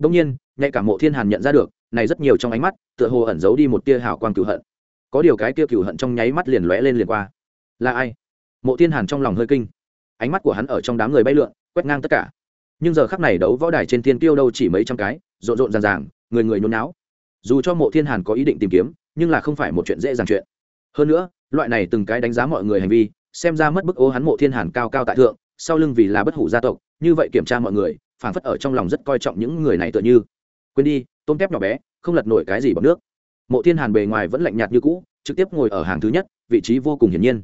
đông nhiên, nhạy cả mộ thiên hàn nhận ra được, này rất nhiều trong ánh mắt, tựa hồ ẩn giấu đi một tia hào quang cựu hận. Có điều cái tia cựu hận trong nháy mắt liền lóe lên liền qua. Là ai? Mộ thiên hàn trong lòng hơi kinh. Ánh mắt của hắn ở trong đám người bay lượn, quét ngang tất cả. Nhưng giờ khắc này đấu võ đài trên thiên tiêu đâu chỉ mấy trăm cái, rộn rộn ràng ràng, người người nhốn náo dù cho mộ thiên hàn có ý định tìm kiếm, nhưng là không phải một chuyện dễ dàng chuyện. Hơn nữa, loại này từng cái đánh giá mọi người hành vi, xem ra mất bức ô hắn mộ thiên hàn cao cao tại thượng, sau lưng vì là bất hủ gia tộc, như vậy kiểm tra mọi người phảng phất ở trong lòng rất coi trọng những người này tựa như. Quên đi, tôm tép nhỏ bé, không lật nổi cái gì bằng nước. Mộ thiên hàn bề ngoài vẫn lạnh nhạt như cũ, trực tiếp ngồi ở hàng thứ nhất, vị trí vô cùng hiển nhiên.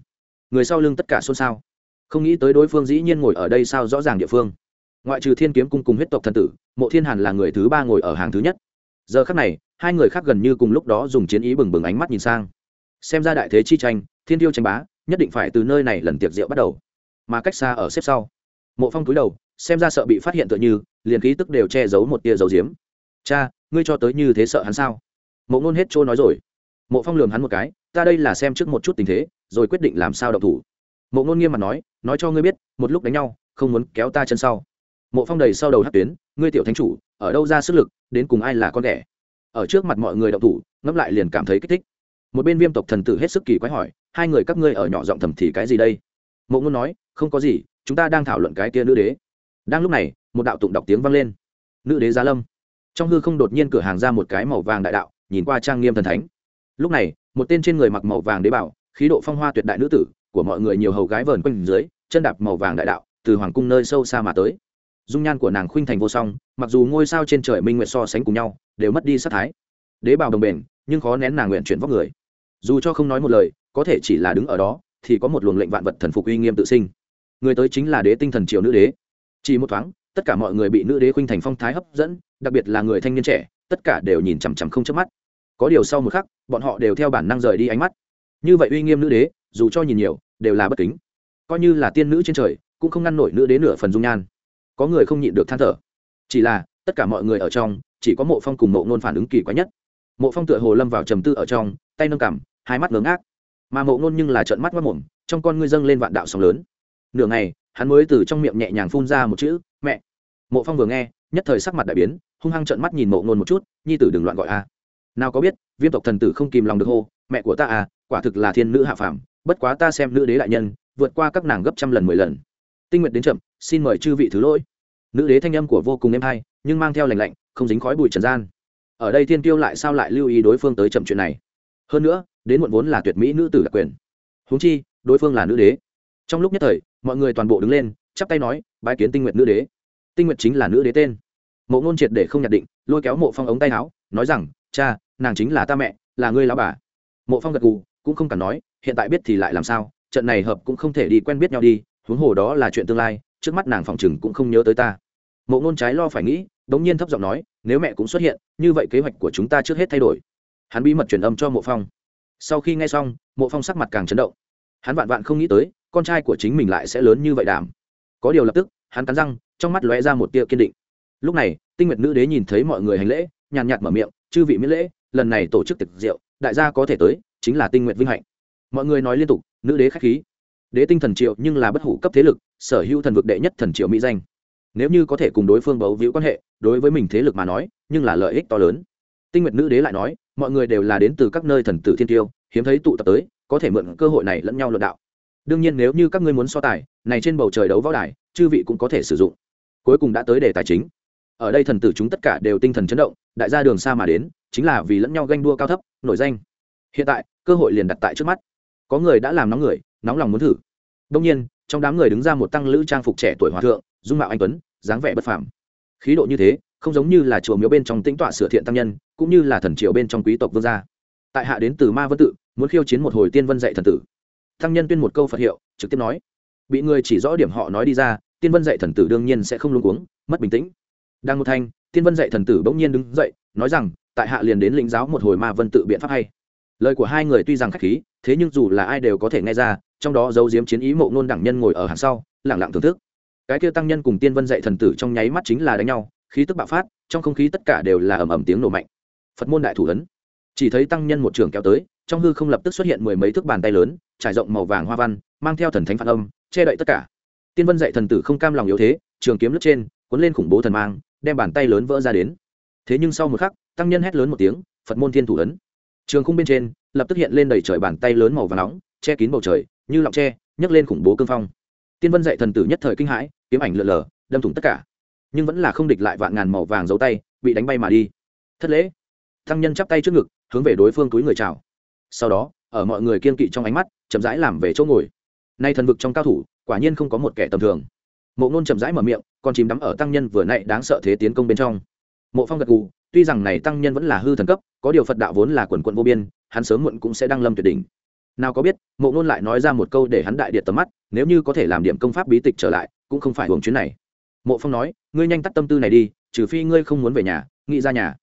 Người sau lưng tất cả xôn xao. Không nghĩ tới đối phương dĩ nhiên ngồi ở đây sao rõ ràng địa phương. Ngoại trừ thiên kiếm cung cùng huyết tộc thần tử, mộ thiên hàn là người thứ ba ngồi ở hàng thứ nhất. Giờ khác này, hai người khác gần như cùng lúc đó dùng chiến ý bừng bừng ánh mắt nhìn sang. Xem ra đại thế chi tranh, thiên tiêu tranh bá, nhất định phải từ nơi này lần tiệc rượu bắt đầu. Mà cách xa ở xếp sau, mộ phong túi đầu xem ra sợ bị phát hiện tựa như, liền khí tức đều che giấu một tia dấu diếm. Cha, ngươi cho tới như thế sợ hắn sao? Mộ ngôn hết trôi nói rồi. Mộ phong lường hắn một cái, ta đây là xem trước một chút tình thế, rồi quyết định làm sao đậu thủ. Mộ ngôn nghiêm mặt nói nói cho ngươi biết, một lúc đánh nhau, không muốn kéo ta chân sau. Mộ phong đầy sau đầu hát tuyến, ngươi tiểu thánh chủ, ở đâu ra sức lực, đến cùng ai là con đẻ ở trước mặt mọi người đậu thủ, ngẫm lại liền cảm thấy kích thích. Một bên viêm tộc thần tử hết sức kỳ quái hỏi, hai người các ngươi ở nhỏ giọng thầm thì cái gì đây? Mộ ngôn nói, không có gì, chúng ta đang thảo luận cái tia nữ đế đang lúc này, một đạo tụng đọc tiếng vang lên. Nữ đế gia lâm. Trong hư không đột nhiên cửa hàng ra một cái màu vàng đại đạo, nhìn qua trang nghiêm thần thánh. Lúc này, một tên trên người mặc màu vàng đế bảo, khí độ phong hoa tuyệt đại nữ tử, của mọi người nhiều hầu gái vờn quanh dưới, chân đạp màu vàng đại đạo, từ hoàng cung nơi sâu xa mà tới. Dung nhan của nàng khuynh thành vô song, mặc dù ngôi sao trên trời minh nguyệt so sánh cùng nhau, đều mất đi sát thái. Đế bào đồng bền, nhưng khó nén nàng nguyện chuyển vóc người. Dù cho không nói một lời, có thể chỉ là đứng ở đó, thì có một luồng lệnh vạn vật thần phục uy nghiêm tự sinh. Người tới chính là đế tinh thần triều nữ đế chỉ một thoáng, tất cả mọi người bị nữ đế khuynh thành phong thái hấp dẫn, đặc biệt là người thanh niên trẻ, tất cả đều nhìn chằm chằm không chớp mắt. Có điều sau một khắc, bọn họ đều theo bản năng rời đi ánh mắt. Như vậy uy nghiêm nữ đế, dù cho nhìn nhiều, đều là bất kính. Coi như là tiên nữ trên trời, cũng không ngăn nổi nữ đế nửa phần dung nhan. Có người không nhịn được than thở. Chỉ là, tất cả mọi người ở trong, chỉ có mộ phong cùng mộ ngôn phản ứng kỳ quái nhất. Mộ phong tựa hồ lâm vào trầm tư ở trong, tay nâng cằm, hai mắt ngớ ngác. Mà mộ ngôn nhưng là trợn mắt mất mồm, trong con ngươi dâng lên vạn đạo sóng lớn nửa ngày, hắn mới từ trong miệng nhẹ nhàng phun ra một chữ, mẹ. Mộ phong vừa nghe, nhất thời sắc mặt đại biến, hung hăng trợn mắt nhìn mộ ngôn một chút, nhi tử đừng loạn gọi a. Nào có biết, viêm tộc thần tử không kìm lòng được hô, mẹ của ta à quả thực là thiên nữ hạ phàm, bất quá ta xem nữ đế đại nhân, vượt qua các nàng gấp trăm lần mười lần. Tinh nguyện đến chậm, xin mời chư vị thứ lỗi. Nữ đế thanh âm của vô cùng êm hay, nhưng mang theo lành lạnh, không dính khói bụi trần gian. Ở đây thiên tiêu lại sao lại lưu ý đối phương tới chậm chuyện này? Hơn nữa, đến muộn vốn là tuyệt mỹ nữ tử đặc quyền. Huống chi, đối phương là nữ đế trong lúc nhất thời, mọi người toàn bộ đứng lên, chắp tay nói, bái kiến tinh nguyện nữ đế. Tinh nguyện chính là nữ đế tên. Mộ ngôn triệt để không nhận định, lôi kéo mộ phong ống tay áo, nói rằng, cha, nàng chính là ta mẹ, là ngươi lão bà. Mộ phong gật gù, cũng không cần nói, hiện tại biết thì lại làm sao, trận này hợp cũng không thể đi quen biết nhau đi, huống hồ đó là chuyện tương lai, trước mắt nàng phòng chừng cũng không nhớ tới ta. Mộ ngôn trái lo phải nghĩ bỗng nhiên thấp giọng nói, nếu mẹ cũng xuất hiện, như vậy kế hoạch của chúng ta trước hết thay đổi. Hắn bí mật truyền âm cho mộ phong. Sau khi nghe xong, mộ phong sắc mặt càng chấn động. Hắn vạn vạn không nghĩ tới con trai của chính mình lại sẽ lớn như vậy đảm có điều lập tức, hắn cắn răng, trong mắt lóe ra một tia kiên định. Lúc này, tinh nguyệt nữ đế nhìn thấy mọi người hành lễ, nhàn nhạt mở miệng, chư vị miễn lễ, lần này tổ chức tiệc rượu, đại gia có thể tới, chính là tinh nguyện vinh hạnh. Mọi người nói liên tục, nữ đế khách khí. Đế tinh thần triệu nhưng là bất hủ cấp thế lực, sở hữu thần vực đệ nhất thần triệu mỹ danh. Nếu như có thể cùng đối phương bấu víu quan hệ, đối với mình thế lực mà nói, nhưng là lợi ích to lớn. Tinh nguyệt nữ đế lại nói, mọi người đều là đến từ các nơi thần tử thiên tiêu, hiếm thấy tụ tập tới, có thể mượn cơ hội này lẫn nhau luận đạo đương nhiên nếu như các ngươi muốn so tài, này trên bầu trời đấu võ đài, chư vị cũng có thể sử dụng. Cuối cùng đã tới đề tài chính. Ở đây thần tử chúng tất cả đều tinh thần chấn động, đại gia đường xa mà đến, chính là vì lẫn nhau ganh đua cao thấp, nổi danh. Hiện tại, cơ hội liền đặt tại trước mắt. Có người đã làm nóng người, nóng lòng muốn thử. Đông nhiên, trong đám người đứng ra một tăng lữ trang phục trẻ tuổi hòa thượng, dung mạo anh tuấn, dáng vẻ bất phàm. Khí độ như thế, không giống như là chùa miếu bên trong tĩnh tọa sửa thiện tăng nhân, cũng như là thần triều bên trong quý tộc vương gia. Tại hạ đến từ ma vân tự, muốn khiêu chiến một hồi tiên vân dạy thần tử tăng nhân tuyên một câu phật hiệu, trực tiếp nói. Bị người chỉ rõ điểm họ nói đi ra, tiên vân dạy thần tử đương nhiên sẽ không luôn cuống, mất bình tĩnh. Đang một thanh, tiên vân dạy thần tử bỗng nhiên đứng dậy, nói rằng, tại hạ liền đến lĩnh giáo một hồi ma vân tự biện pháp hay. Lời của hai người tuy rằng khách khí, thế nhưng dù là ai đều có thể nghe ra, trong đó giấu diếm chiến ý mộ nôn đẳng nhân ngồi ở hàng sau lẳng lặng thưởng thức. Cái kia tăng nhân cùng tiên vân dạy thần tử trong nháy mắt chính là đánh nhau, khí tức bạo phát, trong không khí tất cả đều là ầm ầm tiếng nổ mạnh. Phật môn đại thủ ấn. Chỉ thấy tăng nhân một trường kéo tới, trong hư không lập tức xuất hiện mười mấy thước bàn tay lớn trải rộng màu vàng hoa văn, mang theo thần thánh phản âm, che đậy tất cả. Tiên vân dạy thần tử không cam lòng yếu thế, trường kiếm lướt trên, cuốn lên khủng bố thần mang, đem bàn tay lớn vỡ ra đến. Thế nhưng sau một khắc, tăng nhân hét lớn một tiếng, phật môn thiên thủ ấn. Trường khung bên trên, lập tức hiện lên đầy trời bàn tay lớn màu và nóng, che kín bầu trời, như lọng tre nhấc lên khủng bố cương phong. Tiên vân dạy thần tử nhất thời kinh hãi, kiếm ảnh lượn lờ, đâm thủng tất cả. Nhưng vẫn là không địch lại vạn ngàn màu vàng giấu tay, bị đánh bay mà đi. Thất lễ. Tăng nhân chắp tay trước ngực, hướng về đối phương túi người chào. Sau đó ở mọi người kiên kỵ trong ánh mắt, chậm rãi làm về chỗ ngồi. Nay thần vực trong cao thủ, quả nhiên không có một kẻ tầm thường. Mộ ngôn chậm rãi mở miệng còn chìm đắm ở tăng nhân vừa nãy đáng sợ thế tiến công bên trong. Mộ phong gật gù, tuy rằng này tăng nhân vẫn là hư thần cấp, có điều phật đạo vốn là quần quận vô biên, hắn sớm muộn cũng sẽ đăng lâm tuyệt đỉnh. Nào có biết, mộ ngôn lại nói ra một câu để hắn đại điện tầm mắt, nếu như có thể làm điểm công pháp bí tịch trở lại, cũng không phải hưởng chuyến này. Mộ phong nói, ngươi nhanh tắt tâm tư này đi, trừ phi ngươi không muốn về nhà, nghĩ ra nhà.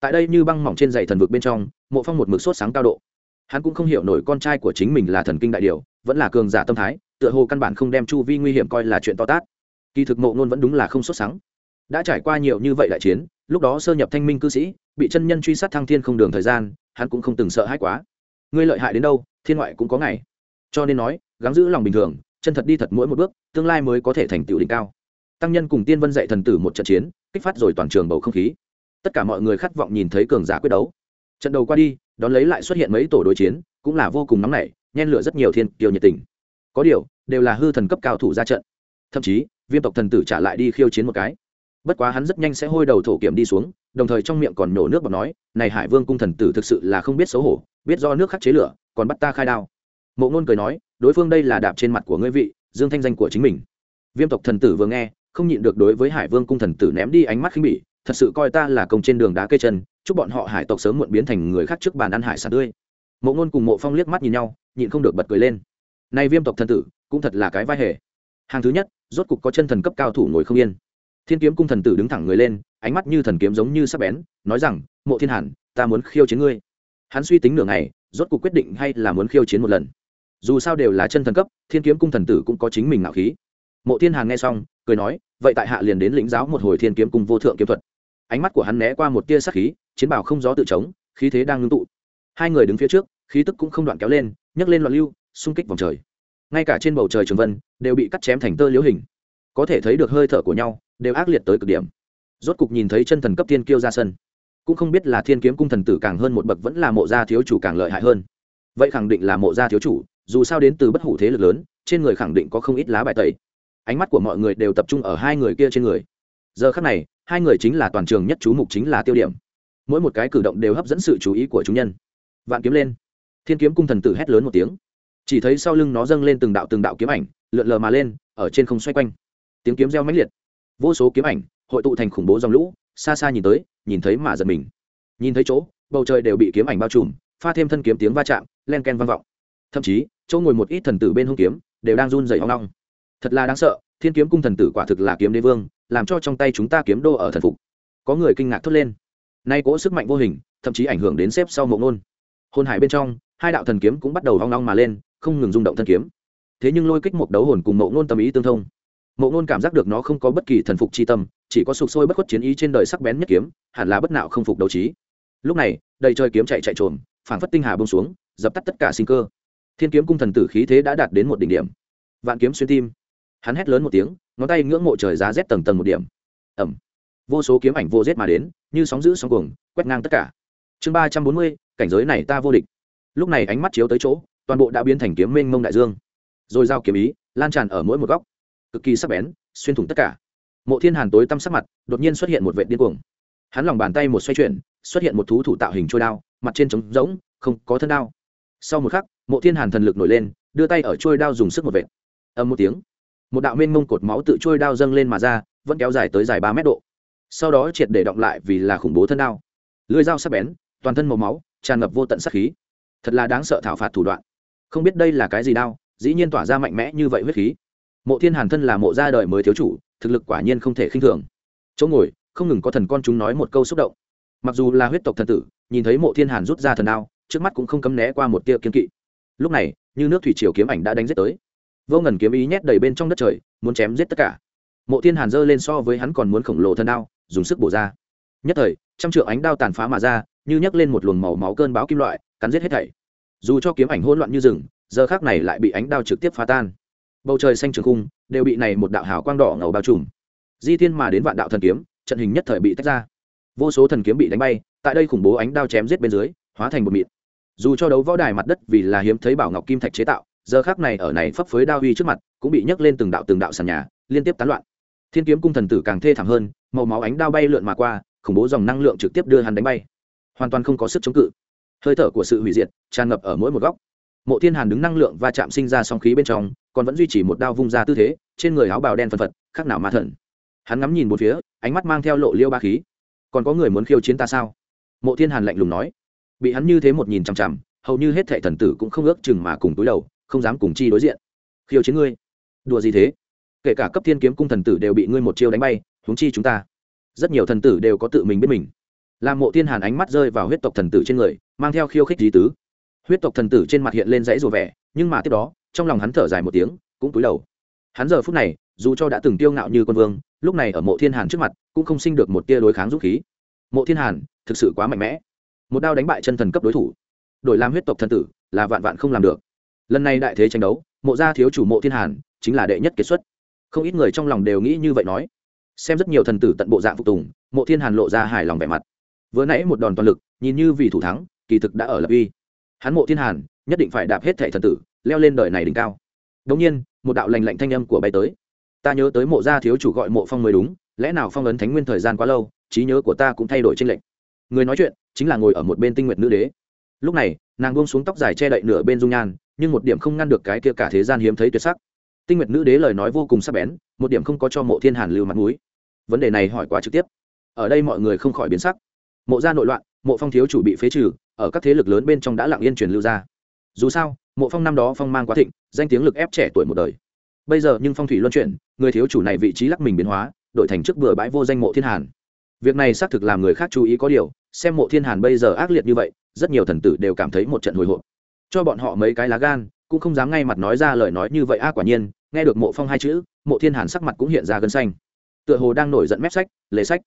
Tại đây như băng mỏng trên dày thần vực bên trong, mộ phong một mực sốt sáng cao độ hắn cũng không hiểu nổi con trai của chính mình là thần kinh đại điều, vẫn là cường giả tâm thái, tựa hồ căn bản không đem chu vi nguy hiểm coi là chuyện to tát. Kỳ thực mộ ngôn vẫn đúng là không xuất sáng đã trải qua nhiều như vậy đại chiến, lúc đó sơ nhập thanh minh cư sĩ, bị chân nhân truy sát thăng thiên không đường thời gian, hắn cũng không từng sợ hãi quá. Ngươi lợi hại đến đâu, thiên ngoại cũng có ngày. Cho nên nói, gắng giữ lòng bình thường, chân thật đi thật mỗi một bước, tương lai mới có thể thành tựu đỉnh cao. Tăng nhân cùng tiên vân dạy thần tử một trận chiến, kích phát rồi toàn trường bầu không khí. Tất cả mọi người khát vọng nhìn thấy cường giả quyết đấu. Trận đầu qua đi đón lấy lại xuất hiện mấy tổ đối chiến, cũng là vô cùng nóng nảy, nhen lửa rất nhiều thiên kiều nhiệt tình. Có điều, đều là hư thần cấp cao thủ ra trận. Thậm chí, viêm tộc thần tử trả lại đi khiêu chiến một cái. Bất quá hắn rất nhanh sẽ hôi đầu thổ kiểm đi xuống, đồng thời trong miệng còn nhổ nước bọt nói, này hải vương cung thần tử thực sự là không biết xấu hổ, biết do nước khắc chế lửa, còn bắt ta khai đao. Mộ ngôn cười nói, đối phương đây là đạp trên mặt của ngươi vị, dương thanh danh của chính mình. Viêm tộc thần tử vừa nghe, không nhịn được đối với hải vương cung thần tử ném đi ánh mắt khinh bỉ, thật sự coi ta là công trên đường đá cây chân chúc bọn họ hải tộc sớm muộn biến thành người khác trước bàn ăn hải sản tươi. Mộ ngôn cùng mộ phong liếc mắt nhìn nhau, nhịn không được bật cười lên. Nay viêm tộc thần tử, cũng thật là cái vai hề. Hàng thứ nhất, rốt cục có chân thần cấp cao thủ ngồi không yên. Thiên kiếm cung thần tử đứng thẳng người lên, ánh mắt như thần kiếm giống như sắp bén, nói rằng, mộ thiên hàn, ta muốn khiêu chiến ngươi. Hắn suy tính nửa ngày, rốt cục quyết định hay là muốn khiêu chiến một lần. Dù sao đều là chân thần cấp, thiên kiếm cung thần tử cũng có chính mình ngạo khí. Mộ thiên hàn nghe xong, cười nói, vậy tại hạ liền đến lĩnh giáo một hồi thiên kiếm cung vô thượng kiếm thuật ánh mắt của hắn né qua một tia sắc khí, chiến bảo không gió tự chống, khí thế đang ngưng tụ. Hai người đứng phía trước, khí tức cũng không đoạn kéo lên, nhấc lên loạn lưu, xung kích vòng trời. Ngay cả trên bầu trời trường vân, đều bị cắt chém thành tơ liễu hình. Có thể thấy được hơi thở của nhau, đều ác liệt tới cực điểm. Rốt cục nhìn thấy chân thần cấp thiên kiêu ra sân. Cũng không biết là thiên kiếm cung thần tử càng hơn một bậc vẫn là mộ gia thiếu chủ càng lợi hại hơn. Vậy khẳng định là mộ gia thiếu chủ, dù sao đến từ bất hủ thế lực lớn, trên người khẳng định có không ít lá bài tẩy. Ánh mắt của mọi người đều tập trung ở hai người kia trên người. Giờ khắc này hai người chính là toàn trường nhất chú mục chính là tiêu điểm. Mỗi một cái cử động đều hấp dẫn sự chú ý của chúng nhân. Vạn kiếm lên. Thiên kiếm cung thần tử hét lớn một tiếng. Chỉ thấy sau lưng nó dâng lên từng đạo từng đạo kiếm ảnh, lượn lờ mà lên, ở trên không xoay quanh. Tiếng kiếm reo mãnh liệt. Vô số kiếm ảnh hội tụ thành khủng bố dòng lũ, xa xa nhìn tới, nhìn thấy mà giật mình. Nhìn thấy chỗ, bầu trời đều bị kiếm ảnh bao trùm, pha thêm thân kiếm tiếng va chạm, len ken vang vọng. Thậm chí, chỗ ngồi một ít thần tử bên hông kiếm đều đang run rẩy hoang long thật là đáng sợ thiên kiếm cung thần tử quả thực là kiếm đế vương, làm cho trong tay chúng ta kiếm đô ở thần phục. Có người kinh ngạc thốt lên. Nay cỗ sức mạnh vô hình, thậm chí ảnh hưởng đến xếp sau mộ ngôn. Hôn hải bên trong, hai đạo thần kiếm cũng bắt đầu hoang long mà lên, không ngừng rung động thân kiếm. Thế nhưng lôi kích một đấu hồn cùng mộ ngôn tâm ý tương thông. Mộ ngôn cảm giác được nó không có bất kỳ thần phục c h i tâm, chỉ có sụp sôi bất khuất chiến ý trên đời sắc bén nhất kiếm, hẳn là bất nạo không phục đấu trí. Lúc này, đầy trời kiếm chạy chạy trồm, phảng phất tinh hà bông xuống, dập tắt tất cả sinh cơ. Thiên kiếm cung thần tử khí thế đã đạt đến một đỉnh điểm. Vạn kiếm xuyên tim hắn hét lớn một tiếng, ngón tay ngưỡng mộ trời giá rét tầng tầng một điểm. Ẩm. Vô số kiếm ảnh vô rét mà đến, như sóng giữ sóng cuồng, quét ngang tất cả. Chương ba trăm bốn mươi, cảnh giới này ta vô địch. Lúc này ánh mắt chiếu tới chỗ, toàn bộ đã biến thành kiếm mênh mông đại dương. Rồi giao kiếm ý, lan tràn ở mỗi một góc. Cực kỳ sắc bén, xuyên thủng tất cả. Mộ thiên hàn tối tăm sắc mặt, đột nhiên xuất hiện một vệ điên cuồng. Hắn lòng bàn tay một xoay chuyển, xuất hiện một thú thủ tạo hình trôi đao, mặt trên trống rỗng, không có thân đao. Sau một khắc, mộ thiên hàn thần lực nổi lên, đưa tay ở trôi đao dùng sức một vệt. Âm một tiếng một đạo mênh mông cột máu tự trôi đao dâng lên mà ra, vẫn kéo dài tới dài ba mét độ. Sau đó triệt để động lại vì là khủng bố thân đao. Lưới dao sắc bén, toàn thân màu máu, tràn ngập vô tận sắc khí. Thật là đáng sợ thảo phạt thủ đoạn. Không biết đây là cái gì đao, dĩ nhiên tỏa ra mạnh mẽ như vậy huyết khí. Mộ thiên hàn thân là mộ gia đời mới thiếu chủ, thực lực quả nhiên không thể khinh thường. Chỗ ngồi, không ngừng có thần con chúng nói một câu xúc động. Mặc dù là huyết tộc thần tử, nhìn thấy mộ thiên hàn rút ra thần đao, trước mắt cũng không cấm né qua một tia kiên kỵ. Lúc này, như nước thủy triều kiếm ảnh đã đánh giết tới vô ngần kiếm ý nhét đầy bên trong đất trời, muốn chém giết tất cả. Mộ thiên hàn giơ lên so với hắn còn muốn khổng lồ thân đao, dùng sức bổ ra. Nhất thời, trăm trượng ánh đao tàn phá mà ra, như nhấc lên một luồng màu máu cơn báo kim loại, cắn giết hết thảy. Dù cho kiếm ảnh hỗn loạn như rừng, giờ khác này lại bị ánh đao trực tiếp phá tan. Bầu trời xanh trường cung đều bị này một đạo hào quang đỏ ngầu bao trùm. Di thiên mà đến vạn đạo thần kiếm, trận hình nhất thời bị tách ra. Vô số thần kiếm bị đánh bay, tại đây khủng bố ánh đao chém giết bên dưới, hóa thành một mịt. dù cho đấu võ đài mặt đất vì là hiếm thấy bảo ngọc kim thạch chế tạo giờ khác này ở này phấp phới đao uy trước mặt, cũng bị nhấc lên từng đạo từng đạo sàn nhà, liên tiếp tán loạn. Thiên kiếm cung thần tử càng thê thảm hơn, màu máu ánh đao bay lượn mà qua, khủng bố dòng năng lượng trực tiếp đưa hắn đánh bay. Hoàn toàn không có sức chống cự. Hơi thở của sự hủy diệt, tràn ngập ở mỗi một góc. Mộ thiên hàn đứng năng lượng và chạm sinh ra song khí bên trong, còn vẫn duy trì một đao vung ra tư thế, trên người áo bào đen phân phật, khác nào ma thần. Hắn ngắm nhìn một phía, ánh mắt mang theo lộ liêu ba khí. Còn có người muốn khiêu chiến ta sao? Mộ thiên hàn lạnh lùng nói. Bị hắn như thế một nhìn chằm chằm, hầu như hết thệ thần tử cũng không ước chừng mà cùng túi đầu không dám cùng chi đối diện. Khiêu chiến ngươi. Đùa gì thế? Kể cả cấp thiên kiếm cung thần tử đều bị ngươi một chiêu đánh bay, huống chi chúng ta. Rất nhiều thần tử đều có tự mình biết mình. Làm mộ thiên hàn ánh mắt rơi vào huyết tộc thần tử trên người, mang theo khiêu khích lý tứ. Huyết tộc thần tử trên mặt hiện lên dãy rùa vẻ, nhưng mà tiếp đó, trong lòng hắn thở dài một tiếng, cũng túi đầu. Hắn giờ phút này, dù cho đã từng tiêu ngạo như quân vương, lúc này ở mộ thiên hàn trước mặt, cũng không sinh được một tia đối kháng dũng khí. Mộ thiên hàn, thực sự quá mạnh mẽ. Một đao đánh bại chân thần cấp đối thủ. Đổi làm huyết tộc thần tử, là vạn vạn không làm được lần này đại thế tranh đấu, mộ gia thiếu chủ mộ thiên hàn, chính là đệ nhất kết xuất. Không ít người trong lòng đều nghĩ như vậy nói. Xem rất nhiều thần tử tận bộ dạng phục tùng, mộ thiên hàn lộ ra hài lòng vẻ mặt. Vừa nãy một đòn toàn lực, nhìn như vì thủ thắng, kỳ thực đã ở lập uy. Hắn mộ thiên hàn, nhất định phải đạp hết thẻ thần tử, leo lên đời này đỉnh cao. Đống nhiên, một đạo lành lạnh thanh âm của bay tới. Ta nhớ tới mộ gia thiếu chủ gọi mộ phong mới đúng, lẽ nào phong ấn thánh nguyên thời gian quá lâu, trí nhớ của ta cũng thay đổi trên lệnh người nói chuyện, chính là ngồi ở một bên tinh nguyệt nữ đế. Lúc này nàng buông xuống tóc dài che đậy nửa bên dung nhan, nhưng một điểm không ngăn được cái kia cả thế gian hiếm thấy tuyệt sắc. Tinh nguyệt nữ đế lời nói vô cùng sắc bén, một điểm không có cho mộ thiên hàn lưu mặt mũi. Vấn đề này hỏi quá trực tiếp. Ở đây mọi người không khỏi biến sắc. Mộ gia nội loạn, mộ phong thiếu chủ bị phế trừ, ở các thế lực lớn bên trong đã lặng yên truyền lưu ra. Dù sao, mộ phong năm đó phong mang quá thịnh, danh tiếng lực ép trẻ tuổi một đời. Bây giờ nhưng phong thủy luân chuyển, người thiếu chủ này vị trí lắc mình biến hóa, đổi thành trước bừa bãi vô danh mộ thiên hàn việc này xác thực làm người khác chú ý có điều, xem mộ thiên hàn bây giờ ác liệt như vậy, rất nhiều thần tử đều cảm thấy một trận hồi hộp. Cho bọn họ mấy cái lá gan, cũng không dám ngay mặt nói ra lời nói như vậy. A, quả nhiên, nghe được mộ phong hai chữ, mộ thiên hàn sắc mặt cũng hiện ra gân xanh. Tựa hồ đang nổi giận mép sách, lề sách.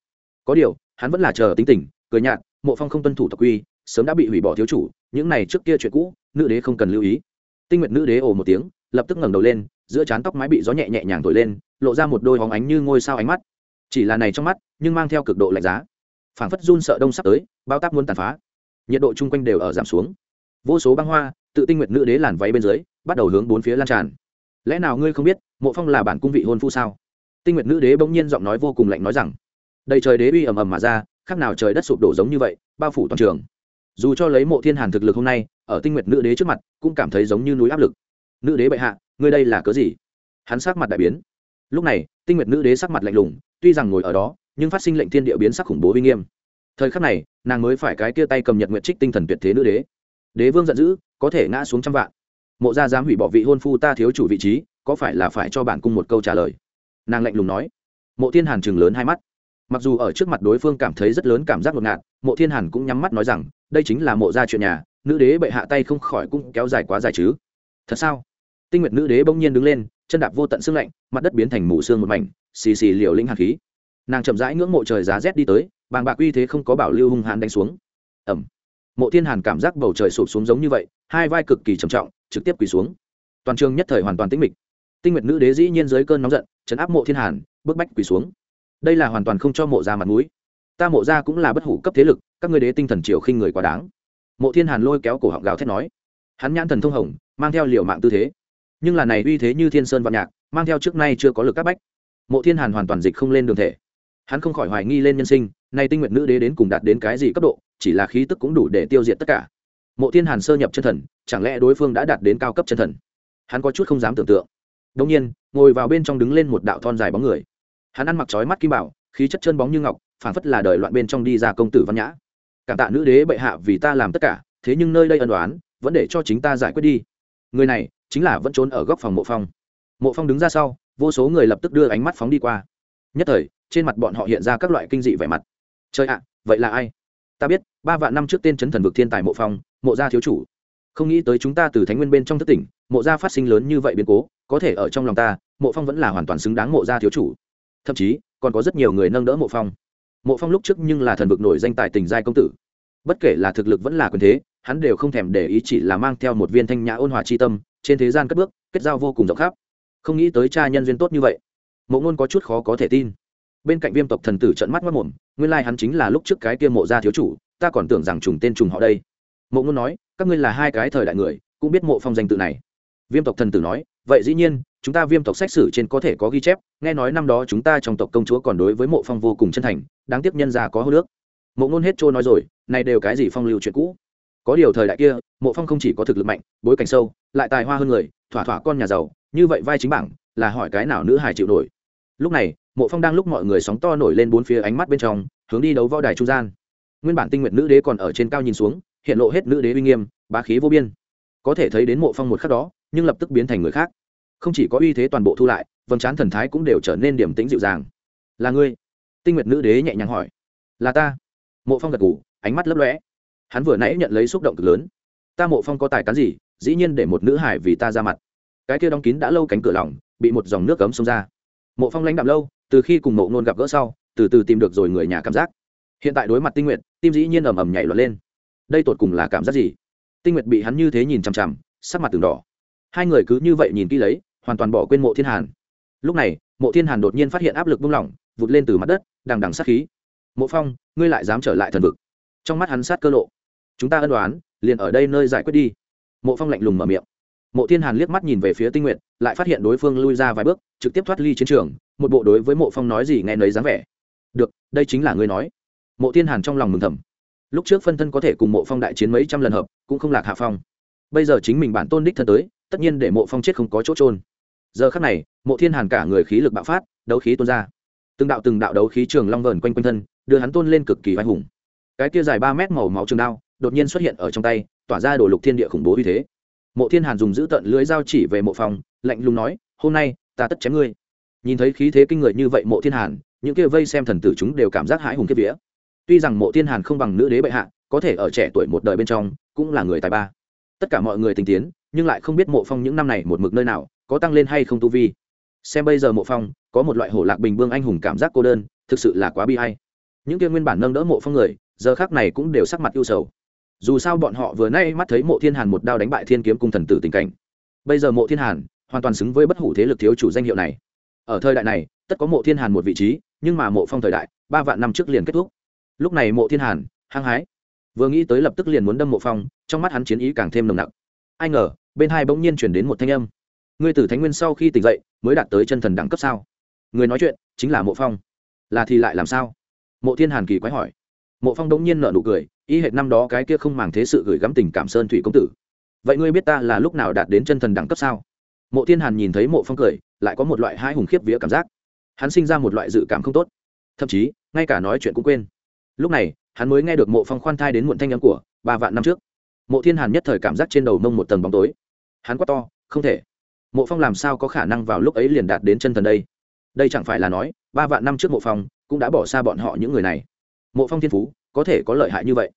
Có điều, hắn vẫn là chờ tính tình, cười nhạt, mộ phong không tuân thủ tộc quy, sớm đã bị hủy bỏ thiếu chủ, những này trước kia chuyện cũ, nữ đế không cần lưu ý. Tinh nguyệt nữ đế ồ một tiếng, lập tức ngẩng đầu lên, giữa trán tóc mái bị gió nhẹ nhẹ nhàng thổi lên, lộ ra một đôi hóng ánh như ngôi sao ánh mắt chỉ là này trong mắt, nhưng mang theo cực độ lạnh giá. Phảng phất run sợ đông sắp tới, bao tác muốn tàn phá. Nhiệt độ chung quanh đều ở giảm xuống. Vô số băng hoa, tự tinh nguyệt nữ đế làn váy bên dưới, bắt đầu hướng bốn phía lan tràn. Lẽ nào ngươi không biết, mộ phong là bản cung vị hôn phu sao? Tinh nguyệt nữ đế bỗng nhiên giọng nói vô cùng lạnh nói rằng, đầy trời đế uy ầm ầm mà ra, khác nào trời đất sụp đổ giống như vậy, bao phủ toàn trường. Dù cho lấy mộ thiên hàn thực lực hôm nay, ở tinh nguyệt nữ đế trước mặt, cũng cảm thấy giống như núi áp lực. Nữ đế bệ hạ, ngươi đây là cớ gì? Hắn sắc mặt đại biến. Lúc này, tinh nguyệt nữ đế sắc mặt lạnh lùng tuy rằng ngồi ở đó, nhưng phát sinh lệnh thiên địa biến sắc khủng bố uy nghiêm. Thời khắc này, nàng mới phải cái kia tay cầm nhật nguyện trích tinh thần tuyệt thế nữ đế. Đế vương giận dữ, có thể ngã xuống trăm vạn. Mộ gia dám hủy bỏ vị hôn phu ta thiếu chủ vị trí, có phải là phải cho bản cung một câu trả lời? Nàng lạnh lùng nói. Mộ thiên hàn chừng lớn hai mắt. Mặc dù ở trước mặt đối phương cảm thấy rất lớn cảm giác ngột ngạt, mộ thiên hàn cũng nhắm mắt nói rằng, đây chính là mộ gia chuyện nhà, nữ đế bệ hạ tay không khỏi cũng kéo dài quá dài chứ. Thật sao? Tinh nguyệt nữ đế bỗng nhiên đứng lên, chân đạp vô tận xương lạnh, mặt đất biến thành mù xương một mảnh xì xì liều linh hạt khí. Nàng chậm rãi ngưỡng mộ trời giá rét đi tới, bàng bạc uy thế không có bảo lưu hung hãn đánh xuống. Ẩm mộ thiên hàn cảm giác bầu trời sụp xuống giống như vậy, hai vai cực kỳ trầm trọng, trực tiếp quỳ xuống. Toàn trường nhất thời hoàn toàn tĩnh mịch. Tinh nguyệt nữ đế dĩ nhiên dưới cơn nóng giận, chấn áp mộ thiên hàn, bức bách quỳ xuống. Đây là hoàn toàn không cho mộ ra mặt mũi. Ta mộ ra cũng là bất hủ cấp thế lực, các ngươi đế tinh thần triều khinh người quá đáng. Mộ thiên hàn lôi kéo cổ họng gào thét nói. Hắn nhãn thần thông hồng, mang theo liều mạng tư thế. Nhưng là này uy thế như thiên sơn vạn nhạc, mang theo trước nay chưa có lực các bách mộ thiên hàn hoàn toàn dịch không lên đường thể. Hắn không khỏi hoài nghi lên nhân sinh, nay tinh nguyện nữ đế đến cùng đạt đến cái gì cấp độ, chỉ là khí tức cũng đủ để tiêu diệt tất cả. Mộ thiên hàn sơ nhập chân thần, chẳng lẽ đối phương đã đạt đến cao cấp chân thần? Hắn có chút không dám tưởng tượng. Đông nhiên, ngồi vào bên trong đứng lên một đạo thon dài bóng người. Hắn ăn mặc trói mắt kim bảo, khí chất chân bóng như ngọc phản phất là đời loạn bên trong đi ra công tử văn nhã. Cảm tạ nữ đế bệ hạ vì ta làm tất cả, thế nhưng nơi đây ân đoán vẫn để cho chính ta giải quyết đi. Người này, chính là vẫn trốn ở góc phòng mộ phong. Mộ phong đứng ra sau vô số người lập tức đưa ánh mắt phóng đi qua. Nhất thời, trên mặt bọn họ hiện ra các loại kinh dị vẻ mặt. Chơi ạ, vậy là ai? Ta biết, ba vạn năm trước tên chấn thần vực thiên tài mộ phong, mộ gia thiếu chủ. Không nghĩ tới chúng ta từ thánh nguyên bên trong thất tỉnh, mộ gia phát sinh lớn như vậy biến cố, có thể ở trong lòng ta, mộ phong vẫn là hoàn toàn xứng đáng mộ gia thiếu chủ. Thậm chí, còn có rất nhiều người nâng đỡ mộ phong. Mộ phong lúc trước nhưng là thần vực nổi danh tài tình giai công tử. Bất kể là thực lực vẫn là quyền thế, hắn đều không thèm để ý chỉ là mang theo một viên thanh nhã ôn hòa c h i tâm, trên thế gian cất bước, kết giao vô cùng rộng khắp không nghĩ tới cha nhân duyên tốt như vậy. Mộ ngôn có chút khó có thể tin. Bên cạnh viêm tộc thần tử trận mắt mất mồm nguyên lai hắn chính là lúc trước cái kia mộ gia thiếu chủ, ta còn tưởng rằng trùng tên trùng họ đây. Mộ ngôn nói, các ngươi là hai cái thời đại người, cũng biết mộ phong danh tự này. Viêm tộc thần tử nói, vậy dĩ nhiên, chúng ta viêm tộc xét xử trên có thể có ghi chép, nghe nói năm đó chúng ta trong tộc công chúa còn đối với mộ phong vô cùng chân thành, đáng tiếc nhân già có hô nước. Mộ ngôn hết trôi nói rồi, này đều cái gì phong lưu chuyện cũ. Có điều thời đại kia, mộ phong không chỉ có thực lực mạnh, bối cảnh sâu, lại tài hoa hơn người thỏa thỏa con nhà giàu, như vậy vai chính bảng, là hỏi cái nào nữ hài chịu nổi. Lúc này, mộ phong đang lúc mọi người sóng to nổi lên bốn phía ánh mắt bên trong, hướng đi đấu võ đài trung gian. Nguyên bản tinh nguyện nữ đế còn ở trên cao nhìn xuống, hiện lộ hết nữ đế uy nghiêm, bá khí vô biên. Có thể thấy đến mộ phong một khắc đó, nhưng lập tức biến thành người khác. Không chỉ có uy thế toàn bộ thu lại, vầng trán thần thái cũng đều trở nên điểm tĩnh dịu dàng. Là ngươi? Tinh nguyệt nữ đế nhẹ nhàng hỏi. Là ta. Mộ phong gật ngủ ánh mắt lấp lóe. Hắn vừa nãy nhận lấy xúc động cực lớn. Ta mộ phong có tài cán gì dĩ nhiên để một nữ hải vì ta ra mặt. Cái kia đóng kín đã lâu cánh cửa lỏng, bị một dòng nước cấm xông ra. Mộ phong lãnh đạm lâu từ khi cùng mộ nôn gặp gỡ sau từ từ tìm được rồi người nhà cảm giác. Hiện tại đối mặt tinh nguyệt tim dĩ nhiên ầm ầm nhảy loạn lên. Đây tột cùng là cảm giác gì? Tinh nguyệt bị hắn như thế nhìn chằm chằm sắc mặt từng đỏ. Hai người cứ như vậy nhìn kỹ lấy hoàn toàn bỏ quên mộ thiên hàn. Lúc này mộ thiên hàn đột nhiên phát hiện áp lực buông lỏng vụt lên từ mặt đất đằng đằng sát khí. Mộ phong ngươi lại dám trở lại thần vực. Trong mắt hắn sát cơ lộ. Chúng ta ân đoán liền ở đây nơi giải quyết đi mộ phong lạnh lùng mở miệng. Mộ thiên hàn liếc mắt nhìn về phía tinh nguyện lại phát hiện đối phương lui ra vài bước, trực tiếp thoát ly chiến trường, một bộ đối với mộ phong nói gì nghe nấy dáng vẻ. Được, đây chính là ngươi nói. Mộ thiên hàn trong lòng mừng thầm. Lúc trước phân thân có thể cùng mộ phong đại chiến mấy trăm lần hợp, cũng không lạc hạ phong. Bây giờ chính mình bản tôn đích thân tới, tất nhiên để mộ phong chết không có chỗ trôn giờ khắc này, mộ thiên hàn cả người khí lực bạo phát, đấu khí tuôn ra. Từng đạo từng đạo đấu khí trường long vờn quanh quanh thân, đưa hắn tôn lên cực kỳ vai hùng. Cái kia dài ba mét màu máu trường đao, đột nhiên xuất hiện ở trong tay tỏa ra đổ lục thiên địa khủng bố như thế. Mộ thiên hàn dùng giữ tận lưới dao chỉ về mộ phòng, lạnh lùng nói, hôm nay, ta tất chém ngươi. Nhìn thấy khí thế kinh người như vậy mộ thiên hàn, những kia vây xem thần tử chúng đều cảm giác hãi hùng kiếp vía. Tuy rằng mộ thiên hàn không bằng nữ đế bệ hạ, có thể ở trẻ tuổi một đời bên trong, cũng là người tài ba. Tất cả mọi người tình tiến, nhưng lại không biết mộ phong những năm này một mực nơi nào, có tăng lên hay không tu vi. Xem bây giờ mộ phong, có một loại hổ lạc bình bương anh hùng cảm giác cô đơn, thực sự là quá bi hay những kia nguyên bản nâng đỡ mộ phong người, giờ khác này cũng đều sắc mặt ưu sầu dù sao bọn họ vừa nay mắt thấy mộ thiên hàn một đao đánh bại thiên kiếm cung thần tử tình cảnh. Bây giờ mộ thiên hàn hoàn toàn xứng với bất hủ thế lực thiếu chủ danh hiệu này. Ở thời đại này, tất có mộ thiên hàn một vị trí, nhưng mà mộ phong thời đại, ba vạn năm trước liền kết thúc. Lúc này mộ thiên hàn, hăng hái. Vừa nghĩ tới lập tức liền muốn đâm mộ phong, trong mắt hắn chiến ý càng thêm nồng nặc. Ai ngờ, bên hai bỗng nhiên chuyển đến một thanh âm. Ngươi tử thánh nguyên sau khi tỉnh dậy, mới đạt tới chân thần đẳng cấp sao? Người nói chuyện chính là mộ phong. Là thì lại làm sao? Mộ thiên hàn kỳ quái hỏi mộ phong đống nhiên nợ nụ cười, y hệt năm đó cái kia không màng thế sự gửi gắm tình cảm sơn thủy công tử. Vậy ngươi biết ta là lúc nào đạt đến chân thần đẳng cấp sao? Mộ thiên hàn nhìn thấy mộ phong cười, lại có một loại hai hùng khiếp vía cảm giác. Hắn sinh ra một loại dự cảm không tốt. Thậm chí, ngay cả nói chuyện cũng quên. Lúc này, hắn mới nghe được mộ phong khoan thai đến muộn thanh âm của ba vạn năm trước. Mộ thiên hàn nhất thời cảm giác trên đầu mông một tầng bóng tối. Hắn quát to, không thể. Mộ phong làm sao có khả năng vào lúc ấy liền đạt đến chân thần đây? Đây chẳng phải là nói, ba vạn năm trước mộ phong cũng đã bỏ xa bọn họ những người này mộ phong thiên phú, có thể có lợi hại như vậy.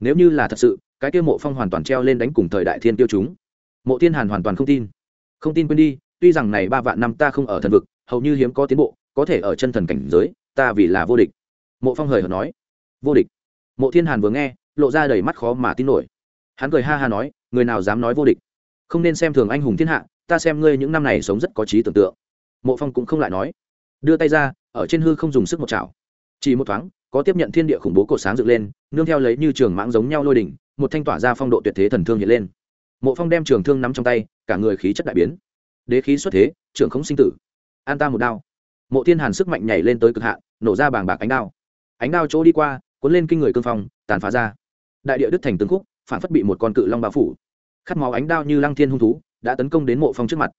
Nếu như là thật sự, cái kia mộ phong hoàn toàn treo lên đánh cùng thời đại thiên tiêu chúng. Mộ thiên hàn hoàn toàn không tin. Không tin quên đi, tuy rằng này ba vạn năm ta không ở thần vực, hầu như hiếm có tiến bộ, có thể ở chân thần cảnh giới, ta vì là vô địch. Mộ phong hời hợt nói. Vô địch. Mộ thiên hàn vừa nghe, lộ ra đầy mắt khó mà tin nổi. Hắn cười ha ha nói, người nào dám nói vô địch? Không nên xem thường anh hùng thiên hạ, ta xem ngươi những năm này sống rất có trí tưởng tượng. Mộ phong cũng không lại nói. Đưa tay ra, ở trên hư không dùng sức một chảo. Chỉ một thoáng có tiếp nhận thiên địa khủng bố cổ sáng dựng lên, nương theo lấy như trường mãng giống nhau lôi đỉnh, một thanh tỏa ra phong độ tuyệt thế thần thương hiện lên. Mộ phong đem trường thương nắm trong tay, cả người khí chất đại biến. Đế khí xuất thế, trưởng không sinh tử. An ta một đao. Mộ thiên hàn sức mạnh nhảy lên tới cực hạn, nổ ra bàng bạc ánh đao. Ánh đao chỗ đi qua, cuốn lên kinh người cương phong, tàn phá ra. Đại địa đức thành tướng khúc, phản phất bị một con cự long bao phủ. Khát máu ánh đao như lăng thiên hung thú, đã tấn công đến mộ phong trước mặt.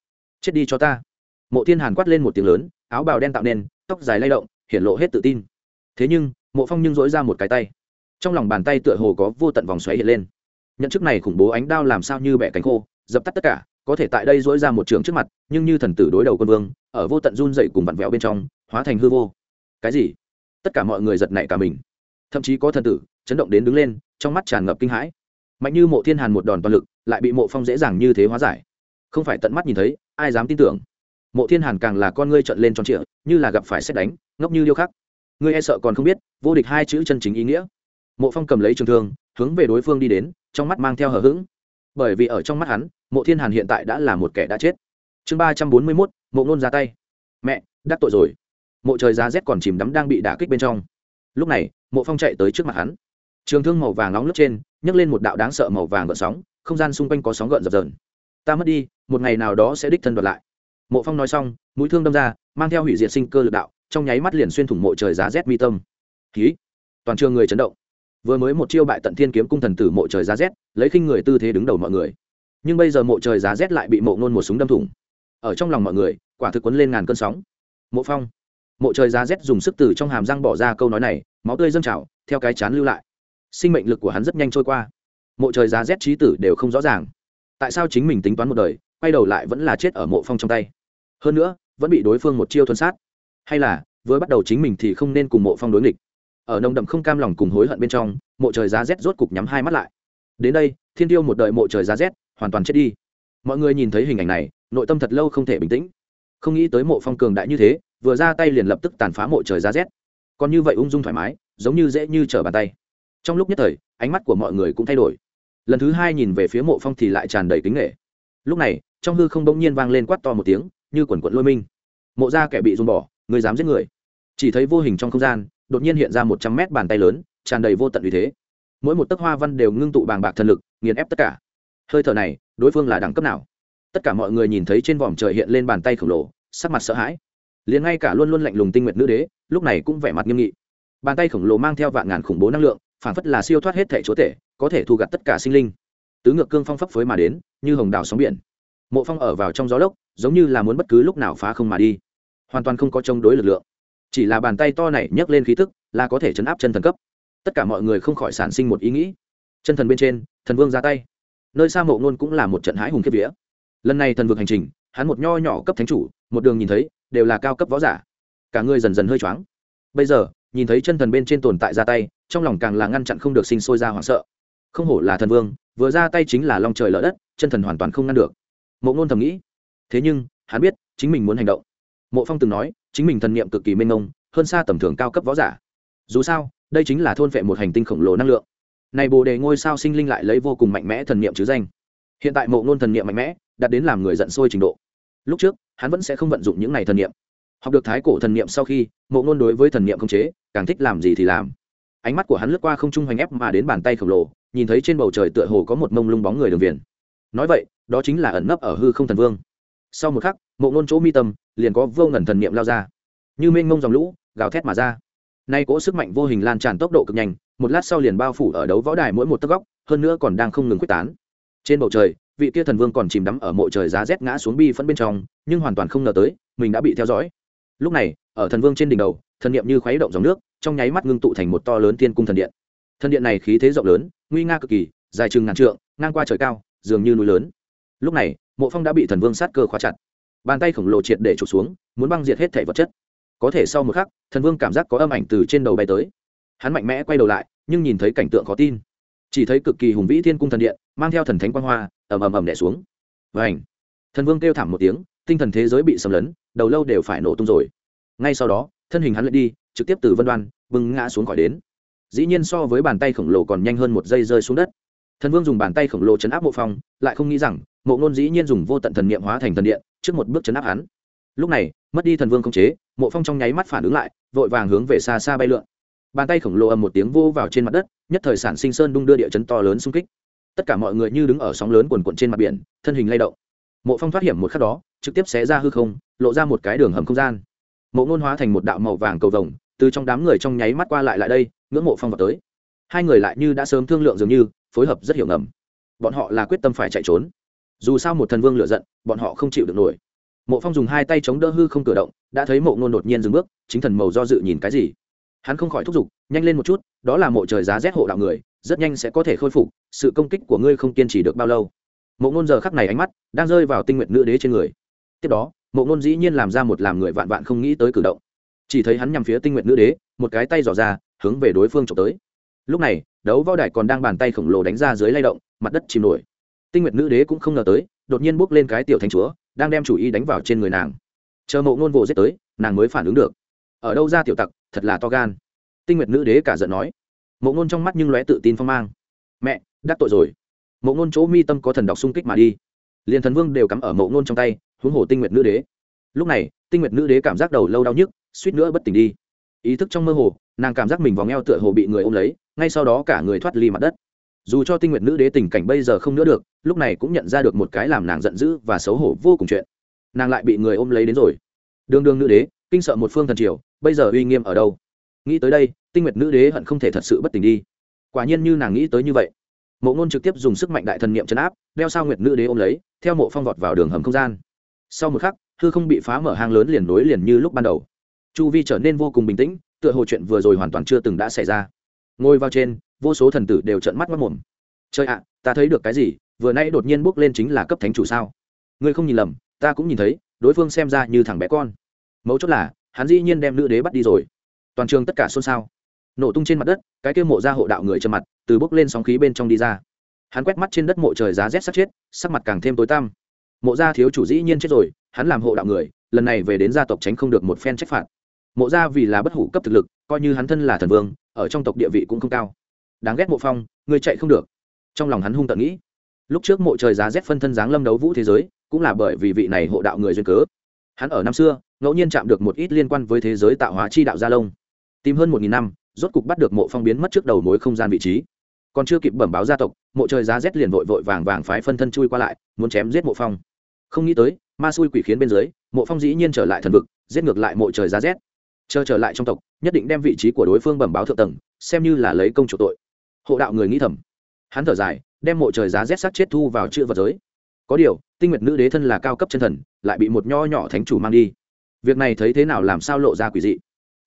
Chết đi cho ta. Mộ thiên hàn quát lên một tiếng lớn, áo bào đen tạo nên, tóc dài lay động hiện lộ hết tự tin. Thế nhưng mộ phong nhưng dỗi ra một cái tay. Trong lòng bàn tay tựa hồ có vô tận vòng xoáy hiện lên. Nhận chức này khủng bố ánh đao làm sao như bẻ cánh khô, dập tắt tất cả, có thể tại đây dỗi ra một trường trước mặt, nhưng như thần tử đối đầu quân vương, ở vô tận run dậy cùng vặn vẹo bên trong, hóa thành hư vô. Cái gì? Tất cả mọi người giật nảy cả mình. Thậm chí có thần tử chấn động đến đứng lên, trong mắt tràn ngập kinh hãi. Mạnh như mộ thiên hàn một đòn toàn lực, lại bị mộ phong dễ dàng như thế hóa giải. Không phải tận mắt nhìn thấy, ai dám tin tưởng? Mộ thiên hàn càng là con ngươi trận lên tròn trịa, như là gặp phải xét đánh, ngốc như điêu khắc ngươi e sợ còn không biết, vô địch hai chữ chân chính ý nghĩa. Mộ phong cầm lấy trường thương, hướng về đối phương đi đến, trong mắt mang theo hờ hững. Bởi vì ở trong mắt hắn, mộ thiên hàn hiện tại đã là một kẻ đã chết. Chương ba trăm bốn mươi mốt, mộ ngôn ra tay. Mẹ, đắc tội rồi. Mộ trời giá rét còn chìm đắm đang bị đả kích bên trong. Lúc này, mộ phong chạy tới trước mặt hắn. Trường thương màu vàng nóng lướt trên, nhấc lên một đạo đáng sợ màu vàng gợn sóng, không gian xung quanh có sóng gợn dập dờn. Ta mất đi, một ngày nào đó sẽ đích thân đoạt lại. Mộ phong nói xong, mũi thương đâm ra, mang theo hủy diệt sinh cơ lực đạo trong nháy mắt liền xuyên thủng mộ trời giá rét mi tâm. Ký toàn trường người chấn động. Vừa mới một chiêu bại tận thiên kiếm cung thần tử mộ trời giá rét, lấy khinh người tư thế đứng đầu mọi người. Nhưng bây giờ mộ trời giá rét lại bị mộ nôn một súng đâm thủng. Ở trong lòng mọi người, quả thực quấn lên ngàn cơn sóng. Mộ phong. Mộ trời giá rét dùng sức từ trong hàm răng bỏ ra câu nói này, máu tươi dâng trào, theo cái chán lưu lại. Sinh mệnh lực của hắn rất nhanh trôi qua. Mộ trời giá rét trí tử đều không rõ ràng. Tại sao chính mình tính toán một đời, quay đầu lại vẫn là chết ở mộ phong trong tay? Hơn nữa, vẫn bị đối phương một chiêu thuần sát hay là, vừa bắt đầu chính mình thì không nên cùng mộ phong đối nghịch. Ở nồng đậm không cam lòng cùng hối hận bên trong, mộ trời giá rét rốt cục nhắm hai mắt lại. Đến đây, thiên tiêu một đời mộ trời giá rét, hoàn toàn chết đi. Mọi người nhìn thấy hình ảnh này, nội tâm thật lâu không thể bình tĩnh. Không nghĩ tới mộ phong cường đại như thế, vừa ra tay liền lập tức tàn phá mộ trời giá rét. Còn như vậy ung dung thoải mái, giống như dễ như trở bàn tay. Trong lúc nhất thời, ánh mắt của mọi người cũng thay đổi. Lần thứ hai nhìn về phía mộ phong thì lại tràn đầy kính nghệ lúc này, trong hư không bỗng nhiên vang lên quát to một tiếng, như quần quận lôi minh. Mộ ra kẻ bị dồn bỏ người dám giết người. Chỉ thấy vô hình trong không gian, đột nhiên hiện ra một trăm mét bàn tay lớn, tràn đầy vô tận uy thế. Mỗi một tấc hoa văn đều ngưng tụ bàng bạc thần lực, nghiền ép tất cả. Hơi thở này, đối phương là đẳng cấp nào? Tất cả mọi người nhìn thấy trên vòm trời hiện lên bàn tay khổng lồ, sắc mặt sợ hãi. Liền ngay cả luôn luôn lạnh lùng tinh nguyện nữ đế, lúc này cũng vẻ mặt nghiêm nghị. Bàn tay khổng lồ mang theo vạn ngàn khủng bố năng lượng, phản phất là siêu thoát hết thể chúa tể, có thể thu gặt tất cả sinh linh. Tứ ngược cương phong phấp phới mà đến, như hồng đào sóng biển. Mộ phong ở vào trong gió lốc, giống như là muốn bất cứ lúc nào phá không mà đi hoàn toàn không có chống đối lực lượng. Chỉ là bàn tay to này nhấc lên khí tức, là có thể chấn áp chân thần cấp. Tất cả mọi người không khỏi sản sinh một ý nghĩ. Chân thần bên trên, thần vương ra tay. Nơi xa mộ ngôn cũng là một trận hãi hùng kiếp vía. Lần này thần vực hành trình, hắn một nho nhỏ cấp thánh chủ, một đường nhìn thấy, đều là cao cấp võ giả. Cả người dần dần hơi choáng. Bây giờ, nhìn thấy chân thần bên trên tồn tại ra tay, trong lòng càng là ngăn chặn không được sinh sôi ra hoảng sợ. Không hổ là thần vương, vừa ra tay chính là long trời lỡ đất, chân thần hoàn toàn không ngăn được. Mộ ngôn thầm nghĩ. Thế nhưng, hắn biết, chính mình muốn hành động mộ phong từng nói, chính mình thần niệm cực kỳ mênh mông, hơn xa tầm thường cao cấp võ giả. Dù sao, đây chính là thôn vệ một hành tinh khổng lồ năng lượng. Này bồ đề ngôi sao sinh linh lại lấy vô cùng mạnh mẽ thần niệm chứ danh. Hiện tại mộ ngôn thần niệm mạnh mẽ, đạt đến làm người giận sôi trình độ. Lúc trước, hắn vẫn sẽ không vận dụng những này thần niệm. Học được thái cổ thần niệm sau khi, mộ ngôn đối với thần niệm không chế, càng thích làm gì thì làm. Ánh mắt của hắn lướt qua không trung hoành ép mà đến bàn tay khổng lồ, nhìn thấy trên bầu trời tựa hồ có một mông lung bóng người đường viền. Nói vậy, đó chính là ẩn nấp ở hư không thần vương. Sau một khắc mộ ngôn chỗ mi tâm, liền có vô ngẩn thần niệm lao ra. Như mênh mông dòng lũ, gào thét mà ra. Nay cỗ sức mạnh vô hình lan tràn tốc độ cực nhanh, một lát sau liền bao phủ ở đấu võ đài mỗi một tấc góc, hơn nữa còn đang không ngừng quyết tán. Trên bầu trời, vị kia thần vương còn chìm đắm ở mộ trời giá rét ngã xuống bi phân bên trong, nhưng hoàn toàn không ngờ tới, mình đã bị theo dõi. Lúc này, ở thần vương trên đỉnh đầu, thần niệm như khuấy động dòng nước, trong nháy mắt ngưng tụ thành một to lớn tiên cung thần điện. Thần điện này khí thế rộng lớn, nguy nga cực kỳ, dài chừng ngàn trượng, ngang qua trời cao, dường như núi lớn. Lúc này, mộ phong đã bị thần vương sát cơ khóa chặt bàn tay khổng lồ triệt để trục xuống, muốn băng diệt hết thể vật chất. Có thể sau một khắc, thần vương cảm giác có âm ảnh từ trên đầu bay tới. Hắn mạnh mẽ quay đầu lại, nhưng nhìn thấy cảnh tượng khó tin. Chỉ thấy cực kỳ hùng vĩ thiên cung thần điện, mang theo thần thánh quan hoa, ầm ầm ầm đẻ xuống. Và ảnh thần vương kêu thảm một tiếng, tinh thần thế giới bị xâm lấn, đầu lâu đều phải nổ tung rồi. Ngay sau đó, thân hình hắn lại đi, trực tiếp từ vân đoan bưng ngã xuống khỏi đến. Dĩ nhiên so với bàn tay khổng lồ còn nhanh hơn một giây rơi xuống đất thần vương dùng bàn tay khổng lồ chấn áp mộ phong, lại không nghĩ rằng, mộ ngôn dĩ nhiên dùng vô tận thần niệm hóa thành thần điện, trước một bước chấn áp hắn. Lúc này, mất đi thần vương không chế, mộ phong trong nháy mắt phản ứng lại, vội vàng hướng về xa xa bay lượn. Bàn tay khổng lồ ầm một tiếng vô vào trên mặt đất, nhất thời sản sinh sơn đung đưa địa chấn to lớn xung kích. Tất cả mọi người như đứng ở sóng lớn quần quận trên mặt biển, thân hình lay động. Mộ phong thoát hiểm một khắc đó, trực tiếp xé ra hư không, lộ ra một cái đường hầm không gian. Mộ ngôn hóa thành một đạo màu vàng cầu vồng, từ trong đám người trong nháy mắt qua lại lại đây, ngưỡng mộ phong vào tới hai người lại như đã sớm thương lượng dường như, phối hợp rất hiểu ngầm. Bọn họ là quyết tâm phải chạy trốn. Dù sao một thần vương lựa giận, bọn họ không chịu được nổi. Mộ phong dùng hai tay chống đỡ hư không cử động, đã thấy mộ ngôn đột nhiên dừng bước, chính thần màu do dự nhìn cái gì. Hắn không khỏi thúc giục, nhanh lên một chút, đó là mộ trời giá rét hộ đạo người, rất nhanh sẽ có thể khôi phục, sự công kích của ngươi không kiên trì được bao lâu. Mộ ngôn giờ khắc này ánh mắt đang rơi vào tinh nguyện nữ đế trên người. Tiếp đó, mộ ngôn dĩ nhiên làm ra một làm người vạn vạn không nghĩ tới cử động. Chỉ thấy hắn nhằm phía tinh nguyện nữ đế, một cái tay dò ra, hướng về đối phương trộm tới lúc này, đấu võ đài còn đang bàn tay khổng lồ đánh ra dưới lay động, mặt đất chìm nổi. Tinh nguyện nữ đế cũng không ngờ tới, đột nhiên bước lên cái tiểu thánh chúa, đang đem chủ ý đánh vào trên người nàng. Chờ mộ ngôn vồ giết tới, nàng mới phản ứng được. Ở đâu ra tiểu tặc, thật là to gan. Tinh nguyệt nữ đế cả giận nói. Mộ ngôn trong mắt nhưng lóe tự tin phong mang. Mẹ, đắc tội rồi. Mộ ngôn chỗ mi tâm có thần đọc xung kích mà đi. Liền thần vương đều cắm ở mộ ngôn trong tay, huống hồ tinh nguyệt nữ đế. Lúc này, tinh nguyệt nữ đế cảm giác đầu lâu đau nhức, suýt nữa bất tỉnh đi. Ý thức trong mơ hồ, nàng cảm giác mình vòng eo tựa hồ bị người ôm lấy ngay sau đó cả người thoát ly mặt đất. Dù cho tinh nguyệt nữ đế tình cảnh bây giờ không nữa được, lúc này cũng nhận ra được một cái làm nàng giận dữ và xấu hổ vô cùng chuyện. Nàng lại bị người ôm lấy đến rồi. Đương đương nữ đế, kinh sợ một phương thần triều, bây giờ uy nghiêm ở đâu? Nghĩ tới đây, tinh nguyệt nữ đế hận không thể thật sự bất tỉnh đi. Quả nhiên như nàng nghĩ tới như vậy. Mộ ngôn trực tiếp dùng sức mạnh đại thần niệm chấn áp, đeo sao nguyệt nữ đế ôm lấy, theo mộ phong vọt vào đường hầm không gian. Sau một khắc, hư không bị phá mở hang lớn liền nối liền như lúc ban đầu. Chu vi trở nên vô cùng bình tĩnh, tựa hồ chuyện vừa rồi hoàn toàn chưa từng đã xảy ra ngồi vào trên, vô số thần tử đều trợn mắt mất mồm chơi ạ, ta thấy được cái gì? Vừa nay đột nhiên bước lên chính là cấp thánh chủ sao? Ngươi không nhìn lầm, ta cũng nhìn thấy, đối phương xem ra như thằng bé con. Mấu chốt là, hắn dĩ nhiên đem nữ đế bắt đi rồi. Toàn trường tất cả xôn xao. Nổ tung trên mặt đất, cái kêu mộ ra hộ đạo người trầm mặt, từ bốc lên sóng khí bên trong đi ra. Hắn quét mắt trên đất mộ trời giá rét sắc chết, sắc mặt càng thêm tối tăm. Mộ gia thiếu chủ dĩ nhiên chết rồi, hắn làm hộ đạo người, lần này về đến gia tộc tránh không được một phen trách phạt. Mộ gia vì là bất hủ cấp thực lực, coi như hắn thân là thần vương ở trong tộc địa vị cũng không cao. Đáng ghét mộ phong người chạy không được. Trong lòng hắn hung tận nghĩ. Lúc trước mộ trời giá rét phân thân giáng lâm đấu vũ thế giới, cũng là bởi vì vị này hộ đạo người duyên cớ. Hắn ở năm xưa, ngẫu nhiên chạm được một ít liên quan với thế giới tạo hóa chi đạo gia lông. Tìm hơn một nghìn năm, rốt cục bắt được mộ phong biến mất trước đầu mối không gian vị trí. Còn chưa kịp bẩm báo gia tộc, mộ trời giá rét liền vội vội vàng vàng phái phân thân chui qua lại, muốn chém giết mộ phong. Không nghĩ tới, ma xui quỷ khiến bên dưới, mộ phong dĩ nhiên trở lại thần vực, giết ngược lại mộ trời giá rét chờ trở lại trong tộc, nhất định đem vị trí của đối phương bẩm báo thượng tầng, xem như là lấy công chủ tội. Hộ đạo người nghĩ thầm. Hắn thở dài, đem mộ trời giá rét sắc chết thu vào chữ vật giới. Có điều, tinh nguyệt nữ đế thân là cao cấp chân thần, lại bị một nho nhỏ thánh chủ mang đi. Việc này thấy thế nào làm sao lộ ra quỷ dị.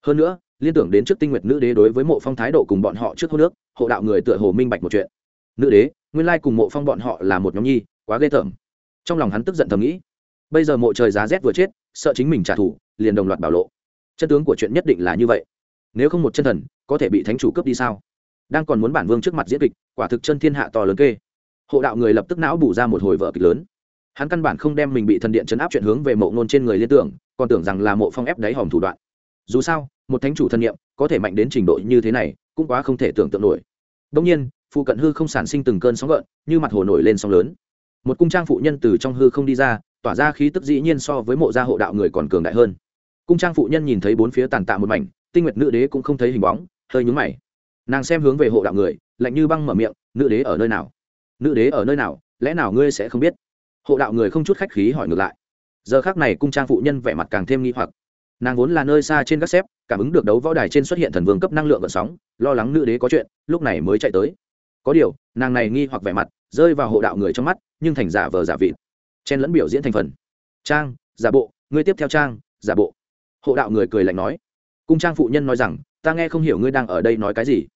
Hơn nữa, liên tưởng đến trước tinh nguyệt nữ đế đối với mộ phong thái độ cùng bọn họ trước hô nước hộ đạo người tựa hồ minh bạch một chuyện. Nữ đế, nguyên lai cùng mộ phong bọn họ là một nhóm nhi, quá ghê tởm. Trong lòng hắn tức giận thầm nghĩ. Bây giờ mộ trời giá rét vừa chết, sợ chính mình trả thù, liền đồng loạt bảo lộ chân tướng của chuyện nhất định là như vậy. Nếu không một chân thần, có thể bị thánh chủ cướp đi sao? Đang còn muốn bản vương trước mặt diễn kịch, quả thực chân thiên hạ to lớn kê. Hộ đạo người lập tức não bù ra một hồi vợ kịch lớn. Hắn căn bản không đem mình bị thần điện chấn áp chuyện hướng về mộ ngôn trên người liên tưởng, còn tưởng rằng là mộ phong ép đáy hòm thủ đoạn. Dù sao, một thánh chủ thân nhiệm, có thể mạnh đến trình độ như thế này, cũng quá không thể tưởng tượng nổi. Đông nhiên, phụ cận hư không sản sinh từng cơn sóng gợn, như mặt hồ nổi lên sóng lớn. Một cung trang phụ nhân từ trong hư không đi ra, tỏa ra khí tức dĩ nhiên so với mộ gia hộ đạo người còn cường đại hơn cung trang phụ nhân nhìn thấy bốn phía tàn tạ một mảnh, tinh nguyệt nữ đế cũng không thấy hình bóng, hơi nhúng mày. Nàng xem hướng về hộ đạo người, lạnh như băng mở miệng, nữ đế ở nơi nào? Nữ đế ở nơi nào? Lẽ nào ngươi sẽ không biết? Hộ đạo người không chút khách khí hỏi ngược lại. Giờ khác này cung trang phụ nhân vẻ mặt càng thêm nghi hoặc. Nàng vốn là nơi xa trên các xếp, cảm ứng được đấu võ đài trên xuất hiện thần vương cấp năng lượng vận sóng, lo lắng nữ đế có chuyện, lúc này mới chạy tới. Có điều, nàng này nghi hoặc vẻ mặt rơi vào hộ đạo người trong mắt, nhưng thành giả vờ giả vịt. Chen lẫn biểu diễn thành phần. Trang, giả bộ, ngươi tiếp theo trang, giả bộ hộ đạo người cười lạnh nói. Cung trang phụ nhân nói rằng, ta nghe không hiểu ngươi đang ở đây nói cái gì.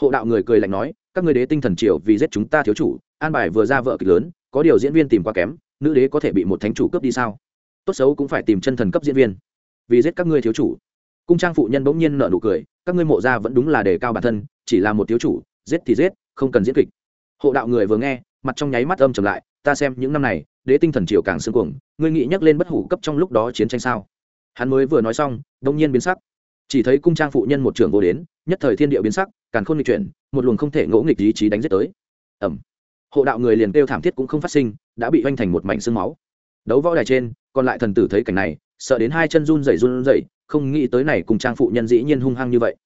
Hộ đạo người cười lạnh nói, các ngươi đế tinh thần triều vì giết chúng ta thiếu chủ, an bài vừa ra vợ kịch lớn, có điều diễn viên tìm quá kém, nữ đế có thể bị một thánh chủ cướp đi sao? Tốt xấu cũng phải tìm chân thần cấp diễn viên, vì giết các ngươi thiếu chủ. Cung trang phụ nhân bỗng nhiên nợ nụ cười, các ngươi mộ ra vẫn đúng là đề cao bản thân, chỉ là một thiếu chủ, giết thì giết, không cần diễn kịch. Hộ đạo người vừa nghe, mặt trong nháy mắt âm trầm lại, ta xem những năm này, đế tinh thần triều càng xương cuồng, ngươi nghĩ nhắc lên bất hủ cấp trong lúc đó chiến tranh sao? Hắn mới vừa nói xong, đông nhiên biến sắc. Chỉ thấy cung trang phụ nhân một trưởng vô đến, nhất thời thiên địa biến sắc càng khôn nghịch chuyển, một luồng không thể ngỗ nghịch ý chí đánh giết tới. Ẩm hộ đạo người liền kêu thảm thiết cũng không phát sinh, đã bị oanh thành một mảnh xương máu. Đấu võ đài trên, còn lại thần tử thấy cảnh này, sợ đến hai chân run rẩy run rẩy, không nghĩ tới này cùng trang phụ nhân dĩ nhiên hung hăng như vậy.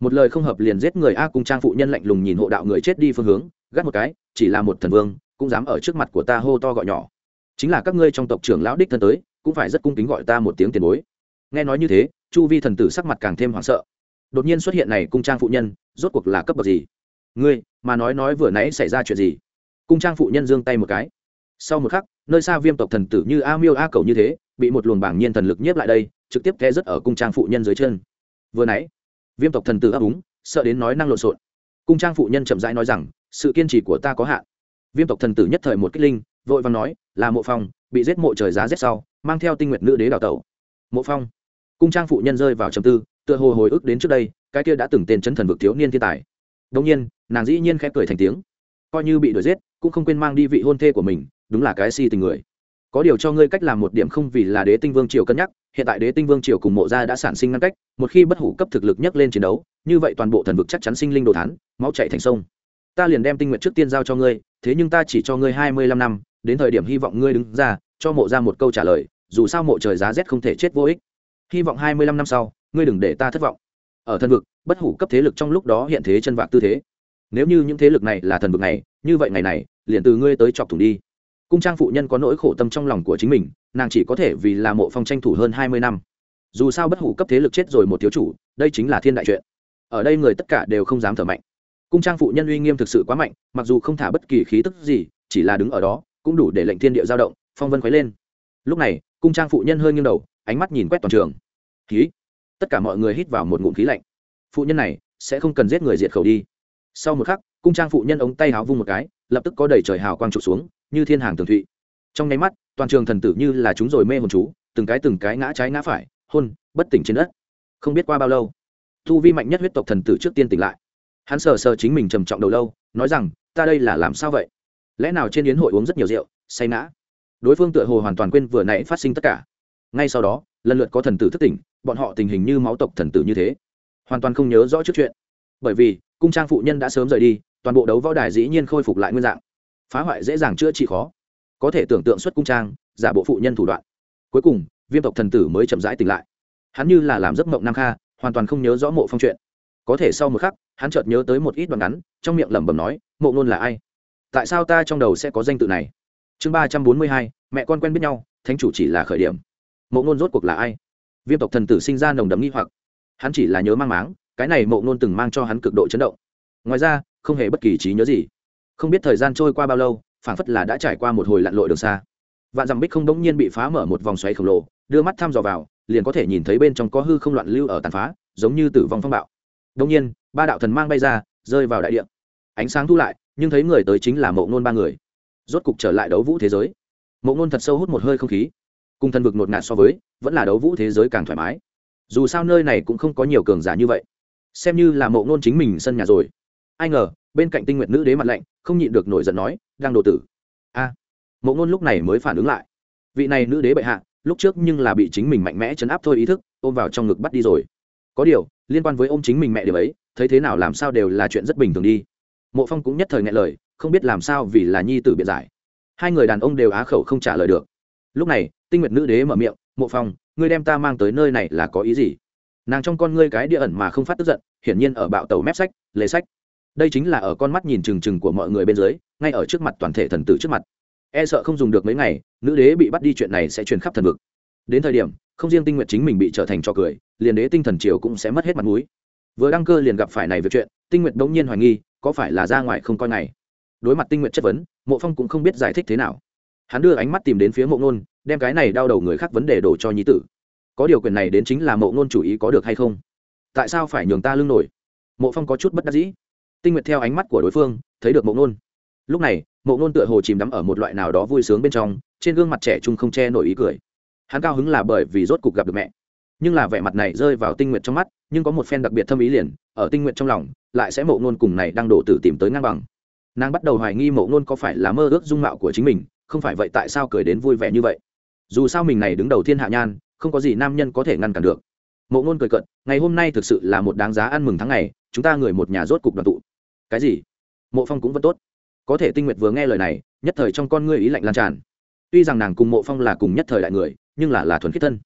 Một lời không hợp liền giết người a cùng trang phụ nhân lạnh lùng nhìn hộ đạo người chết đi phương hướng, gắt một cái, chỉ là một thần vương, cũng dám ở trước mặt của ta hô to gọi nhỏ. Chính là các ngươi trong tộc trưởng lão đích thân tới, cũng phải rất cung kính gọi ta một tiếng tiền bối nghe nói như thế, chu vi thần tử sắc mặt càng thêm hoảng sợ. Đột nhiên xuất hiện này cung trang phụ nhân, rốt cuộc là cấp bậc gì? Ngươi, mà nói nói vừa nãy xảy ra chuyện gì? Cung trang phụ nhân giương tay một cái. Sau một khắc, nơi xa viêm tộc thần tử như a miêu a cầu như thế, bị một luồng bảng nhiên thần lực nhiếp lại đây, trực tiếp té rất ở cung trang phụ nhân dưới chân. Vừa nãy, viêm tộc thần tử ấp úng, sợ đến nói năng lộn xộn. Cung trang phụ nhân chậm rãi nói rằng, sự kiên trì của ta có hạn. Viêm tộc thần tử nhất thời một kích linh, vội vàng nói, là mộ phong, bị giết mộ trời giá rét sau, mang theo tinh nguyện nữ đế đào tẩu. Mộ phong? Cung trang phụ nhân rơi vào trầm tư, tựa hồ hồi ức đến trước đây, cái kia đã từng tên chấn thần vực thiếu niên thiên tài. Đông nhiên, nàng dĩ nhiên khẽ cười thành tiếng. Coi như bị đuổi giết, cũng không quên mang đi vị hôn thê của mình, đúng là cái si tình người. Có điều cho ngươi cách làm một điểm không vì là đế tinh vương triều cân nhắc, hiện tại đế tinh vương triều cùng mộ gia đã sản sinh ngăn cách, một khi bất hủ cấp thực lực nhấc lên chiến đấu, như vậy toàn bộ thần vực chắc chắn sinh linh đồ thán, máu chạy thành sông. Ta liền đem tinh nguyện trước tiên giao cho ngươi, thế nhưng ta chỉ cho ngươi hai mươi lăm năm, đến thời điểm hy vọng ngươi đứng ra, cho mộ ra một câu trả lời, dù sao mộ trời giá rét không thể chết vô ích hy vọng hai mươi lăm năm sau, ngươi đừng để ta thất vọng. Ở thần vực, bất hủ cấp thế lực trong lúc đó hiện thế chân vạc tư thế. Nếu như những thế lực này là thần vực này, như vậy ngày này, liền từ ngươi tới chọc thủng đi. Cung trang phụ nhân có nỗi khổ tâm trong lòng của chính mình, nàng chỉ có thể vì là mộ phong tranh thủ hơn hai mươi năm. Dù sao bất hủ cấp thế lực chết rồi một thiếu chủ, đây chính là thiên đại chuyện. Ở đây người tất cả đều không dám thở mạnh. Cung trang phụ nhân uy nghiêm thực sự quá mạnh, mặc dù không thả bất kỳ khí tức gì, chỉ là đứng ở đó, cũng đủ để lệnh thiên địa giao động, phong vân khuấy lên. Lúc này, cung trang phụ nhân hơi nghiêng đầu, ánh mắt nhìn quét toàn trường khí. Tất cả mọi người hít vào một ngụm khí lạnh. Phụ nhân này sẽ không cần giết người diệt khẩu đi. Sau một khắc, cung trang phụ nhân ống tay háo vung một cái, lập tức có đầy trời hào quang trục xuống, như thiên hàng tường thụy. Trong nháy mắt, toàn trường thần tử như là chúng rồi mê hồn chú, từng cái từng cái ngã trái ngã phải, hôn, bất tỉnh trên đất. Không biết qua bao lâu thu vi mạnh nhất huyết tộc thần tử trước tiên tỉnh lại. Hắn sờ sờ chính mình trầm trọng đầu lâu, nói rằng, ta đây là làm sao vậy? Lẽ nào trên yến hội uống rất nhiều rượu, say ngã? Đối phương tựa hồ hoàn toàn quên vừa nãy phát sinh tất cả. Ngay sau đó lần lượt có thần tử thức tỉnh, bọn họ tình hình như máu tộc thần tử như thế. Hoàn toàn không nhớ rõ trước chuyện. Bởi vì, cung trang phụ nhân đã sớm rời đi, toàn bộ đấu võ đài dĩ nhiên khôi phục lại nguyên dạng. Phá hoại dễ dàng chữa trị khó. Có thể tưởng tượng xuất cung trang, giả bộ phụ nhân thủ đoạn. Cuối cùng, viêm tộc thần tử mới chậm rãi tỉnh lại. Hắn như là làm giấc mộng nam kha, hoàn toàn không nhớ rõ mộ phong chuyện. Có thể sau một khắc, hắn chợt nhớ tới một ít đoạn ngắn, trong miệng lẩm bẩm nói, mộ ngôn là ai? Tại sao ta trong đầu sẽ có danh tự này? Chương ba trăm bốn mươi hai, mẹ con quen biết nhau, thánh chủ chỉ là khởi điểm mộ ngôn rốt cuộc là ai? Viêm tộc thần tử sinh ra nồng đấm nghi hoặc. Hắn chỉ là nhớ mang máng, cái này mộ ngôn từng mang cho hắn cực độ chấn động. Ngoài ra, không hề bất kỳ trí nhớ gì. Không biết thời gian trôi qua bao lâu, phảng phất là đã trải qua một hồi lặn lội đường xa. Vạn dặm bích không đống nhiên bị phá mở một vòng xoáy khổng lồ, đưa mắt thăm dò vào, liền có thể nhìn thấy bên trong có hư không loạn lưu ở tàn phá, giống như tử vong phong bạo. Đông nhiên, ba đạo thần mang bay ra, rơi vào đại địa. Ánh sáng thu lại, nhưng thấy người tới chính là mộ ngôn ba người. Rốt cục trở lại đấu vũ thế giới. Mộ ngôn thật sâu hút một hơi không khí cùng thần vực nột ngạt so với vẫn là đấu vũ thế giới càng thoải mái. Dù sao nơi này cũng không có nhiều cường giả như vậy. Xem như là mộ ngôn chính mình sân nhà rồi. Ai ngờ bên cạnh tinh nguyện nữ đế mặt lạnh không nhịn được nổi giận nói đang đồ tử. A. À, mộ ngôn lúc này mới phản ứng lại. Vị này nữ đế bệ hạ lúc trước nhưng là bị chính mình mạnh mẽ chấn áp thôi ý thức ôm vào trong ngực bắt đi rồi. Có điều liên quan với ô m chính mình mẹ điều ấy thấy thế nào làm sao đều là chuyện rất bình thường đi. Mộ phong cũng nhất thời ngại lời không biết làm sao vì là nhi tử biện giải. Hai người đàn ông đều á khẩu không trả lời được. Lúc này tinh nguyệt nữ đế mở miệng, mộ phong, ngươi đem ta mang tới nơi này là có ý gì? Nàng trong con ngươi cái địa ẩn mà không phát tức giận, hiển nhiên ở bạo tàu mép sách, lề sách. Đây chính là ở con mắt nhìn trừng trừng của mọi người bên dưới, ngay ở trước mặt toàn thể thần tử trước mặt. E sợ không dùng được mấy ngày, nữ đế bị bắt đi chuyện này sẽ truyền khắp thần vực. Đến thời điểm, không riêng tinh nguyện chính mình bị trở thành trò cười, liền đế tinh thần triều cũng sẽ mất hết mặt mũi. Vừa đăng cơ liền gặp phải này việc chuyện, tinh nguyện đống nhiên hoài nghi, có phải là ra ngoài không coi ngày? Đối mặt tinh nguyện chất vấn, mộ phong cũng không biết giải thích thế nào hắn đưa ánh mắt tìm đến phía mộ ngôn, đem cái này đau đầu người khác vấn đề đổ cho Nhi tử. Có điều quyền này đến chính là mộ ngôn chủ ý có được hay không? Tại sao phải nhường ta lưng nổi? Mộ phong có chút bất đắc dĩ. Tinh Nguyệt theo ánh mắt của đối phương, thấy được mộ ngôn. Lúc này, mộ ngôn tựa hồ chìm đắm ở một loại nào đó vui sướng bên trong, trên gương mặt trẻ trung không che nổi ý cười. Hắn cao hứng là bởi vì rốt cục gặp được mẹ. Nhưng là vẻ mặt này rơi vào tinh nguyện trong mắt, nhưng có một phen đặc biệt thâm ý liền, ở tinh nguyện trong lòng, lại sẽ mộ ngôn cùng này đang đổ tử tìm tới ngang bằng. Nàng bắt đầu hoài nghi mộ ngôn có phải là mơ ước dung mạo của chính mình không phải vậy tại sao cười đến vui vẻ như vậy? Dù sao mình này đứng đầu thiên hạ nhan, không có gì nam nhân có thể ngăn cản được. Mộ ngôn cười cận ngày hôm nay thực sự là một đáng giá ăn mừng tháng ngày, chúng ta người một nhà rốt cục đoàn tụ. Cái gì? Mộ phong cũng vẫn tốt. Có thể tinh nguyệt vừa nghe lời này, nhất thời trong con ngươi ý lạnh lan tràn. Tuy rằng nàng cùng mộ phong là cùng nhất thời đại người, nhưng là là thuần khiết thân.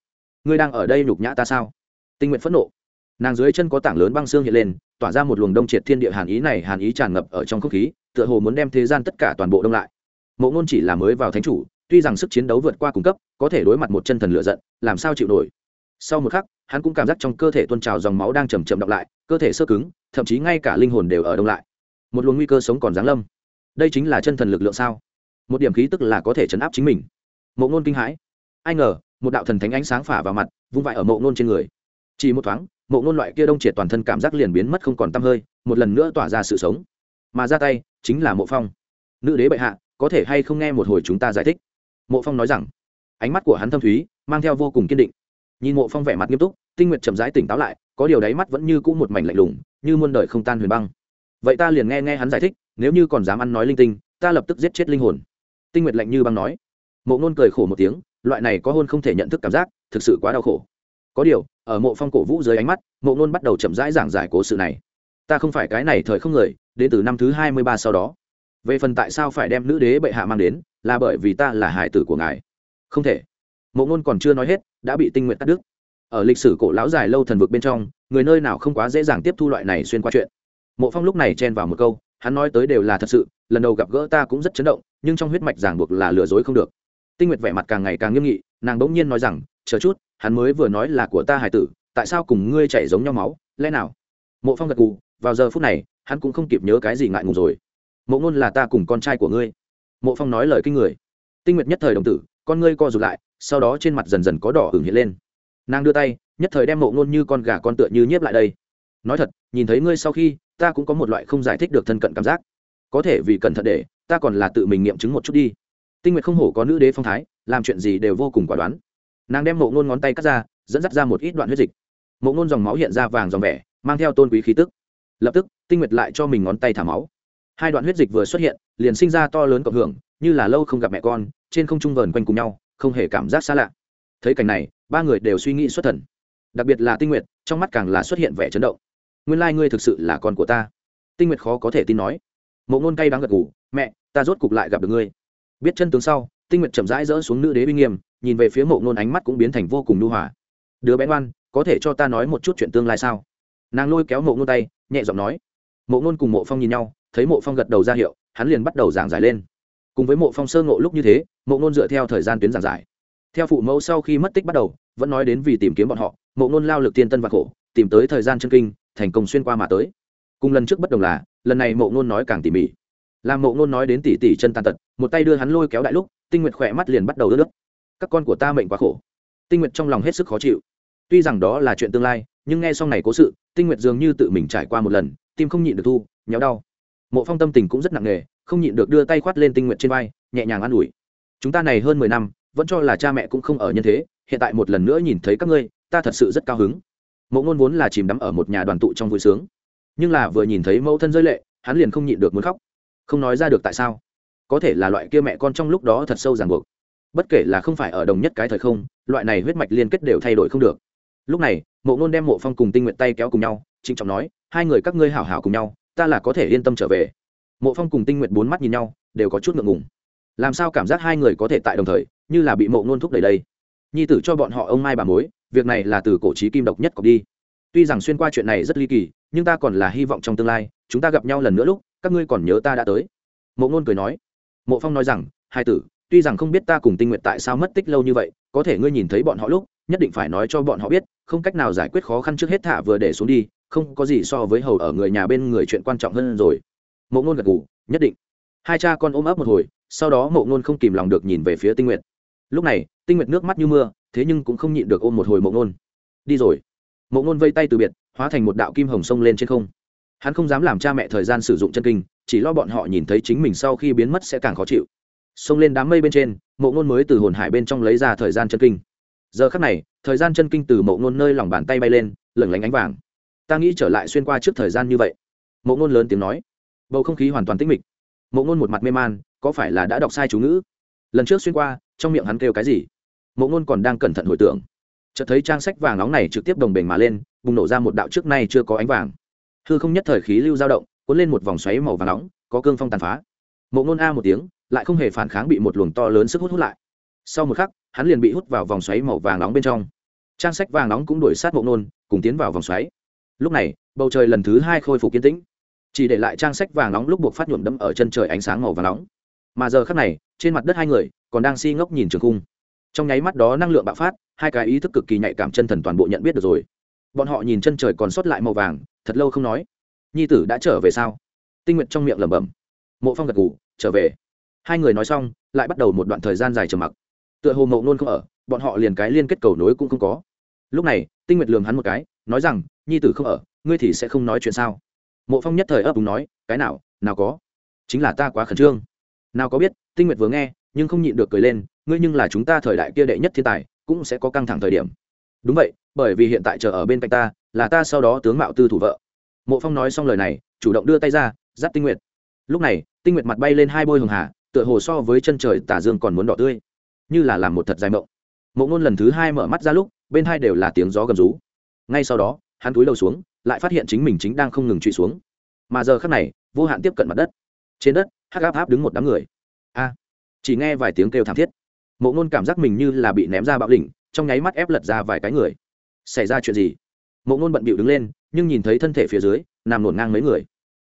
Ngươi đang ở đây nhục nhã ta sao? Tinh nguyện phẫn nộ. Nàng dưới chân có tảng lớn băng xương hiện lên, tỏa ra một luồng đông triệt thiên địa hàn ý này hàn ý tràn ngập ở trong không khí, tựa hồ muốn đem thế gian tất cả toàn bộ đông lại mộ ngôn chỉ là mới vào thánh chủ, tuy rằng sức chiến đấu vượt qua cung cấp, có thể đối mặt một chân thần lựa giận, làm sao chịu nổi? Sau một khắc, hắn cũng cảm giác trong cơ thể tuôn trào dòng máu đang chầm chậm đọng lại, cơ thể sơ cứng, thậm chí ngay cả linh hồn đều ở đông lại. Một luồng nguy cơ sống còn giáng lâm. Đây chính là chân thần lực lượng sao? Một điểm khí tức là có thể chấn áp chính mình. Mộ ngôn kinh hãi. Ai ngờ, một đạo thần thánh ánh sáng phả vào mặt, vung vãi ở mộ ngôn trên người. Chỉ một thoáng, mộ ngôn loại kia đông triệt toàn thân cảm giác liền biến mất không còn t hơi, một lần nữa tỏa ra sự sống. Mà ra tay, chính là mộ phong. Nữ đế bệ hạ có thể hay không nghe một hồi chúng ta giải thích? Mộ phong nói rằng, ánh mắt của hắn thâm thúy, mang theo vô cùng kiên định. Nhìn mộ phong vẻ mặt nghiêm túc, tinh Nguyệt chậm rãi tỉnh táo lại, có điều đáy mắt vẫn như cũ một mảnh lạnh lùng, như muôn đời không tan huyền băng. Vậy ta liền nghe nghe hắn giải thích, nếu như còn dám ăn nói linh tinh, ta lập tức giết chết linh hồn. Tinh nguyệt lạnh như băng nói. Mộ ngôn cười khổ một tiếng, loại này có hôn không thể nhận thức cảm giác, thực sự quá đau khổ. Có điều, ở mộ phong cổ vũ dưới ánh mắt, mộ ngôn bắt đầu chậm rãi giảng giải cố sự này. Ta không phải cái này thời không người, đến từ năm thứ hai mươi ba sau đó về phần tại sao phải đem nữ đế bệ hạ mang đến, là bởi vì ta là hải tử của ngài. Không thể. Mộ ngôn còn chưa nói hết, đã bị tinh nguyện cắt đứt. Ở lịch sử cổ lão dài lâu thần vực bên trong, người nơi nào không quá dễ dàng tiếp thu loại này xuyên qua chuyện. Mộ phong lúc này chen vào một câu, hắn nói tới đều là thật sự, lần đầu gặp gỡ ta cũng rất chấn động, nhưng trong huyết mạch giảng buộc là lừa dối không được. Tinh nguyệt vẻ mặt càng ngày càng nghiêm nghị, nàng bỗng nhiên nói rằng, chờ chút, hắn mới vừa nói là của ta hải tử, tại sao cùng ngươi chảy giống nhau máu, lẽ nào? Mộ phong gật gù, vào giờ phút này, hắn cũng không kịp nhớ cái gì ngại ngùng rồi mộ ngôn là ta cùng con trai của ngươi. Mộ phong nói lời kinh người. Tinh nguyệt nhất thời đồng tử, con ngươi co rụt lại, sau đó trên mặt dần dần có đỏ hửng hiện lên. Nàng đưa tay, nhất thời đem mộ ngôn như con gà con tựa như nhiếp lại đây. Nói thật, nhìn thấy ngươi sau khi, ta cũng có một loại không giải thích được thân cận cảm giác. Có thể vì cẩn thận để, ta còn là tự mình nghiệm chứng một chút đi. Tinh nguyệt không hổ có nữ đế phong thái, làm chuyện gì đều vô cùng quả đoán. Nàng đem mộ ngôn ngón tay cắt ra, dẫn dắt ra một ít đoạn huyết dịch. Mộ ngôn dòng máu hiện ra vàng dòng vẻ, mang theo tôn quý khí tức. Lập tức, tinh nguyệt lại cho mình ngón tay thả máu hai đoạn huyết dịch vừa xuất hiện, liền sinh ra to lớn cộng hưởng, như là lâu không gặp mẹ con, trên không trung vờn quanh cùng nhau, không hề cảm giác xa lạ. Thấy cảnh này, ba người đều suy nghĩ xuất thần. Đặc biệt là tinh nguyệt, trong mắt càng là xuất hiện vẻ chấn động. Nguyên lai、like、ngươi thực sự là con của ta. Tinh nguyệt khó có thể tin nói. Mộ ngôn cay đắng gật ngủ mẹ, ta rốt cục lại gặp được ngươi. Biết chân tướng sau, tinh nguyệt chậm rãi rỡ xuống nữ đế uy nghiêm, nhìn về phía mộ ngôn ánh mắt cũng biến thành vô cùng nhu hòa. Đứa bé ngoan, có thể cho ta nói một chút chuyện tương lai sao? Nàng lôi kéo mộ ngôn tay, nhẹ giọng nói. Mộ ngôn cùng mộ phong nhìn nhau thấy mộ phong gật đầu ra hiệu, hắn liền bắt đầu giảng giải lên. Cùng với mộ phong sơ ngộ lúc như thế, mộ ngôn dựa theo thời gian tuyến giảng giải. Theo phụ mẫu sau khi mất tích bắt đầu, vẫn nói đến vì tìm kiếm bọn họ, mộ ngôn lao lực tiên tân và khổ, tìm tới thời gian chân kinh, thành công xuyên qua mà tới. Cùng lần trước bất đồng là, lần này mộ ngôn nói càng tỉ mỉ. Làm mộ ngôn nói đến tỉ tỉ chân tàn tật, một tay đưa hắn lôi kéo đại lúc, tinh nguyệt khỏe mắt liền bắt đầu đớt nước các con của ta mệnh quá khổ. Tinh nguyệt trong lòng hết sức khó chịu. Tuy rằng đó là chuyện tương lai, nhưng nghe xong này cố sự, tinh nguyệt dường như tự mình trải qua một lần, tim không nhịn được thu nhéo đau mộ phong tâm tình cũng rất nặng nề, không nhịn được đưa tay khoát lên tinh nguyện trên vai, nhẹ nhàng an ủi. Chúng ta này hơn mười năm, vẫn cho là cha mẹ cũng không ở nhân thế, hiện tại một lần nữa nhìn thấy các ngươi, ta thật sự rất cao hứng. Mộ ngôn vốn là chìm đắm ở một nhà đoàn tụ trong vui sướng, nhưng là vừa nhìn thấy mẫu thân rơi lệ, hắn liền không nhịn được muốn khóc. Không nói ra được tại sao. Có thể là loại kia mẹ con trong lúc đó thật sâu ràng buộc. Bất kể là không phải ở đồng nhất cái thời không, loại này huyết mạch liên kết đều thay đổi không được. Lúc này, mộ ngôn đem mộ phong cùng tinh nguyện tay kéo cùng nhau, trịnh trọng nói, hai người các ngươi hảo hảo cùng nhau ta là có thể yên tâm trở về. Mộ phong cùng tinh nguyện bốn mắt nhìn nhau, đều có chút ngượng ngùng. Làm sao cảm giác hai người có thể tại đồng thời, như là bị mộ ngôn thúc đẩy đây? Nhi tử cho bọn họ ông mai bà mối, việc này là từ cổ trí kim độc nhất cọc đi. Tuy rằng xuyên qua chuyện này rất ly kỳ, nhưng ta còn là hy vọng trong tương lai, chúng ta gặp nhau lần nữa lúc, các ngươi còn nhớ ta đã tới. Mộ ngôn cười nói. Mộ phong nói rằng, hai tử, tuy rằng không biết ta cùng tinh nguyện tại sao mất tích lâu như vậy, có thể ngươi nhìn thấy bọn họ lúc, nhất định phải nói cho bọn họ biết, không cách nào giải quyết khó khăn trước hết thả vừa để xuống đi không có gì so với hầu ở người nhà bên người chuyện quan trọng hơn rồi. Mộ ngôn gật ngủ nhất định. Hai cha con ôm ấp một hồi, sau đó mộ ngôn không kìm lòng được nhìn về phía tinh Nguyệt. lúc này, tinh Nguyệt nước mắt như mưa, thế nhưng cũng không nhịn được ôm một hồi mộ ngôn. Đi rồi. Mộ ngôn vây tay từ biệt, hóa thành một đạo kim hồng sông lên trên không. Hắn không dám làm cha mẹ thời gian sử dụng chân kinh, chỉ lo bọn họ nhìn thấy chính mình sau khi biến mất sẽ càng khó chịu. Xông lên đám mây bên trên, mộ ngôn mới từ hồn hải bên trong lấy ra thời gian chân kinh. Giờ khắc này, thời gian chân kinh từ mộ ngôn nơi lòng bàn tay bay lên, lửng lánh ánh vàng ta nghĩ trở lại xuyên qua trước thời gian như vậy. Mộ ngôn lớn tiếng nói. Bầu không khí hoàn toàn tĩnh mịch. Mộ ngôn một mặt mê man, có phải là đã đọc sai chú ngữ? Lần trước xuyên qua, trong miệng hắn kêu cái gì? Mộ ngôn còn đang cẩn thận hồi tưởng. Chợt thấy trang sách vàng nóng này trực tiếp đồng bền mà lên, bùng nổ ra một đạo trước nay chưa có ánh vàng. Hư không nhất thời khí lưu dao động, cuốn lên một vòng xoáy màu vàng nóng, có cương phong tàn phá. Mộ ngôn a một tiếng, lại không hề phản kháng bị một luồng to lớn sức hút hút lại. Sau một khắc, hắn liền bị hút vào vòng xoáy màu vàng nóng bên trong. Trang sách vàng nóng cũng đuổi sát mộ ngôn, cùng tiến vào vòng xoáy lúc này, bầu trời lần thứ hai khôi phục kiến tĩnh. Chỉ để lại trang sách vàng nóng lúc buộc phát nhuộm đẫm ở chân trời ánh sáng màu vàng nóng. Mà giờ khắc này, trên mặt đất hai người còn đang si ngốc nhìn trường khung. Trong nháy mắt đó năng lượng bạo phát, hai cái ý thức cực kỳ nhạy cảm chân thần toàn bộ nhận biết được rồi. Bọn họ nhìn chân trời còn sót lại màu vàng, thật lâu không nói. Nhi tử đã trở về sao? Tinh nguyện trong miệng lẩm bẩm. Mộ phong gật ngủ trở về. Hai người nói xong, lại bắt đầu một đoạn thời gian dài trầm mặc. Tựa hồ mộ nôn không ở, bọn họ liền cái liên kết cầu nối cũng không có. Lúc này, tinh nguyệt lường hắn một cái nói rằng, nhi tử không ở, ngươi thì sẽ không nói chuyện sao? Mộ phong nhất thời ấp úng nói, cái nào nào có. Chính là ta quá khẩn trương. Nào có biết, tinh nguyệt vừa nghe, nhưng không nhịn được cười lên, ngươi nhưng là chúng ta thời đại kia đệ nhất thiên tài, cũng sẽ có căng thẳng thời điểm. Đúng vậy, bởi vì hiện tại chờ ở bên cạnh ta, là ta sau đó tướng mạo tư thủ vợ. Mộ phong nói xong lời này, chủ động đưa tay ra, giáp tinh nguyệt. Lúc này, tinh nguyệt mặt bay lên hai bôi hường hà, tựa hồ so với chân trời tả dương còn muốn đỏ tươi. Như là làm một thật dài mộng. Mộ ngôn lần thứ hai mở mắt ra lúc, bên hai đều là tiếng gió gầm rú ngay sau đó, hắn túi đầu xuống, lại phát hiện chính mình chính đang không ngừng trụy xuống. Mà giờ khắc này, vô hạn tiếp cận mặt đất. Trên đất, hắc áp áp đứng một đám người. A! Chỉ nghe vài tiếng kêu thảm thiết. Mộ ngôn cảm giác mình như là bị ném ra bạo đỉnh, trong nháy mắt ép lật ra vài cái người. Xảy ra chuyện gì? Mộ ngôn bận bịu đứng lên, nhưng nhìn thấy thân thể phía dưới, nằm nổn ngang mấy người.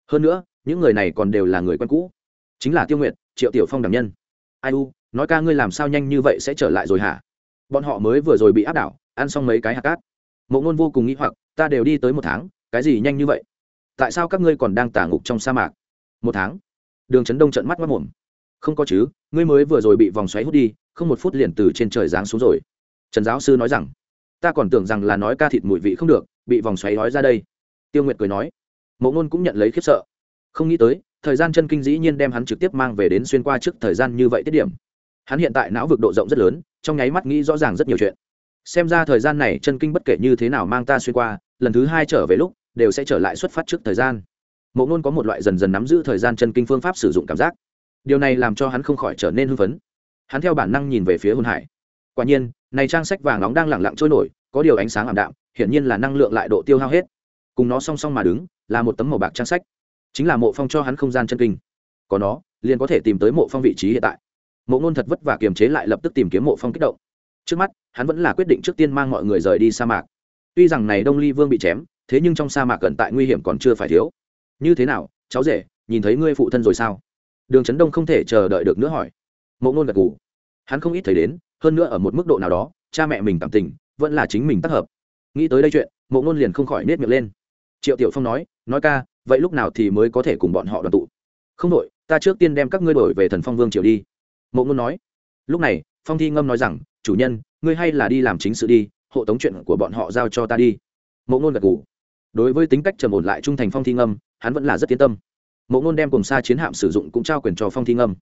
Hơn nữa, những người này còn đều là người quen cũ. Chính là tiêu nguyệt, triệu tiểu phong đảm nhân. Ai u, nói ca ngươi làm sao nhanh như vậy sẽ trở lại rồi hả? Bọn họ mới vừa rồi bị áp đảo, ăn xong mấy cái hạt cát mộ ngôn vô cùng nghĩ hoặc, ta đều đi tới một tháng, cái gì nhanh như vậy? Tại sao các ngươi còn đang tả ngục trong sa mạc? Một tháng? Đường trấn đông trận mắt mất mồm. Không có chứ, ngươi mới vừa rồi bị vòng xoáy hút đi, không một phút liền từ trên trời giáng xuống rồi. Trần giáo sư nói rằng, ta còn tưởng rằng là nói ca thịt mùi vị không được, bị vòng xoáy nói ra đây. Tiêu nguyệt cười nói. Mộ ngôn cũng nhận lấy khiếp sợ. Không nghĩ tới, thời gian chân kinh dĩ nhiên đem hắn trực tiếp mang về đến xuyên qua trước thời gian như vậy tiết điểm. Hắn hiện tại não vực độ rộng rất lớn, trong nháy mắt nghĩ rõ ràng rất nhiều chuyện xem ra thời gian này chân kinh bất kể như thế nào mang ta xuyên qua, lần thứ hai trở về lúc, đều sẽ trở lại xuất phát trước thời gian. Mộ ngôn có một loại dần dần nắm giữ thời gian chân kinh phương pháp sử dụng cảm giác. Điều này làm cho hắn không khỏi trở nên hưng phấn. Hắn theo bản năng nhìn về phía hồn hải. Quả nhiên, này trang sách vàng nóng đang lẳng lặng trôi nổi, có điều ánh sáng ảm đạm, hiển nhiên là năng lượng lại độ tiêu hao hết. Cùng nó song song mà đứng, là một tấm màu bạc trang sách. Chính là mộ phong cho hắn không gian chân kinh. Có nó, liền có thể tìm tới mộ phong vị trí hiện tại. Mộ ngôn thật vất vả kiềm chế lại lập tức tìm kiếm mộ phong kích động trước mắt, hắn vẫn là quyết định trước tiên mang mọi người rời đi sa mạc. Tuy rằng này đông ly vương bị chém, thế nhưng trong sa mạc cận tại nguy hiểm còn chưa phải thiếu. Như thế nào, cháu rể, nhìn thấy ngươi phụ thân rồi sao? Đường trấn đông không thể chờ đợi được nữa hỏi. Mộ ngôn gật g ủ hắn không ít thấy đến, hơn nữa ở một mức độ nào đó, cha mẹ mình cảm tình, vẫn là chính mình tác hợp. Nghĩ tới đây chuyện, mộ ngôn liền không khỏi nết miệng lên. Triệu tiểu phong nói nói ca, vậy lúc nào thì mới có thể cùng bọn họ đoàn tụ? Không đội ta trước tiên đem các ngươi đổi về thần phong vương triều đi. Mộ ngôn nói. Lúc này, phong thi ngâm nói rằng chủ nhân, ngươi hay là đi làm chính sự đi, hộ tống chuyện của bọn họ giao cho ta đi. Mộ ngôn gật gù. đối với tính cách trầm ổn lại trung thành phong thi ngâm, hắn vẫn là rất yên tâm. Mộ ngôn đem cùng xa chiến hạm sử dụng cũng trao quyền cho phong thi ngâm.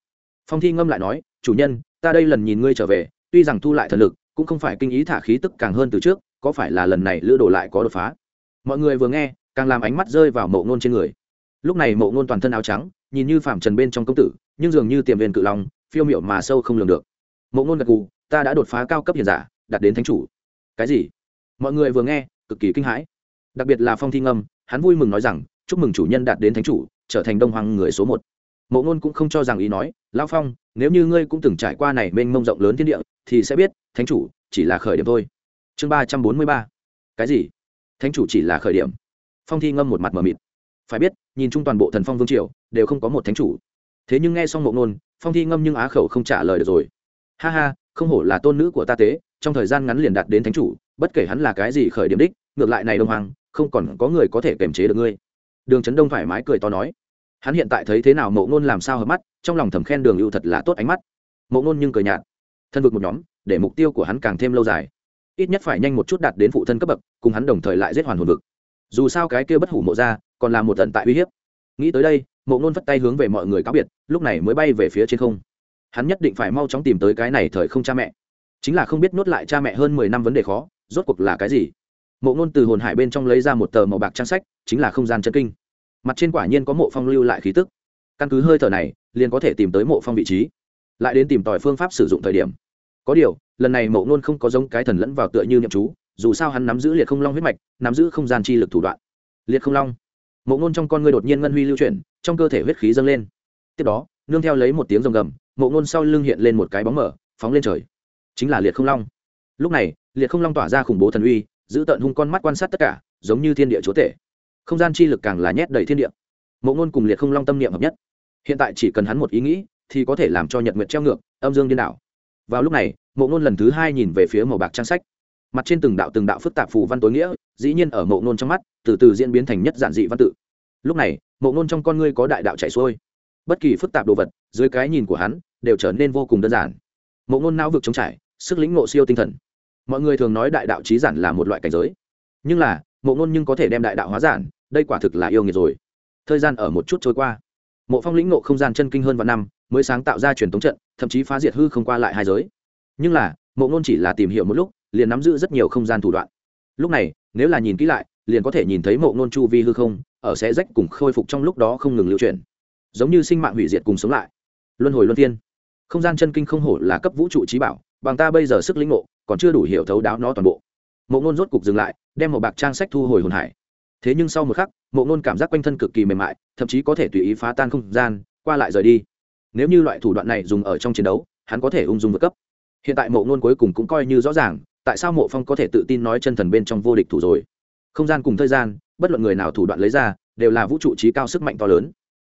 Phong thi ngâm lại nói, chủ nhân, ta đây lần nhìn ngươi trở về, tuy rằng thu lại thần lực, cũng không phải kinh ý thả khí tức càng hơn từ trước, có phải là lần này lữ đổ lại có đột phá? Mọi người vừa nghe, càng làm ánh mắt rơi vào mộ ngôn trên người. Lúc này mộ ngôn toàn thân áo trắng, nhìn như phạm trần bên trong công tử, nhưng dường như tiềm viên cự long, phiêu miệu mà sâu không lường được. Mộ ngôn gật gù ta đã đột phá cao cấp hiền giả, đạt đến thánh chủ. Cái gì? Mọi người vừa nghe, cực kỳ kinh hãi. Đặc biệt là phong thi ngâm, hắn vui mừng nói rằng, chúc mừng chủ nhân đạt đến thánh chủ, trở thành đông hoàng người số một. Mộ ngôn cũng không cho rằng ý nói, lão phong, nếu như ngươi cũng từng trải qua này mênh mông rộng lớn thiên địa, thì sẽ biết, thánh chủ chỉ là khởi điểm thôi. Chương ba trăm bốn mươi ba. Cái gì? Thánh chủ chỉ là khởi điểm. Phong thi ngâm một mặt mờ mịt. Phải biết, nhìn chung toàn bộ thần phong vương triều, đều không có một thánh chủ. Thế nhưng nghe xong mộ ngôn, phong thi ngâm nhưng á khẩu không trả lời được rồi. Ha ha không hổ là tôn nữ của ta tế, trong thời gian ngắn liền đạt đến thánh chủ, bất kể hắn là cái gì khởi điểm đích, ngược lại này đông hoàng, không còn có người có thể kiềm chế được ngươi. Đường trấn đông thoải mái cười to nói. Hắn hiện tại thấy thế nào mộ ngôn làm sao hợp mắt, trong lòng thầm khen đường ưu thật là tốt ánh mắt. Mộ ngôn nhưng cười nhạt. Thân vực một nhóm, để mục tiêu của hắn càng thêm lâu dài. Ít nhất phải nhanh một chút đạt đến phụ thân cấp bậc, cùng hắn đồng thời lại giết hoàn hồn vực. Dù sao cái kia bất hủ mộ ra, còn là một tận tại uy hiếp. Nghĩ tới đây, mộ ngôn vất tay hướng về mọi người cáo biệt, lúc này mới bay về phía trên không hắn nhất định phải mau chóng tìm tới cái này thời không cha mẹ. Chính là không biết nuốt lại cha mẹ hơn mười năm vấn đề khó, rốt cuộc là cái gì? Mộ ngôn từ hồn hải bên trong lấy ra một tờ màu bạc trang sách, chính là không gian chân kinh. Mặt trên quả nhiên có mộ phong lưu lại khí tức. Căn cứ hơi thở này, liền có thể tìm tới mộ phong vị trí. Lại đến tìm tòi phương pháp sử dụng thời điểm. Có điều, lần này mộ ngôn không có giống cái thần lẫn vào tựa như nhậm chú, dù sao hắn nắm giữ liệt không long huyết mạch, nắm giữ không gian chi lực thủ đoạn. Liệt không long. Mộ ngôn trong con ngươi đột nhiên ngân huy lưu chuyển, trong cơ thể huyết khí dâng lên. Tiếp đó, nương theo lấy một tiếng rồng gầm mộ ngôn sau lưng hiện lên một cái bóng mở, phóng lên trời. Chính là liệt không long. Lúc này, liệt không long tỏa ra khủng bố thần uy, giữ tận hung con mắt quan sát tất cả, giống như thiên địa chúa tể. Không gian chi lực càng là nhét đầy thiên địa. Mộ ngôn cùng liệt không long tâm niệm hợp nhất. Hiện tại chỉ cần hắn một ý nghĩ, thì có thể làm cho nhật nguyệt treo ngược, âm dương điên đảo. Vào lúc này, mộ ngôn lần thứ hai nhìn về phía màu bạc trang sách. Mặt trên từng đạo từng đạo phức tạp phù văn tối nghĩa, dĩ nhiên ở mộ ngôn trong mắt, từ từ diễn biến thành nhất giản dị văn tự. Lúc này, mộ ngôn trong con ngươi có đại đạo chạy xuôi bất kỳ phức tạp đồ vật, dưới cái nhìn của hắn, đều trở nên vô cùng đơn giản. Mộ ngôn não vực chống trải, sức lĩnh ngộ siêu tinh thần. Mọi người thường nói đại đạo trí giản là một loại cảnh giới. Nhưng là, mộ ngôn nhưng có thể đem đại đạo hóa giản, đây quả thực là yêu nghiệt rồi. Thời gian ở một chút trôi qua. Mộ phong lĩnh ngộ không gian chân kinh hơn vạn năm, mới sáng tạo ra truyền thống trận, thậm chí phá diệt hư không qua lại hai giới. Nhưng là, mộ ngôn chỉ là tìm hiểu một lúc, liền nắm giữ rất nhiều không gian thủ đoạn. Lúc này, nếu là nhìn kỹ lại, liền có thể nhìn thấy mộ ngôn chu vi hư không, ở sẽ rách cùng khôi phục trong lúc đó không ngừng lưu chuyển giống như sinh mạng hủy diệt cùng sống lại. Luân hồi luân thiên. Không gian chân kinh không hổ là cấp vũ trụ trí bảo, bằng ta bây giờ sức lĩnh ngộ, còn chưa đủ hiểu thấu đáo nó toàn bộ. Mộ ngôn rốt cục dừng lại, đem một bạc trang sách thu hồi hồn hải. Thế nhưng sau một khắc, mộ ngôn cảm giác quanh thân cực kỳ mềm mại, thậm chí có thể tùy ý phá tan không gian, qua lại rời đi. Nếu như loại thủ đoạn này dùng ở trong chiến đấu, hắn có thể ung dung vượt cấp. Hiện tại mộ ngôn cuối cùng cũng coi như rõ ràng, tại sao mộ phong có thể tự tin nói chân thần bên trong vô địch thủ rồi. Không gian cùng thời gian, bất luận người nào thủ đoạn lấy ra, đều là vũ trụ trí cao sức mạnh to lớn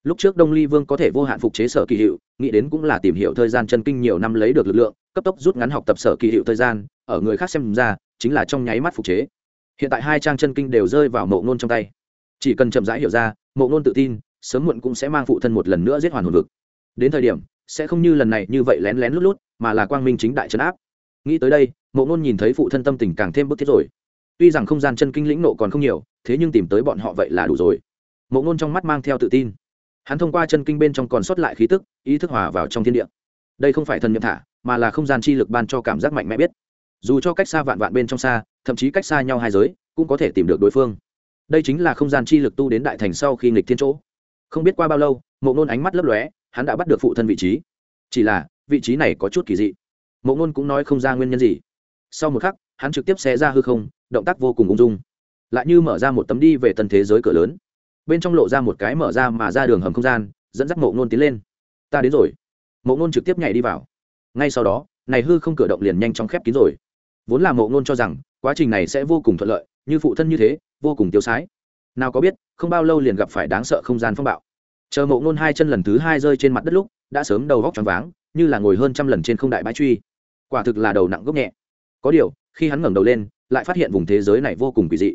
lúc trước đông ly vương có thể vô hạn phục chế sở kỳ hiệu, nghĩ đến cũng là tìm hiểu thời gian chân kinh nhiều năm lấy được lực lượng, cấp tốc rút ngắn học tập sở kỳ hiệu thời gian, ở người khác xem ra, chính là trong nháy mắt phục chế. Hiện tại hai trang chân kinh đều rơi vào mộ ngôn trong tay. Chỉ cần chậm rãi hiểu ra, mộ ngôn tự tin, sớm muộn cũng sẽ mang phụ thân một lần nữa giết hoàn hồn vực. Đến thời điểm, sẽ không như lần này như vậy lén lén lút lút, mà là quang minh chính đại trấn áp. Nghĩ tới đây, mộ ngôn nhìn thấy phụ thân tâm tình càng thêm bức thiết rồi. Tuy rằng không gian chân kinh lĩnh nộ còn không nhiều, thế nhưng tìm tới bọn họ vậy là đủ rồi. Mộ ngôn trong mắt mang theo tự tin hắn thông qua chân kinh bên trong còn sót lại khí tức, ý thức hòa vào trong thiên địa. Đây không phải thần nhậm thả, mà là không gian chi lực ban cho cảm giác mạnh mẽ biết. Dù cho cách xa vạn vạn bên trong xa, thậm chí cách xa nhau hai giới, cũng có thể tìm được đối phương. Đây chính là không gian chi lực tu đến đại thành sau khi nghịch thiên chỗ. Không biết qua bao lâu, mộ ngôn ánh mắt lấp lóe, hắn đã bắt được phụ thân vị trí. Chỉ là, vị trí này có chút kỳ dị. Mộ ngôn cũng nói không ra nguyên nhân gì. Sau một khắc, hắn trực tiếp xé ra hư không, động tác vô cùng ung dung. Lại như mở ra một tấm đi về tân thế giới cửa lớn bên trong lộ ra một cái mở ra mà ra đường hầm không gian, dẫn dắt mộ ngôn tiến lên. Ta đến rồi. Mộ ngôn trực tiếp nhảy đi vào. Ngay sau đó, này hư không cửa động liền nhanh chóng khép kín rồi. Vốn là mộ ngôn cho rằng, quá trình này sẽ vô cùng thuận lợi, như phụ thân như thế, vô cùng tiêu sái. Nào có biết, không bao lâu liền gặp phải đáng sợ không gian phong bạo. Chờ mộ ngôn hai chân lần thứ hai rơi trên mặt đất lúc, đã sớm đầu vóc t r váng, như là ngồi hơn trăm lần trên không đại bãi truy. Quả thực là đầu nặng gốc nhẹ. Có điều, khi hắn ngẩng đầu lên, lại phát hiện vùng thế giới này vô cùng kỳ dị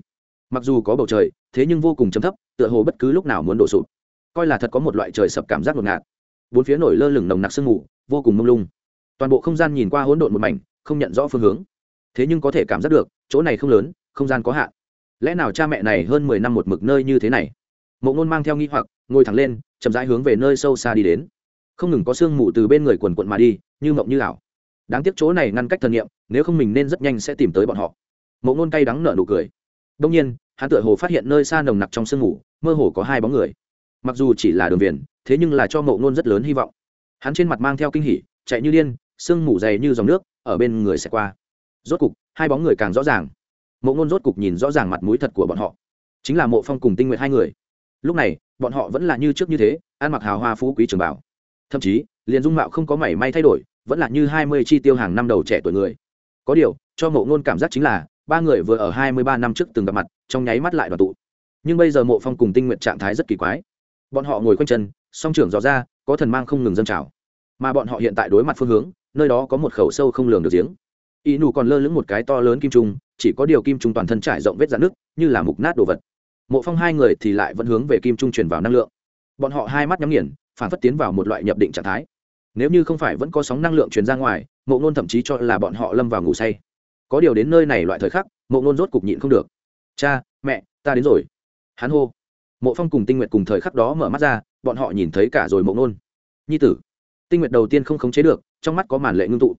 mặc dù có bầu trời, thế nhưng vô cùng chấm thấp, tựa hồ bất cứ lúc nào muốn đổ sụp. Coi là thật có một loại trời sập cảm giác ngột ngạt. Bốn phía nổi lơ lửng nồng nặc sương mù, vô cùng mông lung. Toàn bộ không gian nhìn qua hỗn độn một mảnh, không nhận rõ phương hướng. Thế nhưng có thể cảm giác được, chỗ này không lớn, không gian có hạn. Lẽ nào cha mẹ này hơn mười năm một mực nơi như thế này? Mộ ngôn mang theo nghi hoặc, ngồi thẳng lên, chậm rãi hướng về nơi sâu xa đi đến. Không ngừng có sương mù từ bên người quần quận mà đi, như mộng như ảo. Đáng tiếc chỗ này ngăn cách thần nghiệm nếu không mình nên rất nhanh sẽ tìm tới bọn họ. Mộ ngôn cay đắng nở nụ cười. Đông nhiên hắn tựa hồ phát hiện nơi xa nồng nặc trong sương mù, mơ hồ có hai bóng người. Mặc dù chỉ là đường viền, thế nhưng là cho mộ ngôn rất lớn hy vọng. Hắn trên mặt mang theo kinh hỉ, chạy như điên, sương mù dày như dòng nước, ở bên người sẽ qua. Rốt cục, hai bóng người càng rõ ràng. Mộ ngôn rốt cục nhìn rõ ràng mặt mũi thật của bọn họ. Chính là mộ phong cùng tinh nguyện hai người. Lúc này, bọn họ vẫn là như trước như thế, ăn mặc hào hoa phú quý trường bảo thậm chí, liền dung mạo không có mảy may thay đổi, vẫn là như hai mươi chi tiêu hàng năm đầu trẻ tuổi người. Có điều, cho mộ ngôn cảm giác chính là, ba người vừa ở hai mươi ba năm trước từng gặp mặt trong nháy mắt lại đoàn tụ. Nhưng bây giờ mộ phong cùng tinh nguyện trạng thái rất kỳ quái. Bọn họ ngồi quanh chân, song trưởng dò ra, có thần mang không ngừng dâng trào. Mà bọn họ hiện tại đối mặt phương hướng, nơi đó có một khẩu sâu không lường được giếng. Y nù còn lơ lửng một cái to lớn kim trung, chỉ có điều kim trung toàn thân trải rộng vết dạn nước như là mục nát đồ vật. Mộ phong hai người thì lại vẫn hướng về kim trung truyền vào năng lượng. Bọn họ hai mắt nhắm nghiền, phản phất tiến vào một loại nhập định trạng thái. Nếu như không phải vẫn có sóng năng lượng truyền ra ngoài, mộ ngôn thậm chí cho là bọn họ lâm vào ngủ say. Có điều đến nơi này loại thời khắc, mộ ngôn rốt cục nhịn không được cha, mẹ, ta đến rồi. Hắn hô. Mộ phong cùng tinh nguyệt cùng thời khắc đó mở mắt ra, bọn họ nhìn thấy cả rồi mộ nôn. nhi tử. Tinh nguyệt đầu tiên không khống chế được, trong mắt có màn lệ ngưng tụ.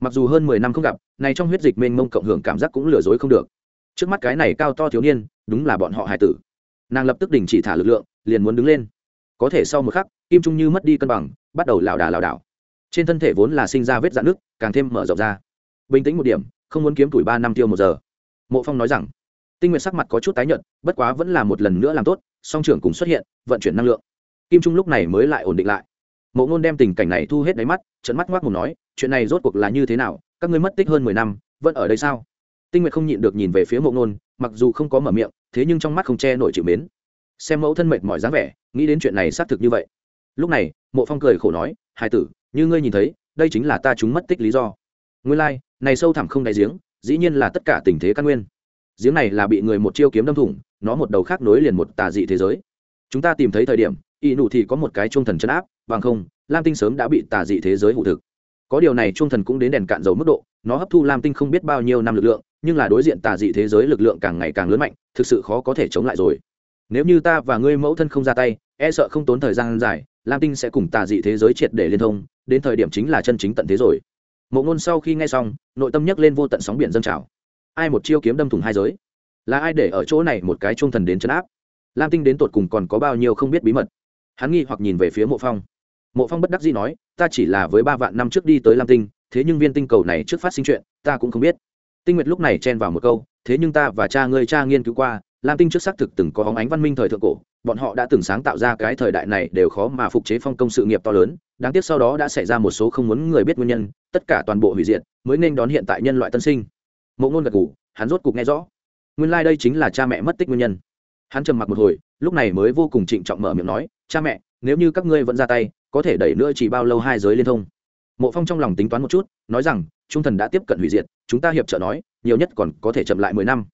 Mặc dù hơn mười năm không gặp, này trong huyết dịch mênh mông cộng hưởng cảm giác cũng lừa dối không được. Trước mắt cái này cao to thiếu niên, đúng là bọn họ hài tử. Nàng lập tức đình chỉ thả lực lượng, liền muốn đứng lên. Có thể sau một khắc, kim trung như mất đi cân bằng, bắt đầu lảo đà lảo đảo. Trên thân thể vốn là sinh ra vết dạn nước càng thêm mở rộng ra. Bình tĩnh một điểm, không muốn kiếm tuổi ba năm tiêu một giờ. Mộ phong nói rằng tinh Nguyệt sắc mặt có chút tái nhợt bất quá vẫn là một lần nữa làm tốt song trưởng cùng xuất hiện vận chuyển năng lượng. Kim trung lúc này mới lại ổn định lại. Mộ ngôn đem tình cảnh này thu hết đáy mắt trận mắt ngoác mồm nói chuyện này rốt cuộc là như thế nào các ngươi mất tích hơn mười năm vẫn ở đây sao? Tinh nguyệt không nhịn được nhìn về phía mộ ngôn mặc dù không có mở miệng thế nhưng trong mắt không che nổi chịu mến. Xem mẫu thân mệt mỏi dáng vẻ nghĩ đến chuyện này xác thực như vậy. Lúc này mộ phong cười khổ nói hai tử như ngươi nhìn thấy đây chính là ta chúng mất tích lý do. Nguyên lai、like, này sâu thẳm không đáy giếng dĩ nhiên là tất cả tình thế căn nguyên giếng này là bị người một chiêu kiếm đâm thủng, nó một đầu khác nối liền một tà dị thế giới. Chúng ta tìm thấy thời điểm, y nụ thì có một cái trung thần chấn áp, bằng không, lam tinh sớm đã bị tà dị thế giới hụ thực. Có điều này trung thần cũng đến đèn cạn dầu mức độ, nó hấp thu lam tinh không biết bao nhiêu năm lực lượng, nhưng là đối diện tà dị thế giới lực lượng càng ngày càng lớn mạnh, thực sự khó có thể chống lại rồi. Nếu như ta và ngươi mẫu thân không ra tay e sợ không tốn thời gian dài, lam tinh sẽ cùng tà dị thế giới triệt để liên thông, đến thời điểm chính là chân chính tận thế rồi. Mộ ngôn sau khi nghe xong, nội tâm nhấc lên vô tận sóng biển dân trào ai một chiêu kiếm đâm thủng hai giới? Là ai để ở chỗ này một cái trung thần đến chấn áp? Lam tinh đến tột cùng còn có bao nhiêu không biết bí mật? Hắn nghi hoặc nhìn về phía mộ phong. Mộ phong bất đắc dĩ nói, ta chỉ là với ba vạn năm trước đi tới lam tinh, thế nhưng viên tinh cầu này trước phát sinh chuyện, ta cũng không biết. Tinh nguyệt lúc này chen vào một câu, thế nhưng ta và cha ngươi cha nghiên cứu qua, lam tinh trước xác thực từng có hóng ánh văn minh thời thượng cổ, bọn họ đã từng sáng tạo ra cái thời đại này đều khó mà phục chế phong công sự nghiệp to lớn, đáng tiếc sau đó đã xảy ra một số không muốn người biết nguyên nhân, tất cả toàn bộ hủy diệt, mới nên đón hiện tại nhân loại tân sinh mộ ngôn gật ngủ hắn rốt cục nghe rõ. Nguyên lai、like、đây chính là cha mẹ mất tích nguyên nhân. Hắn trầm mặc một hồi, lúc này mới vô cùng trịnh trọng mở miệng nói, cha mẹ, nếu như các ngươi vẫn ra tay, có thể đẩy nữa chỉ bao lâu hai giới liên thông? Mộ phong trong lòng tính toán một chút, nói rằng, trung thần đã tiếp cận hủy diệt, chúng ta hiệp trợ nói, nhiều nhất còn có thể chậm lại mười năm.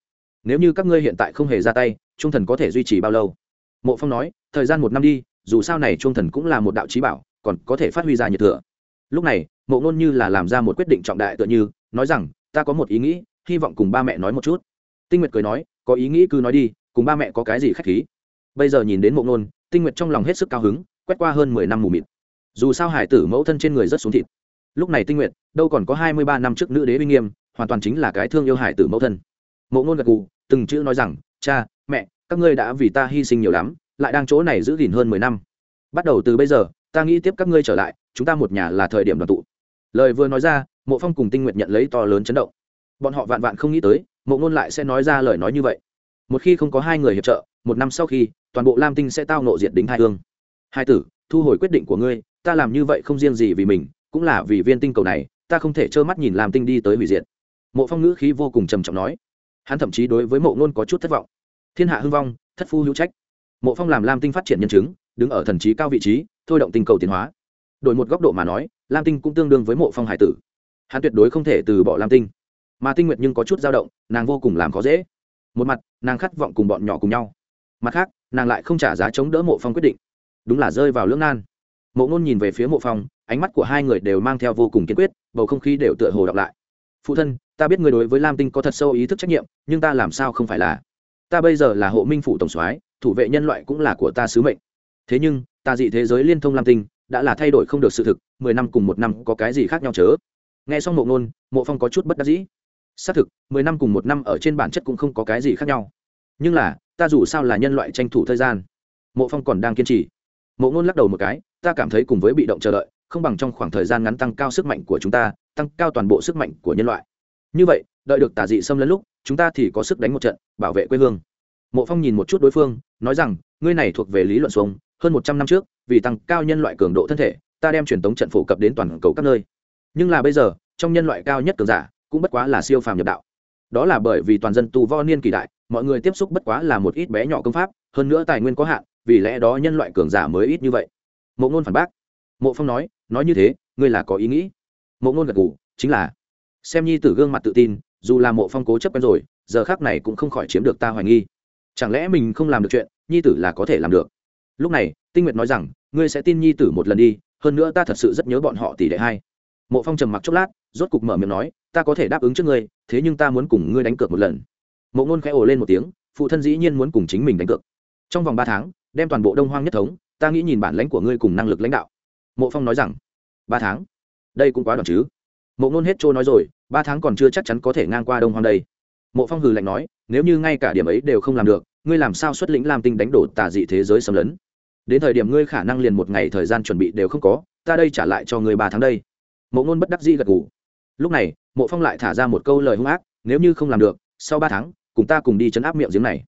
Nếu như các ngươi hiện tại không hề ra tay, trung thần có thể duy trì bao lâu? Mộ phong nói, thời gian một năm đi, dù sao này trung thần cũng là một đạo trí bảo, còn có thể phát huy ra nhiệt thừa. Lúc này, mộ ngôn như là làm ra một quyết định trọng đại tựa như, nói rằng, ta có một ý nghĩ hy vọng cùng ba mẹ nói một chút. Tinh nguyệt cười nói, có ý nghĩ cứ nói đi, cùng ba mẹ có cái gì k h á c h khí? Bây giờ nhìn đến mộ ngôn, tinh nguyệt trong lòng hết sức cao hứng, quét qua hơn mười năm mù mịt. Dù sao hải tử mẫu thân trên người rất xuống thịt. Lúc này tinh nguyệt, đâu còn có hai mươi ba năm trước nữ đế uy nghiêm, hoàn toàn chính là cái thương yêu hải tử mẫu thân. Mộ ngôn gật gù, từng chữ nói rằng, cha, mẹ, các ngươi đã vì ta hy sinh nhiều lắm, lại đang chỗ này giữ gìn hơn mười năm. Bắt đầu từ bây giờ, ta nghĩ tiếp các ngươi trở lại, chúng ta một nhà là thời điểm đoàn tụ. Lời vừa nói ra, mộ phong cùng tinh nguyệt nhận lấy to lớn chấn động bọn họ vạn vạn không nghĩ tới, mộ ngôn lại sẽ nói ra lời nói như vậy. Một khi không có hai người hiệp trợ, một năm sau khi, toàn bộ lam tinh sẽ tao nộ diệt đính hai hương. Hai tử, thu hồi quyết định của ngươi, ta làm như vậy không riêng gì vì mình, cũng là vì viên tinh cầu này, ta không thể trơ mắt nhìn lam tinh đi tới hủy diệt. Mộ phong ngữ khí vô cùng trầm trọng nói. Hắn thậm chí đối với mộ ngôn có chút thất vọng. Thiên hạ hưng vong, thất phu hữu trách. Mộ phong làm lam tinh phát triển nhân chứng, đứng ở thần trí cao vị trí, thôi động tinh cầu tiến hóa. Đổi một góc độ mà nói, lam tinh cũng tương đương với mộ phong hải tử. Hắn tuyệt đối không thể từ bỏ lam tinh mà tinh nguyệt nhưng có chút dao động, nàng vô cùng làm khó dễ. Một mặt, nàng khát vọng cùng bọn nhỏ cùng nhau. Mặt khác, nàng lại không trả giá chống đỡ mộ phong quyết định. Đúng là rơi vào lưỡng nan. Mộ ngôn nhìn về phía mộ phong, ánh mắt của hai người đều mang theo vô cùng kiên quyết, bầu không khí đều tựa hồ đọc lại. Phụ thân, ta biết người đối với lam tinh có thật sâu ý thức trách nhiệm, nhưng ta làm sao không phải là? Ta bây giờ là hộ minh phủ tổng soái, thủ vệ nhân loại cũng là của ta sứ mệnh. Thế nhưng, ta dị thế giới liên thông lam tinh, đã là thay đổi không được sự thực, mười năm cùng một năm có cái gì khác nhau chớ? Nghe xong mộ ngôn mộ phong có chút bất đắc dĩ xác thực, mười năm cùng một năm ở trên bản chất cũng không có cái gì khác nhau. Nhưng là, ta dù sao là nhân loại tranh thủ thời gian. Mộ phong còn đang kiên trì. Mộ ngôn lắc đầu một cái, ta cảm thấy cùng với bị động chờ đợi, không bằng trong khoảng thời gian ngắn tăng cao sức mạnh của chúng ta, tăng cao toàn bộ sức mạnh của nhân loại. Như vậy, đợi được tà dị xâm lấn lúc, chúng ta thì có sức đánh một trận, bảo vệ quê hương. Mộ phong nhìn một chút đối phương, nói rằng, ngươi này thuộc về lý luận xuống, hơn một trăm năm trước, vì tăng cao nhân loại cường độ thân thể, ta đem truyền tống trận phổ cập đến toàn cầu các nơi. Nhưng là bây giờ, trong nhân loại cao nhất cường giả cũng bất quá là siêu phàm nhập đạo. Đó là bởi vì toàn dân tu võ niên kỳ đại mọi người tiếp xúc bất quá là một ít bé nhỏ công pháp hơn nữa tài nguyên có hạn vì lẽ đó nhân loại cường giả mới ít như vậy. Mộ ngôn phản bác. Mộ phong nói nói như thế ngươi là có ý nghĩ. Mộ ngôn gật gù, chính là. Xem nhi tử gương mặt tự tin dù là mộ phong cố chấp quen rồi giờ khác này cũng không khỏi chiếm được ta hoài nghi. Chẳng lẽ mình không làm được chuyện nhi tử là có thể làm được? Lúc này tinh nguyệt nói rằng ngươi sẽ tin nhi tử một lần đi hơn nữa ta thật sự rất nhớ bọn họ tỷ đệ hai. Mộ phong trầm mặc chốc lát rốt cục mở miệng nói ta có thể đáp ứng trước ngươi, thế nhưng ta muốn cùng ngươi đánh cược một lần. Mộ ngôn khẽ ồ lên một tiếng, phụ thân dĩ nhiên muốn cùng chính mình đánh cược. Trong vòng ba tháng, đem toàn bộ đông hoang nhất thống, ta nghĩ nhìn bản lãnh của ngươi cùng năng lực lãnh đạo. Mộ phong nói rằng, ba tháng? Đây cũng quá đoạn chứ. Mộ ngôn hết trôi nói rồi, ba tháng còn chưa chắc chắn có thể ngang qua đông hoang đây. Mộ phong hừ lạnh nói, nếu như ngay cả điểm ấy đều không làm được, ngươi làm sao xuất lĩnh lam tinh đánh đổ tà dị thế giới xâm lấn? Đến thời điểm ngươi khả năng liền một ngày thời gian chuẩn bị đều không có, ta đây trả lại cho ngươi ba tháng đây. Mộ ngôn bất đắc dĩ gật ngủ lúc này mộ phong lại thả ra một câu lời hung ác, nếu như không làm được, sau ba tháng, cùng ta cùng đi chấn áp miệng giếng này.